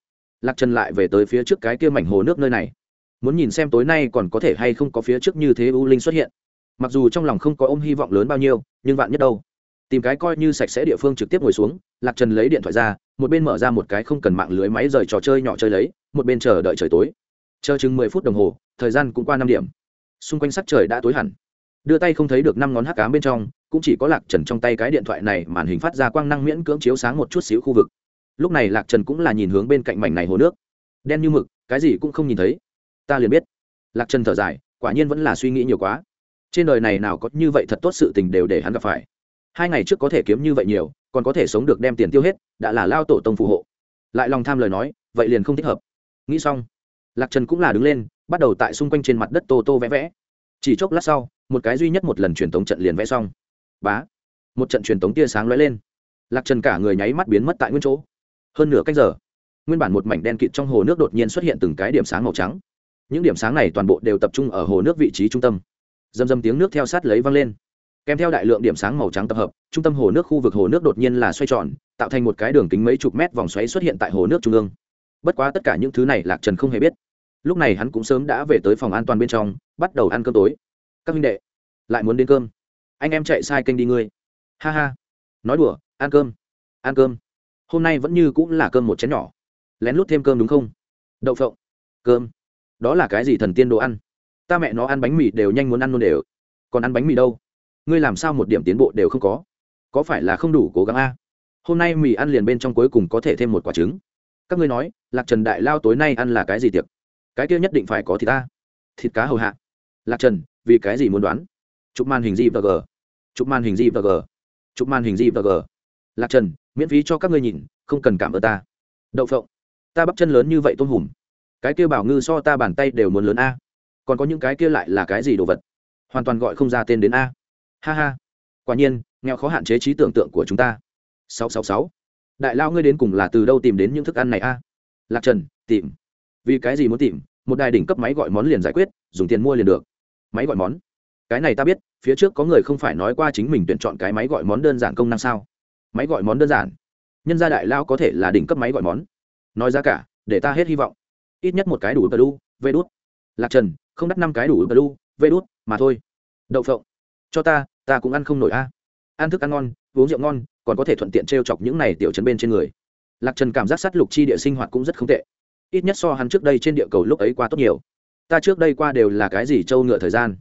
lạc trần lại về tới phía trước cái kia mảnh hồ nước nơi này. Muốn nhìn xem tối nay còn có thể hay không có phía trước như thế u linh xuất hiện. Mặc dù trong lòng không có ôm hy vọng lớn bao nhiêu, nhưng vạn nhất đâu? Tìm cái coi như sạch sẽ địa phương trực tiếp ngồi xuống, lạc trần lấy điện thoại ra, một bên mở ra một cái không cần mạng lưới máy rời trò chơi nhỏ chơi lấy, một bên chờ đợi trời tối. Chờ chừng mười phút đồng hồ, thời gian cũng qua năm điểm. Xung quanh sắc trời đã tối hẳn. Đưa tay không thấy được năm ngón hắc cám bên trong, cũng chỉ có lạc trần trong tay cái điện thoại này màn hình phát ra quang năng miễn cưỡng chiếu sáng một chút xíu khu vực lúc này lạc trần cũng là nhìn hướng bên cạnh mảnh này hồ nước. Đen như mực, cái gì cũng không nhìn thấy. Ta liền biết. Lạc trần thở dài, quả nhiên vẫn là suy nghĩ nhiều quá. Trên đời này nào có như vậy thật tốt sự tình đều để hắn gặp phải. Hai ngày trước có thể kiếm như vậy nhiều, còn có thể sống được đem tiền tiêu hết, đã là lao tổ tông phù hộ. Lại lòng tham lời nói, vậy liền không thích hợp. Nghĩ xong, lạc trần cũng là đứng lên, bắt đầu tại xung quanh trên mặt đất tô tô vẽ vẽ. Chỉ chốc lát sau, một cái duy nhất một lần truyền tống trận liền vẽ xong. Bá! Một trận truyền tống tia sáng lóe lên. Lạc trần cả người nháy mắt biến mất tại nguyên chỗ hơn nửa cách giờ, nguyên bản một mảnh đen kịt trong hồ nước đột nhiên xuất hiện từng cái điểm sáng màu trắng. Những điểm sáng này toàn bộ đều tập trung ở hồ nước vị trí trung tâm. Dầm dầm tiếng nước theo sát lấy văng lên. Kèm theo đại lượng điểm sáng màu trắng tập hợp, trung tâm hồ nước khu vực hồ nước đột nhiên là xoay tròn, tạo thành một cái đường kính mấy chục mét vòng xoáy xuất hiện tại hồ nước trung ương. Bất quá tất cả những thứ này lạc trần không hề biết. Lúc này hắn cũng sớm đã về tới phòng an toàn bên trong, bắt đầu ăn cơm tối. Các huynh đệ, lại muốn đến cơm. Anh em chạy sai kênh đi ngươi. Ha ha. Nói đùa, ăn cơm. Ăn cơm hôm nay vẫn như cũng là cơm một chén nhỏ. Lén lút thêm cơm đúng không? Đậu phộng. Cơm. Đó là cái gì thần tiên đồ ăn? Ta mẹ nó ăn bánh mì đều nhanh muốn ăn luôn đều. Còn ăn bánh mì đâu? Ngươi làm sao một điểm tiến bộ đều không có? Có phải là không đủ cố gắng a? Hôm nay mì ăn liền bên trong cuối cùng có thể thêm một quả trứng. Các ngươi nói, lạc trần đại lao tối nay ăn là cái gì tiệc? Cái kia nhất định phải có thịt ta. Thịt cá hầu hạ. Lạc trần, vì cái gì muốn đoán? Chụp màn hình gì và g. Chụp màn hình gì và g. Chụp màn hình gì và g. Lạc trần miễn phí cho các ngươi nhìn, không cần cảm ơn ta. Đậu phộng. Ta bắp chân lớn như vậy tôm hùm. Cái kia bảo ngư so ta bàn tay đều muốn lớn a. Còn có những cái kia lại là cái gì đồ vật? Hoàn toàn gọi không ra tên đến a. Ha ha. Quả nhiên, nghèo khó hạn chế trí tưởng tượng của chúng ta. Sáu sáu sáu. Đại lao ngươi đến cùng là từ đâu tìm đến những thức ăn này a? Lạc trần, tìm. Vì cái gì muốn tìm? Một đài đỉnh cấp máy gọi món liền giải quyết, dùng tiền mua liền được. Máy gọi món. Cái này ta biết, phía trước có người không phải nói qua chính mình tuyển chọn cái máy gọi món đơn giản công năng sao? Máy gọi món đơn giản. Nhân gia đại lao có thể là đỉnh cấp máy gọi món. Nói ra cả, để ta hết hy vọng. Ít nhất một cái đủ blue, vê đút. Lạc trần, không đắt năm cái đủ blue, vê đút, mà thôi. Đậu phộng. Cho ta ta cũng ăn không nổi a. Ăn thức ăn ngon, uống rượu ngon, còn có thể thuận tiện t r e o chọc những này tiểu chấn bên trên người. Lạc trần cảm giác sát lục chi địa sinh hoạt cũng rất không tệ. Ít nhất so hắn trước đây trên địa cầu lúc ấy qua tốt nhiều. Ta trước đây qua đều là cái gì trâu ngựa thời gian.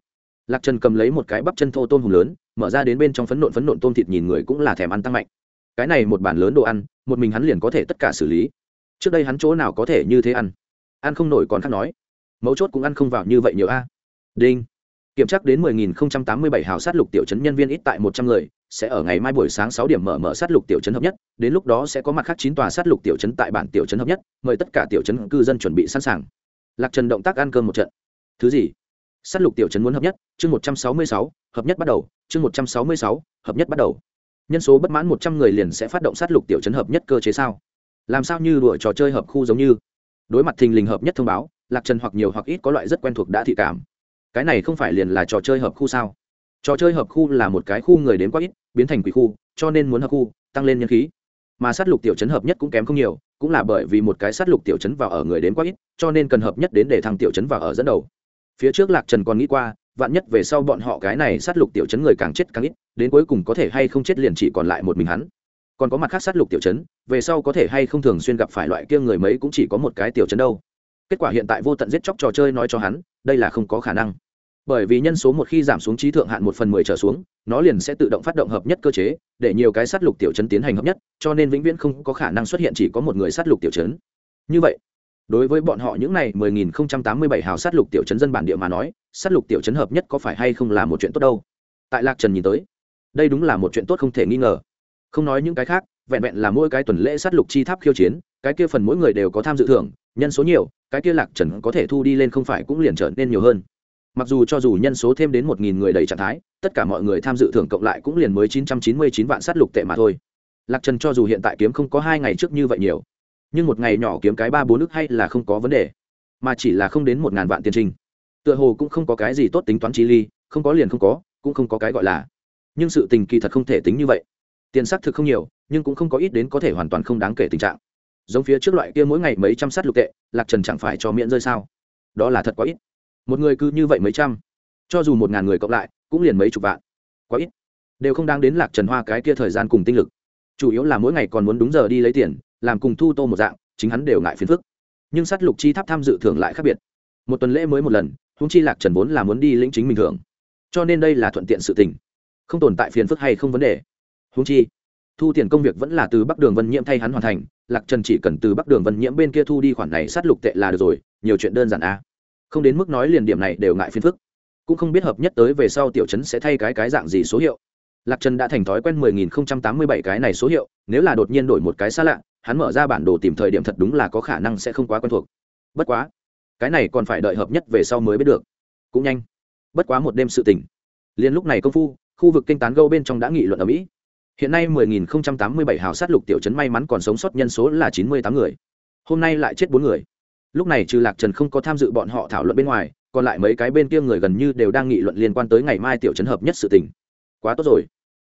Lạc trần cầm lấy một cái bắp chân thô tôm hùm lớn, mở ra đến bên trong phấn nộn phấn nộn tôm thịt nhìn người cũng là thèm ăn tăng mạnh cái này một bản lớn đồ ăn một mình hắn liền có thể tất cả xử lý. Trước đây hắn chỗ nào có thể như thế ăn? Ăn không nổi còn khác nói. Mấu chốt cũng ăn không vào như vậy nhiều a. Đinh. Kiểm tra đến 10.087 hào sát lục tiểu chấn nhân viên ít tại 100 người sẽ ở ngày mai buổi sáng 6 điểm mở mở sát lục tiểu chấn hợp nhất đến lúc đó sẽ có mặt khác chín tòa sát lục tiểu chấn tại bản tiểu chấn hợp nhất mời tất cả tiểu chấn cư dân chuẩn bị sẵn sàng. Lạc trần động tác ăn cơm một trận. Thứ gì? Sát lục tiểu chấn muốn hợp nhất chương 166, hợp nhất bắt đầu chương 166, hợp nhất bắt đầu nhân số bất mãn 100 người liền sẽ phát động sát lục tiểu chấn hợp nhất cơ chế sao? Làm sao như đùa trò chơi hợp khu giống như? Đối mặt thình lình hợp nhất thông báo, lạc trần hoặc nhiều hoặc ít có loại rất quen thuộc đã thị cảm. Cái này không phải liền là trò chơi hợp khu sao? Trò chơi hợp khu là một cái khu người đến quá ít, biến thành quỷ khu, cho nên muốn hợp khu, tăng lên nhân khí. Mà sát lục tiểu chấn hợp nhất cũng kém không nhiều, cũng là bởi vì một cái sát lục tiểu chấn vào ở người đến quá ít, cho nên cần hợp nhất đến để thằng tiểu chấn vào ở dẫn đầu. Phía trước lạc trần còn nghĩ qua vạn nhất về sau bọn họ cái này sát lục tiểu chấn người càng chết càng ít, đến cuối cùng có thể hay không chết liền chỉ còn lại một mình hắn. Còn có mặt khác sát lục tiểu chấn, về sau có thể hay không thường xuyên gặp phải loại kia người mấy cũng chỉ có một cái tiểu chấn đâu. Kết quả hiện tại vô tận giết chóc trò chơi nói cho hắn, đây là không có khả năng. Bởi vì nhân số một khi giảm xuống trí thượng hạn một phần mười trở xuống, nó liền sẽ tự động phát động hợp nhất cơ chế, để nhiều cái sát lục tiểu chấn tiến hành hợp nhất, cho nên vĩnh viễn không có khả năng xuất hiện chỉ có một người sát lục tiểu chấn. Như vậy đối với bọn họ những này mười nghìn không trăm tám mươi bảy hào sát lục tiểu chấn dân bản địa mà nói, sát lục tiểu chấn hợp nhất có phải hay không là một chuyện tốt đâu? Tại lạc trần nhìn tới, đây đúng là một chuyện tốt không thể nghi ngờ. Không nói những cái khác, vẹn vẹn là mỗi cái tuần lễ sát lục chi tháp khiêu chiến, cái kia phần mỗi người đều có tham dự thưởng, nhân số nhiều, cái kia lạc trần có thể thu đi lên không phải cũng liền trở nên nhiều hơn. Mặc dù cho dù nhân số thêm đến một nghìn người đầy trạng thái, tất cả mọi người tham dự thưởng cộng lại cũng liền mới chín trăm chín mươi chín vạn sát lục tệ mà thôi. Lạc trần cho dù hiện tại kiếm không có hai ngày trước như vậy nhiều nhưng một ngày nhỏ kiếm cái ba bốn nước hay là không có vấn đề, mà chỉ là không đến một ngàn vạn tiền trình. Tựa hồ cũng không có cái gì tốt tính toán chi ly, không có liền không có, cũng không có cái gọi là. Nhưng sự tình kỳ thật không thể tính như vậy. Tiền xác thực không nhiều, nhưng cũng không có ít đến có thể hoàn toàn không đáng kể tình trạng. Giống phía trước loại kia mỗi ngày mấy trăm sát lục tệ, lạc trần chẳng phải cho miễn rơi sao? Đó là thật quá ít. Một người cứ như vậy mấy trăm, cho dù một ngàn người cộng lại, cũng liền mấy chục vạn. Quá ít. Đều không đang đến lạc trần hoa cái kia thời gian cùng tinh lực. Chủ yếu là mỗi ngày còn muốn đúng giờ đi lấy tiền làm cùng thu tô một dạng, chính hắn đều ngại phiền phức. Nhưng sát lục chi tháp tham dự thưởng lại khác biệt. Một tuần lễ mới một lần húng chi lạc trần vốn là muốn đi lĩnh chính mình thưởng. Cho nên đây là thuận tiện sự tình. Không tồn tại phiền phức hay không vấn đề. Húng chi, thu tiền công việc vẫn là từ bắc đường vân nhiễm thay hắn hoàn thành, lạc trần chỉ cần từ bắc đường vân nhiễm bên kia thu đi khoản này sát lục tệ là được rồi, nhiều chuyện đơn giản a không đến mức nói liền điểm này đều ngại phiền phức. Cũng không biết hợp nhất tới về sau tiểu chấn sẽ thay cái cái dạng gì số hiệu. Lạc trần đã thành thói quen mười nghìn không trăm tám mươi bảy cái này số hiệu, nếu là đột nhiên đổi một cái xa lạ hắn mở ra bản đồ tìm thời điểm thật đúng là có khả năng sẽ không quá quen thuộc. Bất quá, cái này còn phải đợi hợp nhất về sau mới biết được. Cũng nhanh. Bất quá một đêm sự tỉnh liền lúc này công phu, khu vực kinh tán gâu bên trong đã nghị luận ở mỹ. Hiện nay 10.087 hào sát lục tiểu trấn may mắn còn sống sót nhân số là 98 người. Hôm nay lại chết bốn người. Lúc này trừ lạc trần không có tham dự bọn họ thảo luận bên ngoài, còn lại mấy cái bên kia người gần như đều đang nghị luận liên quan tới ngày mai tiểu trấn hợp nhất sự tình. Quá tốt rồi.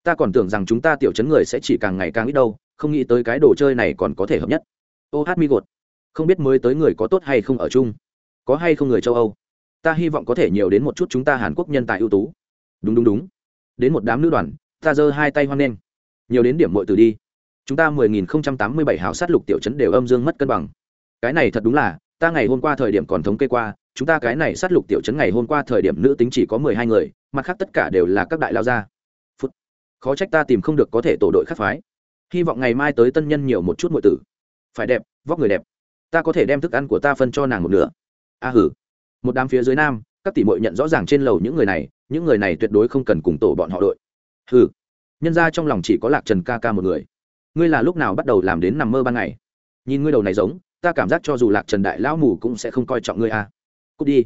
Ta còn tưởng rằng chúng ta tiểu trấn người sẽ chỉ càng ngày càng ít đâu không nghĩ tới cái đồ chơi này còn có thể hợp nhất. Ô hát mi gột, không biết mới tới người có tốt hay không ở chung. Có hay không người châu âu? Ta hy vọng có thể nhiều đến một chút chúng ta hàn quốc nhân tài ưu tú. Đúng đúng đúng. Đến một đám nữ đoàn, ta giơ hai tay hoan nghênh. Nhiều đến điểm mọi từ đi. Chúng ta mười nghìn không trăm tám mươi bảy hào sát lục tiểu chấn đều âm dương mất cân bằng. Cái này thật đúng là, ta ngày hôm qua thời điểm còn thống kê qua, chúng ta cái này sát lục tiểu chấn ngày hôm qua thời điểm nữ tính chỉ có mười hai người, mặt khác tất cả đều là các đại lao gia. Phút. Khó trách ta tìm không được có thể tổ đội khắc phái hy vọng ngày mai tới tân nhân nhiều một chút mọi tử. Phải đẹp, vóc người đẹp. Ta có thể đem thức ăn của ta phân cho nàng một nửa. A hử. Một đám phía dưới nam, các tỷ mội nhận rõ ràng trên lầu những người này, những người này tuyệt đối không cần cùng tổ bọn họ đội. Hử nhân ra trong lòng chỉ có lạc trần ca ca một người. Ngươi là lúc nào bắt đầu làm đến nằm mơ ban ngày? Nhìn ngươi đầu này giống, ta cảm giác cho dù lạc trần đại lão mù cũng sẽ không coi trọng ngươi a. À. cút đi.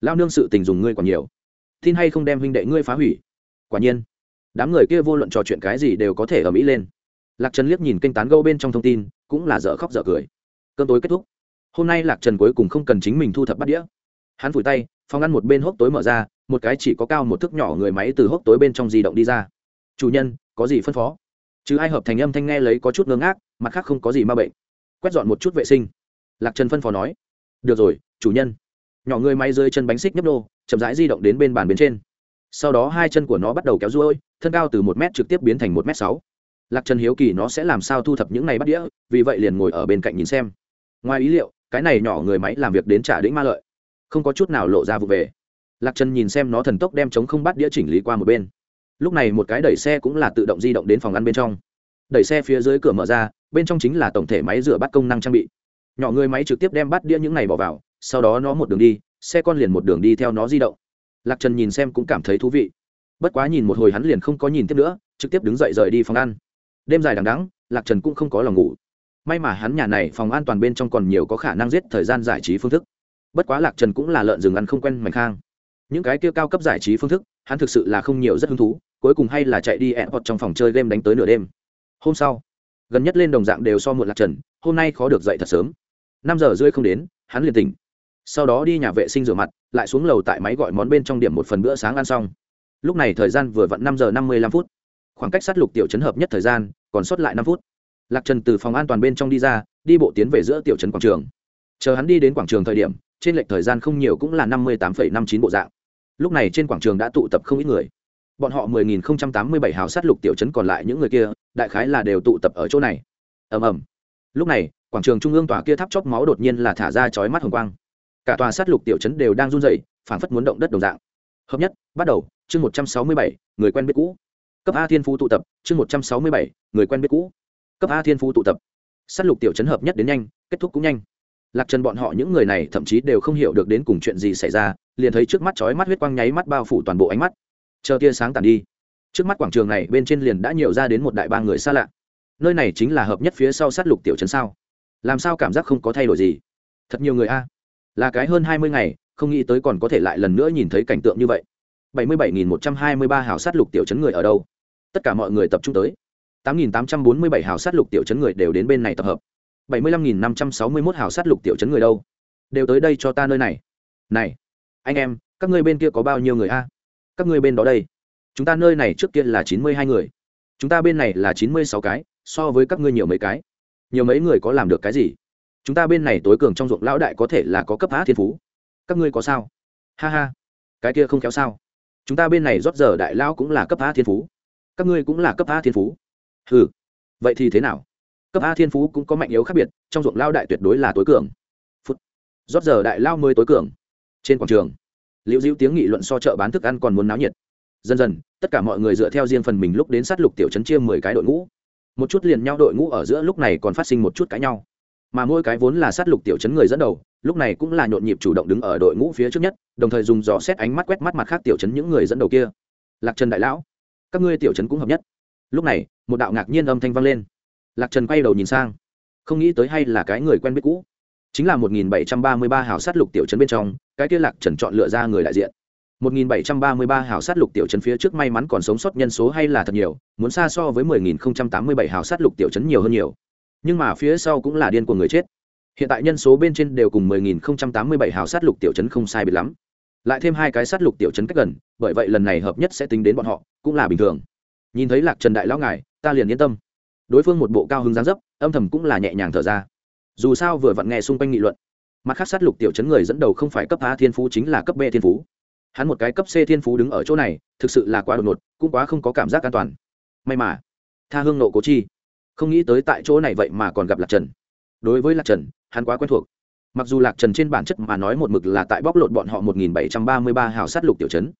Lao nương sự tình dùng ngươi còn nhiều. Tin hay không đem huynh đệ ngươi phá hủy? Quả nhiên. Đám người kia vô luận trò chuyện cái gì đều có thể ở mỹ lên lạc trần liếc nhìn kênh tán gâu bên trong thông tin, cũng là dở khóc dở cười. Cơn tối kết thúc. Hôm nay lạc trần cuối cùng không cần chính mình thu thập bắt đĩa. Hắn phủi tay, phòng ngăn một bên hốc tối mở ra, một cái chỉ có cao một thước nhỏ người máy từ hốc tối bên trong di động đi ra. Chủ nhân, có gì phân phó? Chứ ai hợp thành âm thanh nghe lấy có chút ngơ ngác, mặt khác không có gì ma bệnh. Quét dọn một chút vệ sinh. Lạc trần phân phó nói, được rồi, chủ nhân. Nhỏ người máy rơi chân bánh xích nhấp nô, chậm rãi di động đến bên bàn bên trên. Sau đó hai chân của nó bắt đầu kéo ruôi, thân cao từ một m trực tiếp biến thành một m sáu lạc trần hiếu kỳ nó sẽ làm sao thu thập những này bắt đĩa, vì vậy liền ngồi ở bên cạnh nhìn xem. Ngoài ý liệu, cái này nhỏ người máy làm việc đến trả đĩnh ma lợi. Không có chút nào lộ ra vụ về. Lạc trần nhìn xem nó thần tốc đem chống không bắt đĩa chỉnh lý qua một bên. Lúc này một cái đẩy xe cũng là tự động di động đến phòng ăn bên trong. Đẩy xe phía dưới cửa mở ra, bên trong chính là tổng thể máy rửa bát công năng trang bị. Nhỏ người máy trực tiếp đem bắt đĩa những này bỏ vào, sau đó nó một đường đi, xe con liền một đường đi theo nó di động. Lạc trần nhìn xem cũng cảm thấy thú vị. Bất quá nhìn một hồi hắn liền không có nhìn tiếp nữa, trực tiếp đứng dậy rời đi phòng ăn đêm dài đằng đắng lạc trần cũng không có lòng ngủ. May mà hắn nhà này phòng an toàn bên trong còn nhiều có khả năng giết thời gian giải trí phương thức. Bất quá lạc trần cũng là lợn rừng ăn không quen mảnh khang. Những cái kia cao cấp giải trí phương thức, hắn thực sự là không nhiều rất hứng thú, cuối cùng hay là chạy đi ẹn hoặc trong phòng chơi game đánh tới nửa đêm. Hôm sau, gần nhất lên đồng dạng đều so muộn lạc trần, hôm nay khó được dậy thật sớm. Năm giờ rưỡi không đến, hắn liền tỉnh. Sau đó đi nhà vệ sinh rửa mặt, lại xuống lầu tại máy gọi món bên trong điểm một phần bữa sáng ăn xong. Lúc này thời gian vừa vặn năm giờ năm mươi lăm phút khoảng cách sát lục tiểu chấn hợp nhất thời gian, còn sót lại năm phút. Lạc trần từ phòng an toàn bên trong đi ra, đi bộ tiến về giữa tiểu trấn quảng trường. Chờ hắn đi đến quảng trường thời điểm, trên lệch thời gian không nhiều cũng là năm mươi tám năm chín bộ dạng. Lúc này trên quảng trường đã tụ tập không ít người. Bọn họ mười nghìn không trăm tám mươi bảy hào sát lục tiểu trấn còn lại những người kia, đại khái là đều tụ tập ở chỗ này. Ầm ầm. Lúc này, quảng trường trung ương tòa kia tháp chóc máu đột nhiên là thả ra chói mắt hồng quang. Cả tòa sát lục tiểu trấn đều đang run dậy phảng phất muốn động đất đồng dạng. Hợp nhất, bắt đầu, chương một trăm sáu mươi bảy, người quen biết cũ cấp a thiên phú tụ tập, chương một trăm sáu mươi bảy, người quen biết cũ. Cấp a thiên phú tụ tập. S á t lục tiểu chấn hợp nhất đến nhanh, kết thúc cũng nhanh. Lạc trần bọn họ những người này thậm chí đều không hiểu được đến cùng chuyện gì xảy ra, liền thấy trước mắt chói mắt huyết quang nháy mắt bao phủ toàn bộ ánh mắt. Chờ tia sáng tàn đi. Trước mắt quảng trường này bên trên liền đã nhiều ra đến một đại ba người xa lạ. Nơi này chính là hợp nhất phía sau sát lục tiểu trấn sao? Làm sao cảm giác không có thay đổi gì? Thật nhiều người a. Là cái hơn hai mươi ngày, không nghĩ tới còn có thể lại lần nữa nhìn thấy cảnh tượng như vậy. Bảy mươi bảy nghìn một trăm hai mươi ba hào sát lục tiểu chấn người ở đâu? Tất cả mọi người tập trung tới. Tám nghìn tám trăm bốn mươi bảy hào sát lục tiểu chấn người đều đến bên này tập hợp. Bảy mươi lăm nghìn năm trăm sáu mươi mốt hào sát lục tiểu chấn người đâu? Đều tới đây cho ta nơi này. Này, anh em, các ngươi bên kia có bao nhiêu người a? Các ngươi bên đó đây. Chúng ta nơi này trước kia là chín mươi hai người. Chúng ta bên này là chín mươi sáu cái, so với các ngươi nhiều mấy cái. Nhiều mấy người có làm được cái gì? Chúng ta bên này tối cường trong ruộng lão đại có thể là có cấp á thiên phú. Các ngươi có sao? Ha ha. Cái kia không kéo sao? Chúng ta bên này rót giờ đại lão cũng là cấp á thiên phú các ngươi cũng là cấp a thiên phú. Ừ vậy thì thế nào? Cấp a thiên phú cũng có mạnh yếu khác biệt, trong ruộng lao đại tuyệt đối là tối cường. Phút. Rót giờ đại lao mới tối cường. Trên quảng trường, liễu dữ tiếng nghị luận so chợ bán thức ăn còn muốn náo nhiệt. Dần dần, tất cả mọi người dựa theo riêng phần mình lúc đến sát lục tiểu trấn chia mười cái đội ngũ. Một chút liền nhau đội ngũ ở giữa lúc này còn phát sinh một chút cãi nhau. Mà mỗi cái vốn là sát lục tiểu chấn người dẫn đầu, lúc này cũng là nhộn nhịp chủ động đứng ở đội ngũ phía trước nhất, đồng thời dùng dò xét ánh mắt quét mắt mặt khác tiểu chấn những người dẫn đầu kia. Lạc trần đại lão các ngươi tiểu trấn cũng hợp nhất. Lúc này, một đạo ngạc nhiên âm thanh vang lên. Lạc trần quay đầu nhìn sang, không nghĩ tới hay là cái người quen biết cũ. Chính là một nghìn bảy trăm ba mươi ba hào sát lục tiểu trấn bên trong, cái kia lạc trần chọn lựa ra người đại diện. một nghìn bảy trăm ba mươi ba hào sát lục tiểu trấn phía trước may mắn còn sống sót nhân số hay là thật nhiều, muốn xa so với mười nghìn không trăm tám mươi bảy hào sát lục tiểu trấn nhiều hơn nhiều. Nhưng mà phía sau cũng là điên của người chết. Hiện tại nhân số bên trên đều cùng 10.087 hào sát lục tiểu trấn không sai biệt lắm lại thêm hai cái sát lục tiểu chấn cách gần, bởi vậy lần này hợp nhất sẽ tính đến bọn họ, cũng là bình thường. Nhìn thấy lạc trần đại lão ngài, ta liền yên tâm. Đối phương một bộ cao hứng giáng dấp, âm thầm cũng là nhẹ nhàng thở ra. Dù sao vừa vặn nghe xung quanh nghị luận, mặt khác sát lục tiểu chấn người dẫn đầu không phải cấp a thiên phú chính là cấp b thiên phú. Hắn một cái cấp c thiên phú đứng ở chỗ này, thực sự là quá đột ngột, cũng quá không có cảm giác an toàn. May mà, tha hương nộ cố chi, không nghĩ tới tại chỗ này vậy mà còn gặp lạc trần. Đối với lạc trần, hắn quá quen thuộc mặc dù lạc trần trên bản chất mà nói một mực là tại bóc lột bọn họ một nghìn bảy trăm ba mươi ba hào sát lục tiểu chấn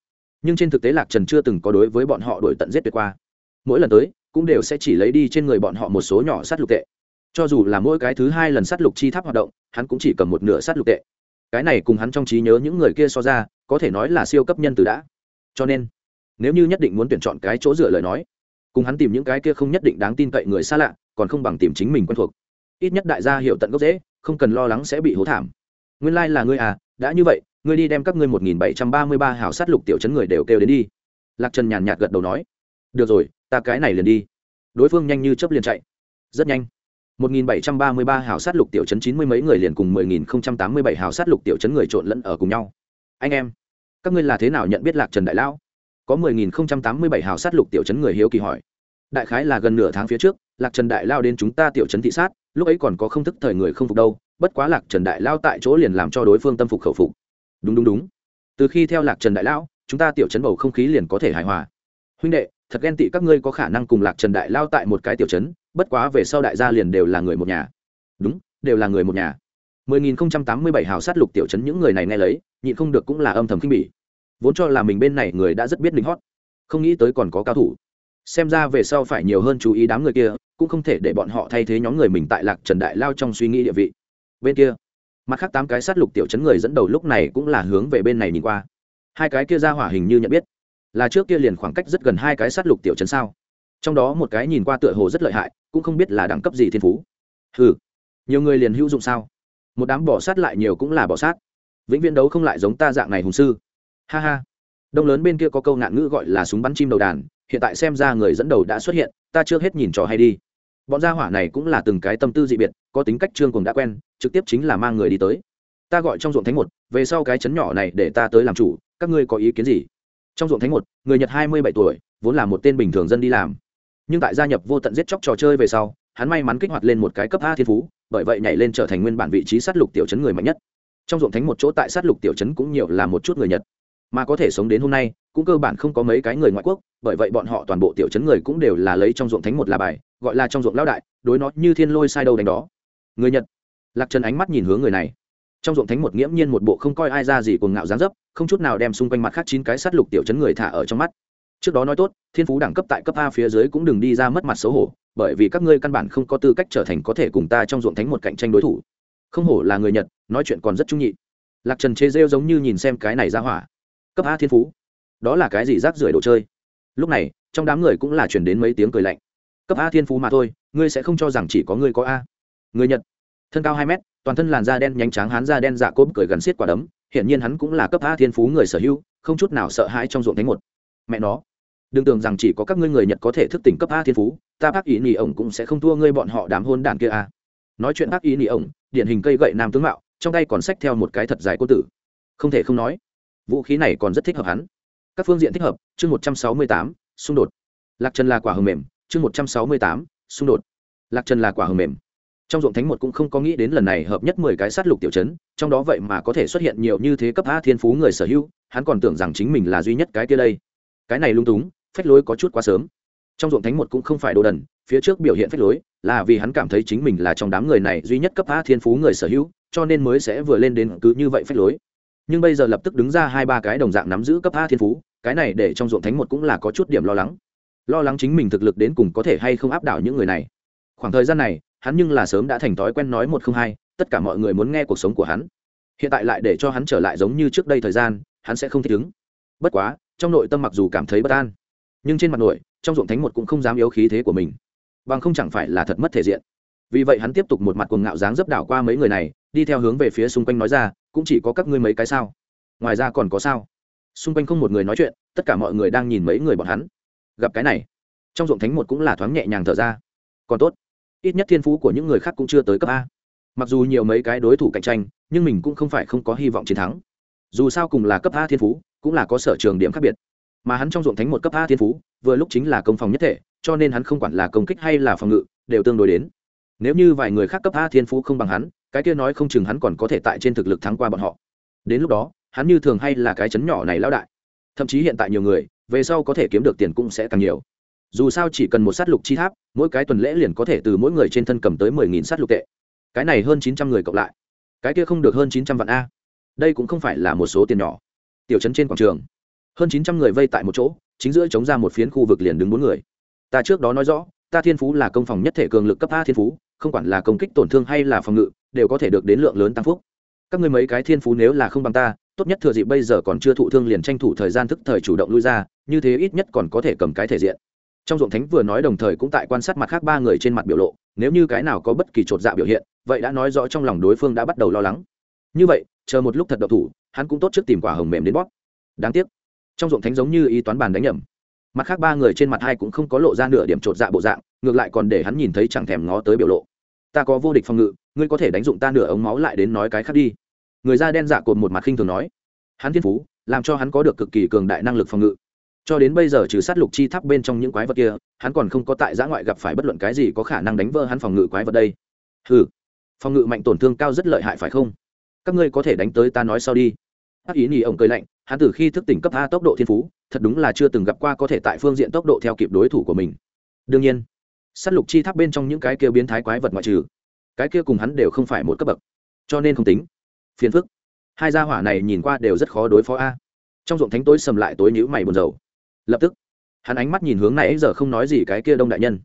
nhưng trên thực tế lạc trần chưa từng có đối với bọn họ đổi tận giết tuyệt qua. Mỗi lần tới, cũng đều sẽ chỉ lấy đi trên người bọn họ một số nhỏ sát lục tệ. Cho dù là mỗi cái thứ hai lần sát lục chi tháp hoạt động, hắn cũng chỉ cầm một nửa sát lục tệ. Cái này cùng hắn trong trí nhớ những người kia so ra, có thể nói là siêu cấp nhân từ đã. Cho nên, nếu như nhất định muốn tuyển chọn cái chỗ dựa lời nói, cùng hắn tìm những cái kia không nhất định đáng tin cậy người xa lạ, còn không bằng tìm chính mình quen thuộc. Ít nhất đại gia hiểu tận gốc dễ không cần lo lắng sẽ bị hố thảm nguyên lai、like、là ngươi à đã như vậy ngươi đi đem các ngươi một nghìn bảy trăm ba mươi ba hào sát lục tiểu chấn người đều kêu đến đi lạc trần nhàn nhạt gật đầu nói được rồi ta cái này liền đi đối phương nhanh như chấp liền chạy rất nhanh 1733 hào sát lục tiểu trấn chín mươi mấy người liền cùng 10087 hào sát lục tiểu trấn người trộn lẫn ở cùng nhau. Anh em, các ngươi là thế nào nhận biết Lạc Trần đại lão? Có 10087 hào sát lục tiểu trấn người hiếu kỳ hỏi. Đại khái là gần nửa tháng phía trước, Lạc Trần đại lao đến chúng ta tiểu trấn thị sát, lúc ấy còn có không thức thời người không phục đâu, bất quá Lạc Trần đại lao tại chỗ liền làm cho đối phương tâm phục khẩu phục. Đúng đúng đúng. Từ khi theo Lạc Trần đại lão, chúng ta tiểu trấn bầu không khí liền có thể hài hòa. Huynh đệ, thật ghen tị các ngươi có khả năng cùng Lạc Trần đại lao tại một cái tiểu trấn, bất quá về sau đại gia liền đều là người một nhà đúng đều là người một nhà 10.087 hào sát lục tiểu chấn những người này nghe lấy nhịn không được cũng là âm thầm khinh bỉ vốn cho là mình bên này người đã rất biết lính hót không nghĩ tới còn có cao thủ xem ra về sau phải nhiều hơn chú ý đám người kia, cũng không thể để bọn họ thay thế nhóm người mình tại lạc trần đại lao trong suy nghĩ địa vị. Bên kia, mặt khác tám cái sát lục tiểu chấn người dẫn đầu lúc này cũng là hướng về bên này nhìn qua. Hai cái kia ra hỏa hình như nhận biết. Là trước kia liền khoảng cách rất gần hai cái sát lục tiểu chấn sao? Trong đó một cái nhìn qua tựa hồ rất lợi hại, cũng không biết là đẳng cấp gì thiên phú. Ừ nhiều người liền hữu dụng sao? Một đám bỏ sát lại nhiều cũng là bỏ sát. Vĩnh viễn đấu không lại giống ta dạng này hùng sư. Ha ha. Đông lớn bên kia có câu nạn ngữ gọi là súng bắn chim đầu đàn hiện tại xem ra người dẫn đầu đã xuất hiện, ta chưa hết nhìn trò hay đi. Bọn gia hỏa này cũng là từng cái tâm tư dị biệt, có tính cách trương cùng đã quen, trực tiếp chính là mang người đi tới. Ta gọi trong ruộng thánh một, về sau cái chấn nhỏ này để ta tới làm chủ, các ngươi có ý kiến gì? Trong ruộng thánh một, người nhật hai mươi bảy tuổi, vốn là một tên bình thường dân đi làm. Nhưng tại gia nhập vô tận giết chóc trò chơi về sau, hắn may mắn kích hoạt lên một cái cấp a thiên phú, bởi vậy nhảy lên trở thành nguyên bản vị trí sát lục tiểu chấn người mạnh nhất. Trong ruộng thánh một chỗ tại sát lục tiểu chấn cũng nhiều là một chút người nhật mà có thể sống đến hôm nay, cũng cơ bản không có mấy cái người ngoại quốc, bởi vậy bọn họ toàn bộ tiểu chấn người cũng đều là lấy trong ruộng thánh một là bài, gọi là trong ruộng lão đại, đối nó như thiên lôi sai đâu đánh đó. Người nhật. Lạc trần ánh mắt nhìn hướng người này. Trong ruộng thánh một nghiễm nhiên một bộ không coi ai ra gì cuồng ngạo dáng dấp, không chút nào đem xung quanh mặt khác chín cái sát lục tiểu chấn người thả ở trong mắt. Trước đó nói tốt, thiên phú đẳng cấp tại cấp a phía dưới cũng đừng đi ra mất mặt xấu hổ, bởi vì các ngươi căn bản không có tư cách trở thành có thể cùng ta trong ruộng thánh một cạnh tranh đối thủ. Không hổ là người nhật, nói chuyện còn rất trung nhị. Lạc trần chê rêu giống như nhìn xem cái này ra hỏa cấp a thiên phú. Đó là cái gì rác rưởi đồ chơi? Lúc này, trong đám người cũng là chuyển đến mấy tiếng cười lạnh. Cấp a thiên phú mà thôi, ngươi sẽ không cho rằng chỉ có ngươi có a. Người nhật, thân cao hai mét, toàn thân làn da đen nhanh trắng hán da đen dạ cốm cười gần xiết quả đấm, hiển nhiên hắn cũng là cấp a thiên phú người sở hữu, không chút nào sợ hãi trong ruộng thánh một. Mẹ nó, đừng tưởng rằng chỉ có các ngươi người nhật có thể thức tỉnh cấp a thiên phú, ta bác ý nỉ ổng cũng sẽ không thua ngươi bọn họ đám hôn đàn kia a. Nói chuyện bác ý nỉ ổng, điển hình cây gậy nam tướng mạo, trong tay còn xách theo một cái thật dài cô tử. Không thể không nói vũ khí này còn rất thích hợp hắn. Các phương diện thích hợp, chương một trăm sáu mươi tám, xung đột. Lạc trần là quả hầm mềm, chương một trăm sáu mươi tám, xung đột. Lạc trần là quả hầm mềm. Trong ruộng thánh một cũng không có nghĩ đến lần này hợp nhất mười cái sát lục tiểu chấn, trong đó vậy mà có thể xuất hiện nhiều như thế cấp a thiên phú người sở hữu, hắn còn tưởng rằng chính mình là duy nhất cái kia đây. Cái này lung túng, phách lối có chút quá sớm. Trong ruộng thánh một cũng không phải đồ đần, phía trước biểu hiện phách lối là vì hắn cảm thấy chính mình là trong đám người này duy nhất cấp a thiên phú người sở hữu, cho nên mới sẽ vừa lên đến cứ như vậy phách lối nhưng bây giờ lập tức đứng ra hai ba cái đồng dạng nắm giữ cấp a thiên phú, cái này để trong ruộng thánh một cũng là có chút điểm lo lắng. Lo lắng chính mình thực lực đến cùng có thể hay không áp đảo những người này. Khoảng thời gian này, hắn nhưng là sớm đã thành thói quen nói một không hai, tất cả mọi người muốn nghe cuộc sống của hắn. Hiện tại lại để cho hắn trở lại giống như trước đây thời gian, hắn sẽ không thích ứng. Bất quá, trong nội tâm mặc dù cảm thấy bất an, nhưng trên mặt nội, trong ruộng thánh một cũng không dám yếu khí thế của mình. Bằng không chẳng phải là thật mất thể diện. Vì vậy hắn tiếp tục một mặt cuồng ngạo dáng dấp đảo qua mấy người này, đi theo hướng về phía xung quanh nói ra cũng chỉ có các ngươi mấy cái sao? Ngoài ra còn có sao? Xung quanh không một người nói chuyện, tất cả mọi người đang nhìn mấy người bọn hắn. Gặp cái này, trong ruộng thánh một cũng là thoáng nhẹ nhàng thở ra. Còn tốt, ít nhất thiên phú của những người khác cũng chưa tới cấp a. Mặc dù nhiều mấy cái đối thủ cạnh tranh, nhưng mình cũng không phải không có hy vọng chiến thắng. Dù sao cùng là cấp a thiên phú, cũng là có sở trường điểm khác biệt. Mà hắn trong ruộng thánh một cấp a thiên phú, vừa lúc chính là công phòng nhất thể, cho nên hắn không quản là công kích hay là phòng ngự, đều tương đối đến. Nếu như vài người khác cấp a thiên phú không bằng hắn cái kia nói không chừng hắn còn có thể tại trên thực lực thắng qua bọn họ. Đến lúc đó, hắn như thường hay là cái chấn nhỏ này lão đại. Thậm chí hiện tại nhiều người, về sau có thể kiếm được tiền cũng sẽ càng nhiều. Dù sao chỉ cần một sát lục chi tháp, mỗi cái tuần lễ liền có thể từ mỗi người trên thân cầm tới mười nghìn sát lục tệ. Cái này hơn chín trăm người cộng lại. Cái kia không được hơn chín trăm vạn a. Đây cũng không phải là một số tiền nhỏ. Tiểu trấn trên quảng trường. Hơn chín trăm người vây tại một chỗ, chính giữa chống ra một phiến khu vực liền đứng bốn người. Ta trước đó nói rõ, ta thiên phú là công phòng nhất thể cường lực cấp a thiên phú, không quản là công kích tổn thương hay là phòng ngự đều có thể được đến lượng lớn tăng phúc. Các ngươi mấy cái thiên phú nếu là không bằng ta, tốt nhất thừa dịp bây giờ còn chưa thụ thương liền tranh thủ thời gian thức thời chủ động lui ra, như thế ít nhất còn có thể cầm cái thể diện. Trong ruộng thánh vừa nói đồng thời cũng tại quan sát mặt khác ba người trên mặt biểu lộ, nếu như cái nào có bất kỳ chột dạ biểu hiện, vậy đã nói rõ trong lòng đối phương đã bắt đầu lo lắng. Như vậy, chờ một lúc thật độc thủ, hắn cũng tốt trước tìm quả hồng mềm đến bóp. Đáng tiếc, trong ruộng thánh giống như ý toán bàn đánh nhầm. Mặt khác ba người trên mặt hai cũng không có lộ ra nửa điểm chột dạ bộ dạng, ngược lại còn để hắn nhìn thấy chẳng thèm ngó tới biểu lộ ta có vô địch phòng ngự, ngươi có thể đánh dụng ta nửa ống máu lại đến nói cái khác đi. Người da đen dạ cột một mặt khinh thường nói. Hắn thiên phú, làm cho hắn có được cực kỳ cường đại năng lực phòng ngự. Cho đến bây giờ trừ sát lục chi tháp bên trong những quái vật kia, hắn còn không có tại giã ngoại gặp phải bất luận cái gì có khả năng đánh vỡ hắn phòng ngự quái vật đây. Ừ phòng ngự mạnh tổn thương cao rất lợi hại phải không? Các ngươi có thể đánh tới ta nói sau đi. Ác ý nhì ổng cười lạnh, hắn từ khi thức tỉnh cấp a tốc độ thiên phú, thật đúng là chưa từng gặp qua có thể tại phương diện tốc độ theo kịp đối thủ của mình. Đương nhiên s á t lục chi tháp bên trong những cái kia biến thái quái vật ngoại trừ, cái kia cùng hắn đều không phải một cấp bậc, cho nên không tính. Phiền phức. Hai gia hỏa này nhìn qua đều rất khó đối phó a. Trong ruộng thánh tối sầm lại tối nhữ mày buồn rầu. Lập tức, hắn ánh mắt nhìn hướng nãy giờ không nói gì cái kia đông đại nhân.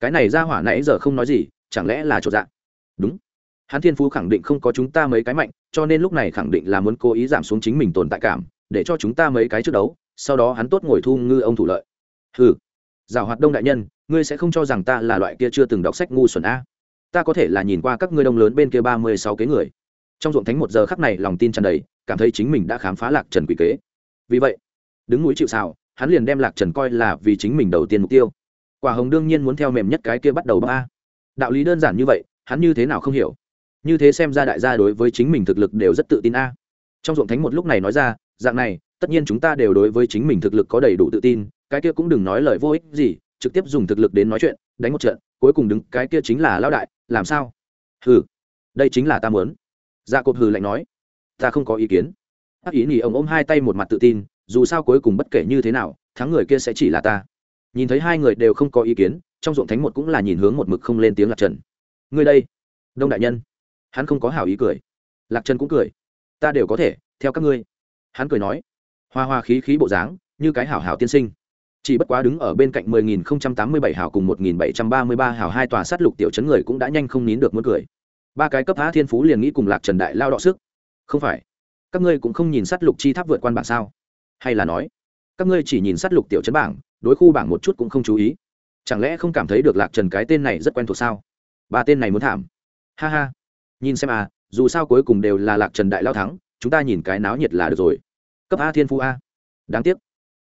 Cái này gia hỏa nãy giờ không nói gì, chẳng lẽ là chỗ dạng đúng. Hắn thiên phú khẳng định không có chúng ta mấy cái mạnh, cho nên lúc này khẳng định là muốn cố ý giảm xuống chính mình tồn tại cảm, để cho chúng ta mấy cái trước đấu, sau đó hắn tốt ngồi thu ngư ông thủ lợi. Hừ giảo hoạt đông đại nhân, ngươi sẽ không cho rằng ta là loại kia chưa từng đọc sách ngu xuẩn a. Ta có thể là nhìn qua các ngươi đông lớn bên kia ba mươi sáu kế người. Trong ruộng thánh một giờ khắc này lòng tin tràn đầy, cảm thấy chính mình đã khám phá lạc trần quỷ kế. Vì vậy, đứng núi chịu xào hắn liền đem lạc trần coi là vì chính mình đầu tiên mục tiêu. Quả hồng đương nhiên muốn theo mềm nhất cái kia bắt đầu ba. Đạo lý đơn giản như vậy, hắn như thế nào không hiểu. Như thế xem ra đại gia đối với chính mình thực lực đều rất tự tin a. Trong ruộng thánh một lúc này nói ra, dạng này tất nhiên chúng ta đều đối với chính mình thực lực có đầy đủ tự tin, cái kia cũng đừng nói lời vô ích gì, trực tiếp dùng thực lực đến nói chuyện, đánh một trận, cuối cùng đứng, cái kia chính là lao đại, làm sao? Hừ, đây chính là ta muốn. Dạ cột hừ lạnh nói, ta không có ý kiến. Ác ý nhỉ ông ôm hai tay một mặt tự tin, dù sao cuối cùng bất kể như thế nào, thắng người kia sẽ chỉ là ta. Nhìn thấy hai người đều không có ý kiến, trong ruộng thánh một cũng là nhìn hướng một mực không lên tiếng lạc trần. Ngươi đây, đông đại nhân. Hắn không có hảo ý cười. Lạc trần cũng cười. Ta đều có thể, theo các ngươi. Hắn cười nói hoa hoa khí khí bộ dáng, như cái hảo hảo tiên sinh. Chỉ bất quá đứng ở bên cạnh 10.087 hào cùng 1.733 hào hai tòa sát lục tiểu chấn người cũng đã nhanh không nín được muốn cười. Ba cái cấp há thiên phú liền nghĩ cùng lạc trần đại lao đọ sức. Không phải, các ngươi cũng không nhìn sát lục chi tháp vượt quan bảng sao? Hay là nói, các ngươi chỉ nhìn sát lục tiểu chấn bảng, đối khu bảng một chút cũng không chú ý. Chẳng lẽ không cảm thấy được lạc trần cái tên này rất quen thuộc sao? Ba tên này muốn thảm. Ha ha. Nhìn xem à dù sao cuối cùng đều là lạc trần đại lao thắng, chúng ta nhìn cái náo nhiệt là được rồi cấp a thiên phú a. Đáng tiếc.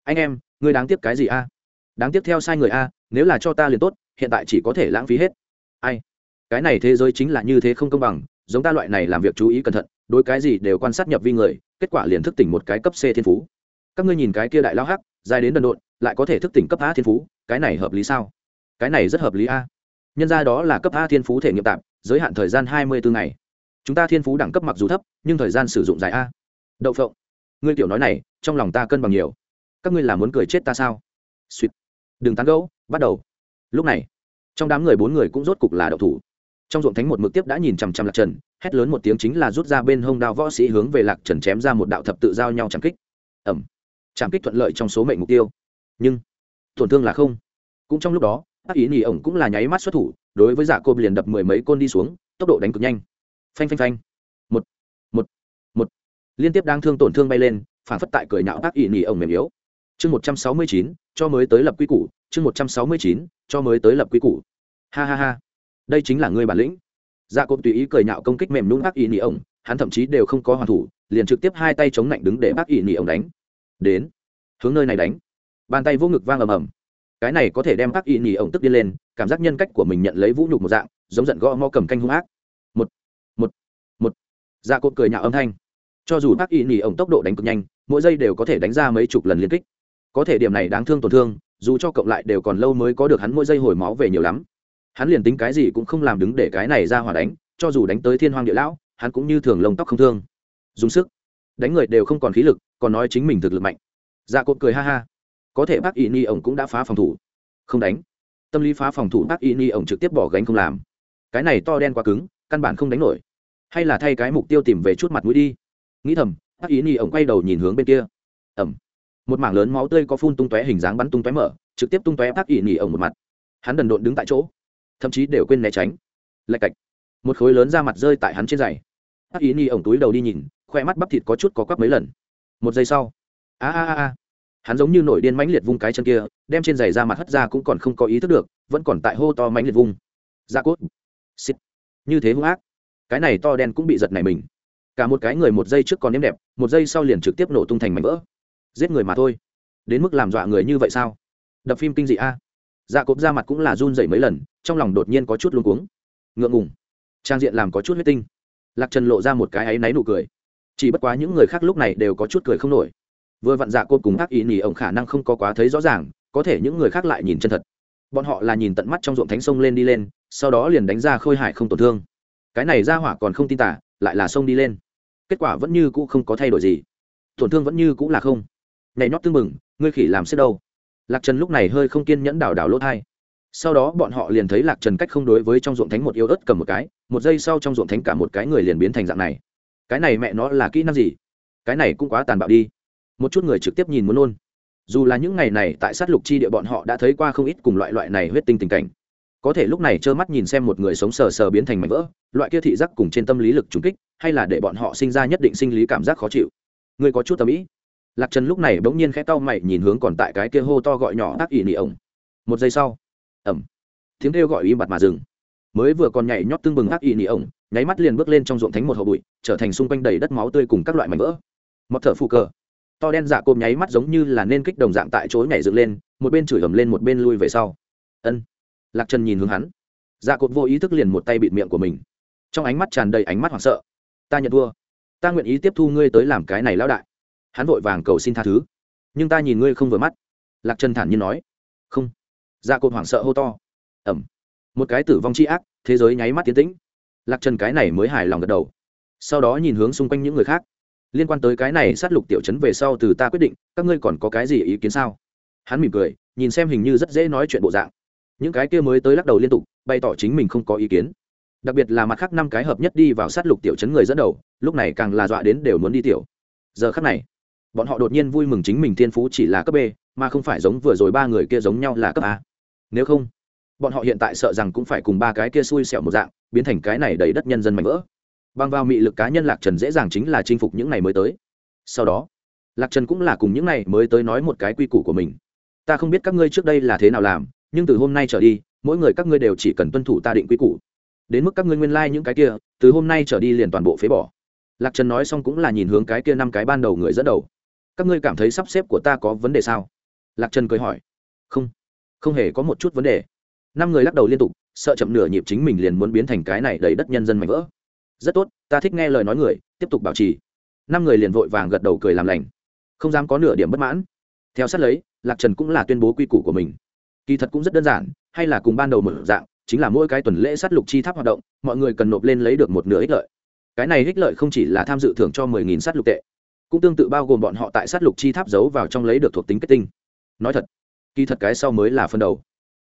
Anh em, ngươi đáng tiếc cái gì a? Đáng tiếc theo sai người a, nếu là cho ta liền tốt, hiện tại chỉ có thể lãng phí hết. Ai? Cái này thế giới chính là như thế không công bằng, giống ta loại này làm việc chú ý cẩn thận, đối cái gì đều quan sát nhập vi người, kết quả liền thức tỉnh một cái cấp c thiên phú. Các ngươi nhìn cái kia đại lao hắc, dài đến đần độn, lại có thể thức tỉnh cấp a thiên phú, cái này hợp lý sao? Cái này rất hợp lý a. Nhân ra đó là cấp a thiên phú thể nghiệm tạm, giới hạn thời gian hai mươi bốn ngày. Chúng ta thiên phú đẳng cấp mặc dù thấp, nhưng thời gian sử dụng dài a. Đậu phộng ngươi tiểu nói này, trong lòng ta cân bằng nhiều. Các ngươi là muốn cười chết ta sao? Suýt. Đừng tán gẫu, bắt đầu. Lúc này, trong đám người bốn người cũng rốt cục là đậu thủ. Trong ruộng thánh một mực tiếp đã nhìn chằm chằm lạc trần, hét lớn một tiếng chính là rút ra bên hông đao võ sĩ hướng về lạc trần chém ra một đạo thập tự giao nhau chạm kích. Ẩm chạm kích thuận lợi trong số mệnh mục tiêu. Nhưng, tổn thương là không. Cũng trong lúc đó ác ý nhì ổng cũng là nháy mắt xuất thủ, đối với giả cô liền đập mười mấy côn đi xuống, tốc độ đánh cực nhanh. Phanh phanh phanh liên tiếp đang thương tổn thương bay lên phản phất tại cười nạo ác ý nỉ ổng mềm yếu. Chương một trăm sáu mươi chín, cho mới tới lập quy củ. Chương một trăm sáu mươi chín, cho mới tới lập quy củ. Ha ha ha. Đây chính là người bản lĩnh. Gia cộp tùy ý cười nạo công kích mềm nhún ác ý nỉ ổng, hắn thậm chí đều không có hoàn thủ, liền trực tiếp hai tay chống lạnh đứng để bác ý nỉ ổng đánh. Đến. Hướng nơi này đánh. Bàn tay vô ngực vang ầm ầm. Cái này có thể đem bác ý nỉ ổng tức đi lên, cảm giác nhân cách của mình nhận lấy vũ nhục một dạng, giống giận gõ mo cầm canh hung ác. Một. Một. Một. Gia cộp cười nhạo âm thanh cho dù bác Y nỉ ổng tốc độ đánh cực nhanh, mỗi giây đều có thể đánh ra mấy chục lần liên kích. Có thể điểm này đáng thương tổn thương, dù cho cộng lại đều còn lâu mới có được hắn mỗi giây hồi máu về nhiều lắm. Hắn liền tính cái gì cũng không làm đứng để cái này ra hỏa đánh, cho dù đánh tới thiên hoàng địa lão, hắn cũng như thường lông tóc không thương. Dùng sức. Đánh người đều không còn khí lực, còn nói chính mình thực lực mạnh. Dạ cột cười ha ha. Có thể bác y ni ổng cũng đã phá phòng thủ. Không đánh. Tâm lý phá phòng thủ bác y ni ổng trực tiếp bỏ gánh không làm. Cái này to đen quá cứng, căn bản không đánh nổi. Hay là thay cái mục tiêu tìm về chút mặt mũi đi nghĩ thầm ác ý ni ổng quay đầu nhìn hướng bên kia. Ẩm. Một mảng lớn máu tươi có phun tung tóe hình dáng bắn tung tóe mở, trực tiếp tung tóe ác ý ni ổng một mặt. Hắn đần độn đứng tại chỗ, thậm chí đều quên né tránh. Lạch cạch. Một khối lớn ra mặt rơi tại hắn trên giày. Ác ý ni ổng túi đầu đi nhìn khoe mắt bắp thịt có chút có quắp mấy lần. Một giây sau, a a a a, hắn giống như nổi điên mãnh liệt vung cái chân kia, đem trên giày ra mặt hất ra cũng còn không có ý thức được, vẫn còn tại hô to mãnh liệt vung. Da cốt. Xít như thế hung ác. Cái này to đen cũng bị giật này mình cả một cái người một giây trước còn nếm đẹp, một giây sau liền trực tiếp nổ tung thành mảnh vỡ. Giết người mà thôi. Đến mức làm dọa người như vậy sao? Đập phim kinh dị a. Dạ cộp ra mặt cũng là run dậy mấy lần, trong lòng đột nhiên có chút luống cuống. Ngượng ngùng. Trang diện làm có chút huyết tinh. Lạc trần lộ ra một cái áy náy nụ cười. Chỉ bất quá những người khác lúc này đều có chút cười không nổi. Vừa vặn dạ cộp cùng ác ý nhì ổng khả năng không có quá thấy rõ ràng, có thể những người khác lại nhìn chân thật. Bọn họ là nhìn tận mắt trong ruộng thánh sông lên đi lên, sau đó liền đánh ra khôi hải không tổn thương. Cái này ra hỏa còn không tin tả lại là sông đi lên. Kết quả vẫn như cũ không có thay đổi gì. Tổn thương vẫn như cũ là không. Nhảy nhót tương mừng ngươi khỉ làm xếp đâu? Lạc trần lúc này hơi không kiên nhẫn đảo đảo lỗ thai. Sau đó bọn họ liền thấy lạc trần cách không đối với trong ruộng thánh một yêu ớt cầm một cái, một giây sau trong ruộng thánh cả một cái người liền biến thành dạng này. Cái này mẹ nó là kỹ năng gì? Cái này cũng quá tàn bạo đi. Một chút người trực tiếp nhìn muốn nôn dù là những ngày này tại sát lục chi địa bọn họ đã thấy qua không ít cùng loại loại này huyết tinh tình cảnh. Có thể lúc này trơ mắt nhìn xem một người sống sờ sờ biến thành mảnh vỡ loại kia thị giác cùng trên tâm lý lực trùng kích, hay là để bọn họ sinh ra nhất định sinh lý cảm giác khó chịu. Người có chút tâm ý. Lạc trần lúc này bỗng nhiên khẽ cau mày nhìn hướng còn tại cái kia hô to gọi nhỏ ác ỉ nị ổng một giây sau ẩm tiếng kêu gọi im bặt mà dừng. Mới vừa còn nhảy nhót tương bừng ác ỉ nị ổng nháy mắt liền bước lên trong ruộng thánh một hậu bụi, trở thành xung quanh đầy đất máu tươi cùng các loại mảnh vỡ. Mọt thở phụ cờ, to đen dạ côm nháy mắt giống như là nên kích đồng dạng tại chỗ nhảy dựng lên, một bên chửi ầm lên một bên lui về sau. Ân, lạc trần nhìn hướng hắn. Dạ cột vô ý thức liền một tay bịt miệng của mình trong ánh mắt tràn đầy ánh mắt hoảng sợ. Ta nhận thua. Ta nguyện ý tiếp thu ngươi tới làm cái này lão đại. Hắn vội vàng cầu xin tha thứ. Nhưng ta nhìn ngươi không vừa mắt. Lạc trần thản nhiên nói. Không. Dạ cột hoảng sợ hô to. Ẩm. Một cái tử vong c h i ác, thế giới nháy mắt tiến tĩnh. Lạc trần cái này mới hài lòng gật đầu. Sau đó nhìn hướng xung quanh những người khác. Liên quan tới cái này sát lục tiểu chấn về sau từ ta quyết định, các ngươi còn có cái gì ý kiến sao? Hắn mỉm cười, nhìn xem hình như rất dễ nói chuyện bộ dạng. Những cái kia mới tới lắc đầu liên tục, bày tỏ chính mình không có ý kiến đặc biệt là mặt khác năm cái hợp nhất đi vào sát lục tiểu chấn người dẫn đầu, lúc này càng là dọa đến đều muốn đi tiểu. Giờ khắc này, bọn họ đột nhiên vui mừng chính mình thiên phú chỉ là cấp b, mà không phải giống vừa rồi ba người kia giống nhau là cấp a. Nếu không, bọn họ hiện tại sợ rằng cũng phải cùng ba cái kia xui xẻo một dạng, biến thành cái này đầy đất nhân dân mạnh vỡ. Bằng vào mị lực cá nhân lạc trần dễ dàng chính là chinh phục những ngày mới tới. Sau đó, lạc trần cũng là cùng những này mới tới nói một cái quy củ của mình. Ta không biết các ngươi trước đây là thế nào làm, nhưng từ hôm nay trở đi, mỗi người các ngươi đều chỉ cần tuân thủ ta định quy củ đến mức các ngươi nguyên lai、like、những cái kia, từ hôm nay trở đi liền toàn bộ phế bỏ. Lạc trần nói xong cũng là nhìn hướng cái kia năm cái ban đầu người dẫn đầu. Các ngươi cảm thấy sắp xếp của ta có vấn đề sao? Lạc trần cười hỏi. Không không hề có một chút vấn đề. Năm người lắc đầu liên tục, sợ chậm nửa nhịp chính mình liền muốn biến thành cái này đầy đất nhân dân mạnh vỡ. Rất tốt, ta thích nghe lời nói người, tiếp tục bảo trì. Năm người liền vội vàng gật đầu cười làm lành. Không dám có nửa điểm bất mãn. Theo sát lấy, lạc trần cũng là tuyên bố quy củ của mình. Kỳ thật cũng rất đơn giản, hay là cùng ban đầu mở dạng chính là mỗi cái tuần lễ sát lục chi tháp hoạt động, mọi người cần nộp lên lấy được một nửa ích lợi. Cái này ích lợi không chỉ là tham dự thưởng cho mười nghìn sát lục tệ, cũng tương tự bao gồm bọn họ tại sát lục chi tháp giấu vào trong lấy được thuộc tính kết tinh. Nói thật, kỳ thật cái sau mới là phần đầu.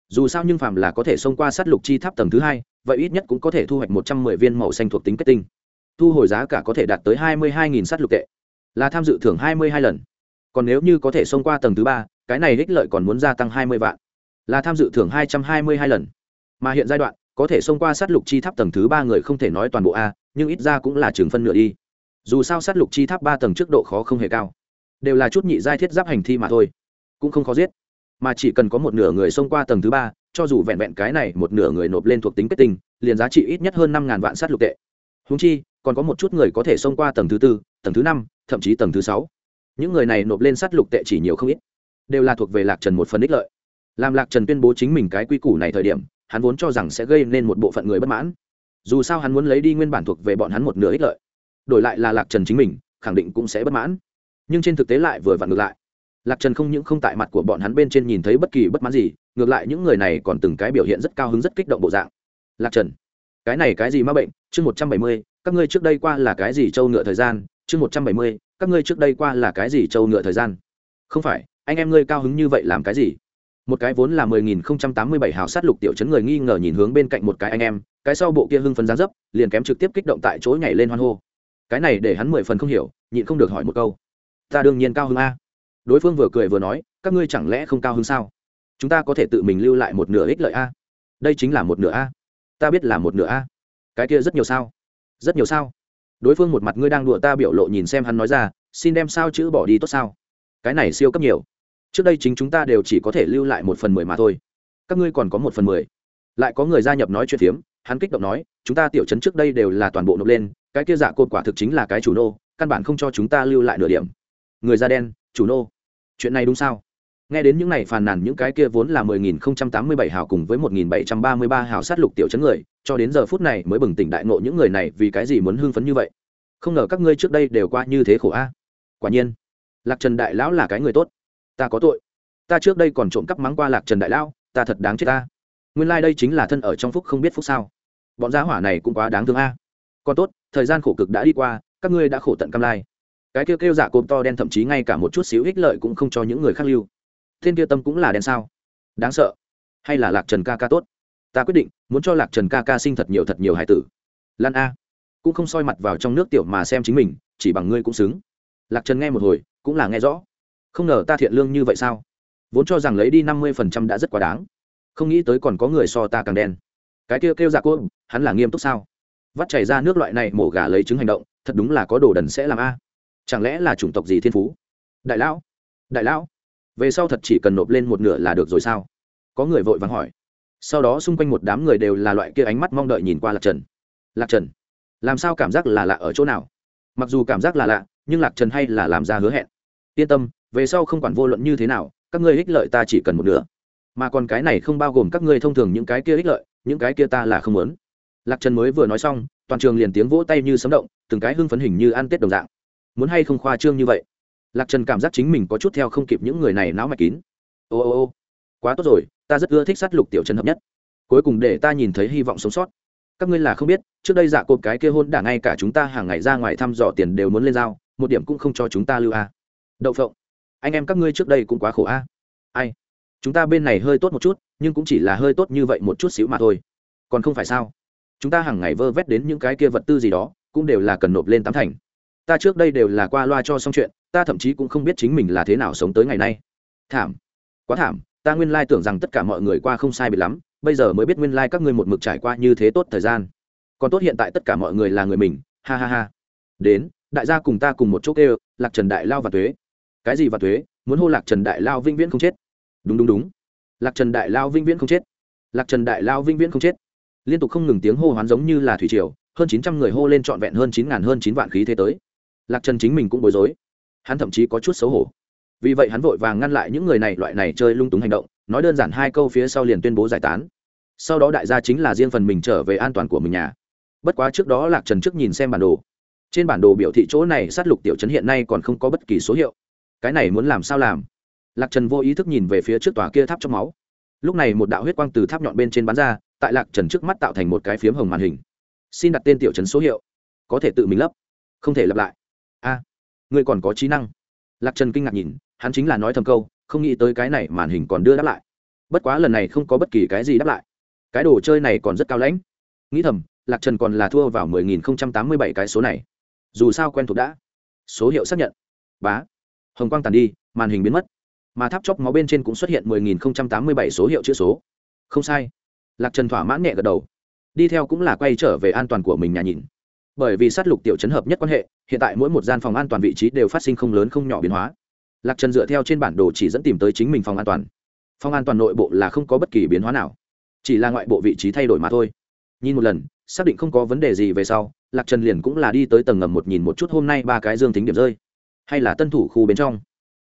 Dù sao nhưng phàm là có thể xông qua sát lục chi tháp tầng thứ hai, vậy ít nhất cũng có thể thu hoạch một trăm mười viên màu xanh thuộc tính kết tinh. Thu hồi giá cả có thể đạt tới hai mươi hai nghìn sát lục tệ, là tham dự thưởng hai mươi hai lần. Còn nếu như có thể xông qua tầng thứ ba, cái này ích lợi còn muốn gia tăng hai mươi vạn. Là tham dự thưởng hai trăm hai mươi hai lần mà hiện giai đoạn, có thể xông qua sát lục chi tháp tầng thứ ba người không thể nói toàn bộ a, nhưng ít ra cũng là trường phân nửa đi. Dù sao sát lục chi tháp ba tầng trước độ khó không hề cao. Đều là chút nhị giai thiết giáp hành thi mà thôi. Cũng không khó giết. Mà chỉ cần có một nửa người xông qua tầng thứ ba, cho dù vẹn vẹn cái này một nửa người nộp lên thuộc tính kết tinh, liền giá trị ít nhất hơn năm ngàn vạn sát lục tệ. Húng chi, còn có một chút người có thể xông qua tầng thứ tư, tầng thứ năm, thậm chí tầng thứ sáu. Những người này nộp lên sát lục tệ chỉ nhiều không ít. Đều là thuộc về lạc trần một phần ích lợi. Làm lạc trần tuyên bố chính mình cái quy củ này thời điểm hắn vốn cho rằng sẽ gây nên một bộ phận người bất mãn. Dù sao hắn muốn lấy đi nguyên bản thuộc về bọn hắn một nửa ích lợi, đổi lại là lạc trần chính mình, khẳng định cũng sẽ bất mãn. Nhưng trên thực tế lại vừa vặn ngược lại. Lạc trần không những không tại mặt của bọn hắn bên trên nhìn thấy bất kỳ bất mãn gì, ngược lại những người này còn từng cái biểu hiện rất cao hứng rất kích động bộ dạng. Lạc trần, cái này cái gì m a bệnh? Chương một trăm bảy mươi, các ngươi trước đây qua là cái gì trâu ngựa thời gian? Chương một trăm bảy mươi, các ngươi trước đây qua là cái gì trâu ngựa thời gian? Không phải, anh em ngươi cao hứng như vậy làm cái gì? Một cái vốn là mười nghìn không trăm tám mươi bảy hào sát lục tiểu chấn người nghi ngờ nhìn hướng bên cạnh một cái anh em, cái sau bộ kia hưng phấn giá dấp, liền kém trực tiếp kích động tại chỗ nhảy lên hoan hô. Cái này để hắn mười phần không hiểu, nhịn không được hỏi một câu. Ta đương nhiên cao hứng a. Đối phương vừa cười vừa nói, các ngươi chẳng lẽ không cao hứng sao? Chúng ta có thể tự mình lưu lại một nửa ích lợi a. Đây chính là một nửa a. Ta biết là một nửa a. Cái kia rất nhiều sao? Rất nhiều sao? Đối phương một mặt ngươi đang đùa ta biểu lộ nhìn xem hắn nói ra, xin đem sao chữ bỏ đi tốt sao? Cái này siêu cấp nhiều trước đây chính chúng ta đều chỉ có thể lưu lại một phần mười mà thôi. Các ngươi còn có một phần mười. Lại có người gia nhập nói chuyện phiếm, hắn kích động nói, chúng ta tiểu chấn trước đây đều là toàn bộ nộp lên, cái kia dạ cột quả thực chính là cái chủ nô, căn bản không cho chúng ta lưu lại nửa điểm. Người da đen, chủ nô. Chuyện này đúng sao? Nghe đến những này phàn nàn, những cái kia vốn là mười nghìn không trăm tám mươi bảy hào cùng với một nghìn bảy trăm ba mươi ba hào sát lục tiểu chấn người, cho đến giờ phút này mới bừng tỉnh đại ngộ những người này vì cái gì muốn hưng phấn như vậy. Không ngờ các ngươi trước đây đều qua như thế khổ a. Quả nhiên, lạc trần đại lão là cái người tốt ta có tội. Ta trước đây còn trộm cắp mắng qua lạc trần đại lao, ta thật đáng chết ta. Nguyên lai、like、đây chính là thân ở trong phúc không biết phúc sao. Bọn giá hỏa này cũng quá đáng thương a. Còn tốt thời gian khổ cực đã đi qua các ngươi đã khổ tận cam lai. Cái kêu kêu giả cộm to đen thậm chí ngay cả một chút xíu ích lợi cũng không cho những người khác lưu. Thiên kia tâm cũng là đen sao? Đáng sợ. Hay là lạc trần ca ca tốt? Ta quyết định muốn cho lạc trần ca ca sinh thật nhiều thật nhiều hải tử. Lan a. Cũng không soi mặt vào trong nước tiểu mà xem chính mình chỉ bằng ngươi cũng xứng. Lạc trần nghe một hồi cũng là nghe rõ không ngờ ta thiện lương như vậy sao? Vốn cho rằng lấy đi năm mươi phần trăm đã rất quá đáng. Không nghĩ tới còn có người so ta càng đen. Cái kêu kêu dạ cô, hắn là nghiêm túc sao? Vắt chảy ra nước loại này mổ gà lấy trứng hành động, thật đúng là có đồ đần sẽ làm a. Chẳng lẽ là chủng tộc gì thiên phú? Đại lão đại lão, về sau thật chỉ cần nộp lên một nửa là được rồi sao? Có người vội vàng hỏi. Sau đó xung quanh một đám người đều là loại kia ánh mắt mong đợi nhìn qua lạc trần. Lạc trần, làm sao cảm giác là lạ ở chỗ nào? Mặc dù cảm giác là lạ, nhưng lạc trần hay là làm ra hứa hẹn. Yên tâm về sau không quản vô luận như thế nào, các ngươi ích lợi ta chỉ cần một nửa. Mà còn cái này không bao gồm các ngươi thông thường những cái kia ích lợi, những cái kia ta là không muốn. Lạc trần mới vừa nói xong, toàn trường liền tiếng vỗ tay như sấm động, từng cái hưng phấn hình như ăn tết đồng dạng. Muốn hay không khoa trương như vậy? Lạc trần cảm giác chính mình có chút theo không kịp những người này não mạch kín. Ô ô ô, quá tốt rồi, ta rất ưa thích sát lục tiểu trần hợp nhất. Cuối cùng để ta nhìn thấy hy vọng sống sót. Các ngươi là không biết, trước đây giả cột cái kia hôn đả ngay cả chúng ta hàng ngày ra ngoài thăm dò tiền đều muốn lên giao, một điểm cũng không cho chúng ta lưu a. Đậu phộng anh em các ngươi trước đây cũng quá khổ a. Ai? Chúng ta bên này hơi tốt một chút, nhưng cũng chỉ là hơi tốt như vậy một chút xíu mà thôi. Còn không phải sao? Chúng ta hàng ngày vơ vét đến những cái kia vật tư gì đó, cũng đều là cần nộp lên tám thành. Ta trước đây đều là qua loa cho xong chuyện, ta thậm chí cũng không biết chính mình là thế nào sống tới ngày nay. Thảm. Quá thảm. Ta nguyên lai tưởng rằng tất cả mọi người qua không sai bị lắm, bây giờ mới biết nguyên lai các ngươi một mực trải qua như thế tốt thời gian. Còn tốt hiện tại tất cả mọi người là người mình. Ha ha ha. Đến, đại gia cùng ta cùng một chỗ kêu, lạc trần đại lao và thuế cái gì và thuế, muốn hô lạc trần đại lao vĩnh viễn không chết. Đúng đúng đúng. Lạc trần đại lao vĩnh viễn không chết. Lạc trần đại lao vĩnh viễn không chết. Liên tục không ngừng tiếng hô hoán giống như là thủy triều, hơn chín trăm người hô lên trọn vẹn hơn chín ngàn, hơn chín vạn khí thế tới. Lạc trần chính mình cũng bối rối. Hắn thậm chí có chút xấu hổ. Vì vậy hắn vội vàng ngăn lại những người này, loại này chơi lung túng hành động, nói đơn giản hai câu phía sau liền tuyên bố giải tán. Sau đó đại gia chính là riêng phần mình trở về an toàn của mình nhà. Bất quá trước đó lạc trần trước nhìn xem bản đồ. Trên bản đồ biểu thị chỗ này sát lục tiểu trấn hiện nay còn không có bất kỳ số hiệu cái này muốn làm sao làm? Lạc trần vô ý thức nhìn về phía trước tòa kia tháp trong máu. Lúc này một đạo huyết quang từ tháp nhọn bên trên bắn ra tại lạc trần trước mắt tạo thành một cái phiếm hồng màn hình. Xin đặt tên tiểu trấn số hiệu. Có thể tự mình lấp không thể lặp lại. A à, ngươi còn có trí năng. Lạc trần kinh ngạc nhìn hắn chính là nói thầm câu không nghĩ tới cái này màn hình còn đưa đáp lại. Bất quá lần này không có bất kỳ cái gì đáp lại. Cái đồ chơi này còn rất cao lãnh. Nghĩ thầm lạc trần còn là thua vào mười nghìn không trăm tám mươi bảy cái số này. Dù sao quen thuộc đã. Số hiệu xác nhận. Bá hồng quang tàn đi, màn hình biến mất. Mà tháp chóc máu bên trên cũng xuất hiện mười nghìn không trăm tám mươi bảy số hiệu chữ số. Không sai. Lạc trần thỏa mãn nhẹ gật đầu. Đi theo cũng là quay trở về an toàn của mình nhà nhìn bởi vì sát lục tiểu chấn hợp nhất quan hệ, hiện tại mỗi một gian phòng an toàn vị trí đều phát sinh không lớn không nhỏ biến hóa. Lạc trần dựa theo trên bản đồ chỉ dẫn tìm tới chính mình phòng an toàn. Phòng an toàn nội bộ là không có bất kỳ biến hóa nào, chỉ là ngoại bộ vị trí thay đổi mà thôi. Nhìn một lần, xác định không có vấn đề gì về sau, lạc trần liền cũng là đi tới tầng ngầm một nhìn một chút hôm nay ba cái dương tính điểm rơi hay là tân thủ khu bên trong?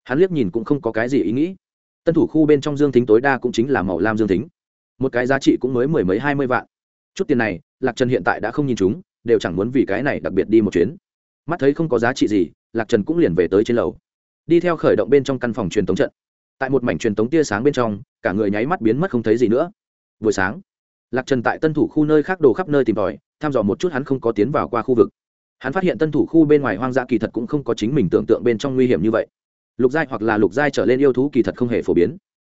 Hắn liếc nhìn cũng không có cái gì ý nghĩ. Tân thủ khu bên trong dương tính tối đa cũng chính là màu lam dương tính một cái giá trị cũng mới mười mấy hai mươi vạn. Chút tiền này, lạc trần hiện tại đã không nhìn chúng, đều chẳng muốn vì cái này đặc biệt đi một chuyến. Mắt thấy không có giá trị gì, lạc trần cũng liền về tới trên lầu. Đi theo khởi động bên trong căn phòng truyền tống trận. Tại một mảnh truyền tống tia sáng bên trong, cả người nháy mắt biến mất không thấy gì nữa. Buổi sáng, lạc trần tại tân thủ khu nơi khác đồ khắp nơi tìm tòi, thăm dò một chút hắn không có tiến vào qua khu vực hắn phát hiện tân thủ khu bên ngoài hoang dã kỳ thật cũng không có chính mình tưởng tượng bên trong nguy hiểm như vậy. Lục giai hoặc là lục giai trở lên yêu thú kỳ thật không hề phổ biến.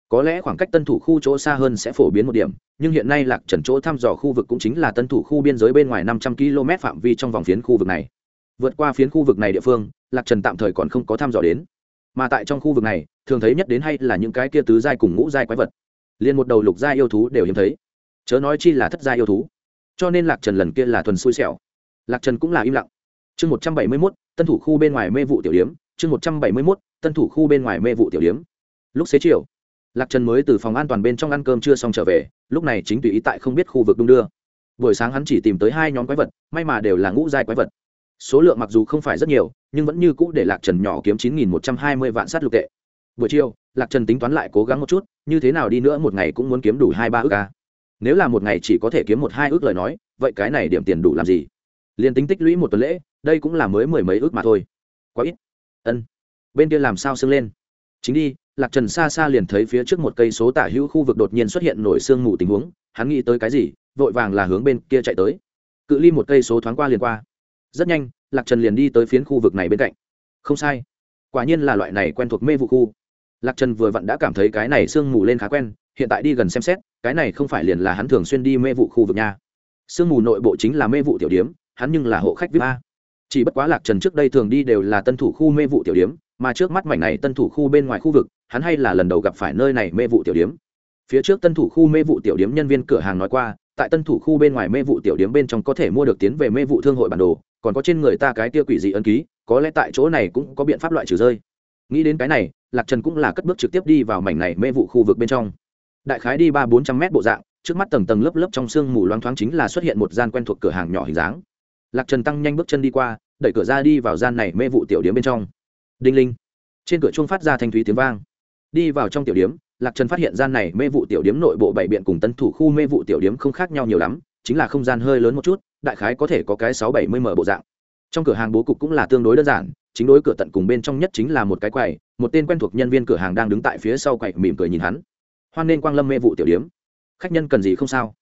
Có lẽ khoảng cách tân thủ khu chỗ xa hơn sẽ phổ biến một điểm, nhưng hiện nay lạc trần chỗ thăm dò khu vực cũng chính là tân thủ khu biên giới bên ngoài năm trăm km phạm vi trong vòng phiến khu vực này. Vượt qua phiến khu vực này địa phương, lạc trần tạm thời còn không có thăm dò đến. Mà tại trong khu vực này, thường thấy nhất đến hay là những cái kia tứ giai cùng ngũ giai quái vật. Liền một đầu lục giai yêu thú đều hiếm thấy. Chớ nói chi là thất giai yêu thú. Cho nên lạc trần lần kia là thuần xui xẻo. Lạc trần cũng là im lặng chương một trăm bảy mươi mốt, tân thủ khu bên ngoài mê vụ tiểu điếm. Chương một trăm bảy mươi mốt, tân thủ khu bên ngoài mê vụ tiểu điếm. Lúc xế chiều, lạc trần mới từ phòng an toàn bên trong ăn cơm chưa xong trở về. Lúc này chính tùy ý tại không biết khu vực đung đưa. Buổi sáng hắn chỉ tìm tới hai nhóm quái vật, may mà đều là ngũ giai quái vật. Số lượng mặc dù không phải rất nhiều, nhưng vẫn như cũ để lạc trần nhỏ kiếm chín nghìn một trăm hai mươi vạn sát lục tệ. Buổi chiều, lạc trần tính toán lại cố gắng một chút, như thế nào đi nữa một ngày cũng muốn kiếm đủ hai ba ước ca nếu là một ngày chỉ có thể kiếm một hai ước lời nói, vậy cái này điểm tiền đủ làm gì? Liền tính tích lũy một tuần lễ đây cũng là mới mười mấy ước mà thôi. Quá ít. Ân. Bên kia làm sao sưng lên? Chính đi, lạc trần xa xa liền thấy phía trước một cây số tả hữu khu vực đột nhiên xuất hiện nổi sương mù tình huống, hắn nghĩ tới cái gì, vội vàng là hướng bên kia chạy tới. Cự ly một cây số thoáng qua liền qua. Rất nhanh, lạc trần liền đi tới phiến khu vực này bên cạnh. Không sai. Quả nhiên là loại này quen thuộc mê vụ khu. Lạc trần vừa vặn đã cảm thấy cái này sương mù lên khá quen, hiện tại đi gần xem xét, cái này không phải liền là hắn thường xuyên đi mê vụ khu vực nha. Sương mù nội bộ chính là mê vụ tiểu điếm, hắn nhưng là hộ khách vip a chỉ bất quá lạc trần trước đây thường đi đều là tân thủ khu mê vụ tiểu điếm, mà trước mắt mảnh này tân thủ khu bên ngoài khu vực, hắn hay là lần đầu gặp phải nơi này mê vụ tiểu điếm. Phía trước tân thủ khu mê vụ tiểu điếm nhân viên cửa hàng nói qua, tại tân thủ khu bên ngoài mê vụ tiểu điếm bên trong có thể mua được tiến về mê vụ thương hội bản đồ, còn có trên người ta cái tia quỷ dị ân ký, có lẽ tại chỗ này cũng có biện pháp loại trừ rơi. Nghĩ đến cái này, lạc trần cũng là cất bước trực tiếp đi vào mảnh này mê vụ khu vực bên trong. Đại khái đi ba bốn trăm mét bộ dạng, trước mắt tầng tầng lớp lớp trong sương mù loáng thoáng chính là xuất hiện một gian quen thuộc cửa hàng nhỏ hình dáng lạc trần tăng nhanh bước chân đi qua, đẩy cửa ra đi vào gian này mê vụ tiểu điếm bên trong. Đinh linh. Trên cửa chuông phát ra thanh thúy tiếng vang. Đi vào trong tiểu điếm, lạc trần phát hiện gian này mê vụ tiểu điếm nội bộ bảy biện cùng tân thủ khu mê vụ tiểu điếm không khác nhau nhiều lắm, chính là không gian hơi lớn một chút, đại khái có thể có cái sáu bảy mươi mở bộ dạng. Trong cửa hàng bố cục cũng là tương đối đơn giản, chính đối cửa tận cùng bên trong nhất chính là một cái quầy, một tên quen thuộc nhân viên cửa hàng đang đứng tại phía sau quầy mỉm cười nhìn hắn. Hoan nên quang lâm mê vụ tiểu điếm. Khách nhân cần gì không sao?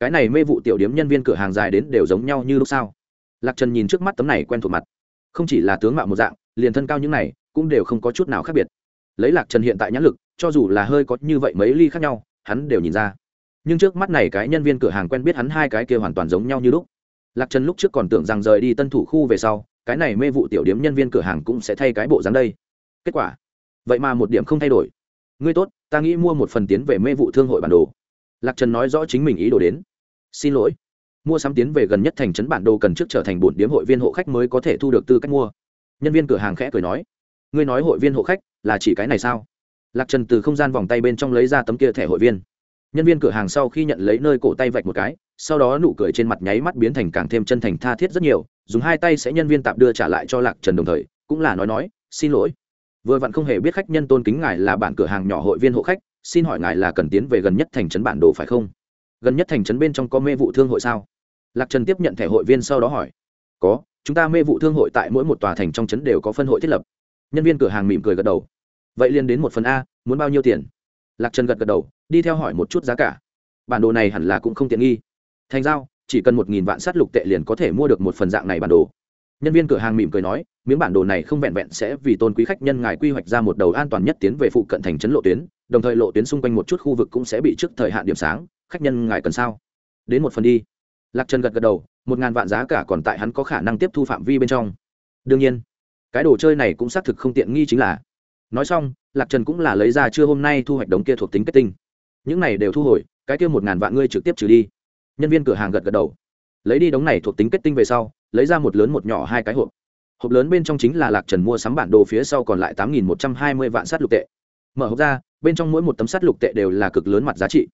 Cái này mê vụ tiểu điếm nhân viên cửa hàng dài đến đều giống nhau như lúc sao lạc trần nhìn trước mắt tấm này quen thuộc mặt. Không chỉ là tướng mạo một dạng, liền thân cao những này cũng đều không có chút nào khác biệt. Lấy lạc trần hiện tại nhãn lực, cho dù là hơi có như vậy mấy ly khác nhau, hắn đều nhìn ra. Nhưng trước mắt này cái nhân viên cửa hàng quen biết hắn hai cái kia hoàn toàn giống nhau như lúc. Lạc trần lúc trước còn tưởng rằng rời đi tân thủ khu về sau, cái này mê vụ tiểu điếm nhân viên cửa hàng cũng sẽ thay cái bộ dáng đây. Kết quả, vậy mà một điểm không thay đổi. Ngươi tốt, ta nghĩ mua một phần tiến về mê vụ thương hội bản đồ. Lạc trần nói rõ chính mình ý đồ đến. Xin lỗi mua sắm tiến về gần nhất thành trấn bản đồ cần trước trở thành bổn điếm hội viên hộ khách mới có thể thu được tư cách mua. Nhân viên cửa hàng khẽ cười nói, ngươi nói hội viên hộ khách là chỉ cái này sao? Lạc trần từ không gian vòng tay bên trong lấy ra tấm kia thẻ hội viên. Nhân viên cửa hàng sau khi nhận lấy nơi cổ tay vạch một cái, sau đó nụ cười trên mặt nháy mắt biến thành càng thêm chân thành tha thiết rất nhiều, dùng hai tay sẽ nhân viên tạm đưa trả lại cho lạc trần đồng thời, cũng là nói nói, xin lỗi. Vừa vặn không hề biết khách nhân tôn kính ngài là bản cửa hàng nhỏ hội viên hộ khách, xin hỏi ngài là cần tiến về gần nhất thành trấn bản đồ phải không? Gần nhất thành trấn bên trong có mê vụ thương hội sao? Lạc trần tiếp nhận thẻ hội viên sau đó hỏi, có, chúng ta mê vụ thương hội tại mỗi một tòa thành trong trấn đều có phân hội thiết lập. Nhân viên cửa hàng mỉm cười gật đầu, vậy liền đến một phần a, muốn bao nhiêu tiền? Lạc trần gật gật đầu, đi theo hỏi một chút giá cả. Bản đồ này hẳn là cũng không tiện nghi. Thành giao, chỉ cần một nghìn vạn sát lục tệ liền có thể mua được một phần dạng này bản đồ. Nhân viên cửa hàng mỉm cười nói, miếng bản đồ này không vẹn vẹn sẽ vì tôn quý khách nhân ngài quy hoạch ra một đầu an toàn nhất tiến về phụ cận thành trấn lộ tuyến, đồng thời lộ tuyến xung quanh một chút khu vực cũng sẽ bị trước thời hạn điểm sáng, khách nhân ngài cần sao? Đến một phần đi lạc trần gật gật đầu, một ngàn vạn giá cả còn tại hắn có khả năng tiếp thu phạm vi bên trong. Đương nhiên, cái đồ chơi này cũng xác thực không tiện nghi chính là. Nói xong, lạc trần cũng là lấy ra chưa hôm nay thu hoạch đống kia thuộc tính kết tinh. Những này đều thu hồi, cái kia một ngàn vạn ngươi trực tiếp trừ đi. Nhân viên cửa hàng gật gật đầu. Lấy đi đống này thuộc tính kết tinh về sau, lấy ra một lớn một nhỏ hai cái hộp. Hộp lớn bên trong chính là lạc trần mua sắm bản đồ phía sau còn lại tám nghìn một trăm hai mươi vạn sát lục tệ. Mở hộp ra, bên trong mỗi một tấm sát lục tệ đều là cực lớn mặt giá trị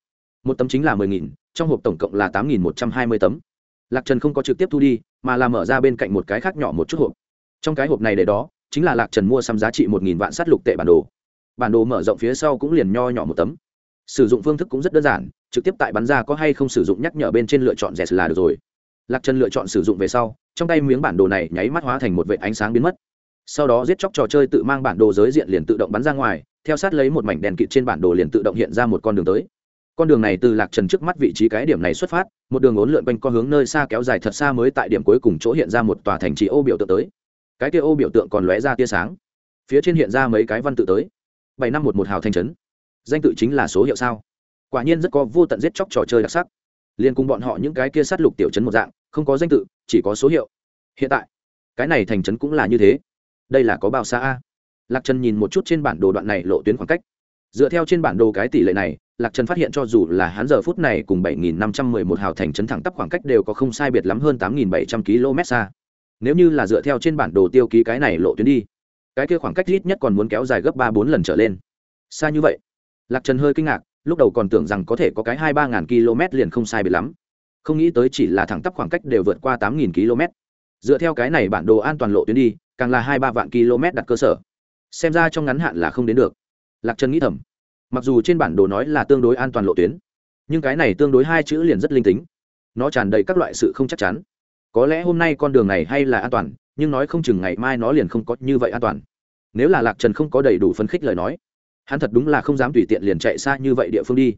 một tấm chính là mười nghìn, trong hộp tổng cộng là tám nghìn một trăm hai mươi tấm. Lạc trần không có trực tiếp thu đi, mà là mở ra bên cạnh một cái khác nhỏ một chút hộp. Trong cái hộp này để đó, chính là lạc trần mua xăm giá trị một nghìn vạn sát lục tệ bản đồ. Bản đồ mở rộng phía sau cũng liền nho nhỏ một tấm. Sử dụng phương thức cũng rất đơn giản, trực tiếp tại bắn ra có hay không sử dụng nhắc nhở bên trên lựa chọn rẻ là được rồi. Lạc trần lựa chọn sử dụng về sau, trong tay miếng bản đồ này nháy mắt hóa thành một vệ ánh sáng biến mất. Sau đó giết chóc trò chơi tự mang bản đồ giới diện liền tự động bắn ra ngoài, theo sát lấy một mảnh đèn kịt trên bản đồ liền tự động hiện ra một con đường tới con đường này từ lạc trần trước mắt vị trí cái điểm này xuất phát, một đường ốn lượn quanh co hướng nơi xa kéo dài thật xa mới tại điểm cuối cùng chỗ hiện ra một tòa thành trì ô biểu tượng tới. Cái kia ô biểu tượng còn lóe ra tia sáng. Phía trên hiện ra mấy cái văn tự tới. Bảy năm một một hào thành trấn. Danh tự chính là số hiệu sao? Quả nhiên rất có vô tận giết chóc trò chơi đặc sắc. Liên cùng bọn họ những cái kia sát lục tiểu trấn một dạng, không có danh tự, chỉ có số hiệu. Hiện tại, cái này thành trấn cũng là như thế. Đây là có bao xa a? Lạc trần nhìn một chút trên bản đồ đoạn này lộ tuyến khoảng cách. Dựa theo trên bản đồ cái tỷ lệ này lạc trần phát hiện cho dù là hắn giờ phút này cùng bảy nghìn năm trăm mười một hào thành trấn thẳng tắp khoảng cách đều có không sai biệt lắm hơn tám nghìn bảy trăm km xa. Nếu như là dựa theo trên bản đồ tiêu ký cái này lộ tuyến đi, cái kia khoảng cách ít nhất còn muốn kéo dài gấp ba bốn lần trở lên. Xa như vậy, lạc trần hơi kinh ngạc, lúc đầu còn tưởng rằng có thể có cái hai ba ngàn km liền không sai biệt lắm. Không nghĩ tới chỉ là thẳng tắp khoảng cách đều vượt qua tám nghìn km dựa theo cái này bản đồ an toàn lộ tuyến đi, càng là hai ba vạn km đặt cơ sở. Xem ra trong ngắn hạn là không đến được. Lạc trần nghĩ thầm mặc dù trên bản đồ nói là tương đối an toàn lộ tuyến, nhưng cái này tương đối hai chữ liền rất linh tính. Nó tràn đầy các loại sự không chắc chắn. Có lẽ hôm nay con đường này hay là an toàn, nhưng nói không chừng ngày mai nó liền không có như vậy an toàn. Nếu là lạc trần không có đầy đủ phấn khích lời nói, hắn thật đúng là không dám tùy tiện liền chạy xa như vậy địa phương đi.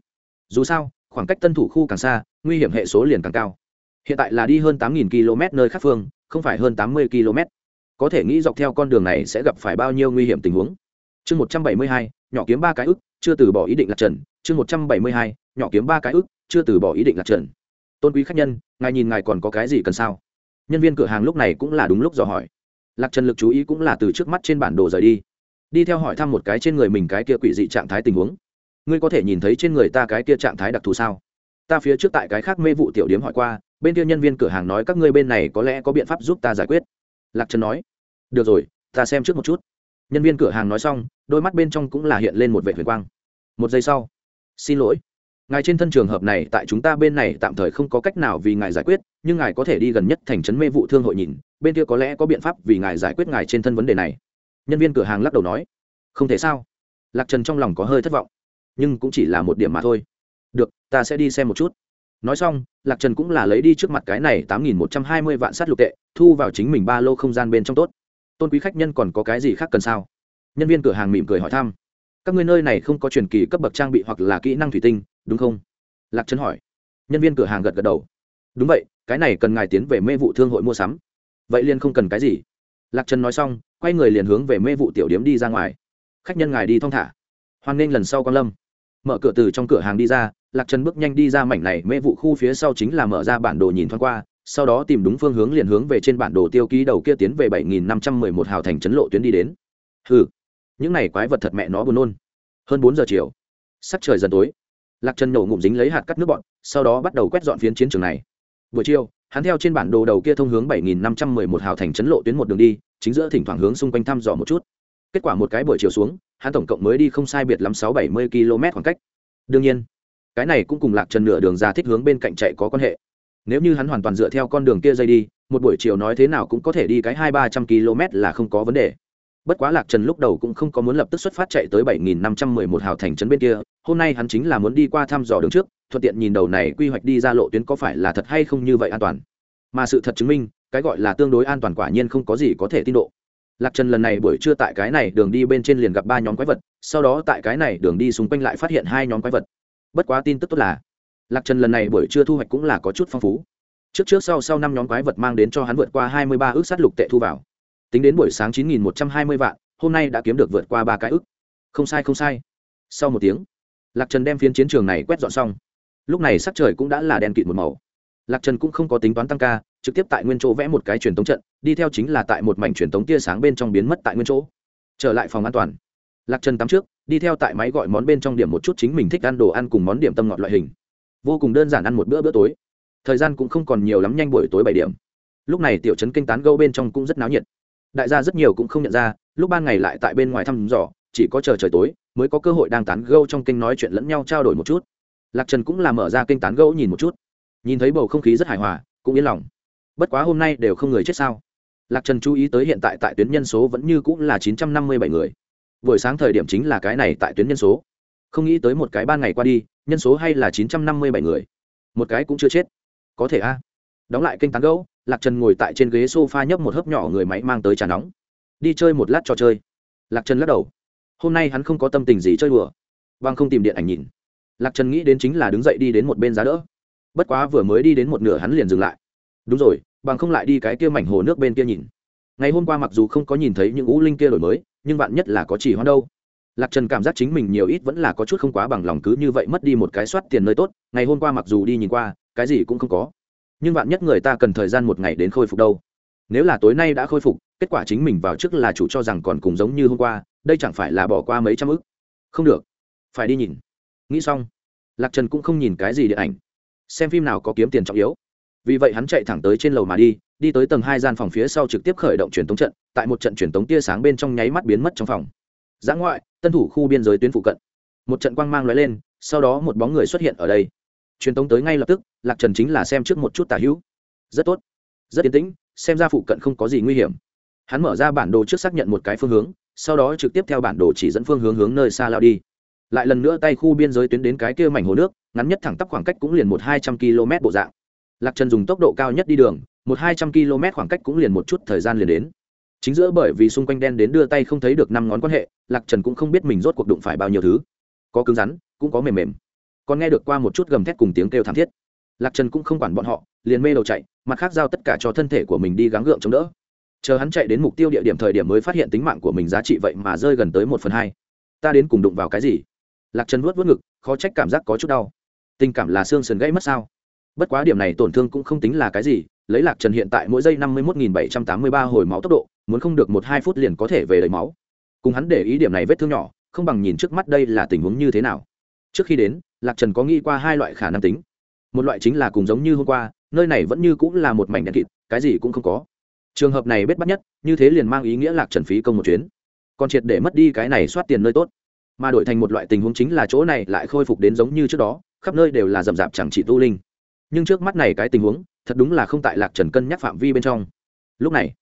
Dù sao, khoảng cách tân thủ khu càng xa, nguy hiểm hệ số liền càng cao. Hiện tại là đi hơn tám nghìn km nơi khác phương, không phải hơn tám mươi km. Có thể nghĩ dọc theo con đường này sẽ gặp phải bao nhiêu nguy hiểm tình huống chương một trăm bảy mươi hai, nhỏ kiếm ba cái ức, chưa từ bỏ ý định lạc trần. Chương một trăm bảy mươi hai, nhỏ kiếm ba cái ức, chưa từ bỏ ý định lạc trần. Tôn quý khách nhân, ngài nhìn ngài còn có cái gì cần sao? Nhân viên cửa hàng lúc này cũng là đúng lúc dò hỏi. Lạc trần lực chú ý cũng là từ trước mắt trên bản đồ rời đi. Đi theo hỏi thăm một cái trên người mình cái kia quỷ dị trạng thái tình huống. Ngươi có thể nhìn thấy trên người ta cái kia trạng thái đặc thù sao? Ta phía trước tại cái khác mê vụ tiểu điếm hỏi qua, bên kia nhân viên cửa hàng nói các ngươi bên này có lẽ có biện pháp giúp ta giải quyết. Lạc trần nói, được rồi, ta xem trước một chút nhân viên cửa hàng nói xong, đôi mắt bên trong cũng là hiện lên một vệ huyền quang. Một giây sau, xin lỗi. Ngài trên thân trường hợp này tại chúng ta bên này tạm thời không có cách nào vì ngài giải quyết, nhưng ngài có thể đi gần nhất thành trấn mê vụ thương hội nhìn, bên kia có lẽ có biện pháp vì ngài giải quyết ngài trên thân vấn đề này. Nhân viên cửa hàng lắc đầu nói, không thể sao? Lạc trần trong lòng có hơi thất vọng, nhưng cũng chỉ là một điểm mà thôi. Được, ta sẽ đi xem một chút. Nói xong, lạc trần cũng là lấy đi trước mặt cái này tám nghìn một trăm hai mươi vạn s á t lục tệ, thu vào chính mình ba lô không gian bên trong tốt tôn quý khách nhân còn có cái gì khác cần sao? Nhân viên cửa hàng mỉm cười hỏi thăm. Các ngươi nơi này không có truyền kỳ cấp bậc trang bị hoặc là kỹ năng thủy tinh, đúng không? Lạc Trấn hỏi. Nhân viên cửa hàng gật gật đầu. Đúng vậy, cái này cần ngài tiến về mê vụ thương hội mua sắm. Vậy liền không cần cái gì. Lạc trần nói xong, quay người liền hướng về mê vụ tiểu điếm đi ra ngoài. Khách nhân ngài đi thong thả. Hoan nghênh lần sau quan lâm. Mở cửa từ trong cửa hàng đi ra, lạc trần bước nhanh đi ra mảnh này mê vụ khu phía sau chính là mở ra bản đồ nhìn thoáng qua sau đó tìm đúng phương hướng liền hướng về trên bản đồ tiêu ký đầu kia tiến về bảy nghìn năm trăm mười một hào thành trấn lộ tuyến đi đến. Hừ, những này quái vật thật mẹ nó buồn nôn. Hơn bốn giờ chiều, sắc trời dần tối. Lạc trần nổ ngụm dính lấy hạt cắt nước bọn, sau đó bắt đầu quét dọn phiến chiến trường này. Buổi chiều, hắn theo trên bản đồ đầu kia thông hướng bảy nghìn năm trăm mười một hào thành trấn lộ tuyến một đường đi, chính giữa thỉnh thoảng hướng xung quanh thăm dò một chút. Kết quả một cái buổi chiều xuống, hắn tổng cộng mới đi không sai biệt lắm sáu bảy mươi km khoảng cách. Đương nhiên, cái này cũng cùng lạc trần nửa đường ra thích hướng bên cạnh chạy có quan hệ nếu như hắn hoàn toàn dựa theo con đường kia dây đi, một buổi chiều nói thế nào cũng có thể đi cái hai ba trăm km là không có vấn đề. Bất quá lạc trần lúc đầu cũng không có muốn lập tức xuất phát chạy tới bảy nghìn năm trăm mười một hào thành trấn bên kia, hôm nay hắn chính là muốn đi qua thăm dò đường trước, thuận tiện nhìn đầu này quy hoạch đi ra lộ tuyến có phải là thật hay không như vậy an toàn. Mà sự thật chứng minh, cái gọi là tương đối an toàn quả nhiên không có gì có thể tin độ. Lạc trần lần này buổi trưa tại cái này đường đi bên trên liền gặp ba nhóm quái vật, sau đó tại cái này đường đi xung quanh lại phát hiện hai nhóm quái vật. Bất quá tin tức tốt là lạc trần lần này buổi trưa thu hoạch cũng là có chút phong phú. Trước trước sau sau năm nhóm quái vật mang đến cho hắn vượt qua hai mươi ba ước sát lục tệ thu vào. Tính đến buổi sáng chín nghìn một trăm hai mươi vạn, hôm nay đã kiếm được vượt qua ba cái ước. Không sai không sai. Sau một tiếng, lạc trần đem phiến chiến trường này quét dọn xong. Lúc này sắc trời cũng đã là đen kịt một màu. Lạc trần cũng không có tính toán tăng ca, trực tiếp tại nguyên chỗ vẽ một cái truyền tống trận, đi theo chính là tại một mảnh truyền tống tia sáng bên trong biến mất tại nguyên chỗ. Trở lại phòng an toàn. Lạc trần tắm trước, đi theo tại máy gọi món bên trong điểm một chút chính mình thích ăn đồ ăn cùng món điểm tâm ngọt loại hình vô cùng đơn giản ăn một bữa bữa tối. Thời gian cũng không còn nhiều lắm nhanh buổi tối bảy điểm. Lúc này tiểu trấn kinh tán gâu bên trong cũng rất náo nhiệt. Đại gia rất nhiều cũng không nhận ra, lúc ban ngày lại tại bên ngoài thăm dò, chỉ có chờ trời tối mới có cơ hội đang tán gâu trong kinh nói chuyện lẫn nhau trao đổi một chút. Lạc trần cũng là mở ra kênh tán gâu nhìn một chút. Nhìn thấy bầu không khí rất hài hòa, cũng yên lòng. Bất quá hôm nay đều không người chết sao? Lạc trần chú ý tới hiện tại tại tuyến nhân số vẫn như cũng là chín trăm năm mươi bảy người. Buổi sáng thời điểm chính là cái này tại tuyến nhân số. Không nghĩ tới một cái ban ngày qua đi nhân số hay là chín trăm năm mươi bảy người? Một cái cũng chưa chết. Có thể a. Đóng lại kênh tán gẫu, lạc trần ngồi tại trên ghế s o f a nhấp một hớp nhỏ người máy mang tới trà nóng. Đi chơi một lát trò chơi. Lạc trần lắc đầu. Hôm nay hắn không có tâm tình gì chơi đùa. Vâng không tìm điện ảnh nhìn. Lạc trần nghĩ đến chính là đứng dậy đi đến một bên giá đỡ. Bất quá vừa mới đi đến một nửa hắn liền dừng lại. Đúng rồi, bằng không lại đi cái kia mảnh hồ nước bên kia nhìn. Ngày hôm qua mặc dù không có nhìn thấy những ngũ linh kia đổi mới, nhưng bạn nhất là có chỉ hoan đâu lạc trần cảm giác chính mình nhiều ít vẫn là có chút không quá bằng lòng cứ như vậy mất đi một cái soát tiền nơi tốt, ngày hôm qua mặc dù đi nhìn qua, cái gì cũng không có. Nhưng vạn nhất người ta cần thời gian một ngày đến khôi phục đâu? Nếu là tối nay đã khôi phục, kết quả chính mình vào trước là chủ cho rằng còn cùng giống như hôm qua, đây chẳng phải là bỏ qua mấy trăm ức? Không được. Phải đi nhìn. Nghĩ xong, lạc trần cũng không nhìn cái gì điện ảnh. Xem phim nào có kiếm tiền trọng yếu. Vì vậy hắn chạy thẳng tới trên lầu mà đi đi tới tầng hai gian phòng phía sau trực tiếp khởi động truyền tống trận, tại một trận truyền tống tia sáng bên trong nháy mắt biến mất trong phòng giã ngoại, tân thủ khu biên giới tuyến phụ cận. Một trận quang mang lóe lên, sau đó một bóng người xuất hiện ở đây. Truyền tống tới ngay lập tức, lạc trần chính là xem trước một chút tả hữu. Rất tốt. Rất yên tĩnh, xem ra phụ cận không có gì nguy hiểm. Hắn mở ra bản đồ trước xác nhận một cái phương hướng, sau đó trực tiếp theo bản đồ chỉ dẫn phương hướng hướng nơi xa lao đi. Lại lần nữa tay khu biên giới tuyến đến cái kia mảnh hồ nước, ngắn nhất thẳng tắp khoảng cách cũng liền một hai trăm km bộ dạng. Lạc trần dùng tốc độ cao nhất đi đường, một hai trăm km khoảng cách cũng liền một chút thời gian liền đến chính giữa bởi vì xung quanh đen đến đưa tay không thấy được năm ngón quan hệ, lạc trần cũng không biết mình rốt cuộc đụng phải bao nhiêu thứ. Có cứng rắn, cũng có mềm mềm. Còn nghe được qua một chút gầm thét cùng tiếng kêu thảm thiết. Lạc trần cũng không quản bọn họ, liền mê đầu chạy, mặt khác giao tất cả cho thân thể của mình đi gắng gượng chống đỡ. Chờ hắn chạy đến mục tiêu địa điểm thời điểm mới phát hiện tính mạng của mình giá trị vậy mà rơi gần tới một phần hai. Ta đến cùng đụng vào cái gì? Lạc trần vuốt vuốt ngực, khó trách cảm giác có chút đau. Tình cảm là xương sườn gãy mất sao? Bất quá điểm này tổn thương cũng không tính là cái gì, lấy lạc trần hiện tại mỗi giây năm mươi một bảy trăm tám mươi ba hồi máu tốc độ muốn không được một hai phút liền có thể về lấy máu. Cùng hắn để ý điểm này vết thương nhỏ, không bằng nhìn trước mắt đây là tình huống như thế nào. Trước khi đến, lạc trần có nghĩ qua hai loại khả năng tính. Một loại chính là cùng giống như hôm qua, nơi này vẫn như cũng là một mảnh đen kịt, cái gì cũng không có. Trường hợp này bết bắt nhất, như thế liền mang ý nghĩa lạc trần phí công một chuyến. Còn triệt để mất đi cái này soát tiền nơi tốt. Mà đổi thành một loại tình huống chính là chỗ này lại khôi phục đến giống như trước đó, khắp nơi đều là rậm rạp chẳng chỉ tu linh. Nhưng trước mắt này cái tình huống, thật đúng là không tại lạc trần cân nhắc phạm vi bên trong. Lúc này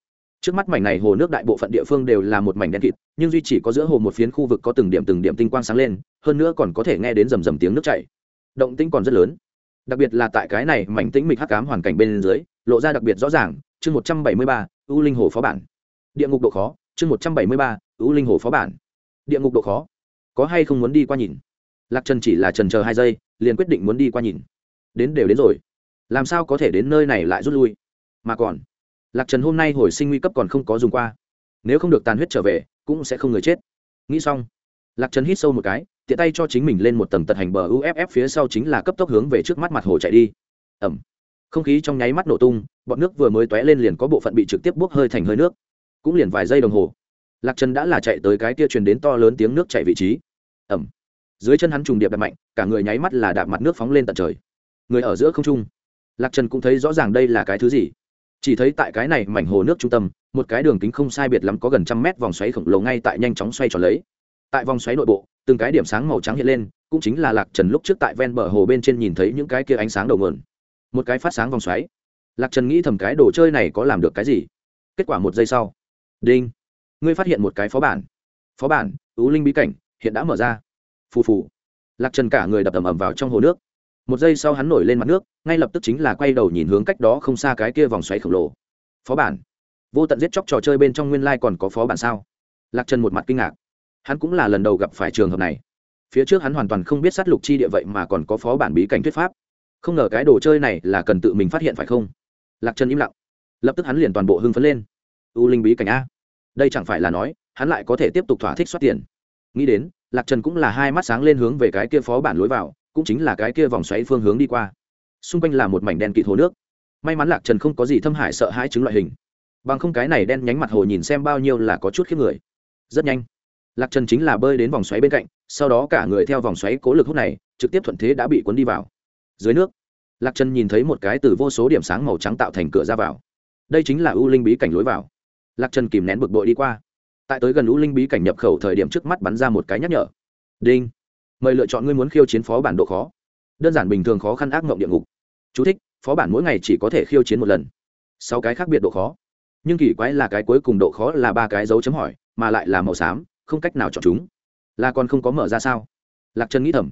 trước mắt mảnh này hồ nước đại bộ phận địa phương đều là một mảnh đen kịt, nhưng duy chỉ có giữa hồ một phiến khu vực có từng điểm từng điểm tinh quang sáng lên, hơn nữa còn có thể nghe đến rầm rầm tiếng nước chảy. Động tĩnh còn rất lớn. Đặc biệt là tại cái này mảnh tĩnh mịch hắc cám hoàn cảnh bên dưới, lộ ra đặc biệt rõ ràng, chương một trăm bảy mươi ba, u linh hồ phó bản. Địa ngục độ khó, chương một trăm bảy mươi ba, u linh hồ phó bản. Địa ngục độ khó. Có hay không muốn đi qua nhìn? Lạc trần chỉ là trần chờ hai giây, liền quyết định muốn đi qua nhìn. Đến đều đến rồi. Làm sao có thể đến nơi này lại rút lui? Mà còn lạc trần hôm nay hồi sinh nguy cấp còn không có dùng qua. Nếu không được tàn huyết trở về, cũng sẽ không người chết. Nghĩ xong, lạc trần hít sâu một cái, tiện tay cho chính mình lên một tầng tật hành bờ uff phía sau chính là cấp tốc hướng về trước mắt mặt hồ chạy đi. Ẩm. Không khí trong nháy mắt nổ tung, bọn nước vừa mới t ó é lên liền có bộ phận bị trực tiếp bốc hơi thành hơi nước. Cũng liền vài giây đồng hồ, lạc trần đã là chạy tới cái kia truyền đến to lớn tiếng nước chạy vị trí. Ẩm. Dưới chân hắn trùng điệp đạp mạnh, cả người nháy mắt là đạp mặt nước phóng lên tận trời. Người ở giữa không trung. Lạc trần cũng thấy rõ ràng đây là cái thứ gì chỉ thấy tại cái này mảnh hồ nước trung tâm, một cái đường kính không sai biệt lắm có gần trăm mét vòng xoáy khổng lồ ngay tại nhanh chóng xoay tròn lấy. Tại vòng xoáy nội bộ, từng cái điểm sáng màu trắng hiện lên, cũng chính là lạc trần lúc trước tại ven bờ hồ bên trên nhìn thấy những cái kia ánh sáng đầu nguồn. Một cái phát sáng vòng xoáy. Lạc trần nghĩ thầm cái đồ chơi này có làm được cái gì? Kết quả một giây sau. Đinh. Ngươi phát hiện một cái phó bản. Phó bản ứ linh bí cảnh, hiện đã mở ra. Phù phù. Lạc trần cả người đập ầm ầm vào trong hồ nước một giây sau hắn nổi lên mặt nước, ngay lập tức chính là quay đầu nhìn hướng cách đó không xa cái kia vòng xoáy khổng lồ. Phó bản. Vô tận giết chóc trò chơi bên trong nguyên lai、like、còn có phó bản sao? Lạc trần một mặt kinh ngạc. Hắn cũng là lần đầu gặp phải trường hợp này. Phía trước hắn hoàn toàn không biết sát lục chi địa vậy mà còn có phó bản bí cảnh thuyết pháp. Không ngờ cái đồ chơi này là cần tự mình phát hiện phải không? Lạc trần im lặng. Lập tức hắn liền toàn bộ hưng phấn lên. U linh bí cảnh a. Đây chẳng phải là nói, hắn lại có thể tiếp tục thỏa thích xuất tiền. Nghĩ đến, lạc trần cũng là hai mắt sáng lên hướng về cái kia phó bản lối vào cũng chính là cái kia vòng xoáy phương hướng đi qua. Xung quanh là một mảnh đen kịt hồ nước. May mắn lạc trần không có gì thâm hại sợ hãi chứng loại hình. Bằng không cái này đen nhánh mặt hồ nhìn xem bao nhiêu là có chút khiếp người. Rất nhanh, lạc trần chính là bơi đến vòng xoáy bên cạnh, sau đó cả người theo vòng xoáy cố lực hút này, trực tiếp thuận thế đã bị cuốn đi vào. Dưới nước, lạc trần nhìn thấy một cái từ vô số điểm sáng màu trắng tạo thành cửa ra vào. Đây chính là u linh bí cảnh lối vào. Lạc trần kìm nén bực bội đi qua. Tại tới gần u linh bí cảnh nhập khẩu thời điểm trước mắt bắn ra một cái nhắc nhở. Đinh! Mời lựa chọn ngươi muốn khiêu chiến phó bản độ khó. Đơn giản bình thường khó khăn ác mộng địa ngục. Chú thích, phó bản mỗi ngày chỉ có thể khiêu chiến một lần. Sáu cái khác biệt độ khó. Nhưng kỳ quái là cái cuối cùng độ khó là ba cái dấu chấm hỏi mà lại là màu xám không cách nào chọn chúng. Là còn không có mở ra sao? Lạc trần nghĩ thầm.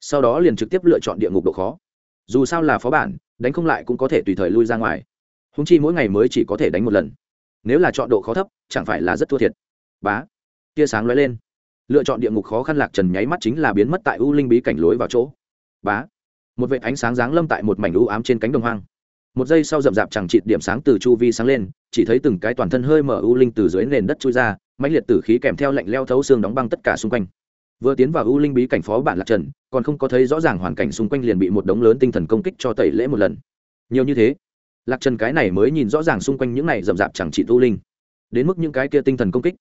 Sau đó liền trực tiếp lựa chọn địa ngục độ khó. Dù sao là phó bản đánh không lại cũng có thể tùy thời lui ra ngoài. Húng chi mỗi ngày mới chỉ có thể đánh một lần. Nếu là chọn độ khó thấp chẳng phải là rất thua thiệt. Bá. Tia sáng lóe lên lựa chọn địa ngục khó khăn lạc trần nháy mắt chính là biến mất tại u linh bí cảnh lối vào chỗ. Bá. Một vệ ánh sáng giáng lâm tại một mảnh u ám trên cánh đồng hoang. Một giây sau rậm rạp chẳng chịt điểm sáng từ chu vi sáng lên, chỉ thấy từng cái toàn thân hơi mở u linh từ dưới nền đất trôi ra, mãnh liệt tử khí kèm theo lạnh leo thấu xương đóng băng tất cả xung quanh. Vừa tiến vào u linh bí cảnh phó bản lạc trần, còn không có thấy rõ ràng hoàn cảnh xung quanh liền bị một đống lớn tinh thần công kích cho tẩy lễ một lần. Nhiều như thế, lạc trần cái này mới nhìn rõ ràng xung quanh những này rậm rạp chẳng chịt u linh. Đến mức những cái kia tinh thần công kích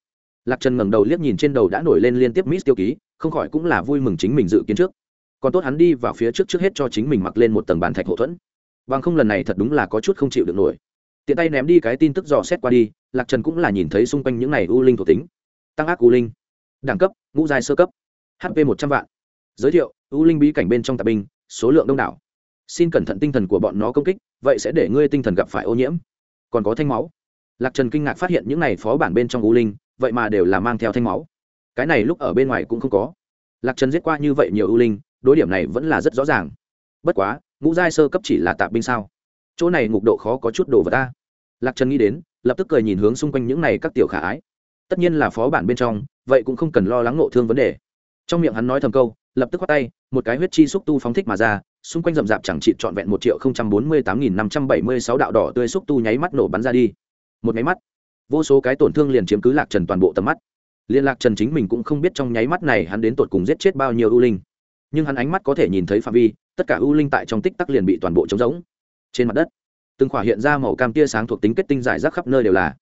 lạc trần ngẩng đầu liếc nhìn trên đầu đã nổi lên liên tiếp mít tiêu ký, không khỏi cũng là vui mừng chính mình dự kiến trước. Còn tốt hắn đi vào phía trước trước hết cho chính mình mặc lên một tầng bàn thạch hậu thuẫn. Bằng không lần này thật đúng là có chút không chịu được nổi. Tiện tay ném đi cái tin tức dò xét qua đi, lạc trần cũng là nhìn thấy xung quanh những này u linh thuộc tính. Tăng ác u linh. Đẳng cấp, ngũ giai sơ cấp. Hp một trăm vạn. Giới thiệu, u linh bí cảnh bên trong tạp binh, số lượng đông đảo. Xin cẩn thận tinh thần của bọn nó công kích, vậy sẽ để ngươi tinh thần gặp phải ô nhiễm. Còn có thanh máu. Lạc trần kinh ngạc phát hiện những này phó bản bên trong u linh vậy mà đều là mang theo thanh máu. Cái này lúc ở bên ngoài cũng không có. Lạc trần giết qua như vậy nhiều ưu linh, đối điểm này vẫn là rất rõ ràng. Bất quá, ngũ giai sơ cấp chỉ là tạp binh sao? Chỗ này ngục độ khó có chút đồ vật ta. Lạc trần nghĩ đến, lập tức cười nhìn hướng xung quanh những này các tiểu khả ái. Tất nhiên là phó bản bên trong, vậy cũng không cần lo lắng nộ thương vấn đề. Trong miệng hắn nói thầm câu, lập tức khoát tay, một cái huyết chi xúc tu phóng thích mà ra, xung quanh rậm rạp chẳng trị trọn vẹn một triệu không trăm bốn mươi tám nghìn năm trăm bảy mươi sáu đạo đỏ tươi xúc tu nháy mắt nổ bắn ra đi. Một nháy mắt vô số cái tổn thương liền chiếm cứ lạc trần toàn bộ tầm mắt. Liên lạc trần chính mình cũng không biết trong nháy mắt này hắn đến tột cùng giết chết bao nhiêu ưu linh. Nhưng hắn ánh mắt có thể nhìn thấy phạm vi, tất cả ưu linh tại trong tích tắc liền bị toàn bộ trống rỗng. Trên mặt đất, từng khỏa hiện ra màu cam tia sáng thuộc tính kết tinh giải rác khắp nơi đều là.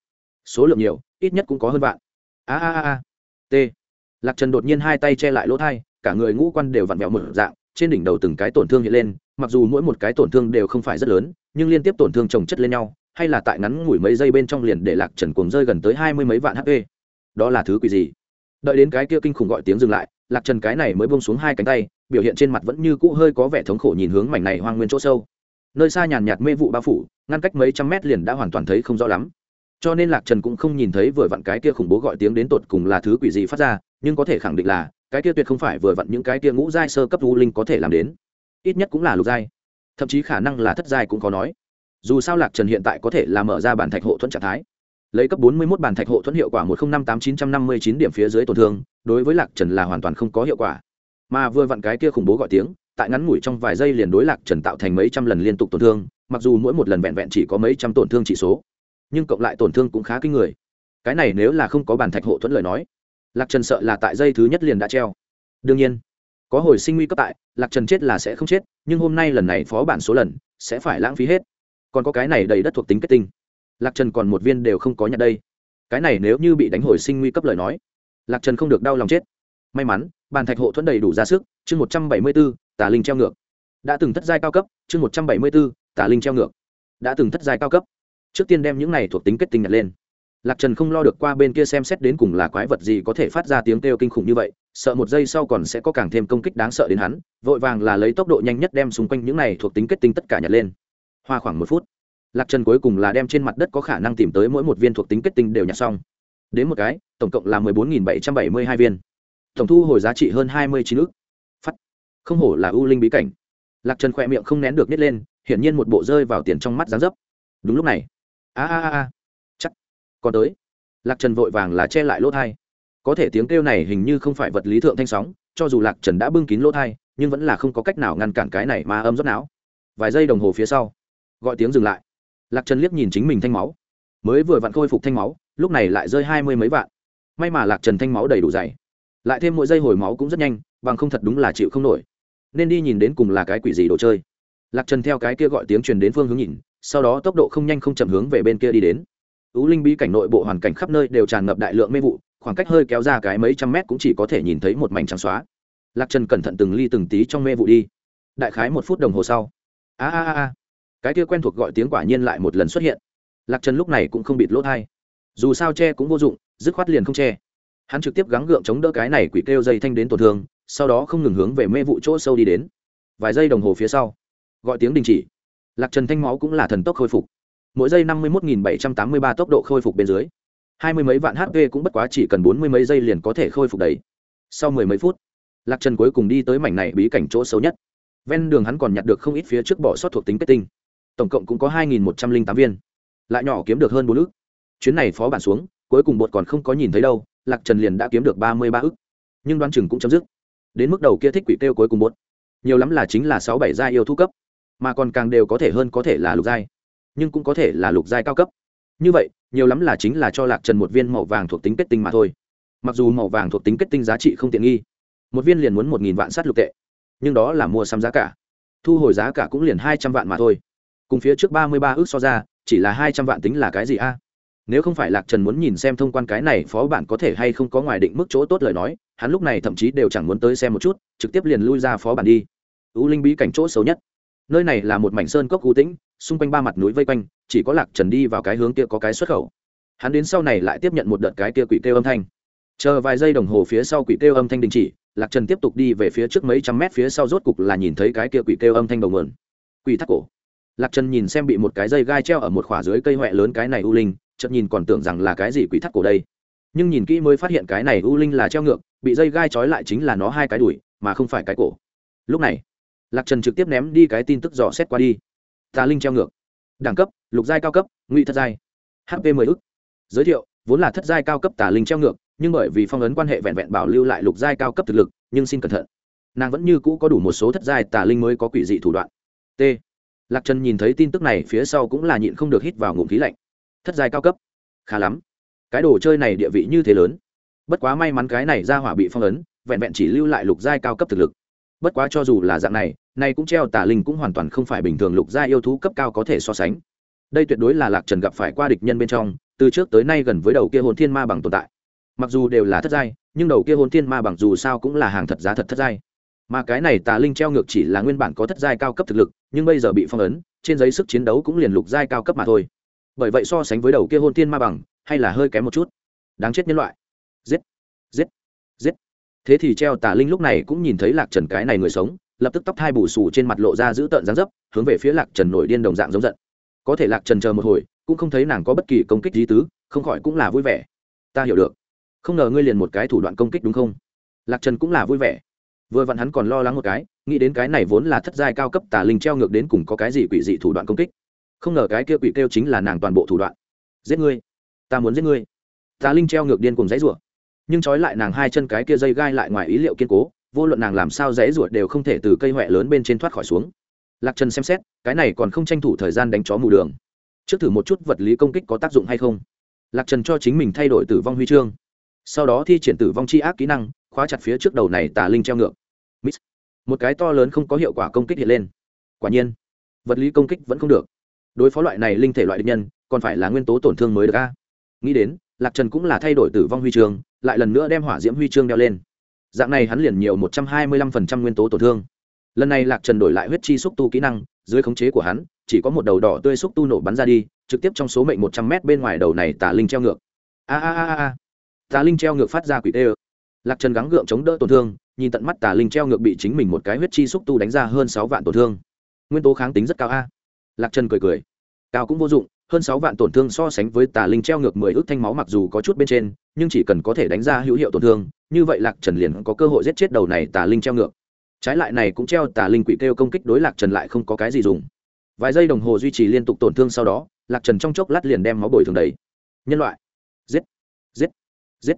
Số lượng nhiều, ít nhất cũng có hơn vạn. A a a. T. Lạc trần đột nhiên hai tay che lại lỗ thai, cả người ngũ quan đều vặn vẹo một dạng, trên đỉnh đầu từng cái tổn thương hiện lên, mặc dù mỗi một cái tổn thương đều không phải rất lớn, nhưng liên tiếp tổn thương chồng chất lên nhau hay là tại ngắn ngủi mấy giây bên trong liền để lạc trần cuồng rơi gần tới hai mươi mấy vạn hp? Đó là thứ quỷ gì? Đợi đến cái kia kinh khủng gọi tiếng dừng lại, lạc trần cái này mới bông xuống hai cánh tay, biểu hiện trên mặt vẫn như cũ hơi có vẻ thống khổ nhìn hướng mảnh này hoang nguyên chỗ sâu. Nơi xa nhàn nhạt mê vụ bao phủ, ngăn cách mấy trăm mét liền đã hoàn toàn thấy không rõ lắm. Cho nên lạc trần cũng không nhìn thấy vừa vặn cái kia khủng bố gọi tiếng đến tột cùng là thứ quỷ gì phát ra, nhưng có thể khẳng định là, cái kia tuyệt không phải vừa vặn những cái kia ngũ giai sơ cấp u linh có thể làm đến. Ít nhất cũng là lục giai. Thậm chí khả năng là thất giai cũng có nói dù sao lạc trần hiện tại có thể là mở ra bản thạch hộ thuẫn trạng thái. Lấy cấp 41 bản thạch hộ thuẫn hiệu quả 1058 điểm phía dưới tổn thương, đối với lạc trần là hoàn toàn không có hiệu quả. Mà vừa vặn cái kia khủng bố gọi tiếng, tại ngắn ngủi trong vài giây liền đối lạc trần tạo thành mấy trăm lần liên tục tổn thương, mặc dù mỗi một lần vẹn vẹn chỉ có mấy trăm tổn thương chỉ số, nhưng cộng lại tổn thương cũng khá kinh người. Cái này nếu là không có bản thạch hộ thuẫn lời nói, lạc trần sợ là tại dây thứ nhất liền đã treo. Đương nhiên, có hồi sinh nguy cấp tại, lạc trần chết là sẽ không chết, nhưng hôm nay lần này phó bản số lần, sẽ phải lãng phí hết còn có cái này đầy đất thuộc tính kết tinh. Lạc trần còn một viên đều không có nhận đây. Cái này nếu như bị đánh hồi sinh nguy cấp lời nói, lạc trần không được đau lòng chết. May mắn, bàn thạch hộ thuẫn đầy đủ ra sức, chương một trăm bảy mươi b ố linh treo ngược. Đã từng thất giai cao cấp, chương một trăm bảy mươi b ố linh treo ngược. Đã từng thất giai cao cấp. Trước tiên đem những này thuộc tính kết tinh nhặt lên. Lạc trần không lo được qua bên kia xem xét đến cùng là quái vật gì có thể phát ra tiếng kêu kinh khủng như vậy, sợ một giây sau còn sẽ có càng thêm công kích đáng sợ đến hắn, vội vàng là lấy tốc độ nhanh nhất đem xung quanh những này thuộc tính kết tinh tất cả nhặt lên hoa khoảng một phút. Lạc trần cuối cùng là đem trên mặt đất có khả năng tìm tới mỗi một viên thuộc tính kết tinh đều nhặt xong. Đến một cái, tổng cộng là mười bốn nghìn bảy trăm bảy mươi hai viên. Tổng thu hồi giá trị hơn hai mươi chín ước phắt không hổ là ưu linh bí cảnh. Lạc trần khỏe miệng không nén được nhét lên, hiển nhiên một bộ rơi vào tiền trong mắt dán dấp. Đúng lúc này. A a a chắc. Còn tới. Lạc trần vội vàng là che lại lỗ thai. Có thể tiếng kêu này hình như không phải vật lý thượng thanh sóng, cho dù lạc trần đã bưng kín lỗ thai, nhưng vẫn là không có cách nào ngăn cản cái này mà âm rất não. Vài giây đồng hồ phía sau gọi tiếng dừng lại. Lạc trần liếc nhìn chính mình thanh máu. Mới vừa vặn khôi phục thanh máu, lúc này lại rơi hai mươi mấy vạn. May mà lạc trần thanh máu đầy đủ dày. Lại thêm mỗi giây hồi máu cũng rất nhanh, bằng không thật đúng là chịu không nổi. Nên đi nhìn đến cùng là cái quỷ gì đồ chơi. Lạc trần theo cái kia gọi tiếng truyền đến phương hướng nhìn, sau đó tốc độ không nhanh không chậm hướng về bên kia đi đến. Ú linh bí cảnh nội bộ hoàn cảnh khắp nơi đều tràn ngập đại lượng mê vụ, khoảng cách hơi kéo ra cái mấy trăm mét cũng chỉ có thể nhìn thấy một mảnh trắng xóa. Lạc trần cẩn thận từng ly từng tí trong mê vụ đi. Đại khái một phút đồng hồ sau. A a a cái kia quen thuộc gọi tiếng quả nhiên lại một lần xuất hiện. Lạc trần lúc này cũng không bịt lỗ thai. Dù sao che cũng vô dụng, dứt khoát liền không che. Hắn trực tiếp gắng gượng chống đỡ cái này quỷ kêu dây thanh đến tổn thương, sau đó không ngừng hướng về mê vụ chỗ sâu đi đến. Vài giây đồng hồ phía sau, gọi tiếng đình chỉ. Lạc trần thanh máu cũng là thần tốc khôi phục. Mỗi giây năm mươi một bảy trăm tám mươi ba tốc độ khôi phục bên dưới, hai mươi mấy vạn hp cũng bất quá chỉ cần bốn mươi mấy giây liền có thể khôi phục đấy. Sau mười mấy phút, lạc trần cuối cùng đi tới mảnh này bí cảnh chỗ xấu nhất. Ven đường hắn còn nhặt được không ít phía trước bỏ sót thuộc tính kết tinh tổng cộng cũng có hai nghìn một trăm linh tám viên. Lại nhỏ kiếm được hơn bốn ước chuyến này phó bản xuống, cuối cùng bột còn không có nhìn thấy đâu, lạc trần liền đã kiếm được ba mươi ba ước nhưng đoán chừng cũng chấm dứt. Đến mức đầu kia thích quỷ kêu cuối cùng bột. Nhiều lắm là chính là sáu bảy gia yêu thu cấp. Mà còn càng đều có thể hơn có thể là lục giai. Nhưng cũng có thể là lục giai cao cấp. Như vậy, nhiều lắm là chính là cho lạc trần một viên màu vàng thuộc tính kết tinh mà thôi. Mặc dù màu vàng thuộc tính kết tinh giá trị không tiện nghi, một viên liền muốn một nghìn vạn sát lục tệ. Nhưng đó là mua sắm giá cả. Thu hồi giá cả cũng liền hai trăm vạn mà thôi cùng phía trước ba mươi ba ước so ra, chỉ là hai trăm vạn tính là cái gì a? Nếu không phải lạc trần muốn nhìn xem thông quan cái này phó bản có thể hay không có ngoài định mức chỗ tốt lời nói, hắn lúc này thậm chí đều chẳng muốn tới xem một chút, trực tiếp liền lui ra phó bản đi. U linh bí cảnh chỗ xấu nhất. Nơi này là một mảnh sơn cốc u tĩnh, xung quanh ba mặt núi vây quanh, chỉ có lạc trần đi vào cái hướng kia có cái xuất khẩu. Hắn đến sau này lại tiếp nhận một đợt cái kia quỷ kêu âm thanh. Chờ vài giây đồng hồ phía sau quỷ kêu âm thanh đình chỉ, lạc trần tiếp tục đi về phía trước mấy trăm mét phía sau rốt cục là nhìn thấy cái kia quỷ kêu âm thanh đầu mượn quỷ thắt cổ lạc trần nhìn xem bị một cái dây gai treo ở một khỏa dưới cây huệ lớn cái này u linh, chợt nhìn còn tưởng rằng là cái gì quỷ thắt cổ đây. Nhưng nhìn kỹ mới phát hiện cái này u linh là treo ngược, bị dây gai trói lại chính là nó hai cái đùi mà không phải cái cổ. Lúc này, lạc trần trực tiếp ném đi cái tin tức dò xét qua đi. Tà linh treo ngược. Đẳng cấp, lục giai cao cấp, ngụy thất giai. Hp mười ức. Giới thiệu, vốn là thất giai cao cấp tà linh treo ngược, nhưng bởi vì phong ấn quan hệ vẹn vẹn bảo lưu lại lục giai cao cấp thực lực, nhưng xin cẩn thận. Nàng vẫn như cũ có đủ một số thất giai tà linh mới có quỷ dị thủ đoạn. T lạc trần nhìn thấy tin tức này, phía sau cũng là nhịn không được hít vào ngụm khí lạnh. Thất giai cao cấp. Khá lắm. Cái đồ chơi này địa vị như thế lớn. Bất quá may mắn cái này ra hỏa bị phong ấn, vẹn vẹn chỉ lưu lại lục giai cao cấp thực lực. Bất quá cho dù là dạng này, nay cũng treo tà linh cũng hoàn toàn không phải bình thường lục giai yêu thú cấp cao có thể so sánh. Đây tuyệt đối là lạc trần gặp phải qua địch nhân bên trong, từ trước tới nay gần với đầu kia hồn thiên ma bằng tồn tại. Mặc dù đều là thất giai, nhưng đầu kia hồn thiên ma bằng dù sao cũng là hàng thật giá thật thất giai mà cái này tà linh treo ngược chỉ là nguyên bản có thất giai cao cấp thực lực, nhưng bây giờ bị phong ấn, trên giấy sức chiến đấu cũng liền lục giai cao cấp mà thôi. Bởi vậy so sánh với đầu kia hôn tiên ma bằng, hay là hơi kém một chút. Đáng chết nhân loại. Giết giết giết. Thế thì treo tà linh lúc này cũng nhìn thấy lạc trần cái này người sống, lập tức tóc hai bù xù trên mặt lộ ra giữ tợn dáng dấp, hướng về phía lạc trần nổi điên đồng dạng giống giận. Có thể lạc trần chờ một hồi, cũng không thấy nàng có bất kỳ công kích gì tứ, không khỏi cũng là vui vẻ. Ta hiểu được. Không ngờ ngươi liền một cái thủ đoạn công kích đúng không? Lạc trần cũng là vui vẻ vừa vặn hắn còn lo lắng một cái, nghĩ đến cái này vốn là thất giai cao cấp tà linh treo ngược đến cùng có cái gì quỷ dị thủ đoạn công kích. Không ngờ cái kia quỷ kêu chính là nàng toàn bộ thủ đoạn. Giết ngươi. Ta muốn giết ngươi. Tà linh treo ngược điên cùng dãy rủa. Nhưng trói lại nàng hai chân cái kia dây gai lại ngoài ý liệu kiên cố, vô luận nàng làm sao dãy rủa đều không thể từ cây huệ lớn bên trên thoát khỏi xuống. Lạc trần xem xét, cái này còn không tranh thủ thời gian đánh chó mù đường. Trước thử một chút vật lý công kích có tác dụng hay không. Lạc trần cho chính mình thay đổi tử vong huy chương. Sau đó thi triển tử vong c h i ác kỹ năng, khóa chặt phía trước đầu này tà linh treo ngược một cái to lớn không có hiệu quả công kích hiện lên. Quả nhiên, vật lý công kích vẫn không được. Đối phó loại này linh thể loại địch nhân, còn phải là nguyên tố tổn thương mới được a. Nghĩ đến, lạc trần cũng là thay đổi tử vong huy chương, lại lần nữa đem hỏa diễm huy chương đeo lên. Dạng này hắn liền nhiều một trăm hai mươi lăm phần trăm nguyên tố tổn thương. Lần này lạc trần đổi lại huyết chi xúc tu kỹ năng, dưới khống chế của hắn, chỉ có một đầu đỏ tươi xúc tu nổ bắn ra đi, trực tiếp trong số mệnh một trăm mét bên ngoài đầu này tà linh treo ngược. A a a a tà linh treo ngược phát ra quỷ tê ơ. Lạc trần gắng gượng chống đỡ tổn thương nhìn tận mắt tà linh treo ngược bị chính mình một cái huyết chi xúc tu đánh ra hơn sáu vạn tổn thương. Nguyên tố kháng tính rất cao a. Lạc trần cười cười. Cao cũng vô dụng, hơn sáu vạn tổn thương so sánh với tà linh treo ngược mười ước thanh máu mặc dù có chút bên trên, nhưng chỉ cần có thể đánh ra hữu hiệu tổn thương, như vậy lạc trần liền có cơ hội giết chết đầu này tà linh treo ngược. Trái lại này cũng treo tà linh quỷ kêu công kích đối lạc trần lại không có cái gì dùng. Vài giây đồng hồ duy trì liên tục tổn thương sau đó, lạc trần trong chốc lát liền đem máu bồi thường đầy. Nhân loại. Giết. Giết. Giết.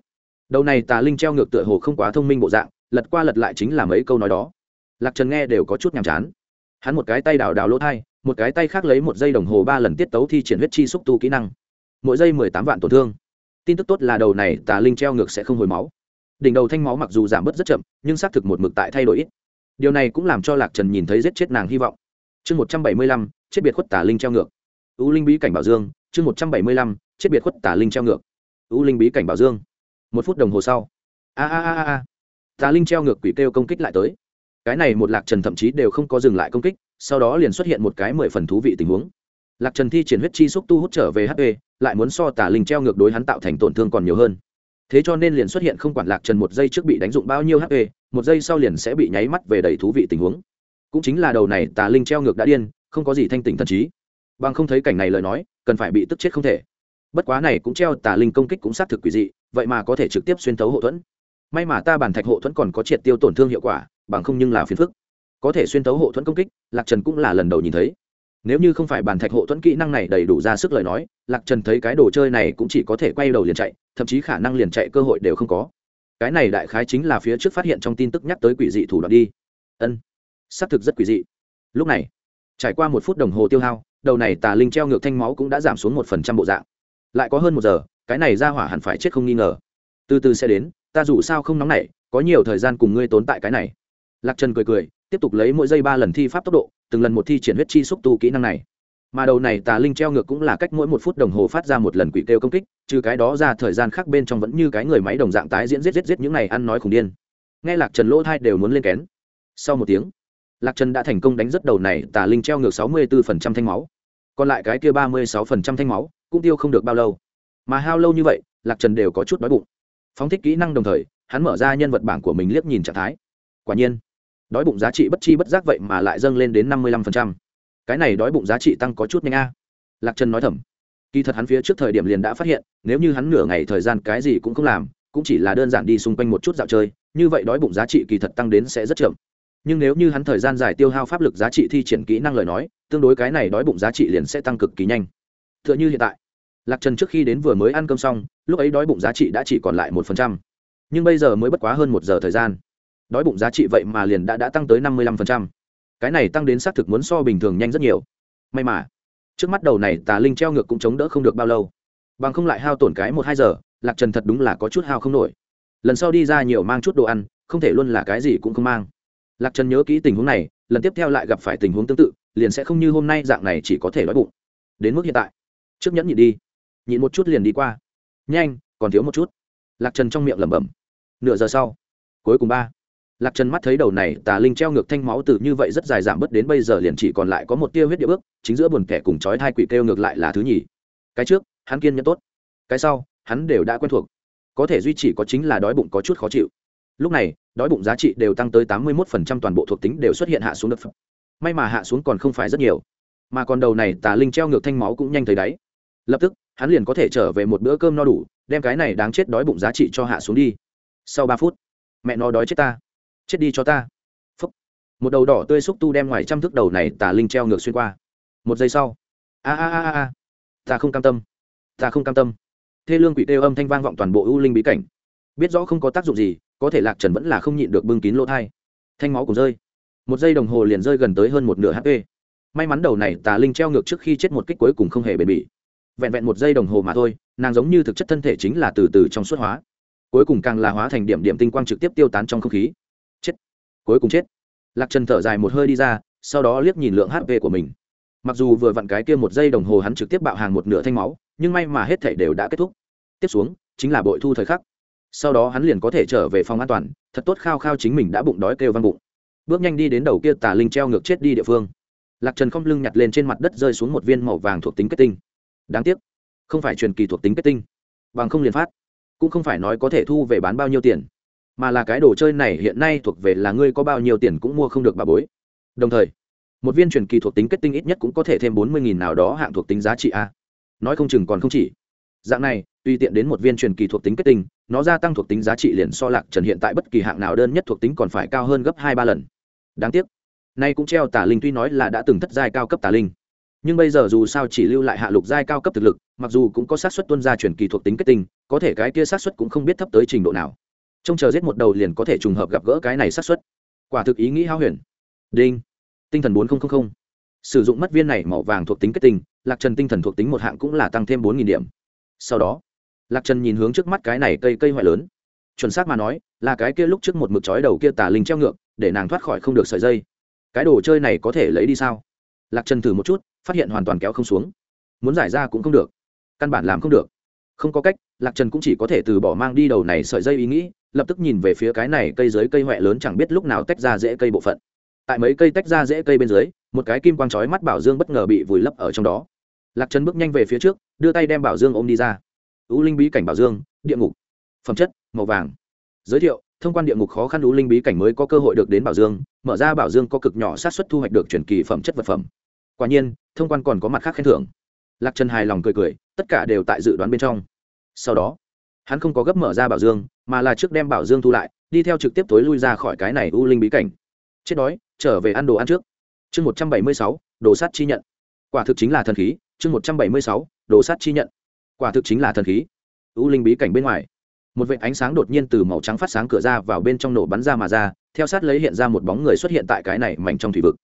Đầu này tà linh treo ngược tựa hồ không quá thông minh bộ dạng lật qua lật lại chính là mấy câu nói đó. Lạc trần nghe đều có chút nhàm chán. Hắn một cái tay đào đào lỗ thai, một cái tay khác lấy một giây đồng hồ ba lần tiết tấu thi triển huyết chi xúc tu kỹ năng. Mỗi giây mười tám vạn tổn thương. Tin tức tốt là đầu này tà linh treo ngược sẽ không hồi máu. Đỉnh đầu thanh máu mặc dù giảm bớt rất chậm, nhưng xác thực một mực tại thay đổi ít. Điều này cũng làm cho lạc trần nhìn thấy giết chết nàng hy vọng. Chương một trăm bảy mươi lăm, chết biệt khuất tà linh treo ngược. Ưu linh bí cảnh bảo dương, chương một trăm bảy mươi lăm, chết biệt khuất tà linh treo ngược. Ưu linh bí cảnh bảo dương. Một phút đồng hồ sau. A a a a tà linh treo ngược quỷ kêu công kích lại tới. Cái này một lạc trần thậm chí đều không có dừng lại công kích, sau đó liền xuất hiện một cái mười phần thú vị tình huống. Lạc trần thi triển huyết chi xúc tu hút trở về hp lại muốn so tà linh treo ngược đối hắn tạo thành tổn thương còn nhiều hơn. Thế cho nên liền xuất hiện không quản lạc trần một giây trước bị đánh dụng bao nhiêu hp một giây sau liền sẽ bị nháy mắt về đầy thú vị tình huống. Cũng chính là đầu này tà linh treo ngược đã điên, không có gì thanh tỉnh thần trí. Bằng không thấy cảnh này lời nói, cần phải bị tức chết không thể. Bất quá này cũng treo tà linh công kích cũng xác thực quỷ dị, vậy mà có thể trực tiếp xuyên tấu hậu thuẫn may mà ta bản thạch hộ thuẫn còn có triệt tiêu tổn thương hiệu quả, bằng không nhưng là phiền phức. Có thể xuyên tấu hộ thuẫn công kích, lạc trần cũng là lần đầu nhìn thấy. Nếu như không phải bản thạch hộ thuẫn kỹ năng này đầy đủ ra sức lời nói, lạc trần thấy cái đồ chơi này cũng chỉ có thể quay đầu liền chạy, thậm chí khả năng liền chạy cơ hội đều không có. Cái này đại khái chính là phía trước phát hiện trong tin tức nhắc tới quỷ dị thủ đoạn đi. Ân, xác thực rất quỷ dị. Lúc này, trải qua một phút đồng hồ tiêu hao, đầu này tà linh treo ngược thanh máu cũng đã giảm xuống một phần trăm bộ dạng. Lại có hơn một giờ, cái này ra hỏa hẳn phải chết không nghi ngờ. Từ từ sẽ đến ta dù sao không nóng nảy, có nhiều thời gian cùng ngươi tốn tại cái này. Lạc trần cười cười, tiếp tục lấy mỗi giây ba lần thi pháp tốc độ, từng lần một thi triển huyết chi xúc tu kỹ năng này. Mà đầu này tà linh treo ngược cũng là cách mỗi một phút đồng hồ phát ra một lần quỷ kêu công kích, trừ cái đó ra thời gian khác bên trong vẫn như cái người máy đồng dạng tái diễn giết giết giết những này ăn nói khủng điên. Nghe lạc trần lỗ thai đều muốn lên kén. Sau một tiếng, lạc trần đã thành công đánh rất đầu này tà linh treo ngược sáu mươi bốn thanh máu. Còn lại cái kia ba mươi sáu thanh máu, cũng tiêu không được bao lâu. Mà hao lâu như vậy, lạc trần đều có chút đói bụng phóng thích kỹ năng đồng thời, hắn mở ra nhân vật bảng của mình liếc nhìn trạng thái. Quả nhiên, đói bụng giá trị bất chi bất giác vậy mà lại dâng lên đến năm mươi lăm phần trăm. Cái này đói bụng giá trị tăng có chút nhanh a. Lạc trần nói thầm. Kỳ thật hắn phía trước thời điểm liền đã phát hiện, nếu như hắn nửa ngày thời gian cái gì cũng không làm, cũng chỉ là đơn giản đi xung quanh một chút dạo chơi, như vậy đói bụng giá trị kỳ thật tăng đến sẽ rất chậm. Nhưng nếu như hắn thời gian dài tiêu hao pháp lực giá trị thi triển kỹ năng lời nói, tương đối cái này đói bụng giá trị liền sẽ tăng cực kỳ nhanh. T h ư ợ n h ư hiện tại lạc trần trước khi đến vừa mới ăn cơm xong, lúc ấy đói bụng giá trị đã chỉ còn lại một phần trăm. Nhưng bây giờ mới bất quá hơn một giờ thời gian. Đói bụng giá trị vậy mà liền đã đã tăng tới năm mươi lăm phần trăm. Cái này tăng đến xác thực muốn so bình thường nhanh rất nhiều. May mà, trước mắt đầu này tà linh treo ngược cũng chống đỡ không được bao lâu. Bằng không lại hao tổn cái một hai giờ, lạc trần thật đúng là có chút hao không nổi. Lần sau đi ra nhiều mang chút đồ ăn, không thể luôn là cái gì cũng không mang. Lạc trần nhớ kỹ tình huống này, lần tiếp theo lại gặp phải tình huống tương tự, liền sẽ không như hôm nay dạng này chỉ có thể đói bụng. Đến mức hiện tại, trước nhẫn nhịn đi nhịn một chút liền đi qua. Nhanh, còn thiếu một chút. Lạc trần trong miệng lẩm bẩm. Nửa giờ sau, cuối cùng ba. Lạc trần mắt thấy đầu này tà linh treo ngược thanh máu từ như vậy rất dài giảm bớt đến bây giờ liền chỉ còn lại có một tia huyết địa ước chính giữa buồn kẻ cùng chói thai quỷ kêu ngược lại là thứ nhì. Cái trước, hắn kiên nhẫn tốt. Cái sau, hắn đều đã quen thuộc. Có thể duy trì có chính là đói bụng có chút khó chịu. Lúc này, đói bụng giá trị đều tăng tới tám mươi một toàn bộ thuộc tính đều xuất hiện hạ xuống đất may mà hạ xuống còn không phải rất nhiều, mà còn đầu này tà linh treo ngược thanh máu cũng nhanh thấy đáy. Lập tức hắn liền có thể trở về một bữa cơm no đủ, đem cái này đáng chết đói bụng giá trị cho hạ xuống đi. Sau ba phút, mẹ nó đói chết ta. Chết đi cho ta. Phúc. một đầu đỏ tươi xúc tu đem ngoài trăm thước đầu này tà linh treo ngược xuyên qua. Một giây sau, a a a a ta không cam tâm. Ta không cam tâm. Thê lương quỷ tê âm thanh vang vọng toàn bộ ưu linh bí cảnh. Biết rõ không có tác dụng gì, có thể lạc trần vẫn là không nhịn được bưng kín lỗ thai. Thanh máu cũng rơi. Một giây đồng hồ liền rơi gần tới hơn một nửa hp may mắn đầu này tà linh treo ngược trước khi chết một kích cuối cùng không hề bền bỉ vẹn vẹn một giây đồng hồ mà thôi, nàng giống như thực chất thân thể chính là từ từ trong suốt hóa. Cuối cùng càng là hóa thành điểm điểm tinh quang trực tiếp tiêu tán trong không khí. Chết! Cuối cùng chết! Lạc trần thở dài một hơi đi ra, sau đó liếc nhìn lượng hp của mình. Mặc dù vừa vặn cái kia một giây đồng hồ hắn trực tiếp bạo hàng một nửa thanh máu, nhưng may mà hết thể đều đã kết thúc. Tiếp xuống, chính là bội thu thời khắc. Sau đó hắn liền có thể trở về phòng an toàn, thật tốt khao khao chính mình đã bụng đói kêu văng bụng. Bước nhanh đi đến đầu kia tà linh treo ngược chết đi địa phương. Lạc trần không lưng nhặt lên trên mặt đất rơi xuống một viên màu vàng thuộc tính kết tinh đáng tiếc, không phải truyền kỳ thuộc tính kết tinh, bằng không liền phát, cũng không phải nói có thể thu về bán bao nhiêu tiền, mà là cái đồ chơi này hiện nay thuộc về là ngươi có bao nhiêu tiền cũng mua không được bà bối. Đồng thời, một viên truyền kỳ thuộc tính kết tinh ít nhất cũng có thể thêm bốn mươi nghìn nào đó hạng thuộc tính giá trị a. Nói không chừng còn không chỉ. Dạng này, tùy tiện đến một viên truyền kỳ thuộc tính kết tinh, nó gia tăng thuộc tính giá trị liền so lạc trần hiện tại bất kỳ hạng nào đơn nhất thuộc tính còn phải cao hơn gấp hai ba lần. Đáng tiếc, nay cũng treo tà linh tuy nói là đã từng thất giai cao cấp tà linh nhưng bây giờ dù sao chỉ lưu lại hạ lục giai cao cấp thực lực, mặc dù cũng có sát xuất tuân ra truyền kỳ thuộc tính kết tinh, có thể cái kia sát xuất cũng không biết thấp tới trình độ nào. Trông chờ giết một đầu liền có thể trùng hợp gặp gỡ cái này sát xuất quả thực ý nghĩ hao huyền. Đinh. Tinh thần bốn nghìn sử dụng mất viên này màu vàng thuộc tính kết tinh, lạc trần tinh thần thuộc tính một hạng cũng là tăng thêm bốn điểm. Sau đó, lạc trần nhìn hướng trước mắt cái này cây cây hoại lớn. Chuẩn xác mà nói, là cái kia lúc trước một mực chói đầu kia tà linh treo ngược, để nàng thoát khỏi không được sợi dây. Cái đồ chơi này có thể lấy đi sao? Lạc trần thử một chút phát hiện hoàn toàn kéo không xuống. Muốn giải ra cũng không được. Căn bản làm không được. Không có cách, lạc trần cũng chỉ có thể từ bỏ mang đi đầu này sợi dây ý nghĩ, lập tức nhìn về phía cái này cây dưới cây huệ lớn chẳng biết lúc nào tách ra dễ cây bộ phận. Tại mấy cây tách ra dễ cây bên dưới, một cái kim quang chói mắt bảo dương bất ngờ bị vùi lấp ở trong đó. Lạc trần bước nhanh về phía trước, đưa tay đem bảo dương ôm đi ra. Ưu linh bí cảnh bảo dương, địa ngục. Phẩm chất, màu vàng. Giới thiệu, thông quan địa ngục khó khăn ưu linh bí cảnh mới có cơ hội được đến bảo dương, mở ra bảo dương có cực nhỏ sát xuất thu hoạch được truyền kỳ phẩm chất vật phẩm quả nhiên, thông quan còn có mặt khác khen thưởng. Lạc trần hài lòng cười cười, tất cả đều tại dự đoán bên trong. Sau đó, hắn không có gấp mở ra bảo dương, mà là trước đem bảo dương thu lại, đi theo trực tiếp tối lui ra khỏi cái này u linh bí cảnh. Chết đói, trở về ăn đồ ăn trước. Chương một trăm bảy mươi sáu, đồ sắt chi nhận. Quả thực chính là thần khí, chương một trăm bảy mươi sáu, đồ sắt chi nhận. Quả thực chính là thần khí. U linh bí cảnh bên ngoài. Một vệt ánh sáng đột nhiên từ màu trắng phát sáng cửa ra vào bên trong nổ bắn ra mà ra, theo sát lấy hiện ra một bóng người xuất hiện tại cái này mảnh trong thủy vực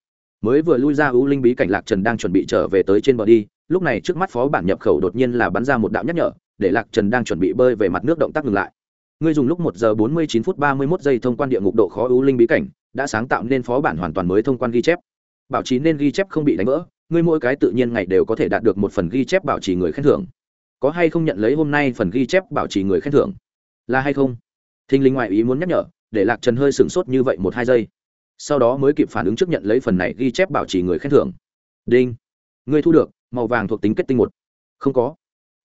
mới vừa lui ra u linh bí cảnh lạc trần đang chuẩn bị trở về tới trên bờ đi, lúc này trước mắt phó bản nhập khẩu đột nhiên là bắn ra một đạo nhắc nhở, để lạc trần đang chuẩn bị bơi về mặt nước động tác ngừng lại. Ngươi dùng lúc một giờ bốn mươi chín phút ba mươi mốt giây thông quan địa ngục độ khó ưu linh bí cảnh, đã sáng tạo nên phó bản hoàn toàn mới thông quan ghi chép. Bảo trì nên ghi chép không bị đánh vỡ, ngươi mỗi cái tự nhiên ngày đều có thể đạt được một phần ghi chép bảo trì người khen thưởng. Có hay không nhận lấy hôm nay phần ghi chép bảo trì người khen thưởng? Là hay không? Thinh linh ngoại ý muốn nhắc nhở, để lạc trần hơi sửng sốt như vậy một hai giây sau đó mới kịp phản ứng trước nhận lấy phần này ghi chép bảo trì người khen thưởng. Đinh. Ngươi thu được, màu vàng thuộc tính kết tinh một. Không có.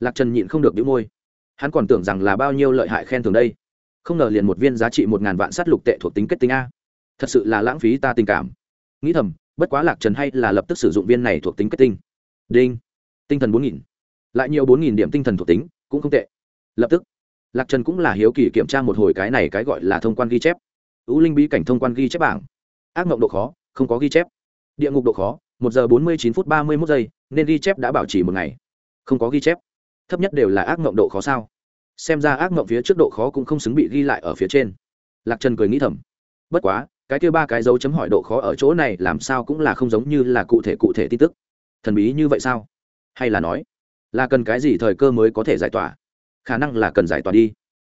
Lạc trần nhịn không được đĩu môi. Hắn còn tưởng rằng là bao nhiêu lợi hại khen thưởng đây. Không ngờ liền một viên giá trị một ngàn vạn sát lục tệ thuộc tính kết tinh a. Thật sự là lãng phí ta tình cảm. Nghĩ thầm, bất quá lạc trần hay là lập tức sử dụng viên này thuộc tính kết tinh. Đinh. Tinh thần bốn nghìn. Lại nhiều bốn nghìn điểm tinh thần thuộc tính, cũng không tệ. Lập tức, lạc trần cũng là hiếu kỳ kiểm tra một hồi cái này cái gọi là thông quan ghi chép. Ưu linh bí cảnh thông quan ghi chép bảng ác mộng độ khó, không có ghi chép. Địa ngục độ khó, một giờ bốn mươi chín phút ba mươi mốt giây, nên ghi chép đã bảo trì một ngày. Không có ghi chép. Thấp nhất đều là ác mộng độ khó sao? Xem ra ác mộng phía trước độ khó cũng không xứng bị ghi lại ở phía trên. Lạc trần cười nghĩ thầm. Bất quá, cái kia ba cái dấu chấm hỏi độ khó ở chỗ này làm sao cũng là không giống như là cụ thể cụ thể tin tức. Thần bí như vậy sao? Hay là nói, là cần cái gì thời cơ mới có thể giải tỏa? Khả năng là cần giải tỏa đi.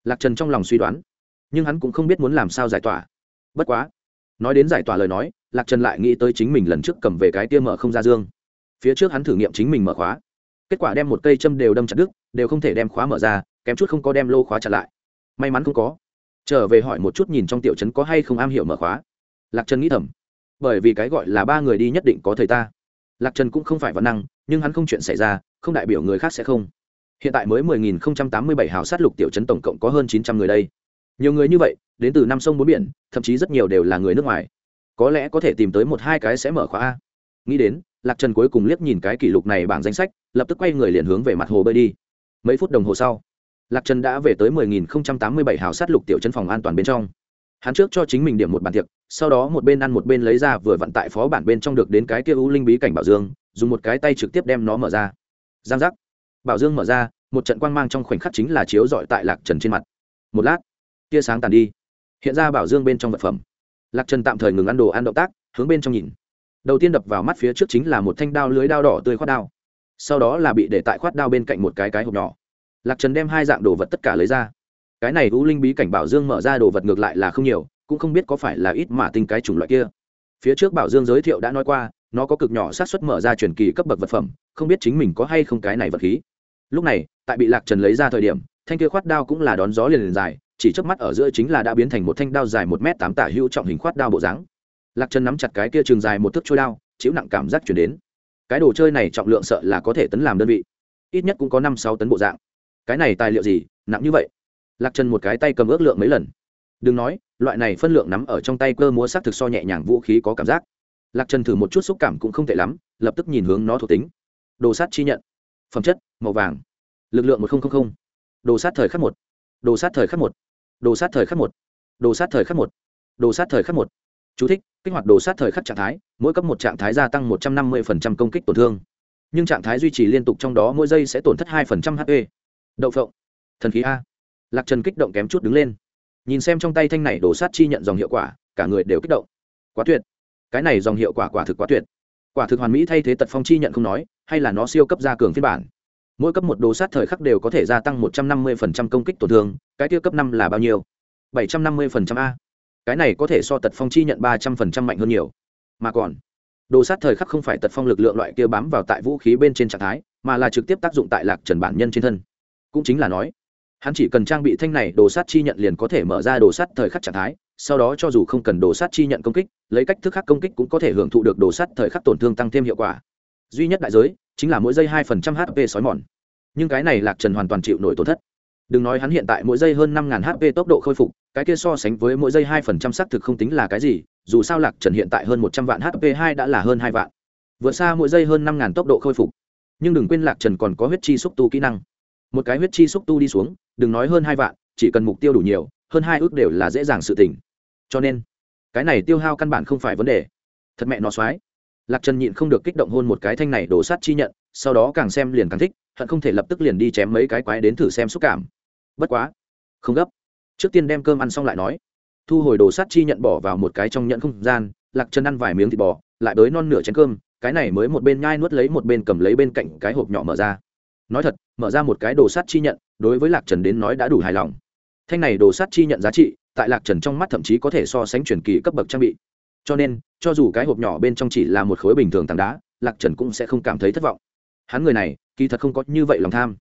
Lạc trần trong lòng suy đoán, nhưng hắn cũng không biết muốn làm sao giải tỏa. Bất quá nói đến giải tỏa lời nói, lạc trần lại nghĩ tới chính mình lần trước cầm về cái tia mở không ra dương. Phía trước hắn thử nghiệm chính mình mở khóa. Kết quả đem một cây châm đều đâm chặt đứt, đều không thể đem khóa mở ra, kém chút không có đem lô khóa chặt lại. May mắn không có. Trở về hỏi một chút nhìn trong tiểu trấn có hay không am hiểu mở khóa. Lạc trần nghĩ thầm. Bởi vì cái gọi là ba người đi nhất định có thầy ta. Lạc trần cũng không phải văn năng, nhưng hắn không chuyện xảy ra, không đại biểu người khác sẽ không. Hiện tại mới mười nghìn không trăm tám mươi bảy hào sát lục tiểu trấn tổng cộng có hơn chín trăm người đây nhiều người như vậy, đến từ năm sông bốn biển, thậm chí rất nhiều đều là người nước ngoài. Có lẽ có thể tìm tới một hai cái sẽ mở khóa a. Nghĩ đến, lạc trần cuối cùng liếc nhìn cái kỷ lục này bảng danh sách, lập tức quay người liền hướng về mặt hồ bơi đi. Mấy phút đồng hồ sau, lạc trần đã về tới mười nghìn không trăm tám mươi bảy hào sát lục tiểu chân phòng an toàn bên trong. Hắn trước cho chính mình điểm một bàn tiệc, sau đó một bên ăn một bên lấy ra vừa vận tại phó bản bên trong được đến cái kia u linh bí cảnh bảo dương, dùng một cái tay trực tiếp đem nó mở ra. Giang giác. Bảo dương mở ra, một trận quang mang trong khoảnh khắc chính là chiếu dọi tại lạc trần trên mặt. Một lát tia sáng tàn đi. Hiện ra bảo dương bên trong vật phẩm. Lạc trần tạm thời ngừng ăn đồ ăn động tác, hướng bên trong nhìn. Đầu tiên đập vào mắt phía trước chính là một thanh đao lưới đao đỏ tươi khoát đao. Sau đó là bị để tại khoát đao bên cạnh một cái cái hộp nhỏ. Lạc trần đem hai dạng đồ vật tất cả lấy ra. Cái này u linh bí cảnh bảo dương mở ra đồ vật ngược lại là không nhiều, cũng không biết có phải là ít mà tinh cái chủng loại kia. Phía trước bảo dương giới thiệu đã nói qua, nó có cực nhỏ sát xuất mở ra truyền kỳ cấp bậc vật phẩm, không biết chính mình có hay không cái này vật khí. Lúc này, tại bị lạc trần lấy ra thời điểm, thanh kia khoát đao cũng là đón gió liền liền dài chỉ trước mắt ở giữa chính là đã biến thành một thanh đao dài một m tám tả hữu trọng hình khoát đao bộ dáng. Lạc trần nắm chặt cái kia trường dài một thước trôi đao, chịu nặng cảm giác chuyển đến. Cái đồ chơi này trọng lượng sợ là có thể tấn làm đơn vị, ít nhất cũng có năm sáu tấn bộ dạng. Cái này tài liệu gì, nặng như vậy? Lạc trần một cái tay cầm ước lượng mấy lần. Đừng nói, loại này phân lượng nắm ở trong tay cơ múa s á c thực so nhẹ nhàng vũ khí có cảm giác. Lạc trần thử một chút xúc cảm cũng không tệ lắm, lập tức nhìn hướng nó thuộc tính. Đồ sát chi nhận. Phẩm chất, màu vàng. Lực lượng một nghìn đồ sát thời khắc một. Đồ sát thời khắc một đồ sát thời khắc một đồ sát thời khắc một đồ sát thời khắc một Chú thích, kích hoạt đồ sát thời khắc trạng thái, mỗi cấp một trạng thái gia tăng 150% công kích tổn thương. Nhưng trạng thái duy trì liên tục trong đó mỗi giây sẽ tổn thất hai phần trăm HP. Đậu phộng. Thần khí a. Lạc Trần kích động kém chút đứng lên. Nhìn xem trong tay thanh này đồ sát chi nhận dòng hiệu quả, cả người đều kích động. Quá tuyệt. Cái này dòng hiệu quả quả thực quá tuyệt. Quả thực hoàn mỹ thay thế tật phong chi nhận không nói, hay là nó siêu cấp gia cường phiên bản. Mỗi cấp một đồ sát thời khắc đều có thể gia tăng 150% công kích tổn thương, cái kia cấp năm là bao nhiêu? 750% a. Cái này có thể so tật phong chi nhận ba trăm phần trăm mạnh hơn nhiều. Mà còn đồ sát thời khắc không phải tật phong lực lượng loại kia bám vào tại vũ khí bên trên trạng thái mà là trực tiếp tác dụng tại lạc trần bản nhân trên thân. Cũng chính là nói hắn chỉ cần trang bị thanh này đồ sát chi nhận liền có thể mở ra đồ sát thời khắc trạng thái sau đó cho dù không cần đồ sát chi nhận công kích lấy cách thức khác công kích cũng có thể hưởng thụ được đồ sát thời khắc tổn thương tăng thêm hiệu quả duy nhất đại giới chính là mỗi giây hai phần trăm hp sói mòn. Nhưng cái này lạc trần hoàn toàn chịu nổi tổn thất. Đừng nói hắn hiện tại mỗi giây hơn năm hp tốc độ khôi phục, cái kia so sánh với mỗi giây hai phần trăm xác thực không tính là cái gì, dù sao lạc trần hiện tại hơn một trăm vạn hp hai đã là hơn hai vạn. Vượt xa mỗi giây hơn năm ngàn tốc độ khôi phục. Nhưng đừng quên lạc trần còn có huyết chi xúc tu kỹ năng. Một cái huyết chi xúc tu đi xuống, đừng nói hơn hai vạn, chỉ cần mục tiêu đủ nhiều, hơn hai ước đều là dễ dàng sự tỉnh cho nên, cái này tiêu hao căn bản không phải vấn đề. Thật mẹ nó soái lạc trần nhịn không được kích động hôn một cái thanh này đổ sát chi nhận, sau đó càng xem liền càng thích, hận không thể lập tức liền đi chém mấy cái quái đến thử xem xúc cảm. Bất quá, không gấp. Trước tiên đem cơm ăn xong lại nói. Thu hồi đồ sát chi nhận bỏ vào một cái trong nhận không gian, lạc Trần ăn vài miếng thịt bò, lại đới non nửa chén cơm, cái này mới một bên nhai nuốt lấy một bên cầm lấy bên cạnh cái hộp nhỏ mở ra. Nói thật, mở ra một cái đồ sắt chi nhận, đối với lạc trần đến nói đã đủ hài lòng. Thanh này đồ sắt chi nhận giá trị, tại lạc trần trong mắt thậm chí có thể so sánh truyền kỳ cấp bậc trang bị cho nên, cho dù cái hộp nhỏ bên trong chỉ là một khối bình thường tảng đá, lạc trần cũng sẽ không cảm thấy thất vọng. Hắn người này, kỳ thật không có như vậy lòng tham.